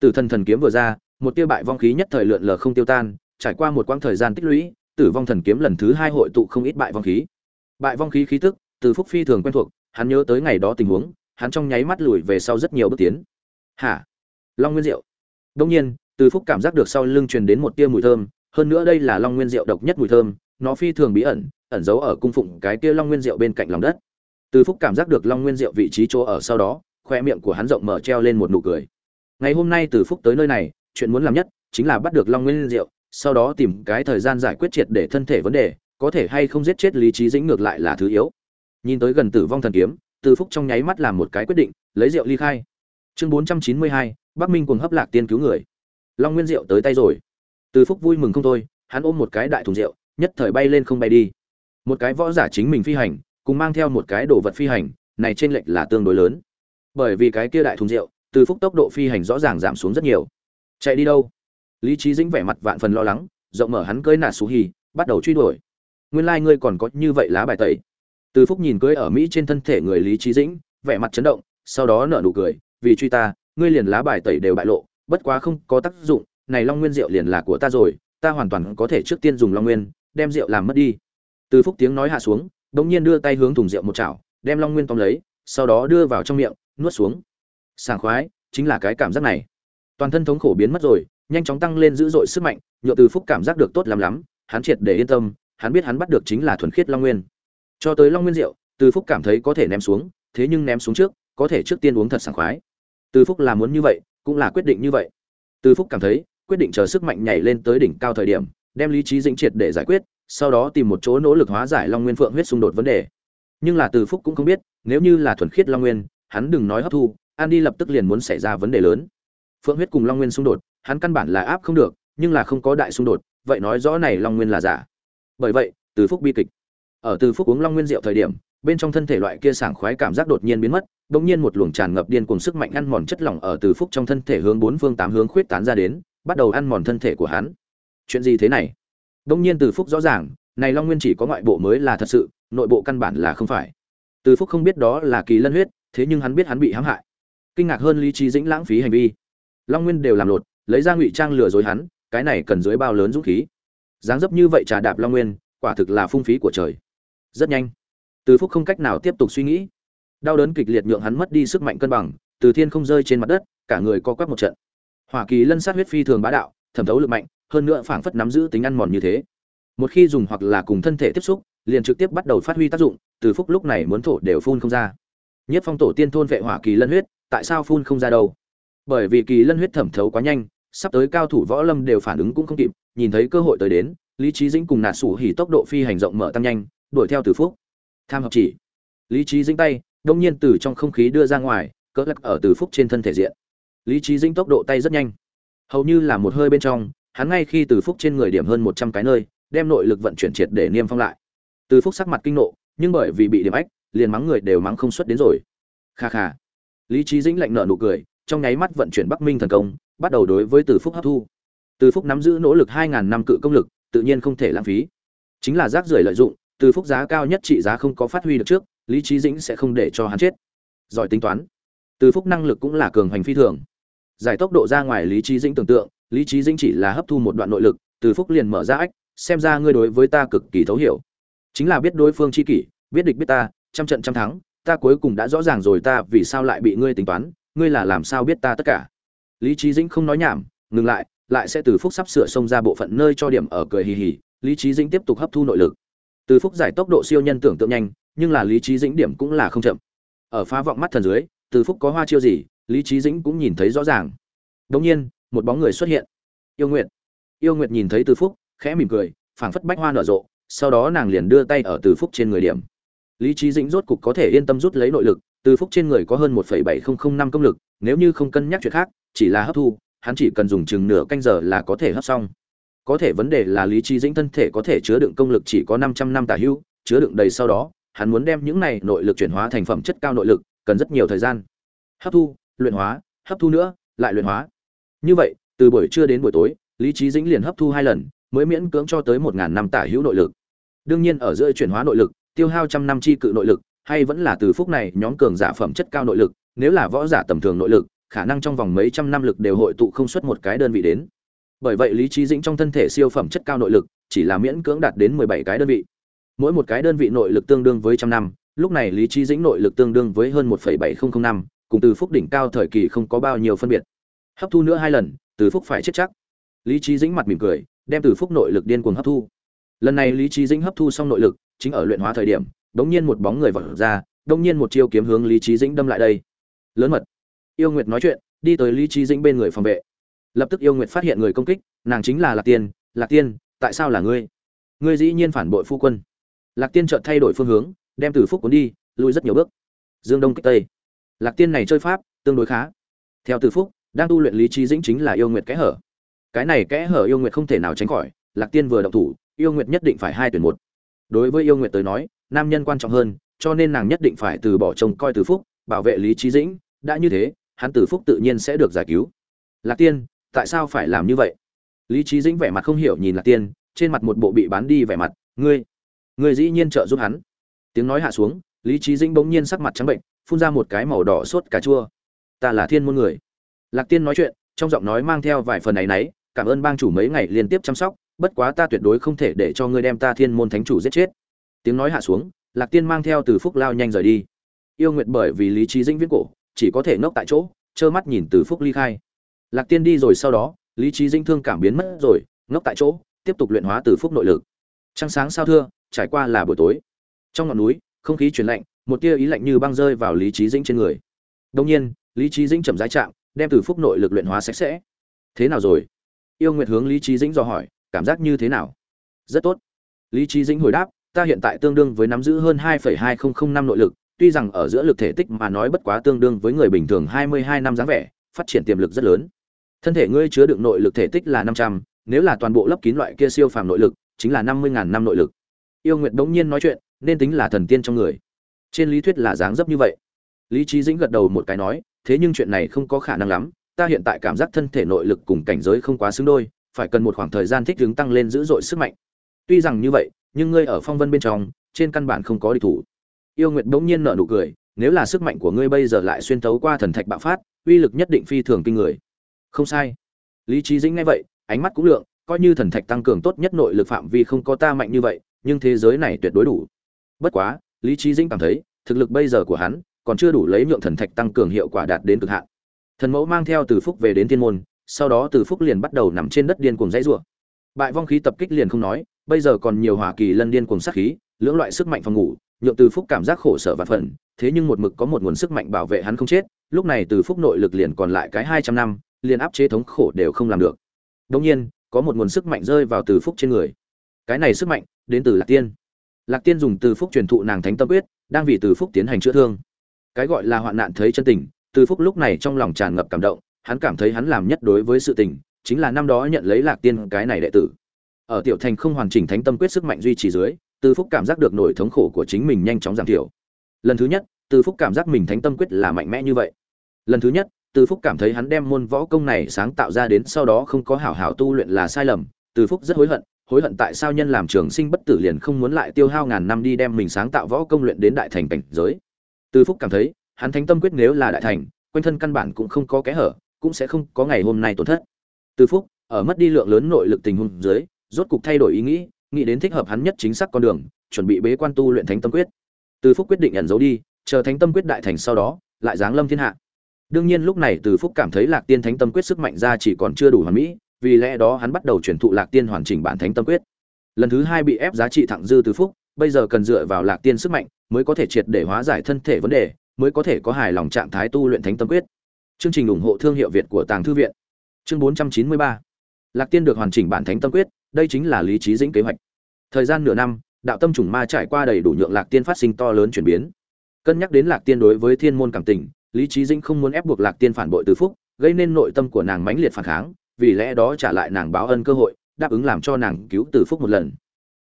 S1: Tử thần thần kiếm vừa ra, một tia bại vong khí nhất thời lượn lờ không tiêu tan trải qua một quãng thời gian tích lũy, tử vong thần kiếm lần thứ hai hội tụ không ít bại vong khí. Bại vong khí khí tức, từ phúc phi thường quen thuộc, hắn nhớ tới ngày đó tình huống, hắn trong nháy mắt lùi về sau rất nhiều bước tiến. Hả? Long nguyên diệu. Đương nhiên, từ phúc cảm giác được sau lưng truyền đến một tia mùi thơm, hơn nữa đây là long nguyên diệu độc nhất mùi thơm, nó phi thường bí ẩn ẩn giấu ở cung phụng cái kia long nguyên diệu bên cạnh lòng đất. Từ phúc cảm giác được long nguyên diệu vị trí chỗ ở sau đó khoe miệng của hắn rộng mở treo lên một nụ cười. Ngày hôm nay từ phúc tới nơi này, chuyện muốn làm nhất chính là bắt được long nguyên diệu sau đó tìm cái thời gian giải quyết triệt để thân thể vấn đề, có thể hay không giết chết lý trí dĩnh ngược lại là thứ yếu. Nhìn tới gần tử vong thần kiếm, từ phúc trong nháy mắt làm một cái quyết định, lấy rượu ly khai. Chương bốn trăm chín mươi hai, bắc minh cùng hấp lạc tiên cứu người. Long nguyên rượu tới tay rồi. Từ phúc vui mừng không thôi, hắn ôm một cái đại thùng rượu, nhất thời bay lên không bay đi. Một cái võ giả chính mình phi hành, cùng mang theo một cái đồ vật phi hành, này trên lệch là tương đối lớn. Bởi vì cái kia đại thùng rượu, từ phúc tốc độ phi hành rõ ràng giảm xuống rất nhiều. Chạy đi đâu? Lý trí dĩnh vẻ mặt vạn phần lo lắng, rộng mở hắn cưới nà xù hì, bắt đầu truy đuổi. Nguyên lai、like、ngươi còn có như vậy lá bài tẩy. Từ phúc nhìn cưới ở mỹ trên thân thể người lý trí dĩnh, vẻ mặt chấn động, sau đó nở nụ cười, vì truy ta, ngươi liền lá bài tẩy đều bại lộ, bất quá không có tác dụng, này long nguyên rượu liền là của ta rồi, ta hoàn toàn có thể trước tiên dùng long nguyên, đem rượu làm mất đi. Từ phúc tiếng nói hạ xuống đ ỗ n g nhiên đưa tay hướng thùng rượu một chảo, đem long nguyên tóm lấy, sau đó đưa vào trong miệng, nuốt xuống. Sảng khoái, chính là cái cảm giác này. Toàn thân thống khổ biến mất rồi nhanh chóng tăng lên dữ dội sức mạnh, nhựa từ phúc cảm giác được tốt lắm lắm, hắn triệt để yên tâm, hắn biết hắn bắt được chính là thuần khiết long nguyên. Cho tới long nguyên rượu, từ phúc cảm thấy có thể ném xuống, thế nhưng ném xuống trước, có thể trước tiên uống thật sảng khoái. Từ phúc là muốn như vậy, cũng là quyết định như vậy. Từ phúc cảm thấy, quyết định chờ sức mạnh nhảy lên tới đỉnh cao thời điểm, đem lý trí dĩnh triệt để giải quyết, sau đó tìm một chỗ nỗ lực hóa giải long nguyên phượng huyết xung đột vấn đề. Nhưng là từ phúc cũng không biết, nếu như là thuần khiết long nguyên, hắn đừng nói hấp thu, an đi lập tức liền muốn xảy ra vấn đề lớn. Phượng huyết cùng long nguyên xung đột hắn căn bản là áp không được, nhưng là không có đại xung đột, vậy nói rõ này long nguyên là giả. Bởi vậy, từ phúc bi kịch. Ở từ phúc uống long nguyên rượu thời điểm, bên trong thân thể loại kia sảng khoái cảm giác đột nhiên biến mất bỗng nhiên một luồng tràn ngập điên cuồng sức mạnh ăn mòn chất lỏng ở từ phúc trong thân thể hướng bốn phương tám hướng khuyết tán ra đến, bắt đầu ăn mòn thân thể của hắn. Chuyện gì thế này? Bỗng nhiên từ phúc rõ ràng, này long nguyên chỉ có ngoại bộ mới là thật sự, nội bộ căn bản là không phải. Từ phúc không biết đó là kỳ lân huyết, thế nhưng hắn biết hắn bị hãm hại. Kinh ngạc hơn lý trí dĩnh lãng phí hành vi. Long nguyên đều làm lột lấy ra ngụy trang lừa dối hắn, cái này cần dưới bao lớn dũng khí. Dáng dấp như vậy trà đạp long nguyên, quả thực là phung phí của trời. Rất nhanh, từ phúc không cách nào tiếp tục suy nghĩ. Đau đớn kịch liệt nhượng hắn mất đi sức mạnh cân bằng, từ thiên không rơi trên mặt đất, cả người co quắp một trận. Hoa kỳ lân sát huyết phi thường bá đạo, thẩm thấu lực mạnh, hơn nữa phảng phất nắm giữ tính ăn mòn như thế. Một khi dùng hoặc là cùng thân thể tiếp xúc, liền trực tiếp bắt đầu phát huy tác dụng, từ phúc lúc này muốn thổ đều phun không ra. Nhất phong tổ tiên thôn vệ hỏa kỳ lân huyết, tại sao phun không ra đâu? Bởi vì kỳ lân huyết thẩm thấu quá nhanh sắp tới cao thủ võ lâm đều phản ứng cũng không kịp, nhìn thấy cơ hội tới đến, lý trí dĩnh cùng nạt sủ hỉ tốc độ phi hành rộng mở tăng nhanh, đuổi theo từ phúc. Tham hợp chỉ. Lý trí dĩnh tay, đông nhiên từ trong không khí đưa ra ngoài, cỡ lắc ở từ phúc trên thân thể diện. Lý trí dĩnh tốc độ tay rất nhanh. Hầu như là một hơi bên trong, hắn ngay khi từ phúc trên người điểm hơn một trăm cái nơi, đem nội lực vận chuyển triệt để niêm phong lại. Từ phúc sắc mặt kinh nộ, nhưng bởi vì bị điểm ách, liền mắng người đều mắng không xuất đến rồi. Kha kha. Lý trí dĩnh lạnh nợ nụ cười, trong nháy mắt vận chuyển bắc minh thần công bắt đầu đối với từ phúc hấp thu. Từ phúc nắm giữ nỗ lực hai ngàn năm cự công lực, tự nhiên không thể lãng phí. Chính là rác rưởi lợi dụng, từ phúc giá cao nhất trị giá không có phát huy được trước, lý trí dĩnh sẽ không để cho hắn chết. Giỏi tính toán. Từ phúc năng lực cũng là cường hành phi thường. Giải tốc độ ra ngoài lý trí dĩnh tưởng tượng, lý trí dĩnh chỉ là hấp thu một đoạn nội lực, từ phúc liền mở ra ách, xem ra ngươi đối với ta cực kỳ thấu hiểu. Chính là biết đối phương chi kỷ, biết địch biết ta, trăm trận trăm thắng, ta cuối cùng đã rõ ràng rồi ta vì sao lại bị ngươi tính toán, ngươi là làm sao biết ta tất cả lý trí dĩnh không nói nhảm, ngừng lại lại sẽ từ phúc sắp sửa xông ra bộ phận nơi cho điểm ở cười hì hì, lý trí dĩnh tiếp tục hấp thu nội lực. Từ phúc giải tốc độ siêu nhân tưởng tượng nhanh, nhưng là lý trí dĩnh điểm cũng là không chậm. Ở phá vọng mắt thần dưới, từ phúc có hoa chiêu gì, lý trí dĩnh cũng nhìn thấy rõ ràng. Đống nhiên, một bóng người xuất hiện. Yêu nguyệt. Yêu nguyệt nhìn thấy từ phúc, khẽ mỉm cười, phảng phất bách hoa nở rộ, sau đó nàng liền đưa tay ở từ phúc trên người điểm. Lý trí dĩnh rốt cục có thể yên tâm rút lấy nội lực, từ phúc trên người có hơn một bảy nghìn năm công lực nếu như không cân nhắc chuyện khác, chỉ là hấp thu, hắn chỉ cần dùng chừng nửa canh giờ là có thể hấp xong. Có thể vấn đề là lý trí dĩnh thân thể có thể chứa đựng công lực chỉ có 500 năm tả hữu, chứa đựng đầy sau đó, hắn muốn đem những này nội lực chuyển hóa thành phẩm chất cao nội lực, cần rất nhiều thời gian. Hấp thu, luyện hóa, hấp thu nữa, lại luyện hóa. Như vậy, từ buổi trưa đến buổi tối, lý trí dĩnh liền hấp thu hai lần, mới miễn cưỡng cho tới một ngàn năm tả hữu nội lực. Đương nhiên ở giữa chuyển hóa nội lực, tiêu hao trăm năm chi cự nội lực, hay vẫn là từ phúc này nhóm cường giả phẩm chất cao nội lực nếu là võ giả tầm thường nội lực, khả năng trong vòng mấy trăm năm lực đều hội tụ không xuất một cái đơn vị đến. Bởi vậy lý trí dĩnh trong thân thể siêu phẩm chất cao nội lực, chỉ là miễn cưỡng đạt đến mười bảy cái đơn vị. Mỗi một cái đơn vị nội lực tương đương với trăm năm, lúc này lý trí dĩnh nội lực tương đương với hơn một bảy nghìn năm, cùng từ phúc đỉnh cao thời kỳ không có bao nhiêu phân biệt. Hấp thu nữa hai lần, từ phúc phải chết chắc. Lý trí dĩnh mặt mỉm cười, đem từ phúc nội lực điên cuồng hấp thu. Lần này lý trí dĩnh hấp thu xong nội lực, chính ở luyện hóa thời điểm, đống nhiên một bóng người vọt ra, đống nhiên một chiêu kiếm hướng lý trí dĩnh đâm lại đây lớn mật. Yêu nguyệt nói chuyện, đi tới lý trí dĩnh bên người phòng vệ. Lập tức yêu nguyệt phát hiện người công kích, nàng chính là lạc tiên lạc tiên, tại sao là ngươi? Ngươi dĩ nhiên phản bội phu quân. Lạc tiên chợt thay đổi phương hướng, đem từ phúc cuốn đi lui rất nhiều bước. Dương đông kích tây. Lạc tiên này chơi pháp, tương đối khá. Theo từ phúc, đang tu luyện lý trí dĩnh chính là yêu nguyệt kẽ hở. Cái này kẽ hở yêu nguyệt không thể nào tránh khỏi, lạc tiên vừa động thủ, yêu nguyệt nhất định phải hai tuyển một. Đối với yêu nguyệt tới nói, nam nhân quan trọng hơn, cho nên nàng nhất định phải từ bỏ chồng coi từ phúc, bảo vệ lý trí dĩnh đã như thế, hắn tử phúc tự nhiên sẽ được giải cứu. Lạc tiên, tại sao phải làm như vậy? Lý trí dĩnh vẻ mặt không hiểu nhìn lạc tiên, trên mặt một bộ bị bán đi vẻ mặt, ngươi ngươi dĩ nhiên trợ giúp hắn. Tiếng nói hạ xuống, lý trí dĩnh bỗng nhiên sắc mặt trắng bệnh, phun ra một cái màu đỏ sốt cà chua. Ta là thiên môn người. Lạc tiên nói chuyện, trong giọng nói mang theo vài phần này náy, cảm ơn bang chủ mấy ngày liên tiếp chăm sóc, bất quá ta tuyệt đối không thể để cho ngươi đem ta thiên môn thánh chủ giết chết. Tiếng nói hạ xuống, lạc tiên mang theo từ phúc lao nhanh rời đi. Yêu nguyện bởi vì lý trí dĩnh viết cổ chỉ có thể ngốc tại chỗ, trơ mắt nhìn từ phúc ly khai. Lạc tiên đi rồi sau đó, lý trí dinh thương cảm biến mất rồi, ngốc tại chỗ, tiếp tục luyện hóa từ phúc nội lực. Trăng sáng sao thưa, trải qua là buổi tối. Trong ngọn núi, không khí chuyển lạnh, một tia ý lạnh như băng rơi vào lý trí dĩnh trên người. Đông nhiên, lý trí dĩnh chậm rãi chạm, đem từ phúc nội lực luyện hóa sạch sẽ. Thế nào rồi? Yêu nguyệt hướng lý trí dĩnh dò hỏi, cảm giác như thế nào? Rất tốt. Lý trí dĩnh hồi đáp, ta hiện tại tương đương với nắm giữ hơn hai hai nghìn năm nội lực tuy rằng ở giữa lực thể tích mà nói bất quá tương đương với người bình thường hai mươi hai năm dáng vẻ, phát triển tiềm lực rất lớn. Thân thể ngươi chứa đựng nội lực thể tích là năm trăm, nếu là toàn bộ lấp kín loại kia siêu phàm nội lực, chính là năm mươi ngàn năm nội lực. Yêu nguyệt đống nhiên nói chuyện, nên tính là thần tiên trong người. Trên lý thuyết là dáng dấp như vậy. Lý Chí dĩnh gật đầu một cái nói, thế nhưng chuyện này không có khả năng lắm, ta hiện tại cảm giác thân thể nội lực cùng cảnh giới không quá xứng đôi, phải cần một khoảng thời gian thích ứng tăng lên dữ dội sức mạnh. Tuy rằng như vậy, nhưng ngươi ở phong vân bên trong, trên căn bản không có địch thủ yêu nguyệt bỗng nhiên nở nụ cười, nếu là sức mạnh của ngươi bây giờ lại xuyên tấu qua thần thạch bạo phát, uy lực nhất định phi thường kinh người. Không sai. Lý trí dĩnh ngay vậy, ánh mắt cũng lượng, coi như thần thạch tăng cường tốt nhất nội lực phạm vi không có ta mạnh như vậy, nhưng thế giới này tuyệt đối đủ. Bất quá, lý trí dĩnh cảm thấy, thực lực bây giờ của hắn còn chưa đủ lấy nhượng thần thạch tăng cường hiệu quả đạt đến cực hạn. Thần mẫu mang theo từ phúc về đến thiên môn, sau đó từ phúc liền bắt đầu nằm trên đất điên cuồng dãy rủa. Bại vong khí tập kích liền không nói, bây giờ còn nhiều hỏa kỳ lân điên cuồng sát khí, lưỡng loại sức mạnh phòng ngủ nhượng từ phúc cảm giác khổ sở và phận thế nhưng một mực có một nguồn sức mạnh bảo vệ hắn không chết, lúc này từ phúc nội lực liền còn lại cái hai trăm năm, liền áp chế thống khổ đều không làm được. Đông nhiên, có một nguồn sức mạnh rơi vào từ phúc trên người. Cái này sức mạnh, đến từ lạc tiên. Lạc tiên dùng từ phúc truyền thụ nàng thánh tâm quyết, đang vì từ phúc tiến hành chữa thương. Cái gọi là hoạn nạn thấy chân tình, từ phúc lúc này trong lòng tràn ngập cảm động, hắn cảm thấy hắn làm nhất đối với sự tình, chính là năm đó nhận lấy lạc tiên cái này đệ tử. Ở tiểu thành không hoàn chỉnh thánh tâm quyết sức mạnh duy trì dưới từ phúc cảm giác được nỗi thống khổ của chính mình nhanh chóng giảm thiểu. Lần thứ nhất, từ phúc cảm giác mình thánh tâm quyết là mạnh mẽ như vậy. Lần thứ nhất, từ phúc cảm thấy hắn đem môn võ công này sáng tạo ra đến sau đó không có hảo hảo tu luyện là sai lầm. Từ phúc rất hối hận hối hận tại sao nhân làm trường sinh bất tử liền không muốn lại tiêu hao ngàn năm đi đem mình sáng tạo võ công luyện đến đại thành cảnh giới. Từ phúc cảm thấy, hắn thánh tâm quyết nếu là đại thành, quanh thân căn bản cũng không có kẽ hở, cũng sẽ không có ngày hôm nay tổn thất. Từ phúc, ở mất đi lượng lớn nội lực tình huống dưới, rốt cục thay đổi ý nghĩ nghĩ đến thích hợp hắn nhất chính xác con đường, chuẩn bị bế quan tu luyện thánh tâm quyết. Từ phúc quyết định ẩn giấu đi, chờ thánh tâm quyết đại thành sau đó, lại giáng lâm thiên hạ. Đương nhiên lúc này từ phúc cảm thấy lạc tiên thánh tâm quyết sức mạnh ra chỉ còn chưa đủ hoàn mỹ, vì lẽ đó hắn bắt đầu chuyển thụ lạc tiên hoàn chỉnh bản thánh tâm quyết. Lần thứ hai bị ép giá trị thẳng dư từ phúc, bây giờ cần dựa vào lạc tiên sức mạnh mới có thể triệt để hóa giải thân thể vấn đề, mới có thể có hài lòng trạng thái tu luyện thánh tâm quyết. Chương trình ủng hộ thương hiệu việt của tàng thư viện. Chương 493 lạc tiên được hoàn chỉnh bản thánh tâm quyết đây chính là lý trí dĩnh kế hoạch. Thời gian nửa năm, đạo tâm trùng ma trải qua đầy đủ nhượng lạc tiên phát sinh to lớn chuyển biến. Cân nhắc đến lạc tiên đối với thiên môn cảm tình, lý trí dĩnh không muốn ép buộc lạc tiên phản bội từ phúc, gây nên nội tâm của nàng mãnh liệt phản kháng, vì lẽ đó trả lại nàng báo ân cơ hội, đáp ứng làm cho nàng cứu từ phúc một lần.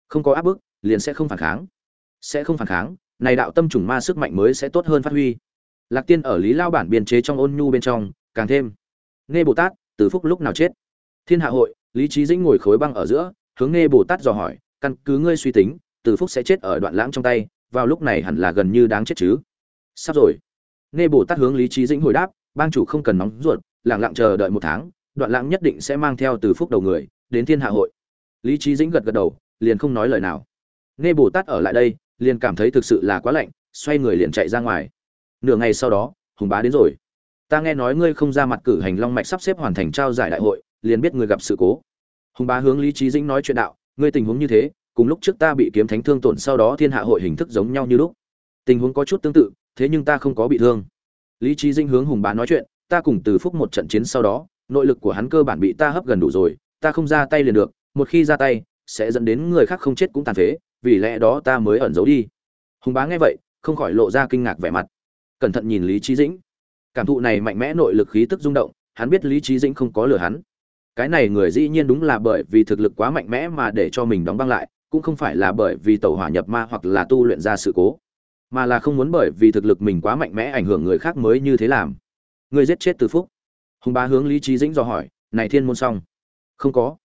S1: Không có áp bức, liền sẽ không phản kháng. Sẽ không phản kháng, này đạo tâm trùng ma sức mạnh mới sẽ tốt hơn phát huy. Lạc tiên ở lý lao bản biên chế trong ôn nhu bên trong, càng thêm. Nghe bồ tát, từ phúc lúc nào chết? Thiên hạ hội lý trí dĩnh ngồi khối băng ở giữa, hướng nghe bồ tát dò hỏi, căn cứ ngươi suy tính, từ phúc sẽ chết ở đoạn lãng trong tay, vào lúc này hẳn là gần như đáng chết chứ? Sắp rồi. Nghe bồ tát hướng lý trí dĩnh hồi đáp, bang chủ không cần nóng ruột lẳng lặng chờ đợi một tháng, đoạn lãng nhất định sẽ mang theo từ phúc đầu người, đến thiên hạ hội. Lý trí dĩnh gật gật đầu, liền không nói lời nào. Nghe bồ tát ở lại đây, liền cảm thấy thực sự là quá lạnh, xoay người liền chạy ra ngoài. Nửa ngày sau đó, hùng bá đến rồi. Ta nghe nói ngươi không ra mặt cử hành long mạch sắp xếp hoàn thành trao giải đại hội liền biết người gặp sự cố. Hùng bá hướng lý trí dĩnh nói chuyện đạo, ngươi tình huống như thế, cùng lúc trước ta bị kiếm thánh thương tổn sau đó thiên hạ hội hình thức giống nhau như lúc. Tình huống có chút tương tự, thế nhưng ta không có bị thương. Lý trí dĩnh hướng hùng bá nói chuyện, ta cùng từ phúc một trận chiến sau đó, nội lực của hắn cơ bản bị ta hấp gần đủ rồi, ta không ra tay liền được, một khi ra tay, sẽ dẫn đến người khác không chết cũng tàn phế, vì lẽ đó ta mới ẩn giấu đi. Hùng bá nghe vậy, không khỏi lộ ra kinh ngạc vẻ mặt. Cẩn thận nhìn lý trí dĩnh. Cảm thụ này mạnh mẽ nội lực khí tức rung động, hắn biết lý trí dĩnh không có lừa hắn cái này người dĩ nhiên đúng là bởi vì thực lực quá mạnh mẽ mà để cho mình đóng băng lại, cũng không phải là bởi vì tẩu hỏa nhập ma hoặc là tu luyện ra sự cố, mà là không muốn bởi vì thực lực mình quá mạnh mẽ ảnh hưởng người khác mới như thế làm. Người giết chết từ phúc. Hùng bá hướng lý trí dĩnh dò hỏi, này thiên môn xong không có.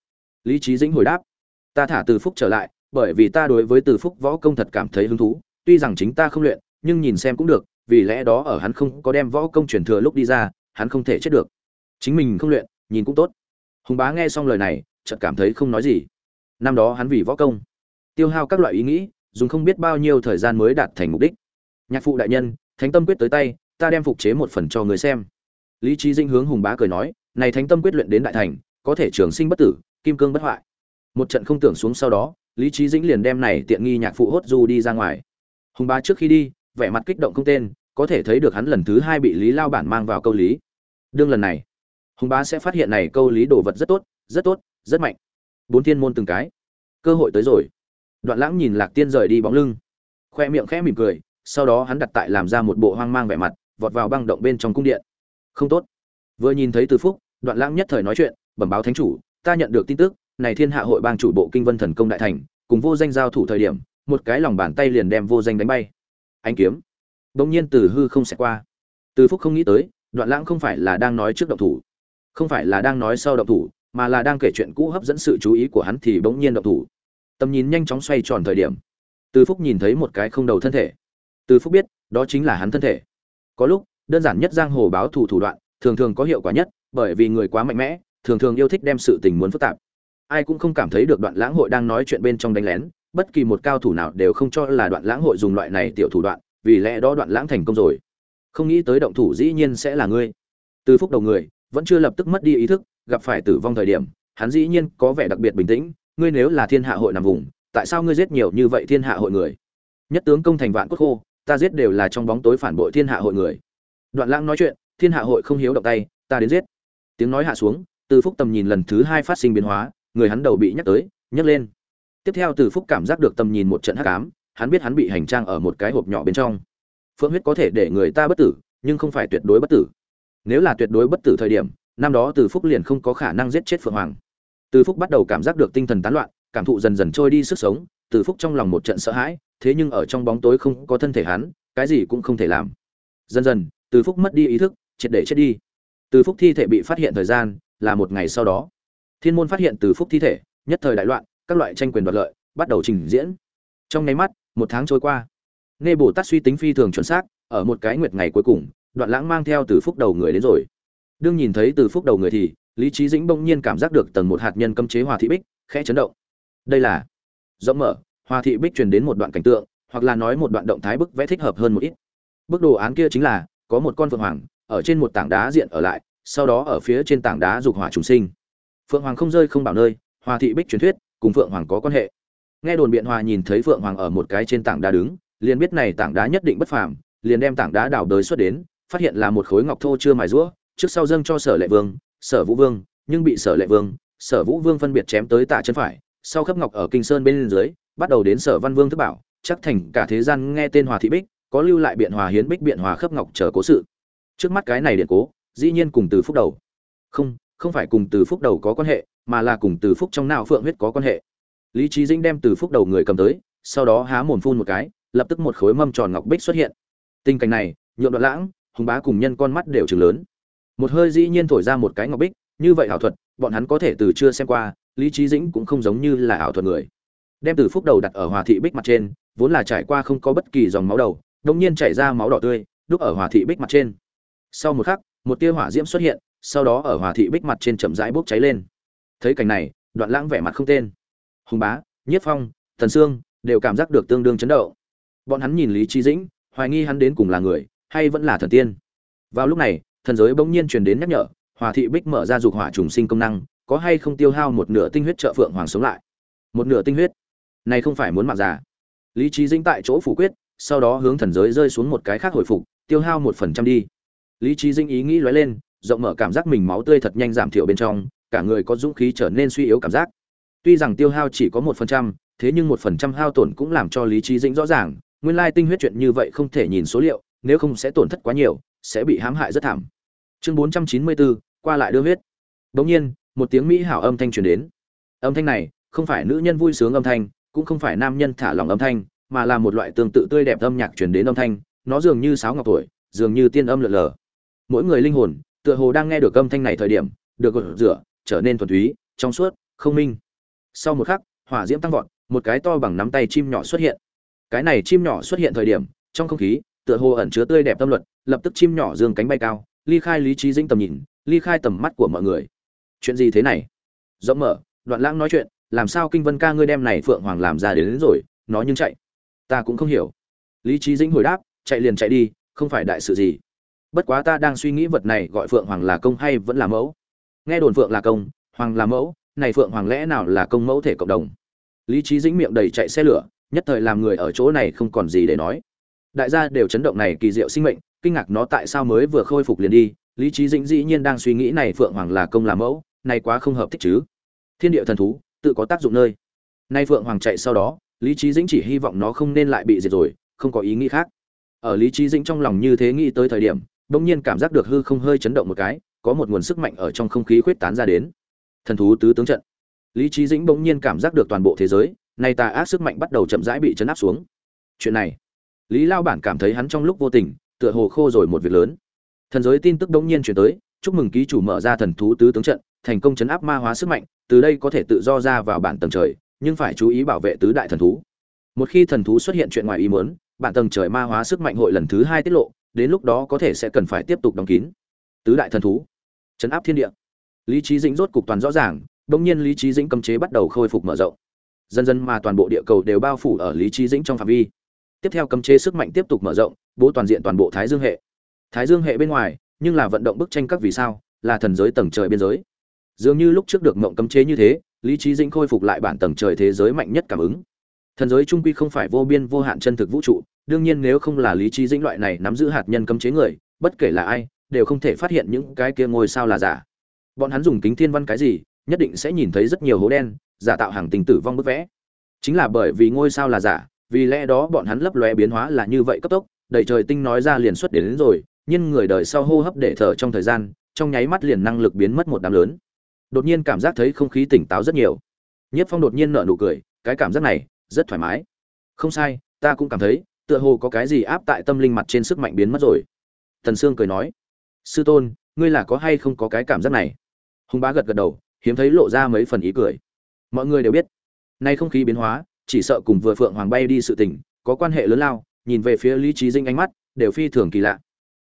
S1: Lý trí dĩnh hồi đáp, ta thả từ phúc trở lại, bởi vì ta đối với từ phúc võ công thật cảm thấy hứng thú, tuy rằng chính ta không luyện, nhưng nhìn xem cũng được, vì lẽ đó ở hắn không có đem võ công truyền thừa lúc đi ra, hắn không thể chết được. Chính mình không luyện, nhìn cũng tốt hùng bá nghe xong lời này, chợt cảm thấy không nói gì. Năm đó hắn vì võ công, tiêu hao các loại ý nghĩ, dùng không biết bao nhiêu thời gian mới đạt thành mục đích. Nhạc phụ đại nhân, thánh tâm quyết tới tay, ta đem phục chế một phần cho người xem. Lý trí dinh hướng hùng bá cười nói, này thánh tâm quyết luyện đến đại thành, có thể trường sinh bất tử, kim cương bất hoại. Một trận không tưởng xuống sau đó, lý trí dĩnh liền đem này tiện nghi nhạc phụ hốt du đi ra ngoài. Hùng bá trước khi đi, vẻ mặt kích động không tên, có thể thấy được hắn lần thứ hai bị lý lao bản mang vào câu lý. Đương lần này hùng bá sẽ phát hiện này câu lý đồ vật rất tốt rất tốt, rất mạnh. Bốn thiên môn từng cái. Cơ hội tới rồi. Đoạn lãng nhìn lạc tiên rời đi bóng lưng. Khoe miệng khẽ mỉm cười, sau đó hắn đặt tại làm ra một bộ hoang mang vẻ mặt, vọt vào băng động bên trong cung điện. Không tốt. Vừa nhìn thấy từ phúc, đoạn lãng nhất thời nói chuyện, bẩm báo thánh chủ, ta nhận được tin tức, này thiên hạ hội bang chủ bộ kinh vân thần công đại thành, cùng vô danh giao thủ thời điểm, một cái lòng bàn tay liền đem vô danh đánh bay. Anh kiếm. Bỗng nhiên từ hư không xẹt qua. Từ phúc không nghĩ tới, đoạn lãng không phải là đang nói trước động thủ không phải là đang nói sau động thủ, mà là đang kể chuyện cũ hấp dẫn sự chú ý của hắn thì bỗng nhiên động thủ. Tầm nhìn nhanh chóng xoay tròn thời điểm, từ phúc nhìn thấy một cái không đầu thân thể. Từ phúc biết, đó chính là hắn thân thể. Có lúc, đơn giản nhất giang hồ báo thủ thủ đoạn, thường thường có hiệu quả nhất, bởi vì người quá mạnh mẽ, thường thường yêu thích đem sự tình muốn phức tạp. Ai cũng không cảm thấy được đoạn lãng hội đang nói chuyện bên trong đánh lén, bất kỳ một cao thủ nào đều không cho là đoạn lãng hội dùng loại này tiểu thủ đoạn, vì lẽ đó đoạn lãng thành công rồi. Không nghĩ tới động thủ dĩ nhiên sẽ là ngươi. Từ phúc đầu người vẫn chưa lập tức mất đi ý thức, gặp phải tử vong thời điểm, hắn dĩ nhiên có vẻ đặc biệt bình tĩnh, ngươi nếu là thiên hạ hội nằm vùng, tại sao ngươi giết nhiều như vậy thiên hạ hội người? Nhất tướng công thành vạn cốt khô, ta giết đều là trong bóng tối phản bội thiên hạ hội người. Đoạn lãng nói chuyện, thiên hạ hội không hiếu động tay, ta đến giết. Tiếng nói hạ xuống, từ phúc tầm nhìn lần thứ hai phát sinh biến hóa, người hắn đầu bị nhắc tới, nhấc lên. Tiếp theo từ phúc cảm giác được tầm nhìn một trận hắc ám, hắn biết hắn bị hành trang ở một cái hộp nhỏ bên trong. Phượng huyết có thể để người ta bất tử, nhưng không phải tuyệt đối bất tử nếu là tuyệt đối bất tử thời điểm, năm đó từ phúc liền không có khả năng giết chết phượng hoàng. Từ phúc bắt đầu cảm giác được tinh thần tán loạn, cảm thụ dần dần trôi đi sức sống, từ phúc trong lòng một trận sợ hãi, thế nhưng ở trong bóng tối không có thân thể hắn, cái gì cũng không thể làm. Dần dần, từ phúc mất đi ý thức, triệt để chết đi. Từ phúc thi thể bị phát hiện thời gian là một ngày sau đó. Thiên môn phát hiện từ phúc thi thể, nhất thời đại loạn, các loại tranh quyền đoạt lợi, bắt đầu trình diễn. Trong nháy mắt, một tháng trôi qua. Nghe bồ tát suy tính phi thường chuẩn xác, ở một cái nguyệt ngày cuối cùng đoạn lãng mang theo từ phúc đầu người đến rồi. Đương nhìn thấy từ phúc đầu người thì, lý trí dĩnh bỗng nhiên cảm giác được tầng một hạt nhân cấm chế hòa thị bích, khẽ chấn động. Đây là rộng mở, hòa thị bích truyền đến một đoạn cảnh tượng, hoặc là nói một đoạn động thái bức vẽ thích hợp hơn một ít. Bức đồ án kia chính là, có một con phượng hoàng, ở trên một tảng đá diện ở lại, sau đó ở phía trên tảng đá dục hỏa trùng sinh. Phượng hoàng không rơi không bảo nơi, hòa thị bích truyền thuyết, cùng phượng hoàng có quan hệ. Nghe đồn biện hòa nhìn thấy phượng hoàng ở một cái trên tảng đá đứng, liền biết này tảng đá nhất định bất phàm, liền đem tảng đá đào đới xuất đến phát hiện là một khối ngọc thô chưa mài rũa, trước sau dâng cho sở lệ vương, sở vũ vương, nhưng bị sở lệ vương, sở vũ vương phân biệt chém tới tạ chân phải, sau khắp ngọc ở kinh sơn bên dưới, bắt đầu đến sở văn vương thức bảo, chắc thành cả thế gian nghe tên hòa thị bích, có lưu lại biện hòa hiến bích biện hòa khắp ngọc chờ cố sự. Trước mắt cái này điện cố, dĩ nhiên cùng từ phúc đầu. Không không phải cùng từ phúc đầu có quan hệ, mà là cùng từ phúc trong não phượng huyết có quan hệ. Lý trí dĩnh đem từ phúc đầu người cầm tới, sau đó há mồm phun một cái, lập tức một khối mâm tròn ngọc bích xuất hiện. Tình cảnh này nhượng đoạn lãng hùng bá cùng nhân con mắt đều trừng lớn. Một hơi dĩ nhiên thổi ra một cái ngọc bích, như vậy ảo thuật, bọn hắn có thể từ chưa xem qua, lý trí dĩnh cũng không giống như là ảo thuật người. Đem từ phúc đầu đặt ở hòa thị bích mặt trên, vốn là trải qua không có bất kỳ dòng máu đầu đông nhiên chảy ra máu đỏ tươi, đúc ở hòa thị bích mặt trên. Sau một khắc, một tia hỏa diễm xuất hiện, sau đó ở hòa thị bích mặt trên chậm rãi bốc cháy lên. Thấy cảnh này, đoạn lãng vẻ mặt không tên. Hùng bá nhiếp phong, thần sương đều cảm giác được tương đương chấn động. Bọn hắn nhìn lý trí dĩnh, hoài nghi hắn đến cùng là người hay vẫn là thần tiên? Vào lúc này, thần giới bỗng nhiên truyền đến nhắc nhở, hòa thị bích mở ra dục hỏa trùng sinh công năng, có hay không tiêu hao một nửa tinh huyết trợ phượng hoàng sống lại? Một nửa tinh huyết? Này không phải muốn mạng giả. lý trí dĩnh tại chỗ phủ quyết, sau đó hướng thần giới rơi xuống một cái khác hồi phục, tiêu hao một phần trăm đi. Lý trí dĩnh ý nghĩ lóe lên, rộng mở cảm giác mình máu tươi thật nhanh giảm thiểu bên trong, cả người có dũng khí trở nên suy yếu cảm giác. Tuy rằng tiêu hao chỉ có một phần trăm, thế nhưng một phần trăm hao tổn cũng làm cho lý trí dĩnh rõ ràng, nguyên lai tinh huyết chuyện như vậy không thể nhìn số liệu nếu không sẽ tổn thất quá nhiều, sẽ bị hãm hại rất thảm. Chương bốn trăm chín mươi bốn, qua lại đưa huyết. Bỗng nhiên, một tiếng mỹ hảo âm thanh truyền đến. Âm thanh này, không phải nữ nhân vui sướng âm thanh, cũng không phải nam nhân thả lòng âm thanh, mà là một loại tương tự tươi đẹp âm nhạc truyền đến âm thanh. Nó dường như sáo ngọc tuổi, dường như tiên âm lượn lờ. Mỗi người linh hồn, tựa hồ đang nghe được âm thanh này thời điểm, được gột rửa, trở nên thuần túy, trong suốt, không minh. Sau một khắc, hỏa diễm tăng vọt, một cái to bằng nắm tay chim nhỏ xuất hiện. Cái này chim nhỏ xuất hiện thời điểm, trong không khí tựa hồ ẩn chứa tươi đẹp tâm luật lập tức chim nhỏ dương cánh bay cao ly khai lý trí dĩnh tầm nhìn ly khai tầm mắt của mọi người. Chuyện gì thế này? Rộng mở đoạn lãng nói chuyện làm sao kinh vân ca ngươi đem này phượng hoàng làm ra đến, đến rồi nó nhưng chạy. Ta cũng không hiểu. Lý trí dĩnh hồi đáp chạy liền chạy đi không phải đại sự gì. Bất quá ta đang suy nghĩ vật này gọi phượng hoàng là công hay vẫn là mẫu? Nghe đồn phượng là công hoàng là mẫu này phượng hoàng lẽ nào là công mẫu thể cộng đồng? Lý trí dĩnh miệng đầy chạy xe lửa nhất thời làm người ở chỗ này không còn gì để nói đại gia đều chấn động này kỳ diệu sinh mệnh, kinh ngạc nó tại sao mới vừa khôi phục liền đi. Lý trí dĩnh dĩ nhiên đang suy nghĩ này phượng hoàng là công là mẫu, này quá không hợp thích chứ. Thiên địa thần thú, tự có tác dụng nơi. Nay phượng hoàng chạy sau đó, lý trí dĩnh chỉ hy vọng nó không nên lại bị diệt rồi, không có ý nghĩ khác. Ở lý trí dĩnh trong lòng như thế nghĩ tới thời điểm, bỗng nhiên cảm giác được hư không hơi chấn động một cái, có một nguồn sức mạnh ở trong không khí khuyết tán ra đến. Thần thú tứ tướng trận. Lý trí dĩnh bỗng nhiên cảm giác được toàn bộ thế giới nay tà ác sức mạnh bắt đầu chậm rãi bị chấn áp xuống. Chuyện này lý lao bản cảm thấy hắn trong lúc vô tình, tựa hồ khô rồi một việc lớn. Thần giới tin tức đống nhiên chuyển tới, chúc mừng ký chủ mở ra thần thú tứ tướng trận, thành công chấn áp ma hóa sức mạnh, từ đây có thể tự do ra vào bản tầng trời, nhưng phải chú ý bảo vệ tứ đại thần thú. Một khi thần thú xuất hiện chuyện ngoài ý muốn, bản tầng trời ma hóa sức mạnh hội lần thứ hai tiết lộ, đến lúc đó có thể sẽ cần phải tiếp tục đóng kín. Tứ đại thần thú. Chấn áp thiên địa. Lý trí dĩnh rốt cục toàn rõ ràng đông nhiên lý trí dĩnh cấm chế bắt đầu khôi phục mở rộng. Dần dần mà toàn bộ địa cầu đều bao phủ ở lý trí dĩnh trong phạm vi tiếp theo cấm chế sức mạnh tiếp tục mở rộng, bố toàn diện toàn bộ thái dương hệ. Thái dương hệ bên ngoài, nhưng là vận động bức tranh các vì sao, là thần giới tầng trời biên giới. Dường như lúc trước được mộng cấm chế như thế, lý trí dĩnh khôi phục lại bản tầng trời thế giới mạnh nhất cảm ứng. Thần giới trung quy không phải vô biên vô hạn chân thực vũ trụ, đương nhiên nếu không là lý trí dĩnh loại này nắm giữ hạt nhân cấm chế người, bất kể là ai, đều không thể phát hiện những cái kia ngôi sao là giả. Bọn hắn dùng kính thiên văn cái gì, nhất định sẽ nhìn thấy rất nhiều hố đen, giả tạo hàng tình tử vong bức vẽ. Chính là bởi vì ngôi sao là giả vì lẽ đó bọn hắn lấp lóe biến hóa là như vậy cấp tốc đầy trời tinh nói ra liền xuất đến, đến rồi nhưng người đời sau hô hấp để thở trong thời gian trong nháy mắt liền năng lực biến mất một đám lớn. Đột nhiên cảm giác thấy không khí tỉnh táo rất nhiều. Nhất phong đột nhiên nở nụ cười cái cảm giác này rất thoải mái. Không sai ta cũng cảm thấy tựa hồ có cái gì áp tại tâm linh mặt trên sức mạnh biến mất rồi. Thần sương cười nói sư tôn ngươi là có hay không có cái cảm giác này? Hùng bá gật gật đầu hiếm thấy lộ ra mấy phần ý cười. Mọi người đều biết nay không khí biến hóa chỉ sợ cùng vừa phượng hoàng bay đi sự tình, có quan hệ lớn lao, nhìn về phía lý trí dinh ánh mắt, đều phi thường kỳ lạ.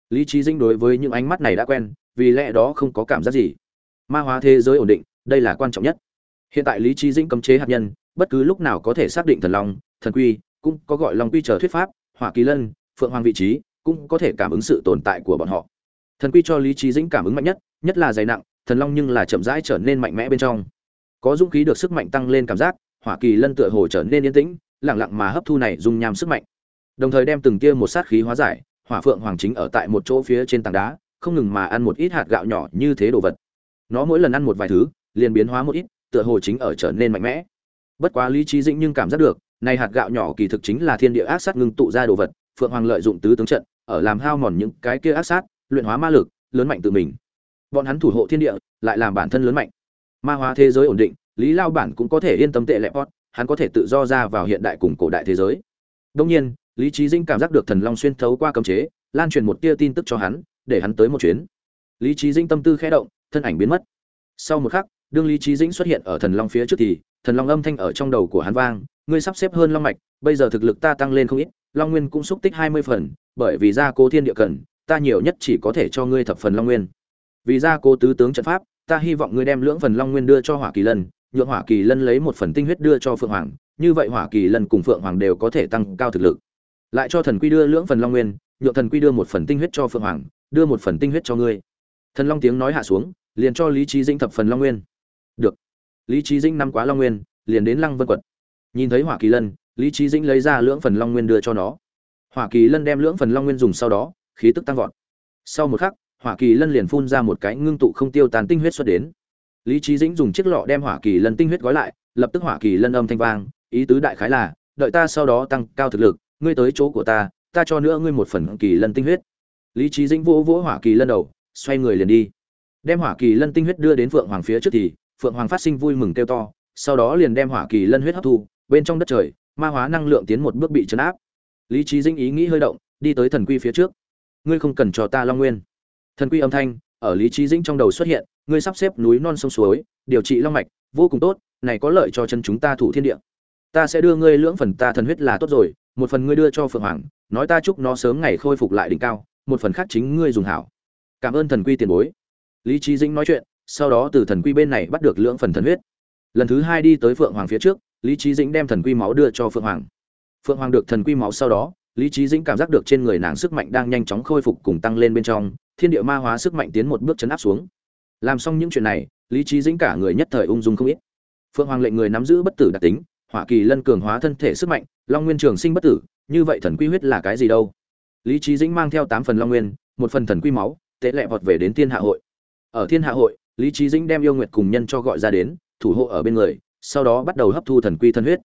S1: Lý trí dinh đối với những ánh mắt này đã quen, vì lẽ đó không có cảm giác gì. Ma hóa thế giới ổn định, đây là quan trọng nhất. Hiện tại lý trí dinh cấm chế hạt nhân, bất cứ lúc nào có thể xác định thần long, thần quy, cũng có gọi long quy chờ thuyết pháp, hỏa kỳ lân, phượng hoàng vị trí, cũng có thể cảm ứng sự tồn tại của bọn họ. Thần quy cho lý trí dĩnh cảm ứng mạnh nhất nhất là dày nặng, thần long nhưng là chậm rãi trở nên mạnh mẽ bên trong. Có dũng khí được sức mạnh tăng lên cảm giác hỏa kỳ lân tựa hồ trở nên yên tĩnh lẳng lặng mà hấp thu này dung nham sức mạnh. Đồng thời đem từng tia một sát khí hóa giải, hỏa phượng hoàng chính ở tại một chỗ phía trên tảng đá, không ngừng mà ăn một ít hạt gạo nhỏ như thế đồ vật. Nó mỗi lần ăn một vài thứ, liền biến hóa một ít, tựa hồ chính ở trở nên mạnh mẽ. Bất quá lý trí dĩnh nhưng cảm giác được, này hạt gạo nhỏ kỳ thực chính là thiên địa ác sát ngưng tụ ra đồ vật, phượng hoàng lợi dụng tứ tướng trận, ở làm hao mòn những cái kia ác sát, luyện hóa ma lực, lớn mạnh tự mình. Bọn hắn thủ hộ thiên địa, lại làm bản thân lớn mạnh. Ma hóa thế giới ổn định lý lao bản cũng có thể yên tâm tệ lẹp pot hắn có thể tự do ra vào hiện đại cùng cổ đại thế giới. Đông nhiên, lý trí dinh cảm giác được thần long xuyên thấu qua cấm chế, lan truyền một tia tin tức cho hắn, để hắn tới một chuyến. Lý trí dinh tâm tư khẽ động, thân ảnh biến mất. Sau một khắc, đương lý trí dĩnh xuất hiện ở thần long phía trước thì, thần long âm thanh ở trong đầu của hắn vang, ngươi sắp xếp hơn long mạch, bây giờ thực lực ta tăng lên không ít, long nguyên cũng xúc tích hai mươi phần, bởi vì gia cố thiên địa cần, ta nhiều nhất chỉ có thể cho ngươi thập phần long nguyên. Vì gia cố tứ tướng trận pháp, ta hy vọng ngươi đem lưỡng phần long nguyên đưa cho hỏa kỳ lân nhượng hỏa kỳ lân lấy một phần tinh huyết đưa cho phượng hoàng, như vậy hỏa kỳ lân cùng phượng hoàng đều có thể tăng cao thực lực. Lại cho thần quy đưa lưỡng phần long nguyên, nhượng thần quy đưa một phần tinh huyết cho phượng hoàng, đưa một phần tinh huyết cho ngươi. Thần long tiếng nói hạ xuống, liền cho lý trí dĩnh thập phần long nguyên. Được. Lý trí dĩnh năm quá long nguyên, liền đến lăng vân quật. Nhìn thấy hỏa kỳ lân, lý trí dĩnh lấy ra lưỡng phần long nguyên đưa cho nó. Hỏa kỳ lân đem lưỡng phần long nguyên dùng sau đó, khí tức tăng vọt. Sau một khắc, hỏa kỳ lân liền phun ra một cái ngưng tụ không tiêu tàn tinh huyết xuất đến lý trí dĩnh dùng chiếc lọ đem hỏa kỳ lân tinh huyết gói lại, lập tức hỏa kỳ lân âm thanh vang, ý tứ đại khái là, đợi ta sau đó tăng cao thực lực, ngươi tới chỗ của ta ta cho nữa ngươi một phần kỳ lân tinh huyết. Lý trí dĩnh vỗ vỗ hỏa kỳ lân đầu, xoay người liền đi. Đem hỏa kỳ lân tinh huyết đưa đến phượng hoàng phía trước thì, phượng hoàng phát sinh vui mừng kêu to, sau đó liền đem hỏa kỳ lân huyết hấp thu, bên trong đất trời, ma hóa năng lượng tiến một bước bị chấn áp. Lý trí dĩnh ý nghĩ hơi động, đi tới thần quy phía trước. Ngươi không cần cho ta long nguyên. Thần quy âm thanh ở lý trí dĩnh trong đầu xuất hiện ngươi sắp xếp núi non sông suối, điều trị long mạch, vô cùng tốt, này có lợi cho chân chúng ta thủ thiên địa. Ta sẽ đưa ngươi lưỡng phần ta thần huyết là tốt rồi, một phần ngươi đưa cho phượng hoàng, nói ta chúc nó sớm ngày khôi phục lại đỉnh cao, một phần khác chính ngươi dùng hảo. Cảm ơn thần quy tiền bối. Lý Chí dĩnh nói chuyện, sau đó từ thần quy bên này bắt được lưỡng phần thần huyết. Lần thứ hai đi tới phượng hoàng phía trước, lý Chí dĩnh đem thần quy máu đưa cho phượng hoàng. Phượng hoàng được thần quy máu sau đó, lý Chí dĩnh cảm giác được trên người nàng sức mạnh đang nhanh chóng khôi phục cùng tăng lên bên trong, thiên địa ma hóa sức mạnh tiến một bước chấn áp xuống làm xong những chuyện này, lý trí dĩnh cả người nhất thời ung dung không ít. Phượng hoàng lệnh người nắm giữ bất tử đặc tính, hỏa kỳ lân cường hóa thân thể sức mạnh, long nguyên trường sinh bất tử, như vậy thần quy huyết là cái gì đâu? Lý trí dĩnh mang theo tám phần long nguyên, một phần thần quy máu tệ lẹ vọt về đến thiên hạ hội. Ở thiên hạ hội, lý trí dĩnh đem yêu nguyệt cùng nhân cho gọi ra đến, thủ hộ ở bên người, sau đó bắt đầu hấp thu thần quy thân huyết.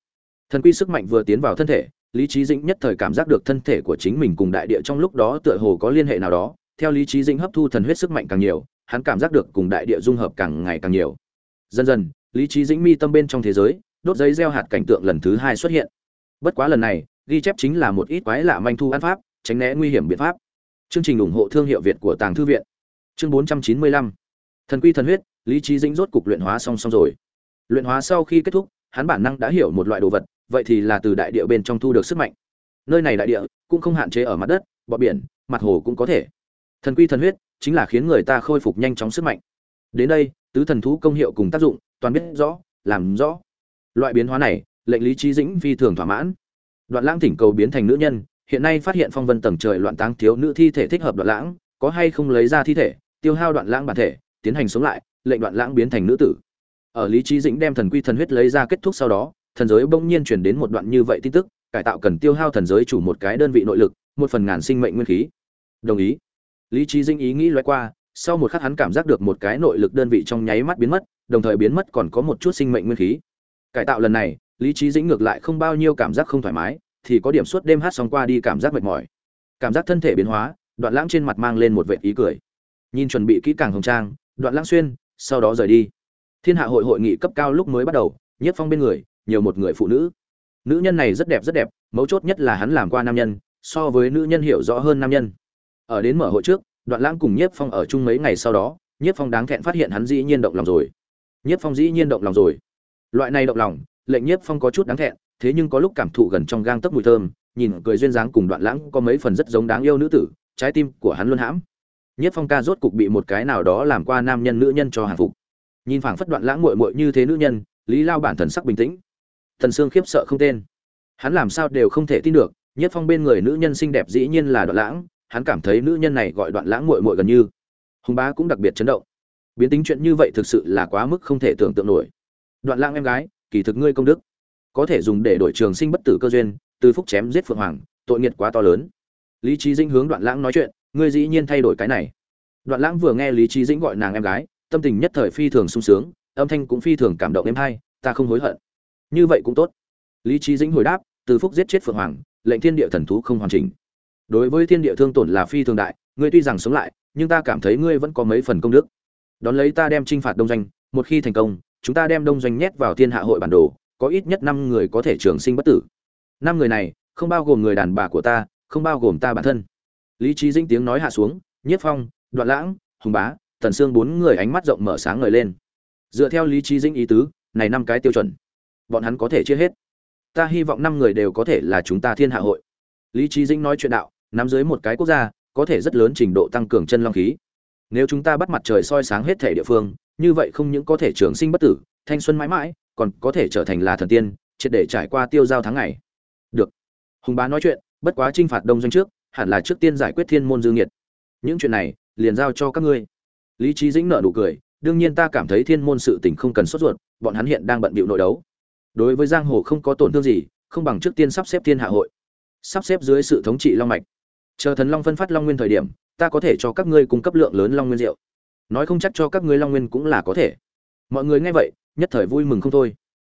S1: Thần quy sức mạnh vừa tiến vào thân thể, lý trí dĩnh nhất thời cảm giác được thân thể của chính mình cùng đại địa trong lúc đó tựa hồ có liên hệ nào đó. Theo lý trí dĩnh hấp thu thần huyết sức mạnh càng nhiều hắn cảm giác được cùng đại địa dung hợp càng ngày càng nhiều. Dần dần, lý trí dĩnh mi tâm bên trong thế giới, đốt giấy gieo hạt cảnh tượng lần thứ hai xuất hiện. Bất quá lần này, ghi chép chính là một ít quái lạ manh thu ăn pháp, tránh né nguy hiểm biện pháp. Chương trình ủng hộ thương hiệu việt của tàng thư viện. Chương 495 thần quy thần huyết, lý trí dĩnh rốt cục luyện hóa xong xong rồi. Luyện hóa sau khi kết thúc, hắn bản năng đã hiểu một loại đồ vật, vậy thì là từ đại địa bên trong thu được sức mạnh. Nơi này đại địa cũng không hạn chế ở mặt đất, bờ biển, mặt hồ cũng có thể. Thần quy thần huyết chính là khiến người ta khôi phục nhanh chóng sức mạnh. Đến đây, tứ thần thú công hiệu cùng tác dụng, toàn biết rõ, làm rõ. Loại biến hóa này, lệnh lý trí dĩnh phi thường thỏa mãn. Đoạn lãng thỉnh cầu biến thành nữ nhân, hiện nay phát hiện phong vân tầng trời loạn táng thiếu nữ thi thể thích hợp đoạn lãng, có hay không lấy ra thi thể, tiêu hao đoạn lãng bản thể, tiến hành sống lại, lệnh đoạn lãng biến thành nữ tử. Ở lý trí dĩnh đem thần quy thần huyết lấy ra kết thúc sau đó, thần giới bỗng nhiên chuyển đến một đoạn như vậy tin tức, cải tạo cần tiêu hao thần giới chủ một cái đơn vị nội lực, một phần ngàn sinh mệnh nguyên khí. Đồng ý lý trí dĩnh ý nghĩ loay qua, sau một khắc hắn cảm giác được một cái nội lực đơn vị trong nháy mắt biến mất, đồng thời biến mất còn có một chút sinh mệnh nguyên khí. Cải tạo lần này, lý trí dĩnh ngược lại không bao nhiêu cảm giác không thoải mái, thì có điểm suốt đêm hát xong qua đi cảm giác mệt mỏi. Cảm giác thân thể biến hóa, đoạn lãng trên mặt mang lên một vệ ý cười. Nhìn chuẩn bị kỹ càng hồng trang, đoạn lãng xuyên, sau đó rời đi. Thiên hạ hội hội nghị cấp cao lúc mới bắt đầu, Nhất phong bên người, nhiều một người phụ nữ. Nữ nhân này rất đẹp rất đẹp, mấu chốt nhất là hắn làm qua nam nhân, so với nữ nhân hiểu rõ hơn nam nhân ở đến mở hội trước, đoạn lãng cùng nhiếp phong ở chung mấy ngày sau đó, nhiếp phong đáng thẹn phát hiện hắn dĩ nhiên động lòng rồi. Nhiếp phong dĩ nhiên động lòng rồi. Loại này động lòng, lệnh nhiếp phong có chút đáng thẹn, thế nhưng có lúc cảm thụ gần trong gang tấc mùi thơm, nhìn cười duyên dáng cùng đoạn lãng có mấy phần rất giống đáng yêu nữ tử, trái tim của hắn luôn hãm. Nhiếp phong ca rốt cục bị một cái nào đó làm qua nam nhân nữ nhân cho hàng phục. Nhìn phảng phất đoạn lãng muội muội như thế nữ nhân, lý lao bản thần sắc bình tĩnh. Thần xương khiếp sợ không tên. Hắn làm sao đều không thể tin được, nhiếp phong bên người nữ nhân xinh đẹp dĩ nhiên là đoạn lãng hắn cảm thấy nữ nhân này gọi đoạn lãng muội muội gần như. Hùng bá cũng đặc biệt chấn động. Biến tính chuyện như vậy thực sự là quá mức không thể tưởng tượng nổi. Đoạn lãng em gái, kỳ thực ngươi công đức. Có thể dùng để đổi trường sinh bất tử cơ duyên, từ phúc chém giết phượng hoàng, tội nghiệt quá to lớn. Lý trí dĩnh hướng đoạn lãng nói chuyện, ngươi dĩ nhiên thay đổi cái này. Đoạn lãng vừa nghe lý trí dĩnh gọi nàng em gái, tâm tình nhất thời phi thường sung sướng, âm thanh cũng phi thường cảm động em hay ta không hối hận. Như vậy cũng tốt. Lý trí dĩnh hồi đáp, từ phúc giết chết phượng hoàng, lệnh thiên địa thần thú không hoàn chỉnh đối với thiên địa thương tổn là phi thường đại, ngươi tuy rằng sống lại, nhưng ta cảm thấy ngươi vẫn có mấy phần công đức. Đón lấy ta đem t r i n h phạt đông doanh, một khi thành công, chúng ta đem đông doanh nhét vào thiên hạ hội bản đồ, có ít nhất năm người có thể trường sinh bất tử. Năm người này, không bao gồm người đàn bà của ta, không bao gồm ta bản thân. Lý trí dĩnh tiếng nói hạ xuống nhiếp phong, đoạn lãng, hùng bá, tần sương bốn người ánh mắt rộng mở sáng ngời lên. Dựa theo lý trí dĩnh ý tứ, này năm cái tiêu chuẩn, bọn hắn có thể chia hết. Ta hy vọng năm người đều có thể là chúng ta thiên hạ hội. Lý trí dĩnh nói chuyện đạo nắm dưới một cái quốc gia, có thể rất lớn trình độ tăng cường chân long khí. Nếu chúng ta bắt mặt trời soi sáng hết thể địa phương, như vậy không những có thể trường sinh bất tử, thanh xuân mãi mãi, còn có thể trở thành là thần tiên, triệt để trải qua tiêu giao tháng ngày. Được. Hùng bá nói chuyện, bất quá t r i n h phạt đông doanh trước, hẳn là trước tiên giải quyết thiên môn dương nhiệt những chuyện này, liền giao cho các ngươi. Lý trí dĩnh nợ nụ cười, đương nhiên ta cảm thấy thiên môn sự tình không cần sốt ruột, bọn hắn hiện đang bận bịu nội đấu. Đối với giang hồ không có tổn thương gì, không bằng trước tiên sắp xếp thiên hạ hội. Sắp xếp dưới sự thống trị long mạch chờ thần long phân phát long nguyên thời điểm, ta có thể cho các ngươi cung cấp lượng lớn long nguyên rượu. Nói không chắc cho các ngươi long nguyên cũng là có thể. Mọi người nghe vậy, nhất thời vui mừng không thôi.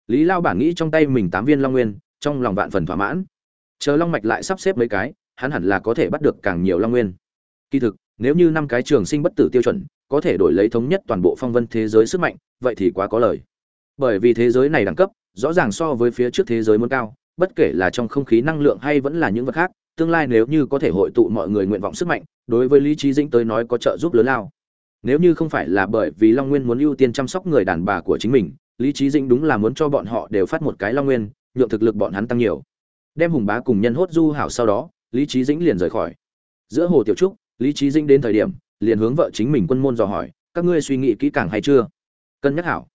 S1: Lý lao bản nghĩ trong tay mình tám viên long nguyên, trong lòng vạn phần thỏa mãn. Chờ long mạch lại sắp xếp mấy cái, hắn hẳn là có thể bắt được càng nhiều long nguyên. Kỳ thực, nếu như năm cái trường sinh bất tử tiêu chuẩn, có thể đổi lấy thống nhất toàn bộ phong vân thế giới sức mạnh, vậy thì quá có lời. Bởi vì thế giới này đẳng cấp, rõ ràng so với phía trước thế giới muốn cao, bất kể là trong không khí năng lượng hay vẫn là những vật khác tương lai nếu như có thể hội tụ mọi người nguyện vọng sức mạnh, đối với Lý Chí Dĩnh tới nói có trợ giúp lớn lao. Nếu như không phải là bởi vì Long Nguyên muốn ưu tiên chăm sóc người đàn bà của chính mình, Lý Chí Dĩnh đúng là muốn cho bọn họ đều phát một cái Long Nguyên, nhượng thực lực bọn hắn tăng nhiều. Đem Hùng Bá cùng nhân hốt du hảo sau đó, Lý Chí Dĩnh liền rời khỏi. Giữa hồ tiểu trúc, Lý Chí Dĩnh đến thời điểm, liền hướng vợ chính mình quân môn dò hỏi, các ngươi suy nghĩ kỹ càng hay chưa? Cân nhắc hảo.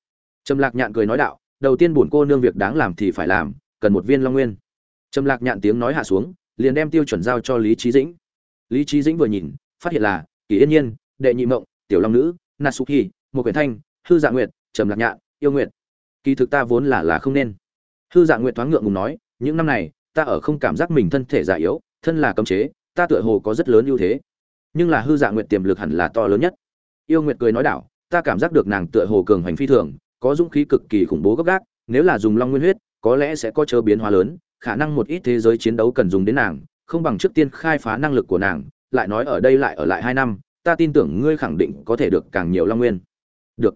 S1: Trầm Lạc Nhạn cười nói đạo, đầu tiên bổn cô nương việc đáng làm thì phải làm, cần một viên Long Nguyên. Trầm Lạc Nhạn tiếng nói hạ xuống, liền đem tiêu chuẩn giao cho lý trí dĩnh. Lý trí dĩnh vừa nhìn, phát hiện là kỳ yên nhiên, đệ nhị mộng, tiểu long nữ, natsuki, một quyển thanh, hư dạ nguyệt, trầm lạc nhạn, yêu nguyệt. Kỳ thực ta vốn là là không nên. Hư dạ nguyệt thoáng ngượng ngùng nói, những năm này, ta ở không cảm giác mình thân thể già yếu, thân là cấm chế, ta tựa hồ có rất lớn ưu thế. Nhưng là hư dạ nguyệt tiềm lực hẳn là to lớn nhất. Yêu nguyệt cười nói đảo, ta cảm giác được nàng tựa hồ cường hành phi thường, có dũng khí cực kỳ khủng bố gấp gác nếu là dùng long nguyên huyết, có lẽ sẽ có chớ biến hóa lớn khả năng một ít thế giới chiến đấu cần dùng đến nàng, không bằng trước tiên khai phá năng lực của nàng, lại nói ở đây lại ở lại hai năm, ta tin tưởng ngươi khẳng định có thể được càng nhiều long nguyên. Được.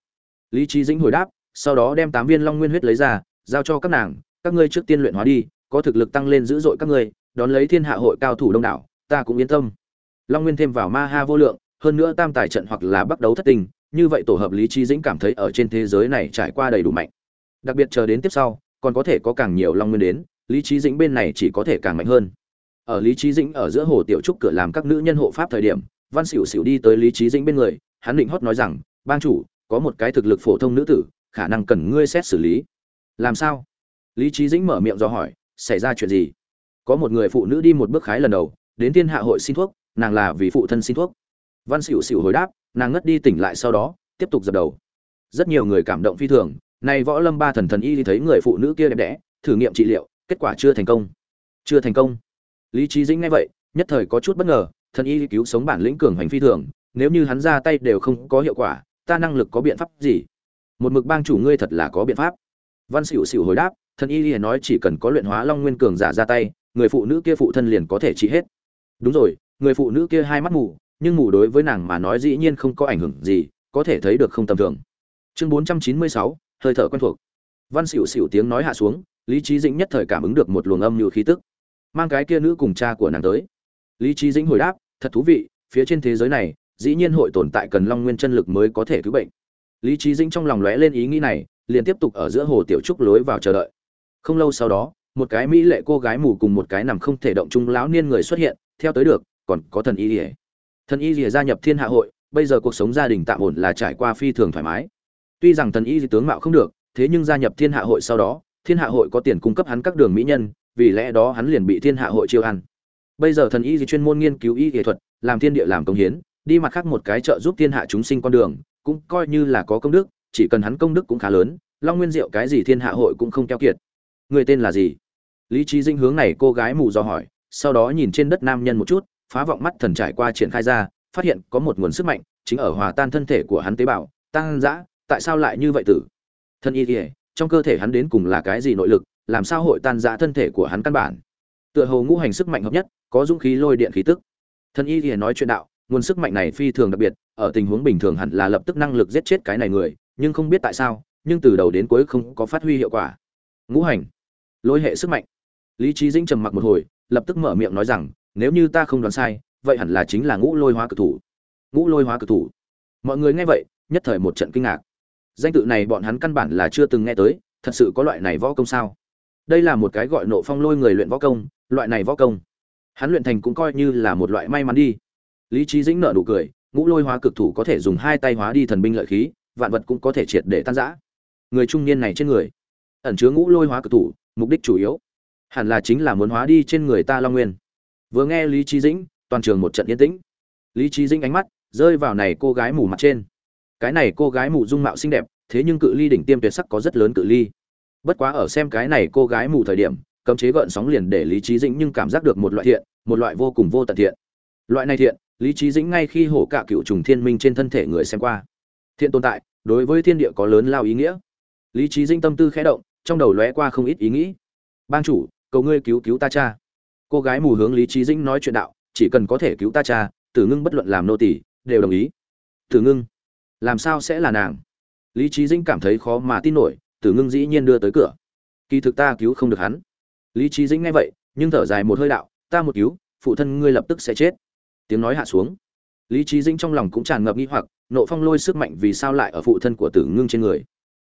S1: Lý trí dĩnh hồi đáp, sau đó đem tám viên long nguyên huyết lấy ra, giao cho các nàng, các ngươi trước tiên luyện hóa đi, có thực lực tăng lên dữ dội các ngươi, đón lấy thiên hạ hội cao thủ đông đảo, ta cũng yên tâm. Long nguyên thêm vào ma ha vô lượng, hơn nữa tam tài trận hoặc là bắt đấu thất tình, như vậy tổ hợp lý trí dĩnh cảm thấy ở trên thế giới này trải qua đầy đủ mạnh. Đặc biệt chờ đến tiếp sau, còn có thể có càng nhiều long nguyên đến lý trí dĩnh bên này chỉ có thể càng mạnh hơn. Ở lý trí dĩnh ở giữa hồ tiểu trúc cửa làm các nữ nhân hộ pháp thời điểm, văn xỉu xỉu đi tới lý trí dĩnh bên người, hắn định hót nói rằng, bang chủ, có một cái thực lực phổ thông nữ tử, khả năng cần ngươi xét xử lý. Làm sao? Lý trí dĩnh mở miệng do hỏi, xảy ra chuyện gì? Có một người phụ nữ đi một bước khái lần đầu, đến thiên hạ hội xin thuốc, nàng là vì phụ thân xin thuốc. Văn xỉu xỉu hồi đáp, nàng ngất đi tỉnh lại sau đó, tiếp tục dập đầu. Rất nhiều người cảm động phi thường, nay võ lâm ba thần thần y thì thấy người phụ nữ kia đẹp đẽ, thử nghiệm trị liệu kết quả chưa thành công. Chưa thành công. Lý trí dĩnh nghe vậy, nhất thời có chút bất ngờ, thần y cứu sống bản lĩnh cường hành phi thường, nếu như hắn ra tay đều không có hiệu quả, ta năng lực có biện pháp gì? Một mực bang chủ ngươi thật là có biện pháp. Văn xỉu xỉu hồi đáp, thần y liền nói chỉ cần có luyện hóa long nguyên cường giả ra tay, người phụ nữ kia phụ thân liền có thể trị hết. Đúng rồi, người phụ nữ kia hai mắt mù, nhưng mù đối với nàng mà nói dĩ nhiên không có ảnh hưởng gì, có thể thấy được không tầm thường. Chương bốn trăm chín mươi sáu, hơi thở quen thuộc. Văn xỉu xỉu tiếng nói hạ xuống lý trí dĩnh nhất thời cảm ứng được một luồng âm như khí tức. Mang cái kia nữ cùng cha của nàng tới. Lý trí dĩnh hồi đáp, thật thú vị, phía trên thế giới này, dĩ nhiên hội tồn tại cần long nguyên chân lực mới có thể cứu bệnh. Lý trí dĩnh trong lòng lóe lên ý nghĩ này, liền tiếp tục ở giữa hồ tiểu trúc lối vào chờ đợi. Không lâu sau đó, một cái mỹ lệ cô gái mù cùng một cái nằm không thể động chung lão niên người xuất hiện, theo tới được, còn có thần y rỉa thần y rỉa gia nhập thiên hạ hội, bây giờ cuộc sống gia đình tạm ổn là trải qua phi thường thoải mái. Tuy rằng thần y tướng mạo không được, thế nhưng gia nhập thiên hạ hội sau đó thiên hạ hội có tiền cung cấp hắn các đường mỹ nhân, vì lẽ đó hắn liền bị thiên hạ hội chiêu ăn. Bây giờ thần y chuyên môn nghiên cứu y nghệ thuật, làm thiên địa làm công hiến, đi mặt khác một cái trợ giúp thiên hạ chúng sinh con đường, cũng coi như là có công đức, chỉ cần hắn công đức cũng khá lớn, long nguyên diệu cái gì thiên hạ hội cũng không keo kiệt. Người tên là gì? Lý trí dinh hướng này cô gái mù do hỏi, sau đó nhìn trên đất nam nhân một chút, phá vọng mắt thần trải qua triển khai ra, phát hiện có một nguồn sức mạnh, chính ở hòa tan thân thể của hắn tế bào. Tăng dã, tại sao lại như vậy tử? Thân y kỉa trong cơ thể hắn đến cùng là cái gì nội lực, làm sao hội tan dã thân thể của hắn căn bản. Tựa hồ ngũ hành sức mạnh hợp nhất, có dũng khí lôi điện khí tức. Thân y kỉa nói chuyện đạo, nguồn sức mạnh này phi thường đặc biệt, ở tình huống bình thường hẳn là lập tức năng lực giết chết cái này người, nhưng không biết tại sao, nhưng từ đầu đến cuối không có phát huy hiệu quả. Ngũ hành, lôi hệ sức mạnh. Lý trí dĩnh trầm mặc một hồi, lập tức mở miệng nói rằng, nếu như ta không đoán sai, vậy hẳn là chính là ngũ lôi hóa cực thủ. Ngũ lôi hóa cực thủ. Mọi người nghe vậy, nhất thời một trận kinh ngạc danh tự này bọn hắn căn bản là chưa từng nghe tới, thật sự có loại này võ công sao? Đây là một cái gọi nộ phong lôi người luyện võ công, loại này võ công. Hắn luyện thành cũng coi như là một loại may mắn đi. Lý trí dĩnh nợ nụ cười, ngũ lôi hóa cực thủ có thể dùng hai tay hóa đi thần binh lợi khí, vạn vật cũng có thể triệt để tan giã người trung niên này trên người, ẩn chứa ngũ lôi hóa cực thủ, mục đích chủ yếu hẳn là chính là muốn hóa đi trên người ta long nguyên. Vừa nghe lý trí dĩnh, toàn trường một trận yên tĩnh. Lý trí dĩnh ánh mắt rơi vào này cô gái mù mặt trên cái này cô gái mù dung mạo xinh đẹp, thế nhưng cự ly đỉnh tiêm tuyệt sắc có rất lớn cự ly. Bất quá ở xem cái này cô gái mù thời điểm, cấm chế gợn sóng liền để lý trí dĩnh nhưng cảm giác được một loại thiện, một loại vô cùng vô tận thiện. Loại này thiện, lý trí dĩnh ngay khi hổ cả cựu trùng thiên minh trên thân thể người xem qua. Thiện tồn tại, đối với thiên địa có lớn lao ý nghĩa. Lý trí dĩnh tâm tư khẽ động, trong đầu lóe qua không ít ý nghĩ. Ban chủ, cầu ngươi cứu cứu ta cha. Cô gái mù hướng lý trí dĩnh nói chuyện đạo, chỉ cần có thể cứu ta cha, tử ngưng bất luận làm nô tỷ đều đồng ý. Tử ngưng làm sao sẽ là nàng? Lý trí dĩnh cảm thấy khó mà tin nổi, tử ngưng dĩ nhiên đưa tới cửa. Kỳ thực ta cứu không được hắn. Lý trí dĩnh nghe vậy, nhưng thở dài một hơi đạo, ta một cứu, phụ thân ngươi lập tức sẽ chết. Tiếng nói hạ xuống. Lý trí dĩnh trong lòng cũng tràn ngập nghi hoặc, nộ phong lôi sức mạnh vì sao lại ở phụ thân của tử ngưng trên người.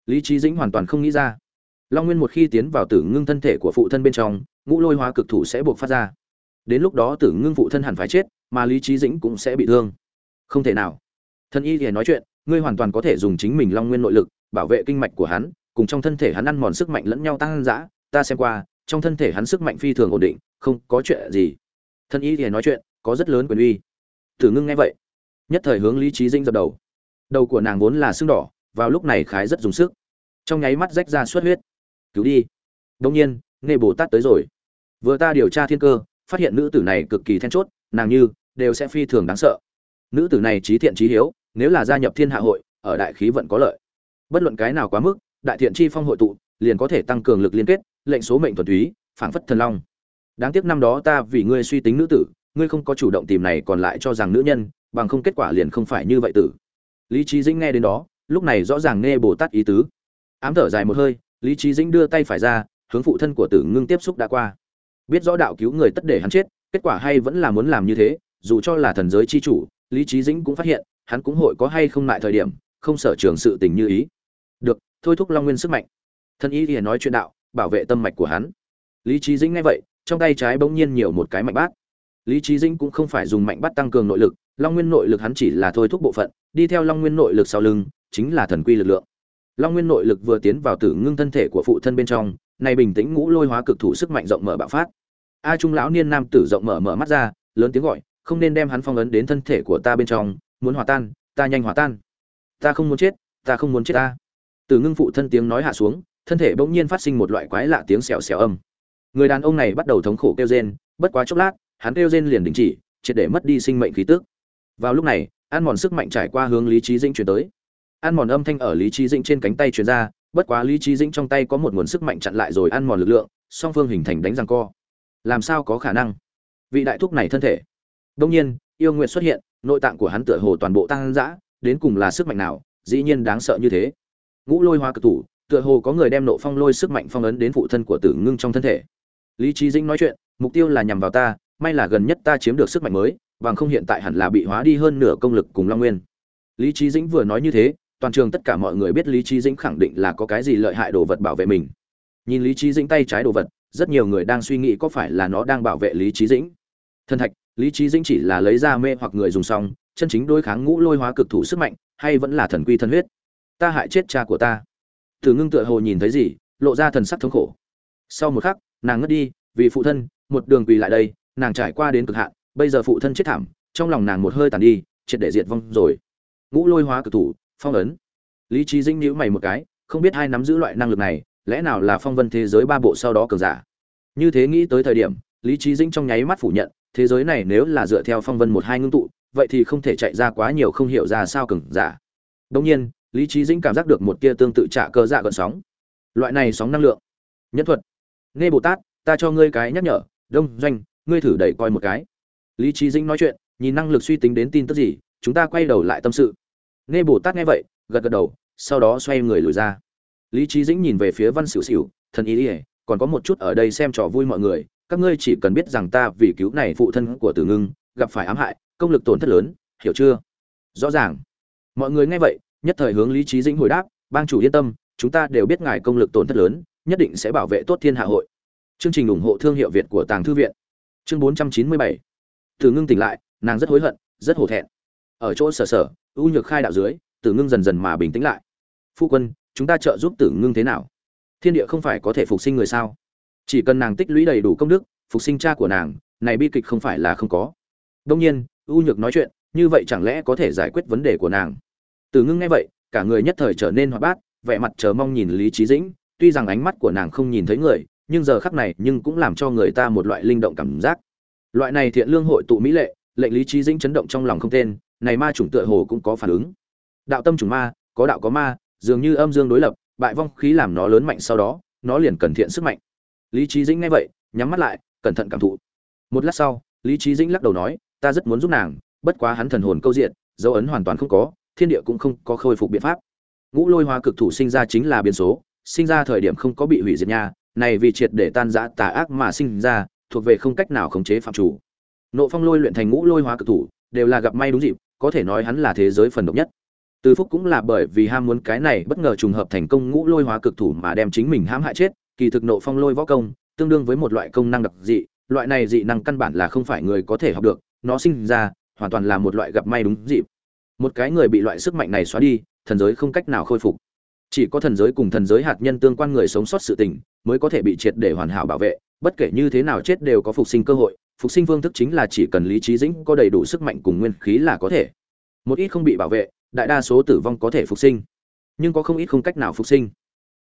S1: Lý trí dĩnh hoàn toàn không nghĩ ra. Long nguyên một khi tiến vào tử ngưng thân thể của phụ thân bên trong, ngũ lôi hóa cực thủ sẽ buộc phát ra. Đến lúc đó tử ngưng phụ thân hẳn phải chết, mà lý trí dĩnh cũng sẽ bị thương. Không thể nào. Thân y thì nói chuyện ngươi hoàn toàn có thể dùng chính mình long nguyên nội lực, bảo vệ kinh mạch của hắn, cùng trong thân thể hắn ăn mòn sức mạnh lẫn nhau tăng dã, ta xem qua, trong thân thể hắn sức mạnh phi thường ổn định, không có chuyện gì. Thân y thì nói chuyện, có rất lớn quyền uy. Tử ngưng nghe vậy, nhất thời hướng lý trí dinh dập đầu. Đầu của nàng vốn là sưng đỏ, vào lúc này khái rất dùng sức. Trong nháy mắt rách ra suất huyết. Cứu đi. Đông nhiên nghe bồ tát tới rồi. Vừa ta điều tra thiên cơ, phát hiện nữ tử này cực kỳ then chốt, nàng như đều sẽ phi thường đáng sợ. Nữ tử này trí thiện trí hiếu nếu là gia nhập thiên hạ hội, ở đại khí vận có lợi. Bất luận cái nào quá mức, đại thiện chi phong hội tụ, liền có thể tăng cường lực liên kết, lệnh số mệnh thuần túy, phảng phất thần long. Đáng tiếc năm đó ta vì ngươi suy tính nữ tử, ngươi không có chủ động tìm này còn lại cho rằng nữ nhân, bằng không kết quả liền không phải như vậy tử. Lý trí dĩnh nghe đến đó, lúc này rõ ràng nghe bồ tát ý tứ. Ám thở dài một hơi, lý trí dĩnh đưa tay phải ra, hướng phụ thân của tử ngưng tiếp xúc đã qua. Biết rõ đạo cứu người tất để hắn chết, kết quả hay vẫn là muốn làm như thế, dù cho là thần giới chi chủ, lý trí dĩnh cũng phát hiện hắn cũng hội có hay không lại thời điểm, không sở trường sự tình như ý. Được, thôi thúc long nguyên sức mạnh. Thân ý thì nói chuyện đạo, bảo vệ tâm mạch của hắn. Lý trí dĩnh nghe vậy, trong tay trái bỗng nhiên nhiều một cái mạnh bát. Lý trí dĩnh cũng không phải dùng mạnh bát tăng cường nội lực, long nguyên nội lực hắn chỉ là thôi thúc bộ phận, đi theo long nguyên nội lực sau lưng, chính là thần quy lực lượng. Long nguyên nội lực vừa tiến vào tử ngưng thân thể của phụ thân bên trong, này bình tĩnh ngũ lôi hóa cực thủ sức mạnh rộng mở bạo phát. A trung lão niên nam tử rộng mở mở mắt ra, lớn tiếng gọi, không nên đem hắn phong ấn đến thân thể của ta bên trong muốn hòa tan, ta nhanh hòa tan. Ta không muốn chết, ta không muốn chết ta. Từ ngưng phụ thân tiếng nói hạ xuống, thân thể bỗng nhiên phát sinh một loại quái lạ tiếng xèo xèo âm. Người đàn ông này bắt đầu thống khổ kêu rên, bất quá chốc lát, hắn kêu rên liền đình chỉ, triệt để mất đi sinh mệnh khí tức. Vào lúc này, ăn mòn sức mạnh trải qua hướng lý trí dĩnh chuyển tới. Ăn mòn âm thanh ở lý trí dĩnh trên cánh tay chuyển ra, bất quá lý trí dĩnh trong tay có một nguồn sức mạnh chặn lại rồi ăn mòn lực lượng, song phương hình thành đánh răng co. Làm sao có khả năng? Vị đại thúc này thân thể. Đông nhiên, yêu nguyện xuất hiện nội tạng của hắn tựa hồ toàn bộ tăng dã, đến cùng là sức mạnh nào, dĩ nhiên đáng sợ như thế. Ngũ lôi hoa cực thủ, tựa hồ có người đem nộ phong lôi sức mạnh phong ấn đến phụ thân của tử ngưng trong thân thể. Lý trí dĩnh nói chuyện, mục tiêu là nhằm vào ta, may là gần nhất ta chiếm được sức mạnh mới, bằng không hiện tại hẳn là bị hóa đi hơn nửa công lực cùng long nguyên. Lý trí dĩnh vừa nói như thế, toàn trường tất cả mọi người biết lý trí dĩnh khẳng định là có cái gì lợi hại đồ vật bảo vệ mình. Nhìn lý trí dĩnh tay trái đồ vật, rất nhiều người đang suy nghĩ có phải là nó đang bảo vệ lý trí dĩnh. Thân thạch lý trí dĩnh chỉ là lấy ra mê hoặc người dùng xong chân chính đối kháng ngũ lôi hóa cực thủ sức mạnh hay vẫn là thần quy thân huyết ta hại chết cha của ta Tử Ngưng tựa hồ nhìn thấy gì, lộ ra thần sắc thống khổ. Sau một khắc, nàng ngất đi, vì phụ thân, một đường quỳ lại đây, nàng trải qua đến cực hạn, bây giờ phụ thân chết thảm, trong lòng nàng một hơi tàn đi, triệt để diệt vong rồi. Ngũ Lôi Hóa cực thủ, phong ấn. Lý trí Dĩnh nhíu mày một cái, không biết hai nắm giữ loại năng lực này, lẽ nào là phong vân thế giới ba bộ sau đó cường giả. Như thế nghĩ tới thời điểm, Lý trí Dĩnh trong nháy mắt phủ nhận, thế giới này nếu là dựa theo phong vân một hai ngưng tụ, vậy thì không thể chạy ra quá nhiều không hiểu ra sao cừng giả. đông nhiên, lý trí dĩnh cảm giác được một kia tương tự trả cơ dạ gợn sóng. Loại này sóng năng lượng. Nhân thuật. Nghe bồ tát ta cho ngươi cái nhắc nhở đông doanh ngươi thử đẩy coi một cái. Lý trí dĩnh nói chuyện nhìn năng lực suy tính đến tin tức gì chúng ta quay đầu lại tâm sự. Nghe bồ tát nghe vậy gật gật đầu sau đó xoay người lùi ra. Lý trí dĩnh nhìn về phía văn xỉu xỉu thần ý ỉa còn có một chút ở đây xem trò vui mọi người các ngươi chỉ cần biết rằng ta vì cứu này phụ thân của tử ngưng gặp phải ám hại, công lực tổn thất lớn, hiểu chưa? Rõ ràng. Mọi người nghe vậy, nhất thời hướng lý trí dĩnh hồi đáp, bang chủ yên tâm, chúng ta đều biết ngài công lực tổn thất lớn, nhất định sẽ bảo vệ tốt thiên hạ hội. Chương trình ủng hộ thương hiệu việt của tàng thư viện. Chương 497 từ ngưng tỉnh lại, nàng rất hối hận, rất hổ thẹn. Ở chỗ sở sở, ưu nhược khai đạo dưới, tử ngưng dần dần mà bình tĩnh lại. Phu quân, chúng ta trợ giúp tử ngưng thế nào? Thiên địa không phải có thể phục sinh người sao? Chỉ cần nàng tích lũy đầy đủ công đức phục sinh cha của nàng này bi kịch không phải là không có đông nhiên ưu nhược nói chuyện như vậy chẳng lẽ có thể giải quyết vấn đề của nàng từ ngưng nghe vậy, cả người nhất thời trở nên hoạt bát, vẻ mặt chờ mong nhìn Lý trí Dĩnh, tuy rằng ánh mắt của nàng không nhìn thấy người, nhưng giờ khắc này nhưng cũng làm cho người ta một loại linh động cảm giác. Loại này thiện lương hội tụ mỹ lệ, lệnh Lý trí Dĩnh chấn động trong lòng không tên, này ma chủng tựa hồ cũng có phản ứng. Đạo tâm chủng ma, có đạo có ma, dường như âm dương đối lập, bại vong khí làm nó lớn mạnh sau đó, nó liền cần thiện sức mạnh. Lý Chí Dĩnh nghe vậy, nhắm mắt lại, cẩn thận cảm thụ. Một lát sau, Lý Chí Dĩnh lắc đầu nói, ta rất muốn giúp nàng, bất quá hắn thần hồn câu diện, dấu ấn hoàn toàn không có, thiên địa cũng không có khôi phục biện pháp. Ngũ lôi hoa cực thủ sinh ra chính là biến số sinh ra thời điểm không có bị hủy diệt nha này vì triệt để tan rã tà ác mà sinh ra thuộc về không cách nào khống chế phạm chủ. Nộ phong lôi luyện thành ngũ lôi hoa cực thủ đều là gặp may đúng dịp có thể nói hắn là thế giới phần độc nhất. Từ phúc cũng là bởi vì ham muốn cái này bất ngờ trùng hợp thành công ngũ lôi hóa cực thủ mà đem chính mình hãm hại chết kỳ thực nộ phong lôi võ công, tương đương với một loại công năng đặc dị, loại này dị năng căn bản là không phải người có thể học được, nó sinh ra, hoàn toàn là một loại gặp may đúng dịp. Một cái người bị loại sức mạnh này xóa đi, thần giới không cách nào khôi phục. Chỉ có thần giới cùng thần giới hạt nhân tương quan người sống sót sự tình, mới có thể bị triệt để hoàn hảo bảo vệ, bất kể như thế nào chết đều có phục sinh cơ hội, phục sinh phương thức chính là chỉ cần lý trí dĩnh có đầy đủ sức mạnh cùng nguyên khí là có thể. Một ít không bị bảo vệ, đại đa số tử vong có thể phục sinh. Nhưng có không ít không cách nào phục sinh.